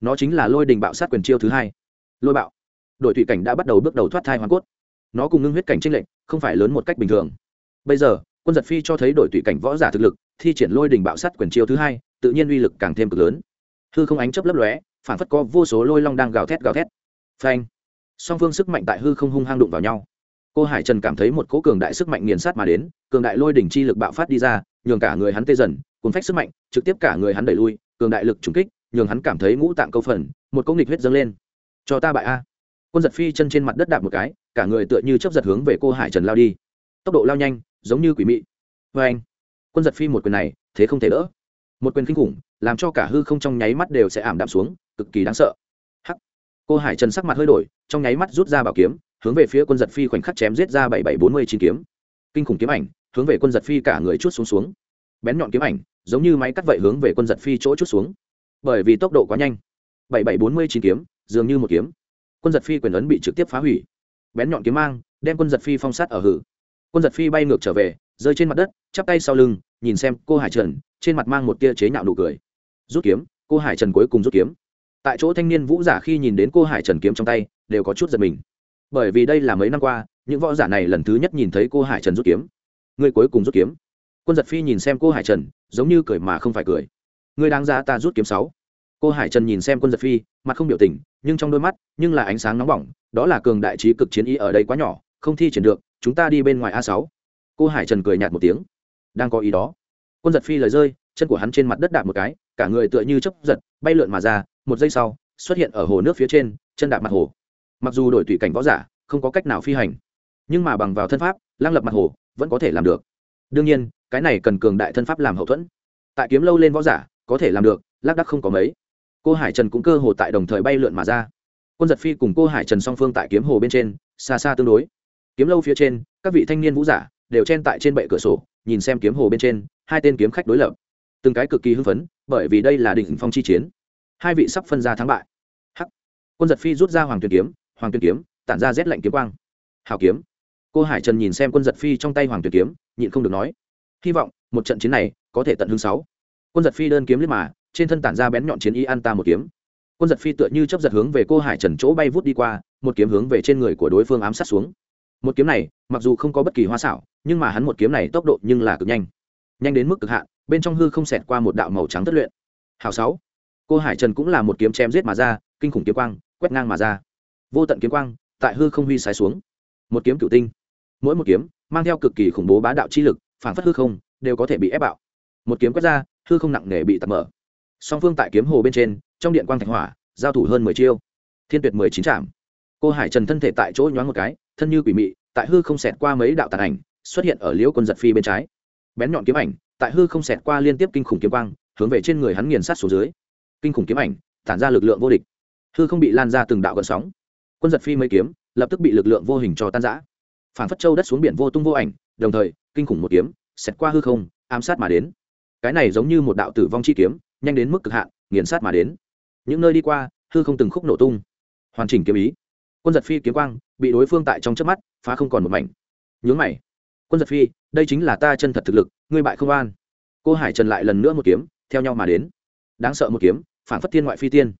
Nó chính là lôi đình bạo sát quyền chiêu thứ hai. Lôi bạo. Đội thủy cảnh đã bắt đầu bước đầu thoát thai hoàn cốt. Nó cùng ngưng huyết cảnh tranh lệnh không phải lớn một cách bình thường. Bây giờ, quân giật phi cho thấy đội thủy cảnh võ giả thực lực, thi triển lôi đình bạo sát quyền chiêu thứ hai tự nhiên uy lực càng thêm cực lớn. Hư không ánh chấp lấp lóe, phản phất có vô số lôi long đang gào thét gào thét. Phanh! Song phương sức mạnh tại hư không hung hang đụng vào nhau. Cô hải trần cảm thấy một cỗ cường đại sức mạnh nghiền sát mà đến, cường đại lôi đỉnh chi lực bạo phát đi ra, nhường cả người hắn tê dần, cuốn phách sức mạnh, trực tiếp cả người hắn đẩy lui, cường đại lực trùng kích, nhường hắn cảm thấy ngũ tạng câu phần, một công nghịch huyết dâng lên. Cho ta bại a! Quân giật phi chân trên mặt đất đạp một cái, cả người tựa như chấp giật hướng về cô hải trần lao đi. Tốc độ lao nhanh, giống như quỷ mị. Vê anh quân giật phi một quyền này, thế không thể đỡ một quyền kinh khủng, làm cho cả hư không trong nháy mắt đều sẽ ảm đạm xuống, cực kỳ đáng sợ. Hắc. Cô hải trần sắc mặt hơi đổi, trong nháy mắt rút ra bảo kiếm, hướng về phía quân giật phi khoảnh khắc chém giết ra bảy bảy bốn mươi chín kiếm. Kinh khủng kiếm ảnh, hướng về quân giật phi cả người chút xuống xuống. Bén nhọn kiếm ảnh, giống như máy cắt vậy hướng về quân giật phi chỗ chút xuống. Bởi vì tốc độ quá nhanh. bảy bảy bốn mươi chín kiếm, dường như một kiếm. Quân giật phi quyền ấn bị trực tiếp phá hủy. Bén nhọn kiếm mang, đem quân giật phi phong sát ở hử. Quân giật phi bay ngược trở về, rơi trên mặt đất, chắp tay sau lưng, nhìn xem cô hải trần trên mặt mang một tia chế nhạo nụ cười. Rút kiếm, cô hải trần cuối cùng rút kiếm. Tại chỗ thanh niên vũ giả khi nhìn đến cô hải trần kiếm trong tay, đều có chút giật mình. Bởi vì đây là mấy năm qua, những võ giả này lần thứ nhất nhìn thấy cô hải trần rút kiếm. Người cuối cùng rút kiếm. Quân giật phi nhìn xem cô hải trần, giống như cười mà không phải cười. Người đáng ra ta rút kiếm sáu. Cô hải trần nhìn xem quân giật phi, mặt không biểu tình, nhưng trong đôi mắt, nhưng là ánh sáng nóng bỏng, đó là cường đại trí cực chiến ý ở đây quá nhỏ, không thi triển được, chúng ta đi bên ngoài a sáu. Cô hải trần cười nhạt một tiếng. Đang có ý đó quân giật phi lời rơi, chân của hắn trên mặt đất đạp một cái, cả người tựa như chấp giật, bay lượn mà ra, một giây sau, xuất hiện ở hồ nước phía trên, chân đạp mặt hồ. Mặc dù đổi tùy cảnh võ giả, không có cách nào phi hành, nhưng mà bằng vào thân pháp lang lập mặt hồ, vẫn có thể làm được. Đương nhiên, cái này cần cường đại thân pháp làm hậu thuẫn. Tại kiếm lâu lên võ giả, có thể làm được, lác đắc không có mấy. Cô hải trần cũng cơ hồ tại đồng thời bay lượn mà ra. Quân giật phi cùng cô hải trần song phương tại kiếm hồ bên trên, xa xa tương đối. Kiếm lâu phía trên, các vị thanh niên vũ giả, đều chen tại trên bệ cửa sổ, nhìn xem kiếm hồ bên trên hai tên kiếm khách đối lập. Từng cái cực kỳ hưng phấn, bởi vì đây là đỉnh phong chi chiến. Hai vị sắp phân ra thắng bại. H quân giật phi rút ra hoàng tuyền kiếm, hoàng tuyền kiếm, tản ra rét lạnh kiếm quang. Hào kiếm. Cô hải trần nhìn xem quân giật phi trong tay hoàng tuyền kiếm, nhịn không được nói, hy vọng một trận chiến này có thể tận hương sáu. Quân giật phi đơn kiếm liếc mà, trên thân tản ra bén nhọn chiến y an ta một kiếm. Quân giật phi tựa như chấp giật hướng về cô hải trần chỗ bay vút đi qua, một kiếm hướng về trên người của đối phương ám sát xuống. Một kiếm này, mặc dù không có bất kỳ hoa xảo, nhưng mà hắn một kiếm này tốc độ nhưng là cực nhanh nhanh đến mức cực hạn, bên trong hư không xẹt qua một đạo màu trắng tất luyện. Hào sáu. Cô hải trần cũng là một kiếm chém giết mà ra, kinh khủng kiếm quang, quét ngang mà ra. Vô tận kiếm quang, tại hư không huy sái xuống. Một kiếm cựu tinh. Mỗi một kiếm, mang theo cực kỳ khủng bố bá đạo chi lực phản phất hư không, đều có thể bị ép bạo. Một kiếm quét ra, hư không nặng nề bị tạt mở. Song phương tại kiếm hồ bên trên, trong điện quang thạch hỏa, giao thủ hơn mười chiêu. Thiên tuyệt mười chín trạm cô hải trần thân thể tại chỗ nhoáng một cái, thân như quỷ mị, tại hư không xẹt qua mấy đạo tàn ảnh, xuất hiện ở liễu quân giật phi bên trái bén nhọn kiếm ảnh, tại hư không xẹt qua liên tiếp kinh khủng kiếm quang, hướng về trên người hắn nghiền sát xuống dưới. Kinh khủng kiếm ảnh, tản ra lực lượng vô địch. Hư không bị lan ra từng đạo gần sóng. Quân giật phi mấy kiếm, lập tức bị lực lượng vô hình cho tan giã phản phất châu đất xuống biển vô tung vô ảnh, đồng thời, kinh khủng một kiếm, xẹt qua hư không, ám sát mà đến. Cái này giống như một đạo tử vong chi kiếm, nhanh đến mức cực hạn, nghiền sát mà đến. Những nơi đi qua, hư không từng khúc nổ tung. Hoàn chỉnh kiếm ý. Quân giật phi kiếm quang, bị đối phương tại trong trước mắt, phá không còn một mảnh. Nhướng mày quân giật phi, đây chính là ta chân thật thực lực, ngươi bại không an cô hải trần lại lần nữa một kiếm, theo nhau mà đến. Đáng sợ một kiếm phản phất thiên ngoại phi tiên.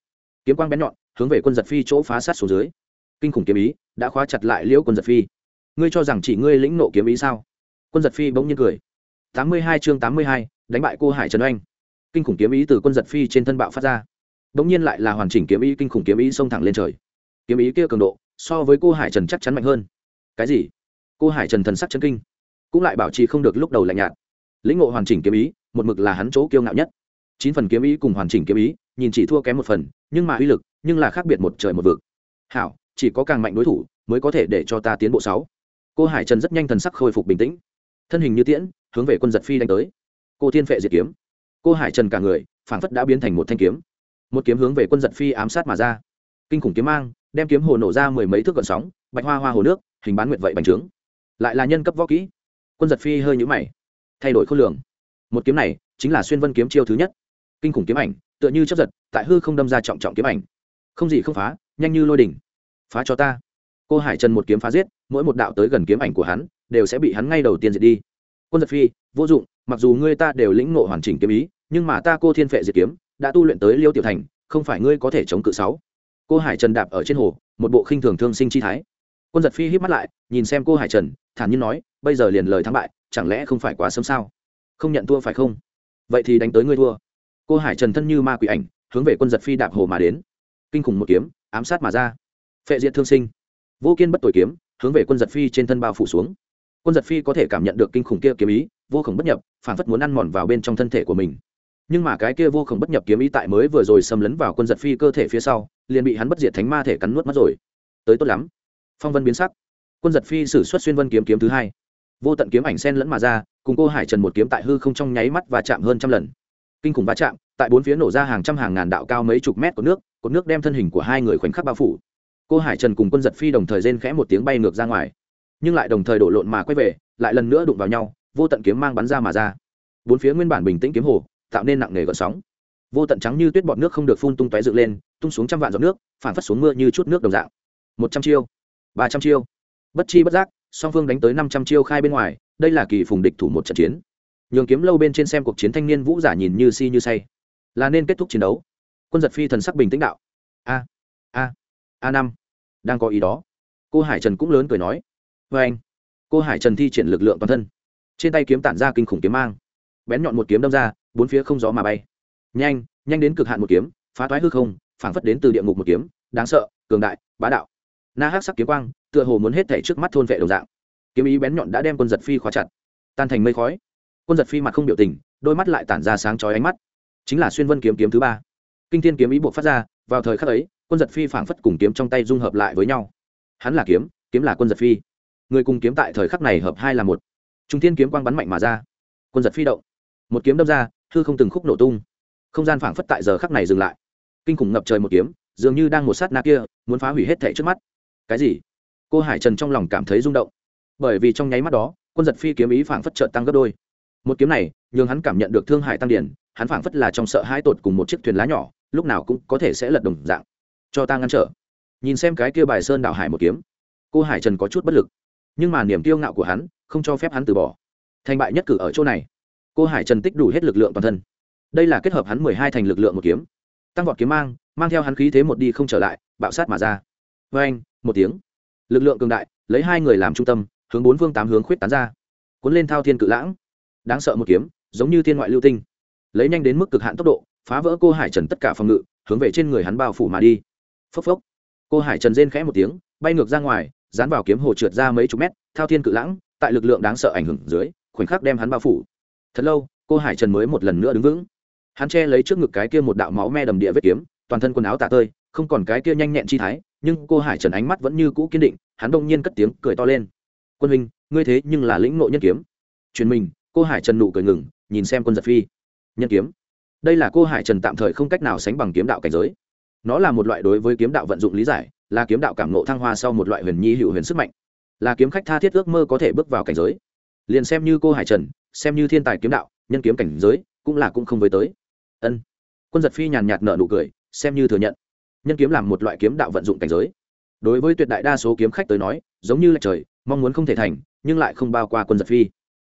Kiếm quang bén nhọn, hướng về quân giật phi chỗ phá sát xuống dưới. Kinh khủng kiếm ý, đã khóa chặt lại liễu quân giật phi. Ngươi cho rằng chỉ ngươi lĩnh nộ kiếm ý sao? Quân giật phi bỗng nhiên cười. Tám mươi hai chương tám mươi hai, đánh bại cô hải trần oanh. Kinh khủng kiếm ý từ quân giật phi trên thân bạo phát ra. Bỗng nhiên lại là hoàn chỉnh kiếm ý, kinh khủng kiếm ý xông thẳng lên trời. Kiếm ý kia cường độ, so với cô hải trần chắc chắn mạnh hơn. Cái gì? Cô hải trần thần sắc chân kinh cũng lại bảo trì không được lúc đầu lạnh nhạt. Lĩnh ngộ hoàn chỉnh kiếm ý, một mực là hắn chỗ kiêu ngạo nhất. Chín phần kiếm ý cùng hoàn chỉnh kiếm ý, nhìn chỉ thua kém một phần, nhưng mà uy lực, nhưng là khác biệt một trời một vực. Hảo, chỉ có càng mạnh đối thủ, mới có thể để cho ta tiến bộ sáu. Cô hải trần rất nhanh thần sắc khôi phục bình tĩnh. Thân hình như tiễn, hướng về quân giật phi đánh tới. Cô thiên phệ diệt kiếm. Cô hải trần cả người, phảng phất đã biến thành một thanh kiếm. Một kiếm hướng về quân giật phi ám sát mà ra. Kinh khủng kiếm mang, đem kiếm hồ nổ ra mười mấy thước gần sóng, bạch hoa hoa hồ nước, hình bán nguyệt vậy bành trướng. Lại là nhân cấp võ kỹ quân giật phi hơi nhũ mày. Thay đổi khối lượng. Một kiếm này chính là xuyên vân kiếm chiêu thứ nhất. Kinh khủng kiếm ảnh, tựa như chấp giật, tại hư không đâm ra trọng trọng kiếm ảnh. Không gì không phá, nhanh như lôi đỉnh. Phá cho ta. Cô hải trần một kiếm phá giết, mỗi một đạo tới gần kiếm ảnh của hắn, đều sẽ bị hắn ngay đầu tiên diệt đi. Quân giật phi, vô dụng, mặc dù ngươi ta đều lĩnh ngộ hoàn chỉnh kiếm ý, nhưng mà ta cô thiên phệ diệt kiếm, đã tu luyện tới liêu tiểu thành, không phải ngươi có thể chống cự sáu. Cô hải trần đạp ở trên hồ, một bộ khinh thường thương sinh chi thái quân giật phi hít mắt lại, nhìn xem cô hải trần, thản nhiên nói, bây giờ liền lời thắng bại, chẳng lẽ không phải quá sớm sao? Không nhận thua phải không? Vậy thì đánh tới ngươi thua. Cô hải trần thân như ma quỷ ảnh, hướng về quân giật phi đạp hồ mà đến. Kinh khủng một kiếm, ám sát mà ra. Phệ diệt thương sinh. Vô kiên bất tội kiếm, hướng về quân giật phi trên thân bao phủ xuống. Quân giật phi có thể cảm nhận được kinh khủng kia kiếm ý, vô khổng bất nhập, phản phất muốn ăn mòn vào bên trong thân thể của mình. Nhưng mà cái kia vô khổng bất nhập kiếm ý tại mới vừa rồi xâm lấn vào quân giật phi cơ thể phía sau, liền bị hắn bất diệt thánh ma thể cắn nuốt mất rồi. Tới tốt lắm phong vân biến sắc. Quân giật phi xử xuất xuyên vân kiếm kiếm thứ hai. Vô tận kiếm ảnh sen lẫn mà ra, cùng cô hải trần một kiếm tại hư không trong nháy mắt và chạm hơn trăm lần. Kinh khủng va chạm, tại bốn phía nổ ra hàng trăm hàng ngàn đạo cao mấy chục mét của nước, cột nước đem thân hình của hai người khoảnh khắc bao phủ. Cô hải trần cùng quân giật phi đồng thời rên khẽ một tiếng bay ngược ra ngoài. Nhưng lại đồng thời đổ lộn mà quay về, lại lần nữa đụng vào nhau, vô tận kiếm mang bắn ra mà ra. Bốn phía nguyên bản bình tĩnh kiếm hồ, tạo nên nặng nề gợn sóng. Vô tận trắng như tuyết bọt nước không được phun tung tóe dựng lên, tung xuống trăm vạn giọt nước phản phất xuống mưa như chút nước đồng dạng. Một trăm chiêu ba trăm chiêu. Bất chi bất giác, song phương đánh tới năm trăm chiêu khai bên ngoài, đây là kỳ phùng địch thủ một trận chiến. Nhường kiếm lâu bên trên xem cuộc chiến thanh niên vũ giả nhìn như si như say. Là nên kết thúc chiến đấu. Quân giật phi thần sắc bình tĩnh đạo. A a a năm. Đang có ý đó. Cô hải trần cũng lớn cười nói. Vê anh, cô hải trần thi triển lực lượng toàn thân. Trên tay kiếm tản ra kinh khủng kiếm mang. Bén nhọn một kiếm đâm ra, bốn phía không gió mà bay. Nhanh nhanh đến cực hạn một kiếm, phá toái hư không, phảng phất đến từ địa ngục một kiếm. Đáng sợ, cường đại, bá đạo na hắc sắc kiếm quang, tựa hồ muốn hết thảy trước mắt thôn vệ đồng dạng. Kiếm ý bén nhọn đã đem quân giật phi khóa chặt. Tan thành mây khói. Quân giật phi mặt không biểu tình, đôi mắt lại tản ra sáng chói ánh mắt. Chính là xuyên vân kiếm kiếm thứ ba. Kinh thiên kiếm ý buộc phát ra, vào thời khắc ấy, quân giật phi phảng phất cùng kiếm trong tay dung hợp lại với nhau. Hắn là kiếm kiếm là quân giật phi. Người cùng kiếm tại thời khắc này hợp hai là một. Trung thiên kiếm quang bắn mạnh mà ra. Quân giật phi động. Một kiếm đâm ra, hư không từng khúc nổ tung. Không gian phảng phất tại giờ khắc này dừng lại. Kinh khủng ngập trời một kiếm, dường như đang một sát na kia, muốn phá hủy hết thảy trước mắt cái gì? Cô hải trần trong lòng cảm thấy rung động. Bởi vì trong nháy mắt đó, quân giật phi kiếm ý phảng phất trợ tăng gấp đôi. Một kiếm này, nhường hắn cảm nhận được thương hại tăng điển, hắn phảng phất là trong sợ hai tột cùng một chiếc thuyền lá nhỏ, lúc nào cũng có thể sẽ lật đồng dạng. Cho ta ngăn trở. Nhìn xem cái kia bài sơn đạo hải một kiếm, cô hải trần có chút bất lực. Nhưng mà niềm kiêu ngạo của hắn, không cho phép hắn từ bỏ. Thành bại nhất cử ở chỗ này. Cô hải trần tích đủ hết lực lượng toàn thân. Đây là kết hợp hắn mười hai thành lực lượng một kiếm. Tăng vọt kiếm mang mang theo hắn khí thế một đi không trở lại, bạo sát mà ra. Vê anh một tiếng. Lực lượng cường đại, lấy hai người làm trung tâm, hướng bốn phương tám hướng khuyết tán ra. Cuốn lên thao thiên cự lãng. Đáng sợ một kiếm, giống như thiên ngoại lưu tinh. Lấy nhanh đến mức cực hạn tốc độ, phá vỡ cô hải trần tất cả phòng ngự, hướng về trên người hắn bao phủ mà đi. Phốc phốc. Cô hải trần rên khẽ một tiếng, bay ngược ra ngoài, dán vào kiếm hồ trượt ra mấy chục mét, thao thiên cự lãng, tại lực lượng đáng sợ ảnh hưởng dưới, khoảnh khắc đem hắn bao phủ. Thật lâu, cô hải trần mới một lần nữa đứng vững. Hắn che lấy trước ngực cái kia một đạo máu me đầm địa vết kiếm, toàn thân quần áo tả tơi, không còn cái kia nhanh nhẹn chi thái nhưng cô hải trần ánh mắt vẫn như cũ kiên định, hắn đông nhiên cất tiếng cười to lên. Quân huynh, ngươi thế nhưng là lĩnh nội nhân kiếm. Truyền mình. Cô hải trần nụ cười ngừng, nhìn xem quân giật phi. Nhân kiếm? Đây là cô hải trần tạm thời không cách nào sánh bằng kiếm đạo cảnh giới. Nó là một loại đối với kiếm đạo vận dụng lý giải, là kiếm đạo cảm nộ thăng hoa sau một loại huyền nhi hữu huyền sức mạnh. Là kiếm khách tha thiết ước mơ có thể bước vào cảnh giới. Liền xem như cô hải trần, xem như thiên tài kiếm đạo, nhân kiếm cảnh giới, cũng là cũng không với tới. Ân. Quân giật phi nhàn nhạt nợ nụ cười, xem như thừa nhận nhân kiếm làm một loại kiếm đạo vận dụng cảnh giới. Đối với tuyệt đại đa số kiếm khách tới nói, giống như là trời, mong muốn không thể thành, nhưng lại không bao qua quân giật phi.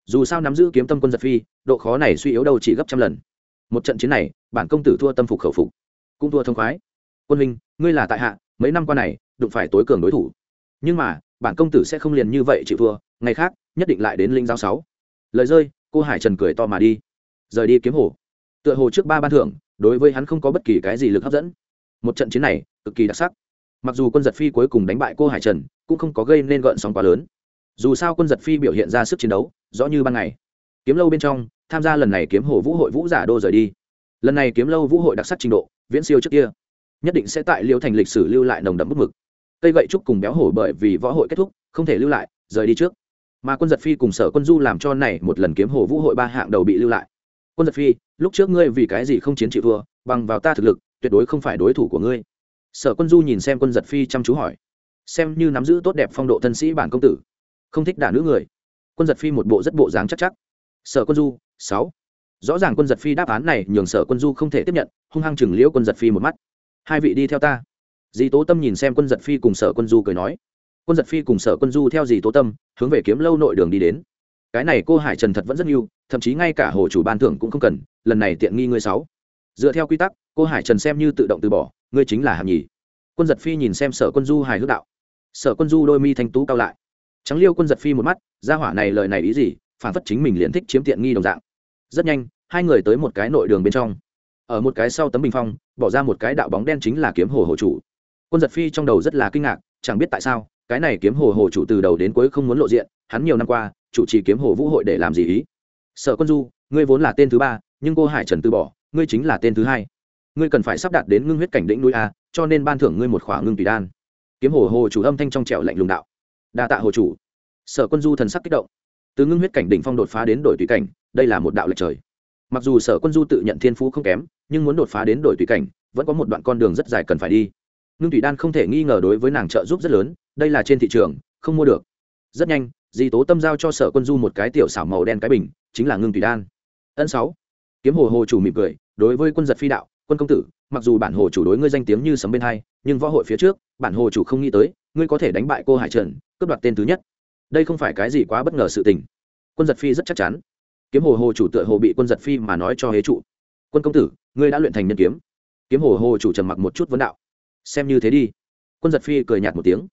Dù sao nắm giữ kiếm tâm quân giật phi, độ khó này suy yếu đâu chỉ gấp trăm lần. Một trận chiến này, bản công tử thua tâm phục khẩu phục, cũng thua thông khoái. Quân minh ngươi là tại hạ, mấy năm qua này, đụng phải tối cường đối thủ. Nhưng mà, bản công tử sẽ không liền như vậy chịu thua, ngày khác, nhất định lại đến linh giao sáu. Lời rơi, cô hải trần cười to mà đi. Rời đi kiếm hồ. Tựa hồ trước ba ban thưởng, đối với hắn không có bất kỳ cái gì lực hấp dẫn một trận chiến này cực kỳ đặc sắc. Mặc dù quân giật phi cuối cùng đánh bại cô hải trần, cũng không có gây nên gợn sóng quá lớn. Dù sao quân giật phi biểu hiện ra sức chiến đấu, rõ như ban ngày. Kiếm lâu bên trong, tham gia lần này kiếm hồ vũ hội vũ giả đô rời đi. Lần này kiếm lâu vũ hội đặc sắc trình độ, viễn siêu trước kia. Nhất định sẽ tại liêu thành lịch sử lưu lại nồng đậm bức mực. Cây gậy trúc cùng béo hổ bởi vì võ hội kết thúc, không thể lưu lại, rời đi trước. Mà quân giật phi cùng sở quân du làm cho này một lần kiếm hồ vũ hội ba hạng đầu bị lưu lại. Quân giật phi, lúc trước ngươi vì cái gì không chiến chịu thua, bằng vào ta thực lực tuyệt đối không phải đối thủ của ngươi. Sở quân du nhìn xem quân giật phi chăm chú hỏi. Xem như nắm giữ tốt đẹp phong độ thân sĩ bản công tử, không thích đả nữ người. Quân giật phi một bộ rất bộ dáng chắc chắc. Sở quân du, sáu. Rõ ràng quân giật phi đáp án này nhường sở quân du không thể tiếp nhận, hung hăng chừng liễu quân giật phi một mắt. Hai vị đi theo ta. Dì tố tâm nhìn xem quân giật phi cùng sở quân du cười nói. Quân giật phi cùng sở quân du theo dì tố tâm, hướng về kiếm lâu nội đường đi đến. Cái này cô hải trần thật vẫn rất yêu, thậm chí ngay cả hồ chủ ban thưởng cũng không cần, lần này tiện nghi ngươi sáu dựa theo quy tắc, cô hải trần xem như tự động từ bỏ, ngươi chính là hàm nhì. Quân giật phi nhìn xem sở quân du hài hước đạo. Sở quân du đôi mi thanh tú cao lại. Trắng liêu quân giật phi một mắt ra hỏa này lời này ý gì, phản phất chính mình liền thích chiếm tiện nghi đồng dạng. Rất nhanh, hai người tới một cái nội đường bên trong. Ở một cái sau tấm bình phong, bỏ ra một cái đạo bóng đen chính là kiếm hồ hồ chủ. Quân giật phi trong đầu rất là kinh ngạc, chẳng biết tại sao, cái này kiếm hồ hồ chủ từ đầu đến cuối không muốn lộ diện, hắn nhiều năm qua, chủ trì kiếm hồ vũ hội để làm gì ý. Sở quân du, ngươi vốn là tên thứ ba, nhưng cô hải trần từ bỏ ngươi chính là tên thứ hai. Ngươi cần phải sắp đặt đến ngưng huyết cảnh đỉnh núi a, cho nên ban thưởng ngươi một khỏa ngưng tùy đan. Kiếm hồ hồ chủ âm thanh trong trẻo lạnh lùng đạo. Đa tạ hồ chủ. Sở quân du thần sắc kích động. Từ ngưng huyết cảnh đỉnh phong đột phá đến đổi tùy cảnh, đây là một đạo lệch trời. Mặc dù sở quân du tự nhận thiên phú không kém, nhưng muốn đột phá đến đổi tùy cảnh, vẫn có một đoạn con đường rất dài cần phải đi. Ngưng tùy đan không thể nghi ngờ đối với nàng trợ giúp rất lớn, đây là trên thị trường, không mua được. Rất nhanh, di tố tâm giao cho sở quân du một cái tiểu xảo màu đen cái bình, chính là ngưng tùy đan. Ân sáu kiếm hồ hồ chủ mỉm cười, đối với quân giật phi đạo, quân công tử, mặc dù bản hồ chủ đối ngươi danh tiếng như sấm bên hai, nhưng võ hội phía trước, bản hồ chủ không nghĩ tới, ngươi có thể đánh bại cô hải trần, cướp đoạt tên thứ nhất. Đây không phải cái gì quá bất ngờ sự tình. Quân giật phi rất chắc chắn. Kiếm hồ hồ chủ tựa hồ bị quân giật phi mà nói cho hế trụ, quân công tử, ngươi đã luyện thành nhân kiếm. Kiếm hồ hồ chủ trầm mặc một chút vấn đạo, xem như thế đi. Quân giật phi cười nhạt một tiếng,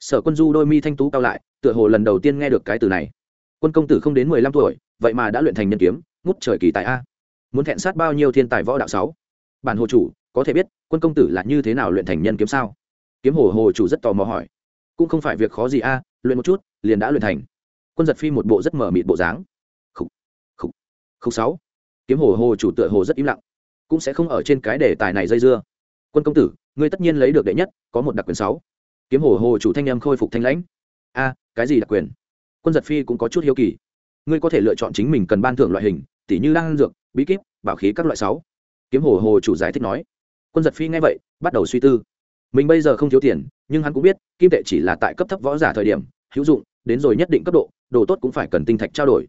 sở quân du đôi mi thanh tú cao lại, tựa hồ lần đầu tiên nghe được cái từ này. Quân công tử không đến mười lăm tuổi, vậy mà đã luyện thành nhân kiếm, ngút trời kỳ tại a muốn thẹn sát bao nhiêu thiên tài võ đạo sáu? Bản hồ chủ, có thể biết, quân công tử là như thế nào luyện thành nhân kiếm sao? Kiếm hồ hồ chủ rất tò mò hỏi. Cũng không phải việc khó gì a, luyện một chút, liền đã luyện thành. Quân giật phi một bộ rất mở mịt bộ dáng. Khúc khúc khúc sáu. Kiếm hồ hồ chủ tựa hồ rất im lặng. Cũng sẽ không ở trên cái đề tài này dây dưa. Quân công tử, ngươi tất nhiên lấy được đệ nhất, có một đặc quyền sáu. Kiếm hồ hồ chủ thanh em khôi phục thanh lãnh. A, cái gì đặc quyền? Quân giật phi cũng có chút hiếu kỳ. Ngươi có thể lựa chọn chính mình cần ban thưởng loại hình, tỉ như đang dược bí kíp, bảo khí các loại sáu. Kiếm hồ hồ chủ giải thích nói. Quân giật phi nghe vậy, bắt đầu suy tư. Mình bây giờ không thiếu tiền, nhưng hắn cũng biết, kim tệ chỉ là tại cấp thấp võ giả thời điểm, hữu dụng, đến rồi nhất định cấp độ, đồ tốt cũng phải cần tinh thạch trao đổi.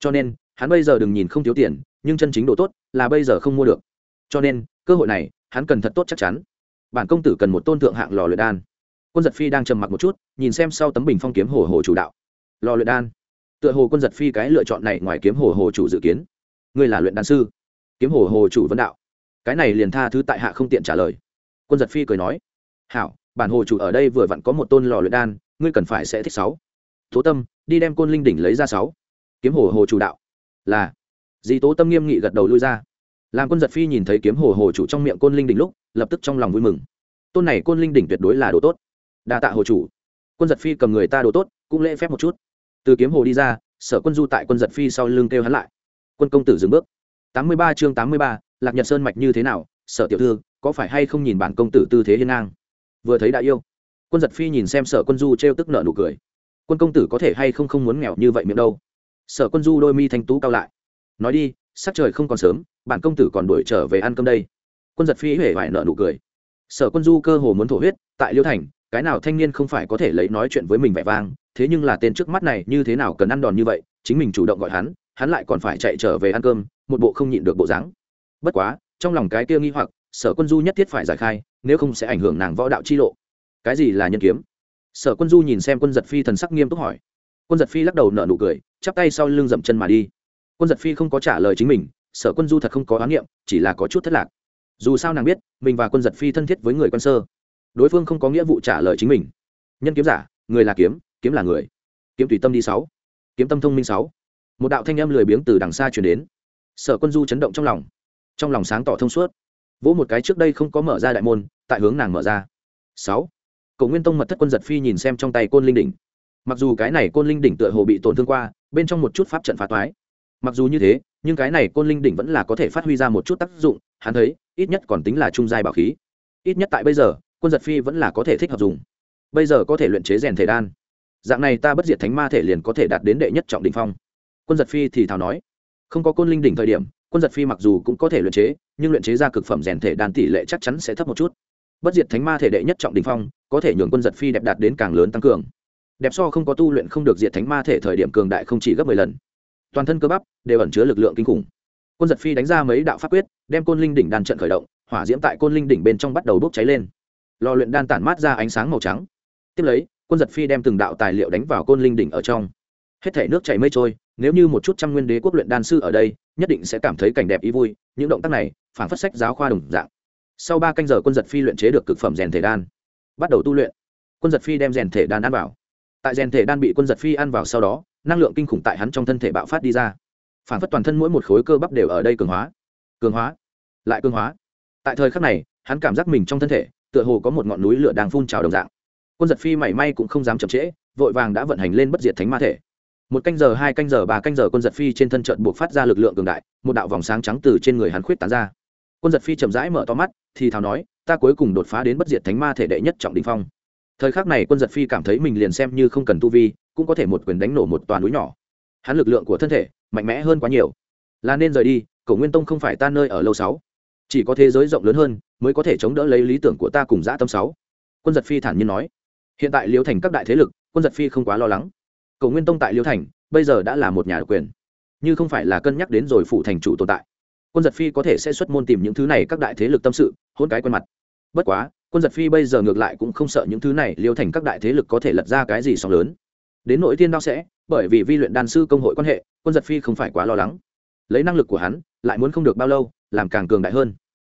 Cho nên, hắn bây giờ đừng nhìn không thiếu tiền, nhưng chân chính đồ tốt là bây giờ không mua được. Cho nên, cơ hội này, hắn cần thật tốt chắc chắn. Bản công tử cần một tôn thượng hạng lò luyện đan. Quân giật phi đang trầm mặc một chút, nhìn xem sau tấm bình phong kiếm hồ hồ chủ đạo. Lò luyện đan. Tựa hồ quân giật phi cái lựa chọn này ngoài kiếm hồ hồ chủ dự kiến ngươi là luyện đan sư. Kiếm hồ hồ chủ vấn đạo. Cái này liền tha thứ tại hạ không tiện trả lời. Quân giật phi cười nói, hảo, bản hồ chủ ở đây vừa vặn có một tôn lò luyện đan, ngươi cần phải sẽ thích sáu. Tố tâm, đi đem côn linh đỉnh lấy ra sáu. Kiếm hồ hồ chủ đạo, là. Dì tố tâm nghiêm nghị gật đầu lui ra. Làm quân giật phi nhìn thấy kiếm hồ hồ chủ trong miệng côn linh đỉnh lúc, lập tức trong lòng vui mừng. Tôn này côn linh đỉnh tuyệt đối là đồ tốt. Đa tạ hồ chủ. Quân giật phi cầm người ta đồ tốt, cũng lễ phép một chút. Từ kiếm hồ đi ra, sở quân du tại quân giật phi sau lưng kêu hắn lại quân công tử dừng bước. Tám mươi ba chương tám mươi ba, lạc nhật sơn mạch như thế nào? Sở tiểu thư, có phải hay không nhìn bản công tử tư thế hiên ngang? Vừa thấy đã yêu. Quân giật phi nhìn xem sở quân du t r e o tức nợ nụ cười. Quân công tử có thể hay không không muốn nghèo như vậy miệng đâu? Sở quân du đôi mi thanh tú cao lại. Nói đi, sắc trời không còn sớm, bản công tử còn đuổi trở về ăn cơm đây. Quân giật phi huệ vải nợ nụ cười. Sở quân du cơ hồ muốn thổ huyết, tại liêu thành, cái nào thanh niên không phải có thể lấy nói chuyện với mình vẻ vang, thế nhưng là tên trước mắt này như thế nào cần ăn đòn như vậy, chính mình chủ động gọi hắn hắn lại còn phải chạy trở về ăn cơm, một bộ không nhịn được bộ dáng. Bất quá, trong lòng cái kia nghi hoặc, sở quân du nhất thiết phải giải khai, nếu không sẽ ảnh hưởng nàng võ đạo chi lộ. Cái gì là nhân kiếm? Sở quân du nhìn xem quân giật phi thần sắc nghiêm túc hỏi. Quân giật phi lắc đầu nở nụ cười, chắp tay sau lưng dậm chân mà đi. Quân giật phi không có trả lời chính mình, sở quân du thật không có oán niệm, chỉ là có chút thất lạc. Dù sao nàng biết, mình và quân giật phi thân thiết với người quân sơ. Đối phương không có nghĩa vụ trả lời chính mình. Nhân kiếm giả, người là kiếm kiếm là người. Kiếm tùy tâm đi sáu. Kiếm tâm thông minh sáu một đạo thanh âm lười biếng từ đằng xa chuyển đến. Sở quân du chấn động trong lòng. Trong lòng sáng tỏ thông suốt. Vỗ một cái trước đây không có mở ra đại môn, tại hướng nàng mở ra. Sáu. Cầu nguyên tông mật thất quân giật phi nhìn xem trong tay côn linh đỉnh. Mặc dù cái này côn linh đỉnh tựa hồ bị tổn thương qua, bên trong một chút pháp trận phá toái. Mặc dù như thế, nhưng cái này côn linh đỉnh vẫn là có thể phát huy ra một chút tác dụng, hắn thấy, ít nhất còn tính là trung giai bảo khí. Ít nhất tại bây giờ, quân giật phi vẫn là có thể thích hợp dùng. Bây giờ có thể luyện chế rèn thể đan. Dạng này ta bất diệt thánh ma thể liền có thể đạt đến đệ nhất trọng đ ỉ n h phong quân giật phi thì thào nói, không có côn linh đỉnh thời điểm, quân giật phi mặc dù cũng có thể luyện chế, nhưng luyện chế ra cực phẩm rèn thể đan tỷ lệ chắc chắn sẽ thấp một chút. Bất diệt thánh ma thể đệ nhất trọng đ ỉ n h phong, có thể nhường quân giật phi đẹp đạt đến càng lớn tăng cường. Đẹp so không có tu luyện không được diệt thánh ma thể thời điểm cường đại không chỉ gấp mười lần. Toàn thân cơ bắp đều ẩn chứa lực lượng kinh khủng. Quân giật phi đánh ra mấy đạo pháp quyết, đem côn linh đỉnh đan trận khởi động, hỏa diễm tại côn linh đỉnh bên trong bắt đầu bốc cháy lên. Lò luyện đan tản mát ra ánh sáng màu trắng. Tiếp lấy, quân giật phi đem từng đạo tài liệu đánh vào côn linh đỉnh ở trong. Hết thể nước chảy mây trôi nếu như một chút trăm nguyên đế quốc luyện đan sư ở đây, nhất định sẽ cảm thấy cảnh đẹp ý vui, những động tác này, phản phất sách giáo khoa đồng dạng. Sau ba canh giờ quân giật phi luyện chế được cực phẩm rèn thể đan. Bắt đầu tu luyện. Quân giật phi đem rèn thể đan ăn vào. Tại rèn thể đan bị quân giật phi ăn vào sau đó, năng lượng kinh khủng tại hắn trong thân thể bạo phát đi ra. Phản phất toàn thân mỗi một khối cơ bắp đều ở đây cường hóa. Cường hóa. Lại cường hóa. Tại thời khắc này, hắn cảm giác mình trong thân thể, tựa hồ có một ngọn núi lửa đang phun trào đồng dạng. Quân giật phi mảy may cũng không dám chậm trễ, vội vàng đã vận hành lên bất diệt thánh ma thể một canh giờ, hai canh giờ, ba canh giờ quân giật phi trên thân trận buộc phát ra lực lượng cường đại, một đạo vòng sáng trắng từ trên người hắn khuyết tán ra. Quân giật phi chậm rãi mở to mắt, thì thào nói, ta cuối cùng đột phá đến bất diệt thánh ma thể đệ nhất trọng đình phong. Thời khắc này quân giật phi cảm thấy mình liền xem như không cần tu vi, cũng có thể một quyền đánh nổ một toàn núi nhỏ. Hắn lực lượng của thân thể mạnh mẽ hơn quá nhiều. Là nên rời đi, cổ nguyên tông không phải ta nơi ở lâu sáu. Chỉ có thế giới rộng lớn hơn, mới có thể chống đỡ lấy lý tưởng của ta cùng dã tâm sáu. Quân giật phi thản nhiên nói. Hiện tại liễu thành các đại thế lực, quân giật phi không quá lo lắng cầu nguyên tông tại liêu thành, bây giờ đã là một nhà độc quyền. Như không phải là cân nhắc đến rồi phụ thành chủ tồn tại. Quân giật phi có thể sẽ xuất môn tìm những thứ này các đại thế lực tâm sự hôn cái quen mặt. Bất quá, quân giật phi bây giờ ngược lại cũng không sợ những thứ này, liêu thành các đại thế lực có thể lật ra cái gì sóng lớn. Đến nội tiên đao sẽ, bởi vì vi luyện đan sư công hội quan hệ, quân giật phi không phải quá lo lắng. Lấy năng lực của hắn, lại muốn không được bao lâu, làm càng cường đại hơn.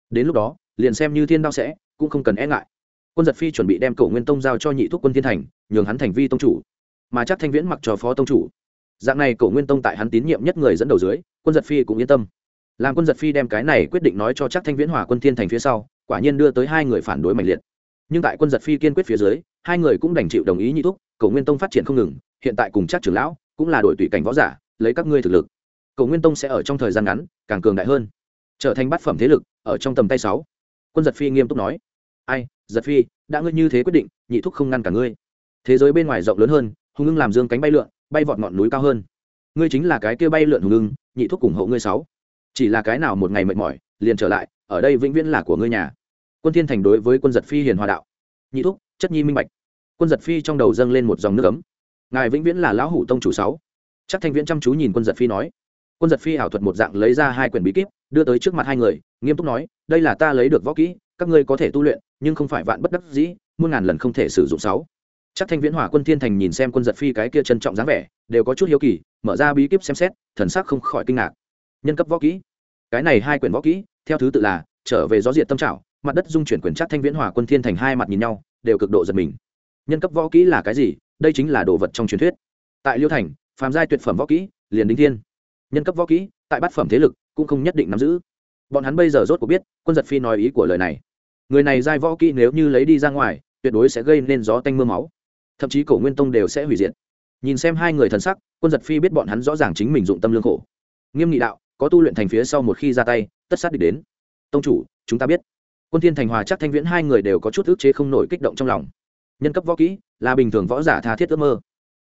Đến lúc đó, liền xem như thiên đao sẽ, cũng không cần e ngại. Quân giật phi chuẩn bị đem cổ nguyên tông giao cho nhị thúc quân thiên thành, nhường hắn thành vi tông chủ mà chắc thanh viễn mặc cho phó tông chủ. Dạng này cổ nguyên tông tại hắn tín nhiệm nhất người dẫn đầu dưới, quân giật phi cũng yên tâm. Làm quân giật phi đem cái này quyết định nói cho chắc thanh viễn hòa quân thiên thành phía sau, quả nhiên đưa tới hai người phản đối mạnh liệt. Nhưng tại quân giật phi kiên quyết phía dưới, hai người cũng đành chịu đồng ý nhị thúc, cổ nguyên tông phát triển không ngừng, hiện tại cùng chắc trưởng lão cũng là đội tùy cảnh võ giả, lấy các ngươi thực lực. Cổ nguyên tông sẽ ở trong thời gian ngắn càng cường đại hơn, trở thành bát phẩm thế lực ở trong tầm tay sáu. Quân giật phi nghiêm túc nói, ai, giật phi, đã ngươi như thế quyết định, nhị thúc không ngăn cả ngươi. Thế giới bên ngoài rộng lớn hơn hùng ưng làm dương cánh bay lượn, bay vọt ngọn núi cao hơn. Ngươi chính là cái kia bay lượn hùng ưng, nhị thuốc ủng hộ ngươi sáu. Chỉ là cái nào một ngày mệt mỏi, liền trở lại, ở đây vĩnh viễn là của ngươi nhà. Quân thiên thành đối với quân giật phi hiền hòa đạo. Nhị thúc, chất nhi minh bạch. Quân giật phi trong đầu dâng lên một dòng nước ấm. Ngài vĩnh viễn là lão hủ tông chủ sáu. Chắc thanh viễn chăm chú nhìn quân giật phi nói. Quân giật phi ảo thuật một dạng lấy ra hai quyển bí kíp, đưa tới trước mặt hai người, nghiêm túc nói, đây là ta lấy được võ kỹ, các ngươi có thể tu luyện, nhưng không phải vạn bất đắc dĩ, muôn ngàn lần không thể sử dụng sáu chắc thanh viễn hỏa quân thiên thành nhìn xem quân giật phi cái kia trân trọng dáng vẻ, đều có chút hiếu kỳ, mở ra bí kíp xem xét, thần sắc không khỏi kinh ngạc. Nhân cấp võ kỹ. Cái này hai quyển võ kỹ, theo thứ tự là, trở về gió diệt tâm trảo, mặt đất dung chuyển quyền chắc thanh viễn hỏa quân thiên thành hai mặt nhìn nhau, đều cực độ giật mình. Nhân cấp võ kỹ là cái gì? Đây chính là đồ vật trong truyền thuyết. Tại liêu thành, phàm giai tuyệt phẩm võ kỹ, liền đính thiên. Nhân cấp võ kỹ, tại bát phẩm thế lực, cũng không nhất định nắm giữ. Bọn hắn bây giờ rốt cuộc biết, quân giật phi nói ý của lời này. Người này giai võ kỹ nếu như lấy đi ra ngoài, tuyệt đối sẽ gây nên gió tanh m ư a máu thậm chí cổ nguyên tông đều sẽ hủy diệt. Nhìn xem hai người thần sắc, quân giật phi biết bọn hắn rõ ràng chính mình dụng tâm lương khổ. Nghiêm nghị đạo, có tu luyện thành phía sau một khi ra tay, tất sát địch đến. Tông chủ, chúng ta biết. Quân thiên thành hòa chắc thanh viễn hai người đều có chút ức chế không nổi kích động trong lòng. Nhân cấp võ kỹ là bình thường võ giả tha thiết ước mơ.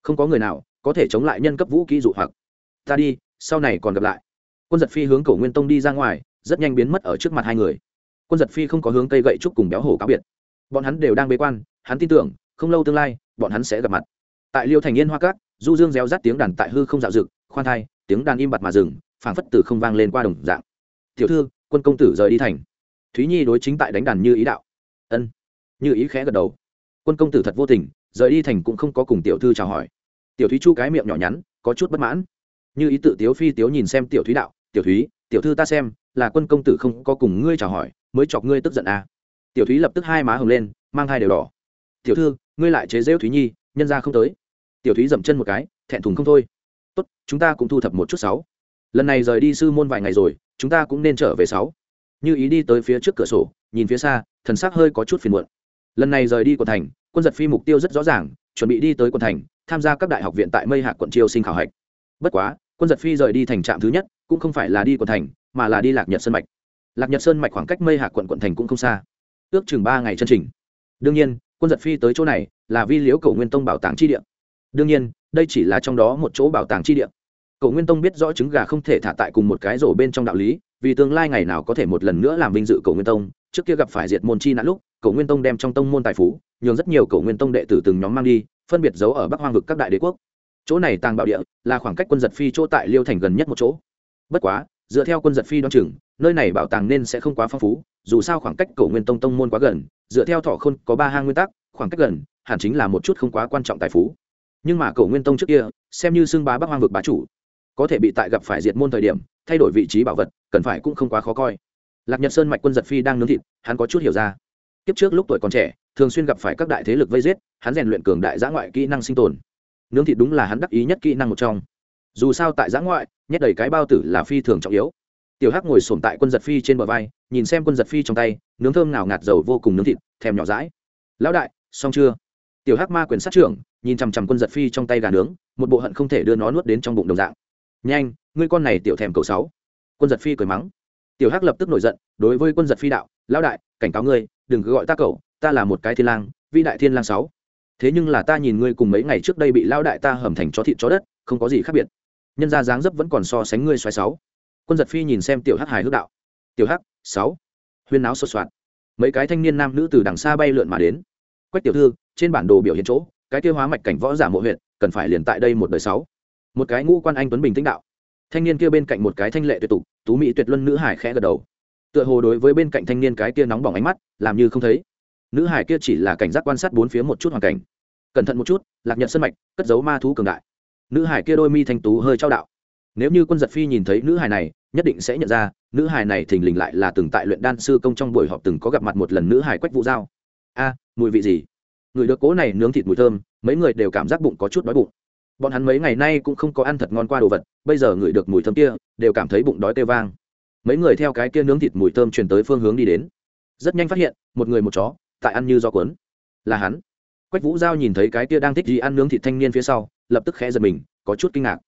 Không có người nào có thể chống lại nhân cấp vũ kỹ dụ hoặc. Ta đi, sau này còn gặp lại. Quân giật phi hướng cổ nguyên tông đi ra ngoài, rất nhanh biến mất ở trước mặt hai người. Quân giật phi không có hướng cây gậy trúc cùng béo hổ cáo biệt. Bọn hắn đều đang bế quan, hắn tin tưởng không lâu tương lai, bọn hắn sẽ gặp mặt. Tại liêu thành yên hoa cát du dương réo rắt tiếng đàn tại hư không dạo dực khoan thai, tiếng đàn im bặt mà dừng, phảng phất từ không vang lên qua đồng dạng. Tiểu thư, quân công tử rời đi thành. Thúy nhi đối chính tại đánh đàn như ý đạo. Ân. Như ý khẽ gật đầu. Quân công tử thật vô tình, rời đi thành cũng không có cùng tiểu thư chào hỏi. Tiểu thúy chu cái miệng nhỏ nhắn, có chút bất mãn. Như ý tự tiếu phi tiếu nhìn xem tiểu thúy đạo, tiểu thúy, tiểu thư ta xem, là quân công tử không có cùng ngươi chào hỏi, mới chọc ngươi tức giận à. tiểu thúy lập tức hai má hồng lên, mang hai đều đỏ. Tiểu thư ngươi lại chế rêu thúy nhi, nhân ra không tới. Tiểu thúy dậm chân một cái, thẹn thùng không thôi. Tốt, chúng ta cũng thu thập một chút sáu. Lần này rời đi sư môn vài ngày rồi, chúng ta cũng nên trở về sáu. Như ý đi tới phía trước cửa sổ, nhìn phía xa, thần sắc hơi có chút phiền muộn. Lần này rời đi quận thành, quân giật phi mục tiêu rất rõ ràng, chuẩn bị đi tới quận thành, tham gia các đại học viện tại mây hạ quận triều sinh khảo hạch. Bất quá, quân giật phi rời đi thành trạm thứ nhất, cũng không phải là đi quận thành, mà là đi lạc nhật sơn mạch. Lạc nhật sơn mạch khoảng cách mây hạ quận quận thành cũng không xa. Ước chừng ba ngày chân trình. Đương nhiên quân giật phi tới chỗ này là vi liếu cầu nguyên tông bảo tàng chi địa. đương nhiên, đây chỉ là trong đó một chỗ bảo tàng chi địa. cầu nguyên tông biết rõ trứng gà không thể thả tại cùng một cái rổ bên trong đạo lý, vì tương lai ngày nào có thể một lần nữa làm vinh dự cầu nguyên tông, trước kia gặp phải diệt môn chi nạn lúc, cầu nguyên tông đem trong tông môn tài phú, nhường rất nhiều cầu nguyên tông đệ tử từng nhóm mang đi, phân biệt giấu ở bắc hoang vực các đại đế quốc. chỗ này tàng bảo địa là khoảng cách quân giật phi chỗ tại liêu thành gần nhất một chỗ. bất quá dựa theo quân giật phi đoan chừng, nơi này bảo tàng nên sẽ không quá phong phú, dù sao khoảng cách cầu nguyên tông tông môn quá gần, dựa theo thọ khôn có ba hang nguyên tắc, khoảng cách gần, hẳn chính là một chút không quá quan trọng tài phú. Nhưng mà cầu nguyên tông trước kia, xem như xưng bá bắc hoang vực bá chủ, có thể bị tại gặp phải diệt môn thời điểm, thay đổi vị trí bảo vật, cần phải cũng không quá khó coi. Lạc nhật sơn mạch quân giật phi đang nướng thịt, hắn có chút hiểu ra. Kiếp trước lúc tuổi còn trẻ, thường xuyên gặp phải các đại thế lực vây giết, hắn rèn luyện cường đại giã ngoại kỹ năng sinh tồn. Nướng thịt đúng là hắn đắc ý nhất kỹ năng một trong dù sao tại giã ngoại, nhét đầy cái bao tử là phi thường trọng yếu. Tiểu hắc ngồi sổm tại quân giật phi trên bờ vai, nhìn xem quân giật phi trong tay, nướng thơm nào ngạt dầu vô cùng nướng thịt, thèm nhỏ rãi lão đại, xong chưa? Tiểu hắc ma quyền sát trưởng, nhìn chằm chằm quân giật phi trong tay gà nướng, một bộ hận không thể đưa nó nuốt đến trong bụng đồng dạng. Nhanh, ngươi con này tiểu thèm cầu sáu. Quân giật phi cười mắng. Tiểu hắc lập tức nổi giận, đối với quân giật phi đạo, lão đại, cảnh cáo ngươi, đừng cứ gọi ta cậu, ta là một cái thiên lang, vĩ đại thiên lang sáu. Thế nhưng là ta nhìn ngươi cùng mấy ngày trước đây bị lão đại ta hầm thành chó thịt chó đất, không có gì khác biệt nhân ra dáng dấp vẫn còn so sánh ngươi xoáy sáu. Quân giật phi nhìn xem tiểu hắc hài hước đạo. Tiểu hắc, sáu. Huyên náo sột soạt. Mấy cái thanh niên nam nữ từ đằng xa bay lượn mà đến. Quách tiểu thư, trên bản đồ biểu hiện chỗ, cái tiêu hóa mạch cảnh võ giả mộ huyện cần phải liền tại đây một đời sáu. Một cái ngũ quan anh tuấn bình tĩnh đạo. Thanh niên kia bên cạnh một cái thanh lệ tuyệt tục, tú mỹ tuyệt luân nữ hải khẽ gật đầu. Tựa hồ đối với bên cạnh thanh niên cái kia nóng bỏng ánh mắt, làm như không thấy. Nữ hải kia chỉ là cảnh giác quan sát bốn phía một chút hoàn cảnh. Cẩn thận một chút, lạc nhật sân mạch, cất giấu ma thú cường đại nữ hải kia đôi mi thanh tú hơi trao đạo. Nếu như quân giật phi nhìn thấy nữ hải này, nhất định sẽ nhận ra, nữ hải này thình lình lại là từng tại luyện đan sư công trong buổi họp từng có gặp mặt một lần nữ hải quách vũ giao. A, mùi vị gì? Người được cố này nướng thịt mùi thơm, mấy người đều cảm giác bụng có chút đói bụng. Bọn hắn mấy ngày nay cũng không có ăn thật ngon qua đồ vật, bây giờ ngửi được mùi thơm kia, đều cảm thấy bụng đói kêu vang. Mấy người theo cái kia nướng thịt mùi thơm truyền tới phương hướng đi đến. Rất nhanh phát hiện, một người một chó, tại ăn như do cuốn. Là hắn. Quách vũ giao nhìn thấy cái kia đang thích gì ăn nướng thịt thanh niên phía sau lập tức khẽ giật mình có chút kinh ngạc.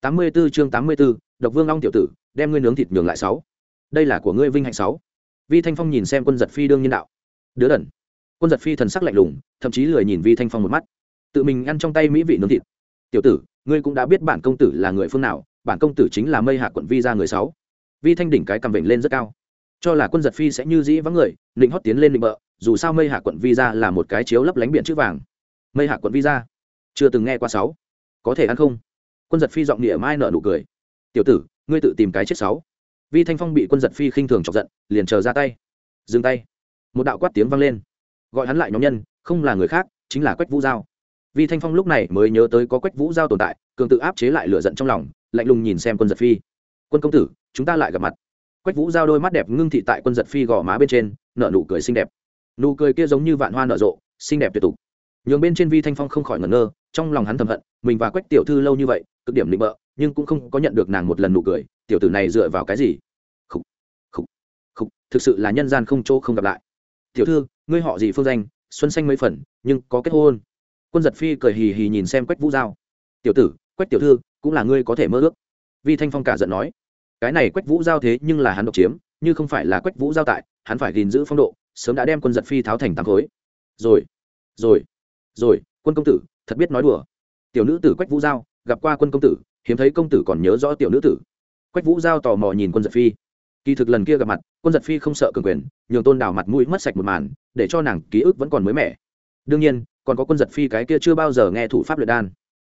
Tám mươi 84 chương tám mươi 84, độc vương long tiểu tử đem ngươi nướng thịt nhường lại sáu. Đây là của ngươi vinh hạnh sáu. Vi thanh phong nhìn xem quân giật phi đương nhiên đạo. Đứa đần. Quân giật phi thần sắc lạnh lùng thậm chí lười nhìn vi thanh phong một mắt. Tự mình ăn trong tay mỹ vị nướng thịt. Tiểu tử ngươi cũng đã biết bản công tử là người phương nào bản công tử chính là mây hạ quận vi ra người sáu. Vi thanh đỉnh cái cầm vểnh lên rất cao. Cho là quân giật phi sẽ như dĩ vắng người định hót tiến lên định bợ dù sao mây hạ quận vi ra là một cái chiếu lấp lánh biển chữ vàng. Mây hạ quận vi ra chưa từng nghe qua sáu có thể ăn không? Quân giật phi giọng địa mai nở nụ cười. Tiểu tử, ngươi tự tìm cái chết sáu. Vi thanh phong bị quân giật phi khinh thường chọc giận, liền chờ ra tay. Dừng tay. Một đạo quát tiếng vang lên. Gọi hắn lại nhóm nhân, không là người khác, chính là quách vũ giao. Vi thanh phong lúc này mới nhớ tới có quách vũ giao tồn tại, cường tự áp chế lại lửa giận trong lòng, lạnh lùng nhìn xem quân giật phi. Quân công tử, chúng ta lại gặp mặt. Quách vũ giao đôi mắt đẹp ngưng thị tại quân giật phi gò má bên trên, nở nụ cười xinh đẹp. Nụ cười kia giống như vạn hoa nở rộ, xinh đẹp tuyệt tục nhường bên trên vi thanh phong không khỏi ngẩn ngơ trong lòng hắn thầm hận mình và quách tiểu thư lâu như vậy cực điểm định bợ nhưng cũng không có nhận được nàng một lần nụ cười tiểu tử này dựa vào cái gì? Khúc, khúc, khúc, thực sự là nhân gian không chỗ không gặp lại. Tiểu thư ngươi họ gì phương danh? Xuân xanh mấy phần nhưng có kết hôn. Quân giật phi cười hì hì nhìn xem quách vũ giao. Tiểu tử quách tiểu thư cũng là ngươi có thể mơ ước. Vi thanh phong cả giận nói. Cái này quách vũ giao thế nhưng là hắn độc chiếm như không phải là quách vũ giao tại hắn phải gìn giữ phong độ sớm đã đem quân giật phi tháo thành tám khối. Rồi rồi rồi, quân công tử, thật biết nói đùa. Tiểu nữ tử quách vũ giao, gặp qua quân công tử, hiếm thấy công tử còn nhớ rõ tiểu nữ tử. Quách vũ giao tò mò nhìn quân giật phi. Kỳ thực lần kia gặp mặt, quân giật phi không sợ cường quyền, nhường tôn đào mặt mũi mất sạch một màn, để cho nàng ký ức vẫn còn mới mẻ. Đương nhiên, còn có quân giật phi cái kia chưa bao giờ nghe thủ pháp luyện đan.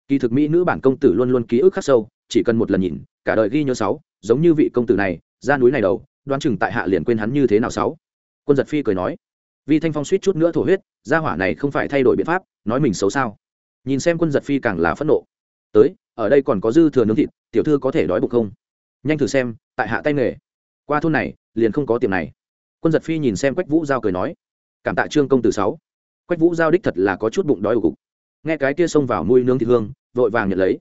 Kỳ thực mỹ nữ bản công tử luôn luôn ký ức khắc sâu, chỉ cần một lần nhìn, cả đời ghi nhớ sáu, giống như vị công tử này, ra núi này đầu, đoán chừng tại hạ liền quên hắn như thế nào sáu. Quân giật phi cười nói vi thanh phong suýt chút nữa thổ huyết, gia hỏa này không phải thay đổi biện pháp, nói mình xấu sao? Nhìn xem quân giật phi càng là phẫn nộ. Tới, ở đây còn có dư thừa nướng thịt, tiểu thư có thể đói bụng không? Nhanh thử xem, tại hạ tay nghề. Qua thôn này, liền không có tiệm này. Quân giật phi nhìn xem quách vũ giao cười nói, cảm tạ trương công tử sáu. Quách vũ giao đích thật là có chút bụng đói ủ cục. Nghe cái kia xông vào mũi nướng thịt hương, vội vàng nhận lấy.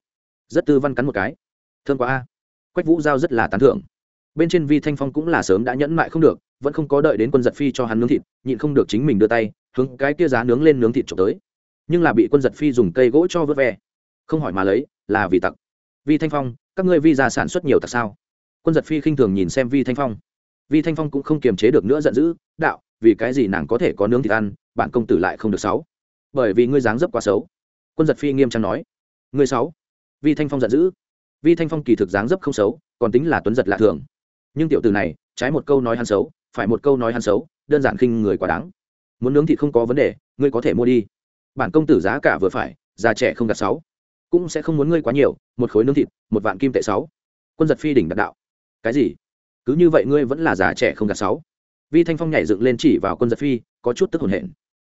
Rất tư văn cắn một cái. Thương quá a. Quách vũ giao rất là tán thưởng bên trên vi thanh phong cũng là sớm đã nhẫn mại không được, vẫn không có đợi đến quân giật phi cho hắn nướng thịt, nhịn không được chính mình đưa tay, hướng cái kia giá nướng lên nướng thịt trộm tới. Nhưng là bị quân giật phi dùng cây gỗ cho vớt ve. Không hỏi mà lấy, là vì tặc. Vi thanh phong, các ngươi vi ra sản xuất nhiều tặc sao? Quân giật phi khinh thường nhìn xem vi thanh phong. Vi thanh phong cũng không kiềm chế được nữa giận dữ, đạo, vì cái gì nàng có thể có nướng thịt ăn bạn công tử lại không được sáu? Bởi vì ngươi dáng dấp quá xấu. Quân giật phi nghiêm trang nói. Ngươi sáu? Vi thanh phong giận dữ. Vi thanh phong kỳ thực dáng dấp không xấu, còn tính là tuấn giật lạ thường nhưng tiểu từ này, trái một câu nói hắn xấu, phải một câu nói hắn xấu, đơn giản khinh người quá đáng. Muốn nướng thì không có vấn đề, ngươi có thể mua đi. Bản công tử giá cả vừa phải, già trẻ không đạt sáu. Cũng sẽ không muốn ngươi quá nhiều, một khối nướng thịt, một vạn kim tệ sáu. Quân giật phi đỉnh đạt đạo. Cái gì? Cứ như vậy ngươi vẫn là già trẻ không đạt sáu. Vi thanh phong nhảy dựng lên chỉ vào quân giật phi, có chút tức hồn hển.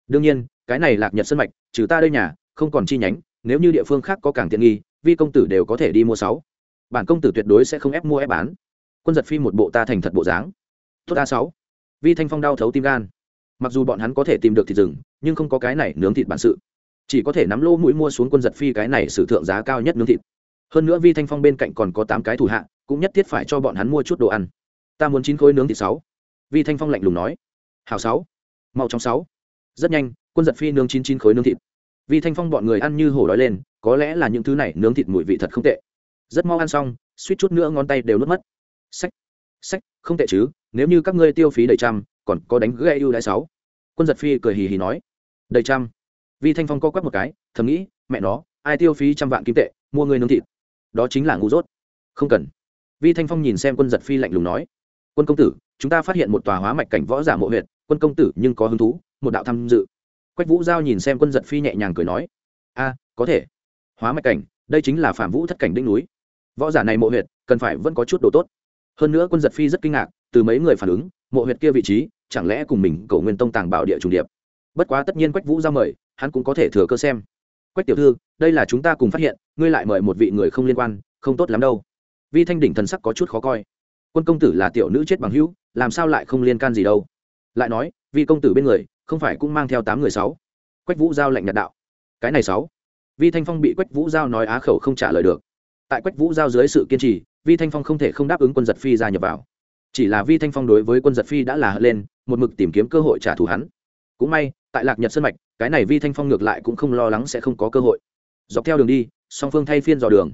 Đương nhiên, cái này lạc nhật sân mạch, trừ ta đây nhà, không còn chi nhánh, nếu như địa phương khác có càng tiện nghi, vi công tử đều có thể đi mua sáu. Bản công tử tuyệt đối sẽ không ép mua ép bán quân giật phi một bộ ta thành thật bộ dáng. Tốt a sáu. Vi thanh phong đau thấu tim gan. Mặc dù bọn hắn có thể tìm được thịt rừng, nhưng không có cái này nướng thịt bản sự. Chỉ có thể nắm lô mũi mua xuống quân giật phi cái này sử thượng giá cao nhất nướng thịt. Hơn nữa vi thanh phong bên cạnh còn có tám cái thủ hạ, cũng nhất thiết phải cho bọn hắn mua chút đồ ăn. Ta muốn chín khối nướng thịt sáu. Vi thanh phong lạnh lùng nói. Hào sáu. Mau trong sáu. Rất nhanh, quân giật phi nướng chín chín khối nướng thịt. Vi thanh phong bọn người ăn như hổ đói lên, có lẽ là những thứ này nướng thịt mùi vị thật không tệ. Rất mau ăn xong, suýt chút nữa ngón tay đều nuốt mất sách. Sách, không tệ chứ, nếu như các ngươi tiêu phí đầy trăm, còn có đánh gây ưu đãi sáu. Quân giật phi cười hì hì nói. Đầy trăm. Vi thanh phong co quắp một cái, thầm nghĩ, mẹ nó, ai tiêu phí trăm vạn kim tệ, mua người nướng thịt. Đó chính là ngu dốt. Không cần. Vi thanh phong nhìn xem quân giật phi lạnh lùng nói. Quân công tử, chúng ta phát hiện một tòa hóa mạch cảnh võ giả mộ huyện quân công tử nhưng có hứng thú, một đạo tham dự. Quách vũ giao nhìn xem quân giật phi nhẹ nhàng cười nói. A, có thể. Hóa mạch cảnh, đây chính là phạm vũ thất cảnh đỉnh núi. Võ giả này mộ huyệt, cần phải vẫn có chút đồ tốt hơn nữa quân giật phi rất kinh ngạc, từ mấy người phản ứng, mộ huyệt kia vị trí, chẳng lẽ cùng mình cầu nguyên tông tàng bảo địa trùng điệp. Bất quá tất nhiên quách vũ giao mời, hắn cũng có thể thừa cơ xem. Quách tiểu thư, đây là chúng ta cùng phát hiện, ngươi lại mời một vị người không liên quan, không tốt lắm đâu. Vi thanh đỉnh thần sắc có chút khó coi. Quân công tử là tiểu nữ chết bằng hữu, làm sao lại không liên can gì đâu. Lại nói, vi công tử bên người, không phải cũng mang theo tám người sáu. Quách vũ giao lệnh nhạt đạo. Cái này sáu. Vi thanh phong bị quách vũ giao nói á khẩu không trả lời được. Tại quách vũ giao dưới sự kiên trì vi thanh phong không thể không đáp ứng quân giật phi gia nhập vào. Chỉ là vi thanh phong đối với quân giật phi đã là hận lên, một mực tìm kiếm cơ hội trả thù hắn. Cũng may, tại lạc nhật sân mạch, cái này vi thanh phong ngược lại cũng không lo lắng sẽ không có cơ hội. Dọc theo đường đi, song phương thay phiên dò đường.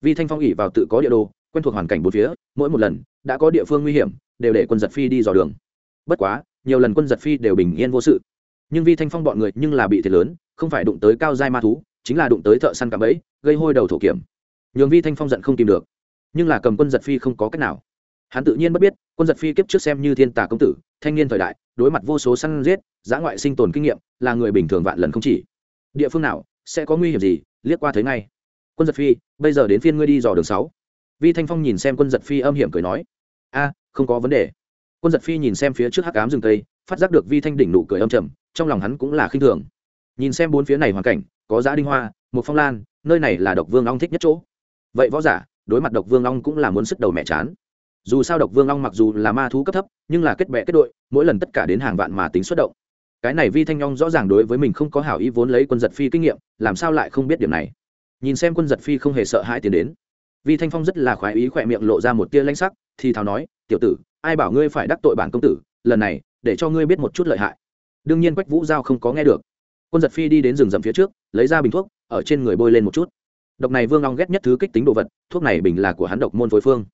Vi thanh phong ỉ vào tự có địa đồ, quen thuộc hoàn cảnh bốn phía, mỗi một lần đã có địa phương nguy hiểm, đều để quân giật phi đi dò đường. Bất quá, nhiều lần quân giật phi đều bình yên vô sự. Nhưng vi thanh phong bọn người nhưng là bị thiệt lớn, không phải đụng tới cao giai ma thú, chính là đụng tới thợ săn cạm bẫy, gây hôi đầu thổ kiểm. Nhường vi thanh phong giận không tìm được nhưng là cầm quân giật phi không có cách nào. Hắn tự nhiên bất biết, quân giật phi kiếp trước xem như thiên tà công tử, thanh niên thời đại, đối mặt vô số săn giết, giã ngoại sinh tồn kinh nghiệm, là người bình thường vạn lần không chỉ. Địa phương nào, sẽ có nguy hiểm gì? Liếc qua thấy ngay. Quân giật phi, bây giờ đến phiên ngươi đi dò đường sáu. Vi thanh phong nhìn xem quân giật phi âm hiểm cười nói. A, không có vấn đề. Quân giật phi nhìn xem phía trước hắc cám rừng cây, phát giác được vi thanh đỉnh nụ cười âm trầm, trong lòng hắn cũng là khinh thường. Nhìn xem bốn phía này hoàn cảnh, có giá đinh hoa, một phong lan, nơi này là độc vương long thích nhất chỗ. Vậy võ giả đối mặt độc vương long cũng là muốn sức đầu mẹ chán. Dù sao độc vương long mặc dù là ma thú cấp thấp, nhưng là kết bệ kết đội, mỗi lần tất cả đến hàng vạn mà tính xuất động. Cái này vi thanh long rõ ràng đối với mình không có hảo ý vốn lấy quân giật phi kinh nghiệm, làm sao lại không biết điểm này? Nhìn xem quân giật phi không hề sợ hãi tiến đến, vi thanh phong rất là khoái ý khỏe miệng lộ ra một tia lanh sắc, thì thào nói, tiểu tử, ai bảo ngươi phải đắc tội bản công tử, lần này, để cho ngươi biết một chút lợi hại. Đương nhiên quách vũ giao không có nghe được. Quân giật phi đi đến rừng rậm phía trước, lấy ra bình thuốc, ở trên người bôi lên một chút độc này vương long ghét nhất thứ kích tính đồ vật, thuốc này bình là của hắn độc môn phối phương.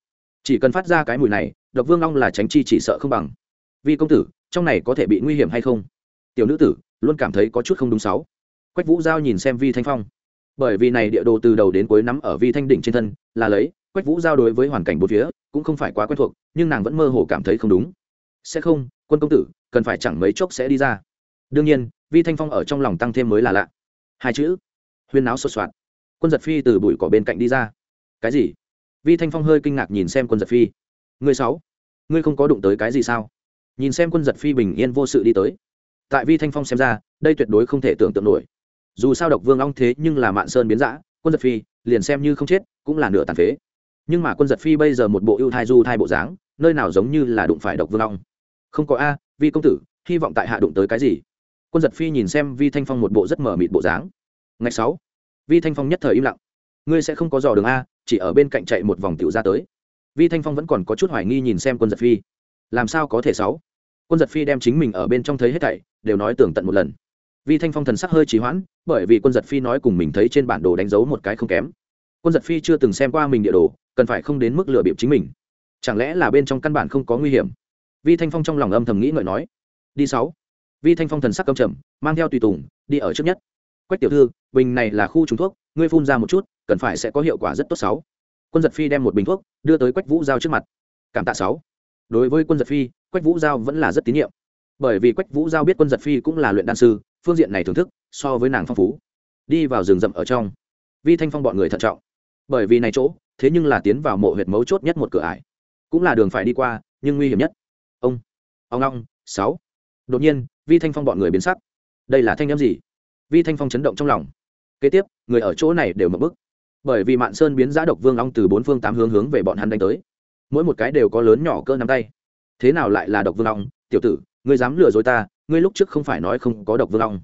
Chỉ cần phát ra cái mùi này, độc vương long là tránh chi chỉ sợ không bằng. Vì công tử, trong này có thể bị nguy hiểm hay không? Tiểu nữ tử, luôn cảm thấy có chút không đúng sáu. Quách vũ giao nhìn xem vi thanh phong. Bởi vì này địa đồ từ đầu đến cuối nắm ở vi thanh đỉnh trên thân, là lấy, quách vũ giao đối với hoàn cảnh bốn phía, cũng không phải quá quen thuộc, nhưng nàng vẫn mơ hồ cảm thấy không đúng. Sẽ không, quân công tử, cần phải chẳng mấy chốc sẽ đi ra. Đương nhiên, vi thanh phong ở trong lòng tăng thêm mới là lạ. Hai chữ, huyên náo sột soạt quân giật phi từ bụi cỏ bên cạnh đi ra. Cái gì? Vi thanh phong hơi kinh ngạc nhìn xem quân giật phi. Người sáu, ngươi không có đụng tới cái gì sao? Nhìn xem quân giật phi bình yên vô sự đi tới. Tại vi thanh phong xem ra, đây tuyệt đối không thể tưởng tượng nổi. Dù sao độc vương long thế nhưng là mạn sơn biến giã quân giật phi liền xem như không chết, cũng là nửa tàn phế. Nhưng mà quân giật phi bây giờ một bộ ưu thai du thai bộ dáng, nơi nào giống như là đụng phải độc vương long không có a, vi công tử, hy vọng tại hạ đụng tới cái gì? Quân giật phi nhìn xem vi thanh phong một bộ rất mở mịt bộ dáng. Ngày sáu vi thanh phong nhất thời im lặng. Ngươi sẽ không có dò đường a, chỉ ở bên cạnh chạy một vòng tiểu ra tới. Vi thanh phong vẫn còn có chút hoài nghi nhìn xem quân giật phi. Làm sao có thể sáu? Quân giật phi đem chính mình ở bên trong thấy hết thảy, đều nói tường tận một lần. Vi thanh phong thần sắc hơi trì hoãn, bởi vì quân giật phi nói cùng mình thấy trên bản đồ đánh dấu một cái không kém. Quân giật phi chưa từng xem qua mình địa đồ, cần phải không đến mức lừa bịp chính mình. Chẳng lẽ là bên trong căn bản không có nguy hiểm? Vi thanh phong trong lòng âm thầm nghĩ ngợi nói. Đi sáu. Vi thanh phong thần sắc cầm trầm, mang theo tùy tùng, đi ở trước nhất quách tiểu thư, bình này là khu trùng thuốc, ngươi phun ra một chút, cần phải sẽ có hiệu quả rất tốt sáu. Quân giật phi đem một bình thuốc, đưa tới quách vũ giao trước mặt. Cảm tạ sáu. Đối với quân giật phi, quách vũ giao vẫn là rất tín nhiệm. Bởi vì quách vũ giao biết quân giật phi cũng là luyện đan sư, phương diện này thưởng thức, so với nàng phong phú. Đi vào rừng rậm ở trong. Vi thanh phong bọn người thận trọng. Bởi vì này chỗ, thế nhưng là tiến vào mộ huyệt mấu chốt nhất một cửa ải. Cũng là đường phải đi qua, nhưng nguy hiểm nhất. Ông. Ông long, sáu. Đột nhiên, vi thanh phong bọn người biến sắc. Đây là thanh â m gì? Vi thanh phong chấn động trong lòng. Kế tiếp, người ở chỗ này đều mập bức. Bởi vì mạn sơn biến giã độc vương long từ bốn phương tám hướng hướng về bọn hắn đánh tới. Mỗi một cái đều có lớn nhỏ cỡ nắm tay. Thế nào lại là độc vương long? Tiểu tử, ngươi dám lừa dối ta, ngươi lúc trước không phải nói không có độc vương long.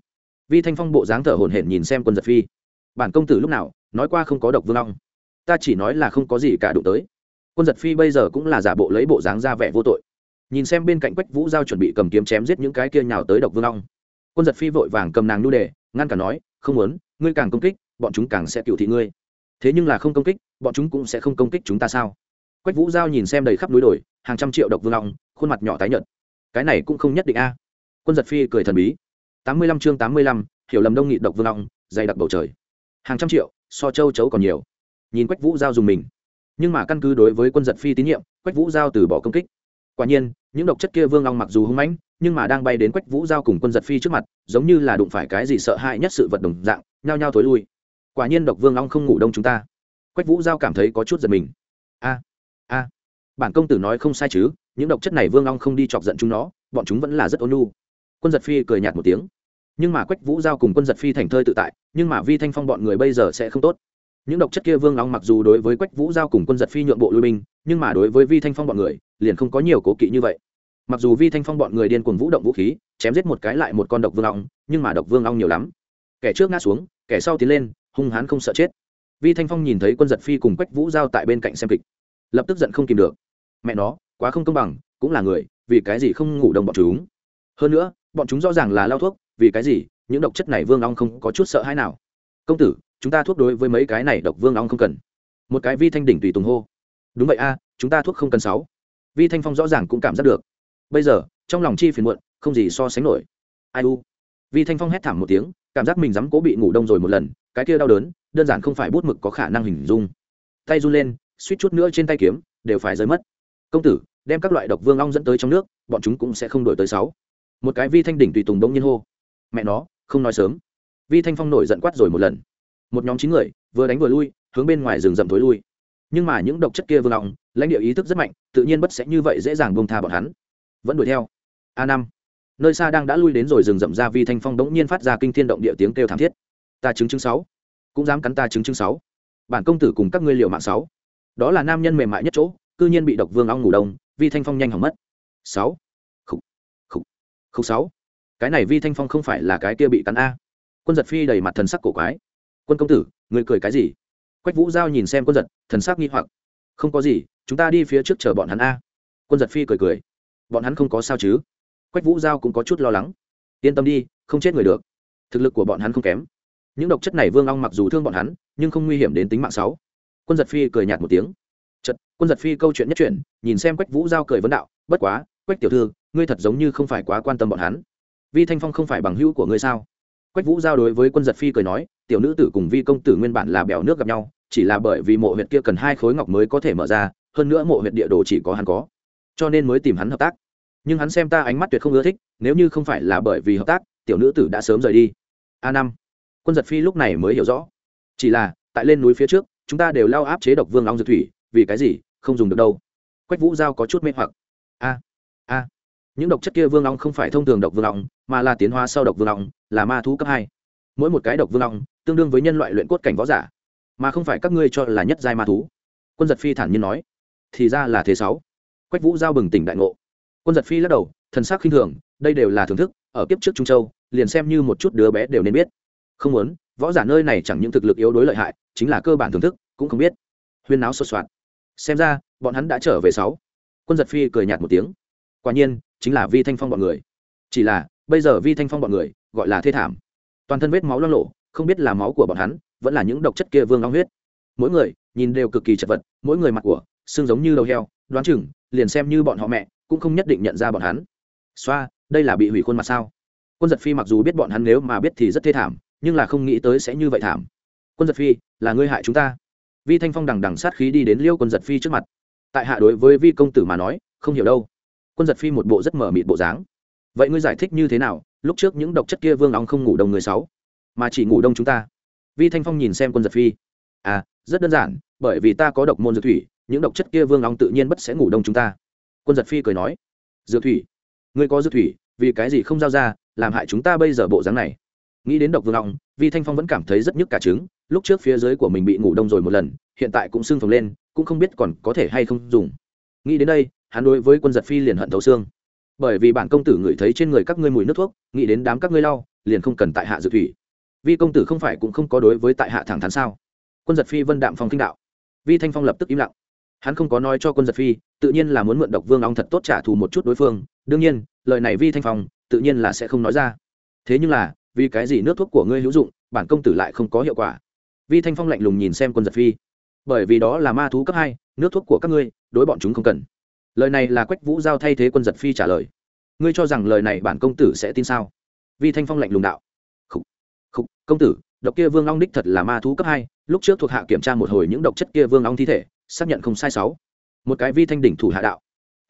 Vi thanh phong bộ dáng thở hổn hển nhìn xem quân giật phi. Bản công tử lúc nào nói qua không có độc vương long? Ta chỉ nói là không có gì cả đụng tới. Quân giật phi bây giờ cũng là giả bộ lấy bộ dáng ra vẻ vô tội. Nhìn xem bên cạnh quách vũ giao chuẩn bị cầm kiếm chém giết những cái kia nhào tới độc vương long quân giật phi vội vàng cầm nàng nu đề, ngăn cả nói, không muốn, ngươi càng công kích, bọn chúng càng sẽ cựu thị ngươi. Thế nhưng là không công kích, bọn chúng cũng sẽ không công kích chúng ta sao? Quách vũ giao nhìn xem đầy khắp núi đồi, hàng trăm triệu độc vương long, khuôn mặt nhỏ tái nhợt. Cái này cũng không nhất định a. Quân giật phi cười thần bí. Tám mươi lăm chương tám mươi lăm, hiểu lầm đông nghị độc vương long, dày đặc bầu trời. Hàng trăm triệu, so châu chấu còn nhiều. Nhìn quách vũ giao dùng mình. Nhưng mà căn cứ đối với quân giật phi tín nhiệm, quách vũ giao từ bỏ công kích quả nhiên, những độc chất kia vương long mặc dù hung mãnh, nhưng mà đang bay đến quách vũ giao cùng quân giật phi trước mặt, giống như là đụng phải cái gì sợ hãi nhất sự vật đồng dạng, nhao nhao thối lui. Quả nhiên độc vương long không ngủ đông chúng ta. Quách vũ giao cảm thấy có chút giật mình. A a, bản công tử nói không sai chứ, những độc chất này vương long không đi chọc giận chúng nó, bọn chúng vẫn là rất ôn nhu. Quân giật phi cười nhạt một tiếng. Nhưng mà quách vũ giao cùng quân giật phi thành thơi tự tại, nhưng mà vi thanh phong bọn người bây giờ sẽ không tốt. Những độc chất kia vương long mặc dù đối với quách vũ giao cùng quân giật phi nhượng bộ lui binh, nhưng mà đối với vi thanh phong bọn người liền không có nhiều cố kỵ như vậy. Mặc dù vi thanh phong bọn người điên cuồng vũ động vũ khí chém giết một cái lại một con độc vương ong, nhưng mà độc vương ong nhiều lắm. Kẻ trước ngã xuống kẻ sau tiến lên hung hãn không sợ chết. Vi thanh phong nhìn thấy quân giật phi cùng quách vũ giao tại bên cạnh xem kịch lập tức giận không kìm được. Mẹ nó quá không công bằng cũng là người vì cái gì không ngủ đông bọn chúng? Hơn nữa bọn chúng rõ ràng là lao thuốc vì cái gì những độc chất này vương ong không có chút sợ hãi nào? Công tử chúng ta thuốc đối với mấy cái này độc vương ong không cần. Một cái vi thanh đỉnh tùy tùng hô. Đúng vậy a chúng ta thuốc không cần sáu vi thanh phong rõ ràng cũng cảm giác được. Bây giờ, trong lòng chi phiền muộn, không gì so sánh nổi. Ai u? Vi thanh phong hét thảm một tiếng, cảm giác mình dám cố bị ngủ đông rồi một lần, cái kia đau đớn, đơn giản không phải bút mực có khả năng hình dung. Tay run lên, suýt chút nữa trên tay kiếm, đều phải rơi mất. Công tử, đem các loại độc vương long dẫn tới trong nước, bọn chúng cũng sẽ không đổi tới sáu. Một cái vi thanh đỉnh tùy tùng đông nhiên hô. Mẹ nó, không nói sớm. Vi thanh phong nổi giận quát rồi một lần. Một nhóm chín người, vừa đánh vừa lui, hướng bên ngoài rừng rậm thối lui nhưng mà những độc chất kia vương long lãnh địa ý thức rất mạnh, tự nhiên bất sẽ như vậy dễ dàng bông tha bọn hắn. Vẫn đuổi theo. A năm. Nơi xa đang đã lui đến rồi rừng rậm ra vi thanh phong đống nhiên phát ra kinh thiên động địa tiếng kêu thảm thiết. Ta chứng chứng sáu. Cũng dám cắn ta chứng chứng sáu. Bản công tử cùng các ngươi liệu mạng sáu. Đó là nam nhân mềm mại nhất chỗ, cư nhiên bị độc vương ong ngủ đông, vi thanh phong nhanh hỏng mất. Sáu. Khúc khúc khúc sáu. Cái này vi thanh phong không phải là cái kia bị cắn a. Quân giật phi đầy mặt thần sắc cổ quái. Quân công tử người cười cái gì? Quách vũ giao nhìn xem quân giật, thần sắc nghi hoặc. Không có gì, chúng ta đi phía trước chờ bọn hắn a. Quân giật phi cười cười. Bọn hắn không có sao chứ? Quách vũ giao cũng có chút lo lắng. Yên tâm đi, không chết người được. Thực lực của bọn hắn không kém. Những độc chất này vương long mặc dù thương bọn hắn, nhưng không nguy hiểm đến tính mạng sáu. Quân giật phi cười nhạt một tiếng. Chật quân giật phi câu chuyện nhất chuyện nhìn xem quách vũ giao cười vấn đạo, bất quá, quách tiểu thư, ngươi thật giống như không phải quá quan tâm bọn hắn. Vi thanh phong không phải bằng hữu của ngươi sao? Quách vũ giao đối với quân giật phi cười nói, tiểu nữ tử cùng vi công tử nguyên bản là bèo nước gặp nhau, chỉ là bởi vì mộ huyện kia cần hai khối ngọc mới có thể mở ra, hơn nữa mộ huyện địa đồ chỉ có hắn có, cho nên mới tìm hắn hợp tác. Nhưng hắn xem ta ánh mắt tuyệt không ưa thích, nếu như không phải là bởi vì hợp tác, tiểu nữ tử đã sớm rời đi. A năm. Quân giật phi lúc này mới hiểu rõ. Chỉ là, tại lên núi phía trước, chúng ta đều lao áp chế độc vương long dược thủy, vì cái gì không dùng được đâu? Quách vũ giao có chút mê hoặc. A a những độc chất kia vương long không phải thông thường độc vương long mà là tiến hóa sau độc vương long là ma thú cấp hai. Mỗi một cái độc vương long tương đương với nhân loại luyện cốt cảnh võ giả, mà không phải các ngươi cho là nhất giai ma thú. Quân giật phi thản nhiên nói, thì ra là thế sáu. Quách vũ giao bừng tỉnh đại ngộ. Quân giật phi lắc đầu, thần sắc khinh thường, đây đều là thưởng thức, ở kiếp trước trung châu, liền xem như một chút đứa bé đều nên biết. Không muốn, võ giả nơi này chẳng những thực lực yếu đối lợi hại, chính là cơ bản thưởng thức, cũng không biết. Huyên náo sột soạt. Xem ra, bọn hắn đã trở về sáu. Quân giật phi cười nhạt một tiếng. Quả nhiên chính là vi thanh phong bọn người. Chỉ là, bây giờ vi thanh phong bọn người, gọi là thê thảm. Toàn thân vết máu lo lộ không biết là máu của bọn hắn, vẫn là những độc chất kia vương long huyết. Mỗi người, nhìn đều cực kỳ chật vật, mỗi người mặt của, xương giống như đầu heo, đoán chừng, liền xem như bọn họ mẹ, cũng không nhất định nhận ra bọn hắn. Xoa, đây là bị hủy khuôn mặt sao? Quân giật phi mặc dù biết bọn hắn nếu mà biết thì rất thê thảm, nhưng là không nghĩ tới sẽ như vậy thảm. Quân giật phi, là ngươi hại chúng ta. Vi thanh phong đằng đằng sát khí đi đến liêu quân giật phi trước mặt. Tại hạ đối với vi công tử mà nói, không hiểu đâu quân giật phi một bộ rất mở mịt bộ dáng. Vậy ngươi giải thích như thế nào? Lúc trước những độc chất kia vương ong không ngủ đông người sáu, mà chỉ ngủ đông chúng ta. Vi thanh phong nhìn xem quân giật phi. À rất đơn giản, bởi vì ta có độc môn dược thủy, những độc chất kia vương ong tự nhiên bất sẽ ngủ đông chúng ta. Quân giật phi cười nói. Dược thủy? Ngươi có dược thủy, vì cái gì không giao ra, làm hại chúng ta bây giờ bộ dáng này? Nghĩ đến độc vương ong, vi thanh phong vẫn cảm thấy rất nhức cả trứng. Lúc trước phía dưới của mình bị ngủ đông rồi một lần, hiện tại cũng sưng phồng lên, cũng không biết còn có thể hay không dùng. Nghĩ đến đây hắn đối với quân giật phi liền hận thấu xương. Bởi vì bản công tử ngửi thấy trên người các ngươi mùi nước thuốc, nghĩ đến đám các ngươi lau, liền không cần tại hạ dự thủy. Vi công tử không phải cũng không có đối với tại hạ thẳng thắn sao? Quân giật phi vân đạm phong kinh đạo. Vi thanh phong lập tức im lặng. Hắn không có nói cho quân giật phi, tự nhiên là muốn mượn độc vương ong thật tốt trả thù một chút đối phương. Đương nhiên, lời này vi thanh phong tự nhiên là sẽ không nói ra. Thế nhưng là, vì cái gì nước thuốc của ngươi hữu dụng, bản công tử lại không có hiệu quả? Vi thanh phong lạnh lùng nhìn xem quân giật phi. Bởi vì đó là ma thú cấp hai, nước thuốc của các ngươi, đối bọn chúng không cần lời này là quách vũ giao thay thế quân giật phi trả lời. Ngươi cho rằng lời này bản công tử sẽ tin sao? Vi thanh phong lạnh lùng đạo. Khúc, khúc, công tử độc kia vương long đích thật là ma thú cấp hai. Lúc trước thuộc hạ kiểm tra một hồi những độc chất kia vương long thi thể xác nhận không sai sáu. Một cái vi thanh đỉnh thủ hạ đạo.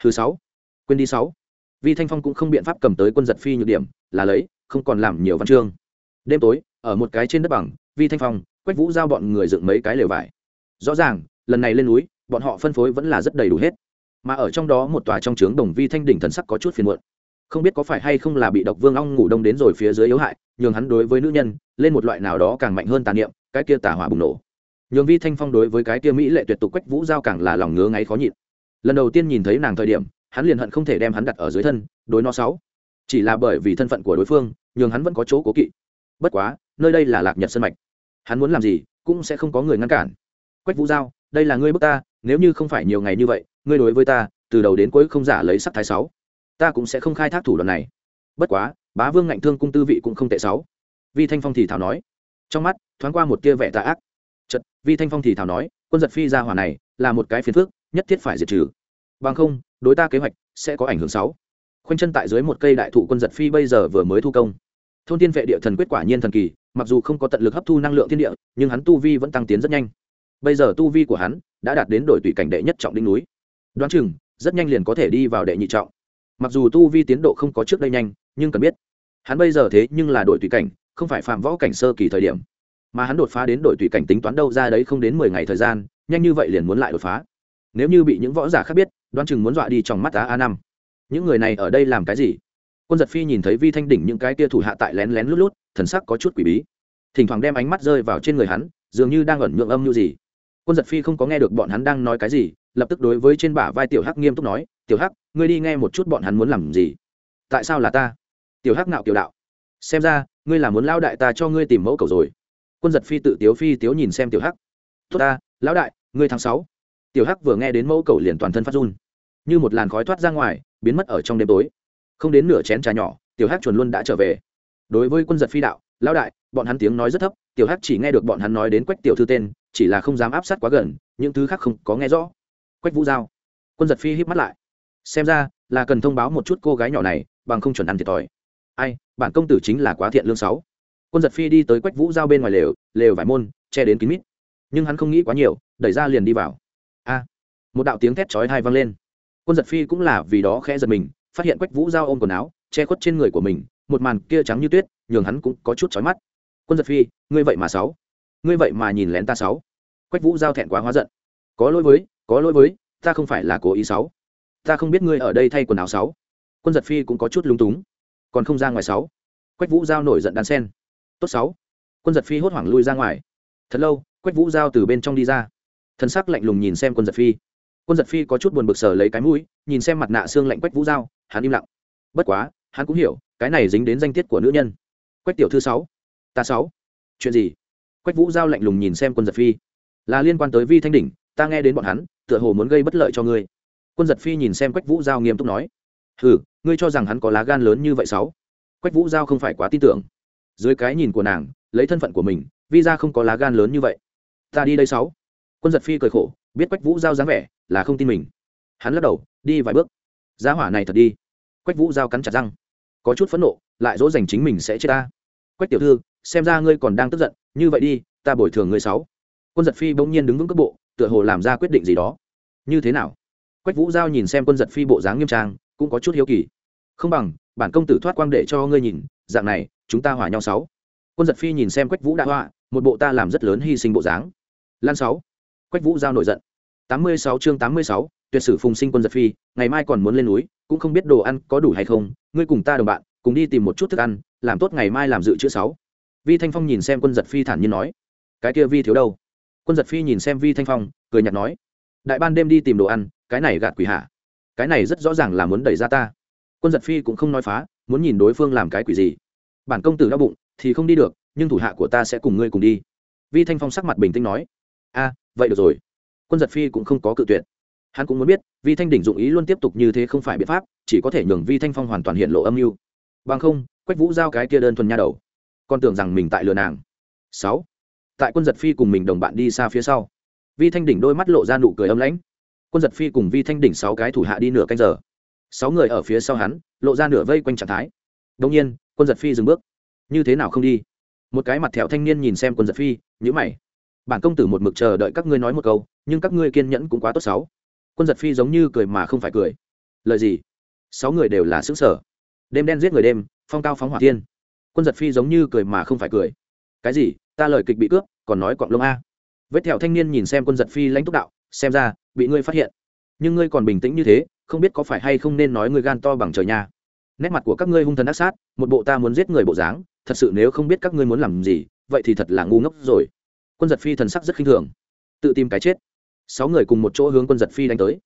Thứ sáu quên đi sáu. Vi thanh phong cũng không biện pháp cầm tới quân giật phi nhược điểm là lấy không còn làm nhiều văn chương. Đêm tối ở một cái trên đất bằng vi thanh phong quách vũ giao bọn người dựng mấy cái lều vải. Rõ ràng lần này lên núi bọn họ phân phối vẫn là rất đầy đủ hết mà ở trong đó một tòa trong trướng đồng vi thanh đỉnh thần sắc có chút phiền muộn. Không biết có phải hay không là bị độc vương ong ngủ đông đến rồi phía dưới yếu hại, nhường hắn đối với nữ nhân, lên một loại nào đó càng mạnh hơn tàn niệm, cái kia tà hỏa bùng nổ. Nhường vi thanh phong đối với cái kia mỹ lệ tuyệt tục quách vũ giao càng là lòng ngứa ngáy khó nhịn. Lần đầu tiên nhìn thấy nàng thời điểm, hắn liền hận không thể đem hắn đặt ở dưới thân, đối nó sáu. Chỉ là bởi vì thân phận của đối phương, nhường hắn vẫn có chỗ cố kỵ. Bất quá, nơi đây là lạc nhật sân mạch. Hắn muốn làm gì, cũng sẽ không có người ngăn cản. Quách vũ giao, đây là ngươi bước ta, nếu như không phải nhiều ngày như vậy ngươi đối với ta, từ đầu đến cuối không giả lấy sắc thái sáu. Ta cũng sẽ không khai thác thủ đoạn này. Bất quá, bá vương ngạnh thương cung tư vị cũng không tệ sáu. Vi thanh phong thì thảo nói. Trong mắt, thoáng qua một tia vẻ tà ác. Chật vi thanh phong thì thảo nói, quân giật phi ra hỏa này, là một cái phiền phước nhất thiết phải diệt trừ. Bằng không, đối ta kế hoạch sẽ có ảnh hưởng sáu. Khoanh chân tại dưới một cây đại thụ quân giật phi bây giờ vừa mới thu công. Thôn tiên vệ địa thần quyết quả nhiên thần kỳ, mặc dù không có tận lực hấp thu năng lượng thiên địa, nhưng hắn tu vi vẫn tăng tiến rất nhanh. Bây giờ tu vi của hắn đã đạt đến đổi tùy cảnh đệ nhất trọng đỉnh núi đoán chừng, rất nhanh liền có thể đi vào đệ nhị trọng. Mặc dù tu vi tiến độ không có trước đây nhanh, nhưng cần biết, hắn bây giờ thế nhưng là đội tùy cảnh, không phải phạm võ cảnh sơ kỳ thời điểm. Mà hắn đột phá đến đội tùy cảnh tính toán đâu ra đấy không đến mười ngày thời gian, nhanh như vậy liền muốn lại đột phá. Nếu như bị những võ giả khác biết, đoán chừng muốn dọa đi trong mắt á a năm. Những người này ở đây làm cái gì? Quân giật phi nhìn thấy vi thanh đỉnh những cái tia thủ hạ tại lén lén lút lút, thần sắc có chút quỷ bí. Thỉnh thoảng đem ánh mắt rơi vào trên người hắn, dường như đang ẩn nhượng âm như gì. Quân giật phi không có nghe được bọn hắn đang nói cái gì lập tức đối với trên bả vai tiểu hắc nghiêm túc nói, tiểu hắc, ngươi đi nghe một chút bọn hắn muốn làm gì? Tại sao là ta? Tiểu hắc nạo kiểu đạo, xem ra, ngươi là muốn lao đại ta cho ngươi tìm mẫu cầu rồi. Quân giật phi tự tiếu phi tiếu nhìn xem tiểu hắc, tốt ta, lão đại, ngươi tháng sáu. Tiểu hắc vừa nghe đến mẫu cầu liền toàn thân phát run, như một làn khói thoát ra ngoài, biến mất ở trong đêm tối. Không đến nửa chén trà nhỏ, tiểu hắc chuẩn luôn đã trở về. Đối với quân giật phi đạo, lão đại, bọn hắn tiếng nói rất thấp, tiểu hắc chỉ nghe được bọn hắn nói đến quách tiểu thư tên, chỉ là không dám áp sát quá gần, những thứ khác không có nghe rõ quách vũ giao. Quân giật phi híp mắt lại. Xem ra, là cần thông báo một chút cô gái nhỏ này, bằng không chuẩn ăn thiệt thòi. Ai, bản công tử chính là quá thiện lương sáu. Quân giật phi đi tới quách vũ giao bên ngoài lều lều vải môn, che đến kín mít. Nhưng hắn không nghĩ quá nhiều, đẩy ra liền đi vào. A, một đạo tiếng thét chói tai vang lên. Quân giật phi cũng là vì đó khẽ giật mình, phát hiện quách vũ giao ôm quần áo, che khuất trên người của mình, một màn kia trắng như tuyết, nhường hắn cũng có chút chói mắt. Quân giật phi, ngươi vậy mà sáu. Ngươi vậy mà nhìn lén ta sáu. Quách vũ giao thẹn quá hóa giận có lỗi với, có lỗi với, ta không phải là cố ý sáu ta không biết ngươi ở đây thay quần áo sáu quân giật phi cũng có chút lung túng. Còn không ra ngoài sáu quách vũ giao nổi giận đàn sen. Tốt sáu quân giật phi hốt hoảng lui ra ngoài. Thật lâu, quách vũ giao từ bên trong đi ra. Thân sắc lạnh lùng nhìn xem quân giật phi. Quân giật phi có chút buồn bực sờ lấy cái mũi, nhìn xem mặt nạ xương lạnh quách vũ giao, hắn im lặng. Bất quá, hắn cũng hiểu, cái này dính đến danh tiết của nữ nhân. Quách tiểu thư sáu, ta sáu. Chuyện gì? Quách vũ giao lạnh lùng nhìn xem quân giật phi. Là liên quan tới vi thanh đỉnh ta nghe đến bọn hắn, tựa hồ muốn gây bất lợi cho ngươi. Quân giật phi nhìn xem quách vũ giao nghiêm túc nói ừ ngươi cho rằng hắn có lá gan lớn như vậy sáu quách vũ giao không phải quá tin tưởng. Dưới cái nhìn của nàng, lấy thân phận của mình, vi ra không có lá gan lớn như vậy. Ta đi đây sáu. Quân giật phi cười khổ, biết quách vũ giao dáng vẻ, là không tin mình. Hắn lắc đầu, đi vài bước. Giá hỏa này thật đi. Quách vũ giao cắn chặt răng. Có chút phẫn nộ, lại dỗ dành chính mình sẽ chết ta. Quách tiểu thư, xem ra ngươi còn đang tức giận, như vậy đi, ta bồi thường ngươi sáu. Quân giật phi bỗng nhiên đứng vững cấp bộ tựa hồ làm ra quyết định gì đó. Như thế nào? Quách vũ giao nhìn xem quân giật phi bộ dáng nghiêm trang, cũng có chút hiếu kỳ. Không bằng, bản công tử thoát quang để cho ngươi nhìn, dạng này, chúng ta hỏa nhau sáu. Quân giật phi nhìn xem quách vũ đã họa, một bộ ta làm rất lớn hy sinh bộ dáng. Lan sáu. Quách vũ giao nổi giận. Tám mươi sáu chương tám mươi sáu, tuyệt sử phùng sinh quân giật phi, ngày mai còn muốn lên núi, cũng không biết đồ ăn có đủ hay không, ngươi cùng ta đồng bạn, cùng đi tìm một chút thức ăn, làm tốt ngày mai làm dự chữ sáu. Vi thanh phong nhìn xem quân giật phi thản nhiên nói. Cái kia vi thiếu đâu? Quân giật phi nhìn xem vi thanh phong, cười nhạt nói, đại ban đêm đi tìm đồ ăn, cái này gạt quỷ hạ. Cái này rất rõ ràng là muốn đẩy ra ta. Quân giật phi cũng không nói phá, muốn nhìn đối phương làm cái quỷ gì. Bản công tử đau bụng thì không đi được, nhưng thủ hạ của ta sẽ cùng ngươi cùng đi. Vi thanh phong sắc mặt bình tĩnh nói, a, vậy được rồi. Quân giật phi cũng không có cự tuyệt. Hắn cũng muốn biết, vi thanh đỉnh dụng ý luôn tiếp tục như thế không phải biện pháp, chỉ có thể nhường vi thanh phong hoàn toàn hiện lộ âm mưu. Bằng không, quách vũ giao cái kia đơn thuần nha đầu. Con tưởng rằng mình tại lừa nàng. Sáu tại quân giật phi cùng mình đồng bạn đi xa phía sau. Vi thanh đỉnh đôi mắt lộ ra nụ cười âm lãnh. Quân giật phi cùng vi thanh đỉnh sáu cái thủ hạ đi nửa canh giờ. Sáu người ở phía sau hắn, lộ ra nửa vây quanh trạng thái. Đông nhiên, quân giật phi dừng bước. Như thế nào không đi? Một cái mặt thẹo thanh niên nhìn xem quân giật phi nhữ mày. Bản công tử một mực chờ đợi các ngươi nói một câu, nhưng các ngươi kiên nhẫn cũng quá tốt sáu. Quân giật phi giống như cười mà không phải cười. Lời gì? Sáu người đều là xứng sở đêm đen giết người đêm, phong cao phóng hỏa thiên. Quân giật phi giống như cười mà không phải cười. Cái gì? Ta lời kịch bị cướp còn nói cọng lông a. Vết thẹo thanh niên nhìn xem quân giật phi lãnh túc đạo, xem ra, bị ngươi phát hiện. Nhưng ngươi còn bình tĩnh như thế, không biết có phải hay không nên nói ngươi gan to bằng trời nhà nét mặt của các ngươi hung thần ác sát, một bộ ta muốn giết người bộ dáng, thật sự nếu không biết các ngươi muốn làm gì, vậy thì thật là ngu ngốc rồi. Quân giật phi thần sắc rất khinh thường. Tự tìm cái chết. Sáu người cùng một chỗ hướng quân giật phi đánh tới.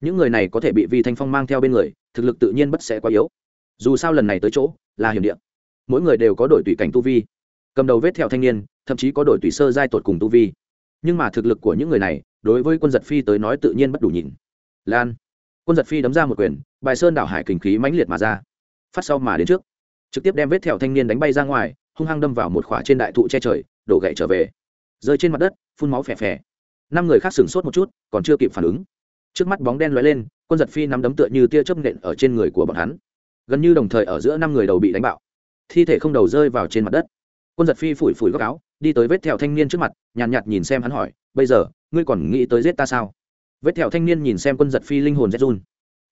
Những người này có thể bị vi thanh phong mang theo bên người, thực lực tự nhiên bất sẽ quá yếu. Dù sao lần này tới chỗ, là hiểm địa. Mỗi người đều có đổi tùy cảnh tu vi cầm đầu vết theo thanh niên, thậm chí có đội tùy sơ giai tột cùng tu vi. Nhưng mà thực lực của những người này, đối với quân giật phi tới nói tự nhiên bất đủ nhìn. Lan, quân giật phi đấm ra một quyền, bài sơn đảo hải kình khí mãnh liệt mà ra. Phát sau mà đến trước. Trực tiếp đem vết thẹo thanh niên đánh bay ra ngoài, hung hăng đâm vào một khỏa trên đại thụ che trời, đổ gậy trở về. Rơi trên mặt đất, phun máu phè phè. Năm người khác sửng sốt một chút, còn chưa kịp phản ứng. Trước mắt bóng đen lóe lên, quân giật phi nắm đấm tựa như tia chớp nện ở trên người của bọn hắn. Gần như đồng thời ở giữa năm người đầu bị đánh bạo. Thi thể không đầu rơi vào trên mặt đất quân giật phi phủi phủi góc áo đi tới vết thẹo thanh niên trước mặt nhàn nhạt, nhạt nhìn xem hắn hỏi bây giờ ngươi còn nghĩ tới giết ta sao? Vết thẹo thanh niên nhìn xem quân giật phi linh hồn rét run.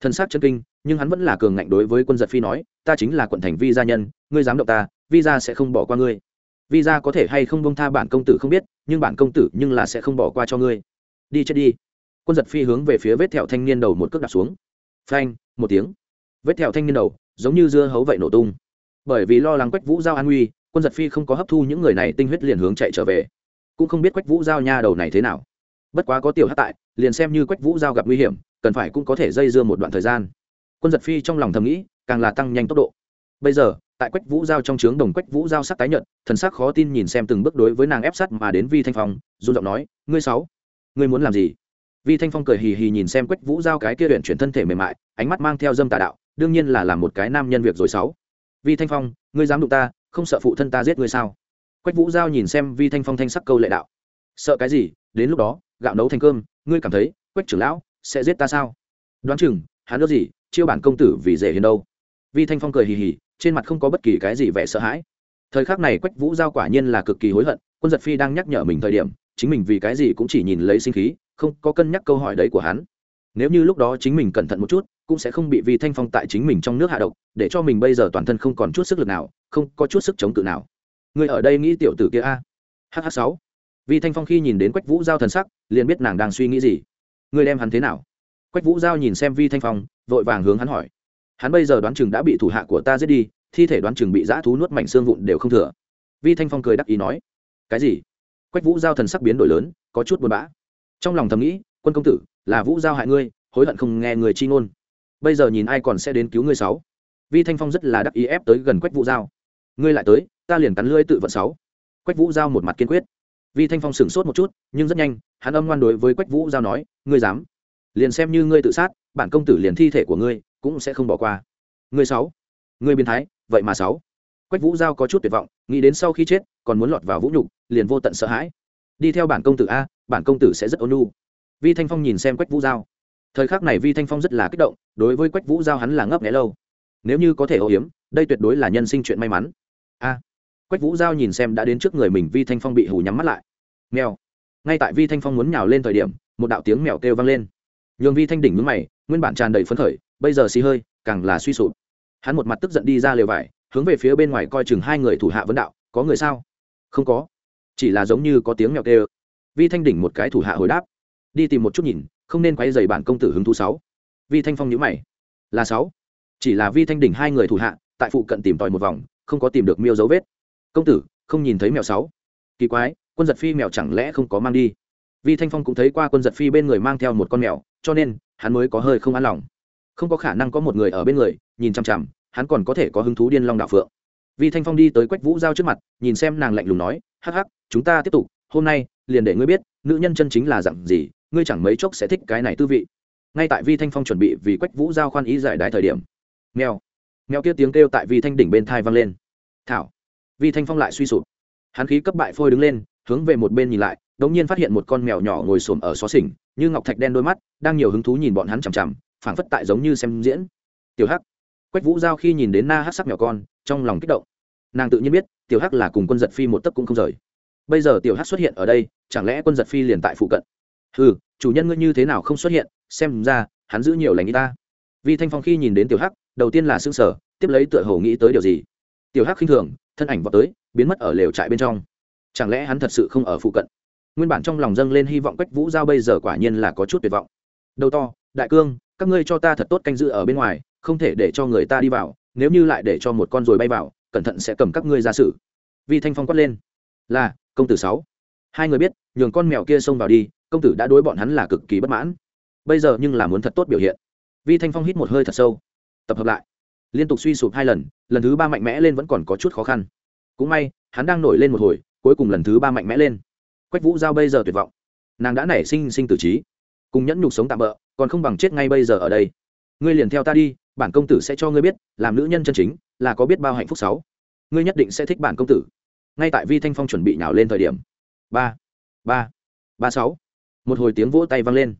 Thân xác chân kinh nhưng hắn vẫn là cường ngạnh đối với quân giật phi nói ta chính là quận thành vi gia nhân ngươi dám động ta vi gia sẽ không bỏ qua ngươi. Vi gia có thể hay không bông tha bản công tử không biết nhưng bản công tử nhưng là sẽ không bỏ qua cho ngươi. Đi chết đi. Quân giật phi hướng về phía vết thẹo thanh niên đầu một cước đặt xuống. Phanh một tiếng. Vết thẹo thanh niên đầu giống như dưa hấu vậy nổ tung. Bởi vì lo lắng quách vũ giao an nguy quân giật phi không có hấp thu những người này tinh huyết liền hướng chạy trở về. Cũng không biết quách vũ giao nha đầu này thế nào. Bất quá có tiểu hát tại, liền xem như quách vũ giao gặp nguy hiểm, cần phải cũng có thể dây dưa một đoạn thời gian. Quân giật phi trong lòng thầm nghĩ, càng là tăng nhanh tốc độ. Bây giờ, tại quách vũ giao trong trướng đồng quách vũ giao sắc tái nhận thần sắc khó tin nhìn xem từng bước đối với nàng ép sắt mà đến vi thanh phong, run giọng nói, ngươi sáu, ngươi muốn làm gì? Vi thanh phong cười hì hì nhìn xem quách vũ giao cái kia luyện chuyển thân thể mềm mại, ánh mắt mang theo dâm tà đạo, đương nhiên là làm một cái nam nhân việc rồi sáu. Vi thanh phong, ngươi dám đụng ta không sợ phụ thân ta giết ngươi sao? Quách vũ giao nhìn xem vi thanh phong thanh sắc câu lệ đạo. Sợ cái gì? Đến lúc đó, gạo nấu thành cơm, ngươi cảm thấy quách trưởng lão sẽ giết ta sao? Đoán chừng, hắn ước gì, chiêu bản công tử vì dễ hiền đâu. Vi thanh phong cười hì hì, trên mặt không có bất kỳ cái gì vẻ sợ hãi. Thời khắc này quách vũ giao quả nhiên là cực kỳ hối hận, quân giật phi đang nhắc nhở mình thời điểm, chính mình vì cái gì cũng chỉ nhìn lấy sinh khí, không có cân nhắc câu hỏi đấy của hắn. Nếu như lúc đó chính mình cẩn thận một chút cũng sẽ không bị vi thanh phong tại chính mình trong nước hạ độc, để cho mình bây giờ toàn thân không còn chút sức lực nào, không có chút sức chống cự nào. Người ở đây nghĩ tiểu tử kia a? Hh sáu. Vi thanh phong khi nhìn đến quách vũ giao thần sắc, liền biết nàng đang suy nghĩ gì. Người đem hắn thế nào? Quách vũ giao nhìn xem vi thanh phong, vội vàng hướng hắn hỏi. Hắn bây giờ đoán chừng đã bị thủ hạ của ta giết đi, thi thể đoán chừng bị dã thú nuốt mảnh xương vụn đều không thừa. Vi thanh phong cười đắc ý nói. Cái gì? Quách vũ giao thần sắc biến đổi lớn, có chút buồn bã. Trong lòng thầm nghĩ, quân công tử, là vũ giao hại ngươi, hối hận không nghe người chi ngôn bây giờ nhìn ai còn sẽ đến cứu ngươi sáu. Vi thanh phong rất là đắc ý ép tới gần quách vũ giao. Ngươi lại tới, ta liền cắn lưỡi tự vận sáu. Quách vũ giao một mặt kiên quyết. Vi thanh phong sửng sốt một chút, nhưng rất nhanh, hắn âm ngoan đối với quách vũ giao nói, ngươi dám? Liền xem như ngươi tự sát, bản công tử liền thi thể của ngươi cũng sẽ không bỏ qua. Ngươi sáu? Ngươi biến thái, vậy mà sáu. Quách vũ giao có chút tuyệt vọng, nghĩ đến sau khi chết, còn muốn lọt vào vũ nhục, liền vô tận sợ hãi. Đi theo bản công tử a, bản công tử sẽ rất ôn nhu. Vi thanh phong nhìn xem quách vũ giao thời khắc này vi thanh phong rất là kích động, đối với quách vũ giao hắn là ngấp nghẽ lâu. Nếu như có thể âu hiếm đây tuyệt đối là nhân sinh chuyện may mắn. A. Quách vũ giao nhìn xem đã đến trước người mình vi thanh phong bị hù nhắm mắt lại. Mèo. Ngay tại vi thanh phong muốn nhào lên thời điểm, một đạo tiếng mèo kêu vang lên. Nhường vi thanh đỉnh mướn mày, nguyên bản tràn đầy phấn khởi, bây giờ xì hơi, càng là suy sụp. Hắn một mặt tức giận đi ra lều vải, hướng về phía bên ngoài coi chừng hai người thủ hạ vấn đạo, có người sao? Không có. Chỉ là giống như có tiếng mèo kêu. Vi thanh đỉnh một cái thủ hạ hồi đáp. Đi tìm một chút nhìn không nên quay dày bản công tử hứng thú sáu. Vi thanh phong nhữ mày. Là sáu. Chỉ là vi thanh đỉnh hai người thủ hạ, tại phụ cận tìm tòi một vòng, không có tìm được miêu dấu vết. Công tử, không nhìn thấy mèo sáu. Kỳ quái, quân giật phi mèo chẳng lẽ không có mang đi? Vi thanh phong cũng thấy qua quân giật phi bên người mang theo một con mèo, cho nên, hắn mới có hơi không an lòng. Không có khả năng có một người ở bên người, nhìn chằm chằm, hắn còn có thể có hứng thú điên long đạo phượng. Vi thanh phong đi tới quách vũ giao trước mặt, nhìn xem nàng lạnh lùng nói, hắc hắc, chúng ta tiếp tục, hôm nay, liền để ngươi biết, nữ nhân chân chính là dặn gì ngươi chẳng mấy chốc sẽ thích cái này tư vị. Ngay tại vi thanh phong chuẩn bị vì quách vũ giao khoan ý giải đái thời điểm, mèo mèo kia tiếng kêu tại vi thanh đỉnh bên thai vang lên. Thảo, vi thanh phong lại suy sụp. Hắn khí cấp bại phôi đứng lên, hướng về một bên nhìn lại đống nhiên phát hiện một con mèo nhỏ ngồi xổm ở xó xỉnh, như ngọc thạch đen đôi mắt, đang nhiều hứng thú nhìn bọn hắn chằm chằm, phảng phất tại giống như xem diễn. Tiểu hắc, quách vũ giao khi nhìn đến na hắc sắc mèo con, trong lòng kích động. Nàng tự nhiên biết, tiểu hắc là cùng quân giật phi một tấc cũng không rời. Bây giờ tiểu hắc xuất hiện ở đây, chẳng lẽ quân giật phi liền tại phụ cận? Ừ chủ nhân ngươi như thế nào không xuất hiện, xem ra, hắn giữ nhiều lành y ta. Vi thanh phong khi nhìn đến tiểu hắc, đầu tiên là xương sở tiếp lấy tựa hồ nghĩ tới điều gì. Tiểu hắc khinh thường, thân ảnh vào tới, biến mất ở lều trại bên trong. Chẳng lẽ hắn thật sự không ở phụ cận? Nguyên bản trong lòng dâng lên hy vọng quách vũ giao bây giờ quả nhiên là có chút tuyệt vọng. Đầu to, đại cương, các ngươi cho ta thật tốt canh giữ ở bên ngoài, không thể để cho người ta đi vào, nếu như lại để cho một con ruồi bay vào, cẩn thận sẽ cầm các ngươi ra xử. Vi thanh phong quát lên. Là, công tử sáu. Hai người biết, nhường con mèo kia xông vào đi công tử đã đối bọn hắn là cực kỳ bất mãn. Bây giờ nhưng là muốn thật tốt biểu hiện. Vi thanh phong hít một hơi thật sâu. Tập hợp lại. Liên tục suy sụp hai lần lần thứ ba mạnh mẽ lên vẫn còn có chút khó khăn. Cũng may, hắn đang nổi lên một hồi, cuối cùng lần thứ ba mạnh mẽ lên. Quách vũ giao bây giờ tuyệt vọng. Nàng đã nảy sinh sinh tử trí, cùng nhẫn nhục sống tạm bỡ còn không bằng chết ngay bây giờ ở đây. Ngươi liền theo ta đi, bản công tử sẽ cho ngươi biết, làm nữ nhân chân chính, là có biết bao hạnh phúc sáu. Ngươi nhất định sẽ thích bản công tử. Ngay tại vi thanh phong chuẩn bị nhào lên thời điểm. Ba ba ba sáu một hồi tiếng vỗ tay vang lên.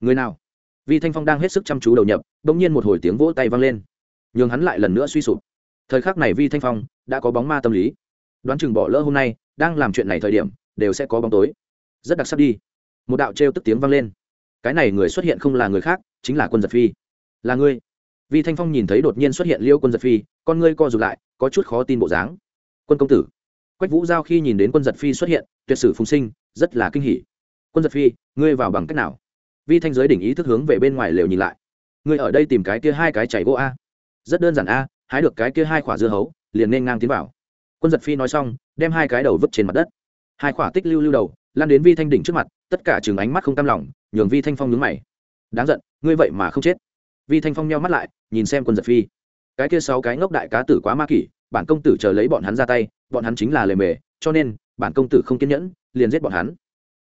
Người nào? Vi thanh phong đang hết sức chăm chú đầu nhập đ ỗ n g nhiên một hồi tiếng vỗ tay vang lên. Nhường hắn lại lần nữa suy sụp. Thời khắc này vi thanh phong đã có bóng ma tâm lý. Đoán chừng bỏ lỡ hôm nay, đang làm chuyện này thời điểm, đều sẽ có bóng tối. Rất đặc sắc đi. Một đạo trêu tức tiếng vang lên. Cái này người xuất hiện không là người khác, chính là quân giật phi. Là ngươi. Vi thanh phong nhìn thấy đột nhiên xuất hiện liêu quân giật phi, con ngươi co r ụ t lại, có chút khó tin bộ dáng. Quân công tử. Quách vũ giao khi nhìn đến quân giật phi xuất hiện, tuyệt sử phùng sinh, rất là kinh hỉ quân giật phi, ngươi vào bằng cách nào? Vi thanh giới đỉnh ý thức hướng về bên ngoài lều nhìn lại. Ngươi ở đây tìm cái kia hai cái chảy gỗ a. Rất đơn giản a, hái được cái kia hai quả dưa hấu, liền nên ngang tiến vào. Quân giật phi nói xong, đem hai cái đầu vứt trên mặt đất. Hai quả tích lưu lưu đầu, lan đến vi thanh đỉnh trước mặt, tất cả chừng ánh mắt không tam lòng, nhường vi thanh phong nhướng mày. Đáng giận, ngươi vậy mà không chết. Vi thanh phong nheo mắt lại, nhìn xem quân giật phi. Cái kia sáu cái ngốc đại cá tử quá ma kỷ, bản công tử chờ lấy bọn hắn ra tay, bọn hắn chính là lề mề, cho nên, bản công tử không kiên nhẫn, liền giết bọn hắn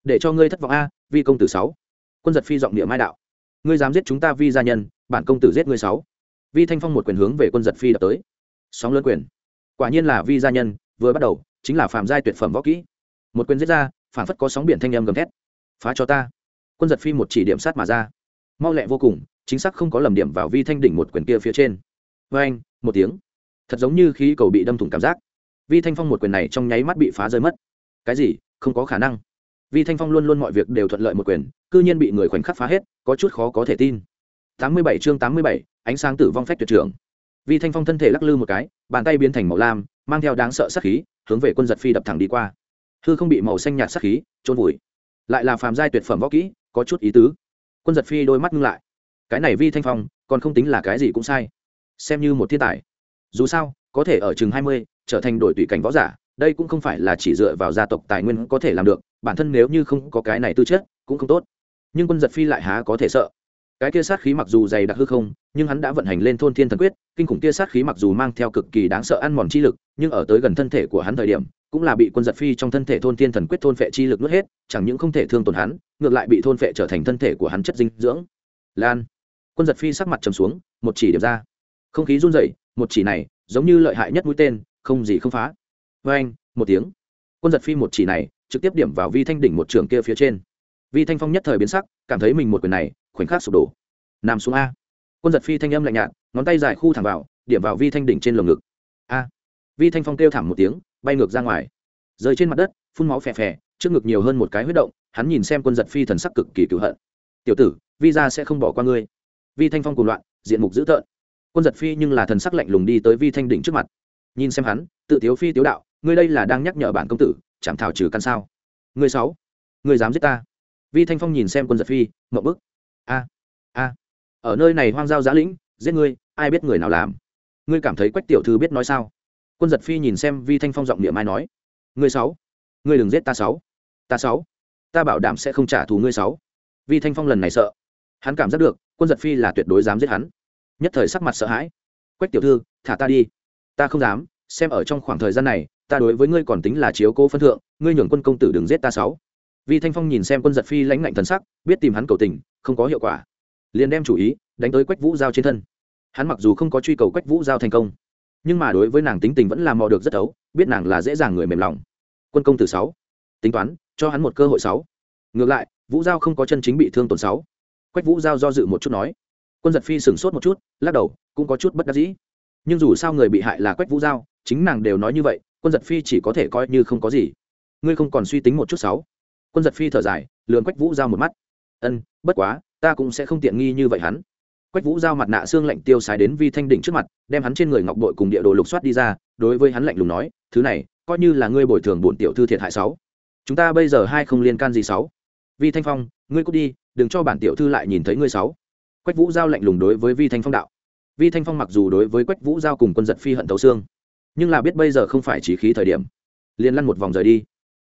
để cho ngươi thất vọng a, vi công tử sáu. Quân giật phi giọng địa mai đạo. Ngươi dám giết chúng ta vi gia nhân, bản công tử giết ngươi sáu. Vi thanh phong một quyền hướng về quân giật phi đập tới. Sóng lớn quyền. Quả nhiên là vi gia nhân, vừa bắt đầu, chính là phàm giai tuyệt phẩm võ kỹ. Một quyền giết ra phản phất có sóng biển thanh âm gầm thét. Phá cho ta. Quân giật phi một chỉ điểm sát mà ra. Mau lẹ vô cùng, chính xác không có lầm điểm vào vi thanh đỉnh một quyền kia phía trên. Vê anh, một tiếng. Thật giống như khí cầu bị đâm thủng cảm giác. Vi thanh phong một quyền này trong nháy mắt bị phá rơi mất. Cái gì? Không có khả năng vi thanh phong luôn luôn mọi việc đều thuận lợi một quyền, cư nhiên bị người khoảnh khắc phá hết, có chút khó có thể tin. Tám mươi bảy chương tám mươi bảy, ánh sáng tử vong phách tuyệt trưởng vi thanh phong thân thể lắc lư một cái, bàn tay biến thành màu lam, mang theo đáng sợ sát khí, hướng về quân giật phi đập thẳng đi qua. Hư không bị màu xanh nhạt sát khí trôn vùi. Lại là phàm giai tuyệt phẩm võ kỹ, có chút ý tứ. Quân giật phi đôi mắt ngưng lại. Cái này vi thanh phong, còn không tính là cái gì cũng sai. Xem như một thiên tài. Dù sao, có thể ở chừng hai mươi, trở thành đội tùy cảnh võ giả đây cũng không phải là chỉ dựa vào gia tộc tài nguyên có thể làm được, bản thân nếu như không có cái này tư chất, cũng không tốt. Nhưng quân giật phi lại há có thể sợ. Cái kia sát khí mặc dù dày đặc hư không, nhưng hắn đã vận hành lên thôn thiên thần quyết, kinh khủng kia sát khí mặc dù mang theo cực kỳ đáng sợ ăn mòn chi lực, nhưng ở tới gần thân thể của hắn thời điểm, cũng là bị quân giật phi trong thân thể thôn thiên thần quyết thôn phệ chi lực nuốt hết, chẳng những không thể thương tổn hắn, ngược lại bị thôn phệ trở thành thân thể của hắn chất dinh dưỡng. Lan. Quân giật phi sắc mặt trầm xuống, một chỉ điểm ra. Không khí run rẩy, một chỉ này, giống như lợi hại nhất mũi tên, không gì không phá vê anh, một tiếng. Quân giật phi một chỉ này, trực tiếp điểm vào vi thanh đỉnh một trường kia phía trên. Vi thanh phong nhất thời biến sắc, cảm thấy mình một quyền này, khoảnh khắc sụp đổ. Nằm xuống a. Quân giật phi thanh âm lạnh nhạt, ngón tay dài khu thẳng vào, điểm vào vi thanh đỉnh trên lồng ngực. A. Vi thanh phong kêu thảm một tiếng, bay ngược ra ngoài. Rơi trên mặt đất, phun máu phè phè, trước ngực nhiều hơn một cái huyết động, hắn nhìn xem quân giật phi thần sắc cực kỳ cựu hận. Tiểu tử, vi ra sẽ không bỏ qua ngươi. Vi thanh phong cùng loạn, diện mục dữ tợn. Quân giật phi nhưng là thần sắc lạnh lùng đi tới vi thanh đỉnh trước mặt. Nhìn xem hắn, tự tiếu phi tiếu đạo ngươi đây là đang nhắc nhở bản công tử chẳng thảo trừ căn sao. Ngươi sáu, ngươi dám giết ta. Vi thanh phong nhìn xem quân giật phi mậu bức. A a, ở nơi này hoang giao giã lĩnh, giết ngươi, ai biết người nào làm? Ngươi cảm thấy quách tiểu thư biết nói sao? Quân giật phi nhìn xem vi thanh phong giọng niệm ai nói. Ngươi sáu, ngươi đừng giết ta sáu. Ta sáu, ta bảo đảm sẽ không trả thù ngươi sáu. Vi thanh phong lần này sợ. Hắn cảm giác được, quân giật phi là tuyệt đối dám giết hắn. Nhất thời sắc mặt sợ hãi. Quách tiểu thư, thả ta đi. Ta không dám, xem ở trong khoảng thời gian này ta đối với ngươi còn tính là chiếu cố phân thượng, ngươi nhường quân công tử đừng giết ta sáu. Vi thanh phong nhìn xem quân giật phi lãnh ngạnh thần sắc, biết tìm hắn cầu tình, không có hiệu quả. Liền đem chủ ý, đánh tới quách vũ giao trên thân. Hắn mặc dù không có truy cầu quách vũ giao thành công, nhưng mà đối với nàng tính tình vẫn làm mò được rất ấu biết nàng là dễ dàng người mềm lòng. Quân công tử sáu, tính toán, cho hắn một cơ hội sáu. Ngược lại, vũ giao không có chân chính bị thương tổn sáu. Quách vũ giao do dự một chút nói. Quân giật phi sửng sốt một chút, lắc đầu, cũng có chút bất đắc dĩ. Nhưng dù sao người bị hại là quách vũ giao, chính nàng đều nói như vậy quân giật phi chỉ có thể coi như không có gì. Ngươi không còn suy tính một chút sáu quân giật phi thở dài lườn quách vũ giao một mắt. Ân, bất quá, ta cũng sẽ không tiện nghi như vậy hắn. Quách vũ giao mặt nạ xương lạnh tiêu xài đến vi thanh đỉnh trước mặt, đem hắn trên người ngọc bội cùng địa đồ lục soát đi ra, đối với hắn lạnh lùng nói, thứ này, coi như là ngươi bồi thường bổn tiểu thư thiệt hại sáu chúng ta bây giờ hai không liên can gì sáu vi thanh phong, ngươi cút đi, đừng cho bản tiểu thư lại nhìn thấy ngươi sáu quách vũ giao lạnh lùng đối với vi thanh phong đạo. Vi thanh phong mặc dù đối với quách vũ giao cùng quân giật phi hận tấu xương nhưng là biết bây giờ không phải chỉ khí thời điểm. Liền lăn một vòng rời đi.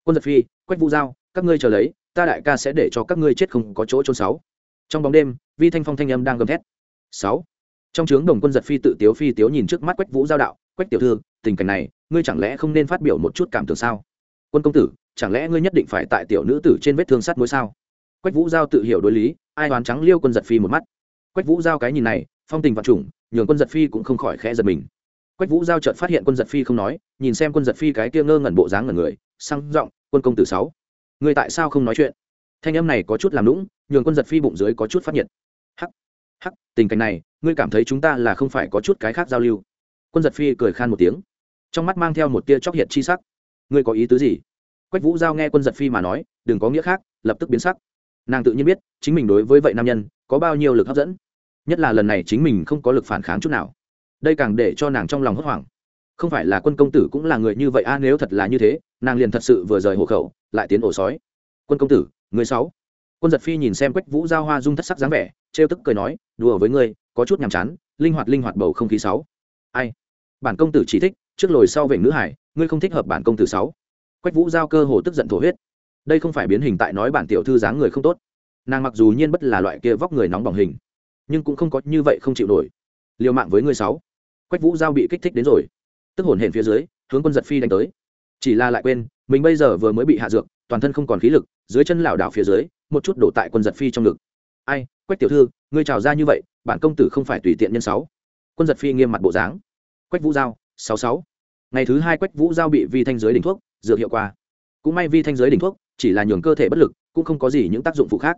Quân giật phi, quách vũ giao, các ngươi chờ lấy, ta đại ca sẽ để cho các ngươi chết không có chỗ trôn sáu. Trong bóng đêm, vi thanh phong thanh âm đang gầm thét. Sáu. Trong trướng đồng quân giật phi tự tiếu phi tiếu nhìn trước mắt quách vũ giao đạo, quách tiểu thư, tình cảnh này, ngươi chẳng lẽ không nên phát biểu một chút cảm tưởng sao? Quân công tử, chẳng lẽ ngươi nhất định phải tại tiểu nữ tử trên vết thương sắt mối sao? Quách vũ giao tự hiểu đối lý, ai đoán trắng liêu quân giật phi một mắt. Quách vũ giao cái nhìn này, phong tình vạn trùng, nhường quân giật phi cũng không khỏi khẽ giật mình quách vũ giao trợt phát hiện quân giật phi không nói, nhìn xem quân giật phi cái kia ngơ ngẩn bộ dáng ngẩn người, sang giọng, quân công tử sáu người tại sao không nói chuyện? Thanh âm này có chút làm lũng nhường quân giật phi bụng dưới có chút phát nhiệt. Hắc hắc, tình cảnh này, ngươi cảm thấy chúng ta là không phải có chút cái khác giao lưu? Quân giật phi cười khan một tiếng, trong mắt mang theo một tia chóc hiệt chi sắc. Ngươi có ý tứ gì? Quách vũ giao nghe quân giật phi mà nói, đừng có nghĩa khác, lập tức biến sắc. Nàng tự nhiên biết, chính mình đối với vậy nam nhân, có bao nhiêu lực hấp dẫn, nhất là lần này chính mình không có lực phản kháng chút nào đây càng để cho nàng trong lòng hốt hoảng. Không phải là quân công tử cũng là người như vậy a à, nếu thật là như thế nàng liền thật sự vừa rời hộ khẩu lại tiến ổ sói. Quân công tử người sáu. Quân giật phi nhìn xem quách vũ giao hoa dung thất sắc dáng vẻ trêu tức cười nói đùa với ngươi có chút nhàm chán linh hoạt linh hoạt bầu không khí sáu. Ai? Bản công tử chỉ thích trước lồi sau vểnh nữ hải ngươi không thích hợp bản công tử sáu. Quách vũ giao cơ hồ tức giận thổ huyết. Đây không phải biến hình tại nói bản tiểu thư dáng người không tốt. Nàng mặc dù nhiên bất là loại kia vóc người nóng bỏng hình nhưng cũng không có như vậy không chịu nổi. Liều mạng với ngươi sáu quách vũ giao bị kích thích đến rồi. Tức hồn hển phía dưới, hướng quân giật phi đánh tới. Chỉ là lại quên, mình bây giờ vừa mới bị hạ dược, toàn thân không còn khí lực, dưới chân lảo đảo phía dưới, một chút đổ tại quân giật phi trong ngực. Ai, quách tiểu thư, ngươi trào ra như vậy, bản công tử không phải tùy tiện nhân sáu. Quân giật phi nghiêm mặt bộ dáng. Quách vũ giao, sáu sáu. Ngày thứ hai quách vũ giao bị vi thanh giới đỉnh thuốc, dược hiệu quả. cũng may vi thanh giới đỉnh thuốc, chỉ là nhường cơ thể bất lực, cũng không có gì những tác dụng phụ khác.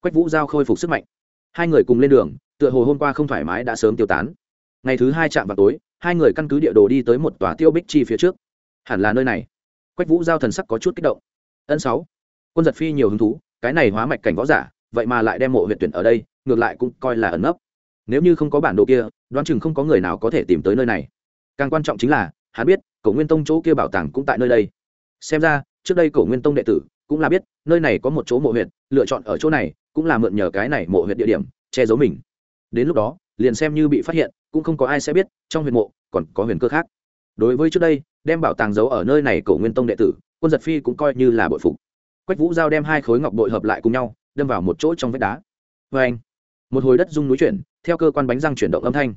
Quách vũ giao khôi phục sức mạnh. Hai người cùng lên đường, tựa hồ hôm qua không thoải mái đã sớm tiêu tán ngày thứ hai chạm vào tối, hai người căn cứ địa đồ đi tới một tòa tiêu bích chi phía trước. Hẳn là nơi này. Quách vũ giao thần sắc có chút kích động. Ân sáu. Quân giật phi nhiều hứng thú, cái này hóa mạch cảnh võ giả, vậy mà lại đem mộ huyện tuyển ở đây, ngược lại cũng coi là ẩn nấp. Nếu như không có bản đồ kia, đoán chừng không có người nào có thể tìm tới nơi này. Càng quan trọng chính là, hắn biết, cổ nguyên tông chỗ kia bảo tàng cũng tại nơi đây. Xem ra, trước đây cổ nguyên tông đệ tử cũng là biết, nơi này có một chỗ mộ huyện lựa chọn ở chỗ này cũng là mượn nhờ cái này mộ huyện địa điểm, che giấu mình. Đến lúc đó liền xem như bị phát hiện, cũng không có ai sẽ biết, trong huyền mộ, còn có huyền cơ khác. Đối với trước đây, đem bảo tàng giấu ở nơi này cổ nguyên tông đệ tử, quân giật phi cũng coi như là bội phục. Quách vũ giao đem hai khối ngọc bội hợp lại cùng nhau, đâm vào một chỗ trong vách đá. Vê anh, một hồi đất rung núi chuyển, theo cơ quan bánh răng chuyển động âm thanh,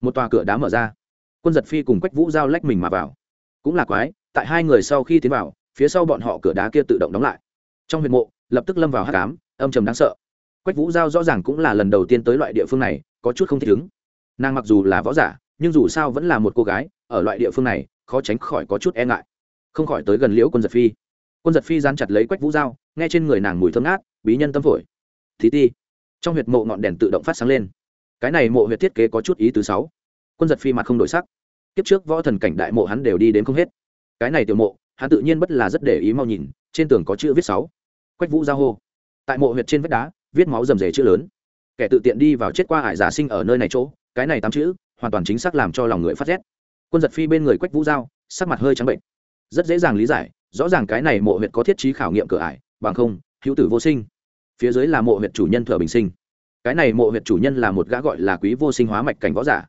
một tòa cửa đá mở ra. Quân giật phi cùng quách vũ giao lách mình mà vào. Cũng là quái, tại hai người sau khi tiến vào, phía sau bọn họ cửa đá kia tự động đóng lại. Trong huyền mộ, lập tức lâm vào hát cám âm trầm đáng sợ. Quách vũ giao rõ ràng cũng là lần đầu tiên tới loại địa phương này có chút không thể ứng. Nàng mặc dù là võ giả, nhưng dù sao vẫn là một cô gái, ở loại địa phương này, khó tránh khỏi có chút e ngại. Không khỏi tới gần liễu quân giật phi. Quân giật phi dán chặt lấy quách vũ giao nghe trên người nàng mùi thơm ngát, bí nhân tâm phổi. Thí ti. Trong huyệt mộ ngọn đèn tự động phát sáng lên. Cái này mộ huyệt thiết kế có chút ý thứ sáu. Quân giật phi mặt không đổi sắc. Kiếp trước võ thần cảnh đại mộ hắn đều đi đến không hết. Cái này tiểu mộ, hắn tự nhiên bất là rất để ý mau nhìn, trên tường có chữ viết sáu. Quách vũ giao hô. Tại mộ huyệt trên vách đá, viết máu rầm rề chữ lớn kẻ tự tiện đi vào chết qua ải giả sinh ở nơi này chỗ, cái này tám chữ, hoàn toàn chính xác làm cho lòng người phát rét. Quân giật phi bên người quách vũ giao, sắc mặt hơi trắng bệnh. Rất dễ dàng lý giải, rõ ràng cái này mộ huyệt có thiết trí khảo nghiệm cửa ải, bằng không, hữu tử vô sinh. Phía dưới là mộ huyệt chủ nhân thừa bình sinh. Cái này mộ huyệt chủ nhân là một gã gọi là quý vô sinh hóa mạch cảnh võ giả.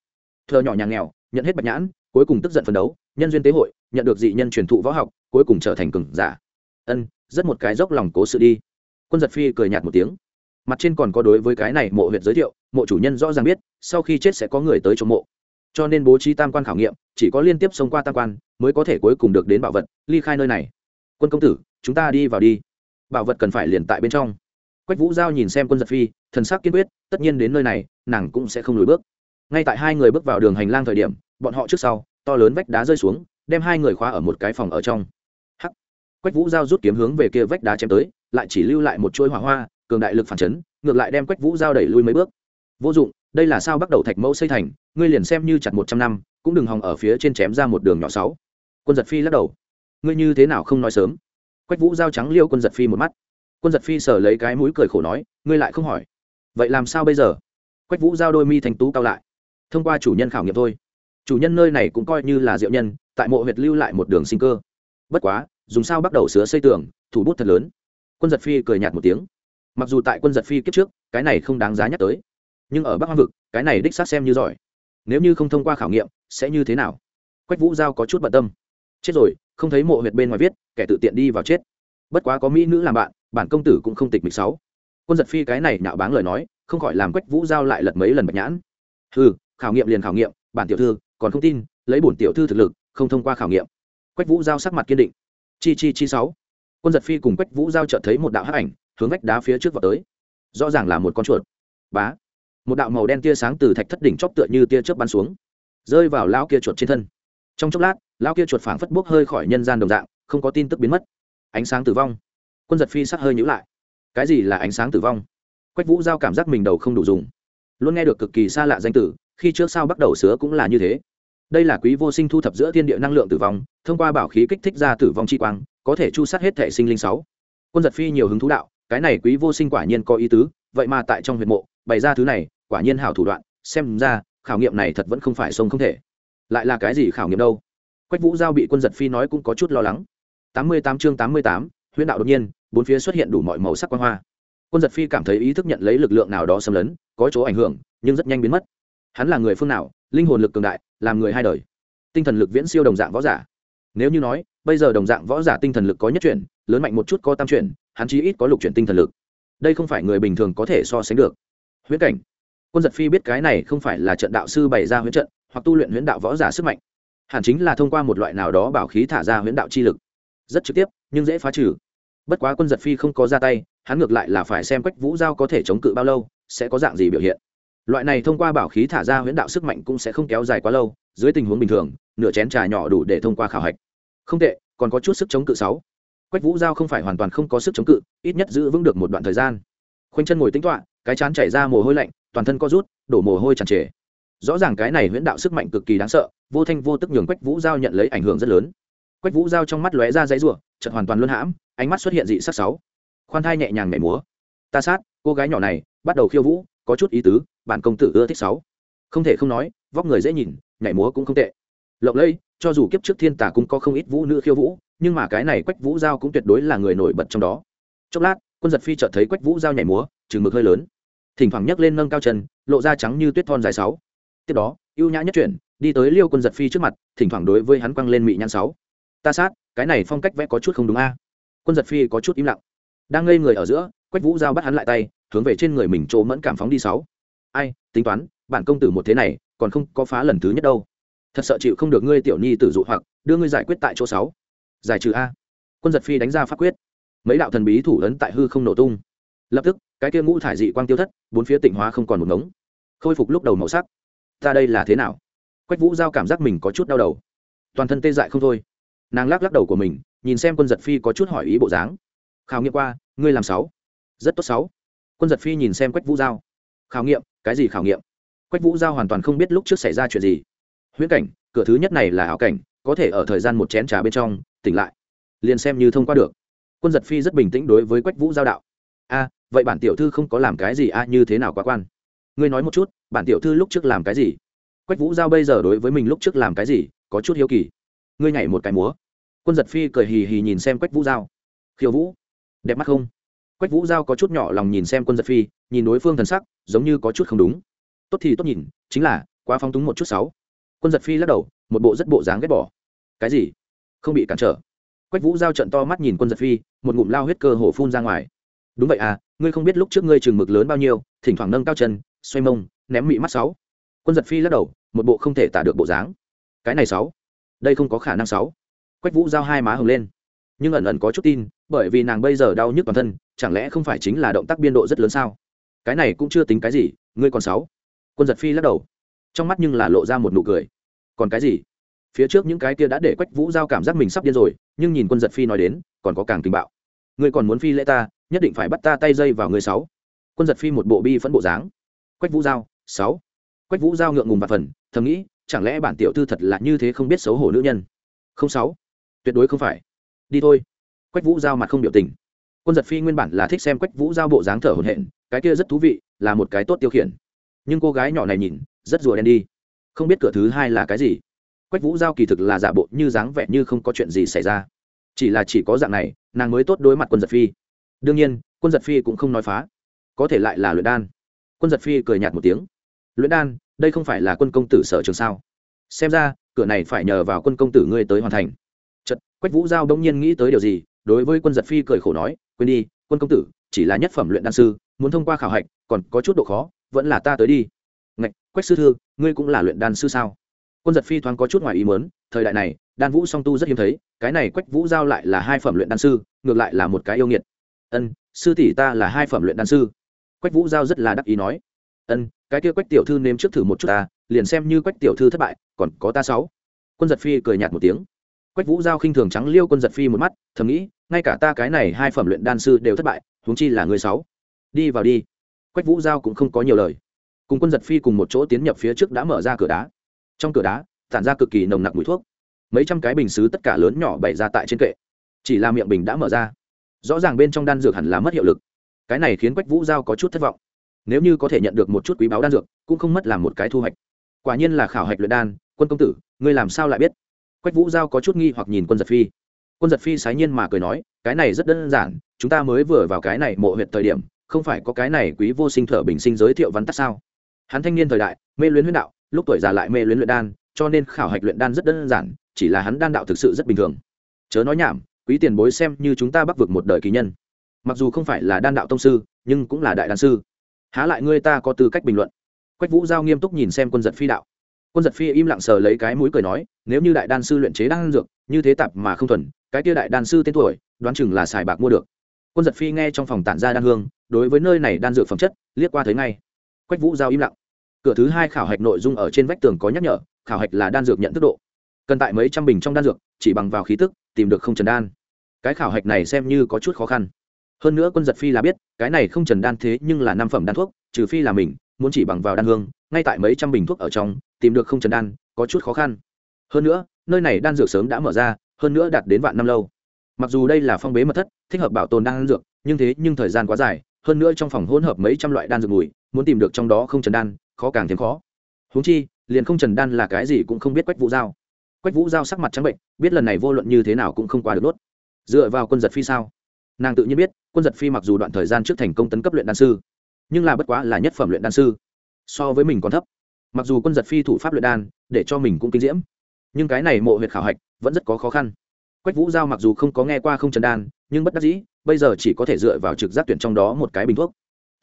Thợ nhỏ nhà nghèo, nhận hết bạch nhãn, cuối cùng tức giận phấn đấu, nhân duyên tế hội, nhận được dị nhân truyền thụ võ học, cuối cùng trở thành cường giả. Ân, rất một cái dốc lòng cố sự đi. Quân giật phi cười nhạt một tiếng mặt trên còn có đối với cái này mộ huyện giới thiệu, mộ chủ nhân rõ ràng biết, sau khi chết sẽ có người tới chống mộ. Cho nên bố trí tam quan khảo nghiệm, chỉ có liên tiếp xông qua tam quan, mới có thể cuối cùng được đến bảo vật, ly khai nơi này. Quân công tử, chúng ta đi vào đi. Bảo vật cần phải liền tại bên trong. Quách vũ giao nhìn xem quân giật phi, thần sắc kiên quyết, tất nhiên đến nơi này, nàng cũng sẽ không lùi bước. Ngay tại hai người bước vào đường hành lang thời điểm, bọn họ trước sau, to lớn vách đá rơi xuống, đem hai người khóa ở một cái phòng ở trong. Hắc. Quách vũ giao rút kiếm hướng về kia vách đá chém tới, lại chỉ lưu lại một chuỗi hỏa hoa cường đại lực phản chấn, ngược lại đem quách vũ giao đẩy lui mấy bước. Vô dụng, đây là sao bắt đầu thạch mẫu xây thành, ngươi liền xem như chặt một trăm năm, cũng đừng hòng ở phía trên chém ra một đường nhỏ sáu. Quân giật phi lắc đầu. Ngươi như thế nào không nói sớm? Quách vũ giao trắng liêu quân giật phi một mắt. Quân giật phi sờ lấy cái mũi cười khổ nói, ngươi lại không hỏi. Vậy làm sao bây giờ? Quách vũ giao đôi mi thành tú cao lại. Thông qua chủ nhân khảo nghiệm thôi. Chủ nhân nơi này cũng coi như là diệu nhân, tại mộ huyệt lưu lại một đường sinh cơ. Bất quá, dùng sao bắt đầu sửa xây tường, thủ bút thật lớn. Quân giật phi cười nhạt một tiếng mặc dù tại quân giật phi kiếp trước, cái này không đáng giá nhắc tới. Nhưng ở bắc hoang vực, cái này đích xác xem như giỏi. Nếu như không thông qua khảo nghiệm, sẽ như thế nào? Quách vũ giao có chút bận tâm. Chết rồi, không thấy mộ huyệt bên ngoài viết, kẻ tự tiện đi vào chết. Bất quá có mỹ nữ làm bạn, bản công tử cũng không tịch mịch sáu quân giật phi cái này nạo báng lời nói, không khỏi làm quách vũ giao lại lật mấy lần bạch nhãn. Ừ khảo nghiệm liền khảo nghiệm, bản tiểu thư còn không tin, lấy bổn tiểu thư thực lực, không thông qua khảo nghiệm. Quách vũ giao sắc mặt kiên định. Chi chi chi sáu. Quân giật phi cùng quách vũ giao chợt thấy một đạo hắc ảnh hướng vách đá phía trước vào tới. Rõ ràng là một con chuột. Bá. Một đạo màu đen tia sáng từ thạch thất đỉnh chóp tựa như tia chớp bắn xuống, rơi vào lao kia chuột trên thân. Trong chốc lát lao kia chuột phảng phất bốc hơi khỏi nhân gian đồng dạng, không có tin tức biến mất. Ánh sáng tử vong. Quân giật phi sắc hơi nhữ lại. Cái gì là ánh sáng tử vong? Quách vũ giao cảm giác mình đầu không đủ dùng. Luôn nghe được cực kỳ xa lạ danh tử khi trước sau bắt đầu sứa cũng là như thế. Đây là quý vô sinh thu thập giữa thiên địa năng lượng tử vong, thông qua bảo khí kích thích ra tử vong chi quang, có thể chu sát hết thể sinh linh sáu. Quân giật phi nhiều hứng thú đạo cái này quý vô sinh quả nhiên có ý tứ, vậy mà tại trong huyệt mộ bày ra thứ này, quả nhiên hảo thủ đoạn, xem ra, khảo nghiệm này thật vẫn không phải sông không thể. Lại là cái gì khảo nghiệm đâu? Quách vũ giao bị quân giật phi nói cũng có chút lo lắng. Tám mươi tám chương tám mươi tám, huyễn đạo đột nhiên, bốn phía xuất hiện đủ mọi màu sắc quan hoa. Quân giật phi cảm thấy ý thức nhận lấy lực lượng nào đó xâm lấn, có chỗ ảnh hưởng, nhưng rất nhanh biến mất. Hắn là người phương nào, linh hồn lực cường đại, làm người hai đời. Tinh thần lực viễn siêu đồng dạng võ giả. Nếu như nói, bây giờ đồng dạng võ giả tinh thần lực có nhất chuyển, lớn mạnh một chút có tam chuyển hắn chí ít có lục chuyển tinh thần lực. Đây không phải người bình thường có thể so sánh được. Huyễn cảnh. Quân giật phi biết cái này không phải là trận đạo sư bày ra huyễn trận, hoặc tu luyện huyễn đạo võ giả sức mạnh. Hẳn chính là thông qua một loại nào đó bảo khí thả ra huyễn đạo chi lực. Rất trực tiếp, nhưng dễ phá trừ. Bất quá quân giật phi không có ra tay, hắn ngược lại là phải xem quách vũ giao có thể chống cự bao lâu, sẽ có dạng gì biểu hiện. Loại này thông qua bảo khí thả ra huyễn đạo sức mạnh cũng sẽ không kéo dài quá lâu, dưới tình huống bình thường, nửa chén trà nhỏ đủ để thông qua khảo hạch. Không tệ, còn có chút sức chống cự sáu quách vũ giao không phải hoàn toàn không có sức chống cự, ít nhất giữ vững được một đoạn thời gian. Khoanh chân ngồi tính toạ cái chán chảy ra mồ hôi lạnh, toàn thân co rút, đổ mồ hôi tràn trề. Rõ ràng cái này huyễn đạo sức mạnh cực kỳ đáng sợ, vô thanh vô tức nhường quách vũ giao nhận lấy ảnh hưởng rất lớn. Quách vũ giao trong mắt lóe ra dãy ruộng chợt hoàn toàn luân hãm, ánh mắt xuất hiện dị sắc sáu. Khoan thai nhẹ nhàng nhảy múa. Ta sát, cô gái nhỏ này, bắt đầu khiêu vũ, có chút ý tứ, bản công tử ưa thích sáu. Không thể không nói, vóc người dễ nhìn, nhảy múa cũng không tệ lộng lây cho dù kiếp trước thiên tả cũng có không ít vũ nữ khiêu vũ, nhưng mà cái này quách vũ giao cũng tuyệt đối là người nổi bật trong đó. Chốc lát, quân giật phi chợt thấy quách vũ giao nhảy múa chừng mực hơi lớn. Thỉnh thoảng nhấc lên nâng cao chân, lộ ra trắng như tuyết thon dài sáu. Tiếp đó, ưu nhã nhất chuyển, đi tới liêu quân giật phi trước mặt, thỉnh thoảng đối với hắn quăng lên mị nhãn sáu. Ta sát, cái này phong cách vẽ có chút không đúng a. Quân giật phi có chút im lặng. Đang ngây người ở giữa, quách vũ giao bắt hắn lại tay, hướng về trên người mình chỗ mẫn cảm phóng đi sáu. Ai, tính toán, bản công tử một thế này, còn không có phá lần thứ nhất đâu thật sợ chịu không được ngươi tiểu nhi tử dụ hoặc, đưa ngươi giải quyết tại chỗ sáu. Giải trừ a. Quân giật phi đánh ra pháp quyết. Mấy đạo thần bí thủ ấn tại hư không nổ tung. Lập tức, cái kia ngũ thải dị quang tiêu thất, bốn phía tịnh hóa không còn một ngống. Khôi phục lúc đầu màu sắc. Ta đây là thế nào? Quách vũ giao cảm giác mình có chút đau đầu. Toàn thân tê dại không thôi. Nàng lắc lắc đầu của mình, nhìn xem quân giật phi có chút hỏi ý bộ dáng. Khảo nghiệm qua, ngươi làm sáu. Rất tốt sáu. Quân giật phi nhìn xem quách vũ giao. Khảo nghiệm, cái gì khảo nghiệm? Quách vũ giao hoàn toàn không biết lúc trước xảy ra chuyện gì huyễn cảnh, cửa thứ nhất này là ảo cảnh, có thể ở thời gian một chén trà bên trong, tỉnh lại. Liền xem như thông qua được. Quân giật phi rất bình tĩnh đối với quách vũ giao đạo. A, vậy bản tiểu thư không có làm cái gì a, như thế nào quá quan? Ngươi nói một chút, bản tiểu thư lúc trước làm cái gì? Quách vũ giao bây giờ đối với mình lúc trước làm cái gì, có chút hiếu kỳ. Ngươi nhảy một cái múa. Quân giật phi cười hì hì nhìn xem quách vũ giao. Khiêu vũ, đẹp mắt không? Quách vũ giao có chút nhỏ lòng nhìn xem quân giật phi, nhìn đối phương thần sắc, giống như có chút không đúng. Tốt thì tốt nhìn, chính là, quá phong túng một chút sáu quân giật phi lắc đầu, một bộ rất bộ dáng ghét bỏ. Cái gì? Không bị cản trở. Quách vũ giao trận to mắt nhìn quân giật phi, một ngụm lao huyết cơ hồ phun ra ngoài. Đúng vậy à ngươi không biết lúc trước ngươi chừng mực lớn bao nhiêu, thỉnh thoảng nâng cao chân, xoay mông, ném mị mắt sáu. Quân giật phi lắc đầu, một bộ không thể tả được bộ dáng. Cái này sáu. Đây không có khả năng sáu. Quách vũ giao hai má hồng lên. Nhưng ẩn ẩn có chút tin, bởi vì nàng bây giờ đau nhức toàn thân, chẳng lẽ không phải chính là động tác biên độ rất lớn sao? Cái này cũng chưa tính cái gì, ngươi còn sáu. Quân giật phi lắc đầu. Trong mắt nhưng là lộ ra một nụ cười còn cái gì? Phía trước những cái kia đã để quách vũ giao cảm giác mình sắp điên rồi, nhưng nhìn quân giật phi nói đến, còn có càng tình bạo. Ngươi còn muốn phi lễ ta, nhất định phải bắt ta tay dây vào người sáu. Quân giật phi một bộ bi phẫn bộ dáng. Quách vũ giao, sáu. Quách vũ giao ngượng ngùng và phần, thầm nghĩ, chẳng lẽ bản tiểu thư thật là như thế không biết xấu hổ nữ nhân? Không sáu. Tuyệt đối không phải. Đi thôi. Quách vũ giao mặt không biểu tình. Quân giật phi nguyên bản là thích xem quách vũ giao bộ dáng thở hổn hển, cái kia rất thú vị, là một cái tốt tiêu khiển. Nhưng cô gái nhỏ này nhìn, rất rùa đen đi không biết cửa thứ hai là cái gì. Quách vũ giao kỳ thực là giả bộ như dáng vẻ như không có chuyện gì xảy ra. Chỉ là chỉ có dạng này, nàng mới tốt đối mặt quân giật phi. Đương nhiên, quân giật phi cũng không nói phá. Có thể lại là luyện đan. Quân giật phi cười nhạt một tiếng. Luyện đan, đây không phải là quân công tử sở trường sao? Xem ra, cửa này phải nhờ vào quân công tử ngươi tới hoàn thành. Chật quách vũ giao đông nhiên nghĩ tới điều gì, đối với quân giật phi cười khổ nói, quên đi, quân công tử, chỉ là nhất phẩm luyện đan sư, muốn thông qua khảo hạch, còn có chút độ khó, vẫn là ta tới đi quách sư thư, ngươi cũng là luyện đan sư sao? Quân giật phi thoáng có chút ngoài ý mớn thời đại này, đan vũ song tu rất hiếm thấy, cái này quách vũ giao lại là hai phẩm luyện đan sư, ngược lại là một cái yêu nghiệt. Ân, sư tỷ ta là hai phẩm luyện đan sư. Quách vũ giao rất là đắc ý nói. Ân, cái kia quách tiểu thư nếm trước thử một chút ta, liền xem như quách tiểu thư thất bại, còn có ta sáu. Quân giật phi cười nhạt một tiếng. Quách vũ giao khinh thường trắng liêu quân giật phi một mắt, thầm nghĩ, ngay cả ta cái này hai phẩm luyện đan sư đều thất bại, huống chi là người sáu. Đi vào đi. Quách vũ giao cũng không có nhiều lời cùng quân giật phi cùng một chỗ tiến nhập phía trước đã mở ra cửa đá. Trong cửa đá, tản ra cực kỳ nồng nặc mùi thuốc. Mấy trăm cái bình xứ tất cả lớn nhỏ bày ra tại trên kệ. Chỉ là miệng bình đã mở ra. Rõ ràng bên trong đan dược hẳn là mất hiệu lực. Cái này khiến quách vũ giao có chút thất vọng. Nếu như có thể nhận được một chút quý báo đan dược, cũng không mất làm một cái thu hoạch. Quả nhiên là khảo hạch luyện đan, quân công tử, ngươi làm sao lại biết? Quách vũ giao có chút nghi hoặc nhìn quân giật phi. Quân giật phi sái nhiên mà cười nói, cái này rất đơn giản, chúng ta mới vừa vào cái này mộ huyện thời điểm, không phải có cái này quý vô sinh thở bình sinh giới thiệu văn tắt sao? Hắn thanh niên thời đại, mê luyến huyết đạo, lúc tuổi già lại mê luyến luyện đan, cho nên khảo hạch luyện đan rất đơn giản, chỉ là hắn đan đạo thực sự rất bình thường. Chớ nói nhảm, quý tiền bối xem như chúng ta bắc vực một đời kỳ nhân. Mặc dù không phải là đan đạo tông sư, nhưng cũng là đại đan sư. Há lại ngươi ta có tư cách bình luận? Quách vũ giao nghiêm túc nhìn xem quân giật phi đạo. Quân giật phi im lặng sờ lấy cái mũi cười nói, nếu như đại đan sư luyện chế đan dược, như thế tạp mà không thuần, cái kia đại đan sư tên tuổi, đoán chừng là xài bạc mua được. Quân giật phi nghe trong phòng tản ra đan hương, đối với nơi này đan dược phẩm chất, liếc qua thấy ngay quách vũ giao im lặng. Cửa thứ hai khảo hạch nội dung ở trên vách tường có nhắc nhở, khảo hạch là đan dược nhận thức độ. Cần tại mấy trăm bình trong đan dược, chỉ bằng vào khí tức, tìm được không trần đan. Cái khảo hạch này xem như có chút khó khăn. Hơn nữa quân giật phi là biết, cái này không trần đan thế nhưng là năm phẩm đan thuốc, trừ phi là mình, muốn chỉ bằng vào đan hương, ngay tại mấy trăm bình thuốc ở trong, tìm được không trần đan, có chút khó khăn. Hơn nữa, nơi này đan dược sớm đã mở ra, hơn nữa đạt đến vạn năm lâu. Mặc dù đây là phong bế mật thất, thích hợp bảo tồn đan dược, nhưng thế nhưng thời gian quá dài, hơn nữa trong phòng hỗn hợp mấy trăm loại đan dược mùi muốn tìm được trong đó không trần đan, khó càng thêm khó. Huống chi, liền không trần đan là cái gì cũng không biết quách vũ giao. Quách vũ giao sắc mặt trắng bệnh, biết lần này vô luận như thế nào cũng không qua được đốt dựa vào quân giật phi sao? Nàng tự nhiên biết, quân giật phi mặc dù đoạn thời gian trước thành công tấn cấp luyện đan sư, nhưng là bất quá là nhất phẩm luyện đan sư. So với mình còn thấp. Mặc dù quân giật phi thủ pháp luyện đan, để cho mình cũng kinh diễm, nhưng cái này mộ huyệt khảo hạch vẫn rất có khó khăn. Quách vũ giao mặc dù không có nghe qua không trần đan, nhưng bất đắc dĩ, bây giờ chỉ có thể dựa vào trực giác tuyển trong đó một cái bình thuốc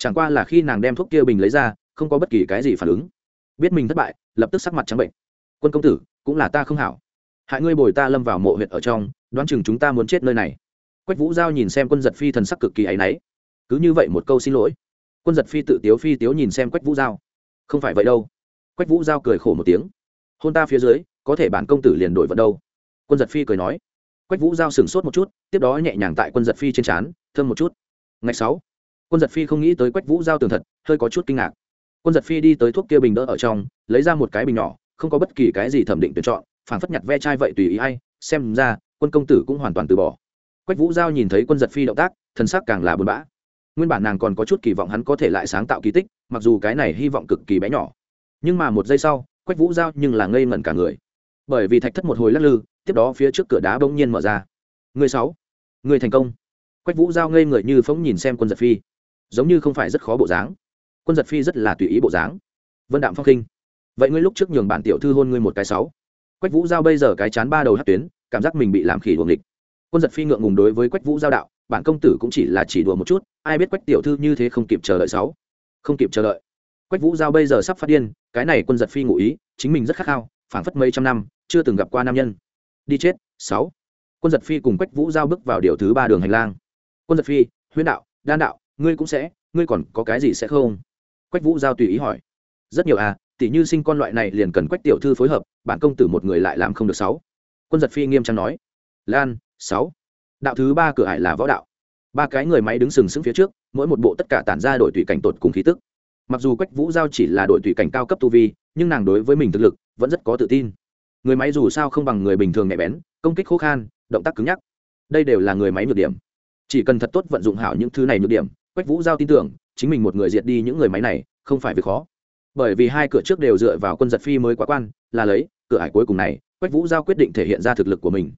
chẳng qua là khi nàng đem thuốc kia bình lấy ra, không có bất kỳ cái gì phản ứng. Biết mình thất bại, lập tức sắc mặt trắng bệnh. Quân công tử, cũng là ta không hảo. Hại ngươi bồi ta lâm vào mộ huyệt ở trong, đoán chừng chúng ta muốn chết nơi này. Quách vũ giao nhìn xem quân giật phi thần sắc cực kỳ áy náy. Cứ như vậy một câu xin lỗi. Quân giật phi tự tiếu phi tiếu nhìn xem quách vũ giao. Không phải vậy đâu. Quách vũ giao cười khổ một tiếng. Hôn ta phía dưới, có thể bản công tử liền đổi vận đâu. Quân giật phi cười nói. Quách vũ giao sửng sốt một chút, tiếp đó nhẹ nhàng tại quân giật phi trên trán, thơm một chút. Ngày sáu quân giật phi không nghĩ tới quách vũ giao tường thật, hơi có chút kinh ngạc. Quân giật phi đi tới thuốc kia bình đỡ ở trong, lấy ra một cái bình nhỏ, không có bất kỳ cái gì thẩm định tuyển chọn phản phất nhặt ve chai vậy tùy ý hay, xem ra, quân công tử cũng hoàn toàn từ bỏ. Quách vũ giao nhìn thấy quân giật phi động tác thân xác càng là buồn bã. Nguyên bản nàng còn có chút kỳ vọng hắn có thể lại sáng tạo kỳ tích, mặc dù cái này hy vọng cực kỳ bé nhỏ. Nhưng mà một giây sau, quách vũ giao nhưng là ngây ngẩn cả người. Bởi vì thạch thất một hồi lắc lư, tiếp đó phía trước cửa đá bỗng nhiên mở ra. Người sáu, người thành công. Quách vũ giao ngây người như phóng nhìn xem quân giật phi giống như không phải rất khó bộ dáng. Quân giật phi rất là tùy ý bộ dáng. Vân đạm phong khinh vậy ngươi lúc trước nhường bản tiểu thư hôn ngươi một cái sáu. Quách vũ giao bây giờ cái chán ba đầu hát tuyến, cảm giác mình bị làm khỉ đuồng địch quân giật phi ngượng ngùng đối với quách vũ giao đạo, bản công tử cũng chỉ là chỉ đùa một chút, ai biết quách tiểu thư như thế không kịp chờ đợi sáu. Không kịp chờ đợi. Quách vũ giao bây giờ sắp phát điên, cái này quân giật phi ngụ ý, chính mình rất khát khao, phảng phất mấy trăm năm, chưa từng gặp qua nam nhân. Đi chết, sáu. Quân giật phi cùng quách vũ giao bước vào điều thứ ba đường hành lang. Quân giật phi, huyễn đạo, đan đạo ngươi cũng sẽ, ngươi còn có cái gì sẽ không? Quách vũ giao tùy ý hỏi. Rất nhiều à tỷ như sinh con loại này liền cần quách tiểu thư phối hợp, bản công tử một người lại làm không được sáu. Quân giật phi nghiêm trang nói. Lan, sáu. Đạo thứ ba cửa hải là võ đạo. Ba cái người máy đứng sừng sững phía trước, mỗi một bộ tất cả tản ra đội tùy cảnh tột cùng khí tức. Mặc dù quách vũ giao chỉ là đội tùy cảnh cao cấp tu vi, nhưng nàng đối với mình thực lực vẫn rất có tự tin. Người máy dù sao không bằng người bình thường nhạy bén, công kích khô khan, động tác cứng nhắc. Đây đều là người máy nhược điểm. Chỉ cần thật tốt vận dụng hảo những thứ này nhược điểm quách vũ giao tin tưởng, chính mình một người diệt đi những người máy này, không phải việc khó. Bởi vì hai cửa trước đều dựa vào quân giật phi mới quá quan, là lấy, cửa hải cuối cùng này, quách vũ giao quyết định thể hiện ra thực lực của mình.